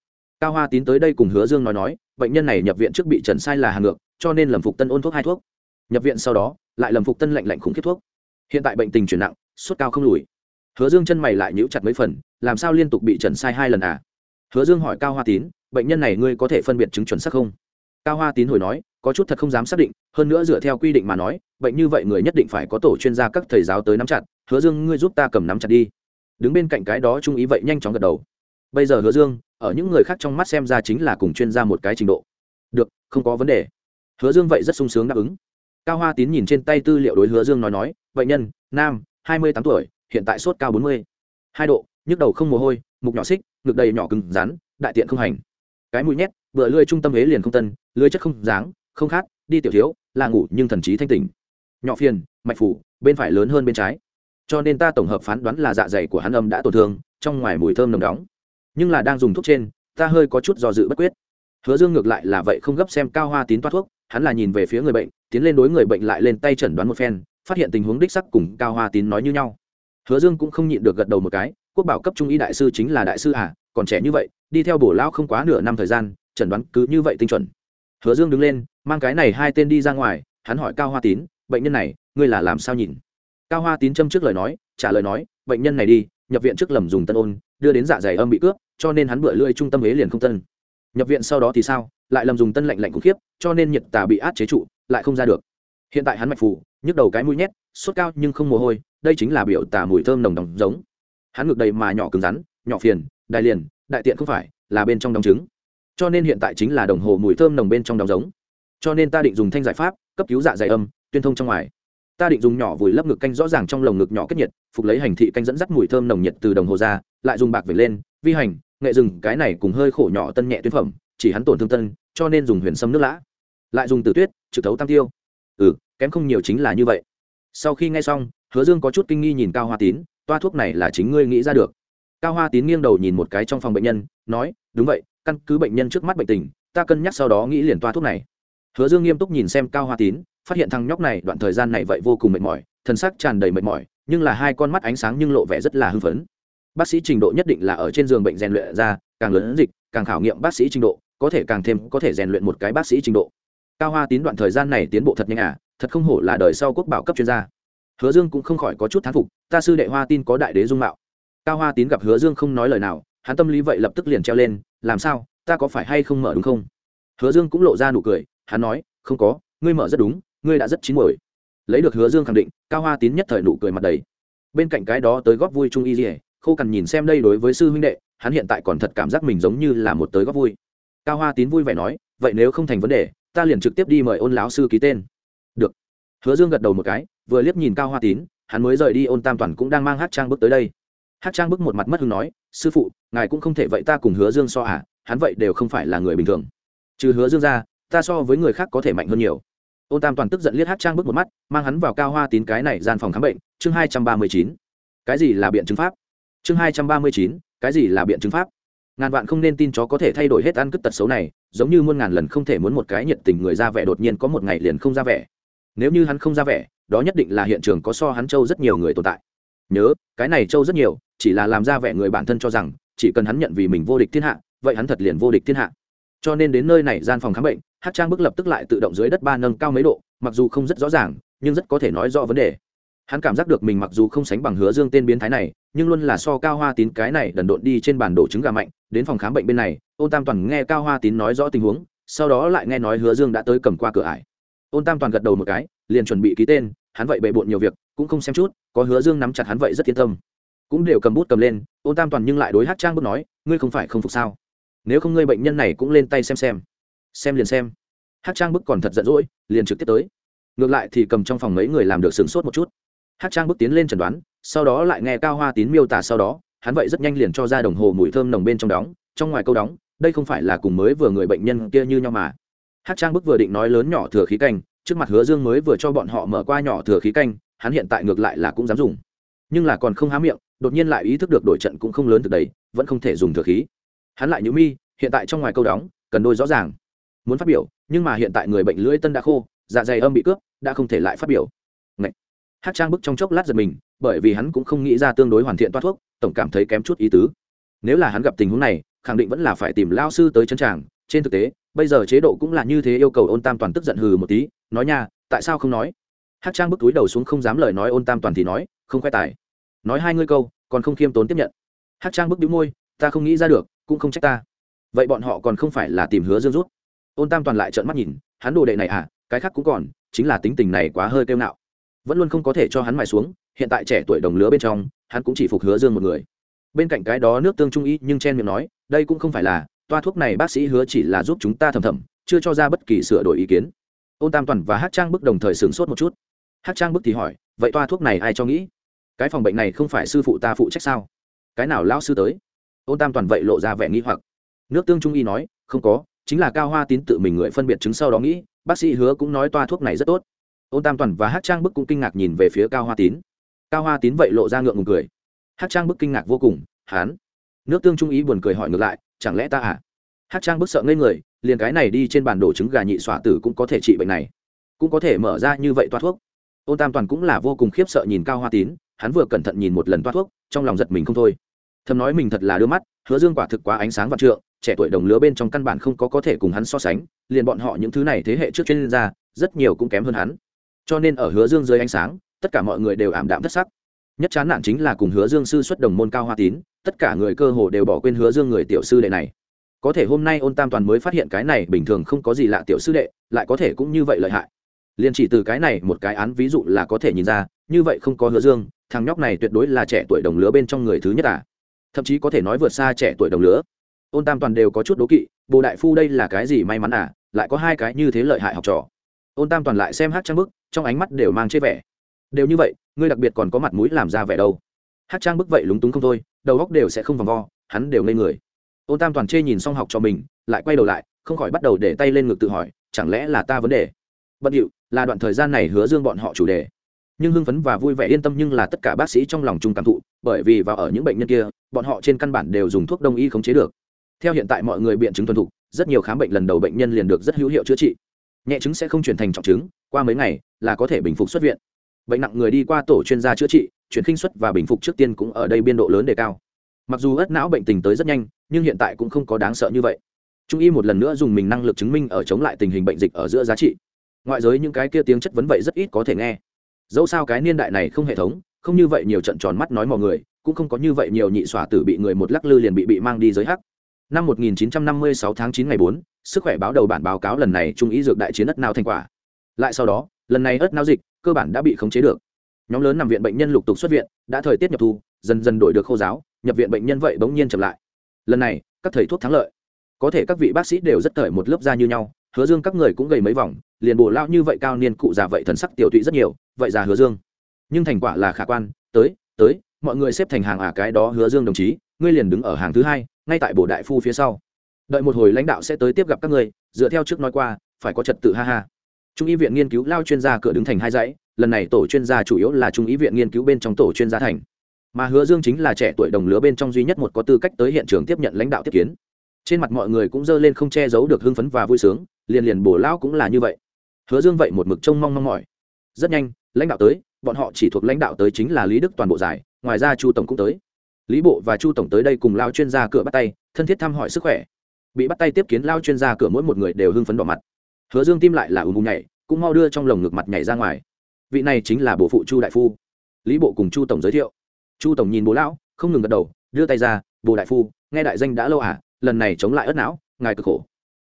Speaker 1: Cao hoa tín tới đây cùng hứa dương nói nói, bệnh nhân này nhập viện trước bị trần sai là hàng ngược, cho nên lầm phục tân ôn thuốc hai thuốc. Nhập viện sau đó, lại lầm phục tân lạnh lạnh khủng khiếp thuốc. Hiện tại bệnh tình chuyển nặng sốt cao không lùi. Hứa dương chân mày lại nhíu chặt mấy phần, làm sao liên tục bị trần sai hai lần à? Hứa dương hỏi cao hoa tín, bệnh nhân này ngươi có thể phân biệt chứng chuẩn xác không? Cao hoa tín hồi nói, có chút thật không dám xác định, hơn nữa dựa theo quy định mà nói, bệnh như vậy người nhất định phải có tổ chuyên gia các thầy giáo tới nắm chặt. Hứa dương, ngươi giúp ta cầm nắm chặt đi. Đứng bên cạnh cái đó trung ý vậy nhanh chóng gật đầu. Bây giờ hứa dương, ở những người khác trong mắt xem ra chính là cùng chuyên gia một cái trình độ. Được, không có vấn đề. Hứa dương vậy rất sung sướng đáp ứng. Cao hoa tín nhìn trên tay tư liệu đối hứa dương nói nói, bệnh nhân, nam, hai mươi tám tuổi, hiện tại sốt cao bốn mươi. Hai độ nhức đầu không mồ hôi, mục nhỏ xích, ngực đầy nhỏ cứng rắn, đại tiện không hành. Cái mũi nhét, vừa lưỡi trung tâm ế liền không tân lưỡi chất không dáng, không khát, đi tiểu thiếu, là ngủ nhưng thần trí thanh tỉnh. Nhỏ phiền, mạch phủ, bên phải lớn hơn bên trái. Cho nên ta tổng hợp phán đoán là dạ dày của hắn âm đã tổn thương, trong ngoài mùi thơm nồng đóng. Nhưng là đang dùng thuốc trên, ta hơi có chút do dự bất quyết. Hứa dương ngược lại là vậy không gấp xem cao hoa tín toát thuốc, hắn là nhìn về phía người bệnh, tiến lên đối người bệnh lại lên tay chẩn đoán một phen, phát hiện tình huống đích sắc cùng cao hoa tín nói như nhau. Hứa dương cũng không nhịn được gật đầu một cái quốc bảo cấp trung y đại sư chính là đại sư à còn trẻ như vậy, đi theo bổ lão không quá nửa năm thời gian, chẩn đoán cứ như vậy tinh chuẩn. Hứa dương đứng lên, mang cái này hai tên đi ra ngoài, hắn hỏi cao hoa tín, bệnh nhân này, ngươi là làm sao nhìn? Cao hoa tín châm trước lời nói, trả lời nói, bệnh nhân này đi, nhập viện trước lầm dùng tân ôn, đưa đến dạ dày âm bị cướp, cho nên hắn bựa lưỡi trung tâm ế liền không tân. Nhập viện sau đó thì sao? Lại lầm dùng tân lạnh lạnh khủng khiếp, cho nên nhiệt tà bị át chế trụ, lại không ra được. Hiện tại hắn mạch phủ nhức đầu cái mũi nhét, sốt cao nhưng không mồ hôi, đây chính là biểu tà mùi thơm nồng đồng giống hắn ngược đầy mà nhỏ cứng rắn, nhỏ phiền, đại liền, đại tiện không phải, là bên trong đóng trứng. Cho nên hiện tại chính là đồng hồ mùi thơm nồng bên trong đóng giống. Cho nên ta định dùng thanh giải pháp, cấp cứu dạ dày âm, tuyên thông trong ngoài. Ta định dùng nhỏ vùi lấp ngực canh rõ ràng trong lồng ngực nhỏ kết nhiệt, phục lấy hành thị canh dẫn dắt mùi thơm nồng nhiệt từ đồng hồ ra, lại dùng bạc về lên, vi hành, nghệ rừng cái này cùng hơi khổ nhỏ tân nhẹ tuyến phẩm, chỉ hắn tổn thương tân, cho nên dùng huyền sâm nước lã. Lại dùng tử tuyết, trực thấu tam tiêu. Ừ kém không nhiều chính là như vậy. Sau khi nghe xong, hứa dương có chút kinh nghi nhìn cao hoa tín toa thuốc này là chính ngươi nghĩ ra được. Cao hoa tín nghiêng đầu nhìn một cái trong phòng bệnh nhân, nói, đúng vậy, căn cứ bệnh nhân trước mắt bệnh tình, ta cân nhắc sau đó nghĩ liền toa thuốc này. Hứa dương nghiêm túc nhìn xem cao hoa tín, phát hiện thằng nhóc này đoạn thời gian này vậy vô cùng mệt mỏi, thân xác tràn đầy mệt mỏi, nhưng là hai con mắt ánh sáng nhưng lộ vẻ rất là hưng phấn. Bác sĩ trình độ nhất định là ở trên giường bệnh rèn luyện ra, càng lớn dịch, càng khảo nghiệm bác sĩ trình độ, có thể càng thêm có thể rèn luyện một cái bác sĩ trình độ. Cao hoa tín đoạn thời gian này tiến bộ thật nhanh à thật không hổ là đời sau quốc bảo cấp chuyên gia hứa dương cũng không khỏi có chút thán phục, ta sư đệ hoa tin có đại đế dung mạo. Cao hoa tín gặp hứa dương không nói lời nào, hắn tâm lý vậy lập tức liền treo lên, làm sao, ta có phải hay không mở đúng không? Hứa dương cũng lộ ra nụ cười, hắn nói, không có, ngươi mở rất đúng, ngươi đã rất chín muồi. Lấy được hứa dương khẳng định, cao hoa tín nhất thời nụ cười mặt đầy. Bên cạnh cái đó tới góp vui trung y dỉa khô cần nhìn xem đây đối với sư huynh đệ, hắn hiện tại còn thật cảm giác mình giống như là một tới góp vui. Cao hoa tín vui vẻ nói, vậy nếu không thành vấn đề, ta liền trực tiếp đi mời ôn lão sư ký tên hứa dương gật đầu một cái, vừa liếc nhìn cao hoa tín, hắn mới rời đi, ôn tam toàn cũng đang mang hát trang bước tới đây. Hát trang bước một mặt mất hứng nói, sư phụ, ngài cũng không thể vậy ta cùng hứa dương so à hắn vậy đều không phải là người bình thường. Trừ hứa dương ra, ta so với người khác có thể mạnh hơn nhiều. Ôn tam toàn tức giận liếc hát trang bước một mắt, mang hắn vào cao hoa tín cái này gian phòng khám bệnh, chương hai trăm ba mươi chín. Cái gì là biện chứng pháp? Chương hai trăm ba mươi chín, cái gì là biện chứng pháp? Ngàn vạn không nên tin chó có thể thay đổi hết ăn cất tật xấu này, giống như muôn ngàn lần không thể muốn một cái nhiệt tình người ra vẻ đột nhiên có một ngày liền không ra vẻ nếu như hắn không ra vẻ, đó nhất định là hiện trường có so hắn châu rất nhiều người tồn tại. Nhớ, cái này châu rất nhiều, chỉ là làm ra vẻ người bản thân cho rằng, chỉ cần hắn nhận vì mình vô địch thiên hạ, vậy hắn thật liền vô địch thiên hạ. Cho nên đến nơi này gian phòng khám bệnh, hát trang bức lập tức lại tự động dưới đất ba nâng cao mấy độ, mặc dù không rất rõ ràng, nhưng rất có thể nói rõ vấn đề. Hắn cảm giác được mình mặc dù không sánh bằng hứa dương tên biến thái này, nhưng luôn là so cao hoa tín cái này đần độn đi trên bản đồ trứng gà mạnh, đến phòng khám bệnh bên này, ôn tam toàn nghe cao hoa tín nói rõ tình huống, sau đó lại nghe nói hứa dương đã tới cầm qua cửa ải ôn tam toàn gật đầu một cái, liền chuẩn bị ký tên, hắn vậy bề bộn nhiều việc, cũng không xem chút, có hứa dương nắm chặt hắn vậy rất yên tâm. Cũng đều cầm bút cầm lên, ôn tam toàn nhưng lại đối hát trang bước nói, ngươi không phải không phục sao? Nếu không ngươi bệnh nhân này cũng lên tay xem xem. Xem liền xem. Hát trang bức còn thật giận dỗi, liền trực tiếp tới. Ngược lại thì cầm trong phòng mấy người làm được sửng sốt một chút. Hát trang bước tiến lên chẩn đoán, sau đó lại nghe cao hoa tín miêu tả sau đó, hắn vậy rất nhanh liền cho ra đồng hồ mùi thơm nồng bên trong đóng, trong ngoài câu đóng, đây không phải là cùng mới vừa người bệnh nhân kia như nhau mà hát trang bức vừa định nói lớn nhỏ thừa khí canh, trước mặt hứa dương mới vừa cho bọn họ mở qua nhỏ thừa khí canh, hắn hiện tại ngược lại là cũng dám dùng. Nhưng là còn không há miệng, đột nhiên lại ý thức được đổi trận cũng không lớn thực đấy vẫn không thể dùng thừa khí. Hắn lại nhữ mi, hiện tại trong ngoài câu đóng, cần đôi rõ ràng. Muốn phát biểu, nhưng mà hiện tại người bệnh lưỡi tân đã khô dạ dày âm bị cướp, đã không thể lại phát biểu. Ngậy. hát trang bức trong chốc lát giật mình, bởi vì hắn cũng không nghĩ ra tương đối hoàn thiện toát thuốc, tổng cảm thấy kém chút ý tứ. Nếu là hắn gặp tình huống này, khẳng định vẫn là phải tìm lao sư tới chân tràng, trên thực tế bây giờ chế độ cũng là như thế, yêu cầu ôn tam toàn tức giận hừ một tí, nói nha, tại sao không nói? Hát trang bức túi đầu xuống không dám lời nói, ôn tam toàn thì nói, không khoe tài. Nói hai ngươi câu, còn không khiêm tốn tiếp nhận. Hát trang bức đĩu môi, ta không nghĩ ra được, cũng không trách ta. Vậy bọn họ còn không phải là tìm hứa dương rút. Ôn tam toàn lại trợn mắt nhìn, hắn đồ đệ này à cái khác cũng còn, chính là tính tình này quá hơi kêu ngạo. Vẫn luôn không có thể cho hắn mài xuống, hiện tại trẻ tuổi đồng lứa bên trong, hắn cũng chỉ phục hứa dương một người. Bên cạnh cái đó nước tương trung y nhưng chen miệng nói, đây cũng không phải là toa thuốc này bác sĩ hứa chỉ là giúp chúng ta thầm thầm, chưa cho ra bất kỳ sửa đổi ý kiến. Ôn tam toàn và hát trang bức đồng thời sửng sốt một chút. Hát trang bức thì hỏi, vậy toa thuốc này ai cho nghĩ? Cái phòng bệnh này không phải sư phụ ta phụ trách sao? Cái nào lão sư tới? Ôn tam toàn vậy lộ ra vẻ nghi hoặc. Nước tương trung y nói, không có, chính là cao hoa tín tự mình người phân biệt chứng sau đó nghĩ, bác sĩ hứa cũng nói toa thuốc này rất tốt. Ôn tam toàn và hát trang bức cũng kinh ngạc nhìn về phía cao hoa tín. Cao hoa tín vậy lộ ra ngượng ngùng cười. Hát trang bức kinh ngạc vô cùng, hán. Nước tương trung ý buồn cười hỏi ngược lại chẳng lẽ ta à? Hát trang bức sợ ngây người, liền cái này đi trên bản đồ trứng gà nhị xỏa tử cũng có thể trị bệnh này. Cũng có thể mở ra như vậy toa thuốc. Ôn tam toàn cũng là vô cùng khiếp sợ nhìn cao hoa tín, hắn vừa cẩn thận nhìn một lần toa thuốc, trong lòng giật mình không thôi. Thầm nói mình thật là đưa mắt, hứa dương quả thực quá ánh sáng và trượng, trẻ tuổi đồng lứa bên trong căn bản không có có thể cùng hắn so sánh, liền bọn họ những thứ này thế hệ trước chuyên gia, rất nhiều cũng kém hơn hắn. Cho nên ở hứa dương dưới ánh sáng, tất cả mọi người đều ảm đạm thất sắc nhất chán nản chính là cùng hứa dương sư xuất đồng môn cao hoa tín, tất cả người cơ hồ đều bỏ quên hứa dương người tiểu sư đệ này. Có thể hôm nay ôn tam toàn mới phát hiện cái này bình thường không có gì lạ tiểu sư đệ, lại có thể cũng như vậy lợi hại. Liền chỉ từ cái này một cái án ví dụ là có thể nhìn ra, như vậy không có hứa dương, thằng nhóc này tuyệt đối là trẻ tuổi đồng lứa bên trong người thứ nhất à. Thậm chí có thể nói vượt xa trẻ tuổi đồng lứa. Ôn tam toàn đều có chút đố kỵ, bồ đại phu đây là cái gì may mắn à lại có hai cái như thế lợi hại học trò. Ôn tam toàn lại xem hát trang bức, trong ánh mắt đều mang chê vẻ. Đều như vậy ngươi đặc biệt còn có mặt mũi làm ra vẻ đâu. Hát trang bức vậy lúng túng không thôi, đầu góc đều sẽ không vòng vo, hắn đều ngây người. Ôn tam toàn chê nhìn xong học cho mình, lại quay đầu lại, không khỏi bắt đầu để tay lên ngực tự hỏi, chẳng lẽ là ta vấn đề? Bận điệu là đoạn thời gian này hứa dương bọn họ chủ đề. Nhưng hưng phấn và vui vẻ yên tâm nhưng là tất cả bác sĩ trong lòng chung cảm thụ, bởi vì vào ở những bệnh nhân kia, bọn họ trên căn bản đều dùng thuốc đông y khống chế được. Theo hiện tại mọi người biện chứng thuần thục, rất nhiều khám bệnh lần đầu bệnh nhân liền được rất hữu hiệu chữa trị. Nhẹ chứng sẽ không chuyển thành trọng chứng, qua mấy ngày là có thể bình phục xuất viện bệnh nặng người đi qua tổ chuyên gia chữa trị chuyển khinh xuất và bình phục trước tiên cũng ở đây biên độ lớn đề cao. Mặc dù ất não bệnh tình tới rất nhanh nhưng hiện tại cũng không có đáng sợ như vậy. Trung y một lần nữa dùng mình năng lực chứng minh ở chống lại tình hình bệnh dịch ở giữa giá trị. Ngoại giới những cái kia tiếng chất vấn vậy rất ít có thể nghe. Dẫu sao cái niên đại này không hệ thống không như vậy nhiều trận tròn mắt nói mọi người cũng không có như vậy nhiều nhị xỏa tử bị người một lắc lư liền bị bị mang đi giới hắc. Năm 1956 tháng 9 ngày 4, sức khỏe báo đầu bản báo cáo lần này trung ý dược đại chiến đất nào thành quả lại sau đó, lần này ớt não dịch cơ bản đã bị khống chế được. Nhóm lớn nằm viện bệnh nhân lục tục xuất viện, đã thời tiết nhập thu, dần dần đổi được khô giáo, nhập viện bệnh nhân vậy bỗng nhiên chậm lại. Lần này, các thầy thuốc thắng lợi. Có thể các vị bác sĩ đều rất thời một lớp da như nhau, hứa dương các người cũng gầy mấy vòng, liền bổ lao như vậy cao niên cụ già vậy thần sắc tiểu tụy rất nhiều, vậy già hứa dương. Nhưng thành quả là khả quan, tới tới, mọi người xếp thành hàng à cái đó hứa dương đồng chí, ngươi liền đứng ở hàng thứ hai, ngay tại bổ đại phu phía sau. Đợi một hồi lãnh đạo sẽ tới tiếp gặp các ngươi, dựa theo trước nói qua, phải có trật tự ha ha trung y viện nghiên cứu lao chuyên gia cửa đứng thành hai dãy, lần này tổ chuyên gia chủ yếu là trung y viện nghiên cứu bên trong tổ chuyên gia thành. Mà hứa dương chính là trẻ tuổi đồng lứa bên trong duy nhất một có tư cách tới hiện trường tiếp nhận lãnh đạo tiếp kiến. Trên mặt mọi người cũng dơ lên không che giấu được hưng phấn và vui sướng, liền liền bổ lão cũng là như vậy. Hứa dương vậy một mực trông mong mong mỏi. Rất nhanh, lãnh đạo tới, bọn họ chỉ thuộc lãnh đạo tới chính là lý đức toàn bộ giải, ngoài ra chu tổng cũng tới. Lý bộ và chu tổng tới đây cùng lao chuyên gia cửa bắt tay, thân thiết thăm hỏi sức khỏe. Bị bắt tay tiếp kiến lao chuyên gia cửa mỗi một người đều hưng phấn đỏ mặt hứa dương tim lại là ùm ùm nhảy, cũng mau đưa trong lồng ngực mặt nhảy ra ngoài. Vị này chính là bổ phụ chu đại phu. Lý bộ cùng chu tổng giới thiệu. Chu tổng nhìn bố lão, không ngừng gật đầu, đưa tay ra, bồ đại phu, nghe đại danh đã lâu à lần này chống lại ớt não, ngài cực khổ.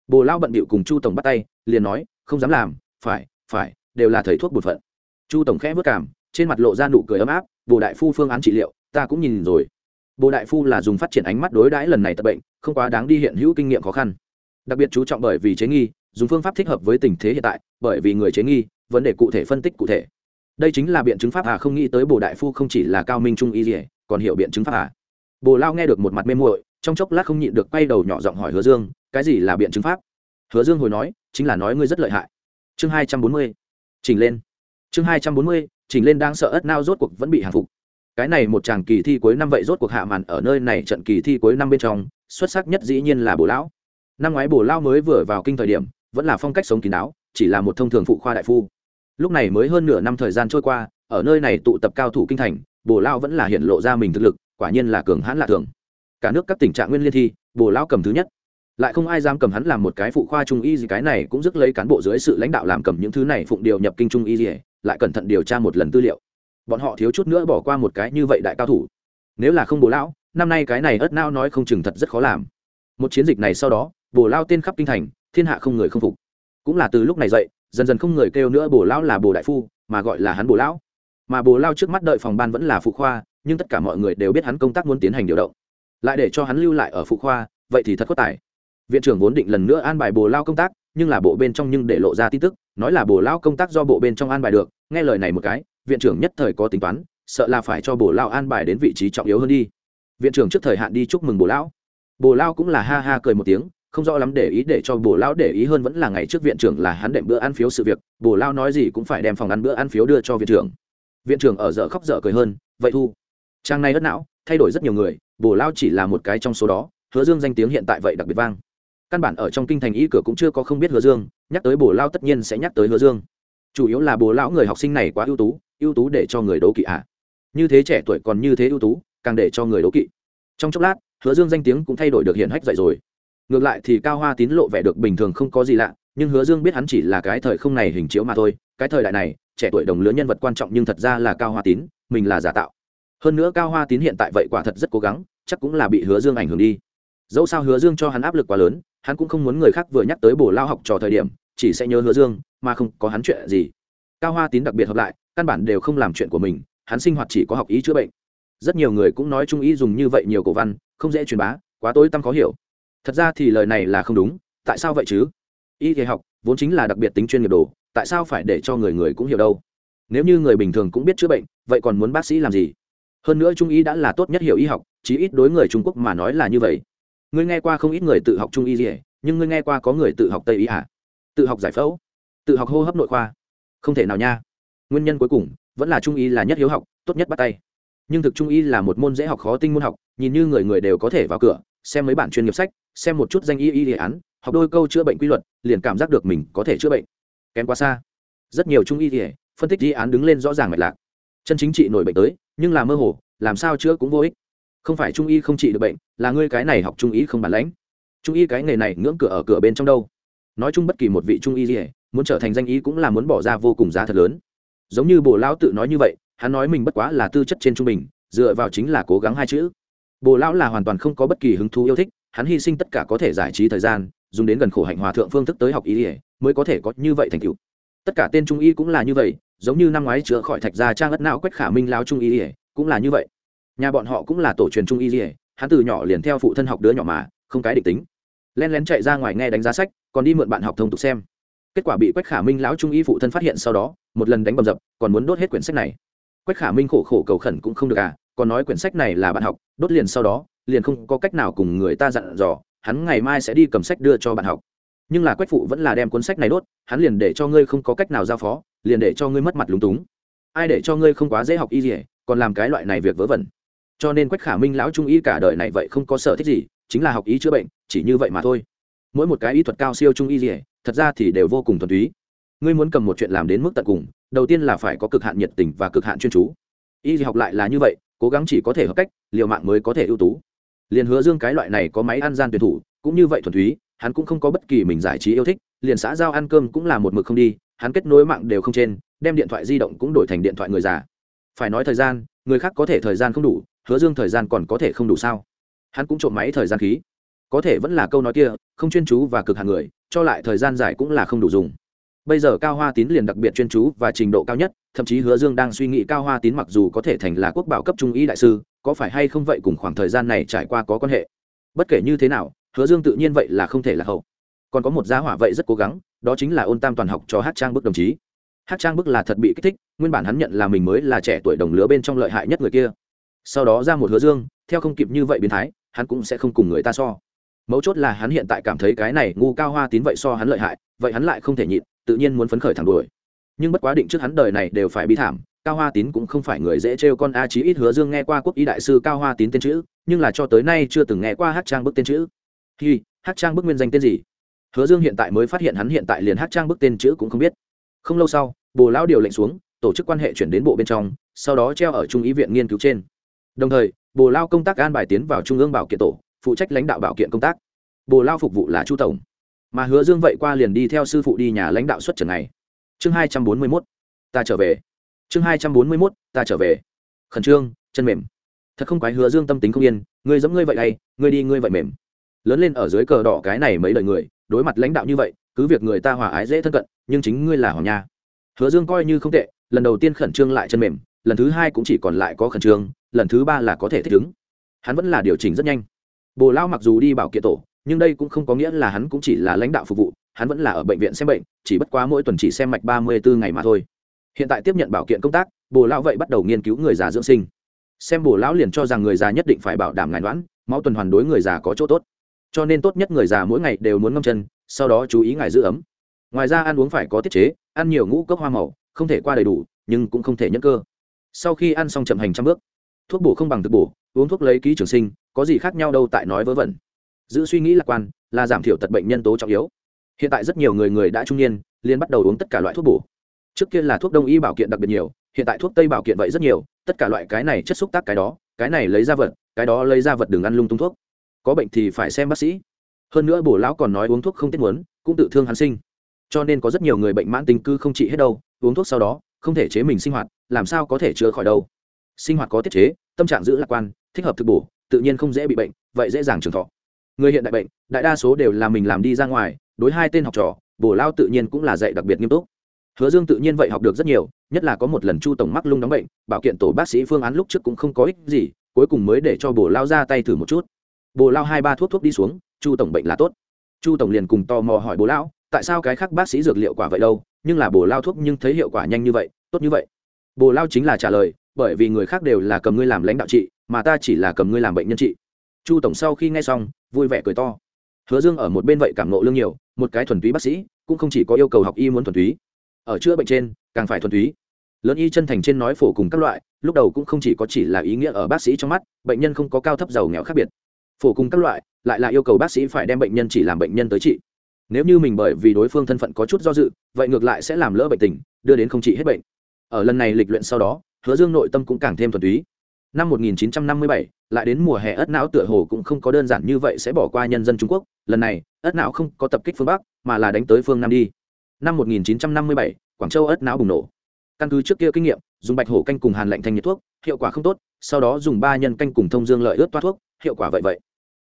Speaker 1: Bồ lão bận bịu cùng chu tổng bắt tay, liền nói, không dám làm, phải phải, đều là thầy thuốc bột phận. Chu tổng khẽ vất cảm trên mặt lộ ra nụ cười ấm áp, bồ đại phu phương án trị liệu, ta cũng nhìn rồi. Bồ đại phu là dùng phát triển ánh mắt đối đãi lần này tập bệnh, không quá đáng đi hiện hữu kinh nghiệm khó khăn. Đặc biệt chú trọng bởi vì chế nghi dùng phương pháp thích hợp với tình thế hiện tại, bởi vì người chế nghi, vấn đề cụ thể phân tích cụ thể. Đây chính là biện chứng pháp à không nghĩ tới bồ đại phu không chỉ là cao minh trung y dỉa còn hiểu biện chứng pháp à bồ lao nghe được một mặt mê muội, trong chốc lát không nhịn được quay đầu nhỏ giọng hỏi hứa dương, cái gì là biện chứng pháp? Hứa dương hồi nói, chính là nói ngươi rất lợi hại. Chương hai trăm bốn mươi, chỉnh lên. Chương hai trăm bốn mươi, chỉnh lên đang sợ ất nao rốt cuộc vẫn bị hàng phục. Cái này một chàng kỳ thi cuối năm vậy rốt cuộc hạ màn ở nơi này trận kỳ thi cuối năm bên trong, xuất sắc nhất dĩ nhiên là bồ lão. Năm ngoái bồ lao mới vừa vào kinh thời điểm vẫn là phong cách sống kín đáo, chỉ là một thông thường phụ khoa đại phu. Lúc này mới hơn nửa năm thời gian trôi qua, ở nơi này tụ tập cao thủ kinh thành, bồ lao vẫn là hiện lộ ra mình thực lực, quả nhiên là cường hãn lạ thường. Cả nước các tình trạng nguyên liên thi, bồ lao cầm thứ nhất. Lại không ai dám cầm hắn làm một cái phụ khoa trung y gì, cái này cũng dứt lấy cán bộ dưới sự lãnh đạo làm cầm những thứ này phụng điều nhập kinh trung y gì, lại cẩn thận điều tra một lần tư liệu. Bọn họ thiếu chút nữa bỏ qua một cái như vậy đại cao thủ. Nếu là không bồ lão năm nay cái này ớt nao nói không chừng thật rất khó làm. Một chiến dịch này sau đó, bồ lao tên khắp kinh thành thiên hạ không người không phục. Cũng là từ lúc này dậy, dần dần không người kêu nữa bồ lão là bồ đại phu, mà gọi là hắn bồ lão. Mà bồ lao trước mắt đợi phòng ban vẫn là phụ khoa, nhưng tất cả mọi người đều biết hắn công tác muốn tiến hành điều động. Lại để cho hắn lưu lại ở phụ khoa, vậy thì thật có tài. Viện trưởng vốn định lần nữa an bài bồ lao công tác, nhưng là bộ bên trong nhưng để lộ ra tin tức, nói là bồ lao công tác do bộ bên trong an bài được. Nghe lời này một cái, viện trưởng nhất thời có tính toán, sợ là phải cho bồ lao an bài đến vị trí trọng yếu hơn đi. Viện trưởng trước thời hạn đi chúc mừng bồ lão. Bồ lao cũng là ha ha cười một tiếng không rõ lắm để ý để cho bồ lao để ý hơn vẫn là ngày trước viện trưởng là hắn đệm bữa ăn phiếu sự việc, bồ lao nói gì cũng phải đem phòng ăn bữa ăn phiếu đưa cho viện trưởng. Viện trưởng ở dở khóc dở cười hơn, vậy thu. Trang này đất não, thay đổi rất nhiều người, bồ lao chỉ là một cái trong số đó, hứa dương danh tiếng hiện tại vậy đặc biệt vang. Căn bản ở trong kinh thành y cửa cũng chưa có không biết hứa dương, nhắc tới bồ lao tất nhiên sẽ nhắc tới hứa dương. Chủ yếu là bồ lão người học sinh này quá ưu tú ưu tú để cho người đố kỵ ạ à. như thế trẻ tuổi còn như thế ưu tú, càng để cho người đố kỵ. Trong chốc lát, hứa dương danh tiếng cũng thay đổi được hiện hách dậy rồi ngược lại thì cao hoa tín lộ vẻ được bình thường không có gì lạ, nhưng hứa dương biết hắn chỉ là cái thời không này hình chiếu mà thôi, cái thời đại này, trẻ tuổi đồng lứa nhân vật quan trọng nhưng thật ra là cao hoa tín, mình là giả tạo. Hơn nữa cao hoa tín hiện tại vậy quả thật rất cố gắng, chắc cũng là bị hứa dương ảnh hưởng đi. Dẫu sao hứa dương cho hắn áp lực quá lớn, hắn cũng không muốn người khác vừa nhắc tới bổ lao học trò thời điểm, chỉ sẽ nhớ hứa dương, mà không có hắn chuyện gì. Cao hoa tín đặc biệt hợp lại, căn bản đều không làm chuyện của mình, hắn sinh hoạt chỉ có học ý chữa bệnh. Rất nhiều người cũng nói trung ý dùng như vậy nhiều cổ văn, không dễ truyền bá, quá tối tăm khó hiểu thật ra thì lời này là không đúng, tại sao vậy chứ? Y thể học, vốn chính là đặc biệt tính chuyên nghiệp đồ, tại sao phải để cho người người cũng hiểu đâu? Nếu như người bình thường cũng biết chữa bệnh, vậy còn muốn bác sĩ làm gì? Hơn nữa trung y đã là tốt nhất hiểu y học, chí ít đối người trung quốc mà nói là như vậy. Ngươi nghe qua không ít người tự học trung y gì nhưng ngươi nghe qua có người tự học tây y à? Tự học giải phẫu, tự học hô hấp nội khoa. Không thể nào nha. Nguyên nhân cuối cùng, vẫn là trung y là nhất hiếu học, tốt nhất bắt tay. Nhưng thực trung y là một môn dễ học khó tinh môn học, nhìn như người người đều có thể vào cửa xem mấy bản chuyên nghiệp sách, xem một chút danh y y đề án, học đôi câu chữa bệnh quy luật, liền cảm giác được mình có thể chữa bệnh. Kém quá xa. Rất nhiều trung y thì phân tích y án đứng lên rõ ràng mạch lạc. Chân chính trị nổi bệnh tới, nhưng là mơ hồ, làm sao chữa cũng vô ích. Không phải trung y không trị được bệnh, là ngươi cái này học trung y không bản lãnh. Trung y cái nghề này ngưỡng cửa ở cửa bên trong đâu? Nói chung bất kỳ một vị trung y gì muốn trở thành danh y cũng là muốn bỏ ra vô cùng giá thật lớn. Giống như bồ lão tự nói như vậy, hắn nói mình bất quá là tư chất trên trung bình, dựa vào chính là cố gắng hai chữ bồ lão là hoàn toàn không có bất kỳ hứng thú yêu thích, hắn hy sinh tất cả có thể giải trí thời gian, dùng đến gần khổ hạnh hòa thượng phương thức tới học y ỉa mới có thể có như vậy thành tựu. Tất cả tên trung y cũng là như vậy, giống như năm ngoái chữa khỏi thạch gia trang ất não quách khả minh lao trung y ỉa cũng là như vậy. Nhà bọn họ cũng là tổ truyền trung y ỉa hắn từ nhỏ liền theo phụ thân học đứa nhỏ mà, không cái định tính. Len lén chạy ra ngoài nghe đánh giá sách, còn đi mượn bạn học thông tục xem. Kết quả bị quách khả minh lão trung y phụ thân phát hiện sau đó, một lần đánh bầm dập, còn muốn đốt hết quyển sách này. Quách khả minh khổ khổ cầu khẩn cũng không được à còn nói quyển sách này là bạn học, đốt liền sau đó, liền không có cách nào cùng người ta dặn dò, hắn ngày mai sẽ đi cầm sách đưa cho bạn học. Nhưng là quách phụ vẫn là đem cuốn sách này đốt, hắn liền để cho ngươi không có cách nào giao phó, liền để cho ngươi mất mặt lúng túng. Ai để cho ngươi không quá dễ học y gì, còn làm cái loại này việc vớ vẩn. Cho nên quách khả minh lão trung y cả đời này vậy không có sở thích gì, chính là học ý chữa bệnh, chỉ như vậy mà thôi. Mỗi một cái y thuật cao siêu trung y gì, thật ra thì đều vô cùng thuần túy. Ngươi muốn cầm một chuyện làm đến mức tận cùng, đầu tiên là phải có cực hạn nhiệt tình và cực hạn chuyên chú. Y học lại là như vậy cố gắng chỉ có thể hợp cách, liều mạng mới có thể ưu tú. Liền hứa dương cái loại này có máy ăn gian tuyển thủ, cũng như vậy thuần túy, hắn cũng không có bất kỳ mình giải trí yêu thích, liền xã giao ăn cơm cũng là một mực không đi, hắn kết nối mạng đều không trên, đem điện thoại di động cũng đổi thành điện thoại người già. Phải nói thời gian, người khác có thể thời gian không đủ, hứa dương thời gian còn có thể không đủ sao? Hắn cũng trộm máy thời gian khí. Có thể vẫn là câu nói kia, không chuyên chú và cực hàng người, cho lại thời gian dài cũng là không đủ dùng bây giờ cao hoa tín liền đặc biệt chuyên chú và trình độ cao nhất, thậm chí hứa dương đang suy nghĩ cao hoa tín mặc dù có thể thành là quốc bảo cấp trung y đại sư, có phải hay không vậy cùng khoảng thời gian này trải qua có quan hệ. Bất kể như thế nào, hứa dương tự nhiên vậy là không thể là hậu. Còn có một giá hỏa vậy rất cố gắng, đó chính là ôn tam toàn học cho hát trang bức đồng chí. Hát trang bức là thật bị kích thích, nguyên bản hắn nhận là mình mới là trẻ tuổi đồng lứa bên trong lợi hại nhất người kia. Sau đó ra một hứa dương, theo không kịp như vậy biến thái, hắn cũng sẽ không cùng người ta so. Mấu chốt là hắn hiện tại cảm thấy cái này ngu cao hoa tín vậy so hắn lợi hại, vậy hắn lại không thể nhịn tự nhiên muốn phấn khởi thẳng đuổi. Nhưng bất quá định trước hắn đời này đều phải bi thảm, cao hoa tín cũng không phải người dễ trêu con a chí ít hứa dương nghe qua quốc y đại sư cao hoa tín tên chữ, nhưng là cho tới nay chưa từng nghe qua hát trang bức tên chữ. Hi, hát trang bức nguyên danh tên gì? Hứa dương hiện tại mới phát hiện hắn hiện tại liền hát trang bức tên chữ cũng không biết. Không lâu sau, bồ lão điều lệnh xuống, tổ chức quan hệ chuyển đến bộ bên trong, sau đó treo ở trung ý viện nghiên cứu trên. Đồng thời, bồ lao công tác an bài tiến vào trung ương bảo kiện tổ, phụ trách lãnh đạo bảo kiện công tác. Bồ lao phục vụ là chu tổng mà hứa dương vậy qua liền đi theo sư phụ đi nhà lãnh đạo xuất trần này. Chương hai trăm bốn mươi mốt, ta trở về. Chương hai trăm bốn mươi mốt, ta trở về. Khẩn trương, chân mềm. Thật không quái hứa dương tâm tính không yên, ngươi giống ngươi vậy hay, ngươi đi ngươi vậy mềm. Lớn lên ở dưới cờ đỏ cái này mấy lời người, đối mặt lãnh đạo như vậy, cứ việc người ta hòa ái dễ thân cận, nhưng chính ngươi là hoàng nha. Hứa dương coi như không tệ, lần đầu tiên khẩn trương lại chân mềm, lần thứ hai cũng chỉ còn lại có khẩn trương, lần thứ ba là có thể thích ứng. Hắn vẫn là điều chỉnh rất nhanh. Bồ lao mặc dù đi bảo kiện tổ nhưng đây cũng không có nghĩa là hắn cũng chỉ là lãnh đạo phục vụ, hắn vẫn là ở bệnh viện xem bệnh, chỉ bất quá mỗi tuần chỉ xem mạch ba mươi bốn ngày mà thôi. Hiện tại tiếp nhận bảo kiện công tác, bồ lão vậy bắt đầu nghiên cứu người già dưỡng sinh. Xem bồ lão liền cho rằng người già nhất định phải bảo đảm ngài đoán, máu tuần hoàn đối người già có chỗ tốt. Cho nên tốt nhất người già mỗi ngày đều muốn ngâm chân, sau đó chú ý ngài giữ ấm. Ngoài ra ăn uống phải có tiết chế, ăn nhiều ngũ cốc hoa màu, không thể qua đầy đủ, nhưng cũng không thể nhẫn cơ. Sau khi ăn xong chậm hành trăm bước, thuốc bổ không bằng thực bổ, uống thuốc lấy ký trường sinh, có gì khác nhau đâu tại nói vớ vẩn giữ suy nghĩ lạc quan là giảm thiểu tật bệnh nhân tố trọng yếu. Hiện tại rất nhiều người người đã trung niên liên bắt đầu uống tất cả loại thuốc bổ. Trước kia là thuốc đông y bảo kiện đặc biệt nhiều, hiện tại thuốc tây bảo kiện vậy rất nhiều, tất cả loại cái này chất xúc tác cái đó, cái này lấy ra vật, cái đó lấy ra vật đừng ăn lung tung thuốc. Có bệnh thì phải xem bác sĩ. Hơn nữa bổ lão còn nói uống thuốc không tiết muốn, cũng tự thương hắn sinh. Cho nên có rất nhiều người bệnh mãn tính cư không trị hết đâu, uống thuốc sau đó, không thể chế mình sinh hoạt, làm sao có thể chữa khỏi đâu. Sinh hoạt có tiết chế, tâm trạng giữ lạc quan, thích hợp thực bổ, tự nhiên không dễ bị bệnh, vậy dễ dàng trường thọ người hiện đại bệnh, đại đa số đều là mình làm đi ra ngoài, đối hai tên học trò, bổ lao tự nhiên cũng là dạy đặc biệt nghiêm túc. Hứa dương tự nhiên vậy học được rất nhiều, nhất là có một lần chu tổng mắc lung đóng bệnh, bảo kiện tổ bác sĩ phương án lúc trước cũng không có ích gì, cuối cùng mới để cho bổ lao ra tay thử một chút. Bổ lao hai ba thuốc thuốc đi xuống, chu tổng bệnh là tốt. Chu tổng liền cùng tò mò hỏi bố lão tại sao cái khác bác sĩ dược liệu quả vậy đâu, nhưng là bổ lao thuốc nhưng thấy hiệu quả nhanh như vậy, tốt như vậy. Bồ lao chính là trả lời, bởi vì người khác đều là cầm ngươi làm lãnh đạo trị, mà ta chỉ là cầm ngươi làm bệnh nhân trị chu tổng sau khi nghe xong, vui vẻ cười to. Hứa dương ở một bên vậy cảm nộ lương nhiều, một cái thuần túy bác sĩ, cũng không chỉ có yêu cầu học y muốn thuần túy. Ở chữa bệnh trên, càng phải thuần túy. Lớn y chân thành trên nói phổ cùng các loại, lúc đầu cũng không chỉ có chỉ là ý nghĩa ở bác sĩ trong mắt, bệnh nhân không có cao thấp giàu nghèo khác biệt. Phổ cùng các loại, lại là yêu cầu bác sĩ phải đem bệnh nhân chỉ làm bệnh nhân tới trị. Nếu như mình bởi vì đối phương thân phận có chút do dự, vậy ngược lại sẽ làm lỡ bệnh tình, đưa đến không trị hết bệnh. Ở lần này lịch luyện sau đó, hứa dương nội tâm cũng càng thêm thuần túy năm 1957, lại đến mùa hè ất não tựa hồ cũng không có đơn giản như vậy sẽ bỏ qua nhân dân trung quốc. Lần này ất não không có tập kích phương bắc mà là đánh tới phương nam đi. Năm 1957, quảng châu ất não bùng nổ. Căn cứ trước kia kinh nghiệm dùng bạch hổ canh cùng hàn lạnh thanh nhiệt thuốc hiệu quả không tốt sau đó dùng ba nhân canh cùng thông dương lợi ướt toát thuốc hiệu quả vậy vậy.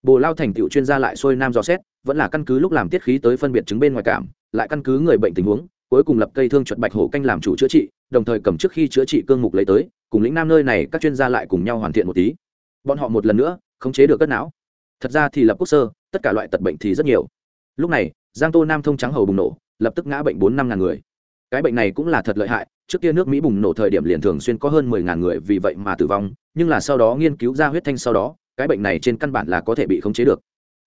Speaker 1: Bồ lao thành tựu chuyên gia lại xôi nam dò xét vẫn là căn cứ lúc làm tiết khí tới phân biệt chứng bên ngoài cảm lại căn cứ người bệnh tình huống cuối cùng lập cây thương chuột bạch hổ canh làm chủ chữa trị đồng thời cầm trước khi chữa trị cương mục lấy tới, cùng lĩnh nam nơi này các chuyên gia lại cùng nhau hoàn thiện một tí. Bọn họ một lần nữa, khống chế được cất não. Thật ra thì lập quốc sơ, tất cả loại tật bệnh thì rất nhiều. Lúc này, giang tô nam thông trắng hầu bùng nổ, lập tức ngã bệnh bốn năm ngàn người. Cái bệnh này cũng là thật lợi hại, trước kia nước mỹ bùng nổ thời điểm liền thường xuyên có hơn mười ngàn người vì vậy mà tử vong, nhưng là sau đó nghiên cứu ra huyết thanh sau đó, cái bệnh này trên căn bản là có thể bị khống chế được.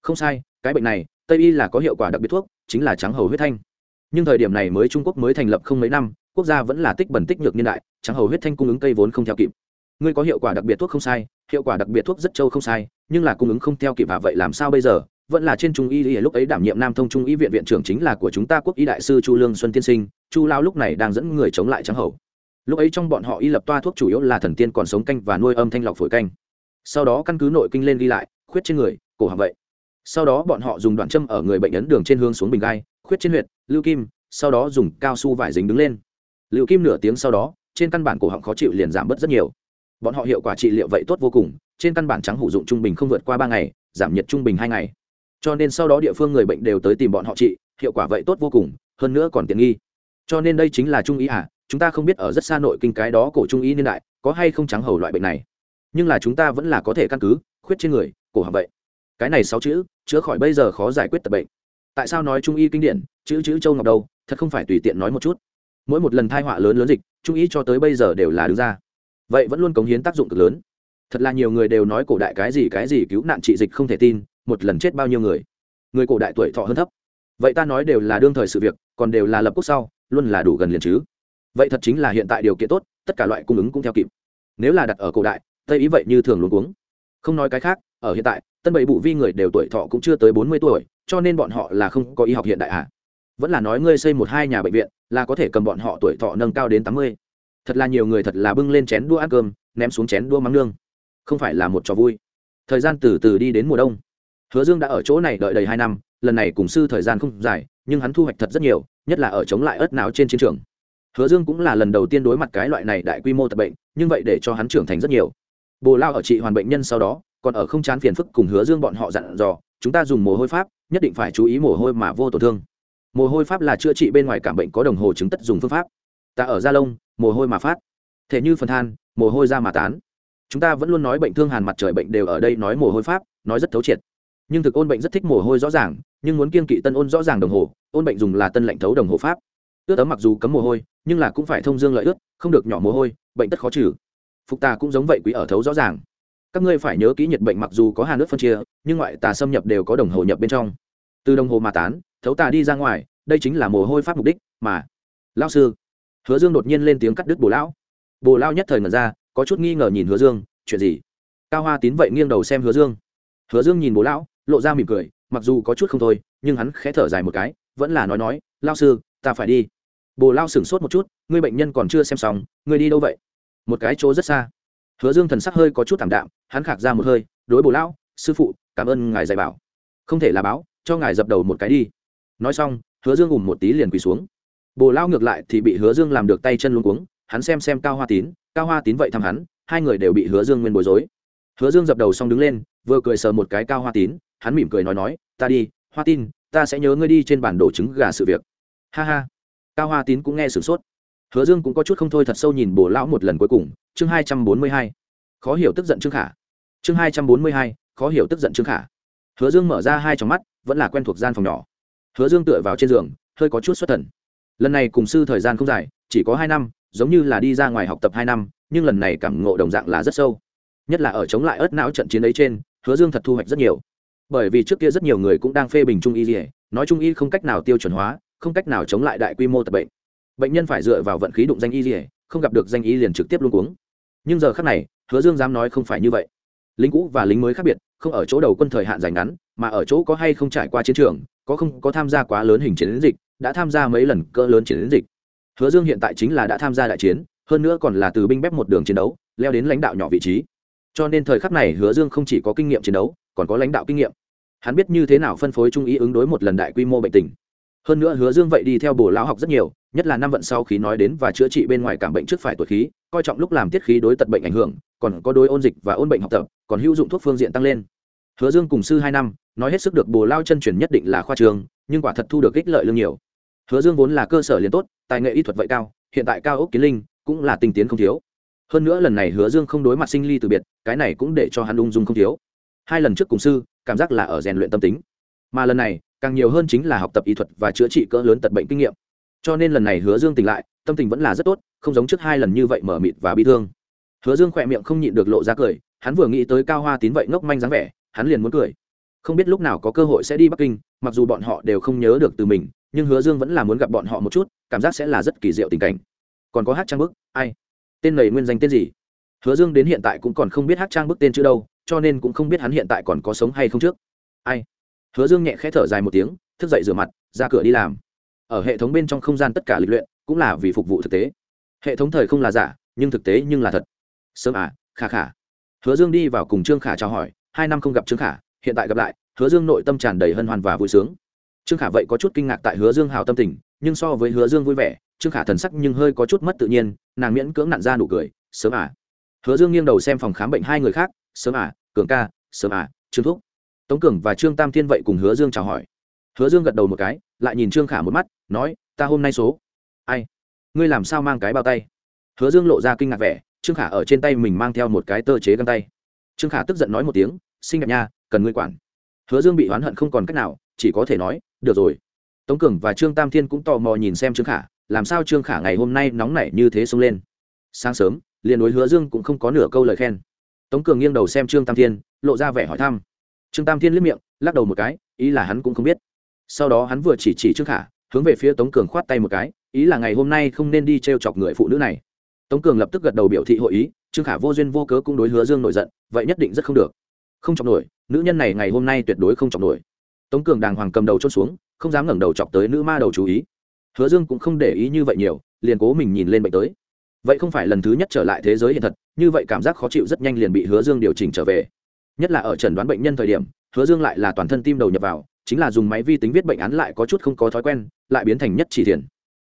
Speaker 1: Không sai, cái bệnh này, tây y là có hiệu quả đặc biệt thuốc, chính là trắng hầu huyết thanh. Nhưng thời điểm này mới trung quốc mới thành lập không mấy năm quốc gia vẫn là tích bẩn tích nhược niên đại, trắng hầu huyết thanh cung ứng cây vốn không theo kịp. Ngươi có hiệu quả đặc biệt thuốc không sai, hiệu quả đặc biệt thuốc rất trâu không sai, nhưng là cung ứng không theo kịp và vậy làm sao bây giờ? Vẫn là trên trung y lúc ấy đảm nhiệm nam thông trung y viện viện trưởng chính là của chúng ta quốc y đại sư chu lương xuân tiên sinh, chu lao lúc này đang dẫn người chống lại trắng hầu. Lúc ấy trong bọn họ y lập toa thuốc chủ yếu là thần tiên còn sống canh và nuôi âm thanh lọc phổi canh. Sau đó căn cứ nội kinh lên ghi lại, khuyết trên người, cổ họng vậy. Sau đó bọn họ dùng đoạn châm ở người bệnh ấn đường trên hướng xuống bình gai, khuyết trên huyệt, lưu kim, sau đó dùng cao su vải dính đứng lên liệu kim nửa tiếng sau đó, trên căn bản cổ họng khó chịu liền giảm bớt rất nhiều. Bọn họ hiệu quả trị liệu vậy tốt vô cùng, trên căn bản trắng hủ dụng trung bình không vượt qua ba ngày, giảm nhiệt trung bình hai ngày. Cho nên sau đó địa phương người bệnh đều tới tìm bọn họ trị, hiệu quả vậy tốt vô cùng, hơn nữa còn tiện nghi. Cho nên đây chính là trung ý à chúng ta không biết ở rất xa nội kinh cái đó cổ trung ý niên đại, có hay không trắng hầu loại bệnh này. Nhưng là chúng ta vẫn là có thể căn cứ, khuyết trên người, cổ họng vậy. Cái này sáu chữ, chữa khỏi bây giờ khó giải quyết tập bệnh. Tại sao nói trung y kinh điển, chữ chữ châu ngọc đâu thật không phải tùy tiện nói một chút mỗi một lần thai họa lớn lớn dịch, trung ý cho tới bây giờ đều là đứng ra. Vậy vẫn luôn cống hiến tác dụng cực lớn. Thật là nhiều người đều nói cổ đại cái gì cái gì cứu nạn trị dịch không thể tin, một lần chết bao nhiêu người. Người cổ đại tuổi thọ hơn thấp. Vậy ta nói đều là đương thời sự việc, còn đều là lập quốc sau, luôn là đủ gần liền chứ. Vậy thật chính là hiện tại điều kiện tốt, tất cả loại cung ứng cũng theo kịp. Nếu là đặt ở cổ đại, tây ý vậy như thường luôn cuống. Không nói cái khác, ở hiện tại, tân bảy bụ vi người đều tuổi thọ cũng chưa tới bốn mươi tuổi, cho nên bọn họ là không có y học hiện đại à vẫn là nói ngươi xây một hai nhà bệnh viện, là có thể cầm bọn họ tuổi thọ nâng cao đến tám mươi. Thật là nhiều người thật là bưng lên chén đua ăn cơm, ném xuống chén đua mắng nương. Không phải là một trò vui. Thời gian từ từ đi đến mùa đông. Hứa dương đã ở chỗ này đợi đầy hai năm, lần này cùng sư thời gian không dài, nhưng hắn thu hoạch thật rất nhiều, nhất là ở chống lại ớt não trên chiến trường. Hứa dương cũng là lần đầu tiên đối mặt cái loại này đại quy mô tập bệnh, nhưng vậy để cho hắn trưởng thành rất nhiều. Bồ lao ở trị hoàn bệnh nhân sau đó, còn ở không chán phiền phức cùng hứa dương bọn họ dặn dò, chúng ta dùng mồ hôi pháp, nhất định phải chú ý mồ hôi mà vô tổn thương mồ hôi pháp là chữa trị bên ngoài cảm bệnh có đồng hồ chứng tất dùng phương pháp. Ta ở da lông mồ hôi mà phát. Thể như phần than, mồ hôi ra mà tán. Chúng ta vẫn luôn nói bệnh thương hàn mặt trời bệnh đều ở đây nói mồ hôi pháp, nói rất thấu triệt. Nhưng thực ôn bệnh rất thích mồ hôi rõ ràng, nhưng muốn kiên kỵ tân ôn rõ ràng đồng hồ, ôn bệnh dùng là tân lạnh thấu đồng hồ pháp. Ướt ấm mặc dù cấm mồ hôi, nhưng là cũng phải thông dương lợi ướt, không được nhỏ mồ hôi, bệnh tất khó trừ. Phục tà cũng giống vậy quý ở thấu rõ ràng. Các ngươi phải nhớ kỹ nhiệt bệnh mặc dù có hàn nước phân chia, nhưng ngoại tà xâm nhập đều có đồng hồ nhập bên trong. Từ đồng hồ mà tán thấu tà đi ra ngoài, đây chính là mồ hôi pháp mục đích, mà lao sư, hứa dương đột nhiên lên tiếng cắt đứt bồ lão. Bồ lao nhất thời ngẩn ra, có chút nghi ngờ nhìn hứa dương, chuyện gì? Cao hoa tín vậy nghiêng đầu xem hứa dương. Hứa dương nhìn bồ lão, lộ ra mỉm cười, mặc dù có chút không thôi, nhưng hắn khẽ thở dài một cái, vẫn là nói nói lao sư, ta phải đi. Bồ lao sửng sốt một chút, ngươi bệnh nhân còn chưa xem xong, ngươi đi đâu vậy? Một cái chỗ rất xa. Hứa dương thần sắc hơi có chút thảm đạm, hắn khạc ra một hơi, đối bồ lão, sư phụ, cảm ơn ngài dạy bảo. Không thể là báo, cho ngài dập đầu một cái đi nói xong, hứa dương ùm một tí liền quỳ xuống. Bồ lao ngược lại thì bị hứa dương làm được tay chân luôn cuống, hắn xem xem cao hoa tín, cao hoa tín vậy thăm hắn, hai người đều bị hứa dương nguyên bối rối. Hứa dương dập đầu xong đứng lên, vừa cười sờ một cái cao hoa tín, hắn mỉm cười nói nói, ta đi, hoa tin ta sẽ nhớ ngươi đi trên bản đồ trứng gà sự việc. Ha ha. Cao hoa tín cũng nghe sửng sốt. Hứa dương cũng có chút không thôi thật sâu nhìn bồ lão một lần cuối cùng, chương hai trăm bốn mươi hai. Khó hiểu tức giận trương khả. Chương hai trăm bốn mươi hai, khó hiểu tức giận trương khả. Hứa dương mở ra hai trong mắt, vẫn là quen thuộc gian phòng nhỏ hứa dương tựa vào trên giường, hơi có chút xuất thần. Lần này cùng sư thời gian không dài, chỉ có hai năm, giống như là đi ra ngoài học tập hai năm, nhưng lần này cảm ngộ đồng dạng là rất sâu. Nhất là ở chống lại ớt não trận chiến ấy trên, hứa dương thật thu hoạch rất nhiều. Bởi vì trước kia rất nhiều người cũng đang phê bình trung y gì nói trung y không cách nào tiêu chuẩn hóa, không cách nào chống lại đại quy mô tập bệnh. Bệnh nhân phải dựa vào vận khí đụng danh y gì không gặp được danh y liền trực tiếp luôn cuống. Nhưng giờ khác này, hứa dương dám nói không phải như vậy. Lính cũ và lính mới khác biệt, không ở chỗ đầu quân thời hạn dài ngắn, mà ở chỗ có hay không trải qua chiến trường có không có tham gia quá lớn hình chiến dịch, đã tham gia mấy lần cỡ lớn chiến dịch. Hứa dương hiện tại chính là đã tham gia đại chiến, hơn nữa còn là từ binh bếp một đường chiến đấu, leo đến lãnh đạo nhỏ vị trí. Cho nên thời khắc này hứa dương không chỉ có kinh nghiệm chiến đấu, còn có lãnh đạo kinh nghiệm. Hắn biết như thế nào phân phối trung ý ứng đối một lần đại quy mô bệnh tình. Hơn nữa hứa dương vậy đi theo bổ lão học rất nhiều, nhất là năm vận sau khí nói đến và chữa trị bên ngoài cảm bệnh trước phải tuổi khí, coi trọng lúc làm tiết khí đối tật bệnh ảnh hưởng, còn có đối ôn dịch và ôn bệnh học tập, còn hữu dụng thuốc phương diện tăng lên hứa dương cùng sư hai năm, nói hết sức được bồ lao chân truyền nhất định là khoa trường, nhưng quả thật thu được ích lợi lương nhiều. Hứa dương vốn là cơ sở liền tốt, tài nghệ y thuật vậy cao, hiện tại cao ốc kiến linh, cũng là tinh tiến không thiếu. Hơn nữa lần này hứa dương không đối mặt sinh ly từ biệt, cái này cũng để cho hắn ung dung không thiếu. Hai lần trước cùng sư, cảm giác là ở rèn luyện tâm tính. Mà lần này, càng nhiều hơn chính là học tập y thuật và chữa trị cỡ lớn tật bệnh kinh nghiệm. Cho nên lần này hứa dương tỉnh lại, tâm tình vẫn là rất tốt, không giống trước hai lần như vậy mở mịt và bị thương. Hứa dương khỏe miệng không nhịn được lộ ra cười, hắn vừa nghĩ tới cao hoa tín vậy ngốc manh dáng vẻ hắn liền muốn cười. Không biết lúc nào có cơ hội sẽ đi bắc kinh, mặc dù bọn họ đều không nhớ được từ mình, nhưng hứa dương vẫn là muốn gặp bọn họ một chút, cảm giác sẽ là rất kỳ diệu tình cảnh. Còn có hát trang bức, ai? Tên này nguyên danh tên gì? Hứa dương đến hiện tại cũng còn không biết hát trang bức tên chữ đâu, cho nên cũng không biết hắn hiện tại còn có sống hay không trước. Ai? Hứa dương nhẹ khẽ thở dài một tiếng, thức dậy rửa mặt, ra cửa đi làm. Ở hệ thống bên trong không gian tất cả lịch luyện, cũng là vì phục vụ thực tế. Hệ thống thời không là giả, nhưng thực tế nhưng là thật. Sớm à khả khả hứa dương đi vào cùng trương khả chào hỏi hai năm không gặp trương khả, hiện tại gặp lại, hứa dương nội tâm tràn đầy hân hoan và vui sướng. Trương khả vậy có chút kinh ngạc tại hứa dương hào tâm tình, nhưng so với hứa dương vui vẻ, trương khả thần sắc nhưng hơi có chút mất tự nhiên, nàng miễn cưỡng nặn ra nụ cười, sớm à. Hứa dương nghiêng đầu xem phòng khám bệnh hai người khác, sớm à cường ca, sớm à trương thúc. Tống cường và trương tam thiên vậy cùng hứa dương chào hỏi. Hứa dương gật đầu một cái, lại nhìn trương khả một mắt, nói, ta hôm nay số. Ai? Ngươi làm sao mang cái bao tay? Hứa dương lộ ra kinh ngạc vẻ, trương khả ở trên tay mình mang theo một cái tơ chế găng tay trương khả tức giận nói một tiếng, xinh đẹp nha, cần ngươi quản. Hứa dương bị oán hận không còn cách nào, chỉ có thể nói, được rồi. Tống cường và trương tam thiên cũng tò mò nhìn xem trương khả, làm sao trương khả ngày hôm nay nóng nảy như thế xông lên? Sáng sớm, liền đối hứa dương cũng không có nửa câu lời khen. Tống cường nghiêng đầu xem trương tam thiên, lộ ra vẻ hỏi thăm. Trương tam thiên liếc miệng, lắc đầu một cái, ý là hắn cũng không biết. Sau đó hắn vừa chỉ chỉ trương khả, hướng về phía tống cường khoát tay một cái, ý là ngày hôm nay không nên đi t r e o chọc người phụ nữ này. Tống cường lập tức gật đầu biểu thị hội ý trương khả vô duyên vô cớ cũng đối hứa dương nổi giận, vậy nhất định rất không được. Không chọc nổi, nữ nhân này ngày hôm nay tuyệt đối không chọc nổi. Tống cường đàng hoàng cầm đầu trôn xuống, không dám ngẩng đầu chọc tới nữ ma đầu chú ý. Hứa dương cũng không để ý như vậy nhiều, liền cố mình nhìn lên bệnh tới. Vậy không phải lần thứ nhất trở lại thế giới hiện thật, như vậy cảm giác khó chịu rất nhanh liền bị hứa dương điều chỉnh trở về. Nhất là ở trần đoán bệnh nhân thời điểm, hứa dương lại là toàn thân tim đầu nhập vào, chính là dùng máy vi tính viết bệnh án lại có chút không có thói quen, lại biến thành nhất chỉ thiền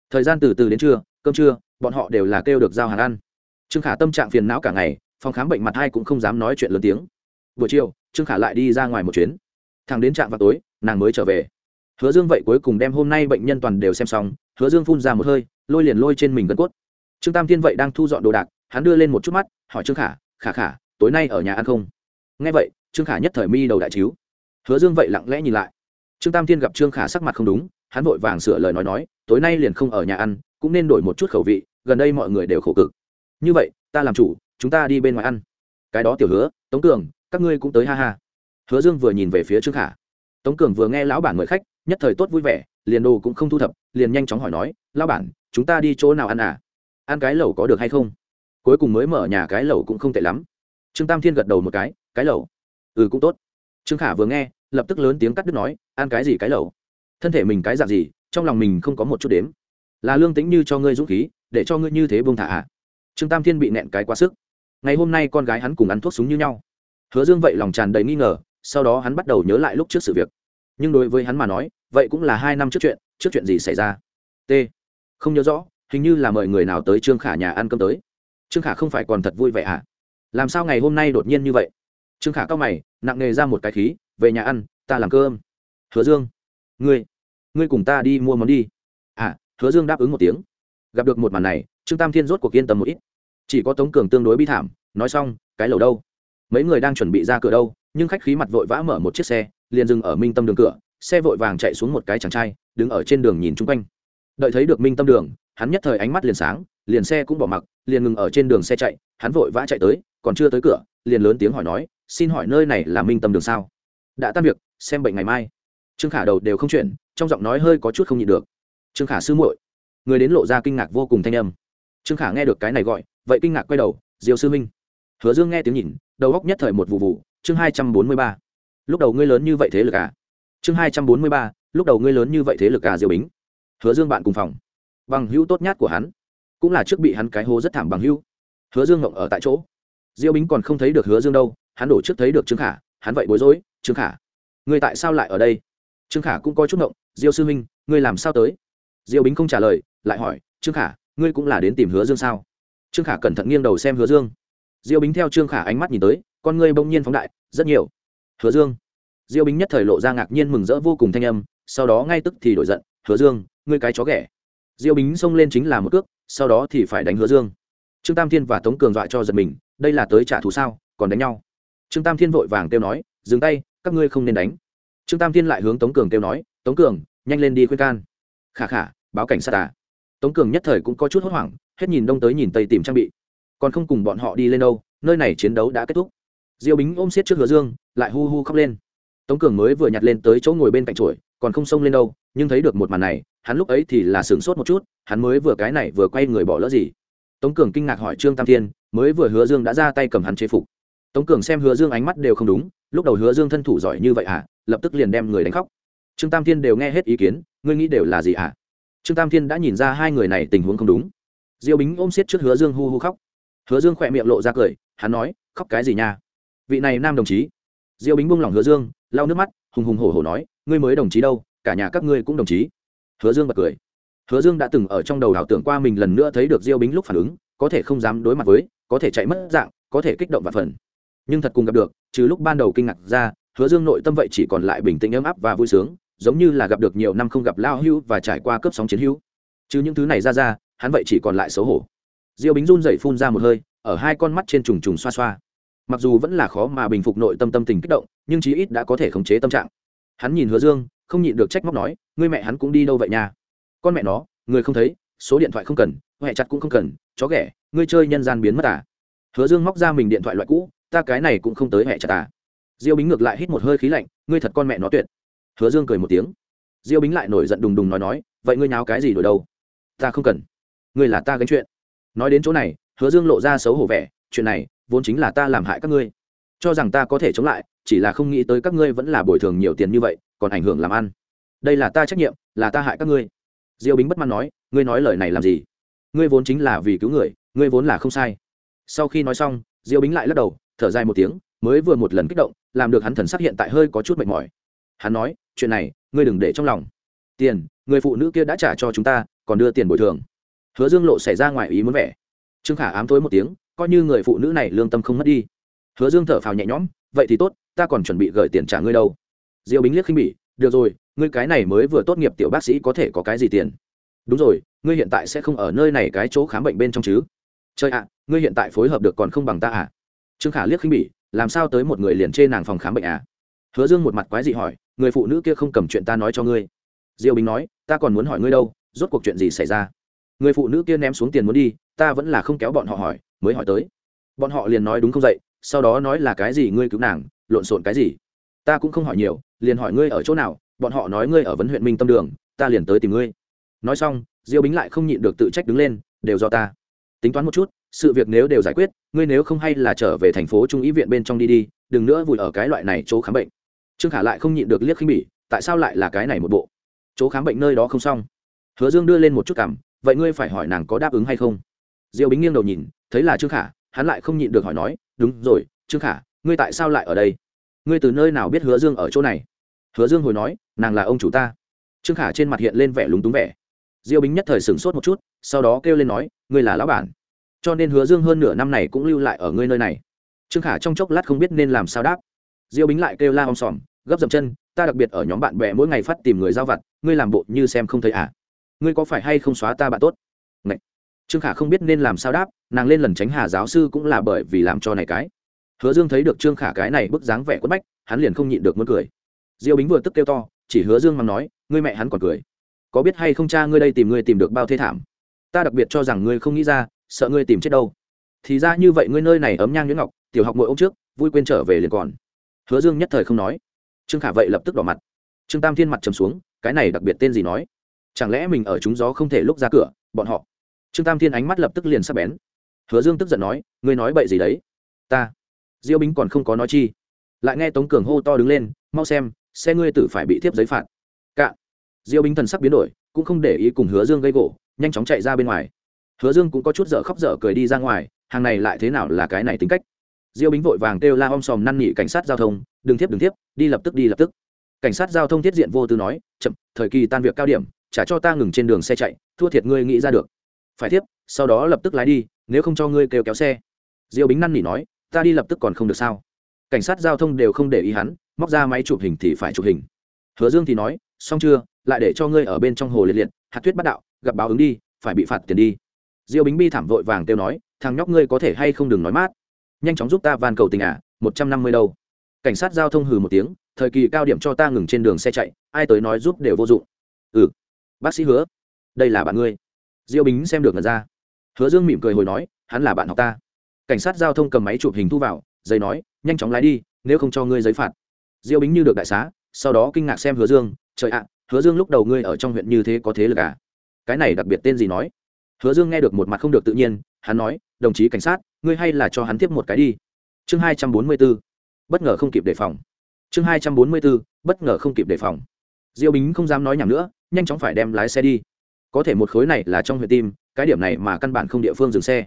Speaker 1: thời gian từ từ đến trưa, cơm trưa, bọn họ đều là kêu được giao hàng ăn trương khả tâm trạng phiền não cả ngày, phòng khám bệnh mặt hai cũng không dám nói chuyện lớn tiếng. Buổi chiều, trương khả lại đi ra ngoài một chuyến. Thằng đến trạm vào tối, nàng mới trở về. Hứa dương vậy cuối cùng đem hôm nay bệnh nhân toàn đều xem xong, hứa dương phun ra một hơi, lôi liền lôi trên mình gân cốt. Trương tam thiên vậy đang thu dọn đồ đạc, hắn đưa lên một chút mắt, hỏi trương khả khả khả, tối nay ở nhà ăn không? Nghe vậy, trương khả nhất thời mi đầu đại chiếu. Hứa dương vậy lặng lẽ nhìn lại. Trương tam thiên gặp trương khả sắc mặt không đúng, hắn vội vàng sửa lời nói nói, tối nay liền không ở nhà ăn, cũng nên đổi một chút khẩu vị, gần đây mọi người đều khổ cực như vậy, ta làm chủ, chúng ta đi bên ngoài ăn. Cái đó tiểu hứa, tống cường, các ngươi cũng tới ha ha. Hứa dương vừa nhìn về phía trương khả. Tống cường vừa nghe lão bản mời khách, nhất thời tốt vui vẻ, liền đồ cũng không thu thập, liền nhanh chóng hỏi nói, lão bản, chúng ta đi chỗ nào ăn à? Ăn cái lẩu có được hay không? Cuối cùng mới mở nhà cái lẩu cũng không tệ lắm. Trương tam thiên gật đầu một cái cái lẩu? Ừ cũng tốt. Trương khả vừa nghe, lập tức lớn tiếng cắt đứt nói, ăn cái gì cái lẩu? Thân thể mình cái dạng gì, trong lòng mình không có một chút đếm. Là lương tính như cho ngươi dũng khí, để cho ngươi như thế buông thả à trương tam thiên bị nẹn cái quá sức. Ngày hôm nay con gái hắn cùng ăn thuốc súng như nhau. Hứa dương vậy lòng tràn đầy nghi ngờ, sau đó hắn bắt đầu nhớ lại lúc trước sự việc. Nhưng đối với hắn mà nói, vậy cũng là hai năm trước chuyện trước chuyện gì xảy ra? T. Không nhớ rõ, hình như là mời người nào tới trương khả nhà ăn cơm tới. Trương khả không phải còn thật vui vẻ à? Làm sao ngày hôm nay đột nhiên như vậy? Trương khả cao mày, nặng nề ra một cái khí, về nhà ăn, ta làm cơm. Hứa dương, ngươi ngươi cùng ta đi mua món đi. À hứa dương đáp ứng một tiếng gặp được một màn này, trương tam thiên rốt cuộc yên tâm một ít. Chỉ có tống cường tương đối bi thảm, nói xong, cái lầu đâu? Mấy người đang chuẩn bị ra cửa đâu? Nhưng khách khí mặt vội vã mở một chiếc xe, liền dừng ở minh tâm đường cửa, xe vội vàng chạy xuống một cái chàng trai, đứng ở trên đường nhìn chung quanh. Đợi thấy được minh tâm đường, hắn nhất thời ánh mắt liền sáng, liền xe cũng bỏ mặc, liền ngừng ở trên đường xe chạy, hắn vội vã chạy tới, còn chưa tới cửa, liền lớn tiếng hỏi nói, xin hỏi nơi này là minh tâm đường sao? Đã tan việc, xem bệnh ngày mai. Trương khả đầu đều không chuyển, trong giọng nói hơi có chút không nhịn được. Trương khả sư muội người đến lộ ra kinh ngạc vô cùng thanh âm. Trương khả nghe được cái này gọi, vậy kinh ngạc quay đầu, diêu sư minh hứa dương nghe tiếng nhìn, đầu góc nhất thời một vụ vụ, chương hai trăm bốn mươi ba. Lúc đầu ngươi lớn như vậy thế lực à? Chương hai trăm bốn mươi ba, lúc đầu ngươi lớn như vậy thế lực à diêu bính? Hứa dương bạn cùng phòng. Bằng hữu tốt nhát của hắn, cũng là trước bị hắn cái hố rất thảm bằng hữu. Hứa dương ngộng ở tại chỗ. Diêu bính còn không thấy được hứa dương đâu, hắn đổ trước thấy được trương khả, hắn vậy bối rối, trương khả, ngươi tại sao lại ở đây? Trương khả cũng có chút ngộng, diêu sư minh ngươi làm sao tới? Diêu bính không trả lời lại hỏi, trương khả, ngươi cũng là đến tìm hứa dương sao? Trương khả cẩn thận nghiêng đầu xem hứa dương. Diêu bính theo trương khả ánh mắt nhìn tới, con ngươi bỗng nhiên phóng đại, rất nhiều. Hứa dương? Diêu bính nhất thời lộ ra ngạc nhiên mừng rỡ vô cùng thanh âm, sau đó ngay tức thì đổi giận, hứa dương, ngươi cái chó ghẻ. Diêu bính xông lên chính là một cước, sau đó thì phải đánh hứa dương. Trương tam thiên và tống cường dọa cho giật mình, đây là tới trả thù sao, còn đánh nhau? Trương tam thiên vội vàng kêu nói, dừng tay, các ngươi không nên đánh. Trương tam thiên lại hướng tống cường kêu nói, tống cường, nhanh lên đi khuyên can. Khả khả, báo cảnh sát à? Tống cường nhất thời cũng có chút hốt hoảng hết nhìn đông tới nhìn tây tìm trang bị. Còn không cùng bọn họ đi lên đâu nơi này chiến đấu đã kết thúc. Diêu bính ôm xiết trước hứa dương lại hu hu khóc lên. Tống cường mới vừa nhặt lên tới chỗ ngồi bên cạnh chuỗi còn không xông lên đâu nhưng thấy được một màn này hắn lúc ấy thì là sửng sốt một chút hắn mới vừa cái này vừa quay người bỏ lỡ gì. Tống cường kinh ngạc hỏi trương tam thiên mới vừa hứa dương đã ra tay cầm hắn chế phục. Tống cường xem hứa dương ánh mắt đều không đúng lúc đầu hứa dương thân thủ giỏi như vậy à, lập tức liền đem người đánh khóc. Trương tam thiên đều nghe hết ý kiến ngươi nghĩ đều là gì à? Trương tam thiên đã nhìn ra hai người này tình huống không đúng. Diêu bính ôm xiết trước hứa dương hu hu khóc. Hứa dương khỏe miệng lộ ra cười, hắn nói, khóc cái gì nha? Vị này nam đồng chí. Diêu bính buông lỏng hứa dương, lau nước mắt, hùng hùng hổ hổ nói, ngươi mới đồng chí đâu, cả nhà các ngươi cũng đồng chí. Hứa dương bật cười. Hứa dương đã từng ở trong đầu ảo tưởng qua mình lần nữa thấy được diêu bính lúc phản ứng, có thể không dám đối mặt với, có thể chạy mất dạng, có thể kích động và phần. Nhưng thật cùng gặp được, trừ lúc ban đầu kinh ngạc ra, hứa dương nội tâm vậy chỉ còn lại bình tĩnh ấm áp và vui sướng giống như là gặp được nhiều năm không gặp lao hưu và trải qua cướp sóng chiến hưu chứ những thứ này ra ra, hắn vậy chỉ còn lại xấu hổ. Diêu bính run dậy phun ra một hơi, ở hai con mắt trên trùng trùng xoa xoa. Mặc dù vẫn là khó mà bình phục nội tâm tâm tình kích động, nhưng chí ít đã có thể khống chế tâm trạng. Hắn nhìn hứa dương, không nhịn được trách móc nói, ngươi mẹ hắn cũng đi đâu vậy nha? Con mẹ nó, người không thấy, số điện thoại không cần huệ chặt cũng không cần, chó ghẻ, ngươi chơi nhân gian biến mất à? Hứa dương móc ra mình điện thoại loại cũ, ta cái này cũng không tới huệ chặt à. Diêu bính ngược lại hít một hơi khí lạnh, ngươi thật con mẹ nó tuyệt hứa dương cười một tiếng. Diêu bính lại nổi giận đùng đùng nói nói, vậy ngươi nháo cái gì đổi đâu? Ta không cần. Ngươi là ta gánh chuyện. Nói đến chỗ này, hứa dương lộ ra xấu hổ vẻ, chuyện này, vốn chính là ta làm hại các ngươi. Cho rằng ta có thể chống lại, chỉ là không nghĩ tới các ngươi vẫn là bồi thường nhiều tiền như vậy, còn ảnh hưởng làm ăn. Đây là ta trách nhiệm, là ta hại các ngươi. Diêu bính bất mãn nói, ngươi nói lời này làm gì? Ngươi vốn chính là vì cứu người, ngươi vốn là không sai. Sau khi nói xong, diêu bính lại lắc đầu, thở dài một tiếng, mới vừa một lần kích động, làm được hắn thần sắc hiện tại hơi có chút mệt mỏi. Hắn nói chuyện này, ngươi đừng để trong lòng. Tiền, người phụ nữ kia đã trả cho chúng ta, còn đưa tiền bồi thường. Hứa dương lộ xảy ra ngoài ý muốn vẻ. Trương khả ám thối một tiếng, coi như người phụ nữ này lương tâm không mất đi. Hứa dương thở phào nhẹ nhõm, vậy thì tốt, ta còn chuẩn bị gửi tiền trả ngươi đâu. Diêu bính liếc khinh bỉ, được rồi, ngươi cái này mới vừa tốt nghiệp tiểu bác sĩ có thể có cái gì tiền? Đúng rồi, ngươi hiện tại sẽ không ở nơi này cái chỗ khám bệnh bên trong chứ? Chơi ạ, ngươi hiện tại phối hợp được còn không bằng ta à? Trương khả liếc khinh bỉ, làm sao tới một người liền chê nàng phòng khám bệnh à? Hứa dương một mặt quái dị hỏi người phụ nữ kia không cầm chuyện ta nói cho ngươi. Diêu bính nói, ta còn muốn hỏi ngươi đâu, rốt cuộc chuyện gì xảy ra? Người phụ nữ kia ném xuống tiền muốn đi, ta vẫn là không kéo bọn họ hỏi, mới hỏi tới. Bọn họ liền nói đúng không dậy, sau đó nói là cái gì ngươi cứu nàng, lộn xộn cái gì? Ta cũng không hỏi nhiều, liền hỏi ngươi ở chỗ nào, bọn họ nói ngươi ở vấn huyện minh tâm đường, ta liền tới tìm ngươi. Nói xong, diêu bính lại không nhịn được tự trách đứng lên, đều do ta. Tính toán một chút, sự việc nếu đều giải quyết, ngươi nếu không hay là trở về thành phố trung ý viện bên trong đi đi, đừng nữa vùi ở cái loại này chỗ khám bệnh trương khả lại không nhịn được liếc khinh bỉ, tại sao lại là cái này một bộ? Chỗ khám bệnh nơi đó không xong. Hứa dương đưa lên một chút cảm, vậy ngươi phải hỏi nàng có đáp ứng hay không? Diêu bính nghiêng đầu nhìn, thấy là trương khả, hắn lại không nhịn được hỏi nói, đúng rồi, trương khả, ngươi tại sao lại ở đây? Ngươi từ nơi nào biết hứa dương ở chỗ này? Hứa dương hồi nói, nàng là ông chủ ta. Trương khả trên mặt hiện lên vẻ lúng túng vẻ. Diêu bính nhất thời sửng sốt một chút, sau đó kêu lên nói, ngươi là lão bản. Cho nên hứa dương hơn nửa năm này cũng lưu lại ở ngươi nơi này. Trương khả trong chốc lát không biết nên làm sao đáp diêu bính lại kêu la om sòm, gấp dậm chân, ta đặc biệt ở nhóm bạn bè mỗi ngày phát tìm người giao vặt, ngươi làm bộ như xem không thấy à? Ngươi có phải hay không xóa ta bạn tốt? Ngậy. trương khả không biết nên làm sao đáp, nàng lên lần tránh hà giáo sư cũng là bởi vì làm cho này cái. Hứa dương thấy được trương khả cái này bức dáng vẻ quất bách, hắn liền không nhịn được muốn cười. Diêu bính vừa tức kêu to, chỉ hứa dương mắng nói, ngươi mẹ hắn còn cười. Có biết hay không cha ngươi đây tìm ngươi tìm được bao thế thảm? Ta đặc biệt cho rằng ngươi không nghĩ ra, sợ ngươi tìm chết đâu. Thì ra như vậy ngươi nơi này ấm nhang nhuyễn ngọc, tiểu học mỗi ông trước, vui quên trở về liền còn hứa dương nhất thời không nói. Trương khả vậy lập tức đỏ mặt. Trương tam thiên mặt trầm xuống cái này đặc biệt tên gì nói? Chẳng lẽ mình ở chúng gió không thể lúc ra cửa bọn họ? Trương tam thiên ánh mắt lập tức liền sắp bén. Hứa dương tức giận nói ngươi nói bậy gì đấy? Ta diêu bính còn không có nói chi. Lại nghe tống cường hô to đứng lên mau xem xe ngươi tử phải bị thiếp giấy phạt. Cạ, diêu bính thần sắc biến đổi cũng không để ý cùng hứa dương gây gỗ nhanh chóng chạy ra bên ngoài. Hứa dương cũng có chút dở khóc dở cười đi ra ngoài hàng này lại thế nào là cái này tính cách? Diêu bính vội vàng kêu la om sòm năn nỉ cảnh sát giao thông, đừng tiếp đừng tiếp đi lập tức, đi lập tức. Cảnh sát giao thông thiết diện vô tư nói, chậm, thời kỳ tan việc cao điểm, trả cho ta ngừng trên đường xe chạy, thua thiệt ngươi nghĩ ra được. Phải tiếp sau đó lập tức lái đi, nếu không cho ngươi kêu kéo xe. Diêu bính năn nỉ nói, ta đi lập tức còn không được sao? Cảnh sát giao thông đều không để ý hắn, móc ra máy chụp hình thì phải chụp hình. Hứa dương thì nói, xong chưa, lại để cho ngươi ở bên trong hồ liệt liệt, hạt tuyết bắt đạo, gặp báo ứng đi, phải bị phạt tiền đi. Diêu bính bi thảm vội vàng kêu nói, thằng nhóc ngươi có thể hay không đừng nói mát nhanh chóng giúp ta van cầu tình à một trăm năm mươi đâu. Cảnh sát giao thông hừ một tiếng, thời kỳ cao điểm cho ta ngừng trên đường xe chạy, ai tới nói giúp đều vô dụng. Ừ. Bác sĩ hứa, đây là bạn ngươi. Diêu bính xem được ngần ra. Hứa dương mỉm cười hồi nói, hắn là bạn học ta. Cảnh sát giao thông cầm máy chụp hình thu vào, giấy nói, nhanh chóng lái đi, nếu không cho ngươi giấy phạt. Diêu bính như được đại xá, sau đó kinh ngạc xem hứa dương, trời ạ, hứa dương lúc đầu ngươi ở trong huyện như thế có thế lực à? Cái này đặc biệt tên gì nói? Hứa dương nghe được một mặt không được tự nhiên hắn nói, đồng chí cảnh sát, ngươi hay là cho hắn tiếp một cái đi. Chương hai trăm bốn mươi b ố bất ngờ không kịp đề phòng. Chương hai trăm bốn mươi b ố bất ngờ không kịp đề phòng. Diêu bính không dám nói nhảm nữa, nhanh chóng phải đem lái xe đi. Có thể một khối này là trong huyện tim, cái điểm này mà căn bản không địa phương dừng xe.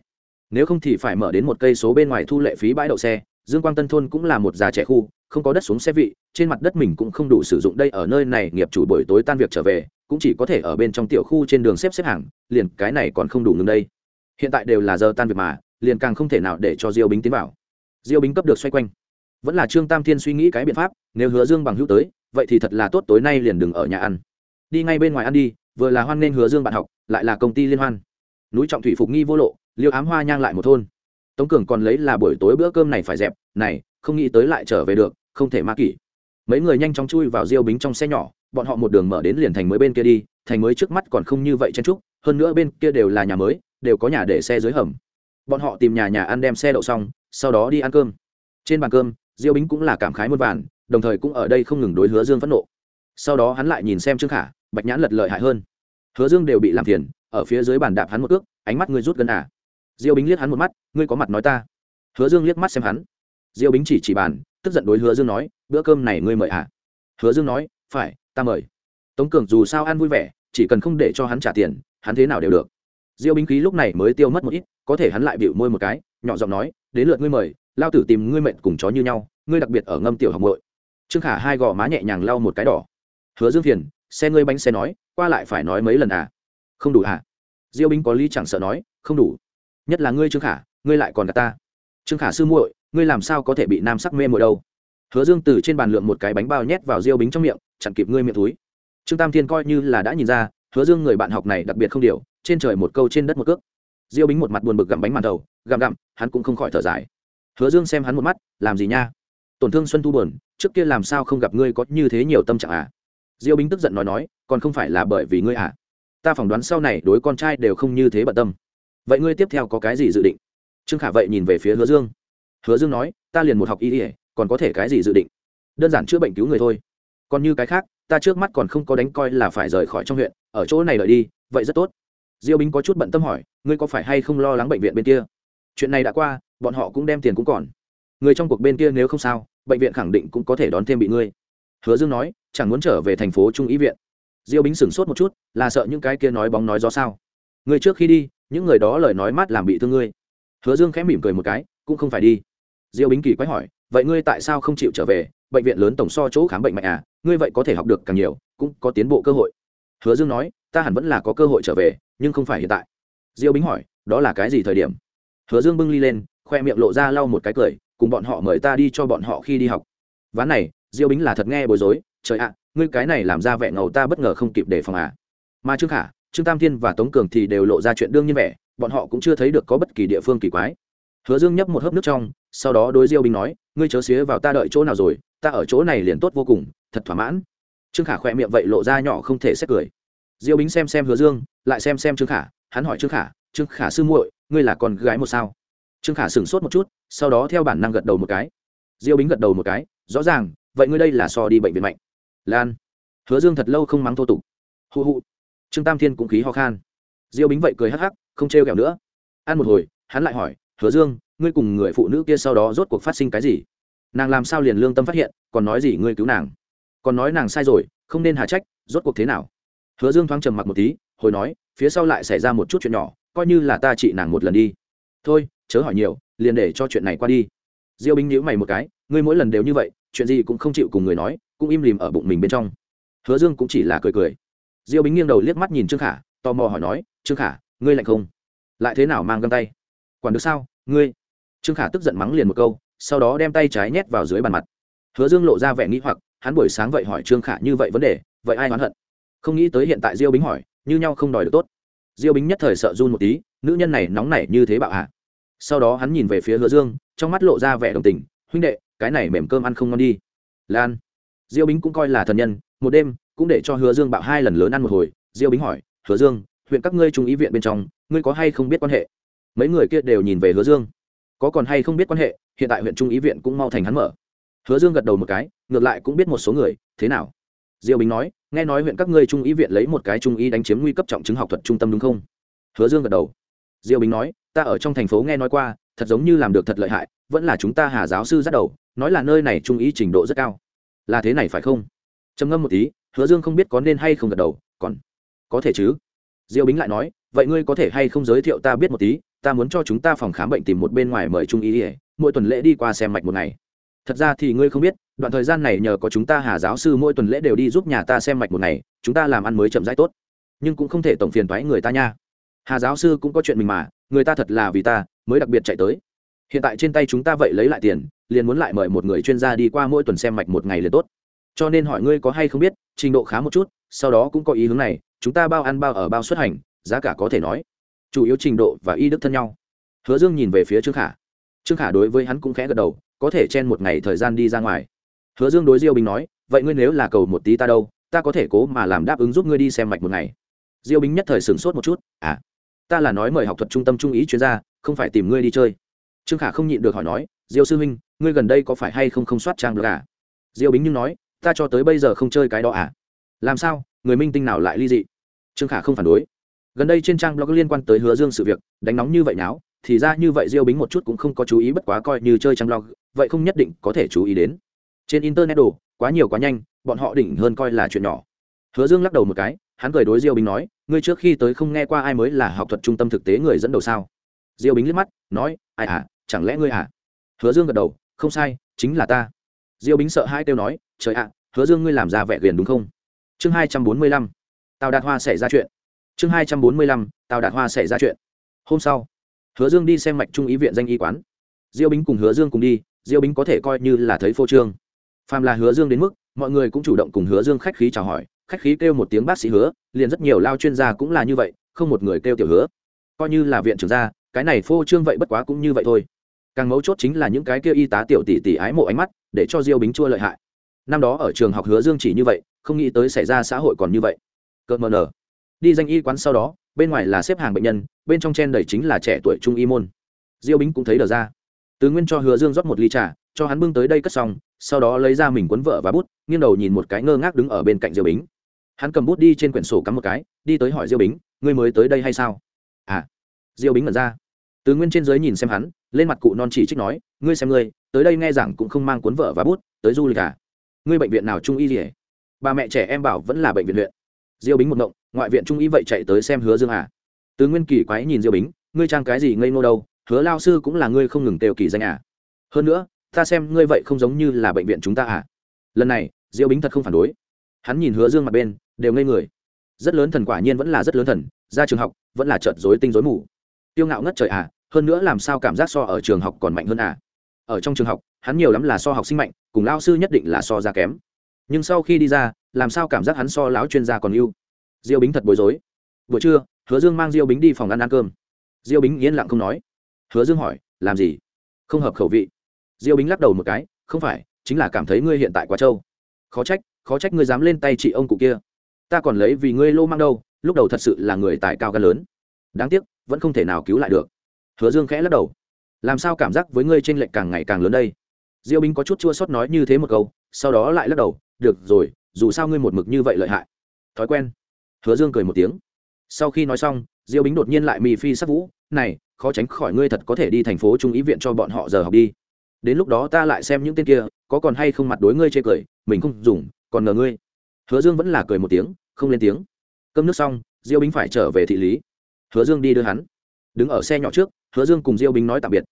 Speaker 1: Nếu không thì phải mở đến một cây số bên ngoài thu lệ phí bãi đậu xe. Dương quang tân thôn cũng là một già trẻ khu, không có đất xuống xe vị, trên mặt đất mình cũng không đủ sử dụng đây ở nơi này, nghiệp chủ buổi tối tan việc trở về, cũng chỉ có thể ở bên trong tiểu khu trên đường xếp xếp hàng, liền cái này còn không đủ ngừng đây hiện tại đều là giờ tan việc mà, liền càng không thể nào để cho diêu bính tiến vào. Diêu bính cấp được xoay quanh. Vẫn là trương tam thiên suy nghĩ cái biện pháp, nếu hứa dương bằng hữu tới, vậy thì thật là tốt tối nay liền đừng ở nhà ăn. Đi ngay bên ngoài ăn đi, vừa là hoan nên hứa dương bạn học, lại là công ty liên hoan. Núi trọng thủy phục nghi vô lộ, liêu ám hoa nhang lại một thôn. Tống cường còn lấy là buổi tối bữa cơm này phải dẹp, này, không nghĩ tới lại trở về được, không thể ma kỷ. Mấy người nhanh chóng chui vào diêu bính trong xe nhỏ, bọn họ một đường mở đến liền thành mới bên kia đi, thành mới trước mắt còn không như vậy chen trúc hơn nữa bên kia đều là nhà mới đều có nhà để xe dưới hầm. Bọn họ tìm nhà nhà ăn đem xe đậu xong, sau đó đi ăn cơm. Trên bàn cơm, diêu bính cũng là cảm khái muôn vàn, đồng thời cũng ở đây không ngừng đối hứa dương phẫn nộ. Sau đó hắn lại nhìn xem trương khả, bạch nhãn lật lợi hại hơn. Hứa dương đều bị làm phiền, ở phía dưới bàn đạp hắn một ước, ánh mắt ngươi rút gần à. Diêu bính liếc hắn một mắt, ngươi có mặt nói ta. Hứa dương liếc mắt xem hắn. Diêu bính chỉ chỉ bàn, tức giận đối hứa dương nói, bữa cơm này ngươi mời à? Hứa dương nói, phải, ta mời. Tống cường dù sao ăn vui vẻ, chỉ cần không để cho hắn trả tiền, hắn thế nào đều được diêu bính khí lúc này mới tiêu mất một ít, có thể hắn lại bịu môi một cái, nhỏ giọng nói, đến lượt ngươi mời, lao tử tìm ngươi mệnh cùng chó như nhau, ngươi đặc biệt ở ngâm tiểu học mội trương khả hai gò má nhẹ nhàng lau một cái đỏ. Hứa dương phiền, xe ngươi bánh xe nói, qua lại phải nói mấy lần à? Không đủ à diêu bính có lý chẳng sợ nói, không đủ. Nhất là ngươi trương khả, ngươi lại còn cả ta. Trương khả sư muội, ngươi làm sao có thể bị nam sắc mê muội đâu? Hứa dương từ trên bàn lượm một cái bánh bao nhét vào diêu bính trong miệng chẳng kịp ngươi miệng túi. Trương tam thiên coi như là đã nhìn ra hứa dương người bạn học này đặc biệt không điều, trên trời một câu trên đất một cước. Diêu bính một mặt buồn bực gặm bánh màn đầu, gặm gặm, hắn cũng không khỏi thở dài. Hứa dương xem hắn một mắt, làm gì nha? Tổn thương xuân thu buồn, trước kia làm sao không gặp ngươi có như thế nhiều tâm trạng à? Diêu bính tức giận nói nói, còn không phải là bởi vì ngươi à? Ta phỏng đoán sau này đối con trai đều không như thế bận tâm. Vậy ngươi tiếp theo có cái gì dự định? Trương khả vậy nhìn về phía hứa dương. Hứa dương nói, ta liền một học y ỉa còn có thể cái gì dự định? Đơn giản chữa bệnh cứu người thôi. Còn như cái khác ta trước mắt còn không có đánh coi là phải rời khỏi trong huyện, ở chỗ này đợi đi, vậy rất tốt. Diêu bính có chút bận tâm hỏi, ngươi có phải hay không lo lắng bệnh viện bên kia? Chuyện này đã qua, bọn họ cũng đem tiền cũng còn. Người trong cuộc bên kia nếu không sao, bệnh viện khẳng định cũng có thể đón thêm bị ngươi. Hứa dương nói, chẳng muốn trở về thành phố trung ý viện. Diêu bính sửng sốt một chút, là sợ những cái kia nói bóng nói gió sao? Người trước khi đi, những người đó lời nói mát làm bị thương ngươi. Hứa dương khẽ mỉm cười một cái, cũng không phải đi. Diêu bính kỳ quái hỏi vậy ngươi tại sao không chịu trở về? Bệnh viện lớn tổng so chỗ khám bệnh mạnh à? Ngươi vậy có thể học được càng nhiều, cũng có tiến bộ cơ hội. Hứa dương nói, ta hẳn vẫn là có cơ hội trở về, nhưng không phải hiện tại. Diêu bính hỏi, đó là cái gì thời điểm? Hứa dương bưng ly lên, khoe miệng lộ ra lau một cái cười, cùng bọn họ mời ta đi cho bọn họ khi đi học. Ván này, diêu bính là thật nghe bối rối, trời ạ, ngươi cái này làm ra vẻ ngầu ta bất ngờ không kịp đề phòng à? Mà trương khả, trương tam thiên và tống cường thì đều lộ ra chuyện đương nhiên vẻ, bọn họ cũng chưa thấy được có bất kỳ địa phương kỳ quái hứa dương nhấp một hớp nước trong, sau đó đối diêu binh nói, ngươi chớ xía vào ta đợi chỗ nào rồi, ta ở chỗ này liền tốt vô cùng, thật thỏa mãn. Trương khả khỏe miệng vậy lộ ra nhỏ không thể xét cười. Diêu bính xem xem hứa dương, lại xem xem trương khả, hắn hỏi trương khả trương khả sư muội, ngươi là con gái một sao? Trương khả sửng sốt một chút, sau đó theo bản năng gật đầu một cái. Diêu bính gật đầu một cái, rõ ràng, vậy ngươi đây là so đi bệnh viện mạnh. Lan. Hứa dương thật lâu không mắng thô tục. Hụ hụ. Trương tam thiên cũng khí ho khan. Diêu bính vậy cười hắc hắc, không trêu kẹo nữa. Ăn một hồi, hắn lại hỏi hứa dương, ngươi cùng người phụ nữ kia sau đó rốt cuộc phát sinh cái gì? Nàng làm sao liền lương tâm phát hiện, còn nói gì ngươi cứu nàng? Còn nói nàng sai rồi, không nên hà trách, rốt cuộc thế nào? Hứa dương thoáng trầm mặc một tí, hồi nói, phía sau lại xảy ra một chút chuyện nhỏ, coi như là ta trị nàng một lần đi. Thôi, chớ hỏi nhiều, liền để cho chuyện này qua đi. Diêu bính nhíu mày một cái, ngươi mỗi lần đều như vậy, chuyện gì cũng không chịu cùng người nói, cũng im lìm ở bụng mình bên trong. Hứa dương cũng chỉ là cười cười. Diêu bính nghiêng đầu liếc mắt nhìn trương khả, tò mò hỏi nói, trương khả, ngươi lạnh không? Lại thế nào mang găng tay? Quản được sao? Ngươi. Trương khả tức giận mắng liền một câu, sau đó đem tay trái nhét vào dưới bàn mặt. Hứa dương lộ ra vẻ nghĩ hoặc, hắn buổi sáng vậy hỏi trương khả như vậy vấn đề, vậy ai oán hận? Không nghĩ tới hiện tại diêu bính hỏi, như nhau không đòi được tốt. Diêu bính nhất thời sợ run một tí, nữ nhân này nóng nảy như thế bạo hạ. Sau đó hắn nhìn về phía hứa dương, trong mắt lộ ra vẻ đồng tình, huynh đệ, cái này mềm cơm ăn không ngon đi. Lan. Diêu bính cũng coi là thần nhân, một đêm cũng để cho hứa dương bạo hai lần lớn ăn một hồi. Diêu bính hỏi, hứa dương, huyện các ngươi trung ý viện bên trong, ngươi có hay không biết quan hệ? Mấy người kia đều nhìn về hứa dương. Có còn hay không biết quan hệ, hiện tại huyện trung ý viện cũng mau thành hắn mở. Hứa dương gật đầu một cái, ngược lại cũng biết một số người, thế nào? Diêu bính nói, nghe nói huyện các ngươi trung ý viện lấy một cái trung ý đánh chiếm nguy cấp trọng chứng học thuật trung tâm đúng không? Hứa dương gật đầu. Diêu bính nói, ta ở trong thành phố nghe nói qua, thật giống như làm được thật lợi hại, vẫn là chúng ta hà giáo sư dắt đầu, nói là nơi này trung ý trình độ rất cao. Là thế này phải không? Trầm ngâm một tí, hứa dương không biết có nên hay không gật đầu, còn có thể chứ? Diêu bính lại nói, vậy ngươi có thể hay không giới thiệu ta biết một tí ta muốn cho chúng ta phòng khám bệnh tìm một bên ngoài mời trung ý ỉa mỗi tuần lễ đi qua xem mạch một ngày. Thật ra thì ngươi không biết, đoạn thời gian này nhờ có chúng ta hà giáo sư mỗi tuần lễ đều đi giúp nhà ta xem mạch một ngày, chúng ta làm ăn mới chậm rãi tốt. Nhưng cũng không thể tổng phiền thoái người ta nha. Hà giáo sư cũng có chuyện mình mà, người ta thật là vì ta, mới đặc biệt chạy tới. Hiện tại trên tay chúng ta vậy lấy lại tiền, liền muốn lại mời một người chuyên gia đi qua mỗi tuần xem mạch một ngày liền tốt. Cho nên hỏi ngươi có hay không biết, trình độ khá một chút, sau đó cũng có ý hướng này, chúng ta bao ăn bao ở bao xuất hành, giá cả có thể nói chủ yếu trình độ và y đức thân nhau. Hứa dương nhìn về phía trương khả. Trương khả đối với hắn cũng khẽ gật đầu, có thể chen một ngày thời gian đi ra ngoài. Hứa dương đối diêu Bình nói, vậy ngươi nếu là cầu một tí ta đâu, ta có thể cố mà làm đáp ứng giúp ngươi đi xem mạch một ngày. Diêu bính nhất thời sửng sốt một chút à ta là nói mời học thuật trung tâm trung ý chuyên gia, không phải tìm ngươi đi chơi. Trương khả không nhịn được hỏi nói, diêu sư huynh, ngươi gần đây có phải hay không không soát trang được à? Diêu bính nhưng nói, ta cho tới bây giờ không chơi cái đó à. Làm sao? Người minh tinh nào lại ly dị? Trương khả không phản đối gần đây trên trang blog liên quan tới hứa dương sự việc, đánh nóng như vậy náo thì ra như vậy diêu bính một chút cũng không có chú ý bất quá coi như chơi trang blog, vậy không nhất định có thể chú ý đến. Trên internet đồ, quá nhiều quá nhanh, bọn họ đỉnh hơn coi là chuyện nhỏ. Hứa dương lắc đầu một cái, hắn cười đối diêu bính nói, ngươi trước khi tới không nghe qua ai mới là học thuật trung tâm thực tế người dẫn đầu sao? Diêu bính liếc mắt, nói, ai à chẳng lẽ ngươi à? Hứa dương gật đầu, không sai, chính là ta. Diêu bính sợ hai kêu nói, trời ạ, hứa dương ngươi làm ra vẻ ghiền đúng không? Chương hai trăm bốn mươi lăm, tào đạt hoa xảy ra chuyện chương hai trăm bốn mươi lăm tào đạt hoa xảy ra chuyện. Hôm sau, hứa dương đi xem mạch trung ý viện danh y quán. Diêu bính cùng hứa dương cùng đi, diêu bính có thể coi như là thấy phô trương. Phàm là hứa dương đến mức, mọi người cũng chủ động cùng hứa dương khách khí chào hỏi, khách khí kêu một tiếng bác sĩ hứa, liền rất nhiều lao chuyên gia cũng là như vậy, không một người kêu tiểu hứa. Coi như là viện trưởng gia, cái này phô trương vậy bất quá cũng như vậy thôi. Càng mấu chốt chính là những cái kia y tá tiểu tỷ tỷ ái mộ ánh mắt, để cho diêu bính chua lợi hại. Năm đó ở trường học hứa dương chỉ như vậy, không nghĩ tới xảy ra xã hội còn như vậy. Cợt mờ nở đi danh y quán sau đó, bên ngoài là xếp hàng bệnh nhân, bên trong chen đầy chính là trẻ tuổi trung y môn. Diêu bính cũng thấy đờ ra. Tứ nguyên cho hứa dương rót một ly trà, cho hắn bưng tới đây cất xong, sau đó lấy ra mình cuốn vợ và bút, nghiêng đầu nhìn một cái ngơ ngác đứng ở bên cạnh diêu bính. Hắn cầm bút đi trên quyển sổ cắm một cái, đi tới hỏi diêu bính, ngươi mới tới đây hay sao? À. Diêu bính mật ra. Tứ nguyên trên dưới nhìn xem hắn, lên mặt cụ non chỉ trích nói, ngươi xem ngươi, tới đây nghe giảng cũng không mang cuốn vợ và bút, tới du lịch à? Ngươi bệnh viện nào trung y gì、hết? bà mẹ trẻ em bảo vẫn là bệnh viện huyện diêu bính một động ngoại viện trung ý vậy chạy tới xem hứa dương à. Tứ nguyên kỳ quái nhìn diêu bính, ngươi trang cái gì ngây ngô đâu, hứa lao sư cũng là ngươi không ngừng tều kỳ danh à. Hơn nữa, ta xem ngươi vậy không giống như là bệnh viện chúng ta à. Lần này, diêu bính thật không phản đối. Hắn nhìn hứa dương mặt bên, đều ngây người. Rất lớn thần quả nhiên vẫn là rất lớn thần, ra trường học, vẫn là trợt dối tinh dối mù. Tiêu ngạo ngất trời à hơn nữa làm sao cảm giác so ở trường học còn mạnh hơn à. Ở trong trường học, hắn nhiều lắm là so học sinh mạnh, cùng lao sư nhất định là so ra kém. Nhưng sau khi đi ra làm sao cảm giác hắn so lão chuyên gia còn yêu diêu bính thật bối rối. Buổi trưa, hứa dương mang diêu bính đi phòng ăn ăn cơm. Diêu bính yên lặng không nói. Hứa dương hỏi, làm gì? Không hợp khẩu vị. Diêu bính lắc đầu một cái, không phải, chính là cảm thấy ngươi hiện tại quá trâu. Khó trách khó trách ngươi dám lên tay chị ông cụ kia. Ta còn lấy vì ngươi lô mang đâu, lúc đầu thật sự là người tài cao gan lớn. Đáng tiếc, vẫn không thể nào cứu lại được. Hứa dương khẽ lắc đầu. Làm sao cảm giác với ngươi t r ê n lệch càng ngày càng lớn đây? Diêu bính có chút chua sót nói như thế một câu, sau đó lại lắc đầu, được rồi dù sao ngươi một mực như vậy lợi hại. Thói quen. Hứa dương cười một tiếng. Sau khi nói xong, diêu bính đột nhiên lại mì phi sắc vũ, này, khó tránh khỏi ngươi thật có thể đi thành phố trung ý viện cho bọn họ giờ học đi. Đến lúc đó ta lại xem những tên kia, có còn hay không mặt đối ngươi chê cười, mình không dùng, còn ngờ ngươi. Hứa dương vẫn là cười một tiếng, không lên tiếng. Cơm nước xong, diêu bính phải trở về thị lý. Hứa dương đi đưa hắn. Đứng ở xe nhỏ trước, hứa dương cùng diêu bính nói tạm biệt.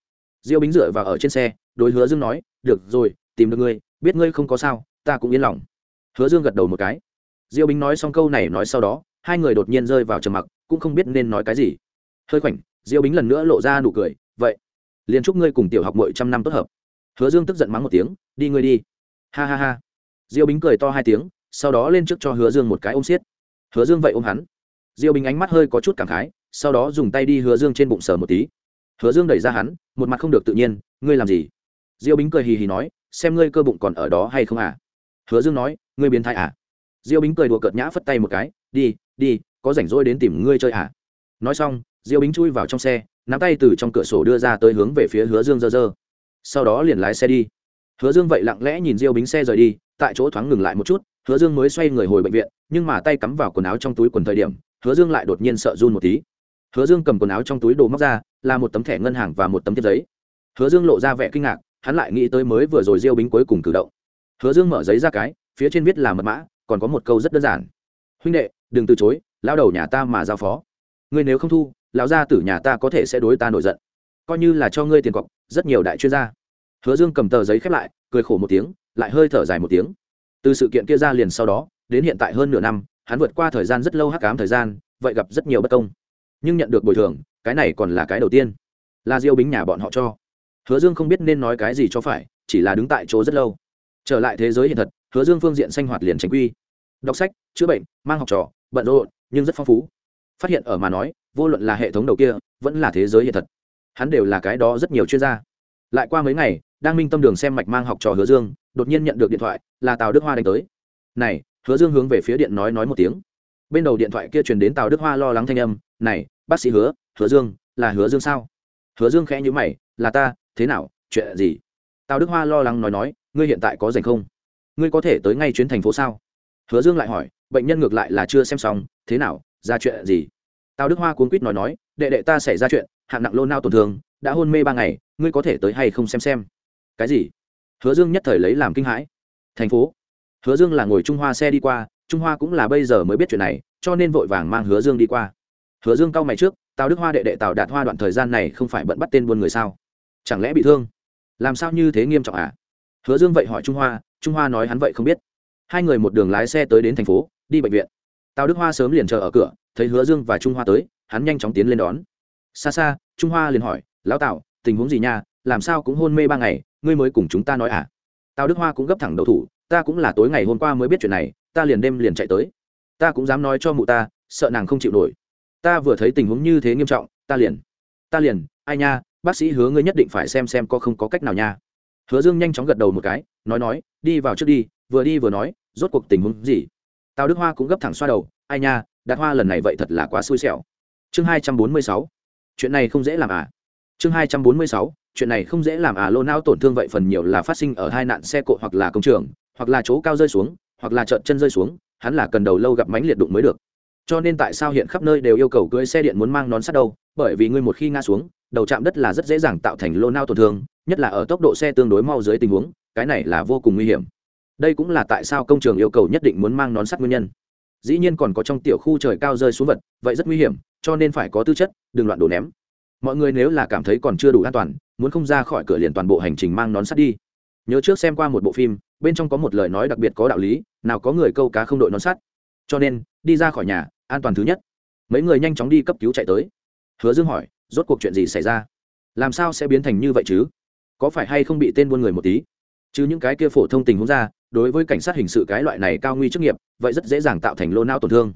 Speaker 1: Diêu bính dựa vào ở trên xe, đối hứa dương nói, được rồi, tìm được ngươi, biết ngươi không có sao, ta cũng yên lòng hứa dương gật đầu một cái. Diêu bính nói xong câu này nói sau đó, hai người đột nhiên rơi vào trầm mặc, cũng không biết nên nói cái gì. Hơi khoảnh, diêu bính lần nữa lộ ra nụ cười, vậy, liền chúc ngươi cùng tiểu học muội trăm năm tốt hợp. Hứa dương tức giận mắng một tiếng, đi ngươi đi. Ha ha ha. Diêu bính cười to hai tiếng, sau đó lên trước cho hứa dương một cái ôm xiết. Hứa dương vậy ôm hắn. Diêu bính ánh mắt hơi có chút cảm khái, sau đó dùng tay đi hứa dương trên bụng sờ một tí. Hứa dương đẩy ra hắn, một mặt không được tự nhiên, ngươi làm gì? Diêu bính cười hì hì nói, xem ngươi cơ bụng còn ở đó hay không à? Hứa dương nói ngươi biến thái à? Diêu bính cười đùa cợt nhã phất tay một cái, đi đi, có rảnh rỗi đến tìm ngươi chơi à? Nói xong, diêu bính chui vào trong xe, nắm tay từ trong cửa sổ đưa ra tới hướng về phía hứa dương dơ dơ. Sau đó liền lái xe đi. Hứa dương vậy lặng lẽ nhìn diêu bính xe rời đi, tại chỗ thoáng ngừng lại một chút, hứa dương mới xoay người hồi bệnh viện, nhưng mà tay cắm vào quần áo trong túi quần thời điểm, hứa dương lại đột nhiên sợ run một tí. Hứa dương cầm quần áo trong túi đồ móc ra, là một tấm thẻ ngân hàng và một tấm tiếp giấy. Hứa dương lộ ra vẻ kinh ngạc, hắn lại nghĩ tới mới vừa rồi diêu bính cuối cùng cử động. Hứa dương mở giấy ra cái phía trên viết là mật mã, còn có một câu rất đơn giản. Huynh đệ, đừng từ chối lao đầu nhà ta mà giao phó. Ngươi nếu không thu, lão gia tử nhà ta có thể sẽ đối ta nổi giận. Coi như là cho ngươi tiền cọc, rất nhiều đại chuyên gia. Hứa dương cầm tờ giấy khép lại, cười khổ một tiếng, lại hơi thở dài một tiếng. Từ sự kiện kia ra liền sau đó, đến hiện tại hơn nửa năm, hắn vượt qua thời gian rất lâu hắc cám thời gian, vậy gặp rất nhiều bất công. Nhưng nhận được bồi thường, cái này còn là cái đầu tiên. Là diêu bính nhà bọn họ cho. Hứa dương không biết nên nói cái gì cho phải, chỉ là đứng tại chỗ rất lâu. Trở lại thế giới hiện thật hứa dương phương diện sinh hoạt liền tránh quy. Đọc sách, chữa bệnh, mang học trò, bận rộn, nhưng rất phong phú. Phát hiện ở mà nói, vô luận là hệ thống đầu kia, vẫn là thế giới hiện thật. Hắn đều là cái đó rất nhiều chuyên gia. Lại qua mấy ngày, đang minh tâm đường xem mạch mang học trò hứa dương, đột nhiên nhận được điện thoại, là tào đức hoa đánh tới. Này, hứa dương hướng về phía điện nói nói một tiếng. Bên đầu điện thoại kia truyền đến tào đức hoa lo lắng thanh âm, này, bác sĩ hứa hứa dương, là hứa dương sao? Hứa dương khẽ nhữ mày, là ta, thế nào, chuyện gì? Tào đức hoa lo lắng nói nói, ngươi hiện tại có dành không? Ngươi có thể tới ngay chuyến thành phố sao? Hứa dương lại hỏi, bệnh nhân ngược lại là chưa xem xong, thế nào, ra chuyện gì? Tào đức hoa cuốn quýt nói nói, đệ đệ ta xảy ra chuyện, hạng nặng lô nao tổn thương, đã hôn mê ba ngày, ngươi có thể tới hay không xem xem? Cái gì? Hứa dương nhất thời lấy làm kinh hãi. Thành phố. Hứa dương là ngồi trung hoa xe đi qua, trung hoa cũng là bây giờ mới biết chuyện này, cho nên vội vàng mang hứa dương đi qua. Hứa dương cau mày trước, tào đức hoa đệ đệ tào đạt hoa đoạn thời gian này không phải bận bắt tên buôn người sao? Chẳng lẽ bị thương? Làm sao như thế nghiêm trọng à? Hứa dương vậy hỏi trung hoa trung hoa nói hắn vậy không biết. Hai người một đường lái xe tới đến thành phố, đi bệnh viện. Tào đức hoa sớm liền chờ ở cửa, thấy hứa dương và trung hoa tới, hắn nhanh chóng tiến lên đón. Xa xa, trung hoa liền hỏi, lão tào, tình huống gì nha? Làm sao cũng hôn mê ba ngày, ngươi mới cùng chúng ta nói à? Tào đức hoa cũng gấp thẳng đầu thủ, ta cũng là tối ngày hôm qua mới biết chuyện này, ta liền đêm liền chạy tới. Ta cũng dám nói cho mụ ta, sợ nàng không chịu nổi. Ta vừa thấy tình huống như thế nghiêm trọng, ta liền ta liền, ai nha, bác sĩ hứa ngươi nhất định phải xem xem có không có cách nào nha hứa dương nhanh chóng gật đầu một cái, nói nói, đi vào trước đi, vừa đi vừa nói, rốt cuộc tình huống gì? Tào đức hoa cũng gấp thẳng xoa đầu, ai nha, đạt hoa lần này vậy thật là quá xui xẻo. Chương hai trăm bốn mươi sáu, chuyện này không dễ làm à. Chương hai trăm bốn mươi sáu, chuyện này không dễ làm à lô não tổn thương vậy phần nhiều là phát sinh ở hai nạn xe cộ hoặc là công trường, hoặc là chỗ cao rơi xuống, hoặc là trợn chân rơi xuống, hắn là cần đầu lâu gặp mánh liệt đụng mới được. Cho nên tại sao hiện khắp nơi đều yêu cầu cưỡi xe điện muốn mang nón sắt đâu? Bởi vì ngươi một khi ngã xuống đầu chạm đất là rất dễ dàng tạo thành lô nao tổn thương, nhất là ở tốc độ xe tương đối mau dưới tình huống, cái này là vô cùng nguy hiểm. Đây cũng là tại sao công trường yêu cầu nhất định muốn mang nón sắt nguyên nhân. Dĩ nhiên còn có trong tiểu khu trời cao rơi xuống vật, vậy rất nguy hiểm, cho nên phải có tư chất, đừng loạn đổ ném. Mọi người nếu là cảm thấy còn chưa đủ an toàn, muốn không ra khỏi cửa liền toàn bộ hành trình mang nón sắt đi. Nhớ trước xem qua một bộ phim, bên trong có một lời nói đặc biệt có đạo lý, nào có người câu cá không đội nón sắt. Cho nên, đi ra khỏi nhà, an toàn thứ nhất. Mấy người nhanh chóng đi cấp cứu chạy tới. Hứa dương hỏi rốt cuộc chuyện gì xảy ra? Làm sao sẽ biến thành như vậy chứ? Có phải hay không bị tên buôn người một tí? Chứ những cái kia phổ thông tình huống ra, đối với cảnh sát hình sự cái loại này cao nguy chức nghiệp, vậy rất dễ dàng tạo thành lô não tổn thương.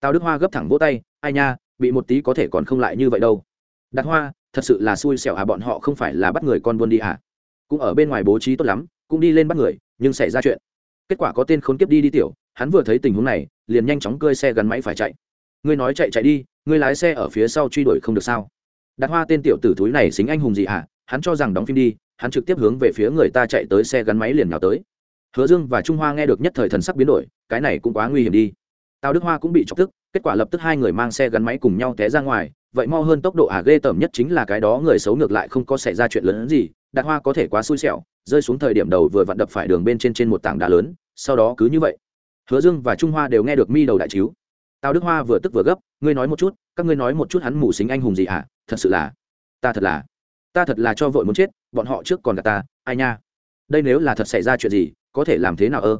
Speaker 1: Tào đức hoa gấp thẳng vỗ tay, ai nha, bị một tí có thể còn không lại như vậy đâu. Đặt hoa, thật sự là xui xẻo à bọn họ không phải là bắt người con buôn đi à? Cũng ở bên ngoài bố trí tốt lắm, cũng đi lên bắt người, nhưng xảy ra chuyện. Kết quả có tên khốn kiếp đi đi tiểu, hắn vừa thấy tình huống này, liền nhanh chóng cơi xe gắn máy phải chạy. Ngươi nói chạy chạy đi, ngươi lái xe ở phía sau truy đuổi không được sao? Đặt hoa tên tiểu tử thúi này xính anh hùng gì hả? Hắn cho rằng đóng phim đi, hắn trực tiếp hướng về phía người ta chạy tới xe gắn máy liền nào tới. Hứa dương và trung hoa nghe được nhất thời thần sắc biến đổi, cái này cũng quá nguy hiểm đi. Tào đức hoa cũng bị chọc tức, kết quả lập tức hai người mang xe gắn máy cùng nhau té ra ngoài, vậy mo hơn tốc độ à ghê tởm nhất chính là cái đó người xấu ngược lại không có xảy ra chuyện lớn hơn gì, đạt hoa có thể quá xui xẻo, rơi xuống thời điểm đầu vừa vặn đập phải đường bên trên trên một tảng đá lớn, sau đó cứ như vậy. Hứa dương và trung hoa đều nghe được mi đầu đại chiếu. Tào đức hoa vừa tức vừa gấp, ngươi nói một chút, các ngươi nói một chút hắn mù xính anh hùng gì ạ à? Thật sự là, ta thật là, ta thật là cho vội muốn chết, bọn họ trước còn cả ta, ai nha? Đây nếu là thật xảy ra chuyện gì, có thể làm thế nào ơ?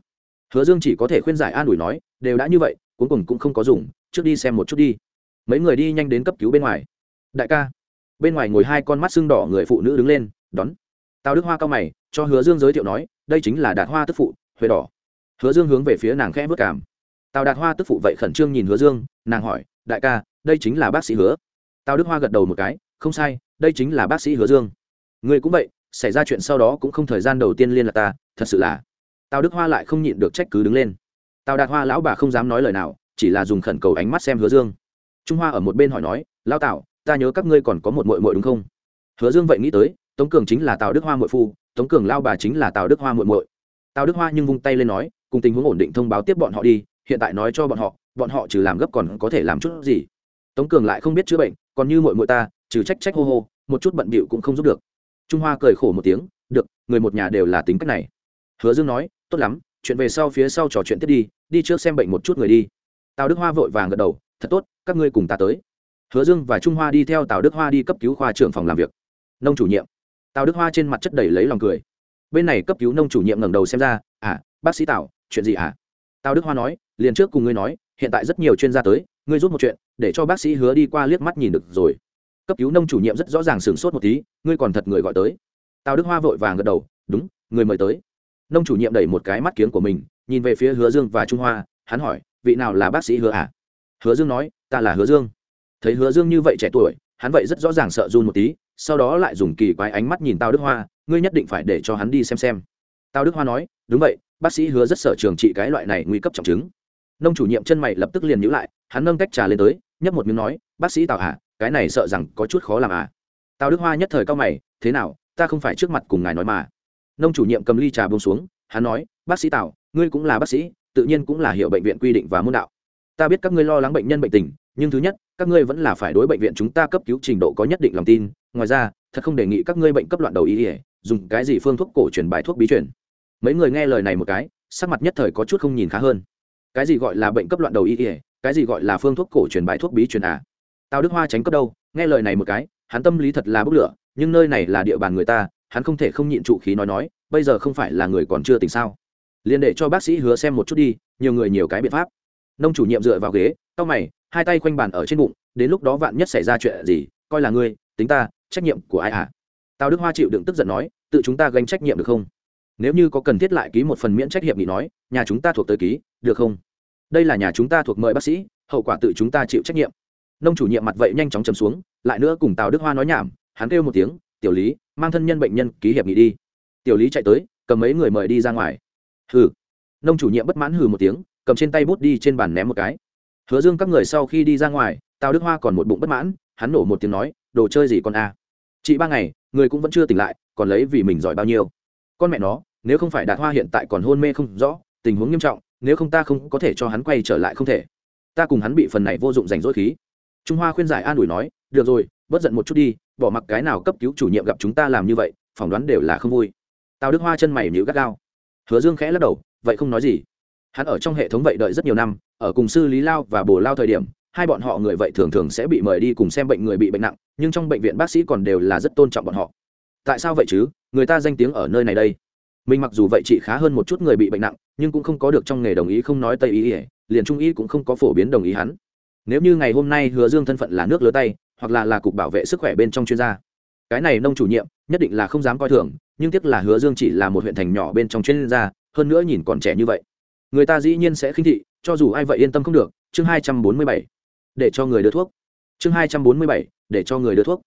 Speaker 1: Hứa dương chỉ có thể khuyên giải an ủi nói, đều đã như vậy, cuối cùng cũng không có dùng, trước đi xem một chút đi. Mấy người đi nhanh đến cấp cứu bên ngoài. Đại ca. Bên ngoài ngồi hai con mắt sưng đỏ người phụ nữ đứng lên, đón. Tào đức hoa cao mày, cho hứa dương giới thiệu nói, đây chính là đạt hoa tức phụ, huệ đỏ. Hứa dương hướng về phía nàng khẽ vất cảm. Tào đạt hoa tức phụ vậy khẩn trương nhìn hứa dương, nàng hỏi, đại ca, đây chính là bác sĩ hứa tào đức hoa gật đầu một cái, không sai, đây chính là bác sĩ hứa dương. Người cũng vậy, xảy ra chuyện sau đó cũng không thời gian đầu tiên liên lạc ta, thật sự là. Tào đức hoa lại không nhịn được trách cứ đứng lên. Tào đạt hoa lão bà không dám nói lời nào, chỉ là dùng khẩn cầu ánh mắt xem hứa dương. Trung hoa ở một bên hỏi nói lao tào, ta nhớ các ngươi còn có một mội mội đúng không? Hứa dương vậy nghĩ tới, tống cường chính là tào đức hoa mội phu, tống cường lao bà chính là tào đức hoa mội mội tào đức hoa nhưng vung tay lên nói, cùng tình huống ổn định thông báo tiếp bọn họ đi, hiện tại nói cho bọn họ bọn họ trừ làm gấp còn có thể làm chút gì. Tống cường lại không biết chữa bệnh còn như mội mội ta, trừ trách trách hô hô, một chút bận bịu cũng không giúp được. Trung hoa cười khổ một tiếng, được, người một nhà đều là tính cách này. Hứa dương nói, tốt lắm, chuyện về sau phía sau trò chuyện tiếp đi đi trước xem bệnh một chút người đi. Tào đức hoa vội vàng gật đầu, thật tốt, các ngươi cùng ta tới. Hứa dương và trung hoa đi theo tào đức hoa đi cấp cứu khoa trưởng phòng làm việc. Nông chủ nhiệm. Tào đức hoa trên mặt chất đầy lấy lòng cười. Bên này cấp cứu nông chủ nhiệm ngẩng đầu xem ra à bác sĩ tào, chuyện gì à tào đức hoa nói, liền trước cùng ngươi nói, hiện tại rất nhiều chuyên gia tới ngươi rút một chuyện, để cho bác sĩ hứa đi qua liếc mắt nhìn được rồi. Cấp cứu nông chủ nhiệm rất rõ ràng sửng sốt một tí, ngươi còn thật người gọi tới. Tào đức hoa vội vàng gật đầu, đúng, người mời tới. Nông chủ nhiệm đẩy một cái mắt kiếng của mình, nhìn về phía hứa dương và trung hoa, hắn hỏi, vị nào là bác sĩ hứa à? Hứa dương nói, ta là hứa dương. Thấy hứa dương như vậy trẻ tuổi, hắn vậy rất rõ ràng sợ run một tí, sau đó lại dùng kỳ quái ánh mắt nhìn tào đức hoa, ngươi nhất định phải để cho hắn đi xem xem. Tào đức hoa nói, đúng vậy, bác sĩ hứa rất sợ trường trị cái loại này nguy cấp trọng chứng nông chủ nhiệm chân mày lập tức liền nhữ lại, hắn nâng cách trà lên tới, nhấp một miếng nói, bác sĩ tào à cái này sợ rằng có chút khó làm à. Tào đức hoa nhất thời cao mày, thế nào, ta không phải trước mặt cùng ngài nói mà. Nông chủ nhiệm cầm ly trà bông xuống, hắn nói, bác sĩ tào, ngươi cũng là bác sĩ, tự nhiên cũng là hiệu bệnh viện quy định và môn đạo. Ta biết các ngươi lo lắng bệnh nhân bệnh tình, nhưng thứ nhất, các ngươi vẫn là phải đối bệnh viện chúng ta cấp cứu trình độ có nhất định lòng tin. Ngoài ra, thật không đề nghị các ngươi bệnh cấp loạn đầu ý ỉa dùng cái gì phương thuốc cổ truyền bài thuốc bí truyền. Mấy người nghe lời này một cái, sắc mặt nhất thời có chút không nhìn khá hơn cái gì gọi là bệnh cấp loạn đầu ý ỉa cái gì gọi là phương thuốc cổ truyền bài thuốc bí truyền à? Tào đức hoa tránh cấp đâu, nghe lời này một cái, hắn tâm lý thật là bốc lửa, nhưng nơi này là địa bàn người ta, hắn không thể không nhịn trụ khí nói nói, bây giờ không phải là người còn chưa tỉnh sao? Liền để cho bác sĩ hứa xem một chút đi, nhiều người nhiều cái biện pháp. Nông chủ nhiệm dựa vào ghế tao mày, hai tay quanh bàn ở trên bụng, đến lúc đó vạn nhất xảy ra chuyện gì, coi là ngươi, tính ta, trách nhiệm của ai à? Tào đức hoa chịu đựng tức giận nói, tự chúng ta gánh trách nhiệm được không? Nếu như có cần thiết lại ký một phần miễn trách nhiệm nghị nói, nhà chúng ta thuộc tới ký, được không? Đây là nhà chúng ta thuộc mời bác sĩ, hậu quả tự chúng ta chịu trách nhiệm. Nông chủ nhiệm mặt vậy nhanh chóng chấm xuống, lại nữa cùng tào đức hoa nói nhảm, hắn kêu một tiếng, tiểu lý, mang thân nhân bệnh nhân ký hiệp nghị đi. Tiểu lý chạy tới, cầm mấy người mời đi ra ngoài. Hừ. Nông chủ nhiệm bất mãn hừ một tiếng, cầm trên tay bút đi trên bàn ném một cái. Hứa dương các người sau khi đi ra ngoài, tào đức hoa còn một bụng bất mãn, hắn nổ một tiếng nói, đồ chơi gì con a? À. chị ba ngày, người cũng vẫn chưa tỉnh lại, còn lấy vì mình giỏi bao nhiêu? Con mẹ nó, nếu không phải đạt hoa hiện tại còn hôn mê không rõ, tình huống nghiêm trọng, nếu không ta không có thể cho hắn quay trở lại không thể. Ta cùng hắn bị phần này vô dụng dành dỗi khí. Trung hoa khuyên giải an ủi nói, được rồi, bớt giận một chút đi, bỏ mặc cái nào cấp cứu chủ nhiệm gặp chúng ta làm như vậy, phỏng đoán đều là không vui. Tào đức hoa chân mày nhữ gắt gao. Hứa dương khẽ lắc đầu, vậy không nói gì. Hắn ở trong hệ thống vậy đợi rất nhiều năm, ở cùng sư lý lao và bồ lao thời điểm, hai bọn họ người vậy thường thường sẽ bị mời đi cùng xem bệnh người bị bệnh nặng, nhưng trong bệnh viện bác sĩ còn đều là rất tôn trọng bọn họ. Tại sao vậy chứ? Người ta danh tiếng ở nơi này đây. Mình mặc dù vậy chỉ khá hơn một chút người bị bệnh nặng, nhưng cũng không có được trong nghề đồng ý không nói tây ý ỉa liền trung ý cũng không có phổ biến đồng ý hắn. Nếu như ngày hôm nay hứa dương thân phận là nước lứa tay, hoặc là là cục bảo vệ sức khỏe bên trong chuyên gia, cái này nông chủ nhiệm nhất định là không dám coi thường, nhưng tiếc là hứa dương chỉ là một huyện thành nhỏ bên trong chuyên gia, hơn nữa nhìn còn trẻ như vậy. Người ta dĩ nhiên sẽ khinh thị, cho dù ai vậy yên tâm không được, chương hai trăm bốn mươi bảy, để cho người đưa thuốc. Chương hai trăm bốn mươi bảy, để cho người đưa thuốc.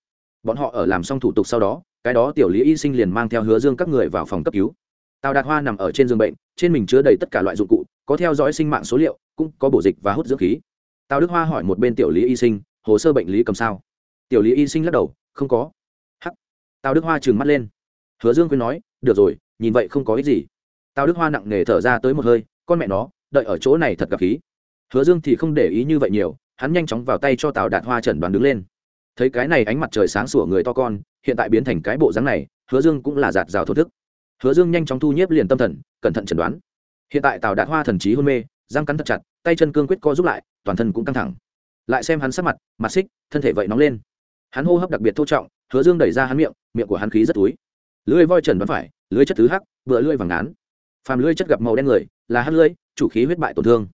Speaker 1: Bọn họ ở làm xong thủ tục sau đó cái đó tiểu lý y sinh liền mang theo hứa dương các người vào phòng cấp cứu. Tào đạt hoa nằm ở trên giường bệnh, trên mình chứa đầy tất cả loại dụng cụ, có theo dõi sinh mạng số liệu, cũng có bổ dịch và hút dưỡng khí. Tào đức hoa hỏi một bên tiểu lý y sinh, hồ sơ bệnh lý cầm sao? Tiểu lý y sinh lắc đầu, không có. Hắc. Tào đức hoa trừng mắt lên. Hứa dương khuyên nói, được rồi, nhìn vậy không có ích gì. Tào đức hoa nặng nề thở ra tới một hơi, con mẹ nó, đợi ở chỗ này thật gặp khí. Hứa dương thì không để ý như vậy nhiều, hắn nhanh chóng vào tay cho tào đạt hoa chẩn đoán đứng lên. Thấy cái này ánh mặt trời sáng sủa người to con hiện tại biến thành cái bộ dáng này, hứa dương cũng là giạt rào thổ thức. Hứa dương nhanh chóng thu nhiếp liền tâm thần, cẩn thận chẩn đoán. Hiện tại tào đạt hoa thần trí hôn mê, răng cắn thật chặt, tay chân cương quyết co giúp lại, toàn thân cũng căng thẳng. Lại xem hắn sắc mặt mặt xích, thân thể vậy nóng lên. Hắn hô hấp đặc biệt thô trọng, hứa dương đẩy ra hắn miệng miệng của hắn khí rất túi. Lưỡi voi trần vẫn phải, lưỡi chất thứ hắc, bựa lưỡi vàng ngán phàm lưỡi chất gặp màu đen người, là hát lưỡi, chủ khí huyết bại tổn thương.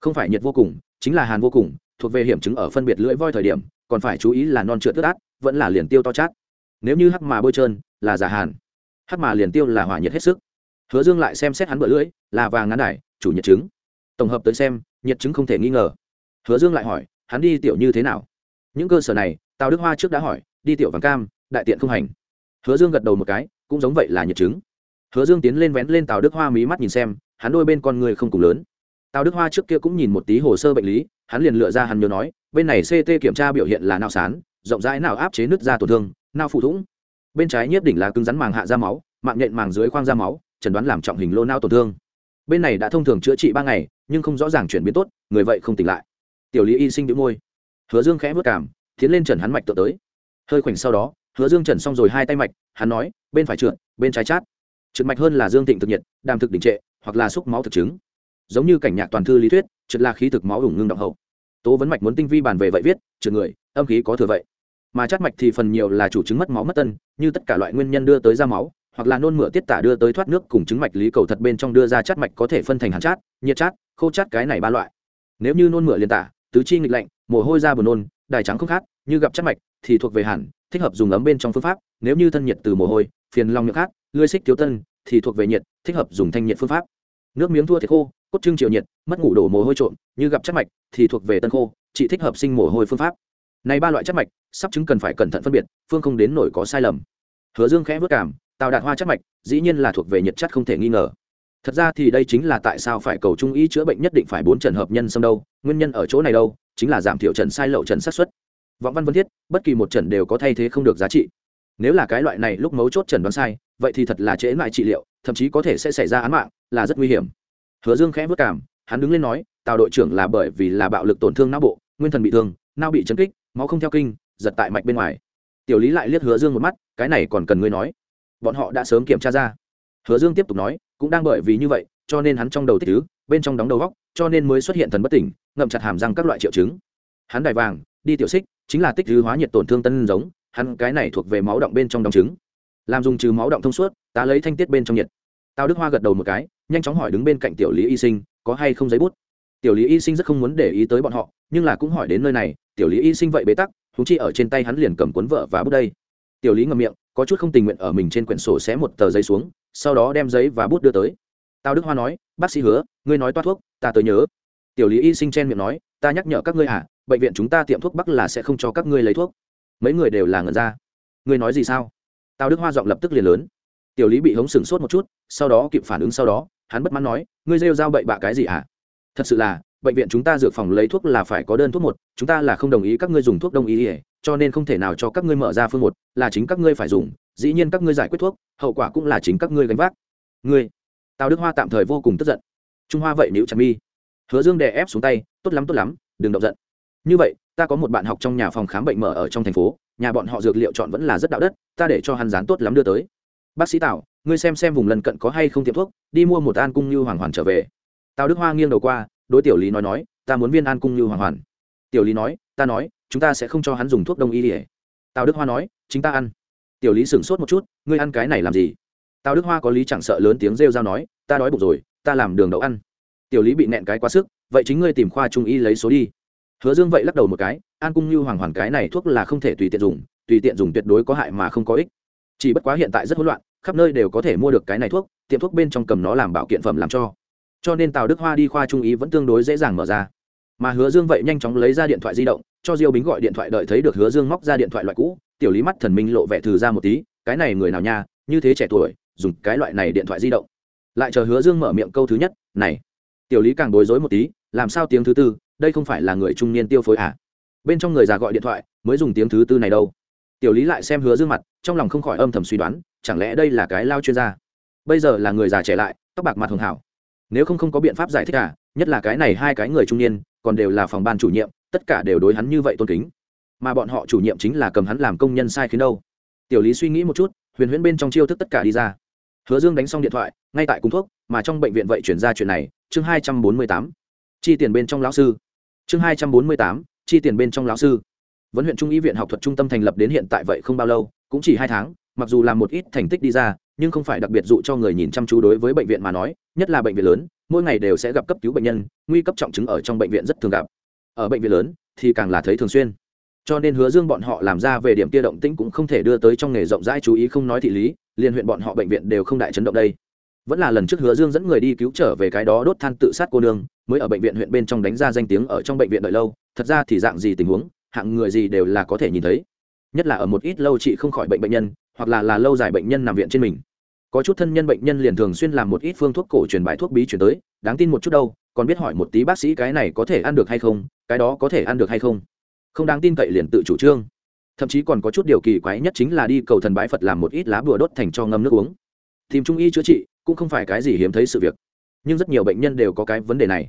Speaker 1: Không phải nhiệt vô cùng, chính là hàn vô cùng, thuộc về hiểm chứng ở phân biệt lưỡi voi thời điểm, còn phải chú ý là non trượt tức át, vẫn là liền tiêu to chát nếu như hắc mà bôi trơn, là giả hàn. Hắc mà liền tiêu là hỏa nhiệt hết sức. Hứa dương lại xem xét hắn bữa lưỡi, là vàng ngắn đài, chủ nhiệt chứng tổng hợp tới xem, nhiệt chứng không thể nghi ngờ. Hứa dương lại hỏi, hắn đi tiểu như thế nào? Những cơ sở này, tào đức hoa trước đã hỏi, đi tiểu vàng cam, đại tiện không hành. Hứa dương gật đầu một cái, cũng giống vậy là nhiệt chứng hứa dương tiến lên vén lên tào đức hoa mí mắt nhìn xem, hắn đôi bên con người không cùng lớn. Tào đức hoa trước kia cũng nhìn một tí hồ sơ bệnh lý, hắn liền lựa ra hắn nhớ nói, bên này ct kiểm tra biểu hiện là não sán, rộng rãi nào áp chế nứt ra tổn thương nao phụ thủng bên trái nhiếp đỉnh là cứng rắn màng hạ ra máu, mạng nhện màng dưới khoang ra máu, chẩn đoán làm trọng hình lô não tổn thương. Bên này đã thông thường chữa trị ba ngày, nhưng không rõ ràng chuyển biến tốt, người vậy không tỉnh lại. Tiểu lý y sinh đĩu môi. Hứa dương khẽ vất cảm tiến lên trần hắn mạch tự tới. Hơi khoảnh sau đó, hứa dương trần xong rồi hai tay mạch, hắn nói, bên phải trượt, bên trái chát. Trượt mạch hơn là dương thịnh thực nhiệt, đàm thực đình trệ, hoặc là xúc máu thực chứng. Giống như cảnh nhạc toàn thư lý thuyết, trượt là khí thực máu ủng ngưng động hậu. Tố vấn mạch muốn tinh vi bàn về vậy viết, trượt người, âm khí có thừa vậy mà chát mạch thì phần nhiều là chủ chứng mất máu mất tân, như tất cả loại nguyên nhân đưa tới ra máu, hoặc là nôn mửa tiết tả đưa tới thoát nước cùng chứng mạch lý cầu thật bên trong đưa ra chát mạch có thể phân thành hàn chát, nhiệt chát, khô chát cái này ba loại. Nếu như nôn mửa liên tả, tứ chi nghịch lạnh, mồ hôi ra buồn nôn, đài trắng không khát, như gặp chát mạch thì thuộc về hàn, thích hợp dùng ấm bên trong phương pháp, nếu như thân nhiệt từ mồ hôi, phiền lòng nhược khát lưới xích thiếu tân thì thuộc về nhiệt, thích hợp dùng thanh nhiệt phương pháp. Nước miếng thua thiệt khô, cốt trưng triệu nhiệt, mất ngủ đổ mồ hôi trộm, như gặp chất mạch thì thuộc về tân khô, chỉ thích hợp sinh mồ hôi phương pháp này ba loại chất mạch, sắp chứng cần phải cẩn thận phân biệt, phương không đến nổi có sai lầm. Hứa dương khẽ vất cảm tạo đạt hoa chất mạch, dĩ nhiên là thuộc về nhiệt chất không thể nghi ngờ. Thật ra thì đây chính là tại sao phải cầu trung ý chữa bệnh nhất định phải bốn trần hợp nhân xâm đâu, nguyên nhân ở chỗ này đâu, chính là giảm thiểu trần sai lậu trần sát xuất vọng văn vân thiết bất kỳ một trần đều có thay thế không được giá trị. Nếu là cái loại này lúc mấu chốt trần đoán sai, vậy thì thật là trễ lại trị liệu, thậm chí có thể sẽ xảy ra án mạng, là rất nguy hiểm. Hứa dương khẽ vất cảm, hắn đứng lên nói, tào đội trưởng là bởi vì là bạo lực tổn thương não bộ, nguyên thần bị thương, não bị chấn kích máu không theo kinh, giật tại mạch bên ngoài. Tiểu lý lại liếc hứa dương một mắt, cái này còn cần ngươi nói. Bọn họ đã sớm kiểm tra ra. Hứa dương tiếp tục nói, cũng đang bởi vì như vậy, cho nên hắn trong đầu tích thứ, bên trong đóng đầu góc, cho nên mới xuất hiện thần bất tỉnh, ngậm chặt hàm răng các loại triệu chứng. Hắn đài vàng, đi tiểu xích, chính là tích thứ hóa nhiệt tổn thương tân giống, hắn cái này thuộc về máu động bên trong đóng trứng. Làm dùng trừ máu động thông suốt ta lấy thanh tiết bên trong nhiệt. Tào đức hoa gật đầu một cái, nhanh chóng hỏi đứng bên cạnh tiểu lý y sinh, có hay không giấy bút? Tiểu lý y sinh rất không muốn để ý tới bọn họ nhưng là cũng hỏi đến nơi này, tiểu lý y sinh vậy bế tắc thúng chi ở trên tay hắn liền cầm cuốn vợ và bút đây. Tiểu lý ngậm miệng, có chút không tình nguyện ở mình trên quyển sổ xé một tờ giấy xuống, sau đó đem giấy và bút đưa tới. Tào đức hoa nói, bác sĩ hứa, ngươi nói toa thuốc, ta tới nhớ. Tiểu lý y sinh chen miệng nói, ta nhắc nhở các ngươi à bệnh viện chúng ta tiệm thuốc bắc là sẽ không cho các ngươi lấy thuốc. Mấy người đều là ngẩn ra. Ngươi nói gì sao? Tào đức hoa giọng lập tức liền lớn. Tiểu lý bị hống sừng sốt một chút, sau đó kịp phản ứng sau đó, hắn bất mãn nói, ngươi rêu dao bậy bạ cái gì à? thật sự là bệnh viện chúng ta dược phòng lấy thuốc là phải có đơn thuốc một, chúng ta là không đồng ý các ngươi dùng thuốc đông y ỉa cho nên không thể nào cho các ngươi mở ra phương một, là chính các ngươi phải dùng, dĩ nhiên các ngươi giải quyết thuốc, hậu quả cũng là chính các ngươi gánh vác. Ngươi, tào đức hoa tạm thời vô cùng tức giận. Trung hoa vậy nếu chặt mi. Hứa dương đè ép xuống tay, tốt lắm tốt lắm, đừng động giận. Như vậy, ta có một bạn học trong nhà phòng khám bệnh mở ở trong thành phố, nhà bọn họ dược liệu chọn vẫn là rất đạo đất, ta để cho hắn dán tốt lắm đưa tới. Bác sĩ tào, ngươi xem xem vùng lân cận có hay không tiệm thuốc, đi mua một an cung như hoàng hoàn trở về. Tào đức hoa nghiêng đầu qua đối tiểu lý nói nói, ta muốn viên an cung như hoàng hoàn. Tiểu lý nói, ta nói, chúng ta sẽ không cho hắn dùng thuốc đông y ỉa tào đức hoa nói, chính ta ăn. Tiểu lý sửng sốt một chút, ngươi ăn cái này làm gì? Tào đức hoa có lý chẳng sợ lớn tiếng rêu ra nói, ta đói bụng rồi, ta làm đường đậu ăn. Tiểu lý bị nẹn cái quá sức, vậy chính ngươi tìm khoa trung y lấy số đi. Hứa dương vậy lắc đầu một cái, an cung như hoàng hoàn cái này thuốc là không thể tùy tiện dùng, tùy tiện dùng tuyệt đối có hại mà không có ích. Chỉ bất quá hiện tại rất hỗn loạn, khắp nơi đều có thể mua được cái này thuốc, tiệm thuốc bên trong cầm nó làm bảo kiện phẩm làm cho cho nên tào đức hoa đi khoa trung ý vẫn tương đối dễ dàng mở ra mà hứa dương vậy nhanh chóng lấy ra điện thoại di động cho diêu bính gọi điện thoại đợi thấy được hứa dương móc ra điện thoại loại cũ tiểu lý mắt thần minh lộ vẻ thử ra một tí cái này người nào nha như thế trẻ tuổi dùng cái loại này điện thoại di động lại chờ hứa dương mở miệng câu thứ nhất này tiểu lý càng bối rối một tí làm sao tiếng thứ tư đây không phải là người trung niên tiêu phối à bên trong người già gọi điện thoại mới dùng tiếng thứ tư này đâu tiểu lý lại xem hứa dương mặt trong lòng không khỏi âm thầm suy đoán chẳng lẽ đây là cái lao chuyên gia bây giờ là người già trẻ lại tóc bạc mặt hường hảo nếu không không có biện pháp giải thích cả nhất là cái này hai cái người trung niên, còn đều là phòng ban chủ nhiệm, tất cả đều đối hắn như vậy tôn kính. Mà bọn họ chủ nhiệm chính là cầm hắn làm công nhân sai khiến đâu. Tiểu lý suy nghĩ một chút, huyền huyễn bên trong chiêu thức tất cả đi ra. Hứa dương đánh xong điện thoại, ngay tại cung thuốc, mà trong bệnh viện vậy chuyển ra chuyện này, chương hai trăm bốn mươi tám. Chi tiền bên trong lão sư. Chương hai trăm bốn mươi tám, chi tiền bên trong lão sư. Vấn huyện trung y viện học thuật trung tâm thành lập đến hiện tại vậy không bao lâu, cũng chỉ hai tháng, mặc dù làm một ít thành tích đi ra nhưng không phải đặc biệt dụ cho người nhìn chăm chú đối với bệnh viện mà nói, nhất là bệnh viện lớn, mỗi ngày đều sẽ gặp cấp cứu bệnh nhân, nguy cấp trọng chứng ở trong bệnh viện rất thường gặp. Ở bệnh viện lớn thì càng là thấy thường xuyên. Cho nên hứa dương bọn họ làm ra về điểm kia động tĩnh cũng không thể đưa tới trong nghề rộng rãi chú ý không nói thị lý liên huyện bọn họ bệnh viện đều không đại chấn động đây. Vẫn là lần trước hứa dương dẫn người đi cứu trở về cái đó đốt than tự sát cô nương, mới ở bệnh viện huyện bên trong đánh ra danh tiếng ở trong bệnh viện đợi lâu, thật ra thì dạng gì tình huống, hạng người gì đều là có thể nhìn thấy. Nhất là ở một ít lâu chị không khỏi bệnh bệnh nhân, hoặc là là lâu dài bệnh nhân nằm viện trên mình có chút thân nhân bệnh nhân liền thường xuyên làm một ít phương thuốc cổ truyền bài thuốc bí chuyển tới, đáng tin một chút đâu, còn biết hỏi một tí bác sĩ cái này có thể ăn được hay không, cái đó có thể ăn được hay không. Không đáng tin cậy liền tự chủ trương. Thậm chí còn có chút điều kỳ quái nhất chính là đi cầu thần bái phật làm một ít lá bùa đốt thành cho ngâm nước uống. Tìm trung y chữa trị, cũng không phải cái gì hiếm thấy sự việc. Nhưng rất nhiều bệnh nhân đều có cái vấn đề này.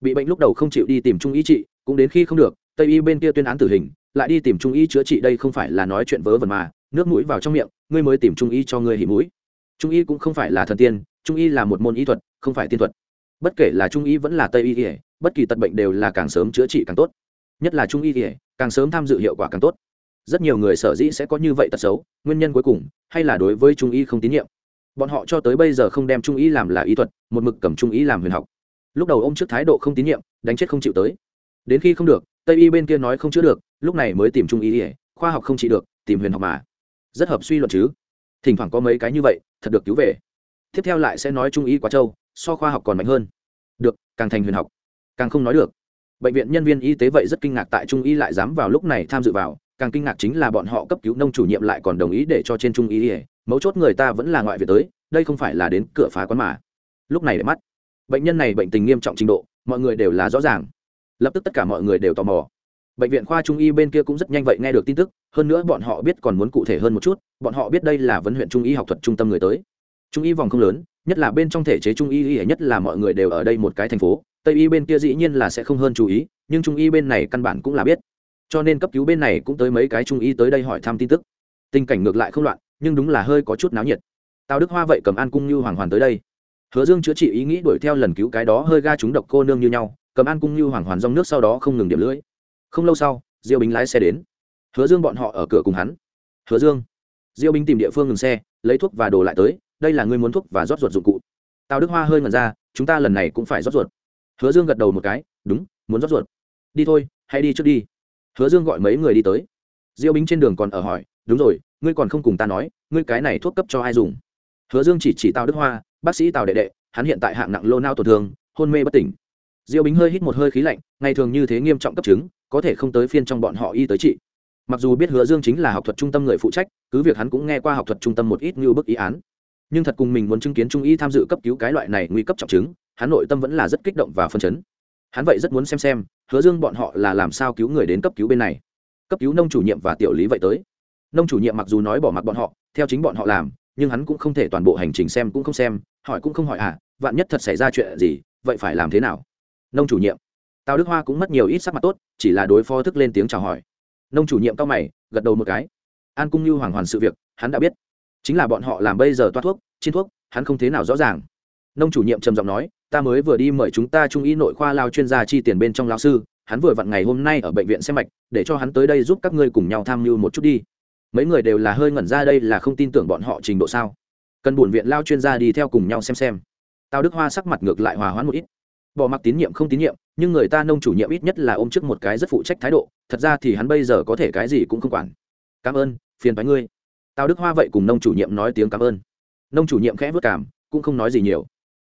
Speaker 1: Bị bệnh lúc đầu không chịu đi tìm trung y trị, cũng đến khi không được, tây y bên kia tuyên án tử hình, lại đi tìm trung y chữa trị đây không phải là nói chuyện vớ vẩn mà, nước mũi vào trong miệng, ngươi mới tìm trung y cho ngươi hỉ mũi trung y cũng không phải là thần tiên, trung y là một môn y thuật, không phải tiên thuật. Bất kể là trung y vẫn là tây y ỉa bất kỳ tật bệnh đều là càng sớm chữa trị càng tốt. Nhất là trung y ỉa càng sớm tham dự hiệu quả càng tốt. Rất nhiều người sở dĩ sẽ có như vậy tật xấu, nguyên nhân cuối cùng, hay là đối với trung y không tín nhiệm. Bọn họ cho tới bây giờ không đem trung y làm là y thuật, một mực cầm trung y làm huyền học. Lúc đầu ông trước thái độ không tín nhiệm, đánh chết không chịu tới. Đến khi không được, tây y bên kia nói không chữa được, lúc này mới tìm trung y ỉa khoa học không trị được, tìm huyền học mà. Rất hợp suy luận chứ. Thỉnh thoảng có mấy cái như vậy thật được cứu về. Tiếp theo lại sẽ nói trung y quá châu so khoa học còn mạnh hơn. Được, càng thành huyền học, càng không nói được. Bệnh viện nhân viên y tế vậy rất kinh ngạc tại trung y lại dám vào lúc này tham dự vào, càng kinh ngạc chính là bọn họ cấp cứu nông chủ nhiệm lại còn đồng ý để cho trên trung y. Mấu chốt người ta vẫn là ngoại viện tới, đây không phải là đến cửa phá quán mà. Lúc này để mắt. Bệnh nhân này bệnh tình nghiêm trọng trình độ, mọi người đều là rõ ràng. Lập tức tất cả mọi người đều tò mò bệnh viện khoa trung y bên kia cũng rất nhanh vậy nghe được tin tức, hơn nữa bọn họ biết còn muốn cụ thể hơn một chút, bọn họ biết đây là vấn huyện trung y học thuật trung tâm người tới. Trung y vòng không lớn, nhất là bên trong thể chế trung y y nhất là mọi người đều ở đây một cái thành phố, tây y bên kia dĩ nhiên là sẽ không hơn chú ý, nhưng trung y bên này căn bản cũng là biết. Cho nên cấp cứu bên này cũng tới mấy cái trung y tới đây hỏi thăm tin tức. Tình cảnh ngược lại không loạn, nhưng đúng là hơi có chút náo nhiệt. Tào đức hoa vậy cầm an cung như hoàng hoàn tới đây. Hứa dương chữa trị ý nghĩ đuổi theo lần cứu cái đó hơi ga chúng độc cô nương như nhau, cầm an cung như hoàng hoàn dòng nước sau đó không ngừng điểm lưỡi không lâu sau, diêu bính lái xe đến. Hứa dương bọn họ ở cửa cùng hắn. Hứa dương. Diêu bính tìm địa phương ngừng xe, lấy thuốc và đồ lại tới, đây là ngươi muốn thuốc và rót ruột dụng cụ. Tào đức hoa hơi ngẩn ra, chúng ta lần này cũng phải rót ruột. Hứa dương gật đầu một cái, đúng, muốn rót ruột. Đi thôi, hãy đi trước đi. Hứa dương gọi mấy người đi tới. Diêu bính trên đường còn ở hỏi, đúng rồi, ngươi còn không cùng ta nói, ngươi cái này thuốc cấp cho ai dùng? Hứa dương chỉ chỉ tào đức hoa, bác sĩ tào đệ đệ, hắn hiện tại hạng nặng lô nao tổn thương, hôn mê bất tỉnh. Diêu bính hơi hít một hơi khí lạnh, ngày thường như thế nghiêm trọng cấp chứng có thể không tới phiên trong bọn họ y tới trị. Mặc dù biết hứa dương chính là học thuật trung tâm người phụ trách, cứ việc hắn cũng nghe qua học thuật trung tâm một ít như bức ý án. Nhưng thật cùng mình muốn chứng kiến trung y tham dự cấp cứu cái loại này nguy cấp trọng chứng, hắn nội tâm vẫn là rất kích động và phân chấn. Hắn vậy rất muốn xem xem, hứa dương bọn họ là làm sao cứu người đến cấp cứu bên này. Cấp cứu nông chủ nhiệm và tiểu lý vậy tới. Nông chủ nhiệm mặc dù nói bỏ mặc bọn họ, theo chính bọn họ làm, nhưng hắn cũng không thể toàn bộ hành trình xem cũng không xem, hỏi cũng không hỏi à vạn nhất thật xảy ra chuyện gì, vậy phải làm thế nào? Nông chủ nhiệm tào đức hoa cũng mất nhiều ít sắc mặt tốt, chỉ là đối phó thức lên tiếng chào hỏi. Nông chủ nhiệm cao mày, gật đầu một cái. An cung như hoàng hoàn sự việc, hắn đã biết. Chính là bọn họ làm bây giờ toát thuốc trên thuốc, hắn không thế nào rõ ràng. Nông chủ nhiệm trầm giọng nói, ta mới vừa đi mời chúng ta trung y nội khoa lao chuyên gia chi tiền bên trong lao sư, hắn vừa vặn ngày hôm nay ở bệnh viện xem mạch, để cho hắn tới đây giúp các ngươi cùng nhau tham mưu một chút đi. Mấy người đều là hơi ngẩn ra đây là không tin tưởng bọn họ trình độ sao. Cần buồn viện lao chuyên gia đi theo cùng nhau xem xem. Tao đức hoa sắc mặt ngược lại hòa hoãn một ít bỏ mặc tín nhiệm không tín nhiệm, nhưng người ta nông chủ nhiệm ít nhất là ôm trước một cái rất phụ trách thái độ, thật ra thì hắn bây giờ có thể cái gì cũng không quản. Cảm ơn, phiền thoái ngươi. Tào đức hoa vậy cùng nông chủ nhiệm nói tiếng cảm ơn. Nông chủ nhiệm khẽ vất cảm, cũng không nói gì nhiều.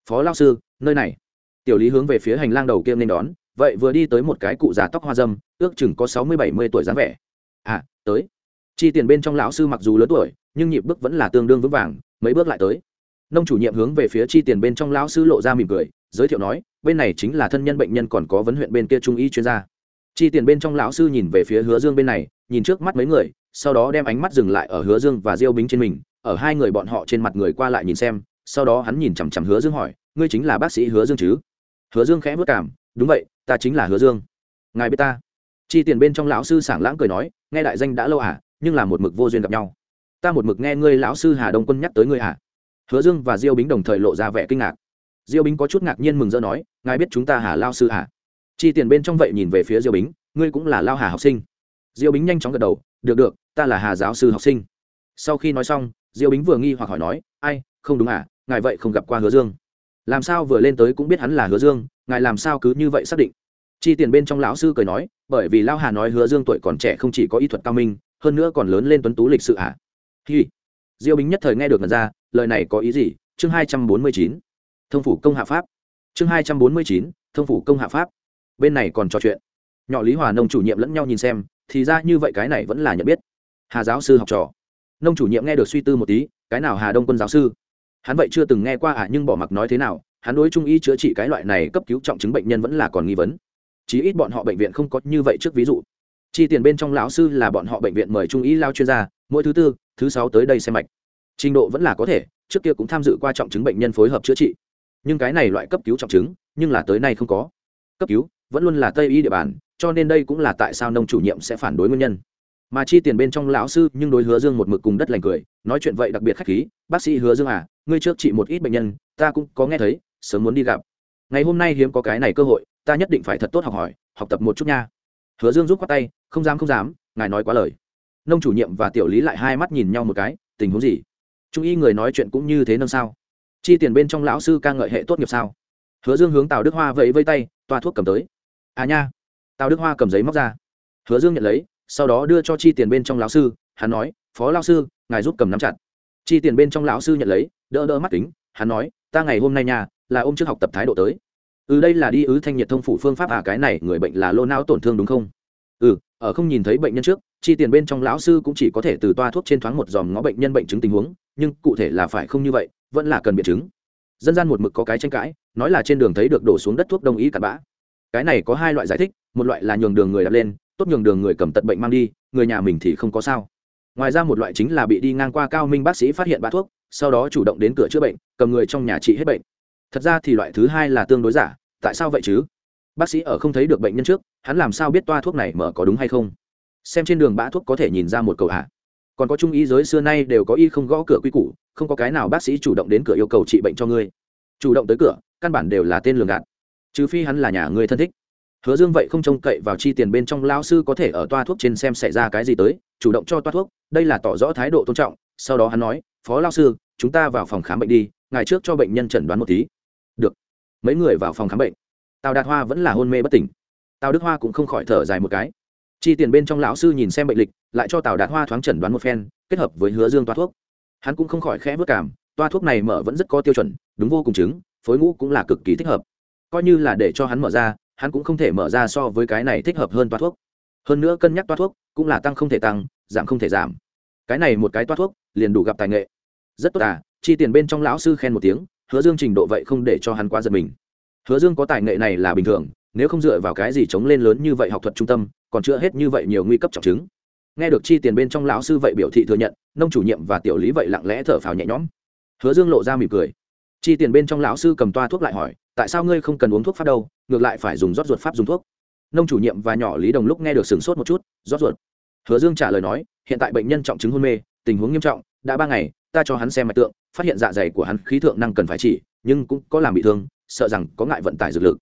Speaker 1: Phó lao sư, nơi này. Tiểu lý hướng về phía hành lang đầu kia nên đón, vậy vừa đi tới một cái cụ già tóc hoa dâm, ước chừng có sáu mươi bảy mươi tuổi dáng vẻ. À tới. Chi tiền bên trong lão sư mặc dù lớn tuổi, nhưng nhịp bước vẫn là tương đương vững vàng, mấy bước lại tới. Nông chủ nhiệm hướng về phía chi tiền bên trong lão sư lộ ra mỉm cười giới thiệu nói, bên này chính là thân nhân bệnh nhân còn có vấn huyện bên kia trung y chuyên gia. Chi tiền bên trong lão sư nhìn về phía hứa dương bên này, nhìn trước mắt mấy người, sau đó đem ánh mắt dừng lại ở hứa dương và diêu bính trên mình, ở hai người bọn họ trên mặt người qua lại nhìn xem, sau đó hắn nhìn chằm chằm hứa dương hỏi, ngươi chính là bác sĩ hứa dương chứ? Hứa dương khẽ vất cảm, đúng vậy, ta chính là hứa dương. Ngài biết ta? Chi tiền bên trong lão sư sảng lãng cười nói, nghe đại danh đã lâu à nhưng là một mực vô duyên gặp nhau. Ta một mực nghe ngươi lão sư hà đông quân nhắc tới ngươi à. Hứa dương và diêu bính đồng thời lộ ra vẻ kinh ngạc diêu bính có chút ngạc nhiên mừng rỡ nói, ngài biết chúng ta hà lao sư à? Chi tiền bên trong vậy nhìn về phía diêu bính, ngươi cũng là lao hà học sinh. Diêu bính nhanh chóng gật đầu, được được, ta là hà giáo sư học sinh. Sau khi nói xong, diêu bính vừa nghi hoặc hỏi nói, ai, không đúng à ngài vậy không gặp qua hứa dương. Làm sao vừa lên tới cũng biết hắn là hứa dương, ngài làm sao cứ như vậy xác định? Chi tiền bên trong lão sư cười nói, bởi vì lao hà nói hứa dương tuổi còn trẻ không chỉ có y thuật cao minh, hơn nữa còn lớn lên tuấn tú lịch sự ạ à. hi. Diêu bính nhất thời nghe được ngần ra, lời này có ý gì? Chương hai trăm bốn mươi chín thông phủ công hạ pháp. Chương hai trăm bốn mươi chín, thông phủ công hạ pháp. Bên này còn trò chuyện. Nhỏ lý hòa nông chủ nhiệm lẫn nhau nhìn xem, thì ra như vậy cái này vẫn là nhận biết. Hà giáo sư học trò. Nông chủ nhiệm nghe được suy tư một tí, cái nào hà đông quân giáo sư? Hắn vậy chưa từng nghe qua à nhưng bỏ mặc nói thế nào, hắn đối trung y chữa trị cái loại này cấp cứu trọng chứng bệnh nhân vẫn là còn nghi vấn. Chí ít bọn họ bệnh viện không có như vậy trước ví dụ. Chi tiền bên trong lão sư là bọn họ bệnh viện mời trung y lao chuyên gia, mỗi thứ tư, thứ sáu tới đây xem mạch. Trình độ vẫn là có thể, trước kia cũng tham dự qua trọng chứng bệnh nhân phối hợp chữa trị nhưng cái này loại cấp cứu trọng chứng, nhưng là tới nay không có. Cấp cứu, vẫn luôn là tây y địa bàn, cho nên đây cũng là tại sao nông chủ nhiệm sẽ phản đối nguyên nhân. Mà chi tiền bên trong lão sư nhưng đối hứa dương một mực cùng đất lành cười, nói chuyện vậy đặc biệt khách khí, bác sĩ hứa dương à ngươi trước trị một ít bệnh nhân, ta cũng có nghe thấy, sớm muốn đi gặp. Ngày hôm nay hiếm có cái này cơ hội, ta nhất định phải thật tốt học hỏi, học tập một chút nha. Hứa dương rút qua tay, không dám không dám, ngài nói quá lời. Nông chủ nhiệm và tiểu lý lại hai mắt nhìn nhau một cái, tình huống gì? Trung y người nói chuyện cũng như thế nâng sao chi tiền bên trong lão sư ca ngợi hệ tốt nghiệp sao? Hứa dương hướng tào đức hoa vẫy vây tay, toa thuốc cầm tới. À nha. Tào đức hoa cầm giấy móc ra. Hứa dương nhận lấy, sau đó đưa cho chi tiền bên trong lão sư, hắn nói, phó lão sư, ngài giúp cầm nắm chặt. Chi tiền bên trong lão sư nhận lấy, đỡ đỡ mắt kính, hắn nói, ta ngày hôm nay nhà là ôm trước học tập thái độ tới. Ừ đây là đi ứ thanh nhiệt thông phủ phương pháp à cái này, người bệnh là lô não tổn thương đúng không? Ừ ở không nhìn thấy bệnh nhân trước, chi tiền bên trong lão sư cũng chỉ có thể từ toa thuốc trên thoáng một dòm ngó bệnh nhân bệnh chứng tình huống, nhưng cụ thể là phải không như vậy vẫn là cần biện chứng. Dân gian một mực có cái tranh cãi, nói là trên đường thấy được đổ xuống đất thuốc đông y cặn bã. Cái này có hai loại giải thích, một loại là nhường đường người đặt lên, tốt nhường đường người cầm tật bệnh mang đi, người nhà mình thì không có sao. Ngoài ra một loại chính là bị đi ngang qua cao minh bác sĩ phát hiện bã thuốc, sau đó chủ động đến cửa chữa bệnh, cầm người trong nhà trị hết bệnh. Thật ra thì loại thứ hai là tương đối giả, tại sao vậy chứ? Bác sĩ ở không thấy được bệnh nhân trước, hắn làm sao biết toa thuốc này mở có đúng hay không? Xem trên đường bã thuốc có thể nhìn ra một cầu hạ. Còn có trung ý giới xưa nay đều có y không gõ cửa quy củ không có cái nào bác sĩ chủ động đến cửa yêu cầu trị bệnh cho ngươi. Chủ động tới cửa, căn bản đều là tên lường gạt. Trừ phi hắn là nhà người thân thích. Hứa dương vậy không trông cậy vào chi tiền bên trong lao sư có thể ở toa thuốc trên xem xảy ra cái gì tới, chủ động cho toa thuốc, đây là tỏ rõ thái độ tôn trọng. Sau đó hắn nói, phó lao sư, chúng ta vào phòng khám bệnh đi ngày trước cho bệnh nhân chẩn đoán một tí. Được. Mấy người vào phòng khám bệnh. Tào đạt hoa vẫn là hôn mê bất tỉnh. Tào đức hoa cũng không khỏi thở dài một cái. Chi tiền bên trong lão sư nhìn xem bệnh lịch, lại cho tào đạt hoa thoáng chẩn đoán một phen, kết hợp với hứa dương toa thuốc hắn cũng không khỏi khẽ vất cảm, toa thuốc này mở vẫn rất có tiêu chuẩn, đúng vô cùng chứng, phối ngũ cũng là cực kỳ thích hợp. Coi như là để cho hắn mở ra, hắn cũng không thể mở ra so với cái này thích hợp hơn toa thuốc. Hơn nữa cân nhắc toa thuốc cũng là tăng không thể tăng, giảm không thể giảm. Cái này một cái toa thuốc, liền đủ gặp tài nghệ. Rất tốt à chi tiền bên trong lão sư khen một tiếng, hứa dương trình độ vậy không để cho hắn quá giật mình. Hứa dương có tài nghệ này là bình thường, nếu không dựa vào cái gì chống lên lớn như vậy học thuật trung tâm, còn chưa hết như vậy nhiều nguy cấp trọng chứng nghe được chi tiền bên trong lão sư vậy biểu thị thừa nhận, nông chủ nhiệm và tiểu lý vậy lặng lẽ thở phào nhẹ nhõm. Hứa dương lộ ra mỉm cười. Chi tiền bên trong lão sư cầm toa thuốc lại hỏi, tại sao ngươi không cần uống thuốc pháp đâu, ngược lại phải dùng rót ruột pháp dùng thuốc? Nông chủ nhiệm và nhỏ lý đồng lúc nghe được sửng sốt một chút, rót ruột? Hứa dương trả lời nói, hiện tại bệnh nhân trọng chứng hôn mê, tình huống nghiêm trọng, đã ba ngày, ta cho hắn xem mạch tượng, phát hiện dạ dày của hắn khí thượng năng cần phải chỉ, nhưng cũng có làm bị thương, sợ rằng có ngại vận tải dược lực.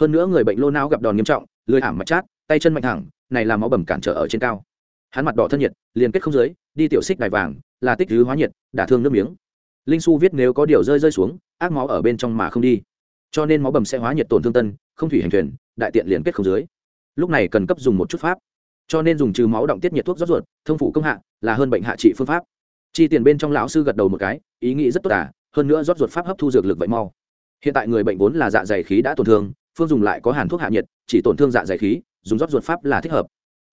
Speaker 1: Hơn nữa người bệnh lô não gặp đòn nghiêm trọng, lười ảm mạch chát, tay chân mạnh thẳng, này là máu bầm cản trở ở trên cao hắn mặt đỏ thân nhiệt, liền kết không dưới đi tiểu xích đài vàng, là tích thứ hóa nhiệt, đả thương nước miếng. Linh su viết nếu có điều rơi rơi xuống, ác máu ở bên trong mà không đi. Cho nên máu bầm sẽ hóa nhiệt tổn thương tân, không thủy hành thuyền, đại tiện liền kết không dưới lúc này cần cấp dùng một chút pháp. Cho nên dùng trừ máu động tiết nhiệt thuốc rót ruột, thông phủ công hạ, là hơn bệnh hạ trị phương pháp. Chi tiền bên trong lão sư gật đầu một cái, ý nghĩ rất tốt à hơn nữa rót ruột pháp hấp thu dược lực vậy mau. Hiện tại người bệnh vốn là dạ dày khí đã tổn thương, phương dùng lại có hàn thuốc hạ nhiệt, chỉ tổn thương dạ dày khí, dùng rót ruột pháp là thích hợp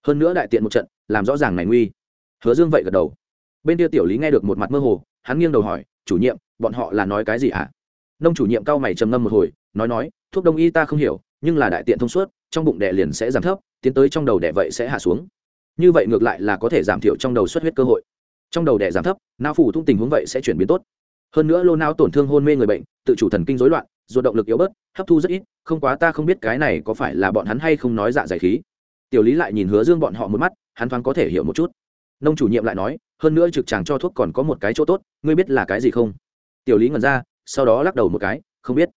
Speaker 1: hơn nữa đại tiện một trận, làm rõ ràng này nguy. Hứa dương vậy gật đầu. Bên kia tiểu lý nghe được một mặt mơ hồ, hắn nghiêng đầu hỏi, chủ nhiệm, bọn họ là nói cái gì ạ? À? nông chủ nhiệm cao mày trầm ngâm một hồi, nói nói, thuốc đông y ta không hiểu, nhưng là đại tiện thông suốt, trong bụng đẻ liền sẽ giảm thấp, tiến tới trong đầu đẻ vậy sẽ hạ xuống. Như vậy ngược lại là có thể giảm thiểu trong đầu xuất huyết cơ hội. Trong đầu đẻ giảm thấp, não phủ tung tình huống vậy sẽ chuyển biến tốt. Hơn nữa lô não tổn thương hôn mê người bệnh, tự chủ thần kinh rối loạn, ruột động lực yếu bớt, hấp thu rất ít, không quá ta không biết cái này có phải là bọn hắn hay không nói dạ giải khí tiểu lý lại nhìn hứa dương bọn họ một mắt, hắn thoáng có thể hiểu một chút. Nông chủ nhiệm lại nói, hơn nữa trực tràng cho thuốc còn có một cái chỗ tốt, ngươi biết là cái gì không? Tiểu lý ngẩn ra, sau đó lắc đầu một cái, không biết.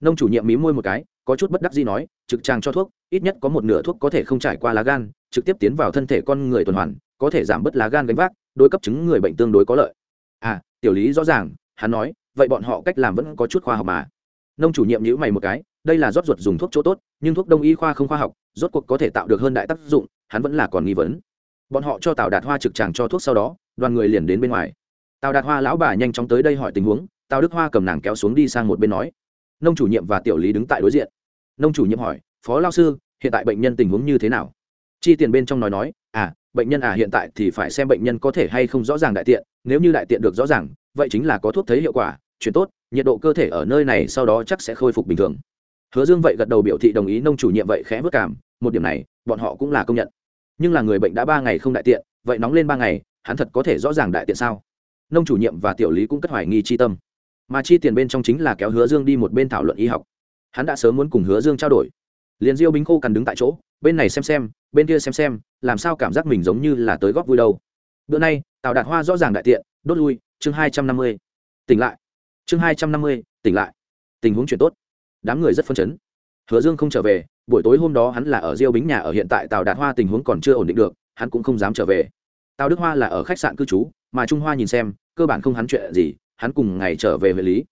Speaker 1: Nông chủ nhiệm mí môi một cái, có chút bất đắc gì nói, trực tràng cho thuốc, ít nhất có một nửa thuốc có thể không trải qua lá gan, trực tiếp tiến vào thân thể con người tuần hoàn, có thể giảm bớt lá gan gánh vác, đối cấp chứng người bệnh tương đối có lợi. À tiểu lý rõ ràng, hắn nói, vậy bọn họ cách làm vẫn có chút khoa học mà. Nông chủ nhiệm nhữ mày một cái đây là rót ruột dùng thuốc chỗ tốt, nhưng thuốc đông y khoa không khoa học, rốt cuộc có thể tạo được hơn đại tác dụng, hắn vẫn là còn nghi vấn. Bọn họ cho tào đạt hoa trực tràng cho thuốc sau đó, đoàn người liền đến bên ngoài. Tào đạt hoa lão bà nhanh chóng tới đây hỏi tình huống, tào đức hoa cầm nàng kéo xuống đi sang một bên nói. Nông chủ nhiệm và tiểu lý đứng tại đối diện. Nông chủ nhiệm hỏi, phó lao sư, hiện tại bệnh nhân tình huống như thế nào? Chi tiền bên trong nói nói à bệnh nhân à hiện tại thì phải xem bệnh nhân có thể hay không rõ ràng đại tiện, nếu như đại tiện được rõ ràng, vậy chính là có thuốc thấy hiệu quả chuyển tốt, nhiệt độ cơ thể ở nơi này sau đó chắc sẽ khôi phục bình thường hứa dương vậy gật đầu biểu thị đồng ý, nông chủ nhiệm vậy khẽ vất cảm, một điểm này, bọn họ cũng là công nhận. Nhưng là người bệnh đã ba ngày không đại tiện, vậy nóng lên ba ngày, hắn thật có thể rõ ràng đại tiện sao? Nông chủ nhiệm và tiểu lý cũng cất hoài nghi chi tâm. Mà chi tiền bên trong chính là kéo hứa dương đi một bên thảo luận y học. Hắn đã sớm muốn cùng hứa dương trao đổi. Liền diêu bính khô cằn đứng tại chỗ, bên này xem xem, bên kia xem xem, làm sao cảm giác mình giống như là tới góp vui đâu. Bữa nay, tào đạt hoa rõ ràng đại tiện, đốt lui, chương hai trăm năm mươi, tỉnh lại. Chương hai trăm năm mươi, tỉnh lại. Tình huống chuyển tốt đám người rất phân chấn. Hứa dương không trở về, buổi tối hôm đó hắn là ở diêu bính nhà ở hiện tại tào đạt hoa tình huống còn chưa ổn định được, hắn cũng không dám trở về. Tào đức hoa là ở khách sạn cư trú, mà trung hoa nhìn xem, cơ bản không hắn chuyện gì, hắn cùng ngày trở về huyện lý.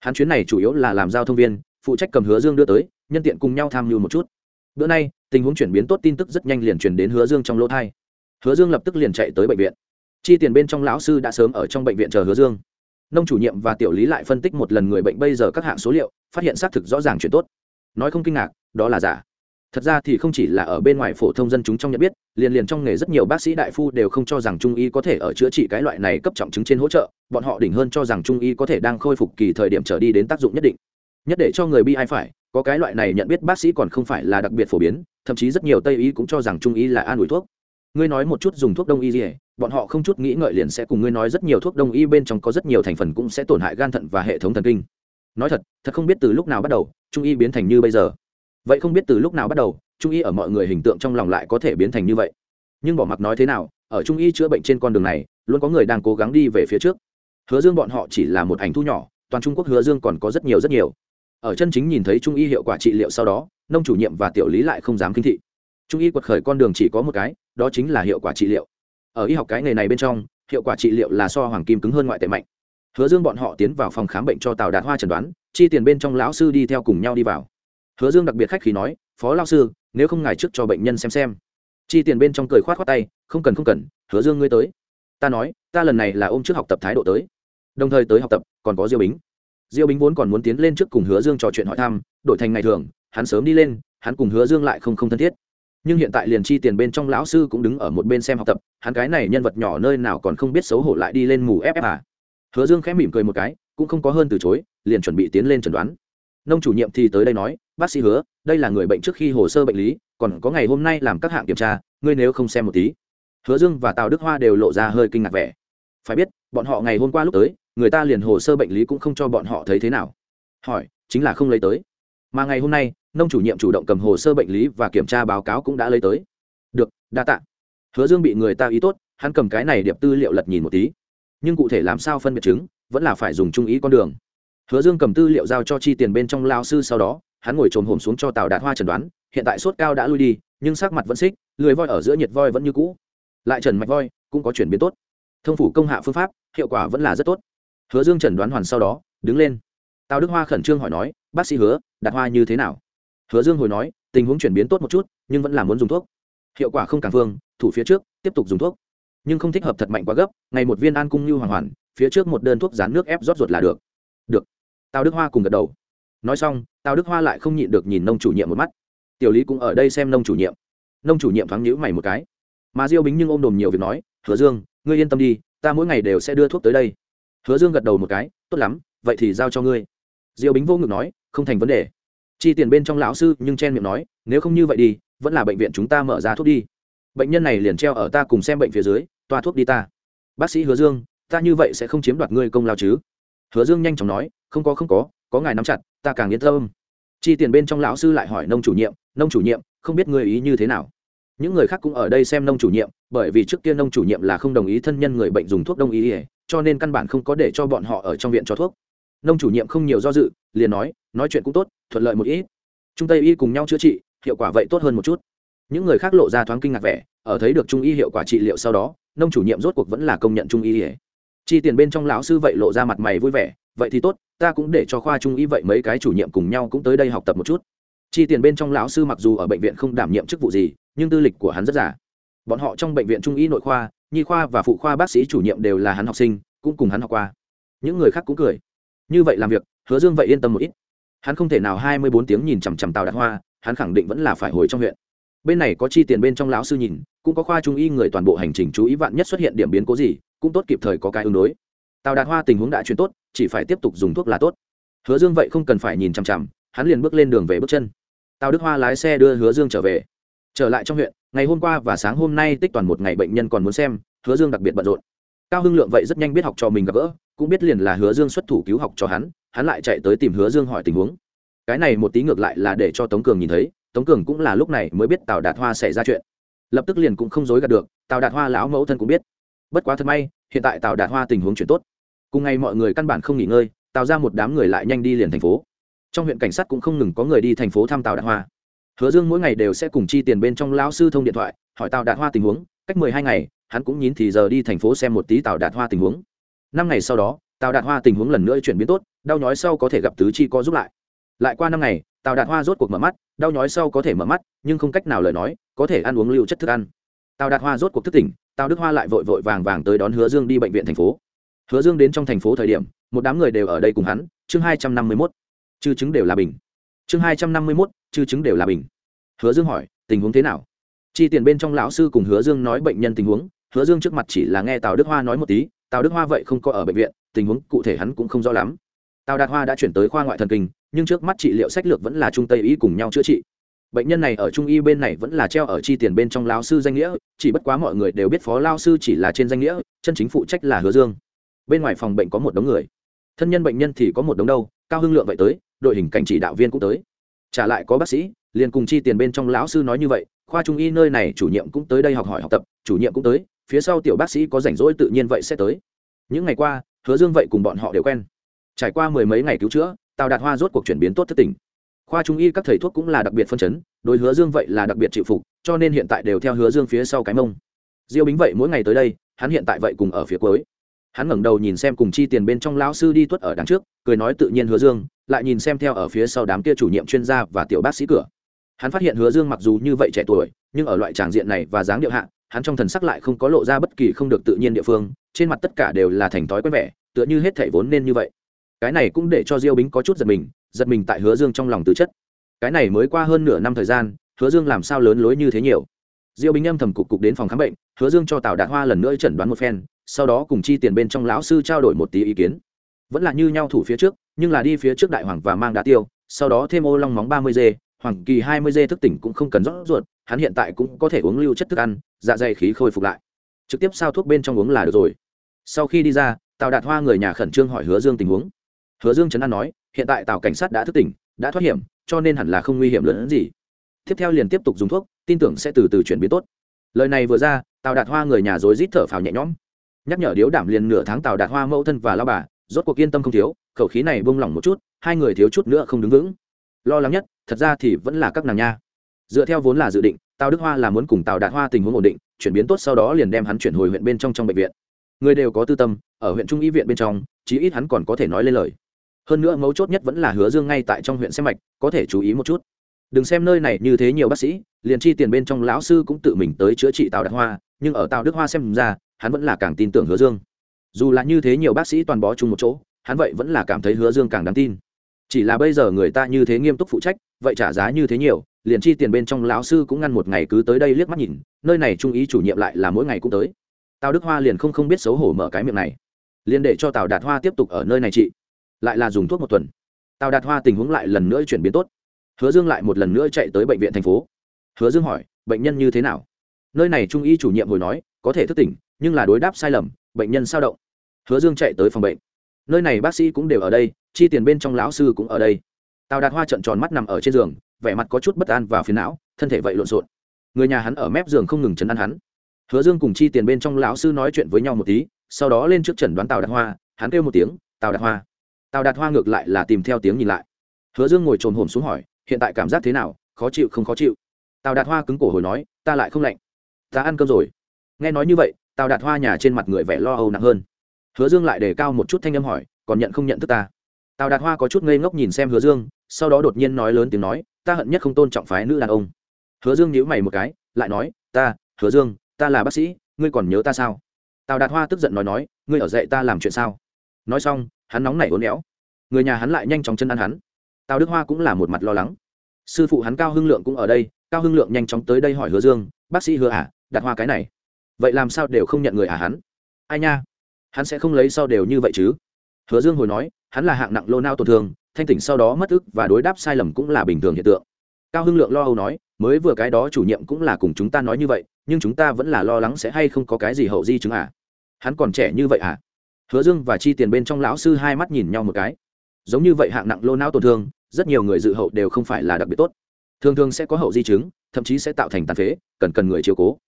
Speaker 1: Hắn chuyến này chủ yếu là làm giao thông viên, phụ trách cầm hứa dương đưa tới, nhân tiện cùng nhau tham mưu một chút. Bữa nay, tình huống chuyển biến tốt tin tức rất nhanh liền truyền đến hứa dương trong lỗ thai hứa dương lập tức liền chạy tới bệnh viện. Chi tiền bên trong lão sư đã sớm ở trong bệnh viện chờ hứa dương nông chủ nhiệm và tiểu lý lại phân tích một lần người bệnh bây giờ các hạng số liệu, phát hiện xác thực rõ ràng chuyện tốt. Nói không kinh ngạc, đó là giả. Thật ra thì không chỉ là ở bên ngoài phổ thông dân chúng trong nhận biết, liền liền trong nghề rất nhiều bác sĩ đại phu đều không cho rằng trung y có thể ở chữa trị cái loại này cấp trọng chứng trên hỗ trợ, bọn họ đỉnh hơn cho rằng trung y có thể đang khôi phục kỳ thời điểm trở đi đến tác dụng nhất định. Nhất để cho người bi ai phải, có cái loại này nhận biết bác sĩ còn không phải là đặc biệt phổ biến, thậm chí rất nhiều tây y cũng cho rằng trung y là an ủi thuốc. Ngươi nói một chút dùng thuốc đông y gì bọn họ không chút nghĩ ngợi liền sẽ cùng ngươi nói rất nhiều thuốc đông y bên trong có rất nhiều thành phần cũng sẽ tổn hại gan thận và hệ thống thần kinh. Nói thật thật không biết từ lúc nào bắt đầu, trung y biến thành như bây giờ. Vậy không biết từ lúc nào bắt đầu, trung y ở mọi người hình tượng trong lòng lại có thể biến thành như vậy. Nhưng bỏ mặc nói thế nào, ở trung y chữa bệnh trên con đường này, luôn có người đang cố gắng đi về phía trước. Hứa dương bọn họ chỉ là một ảnh thu nhỏ, toàn trung quốc hứa dương còn có rất nhiều rất nhiều. Ở chân chính nhìn thấy trung y hiệu quả trị liệu sau đó, nông chủ nhiệm và tiểu lý lại không dám kinh thị. Trung y quật khởi con đường chỉ có một cái, đó chính là hiệu quả trị liệu ở y học cái nghề này bên trong, hiệu quả trị liệu là so hoàng kim cứng hơn ngoại tệ mạnh. Hứa dương bọn họ tiến vào phòng khám bệnh cho tào đạt hoa chẩn đoán, chi tiền bên trong lão sư đi theo cùng nhau đi vào. Hứa dương đặc biệt khách khí nói, phó lao sư, nếu không ngài trước cho bệnh nhân xem xem. Chi tiền bên trong cười khoát khoát tay, không cần không cần, hứa dương ngươi tới. Ta nói, ta lần này là ôm trước học tập thái độ tới. Đồng thời tới học tập, còn có diêu bính. Diêu bính vốn còn muốn tiến lên trước cùng hứa dương trò chuyện hỏi thăm, đổi thành ngày thường, hắn sớm đi lên, hắn cùng hứa dương lại không không thân thiết nhưng hiện tại liền chi tiền bên trong lão sư cũng đứng ở một bên xem học tập, hắn cái này nhân vật nhỏ nơi nào còn không biết xấu hổ lại đi lên mù ép à. Hứa dương khẽ mỉm cười một cái, cũng không có hơn từ chối, liền chuẩn bị tiến lên chẩn đoán. Nông chủ nhiệm thì tới đây nói, bác sĩ hứa, đây là người bệnh trước khi hồ sơ bệnh lý, còn có ngày hôm nay làm các hạng kiểm tra, ngươi nếu không xem một tí. Hứa dương và tào đức hoa đều lộ ra hơi kinh ngạc vẻ. Phải biết, bọn họ ngày hôm qua lúc tới, người ta liền hồ sơ bệnh lý cũng không cho bọn họ thấy thế nào. Hỏi, chính là không lấy tới mà ngày hôm nay, nông chủ nhiệm chủ động cầm hồ sơ bệnh lý và kiểm tra báo cáo cũng đã lấy tới. Được, đa tạ. Hứa dương bị người ta ý tốt, hắn cầm cái này điệp tư liệu lật nhìn một tí. Nhưng cụ thể làm sao phân biệt chứng, vẫn là phải dùng trung ý con đường. Hứa dương cầm tư liệu giao cho chi tiền bên trong lao sư sau đó, hắn ngồi trồm hổm xuống cho tào đạt hoa chẩn đoán, hiện tại sốt cao đã lui đi, nhưng sắc mặt vẫn xích, lười voi ở giữa nhiệt voi vẫn như cũ. Lại trần mạch voi, cũng có chuyển biến tốt. Thông phủ công hạ phương pháp, hiệu quả vẫn là rất tốt. Hứa dương chẩn đoán hoàn sau đó, đứng lên tào đức hoa khẩn trương hỏi nói, bác sĩ hứa, đặt hoa như thế nào? Hứa dương hồi nói, tình huống chuyển biến tốt một chút, nhưng vẫn là muốn dùng thuốc. Hiệu quả không càng phương thủ phía trước, tiếp tục dùng thuốc. Nhưng không thích hợp thật mạnh quá gấp, ngày một viên an cung như hoàn hoàn, phía trước một đơn thuốc rán nước ép rót ruột là được. Được. Tào đức hoa cùng gật đầu. Nói xong, tào đức hoa lại không nhịn được nhìn nông chủ nhiệm một mắt. Tiểu lý cũng ở đây xem nông chủ nhiệm. Nông chủ nhiệm thoáng nhữ mày một cái. Mà diêu bính nhưng ôm đồm nhiều việc nói, hứa dương, ngươi yên tâm đi, ta mỗi ngày đều sẽ đưa thuốc tới đây. Hứa dương gật đầu một cái, tốt lắm, vậy thì giao cho ngươi diêu bính vô ngực nói, không thành vấn đề. Chi tiền bên trong lão sư nhưng chen miệng nói, nếu không như vậy đi, vẫn là bệnh viện chúng ta mở ra thuốc đi. Bệnh nhân này liền treo ở ta cùng xem bệnh phía dưới, toa thuốc đi ta. Bác sĩ hứa dương, ta như vậy sẽ không chiếm đoạt ngươi công lao chứ? Hứa dương nhanh chóng nói, không có không có có ngài nắm chặt, ta càng yên tâm. Chi tiền bên trong lão sư lại hỏi nông chủ nhiệm, nông chủ nhiệm, không biết ngươi ý như thế nào? Những người khác cũng ở đây xem nông chủ nhiệm, bởi vì trước kia nông chủ nhiệm là không đồng ý thân nhân người bệnh dùng thuốc đông y cho nên căn bản không có để cho bọn họ ở trong viện cho thuốc nông chủ nhiệm không nhiều do dự, liền nói nói chuyện cũng tốt, thuận lợi một ít. Trung tây y cùng nhau chữa trị, hiệu quả vậy tốt hơn một chút. Những người khác lộ ra thoáng kinh ngạc vẻ, ở thấy được trung y hiệu quả trị liệu sau đó, nông chủ nhiệm rốt cuộc vẫn là công nhận trung y ỉa chi tiền bên trong lão sư vậy lộ ra mặt mày vui vẻ, vậy thì tốt, ta cũng để cho khoa trung y vậy mấy cái chủ nhiệm cùng nhau cũng tới đây học tập một chút. Chi tiền bên trong lão sư mặc dù ở bệnh viện không đảm nhiệm chức vụ gì, nhưng tư lịch của hắn rất giả. Bọn họ trong bệnh viện trung y nội khoa, nhi khoa và phụ khoa bác sĩ chủ nhiệm đều là hắn học sinh, cũng cùng hắn học qua. Những người khác cũng cười như vậy làm việc, hứa dương vậy yên tâm một ít. Hắn không thể nào hai mươi bốn tiếng nhìn chằm chằm tào đạt hoa, hắn khẳng định vẫn là phải hồi trong huyện. Bên này có chi tiền bên trong lão sư nhìn, cũng có khoa trung y người toàn bộ hành trình chú ý vạn nhất xuất hiện điểm biến cố gì, cũng tốt kịp thời có cái ứng đối. Tào đạt hoa tình huống đã chuyển tốt, chỉ phải tiếp tục dùng thuốc là tốt. Hứa dương vậy không cần phải nhìn chằm chằm, hắn liền bước lên đường về bước chân. Tào đức hoa lái xe đưa hứa dương trở về. Trở lại trong huyện, ngày hôm qua và sáng hôm nay tích toàn một ngày bệnh nhân còn muốn xem, hứa dương đặc biệt bận rộn. Cao hưng lượng vậy rất nhanh biết học cho mình gặp gỡ cũng biết liền là hứa dương xuất thủ cứu học cho hắn hắn lại chạy tới tìm hứa dương hỏi tình huống. Cái này một tí ngược lại là để cho tống cường nhìn thấy, tống cường cũng là lúc này mới biết tào đạt hoa xảy ra chuyện. Lập tức liền cũng không dối gạt được, tào đạt hoa lão mẫu thân cũng biết. Bất quá thật may, hiện tại tào đạt hoa tình huống chuyển tốt. Cùng ngày mọi người căn bản không nghỉ ngơi tạo ra một đám người lại nhanh đi liền thành phố. Trong huyện cảnh sát cũng không ngừng có người đi thành phố thăm tào đạt hoa. Hứa dương mỗi ngày đều sẽ cùng chi tiền bên trong lão sư thông điện thoại, hỏi tào đạt hoa tình huống, cách mười hai ngày, hắn cũng nhín thì giờ đi thành phố xem một tí tào đạt hoa tình huống năm ngày sau đó, tào đạt hoa tình huống lần nữa chuyển biến tốt, đau nhói sau có thể gặp tứ chi có giúp lại. Lại qua năm ngày, tào đạt hoa rốt cuộc mở mắt, đau nhói sau có thể mở mắt, nhưng không cách nào lời nói, có thể ăn uống lưu chất thức ăn. Tào đạt hoa rốt cuộc thức tỉnh, tào đức hoa lại vội vội vàng vàng tới đón hứa dương đi bệnh viện thành phố. Hứa dương đến trong thành phố thời điểm, một đám người đều ở đây cùng hắn, chương hai trăm năm mươi mốt. Chư chứng đều là bình. Chương hai trăm năm mươi mốt, chư chứng đều là bình. Hứa dương hỏi, tình huống thế nào? Chi tiền bên trong lão sư cùng hứa dương nói bệnh nhân tình huống, hứa dương trước mặt chỉ là nghe tào đức hoa nói một tí tào đức hoa vậy không có ở bệnh viện, tình huống cụ thể hắn cũng không rõ lắm. Tào đạt hoa đã chuyển tới khoa ngoại thần kinh, nhưng trước mắt trị liệu sách lược vẫn là trung tây y cùng nhau chữa trị. Bệnh nhân này ở trung y bên này vẫn là treo ở chi tiền bên trong lão sư danh nghĩa, chỉ bất quá mọi người đều biết phó lao sư chỉ là trên danh nghĩa, chân chính phụ trách là hứa dương. Bên ngoài phòng bệnh có một đống người. Thân nhân bệnh nhân thì có một đống đâu, cao hưng lượng vậy tới, đội hình cảnh chỉ đạo viên cũng tới. Trả lại có bác sĩ, liền cùng chi tiền bên trong lão sư nói như vậy, khoa trung y nơi này chủ nhiệm cũng tới đây học hỏi học tập, chủ nhiệm cũng tới phía sau tiểu bác sĩ có rảnh rỗi tự nhiên vậy sẽ tới. Những ngày qua, hứa dương vậy cùng bọn họ đều quen. Trải qua mười mấy ngày cứu chữa, tào đạt hoa rốt cuộc chuyển biến tốt thất tình. Khoa trung y các thầy thuốc cũng là đặc biệt phân chấn, đối hứa dương vậy là đặc biệt chịu phục, cho nên hiện tại đều theo hứa dương phía sau cái mông. Diêu bính vậy mỗi ngày tới đây, hắn hiện tại vậy cùng ở phía cuối. Hắn ngẩng đầu nhìn xem cùng chi tiền bên trong lão sư đi tuất ở đằng trước, cười nói tự nhiên hứa dương, lại nhìn xem theo ở phía sau đám kia chủ nhiệm chuyên gia và tiểu bác sĩ cửa. Hắn phát hiện hứa dương mặc dù như vậy trẻ tuổi, nhưng ở loại tràng diện này và dáng điệu hạ hắn trong thần sắc lại không có lộ ra bất kỳ không được tự nhiên địa phương, trên mặt tất cả đều là thành thói quen vẻ, tựa như hết thảy vốn nên như vậy. Cái này cũng để cho diêu bính có chút giật mình giật mình tại hứa dương trong lòng tự chất. Cái này mới qua hơn nửa năm thời gian, hứa dương làm sao lớn lối như thế nhiều? Diêu bính âm thầm cục cục đến phòng khám bệnh, hứa dương cho tào đạt hoa lần nữa chẩn đoán một phen, sau đó cùng chi tiền bên trong lão sư trao đổi một tí ý kiến. Vẫn là như nhau thủ phía trước, nhưng là đi phía trước đại hoàng và mang đá tiêu, sau đó thêm ô long móng ba mươi dê, hoàng kỳ hai mươi dê thức tỉnh cũng không cần rót ruột hắn hiện tại cũng có thể uống lưu chất thức ăn dạ dày khí khôi phục lại. Trực tiếp sao thuốc bên trong uống là được rồi. Sau khi đi ra, tào đạt hoa người nhà khẩn trương hỏi hứa dương tình huống. Hứa dương trấn an nói, hiện tại Tào cảnh sát đã thức tỉnh, đã thoát hiểm, cho nên hẳn là không nguy hiểm lớn hơn gì. Tiếp theo liền tiếp tục dùng thuốc, tin tưởng sẽ từ từ chuyển biến tốt. Lời này vừa ra, tào đạt hoa người nhà rối rít thở phào nhẹ nhõm. Nhắc nhở điếu đảm liền nửa tháng tào đạt hoa mẫu thân và lao bà, rốt cuộc yên tâm không thiếu, khẩu khí này bông lỏng một chút, hai người thiếu chút nữa không đứng vững. Lo lắng nhất, thật ra thì vẫn là các nàng nha dựa theo vốn là dự định, tào đức hoa là muốn cùng tào đạt hoa tình huống ổn định, chuyển biến tốt sau đó liền đem hắn chuyển hồi huyện bên trong trong bệnh viện. Người đều có tư tâm, ở huyện trung y viện bên trong, chí ít hắn còn có thể nói lên lời. Hơn nữa mấu chốt nhất vẫn là hứa dương ngay tại trong huyện xem mạch, có thể chú ý một chút. Đừng xem nơi này như thế nhiều bác sĩ, liền chi tiền bên trong lão sư cũng tự mình tới chữa trị tào đạt hoa, nhưng ở tào đức hoa xem ra, hắn vẫn là càng tin tưởng hứa dương. Dù là như thế nhiều bác sĩ toàn bó chung một chỗ, hắn vậy vẫn là cảm thấy hứa dương càng đáng tin chỉ là bây giờ người ta như thế nghiêm túc phụ trách, vậy trả giá như thế nhiều, liền chi tiền bên trong lão sư cũng ngăn một ngày cứ tới đây liếc mắt nhìn, nơi này trung ý chủ nhiệm lại là mỗi ngày cũng tới. Tào đức hoa liền không không biết xấu hổ mở cái miệng này. Liền để cho tào đạt hoa tiếp tục ở nơi này trị lại là dùng thuốc một tuần. Tào đạt hoa tình huống lại lần nữa chuyển biến tốt. Hứa dương lại một lần nữa chạy tới bệnh viện thành phố. Hứa dương hỏi, bệnh nhân như thế nào? Nơi này trung y chủ nhiệm hồi nói, có thể thức tỉnh, nhưng là đối đáp sai lầm, bệnh nhân sao động? Hứa dương chạy tới phòng bệnh. Nơi này bác sĩ cũng đều ở đây chi tiền bên trong lão sư cũng ở đây. Tào đạt hoa trận tròn mắt nằm ở trên giường, vẻ mặt có chút bất an và phiền não, thân thể vậy lộn xộn. Người nhà hắn ở mép giường không ngừng chấn an hắn. Hứa dương cùng chi tiền bên trong lão sư nói chuyện với nhau một tí, sau đó lên trước trần đoán tào đạt hoa, hắn kêu một tiếng, tào đạt hoa. Tào đạt hoa ngược lại là tìm theo tiếng nhìn lại. Hứa dương ngồi trồn hồn xuống hỏi, hiện tại cảm giác thế nào? Khó chịu không khó chịu? Tào đạt hoa cứng cổ hồi nói, ta lại không lạnh. Ta ăn cơm rồi. Nghe nói như vậy, tào đạt hoa nhà trên mặt người vẻ lo âu nặng hơn. Hứa dương lại đề cao một chút thanh âm hỏi, còn nhận không nhận thức ta? Tào đạt hoa có chút ngây ngốc nhìn xem hứa dương, sau đó đột nhiên nói lớn tiếng nói, ta hận nhất không tôn trọng phái nữ đàn ông. Hứa dương nhíu mày một cái, lại nói, ta, hứa dương, ta là bác sĩ, ngươi còn nhớ ta sao? Tào đạt hoa tức giận nói nói, ngươi ở dậy ta làm chuyện sao? Nói xong, hắn nóng nảy uốn éo. Người nhà hắn lại nhanh chóng chân ăn hắn. Tào đức hoa cũng là một mặt lo lắng. Sư phụ hắn cao hưng lượng cũng ở đây, cao hưng lượng nhanh chóng tới đây hỏi hứa dương, bác sĩ hứa à đặt hoa cái này, vậy làm sao đều không nhận người à hắn? Ai nha, hắn sẽ không lấy sau đều như vậy chứ? Hứa dương hồi nói hắn là hạng nặng lô nao tổn thương, thanh tỉnh sau đó mất ức và đối đáp sai lầm cũng là bình thường hiện tượng. Cao hưng lượng lo âu nói, mới vừa cái đó chủ nhiệm cũng là cùng chúng ta nói như vậy, nhưng chúng ta vẫn là lo lắng sẽ hay không có cái gì hậu di chứng à? Hắn còn trẻ như vậy à? Hứa dương và chi tiền bên trong lão sư hai mắt nhìn nhau một cái. Giống như vậy hạng nặng lô não tổn thương, rất nhiều người dự hậu đều không phải là đặc biệt tốt. Thường thường sẽ có hậu di chứng, thậm chí sẽ tạo thành tàn phế, cần cần người chiếu cố.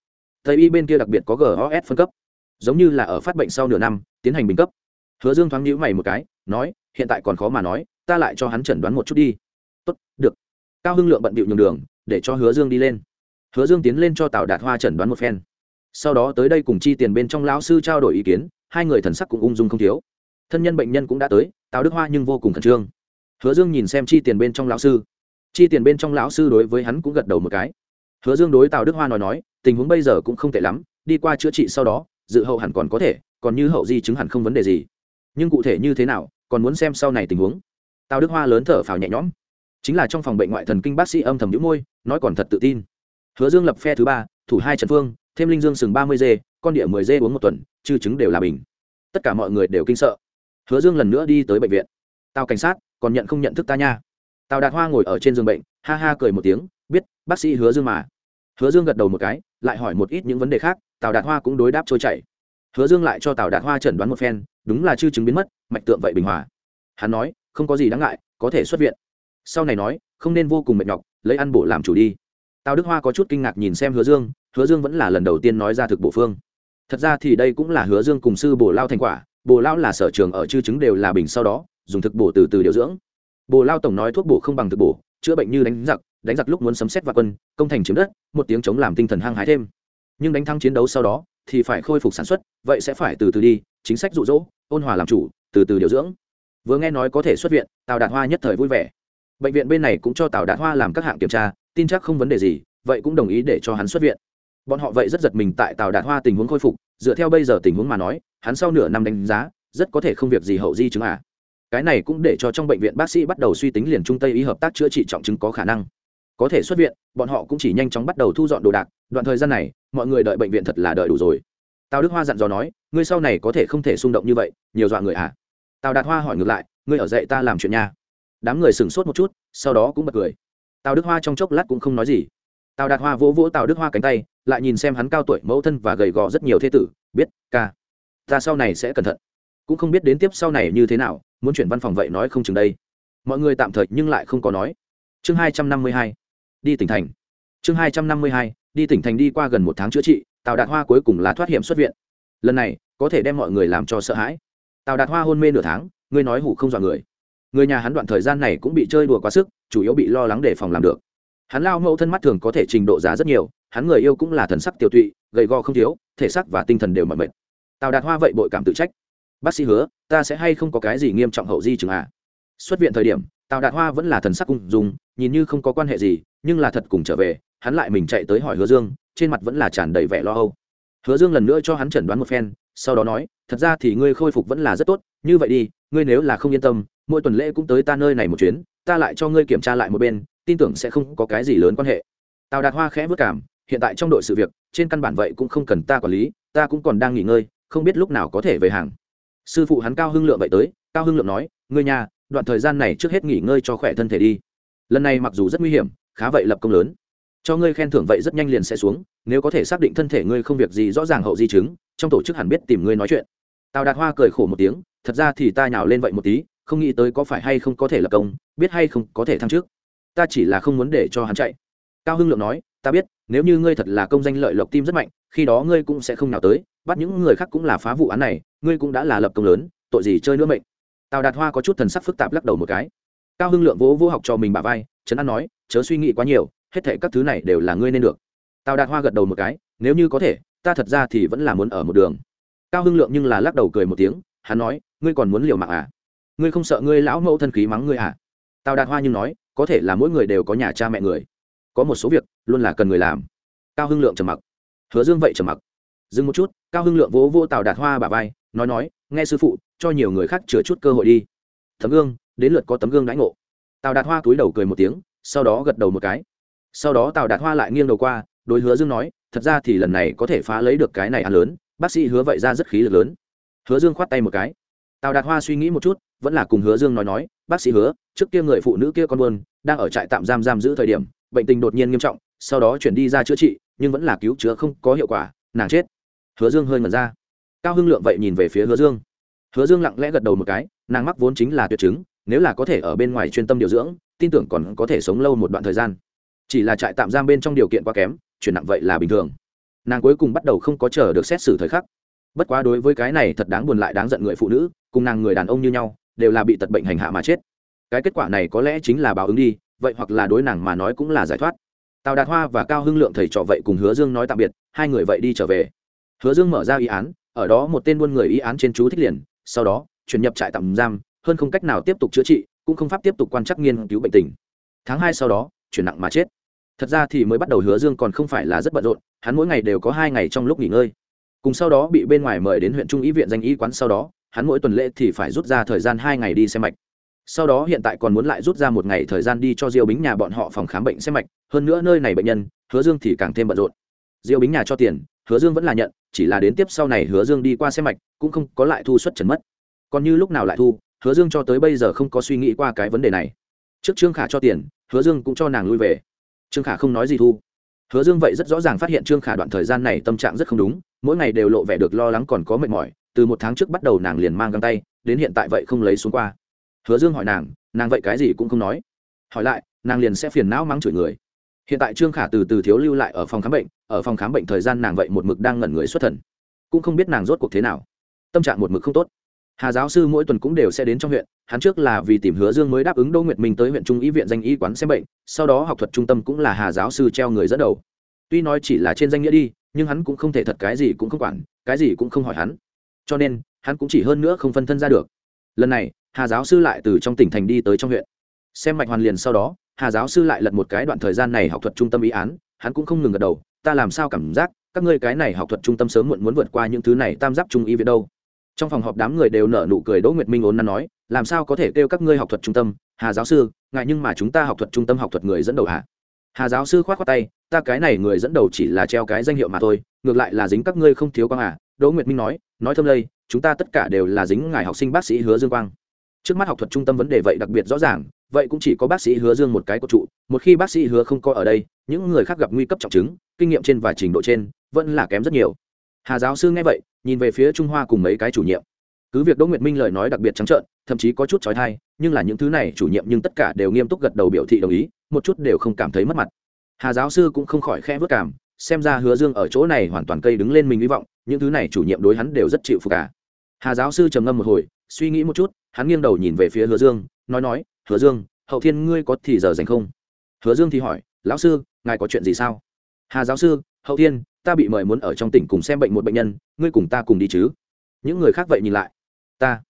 Speaker 1: Tây y bên kia đặc biệt có gos phân cấp. Giống như là ở phát bệnh sau nửa năm, tiến hành bình cấp hứa dương thoáng nhíu mày một cái, nói, hiện tại còn khó mà nói, ta lại cho hắn chẩn đoán một chút đi. Tốt, được. Cao hưng lượng bận bịu nhường đường, để cho hứa dương đi lên. Hứa dương tiến lên cho tào đạt hoa chẩn đoán một phen. Sau đó tới đây cùng chi tiền bên trong lão sư trao đổi ý kiến, hai người thần sắc cũng ung dung không thiếu. Thân nhân bệnh nhân cũng đã tới, tào đức hoa nhưng vô cùng khẩn trương. Hứa dương nhìn xem chi tiền bên trong lão sư. Chi tiền bên trong lão sư đối với hắn cũng gật đầu một cái. Hứa dương đối tào đức hoa nói nói, tình huống bây giờ cũng không tệ lắm, đi qua chữa trị sau đó, dự hậu hẳn còn có thể, còn như hậu di chứng hẳn không vấn đề gì nhưng cụ thể như thế nào, còn muốn xem sau này tình huống. Tào đức hoa lớn thở phào nhẹ nhõm. Chính là trong phòng bệnh ngoại thần kinh bác sĩ âm thầm nhũ môi, nói còn thật tự tin. Hứa dương lập phe thứ ba, thủ hai trần phương, thêm linh dương sừng ba mươi dê, con địa mười dê uống một tuần, chư chứng đều là bình. Tất cả mọi người đều kinh sợ. Hứa dương lần nữa đi tới bệnh viện. Tào cảnh sát, còn nhận không nhận thức ta nha? Tào đạt hoa ngồi ở trên giường bệnh, ha ha cười một tiếng, biết, bác sĩ hứa dương mà. Hứa dương gật đầu một cái, lại hỏi một ít những vấn đề khác, tào đạt hoa cũng đối đáp trôi chảy. Hứa dương lại cho tào đạt hoa chẩn đoán một phen đúng là chư chứng biến mất, mạch tượng vậy bình hòa. Hắn nói, không có gì đáng ngại, có thể xuất viện. Sau này nói, không nên vô cùng mệt nhọc, lấy ăn bổ làm chủ đi. Tào đức hoa có chút kinh ngạc nhìn xem hứa dương hứa dương vẫn là lần đầu tiên nói ra thực bổ phương. Thật ra thì đây cũng là hứa dương cùng sư bổ lao thành quả bổ lao là sở trường ở chư chứng đều là bình sau đó, dùng thực bổ từ từ điều dưỡng. Bổ lao tổng nói thuốc bổ không bằng thực bổ, chữa bệnh như đánh giặc đánh giặc lúc muốn sấm xét và quân, công thành chiếm đất, một tiếng chống làm tinh thần hăng hái thêm. Nhưng đánh thắng chiến đấu sau đó, thì phải khôi phục sản xuất, vậy sẽ phải từ từ đi chính sách rụ rỗ ôn hòa làm chủ, từ từ điều dưỡng. Vừa nghe nói có thể xuất viện, tào đạt hoa nhất thời vui vẻ. Bệnh viện bên này cũng cho tào đạt hoa làm các hạng kiểm tra, tin chắc không vấn đề gì, vậy cũng đồng ý để cho hắn xuất viện. Bọn họ vậy rất giật mình tại tào đạt hoa tình huống khôi phục, dựa theo bây giờ tình huống mà nói, hắn sau nửa năm đánh giá, rất có thể không việc gì hậu di chứng à. Cái này cũng để cho trong bệnh viện bác sĩ bắt đầu suy tính liền trung tây y hợp tác chữa trị trọng chứng có khả năng. Có thể xuất viện, bọn họ cũng chỉ nhanh chóng bắt đầu thu dọn đồ đạc, đoạn thời gian này, mọi người đợi bệnh viện thật là đợi đủ rồi tào đức hoa dặn dò nói, ngươi sau này có thể không thể xung động như vậy, nhiều dọa người à? Tào đạt hoa hỏi ngược lại, ngươi ở dậy ta làm chuyện nha. Đám người sửng sốt một chút, sau đó cũng bật cười. Tào đức hoa trong chốc lát cũng không nói gì. Tào đạt hoa vỗ vỗ tào đức hoa cánh tay, lại nhìn xem hắn cao tuổi, mẫu thân và gầy gò rất nhiều thế tử, biết, ca, ta sau này sẽ cẩn thận. Cũng không biết đến tiếp sau này như thế nào, muốn chuyển văn phòng vậy nói không chừng đây. Mọi người tạm thời nhưng lại không có nói. Chương hai trăm năm mươi hai, đi tỉnh thành. Chương hai trăm năm mươi hai, đi tỉnh thành đi qua gần một tháng chữa trị tào đạt hoa cuối cùng là thoát hiểm xuất viện. Lần này, có thể đem mọi người làm cho sợ hãi. Tào đạt hoa hôn mê nửa tháng, ngươi nói hủ không dọa người. Người nhà hắn đoạn thời gian này cũng bị chơi đùa quá sức, chủ yếu bị lo lắng để phòng làm được. Hắn lao mẫu thân mắt thường có thể trình độ giá rất nhiều, hắn người yêu cũng là thần sắc tiêu tụy, gầy gò không thiếu, thể sắc và tinh thần đều mỏi mệt. Tào đạt hoa vậy bội cảm tự trách. Bác sĩ hứa, ta sẽ hay không có cái gì nghiêm trọng hậu di chứng à? Xuất viện thời điểm, tào đạt hoa vẫn là thần sắc cung dùng nhìn như không có quan hệ gì, nhưng là thật cùng trở về, hắn lại mình chạy tới hỏi hứa dương trên mặt vẫn là tràn đầy vẻ lo âu. Hứa dương lần nữa cho hắn chẩn đoán một phen, sau đó nói, thật ra thì ngươi khôi phục vẫn là rất tốt, như vậy đi, ngươi nếu là không yên tâm, mỗi tuần lễ cũng tới ta nơi này một chuyến, ta lại cho ngươi kiểm tra lại một bên, tin tưởng sẽ không có cái gì lớn quan hệ. Tào đạt hoa khẽ vất cảm, hiện tại trong đội sự việc, trên căn bản vậy cũng không cần ta quản lý, ta cũng còn đang nghỉ ngơi, không biết lúc nào có thể về hàng. Sư phụ hắn cao hưng lượng vậy tới, cao hưng lượng nói, ngươi nhà, đoạn thời gian này trước hết nghỉ ngơi cho khỏe thân thể đi. Lần này mặc dù rất nguy hiểm, khá vậy lập công lớn cho ngươi khen thưởng vậy rất nhanh liền sẽ xuống, nếu có thể xác định thân thể ngươi không việc gì rõ ràng hậu di chứng, trong tổ chức hẳn biết tìm ngươi nói chuyện. Tào đạt hoa cười khổ một tiếng, thật ra thì ta nhào lên vậy một tí, không nghĩ tới có phải hay không có thể lập công, biết hay không có thể thăng trước ta chỉ là không muốn để cho hắn chạy. Cao hưng lượng nói, ta biết, nếu như ngươi thật là công danh lợi lộc tim rất mạnh, khi đó ngươi cũng sẽ không nào tới, bắt những người khác cũng là phá vụ án này, ngươi cũng đã là lập công lớn, tội gì chơi nữa mệnh. Tào đạt hoa có chút thần sắc phức tạp lắc đầu một cái. Cao hưng lượng vỗ vỗ học cho mình bà vai trấn an nói, chớ suy nghĩ quá nhiều hết thệ các thứ này đều là ngươi nên được. Tào đạt hoa gật đầu một cái, nếu như có thể, ta thật ra thì vẫn là muốn ở một đường. Cao hưng lượng nhưng là lắc đầu cười một tiếng, hắn nói, ngươi còn muốn liều mạng à? Ngươi không sợ ngươi lão mẫu thân khí mắng ngươi à? Tào đạt hoa nhưng nói, có thể là mỗi người đều có nhà cha mẹ người. Có một số việc, luôn là cần người làm. Cao hưng lượng trầm mặc. Hứa dương vậy trầm mặc. Dừng một chút, cao hưng lượng vỗ vỗ tào đạt hoa bà vai, nói nói, nghe sư phụ, cho nhiều người khác chừa chút cơ hội đi. Tấm gương, đến lượt có tấm gương đãi ngộ. Tào đạt hoa cúi đầu cười một tiếng, sau đó gật đầu một cái sau đó tào đạt hoa lại nghiêng đầu qua, đối hứa dương nói, thật ra thì lần này có thể phá lấy được cái này ăn lớn, bác sĩ hứa vậy ra rất khí lực lớn. Hứa dương khoát tay một cái. Tào đạt hoa suy nghĩ một chút, vẫn là cùng hứa dương nói nói, bác sĩ hứa, trước kia người phụ nữ kia con buôn đang ở trại tạm giam giam giữ thời điểm, bệnh tình đột nhiên nghiêm trọng, sau đó chuyển đi ra chữa trị, nhưng vẫn là cứu chữa không có hiệu quả, nàng chết. Hứa dương hơi ngẩn ra. Cao hưng lượng vậy nhìn về phía hứa dương. Hứa dương lặng lẽ gật đầu một cái, nàng mắc vốn chính là tuyệt chứng, nếu là có thể ở bên ngoài chuyên tâm điều dưỡng, tin tưởng còn có thể sống lâu một đoạn thời gian chỉ là trại tạm giam bên trong điều kiện quá kém, chuyển nặng vậy là bình thường. Nàng cuối cùng bắt đầu không có chờ được xét xử thời khắc. Bất quá đối với cái này thật đáng buồn lại đáng giận người phụ nữ, cùng nàng người đàn ông như nhau, đều là bị tật bệnh hành hạ mà chết. Cái kết quả này có lẽ chính là báo ứng đi, vậy hoặc là đối nàng mà nói cũng là giải thoát. Tào đạt hoa và cao hưng lượng thầy trò vậy cùng hứa dương nói tạm biệt, hai người vậy đi trở về. Hứa dương mở ra y án, ở đó một tên buôn người y án trên chú thích liền, sau đó, chuyển nhập trại tạm giam, hơn không cách nào tiếp tục chữa trị, cũng không pháp tiếp tục quan trắc nghiên cứu bệnh tình. Tháng hai sau đó chuyển nặng mà chết. Thật ra thì mới bắt đầu hứa dương còn không phải là rất bận rộn, hắn mỗi ngày đều có hai ngày trong lúc nghỉ ngơi. Cùng sau đó bị bên ngoài mời đến huyện trung ý viện danh y quán sau đó, hắn mỗi tuần lễ thì phải rút ra thời gian hai ngày đi xem mạch. Sau đó hiện tại còn muốn lại rút ra một ngày thời gian đi cho diêu bính nhà bọn họ phòng khám bệnh xem mạch, hơn nữa nơi này bệnh nhân, hứa dương thì càng thêm bận rộn. Diêu bính nhà cho tiền, hứa dương vẫn là nhận, chỉ là đến tiếp sau này hứa dương đi qua xem mạch, cũng không có lại thu xuất trần mất. Còn như lúc nào lại thu, hứa dương cho tới bây giờ không có suy nghĩ qua cái vấn đề này trước trương khả cho tiền, hứa dương cũng cho nàng lui về. Trương khả không nói gì thu. Hứa dương vậy rất rõ ràng phát hiện trương khả đoạn thời gian này tâm trạng rất không đúng, mỗi ngày đều lộ vẻ được lo lắng còn có mệt mỏi, từ một tháng trước bắt đầu nàng liền mang găng tay, đến hiện tại vậy không lấy xuống qua. Hứa dương hỏi nàng nàng vậy cái gì cũng không nói. Hỏi lại, nàng liền sẽ phiền não mắng chửi người. Hiện tại trương khả từ từ thiếu lưu lại ở phòng khám bệnh, ở phòng khám bệnh thời gian nàng vậy một mực đang ngẩn người xuất thần. Cũng không biết nàng rốt cuộc thế nào. Tâm trạng một mực không tốt hà giáo sư mỗi tuần cũng đều sẽ đến trong huyện, hắn trước là vì tìm hứa dương mới đáp ứng đỗ nguyệt minh tới huyện trung y viện danh y quán xem bệnh, sau đó học thuật trung tâm cũng là hà giáo sư treo người dẫn đầu. Tuy nói chỉ là trên danh nghĩa đi, nhưng hắn cũng không thể thật cái gì cũng không quản, cái gì cũng không hỏi hắn. Cho nên, hắn cũng chỉ hơn nữa không phân thân ra được. Lần này, hà giáo sư lại từ trong tỉnh thành đi tới trong huyện. Xem mạch hoàn liền sau đó, hà giáo sư lại lật một cái đoạn thời gian này học thuật trung tâm ý án, hắn cũng không ngừng gật đầu, ta làm sao cảm giác, các ngươi cái này học thuật trung tâm sớm muộn muốn vượt qua những thứ này tam giáp trung y viện đâu? Trong phòng họp đám người đều nở nụ cười đỗ nguyệt minh ốn nắn nói, làm sao có thể kêu các ngươi học thuật trung tâm? Hà giáo sư ngại nhưng mà chúng ta học thuật trung tâm học thuật người dẫn đầu hạ hà giáo sư k h o á t khoác tay, ta cái này người dẫn đầu chỉ là treo cái danh hiệu mà thôi, ngược lại là dính các ngươi không thiếu quang à? Đỗ nguyệt minh nói nói thâm lây, chúng ta tất cả đều là dính ngài học sinh bác sĩ hứa dương quang. Trước mắt học thuật trung tâm vấn đề vậy đặc biệt rõ ràng, vậy cũng chỉ có bác sĩ hứa dương một cái cột trụ, một khi bác sĩ hứa không có ở đây, những người khác gặp nguy cấp trọng chứng, kinh nghiệm trên và trình độ trên vẫn là kém rất nhiều. Hà giáo sư nghe vậy nhìn về phía trung hoa cùng mấy cái chủ nhiệm. Cứ việc đỗ nguyệt minh lời nói đặc biệt trắng trợn, thậm chí có chút trói thai nhưng là những thứ này chủ nhiệm nhưng tất cả đều nghiêm túc gật đầu biểu thị đồng ý, một chút đều không cảm thấy mất mặt. Hà giáo sư cũng không khỏi khe vất cảm, xem ra hứa dương ở chỗ này hoàn toàn cây đứng lên mình hy vọng, những thứ này chủ nhiệm đối hắn đều rất chịu phục cả hà giáo sư trầm ngâm một hồi, suy nghĩ một chút, hắn nghiêng đầu nhìn về phía hứa dương, nói nói, hứa dương, hậu thiên ngươi có thì giờ dành không? Hứa dương thì hỏi, lão sư, ngài có chuyện gì sao? Hà giáo sư, hậu thiên ta bị mời muốn ở trong tỉnh cùng xem bệnh một bệnh nhân, ngươi cùng ta cùng đi chứ? Những người khác vậy nhìn lại. Ta.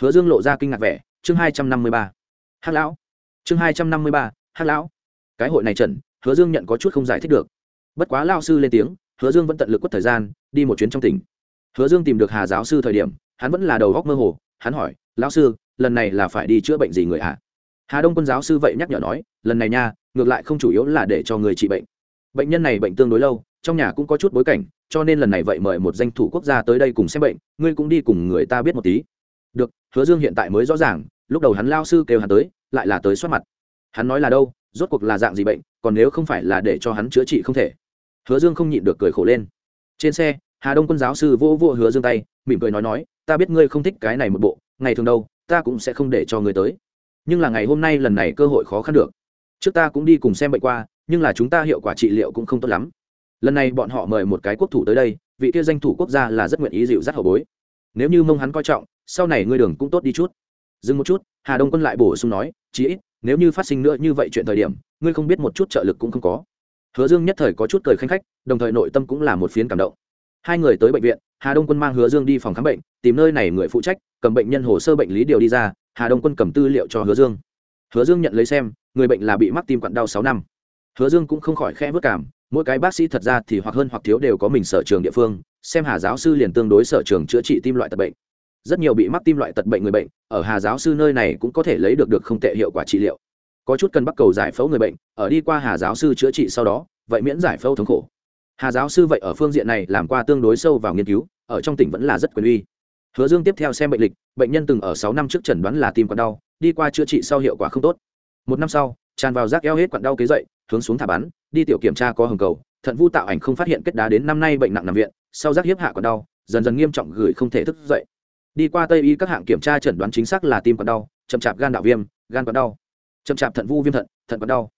Speaker 1: Hứa dương lộ ra kinh ngạc vẻ. Chương hai trăm năm mươi ba. Hát lão. Chương hai trăm năm mươi ba hát lão. Cái hội này trần hứa dương nhận có chút không giải thích được. Bất quá lao sư lên tiếng, hứa dương vẫn tận lực quất thời gian, đi một chuyến trong tỉnh. Hứa dương tìm được hà giáo sư thời điểm, hắn vẫn là đầu góc mơ hồ. Hắn hỏi, lão sư, lần này là phải đi chữa bệnh gì người ạ hà đông quân giáo sư vậy nhắc nhở nói, lần này nha, ngược lại không chủ yếu là để cho người trị bệnh. Bệnh nhân này bệnh tương đối lâu trong nhà cũng có chút bối cảnh, cho nên lần này vậy mời một danh thủ quốc gia tới đây cùng xem bệnh, ngươi cũng đi cùng người ta biết một tí. Được, hứa dương hiện tại mới rõ ràng, lúc đầu hắn lao sư kêu hắn tới, lại là tới soát mặt. Hắn nói là đâu, rốt cuộc là dạng gì bệnh, còn nếu không phải là để cho hắn chữa trị không thể. Hứa dương không nhịn được cười khổ lên. Trên xe, hà đông quân giáo sư vô vô hứa dương tay, mỉm cười nói nói, ta biết ngươi không thích cái này một bộ, ngày thường đâu, ta cũng sẽ không để cho ngươi tới. Nhưng là ngày hôm nay lần này cơ hội khó khăn được. Trước ta cũng đi cùng xem bệnh qua, nhưng là chúng ta hiệu quả trị liệu cũng không tốt lắm lần này bọn họ mời một cái quốc thủ tới đây, vị kia danh thủ quốc gia là rất nguyện ý dịu dắt hậu bối. Nếu như mông hắn coi trọng, sau này ngươi đường cũng tốt đi chút. Dừng một chút, hà đông quân lại bổ sung nói, chí ít, nếu như phát sinh nữa như vậy chuyện thời điểm, ngươi không biết một chút trợ lực cũng không có. Hứa dương nhất thời có chút cười khanh khách, đồng thời nội tâm cũng là một phiến cảm động. Hai người tới bệnh viện, hà đông quân mang hứa dương đi phòng khám bệnh, tìm nơi này người phụ trách, cầm bệnh nhân hồ sơ bệnh lý điều đi ra, hà đông quân cầm tư liệu cho hứa dương. Hứa dương nhận lấy xem, người bệnh là bị mắc tim quặn đau sáu năm. Hứa dương cũng không khỏi khẽ vất cảm mỗi cái bác sĩ thật ra thì hoặc hơn hoặc thiếu đều có mình sở trường địa phương, xem hà giáo sư liền tương đối sở trường chữa trị tim loại tật bệnh. Rất nhiều bị mắc tim loại tật bệnh người bệnh, ở hà giáo sư nơi này cũng có thể lấy được được không tệ hiệu quả trị liệu. Có chút cần bắt cầu giải phẫu người bệnh, ở đi qua hà giáo sư chữa trị sau đó, vậy miễn giải phẫu thống khổ. Hà giáo sư vậy ở phương diện này làm qua tương đối sâu vào nghiên cứu, ở trong tỉnh vẫn là rất quyền uy. Hứa dương tiếp theo xem bệnh lịch, bệnh nhân từng ở sáu năm trước chẩn đoán là tim còn đau, đi qua chữa trị sau hiệu quả không tốt. Một năm sau, tràn vào rác eo hết quặn đau kế dậy hướng xuống thả bắn, đi tiểu kiểm tra có hồng cầu, thận vu tạo ảnh không phát hiện kết đá đến năm nay bệnh nặng nằm viện, sau giác hiếp hạ còn đau, dần dần nghiêm trọng gửi không thể thức dậy. Đi qua tây y các hạng kiểm tra chẩn đoán chính xác là tim còn đau, chậm chạp gan đạo viêm, gan còn đau. Chậm chạp thận vu viêm thận thận còn đau.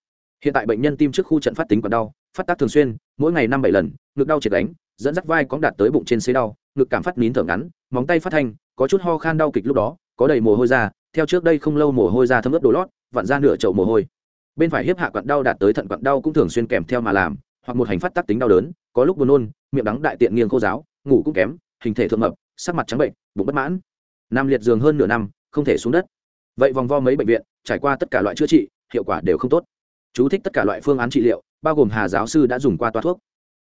Speaker 1: Hiện tại bệnh nhân tim trước khu trận phát tính còn đau, phát tác thường xuyên, mỗi ngày năm bảy lần, ngực đau triệt đánh dẫn dắt vai cóng đạt tới bụng trên xế đau, ngực cảm phát nín thở ngắn, móng tay phát thanh, có chút ho khan đau kịch lúc đó, có đầy mồ hôi ra theo trước đây không lâu mồ hôi ra thấm ướt đồ lót, vặn ra nửa chậu mồ hôi bên phải hiếp hạ quặn đau đạt tới thận quặn đau cũng thường xuyên kèm theo mà làm, hoặc một hành phát tác tính đau đớn, có lúc buồn nôn, miệng đắng đại tiện nghiêng khô giáo ngủ cũng kém, hình thể thượng mập, sắc mặt trắng bệnh, bụng bất mãn. Nằm liệt giường hơn nửa năm, không thể xuống đất. Vậy vòng vo mấy bệnh viện, trải qua tất cả loại chữa trị, hiệu quả đều không tốt. Chú thích tất cả loại phương án trị liệu, bao gồm hà giáo sư đã dùng qua toa thuốc.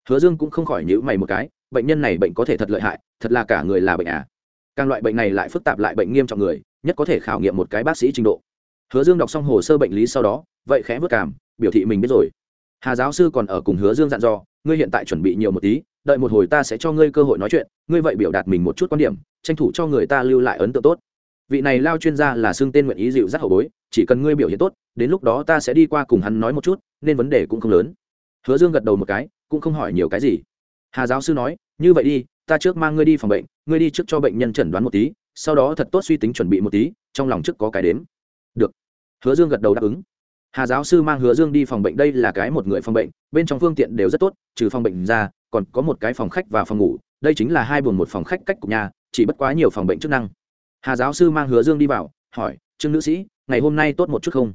Speaker 1: Hứa dương cũng không khỏi nhữ mày một cái, bệnh nhân này bệnh có thể thật lợi hại, thật là cả người là bệnh à. Càng loại bệnh này lại phức tạp lại bệnh nghiêm trọng người, nhất có thể khảo nghiệm một cái bác sĩ trình độ hứa dương đọc xong hồ sơ bệnh lý sau đó, vậy khẽ vất cảm, biểu thị mình biết rồi. Hà giáo sư còn ở cùng hứa dương dặn dò, ngươi hiện tại chuẩn bị nhiều một tí, đợi một hồi ta sẽ cho ngươi cơ hội nói chuyện, ngươi vậy biểu đạt mình một chút quan điểm, tranh thủ cho người ta lưu lại ấn tượng tốt. Vị này lao chuyên gia là xưng tên nguyện ý dịu rất hậu bối, chỉ cần ngươi biểu hiện tốt, đến lúc đó ta sẽ đi qua cùng hắn nói một chút, nên vấn đề cũng không lớn. Hứa dương gật đầu một cái, cũng không hỏi nhiều cái gì. Hà giáo sư nói, như vậy đi, ta trước mang ngươi đi phòng bệnh, ngươi đi trước cho bệnh nhân chẩn đoán một tí, sau đó thật tốt suy tính chuẩn bị một tí, trong lòng trước có cái đếm được. Hứa dương gật đầu đáp ứng. Hà giáo sư mang hứa dương đi phòng bệnh, đây là cái một người phòng bệnh, bên trong phương tiện đều rất tốt, trừ phòng bệnh ra, còn có một cái phòng khách và phòng ngủ, đây chính là hai buồng một phòng khách cách của nhà, chỉ bất quá nhiều phòng bệnh chức năng. Hà giáo sư mang hứa dương đi vào, hỏi, trương nữ sĩ, ngày hôm nay tốt một chút không?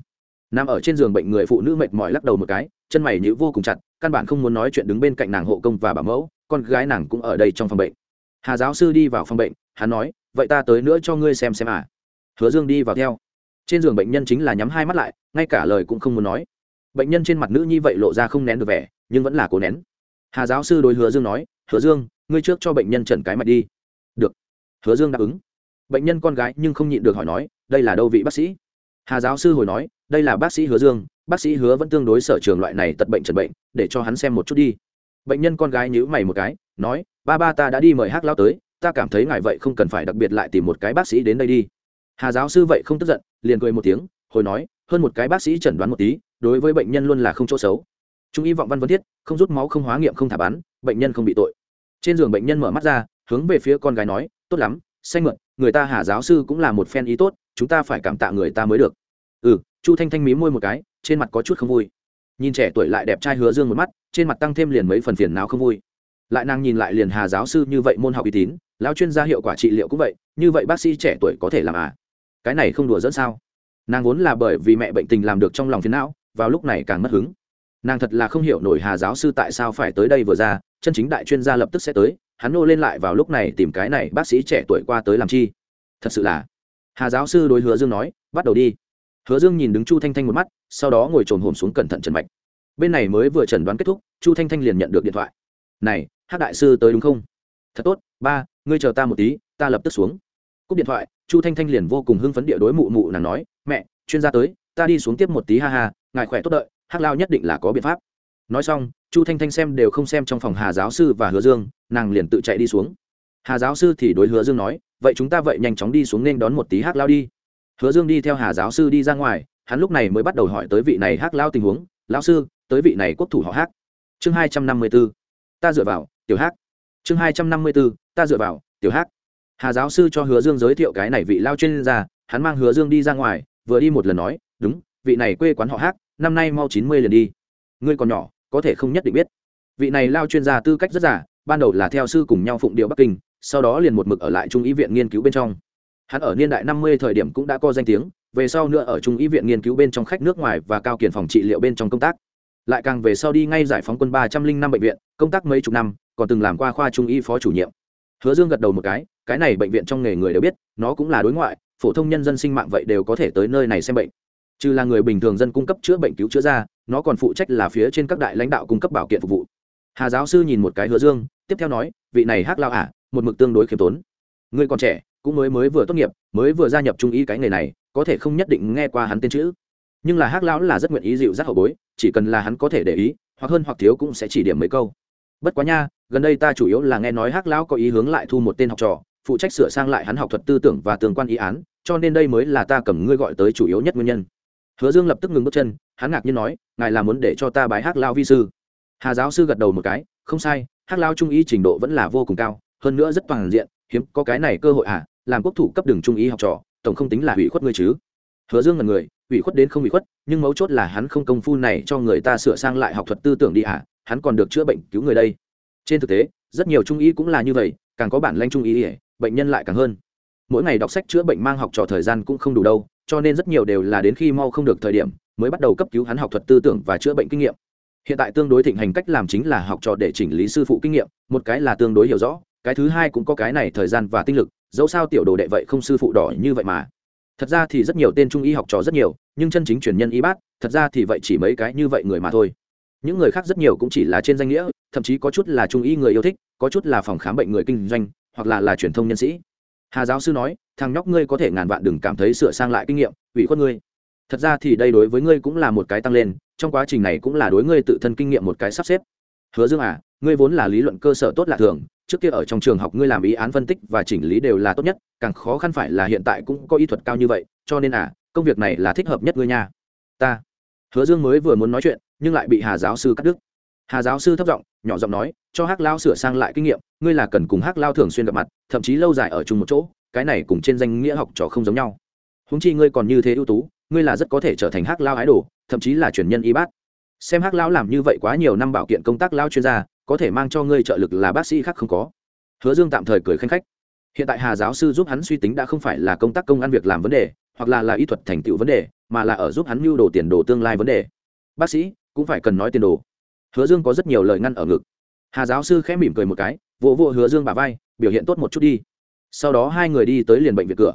Speaker 1: Nằm ở trên giường bệnh người phụ nữ mệt mỏi lắc đầu một cái, chân mày nhữ vô cùng chặt, căn bản không muốn nói chuyện đứng bên cạnh nàng hộ công và bảo mẫu, con gái nàng cũng ở đây trong phòng bệnh. Hà giáo sư đi vào phòng bệnh, hắn nói, vậy ta tới nữa cho ngươi xem xem à. Hứa dương đi vào theo trên giường bệnh nhân chính là nhắm hai mắt lại, ngay cả lời cũng không muốn nói. Bệnh nhân trên mặt nữ nhi vậy lộ ra không nén được vẻ, nhưng vẫn là cố nén. Hà giáo sư đối hứa dương nói, hứa dương, ngươi trước cho bệnh nhân trần cái mạch đi. Được. Hứa dương đáp ứng. Bệnh nhân con gái nhưng không nhịn được hỏi nói, đây là đâu vị bác sĩ? Hà giáo sư hồi nói, đây là bác sĩ hứa dương, bác sĩ hứa vẫn tương đối sở trường loại này tật bệnh trần bệnh, để cho hắn xem một chút đi. Bệnh nhân con gái nhíu mày một cái, nói, ba ba ta đã đi mời hát lao tới, ta cảm thấy ngài vậy không cần phải đặc biệt lại tìm một cái bác sĩ đến đây đi hà giáo sư vậy không tức giận, liền cười một tiếng, hồi nói, hơn một cái bác sĩ chẩn đoán một tí, đối với bệnh nhân luôn là không chỗ xấu. Trung y vọng văn vân thiết, không rút máu, không hóa nghiệm, không thả bắn, bệnh nhân không bị tội. Trên giường bệnh nhân mở mắt ra, hướng về phía con gái nói, tốt lắm, xanh mượn, người ta hà giáo sư cũng là một phen ý tốt, chúng ta phải cảm tạ người ta mới được. Ừ chu thanh thanh mí môi một cái, trên mặt có chút không vui. Nhìn trẻ tuổi lại đẹp trai hứa dương một mắt, trên mặt tăng thêm liền mấy phần phiền nào không vui. Lại nàng nhìn lại liền hà giáo sư như vậy môn học uy tín, lão chuyên gia hiệu quả trị liệu cũng vậy, như vậy bác sĩ trẻ tuổi có thể làm à? Cái này không đùa dẫn sao? Nàng vốn là bởi vì mẹ bệnh tình làm được trong lòng phiền não, vào lúc này càng mất hứng. Nàng thật là không hiểu nổi hà giáo sư tại sao phải tới đây vừa ra, chân chính đại chuyên gia lập tức sẽ tới, hắn nô lên lại vào lúc này tìm cái này bác sĩ trẻ tuổi qua tới làm chi. Thật sự là. Hà giáo sư đối hứa dương nói, bắt đầu đi. Hứa dương nhìn đứng chu thanh thanh một mắt, sau đó ngồi trồn hồn xuống cẩn thận trần mạch. Bên này mới vừa chẩn đoán kết thúc, chu thanh thanh liền nhận được điện thoại. Này, hát đại sư tới đúng không? Thật tốt, ba, ngươi chờ ta một tí, ta lập tức xuống cúp điện thoại, chu thanh thanh liền vô cùng hưng phấn địa đối mụ mụ nàng nói, mẹ, chuyên gia tới, ta đi xuống tiếp một tí ha ha, ngài khỏe tốt đợi, hắc lao nhất định là có biện pháp. Nói xong, chu thanh thanh xem đều không xem trong phòng hà giáo sư và hứa dương, nàng liền tự chạy đi xuống. Hà giáo sư thì đối hứa dương nói, vậy chúng ta vậy nhanh chóng đi xuống nên đón một tí hắc lao đi. Hứa dương đi theo hà giáo sư đi ra ngoài, hắn lúc này mới bắt đầu hỏi tới vị này hắc lao tình huống, lão sư, tới vị này quốc thủ họ hắc. Chương hai trăm năm mươi b ố ta dựa vào, tiểu hắc. Chương hai trăm năm mươi b ố ta dựa vào, tiểu hắc hà giáo sư cho hứa dương giới thiệu cái này vị lao chuyên gia, hắn mang hứa dương đi ra ngoài, vừa đi một lần nói, đúng, vị này quê quán họ hát năm nay mau chín mươi lần đi. Ngươi còn nhỏ, có thể không nhất định biết. Vị này lao chuyên gia tư cách rất giả ban đầu là theo sư cùng nhau phụng điệu bắc kinh, sau đó liền một mực ở lại trung ý viện nghiên cứu bên trong. Hắn ở niên đại năm mươi thời điểm cũng đã có danh tiếng, về sau nữa ở trung ý viện nghiên cứu bên trong khách nước ngoài và cao kiển phòng trị liệu bên trong công tác. Lại càng về sau đi ngay giải phóng quân ba trăm linh năm bệnh viện, công tác mấy chục năm, còn từng làm qua khoa trung y phó chủ nhiệm hứa dương gật đầu một cái cái này bệnh viện trong nghề người đều biết, nó cũng là đối ngoại, phổ thông nhân dân sinh mạng vậy đều có thể tới nơi này xem bệnh. Trừ là người bình thường dân cung cấp chữa bệnh cứu chữa ra, nó còn phụ trách là phía trên các đại lãnh đạo cung cấp bảo kiện phục vụ. Hà giáo sư nhìn một cái hứa dương, tiếp theo nói, vị này hắc lao ả một mực tương đối khiêm tốn. Ngươi còn trẻ, cũng mới mới vừa tốt nghiệp, mới vừa gia nhập trung y cái nghề này, có thể không nhất định nghe qua hắn tên chữ. Nhưng là hắc lão là rất nguyện ý dịu dắt hậu bối, chỉ cần là hắn có thể để ý, hoặc hơn hoặc thiếu cũng sẽ chỉ điểm mấy câu. Bất quá nha gần đây ta chủ yếu là nghe nói hắc lão có ý hướng lại thu một tên học trò, phụ trách sửa sang lại hắn học thuật tư tưởng và tương quan ý án, cho nên đây mới là ta cầm ngươi gọi tới chủ yếu nhất nguyên nhân. Hứa dương lập tức ngừng bước chân, hắn ngạc nhiên nói, ngài là muốn để cho ta bái hắc lao vi sư? Hà giáo sư gật đầu một cái, không sai, hắc lao trung ý trình độ vẫn là vô cùng cao, hơn nữa rất toàn diện, hiếm có cái này cơ hội à làm quốc thủ cấp đường trung ý học trò, tổng không tính là hủy khuất ngươi chứ. Hứa dương là người, hủy khuất đến không hủy khuất, nhưng mấu chốt là hắn không công phu này cho người ta sửa sang lại học thuật tư tưởng đi à hắn còn được chữa bệnh cứu người đây trên thực tế, rất nhiều trung y cũng là như vậy, càng có bản lanh trung y bệnh nhân lại càng hơn. Mỗi ngày đọc sách chữa bệnh mang học trò thời gian cũng không đủ đâu, cho nên rất nhiều đều là đến khi mau không được thời điểm, mới bắt đầu cấp cứu hắn học thuật tư tưởng và chữa bệnh kinh nghiệm. Hiện tại tương đối thịnh hành cách làm chính là học trò để chỉnh lý sư phụ kinh nghiệm, một cái là tương đối hiểu rõ, cái thứ hai cũng có cái này thời gian và tinh lực, dẫu sao tiểu đồ đệ vậy không sư phụ đỏ như vậy mà. Thật ra thì rất nhiều tên trung y học trò rất nhiều, nhưng chân chính truyền nhân y bác, thật ra thì vậy chỉ mấy cái như vậy người mà thôi những người khác rất nhiều cũng chỉ là trên danh nghĩa, thậm chí có chút là trung y người yêu thích, có chút là phòng khám bệnh người kinh doanh, hoặc là là truyền thông nhân sĩ. Hà giáo sư nói, thằng nhóc ngươi có thể ngàn vạn đừng cảm thấy sửa sang lại kinh nghiệm, ủy khuất ngươi. Thật ra thì đây đối với ngươi cũng là một cái tăng lên, trong quá trình này cũng là đối ngươi tự thân kinh nghiệm một cái sắp xếp. Hứa dương à ngươi vốn là lý luận cơ sở tốt lạ thường, trước kia ở trong trường học ngươi làm ý án phân tích và chỉnh lý đều là tốt nhất, càng khó khăn phải là hiện tại cũng có y thuật cao như vậy, cho nên à công việc này là thích hợp nhất ngươi nha. Ta hứa dương mới vừa muốn nói chuyện, nhưng lại bị hà giáo sư cắt đứt. Hà giáo sư thấp giọng, nhỏ giọng nói, cho hắc lao sửa sang lại kinh nghiệm, ngươi là cần cùng hắc lao thường xuyên gặp mặt, thậm chí lâu dài ở chung một chỗ, cái này cùng trên danh nghĩa học trò không giống nhau. Húng chi ngươi còn như thế ưu tú, ngươi là rất có thể trở thành hắc lao ái đồ, thậm chí là truyền nhân y bát xem hắc lao làm như vậy quá nhiều năm bảo kiện công tác lao chuyên gia, có thể mang cho ngươi trợ lực là bác sĩ khác không có. Hứa dương tạm thời cười khanh khách. Hiện tại hà giáo sư giúp hắn suy tính đã không phải là công tác công ăn việc làm vấn đề, hoặc là là y thuật thành tựu vấn đề mà là ở giúp hắn mưu đồ tiền đồ tương lai vấn đề. Bác sĩ, cũng phải cần nói tiền đồ. Hứa dương có rất nhiều lời ngăn ở ngực. Hà giáo sư khẽ mỉm cười một cái, vỗ vỗ hứa dương bà vai, biểu hiện tốt một chút đi. Sau đó hai người đi tới liền bệnh viện cửa.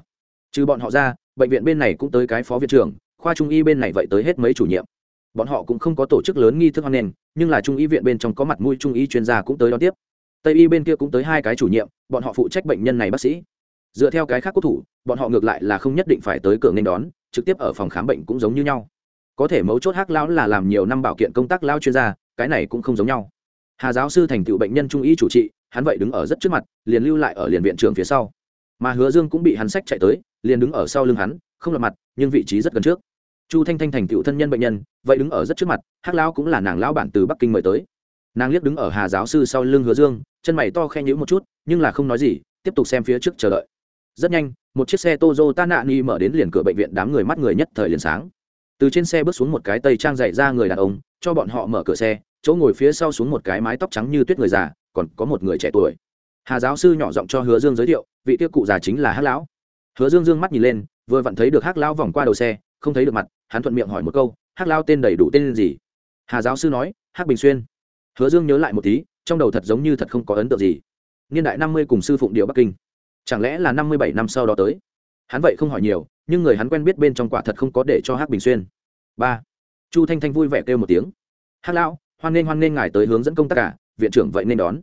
Speaker 1: Trừ bọn họ ra, bệnh viện bên này cũng tới cái phó viện trưởng, khoa trung y bên này vậy tới hết mấy chủ nhiệm. Bọn họ cũng không có tổ chức lớn nghi thức hoan nghênh, nhưng là trung y viện bên trong có mặt mũi trung y chuyên gia cũng tới đón tiếp. Tây y bên kia cũng tới hai cái chủ nhiệm, bọn họ phụ trách bệnh nhân này bác sĩ. Dựa theo cái khác quốc thủ, bọn họ ngược lại là không nhất định phải tới cửa nên đón trực tiếp ở phòng khám bệnh cũng giống như nhau. Có thể mấu chốt hắc lão là làm nhiều năm bảo kiện công tác lao chuyên gia, cái này cũng không giống nhau. Hà giáo sư thành tựu bệnh nhân trung y chủ trị, hắn vậy đứng ở rất trước mặt, liền lưu lại ở liền viện trưởng phía sau. Mà hứa dương cũng bị hắn sách chạy tới, liền đứng ở sau lưng hắn, không lặp mặt, nhưng vị trí rất gần trước. Chu thanh thanh thành tựu thân nhân bệnh nhân, vậy đứng ở rất trước mặt, hắc lão cũng là nàng lão bản từ bắc kinh mời tới. Nàng liếc đứng ở hà giáo sư sau lưng hứa dương, chân mày to khe nhữ một chút, nhưng là không nói gì, tiếp tục xem phía trước chờ đợi. Rất nhanh một chiếc xe tozo ta nạ ni mở đến liền cửa bệnh viện đám người mắt người nhất thời liền sáng. Từ trên xe bước xuống một cái tây trang dạy ra người đàn ông, cho bọn họ mở cửa xe, chỗ ngồi phía sau xuống một cái mái tóc trắng như tuyết người già, còn có một người trẻ tuổi. Hà giáo sư nhỏ giọng cho hứa dương giới thiệu, vị tiêu cụ già chính là hát lão. Hứa dương dương mắt nhìn lên, vừa vặn thấy được hát lão vòng qua đầu xe, không thấy được mặt, hắn thuận miệng hỏi một câu hát lão tên đầy đủ tên gì? Hà giáo sư nói hát bình xuyên. Hứa dương nhớ lại một tí, trong đầu thật giống như thật không có ấn tượng gì. Niên đại năm mươi cùng sư phụng điệu bắc kinh chẳng lẽ là năm mươi bảy năm sau đó tới? Hắn vậy không hỏi nhiều, nhưng người hắn quen biết bên trong quả thật không có để cho Hắc bình xuyên. Ba. Chu thanh thanh vui vẻ kêu một tiếng. Hắc lão, hoan nghênh hoan nghênh ngài tới hướng dẫn công tác cả, viện trưởng vậy nên đón.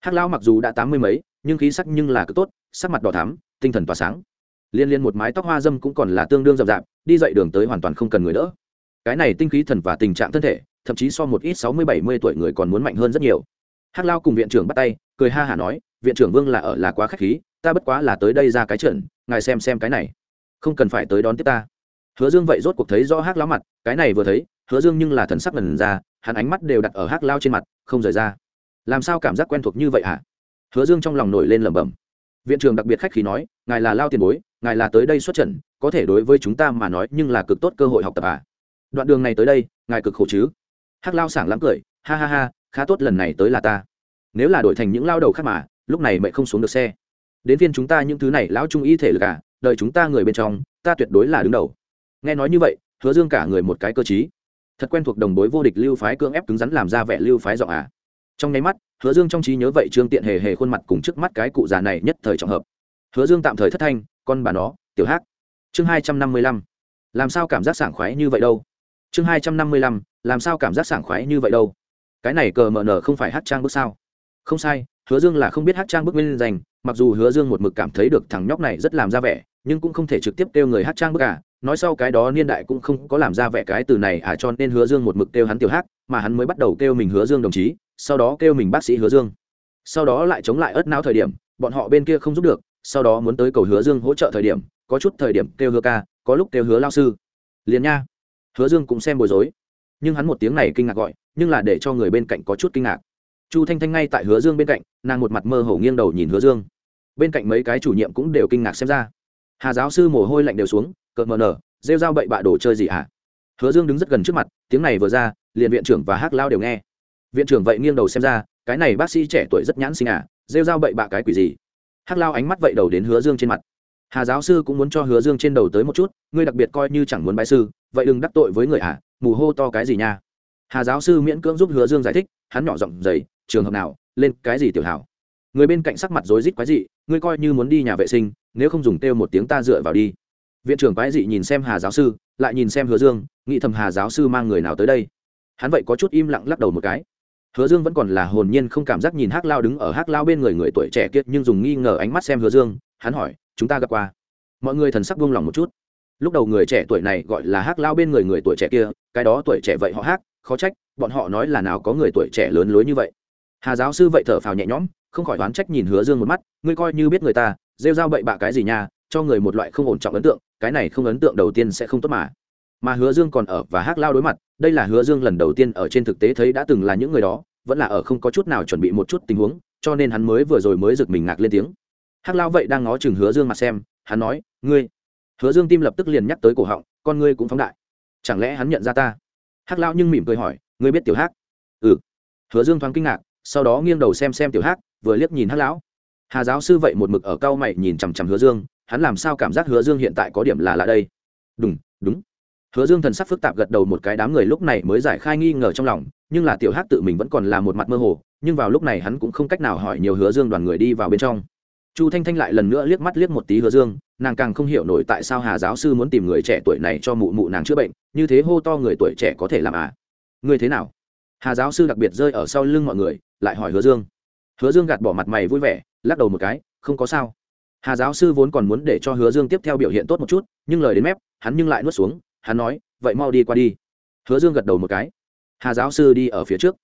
Speaker 1: Hắc lão mặc dù đã tám mươi mấy, nhưng khí sắc nhưng là cứ tốt, sắc mặt đỏ thắm, tinh thần tỏa sáng. Liên liên một mái tóc hoa dâm cũng còn là tương đương rậm rạp, đi dậy đường tới hoàn toàn không cần người đỡ. Cái này tinh khí thần và tình trạng thân thể, thậm chí so một ít sáu mươi bảy mươi tuổi người còn muốn mạnh hơn rất nhiều. Hắc lao cùng viện trưởng bắt tay, cười ha hả nói viện trưởng vương là ở là quá k h á c h khí, ta bất quá là tới đây ra cái trận, ngài xem xem cái này. Không cần phải tới đón tiếp ta. Hứa dương vậy rốt cuộc thấy rõ hắc lao mặt, cái này vừa thấy, hứa dương nhưng là thần sắc lần ra, hắn ánh mắt đều đặt ở hắc lao trên mặt, không rời ra. Làm sao cảm giác quen thuộc như vậy hả? Hứa dương trong lòng nổi lên lẩm bẩm. Viện trưởng đặc biệt khách khí nói, ngài là lao tiền bối, ngài là tới đây xuất trận, có thể đối với chúng ta mà nói nhưng là cực tốt cơ hội học tập à. Đoạn đường này tới đây, ngài cực khổ chứ? Hắc lao sảng lắm cười, ha ha ha, khá tốt lần này tới là ta. Nếu là đổi thành những lao đầu khác mà lúc này mẹ không xuống được xe. Đến phiên chúng ta những thứ này, lão trung y thể lực cả đợi chúng ta người bên trong, ta tuyệt đối là đứng đầu. Nghe nói như vậy, hứa dương cả người một cái cơ chí thật quen thuộc đồng bối vô địch lưu phái cưỡng ép cứng rắn làm ra vẻ lưu phái giọng à. Trong nháy mắt, hứa dương trong trí nhớ vậy trương tiện hề hề khuôn mặt cùng trước mắt cái cụ già này nhất thời trọng hợp. Hứa dương tạm thời thất thanh, con bà nó, tiểu hát chương hai trăm năm mươi lăm. Làm sao cảm giác sảng khoái như vậy đâu? Chương hai trăm năm mươi lăm, làm sao cảm giác sảng khoái như vậy đâu? Cái này cờ mờ nở không phải hát trang bước sao? Không sai, hứa dương là không biết hát trang bức nguyên danh, mặc dù hứa dương một mực cảm thấy được thằng nhóc này rất làm ra vẻ, nhưng cũng không thể trực tiếp kêu người hát trang bức à. Nói sau cái đó niên đại cũng không có làm ra vẻ cái từ này à cho nên hứa dương một mực kêu hắn tiểu hát, mà hắn mới bắt đầu kêu mình hứa dương đồng chí, sau đó kêu mình bác sĩ hứa dương. Sau đó lại chống lại ớt não thời điểm, bọn họ bên kia không giúp được, sau đó muốn tới cầu hứa dương hỗ trợ thời điểm, có chút thời điểm kêu hứa ca, có lúc kêu hứa lao sư. Liền nha. Hứa dương cũng xem bối rối. Nhưng hắn một tiếng này kinh ngạc gọi, nhưng là để cho người bên cạnh có chút kinh ngạc chu thanh thanh ngay tại hứa dương bên cạnh, nàng một mặt mơ hồ nghiêng đầu nhìn hứa dương. Bên cạnh mấy cái chủ nhiệm cũng đều kinh ngạc xem ra. Hà giáo sư mồ hôi lạnh đều xuống, cợt mờ nở, rêu dao bậy bạ đồ chơi gì hả? Hứa dương đứng rất gần trước mặt, tiếng này vừa ra, liền viện trưởng và hắc lao đều nghe. Viện trưởng vậy nghiêng đầu xem ra, cái này bác sĩ trẻ tuổi rất nhãn sinh à rêu dao bậy bạ cái quỷ gì? Hắc lao ánh mắt vậy đầu đến hứa dương trên mặt. Hà giáo sư cũng muốn cho hứa dương trên đầu tới một chút, ngươi đặc biệt coi như chẳng muốn bãi sư, vậy đừng đắc tội với người à mù hô to cái gì nha. Hà giáo sư miễn cưỡng giúp hứa dương giải thích, hắn nhỏ giọng dày trường hợp nào lên cái gì tiểu hảo? Người bên cạnh sắc mặt rối rít quái dị ngươi coi như muốn đi nhà vệ sinh nếu không dùng têu một tiếng ta dựa vào đi. Viện trưởng quái dị nhìn xem hà giáo sư lại nhìn xem hứa dương nghĩ thầm hà giáo sư mang người nào tới đây. Hắn vậy có chút im lặng lắc đầu một cái. Hứa dương vẫn còn là hồn nhiên không cảm giác nhìn hắc lao đứng ở hắc lao bên người người tuổi trẻ kiệt nhưng dùng nghi ngờ ánh mắt xem hứa dương hắn hỏi chúng ta gặp qua? Mọi người thần sắc buông lòng một chút. Lúc đầu người trẻ tuổi này gọi là hắc lao bên người người tuổi trẻ kia cái đó tuổi trẻ vậy họ hát, khó trách bọn họ nói là nào có người tuổi trẻ lớn lối như vậy hà giáo sư vậy thở phào nhẹ nhõm, không khỏi đoán trách nhìn hứa dương một mắt, ngươi coi như biết người ta, rêu r a o bậy bạ cái gì nha, cho người một loại không ổn trọng ấn tượng, cái này không ấn tượng đầu tiên sẽ không tốt mà. Mà hứa dương còn ở và hắc lao đối mặt, đây là hứa dương lần đầu tiên ở trên thực tế thấy đã từng là những người đó, vẫn là ở không có chút nào chuẩn bị một chút tình huống, cho nên hắn mới vừa rồi mới giật mình ngạc lên tiếng. Hắc lao vậy đang ngó chừng hứa dương mặt xem, hắn nói, ngươi. Hứa dương tim lập tức liền nhắc tới cổ họng, con ngươi cũng phóng đại. Chẳng lẽ hắn nhận ra ta? Hắc lao nhưng mỉm cười hỏi, ngươi biết tiểu hắc? Ừ. Hứa dương thoáng kinh ngạc sau đó nghiêng đầu xem xem tiểu hắc, vừa liếc nhìn hắc lão. Hà giáo sư vậy một mực ở cao mày nhìn chằm chằm hứa dương, hắn làm sao cảm giác hứa dương hiện tại có điểm là lạ đây? Đúng đúng. Hứa dương thần sắc phức tạp gật đầu một cái, đám người lúc này mới giải khai nghi ngờ trong lòng, nhưng là tiểu hắc tự mình vẫn còn là một mặt mơ hồ, nhưng vào lúc này hắn cũng không cách nào hỏi nhiều hứa dương đoàn người đi vào bên trong. Chu thanh thanh lại lần nữa liếc mắt liếc một tí hứa dương, nàng càng không hiểu nổi tại sao hà giáo sư muốn tìm người trẻ tuổi này cho mụ mụ nàng chữa bệnh, như thế hô to người tuổi trẻ có thể làm à? Người thế nào? Hà giáo sư đặc biệt rơi ở sau lưng mọi người lại hỏi hứa dương. Hứa dương gạt bỏ mặt mày vui vẻ, lắc đầu một cái, không có sao. Hà giáo sư vốn còn muốn để cho hứa dương tiếp theo biểu hiện tốt một chút, nhưng lời đến mép, hắn nhưng lại nuốt xuống, hắn nói, vậy mau đi qua đi. Hứa dương gật đầu một cái. Hà giáo sư đi ở phía trước.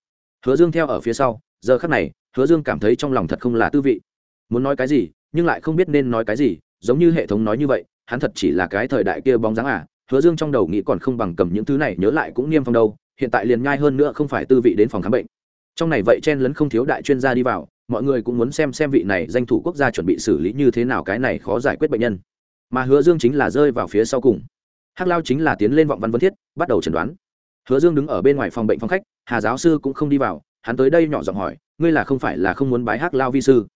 Speaker 1: Hứa dương theo ở phía sau, giờ khắc này, hứa dương cảm thấy trong lòng thật không là tư vị. Muốn nói cái gì, nhưng lại không biết nên nói cái gì, giống như hệ thống nói như vậy, hắn thật chỉ là cái thời đại kia bóng dáng à hứa dương trong đầu nghĩ còn không bằng cầm những thứ này, nhớ lại cũng niêm phong đâu, hiện tại liền nhai hơn nữa không phải tư vị đến phòng khám bệnh trong này vậy chen lấn không thiếu đại chuyên gia đi vào, mọi người cũng muốn xem xem vị này danh thủ quốc gia chuẩn bị xử lý như thế nào cái này khó giải quyết bệnh nhân. Mà hứa dương chính là rơi vào phía sau cùng. Hắc lao chính là tiến lên vọng văn vân thiết, bắt đầu chẩn đoán. Hứa dương đứng ở bên ngoài phòng bệnh phòng khách, hà giáo sư cũng không đi vào, hắn tới đây nhỏ giọng hỏi, ngươi là không phải là không muốn bái hắc lao vi sư?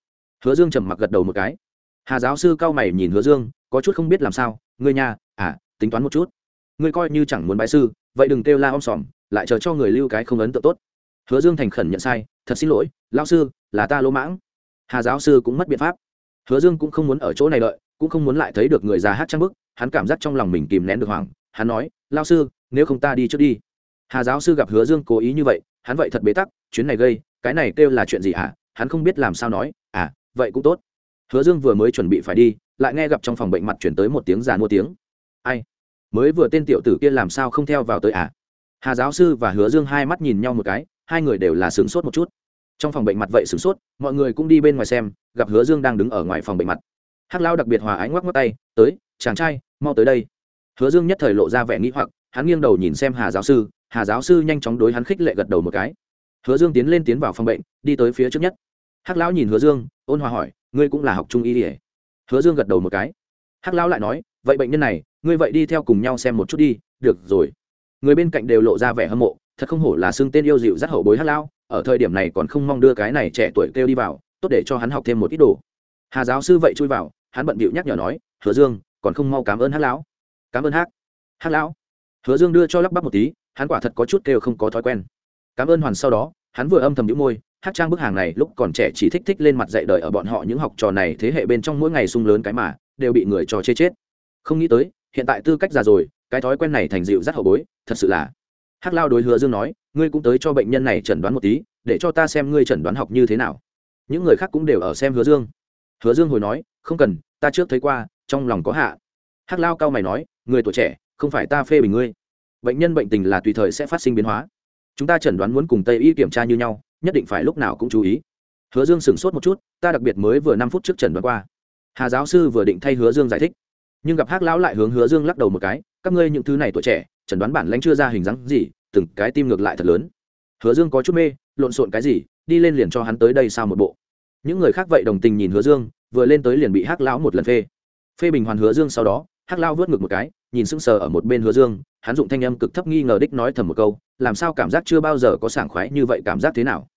Speaker 1: Hứa dương trầm mặc gật đầu một cái. Hà giáo sư cao mày nhìn hứa dương, có chút không biết làm sao, ngươi nhà à tính toán một chút. Ngươi coi như chẳng muốn bái sư, vậy đừng kêu la om sòm, lại chờ cho người lưu cái không ấn tượng tốt hứa dương thành khẩn nhận sai, thật xin lỗi lao sư, là ta lỗ mãng. Hà giáo sư cũng mất biện pháp. Hứa dương cũng không muốn ở chỗ này đợi, cũng không muốn lại thấy được người già hát trang bức, hắn cảm giác trong lòng mình kìm nén được hoảng, hắn nói lao sư, nếu không ta đi trước đi. Hà giáo sư gặp hứa dương cố ý như vậy, hắn vậy thật bế tắc, chuyến này gây, cái này kêu là chuyện gì hả? Hắn không biết làm sao nói à vậy cũng tốt. Hứa dương vừa mới chuẩn bị phải đi, lại nghe gặp trong phòng bệnh mặt chuyển tới một tiếng già mua tiếng. Ai? Mới vừa tên tiểu tử kia làm sao không theo vào tới à? Hà giáo sư và hứa dương hai mắt nhìn nhau một cái hai người đều là sửng sốt một chút. Trong phòng bệnh mặt vậy sửng sốt, mọi người cũng đi bên ngoài xem, gặp hứa dương đang đứng ở ngoài phòng bệnh mặt. Hắc lao đặc biệt hòa ánh ngoắc ngoắc tay, tới, chàng trai, mau tới đây. Hứa dương nhất thời lộ ra vẻ nghĩ hoặc, hắn nghiêng đầu nhìn xem hà giáo sư, hà giáo sư nhanh chóng đối hắn khích lệ gật đầu một cái. Hứa dương tiến lên tiến vào phòng bệnh, đi tới phía trước nhất. Hắc lão nhìn hứa dương, ôn hòa hỏi, ngươi cũng là học trung y ỉa hứa dương gật đầu một cái. Hắc lão lại nói, vậy bệnh nhân này, ngươi vậy đi theo cùng nhau xem một chút đi, được rồi. Người bên cạnh đều lộ ra vẻ hâm mộ thật không hổ là xương tên yêu dịu rất hậu bối hắc lão ở thời điểm này còn không mong đưa cái này trẻ tuổi kêu đi vào, tốt để cho hắn học thêm một ít đồ. Hà giáo sư vậy chui vào, hắn bận bịu nhắc nhở nói, hứa dương, còn không mau cảm ơn hắc lão cảm ơn hắc hắc lão hứa dương đưa cho lắp bắp một tí, hắn quả thật có chút kêu không có thói quen. Cảm ơn hoàn sau đó. Hắn vừa âm thầm nhũ môi, hát trang bức hàng này lúc còn trẻ chỉ thích thích lên mặt dạy đời ở bọn họ những học trò này, thế hệ bên trong mỗi ngày sung lớn cái mà, đều bị người trò chê chết. Không nghĩ tới, hiện tại tư cách già rồi, cái thói quen này thành dịu rất hậu bối, thật sự là hắc lao đối hứa dương nói, ngươi cũng tới cho bệnh nhân này chẩn đoán một tí, để cho ta xem ngươi chẩn đoán học như thế nào. Những người khác cũng đều ở xem hứa dương. Hứa dương hồi nói, không cần, ta trước thấy qua, trong lòng có hạ. Hắc lao cao mày nói, người tuổi trẻ, không phải ta phê bình ngươi. Bệnh nhân bệnh tình là tùy thời sẽ phát sinh biến hóa. Chúng ta chẩn đoán muốn cùng tây y kiểm tra như nhau, nhất định phải lúc nào cũng chú ý. Hứa dương sửng sốt một chút, ta đặc biệt mới vừa năm phút trước chẩn đoán qua. Hà giáo sư vừa định thay hứa dương giải thích, nhưng gặp hắc lão lại hướng hứa dương lắc đầu một cái, các ngươi những thứ này tuổi trẻ chẩn đoán bản lãnh chưa ra hình dáng gì, từng cái tim ngược lại thật lớn. Hứa dương có chút mê, lộn xộn cái gì, đi lên liền cho hắn tới đây sao một bộ. Những người khác vậy đồng tình nhìn hứa dương, vừa lên tới liền bị hắc lão một lần phê. Phê bình hoàn hứa dương sau đó, hắc lão vớt ngực một cái, nhìn sững sờ ở một bên hứa dương, hắn dụng thanh âm cực thấp nghi ngờ đích nói thầm một câu, làm sao cảm giác chưa bao giờ có sảng khoái như vậy, cảm giác thế nào?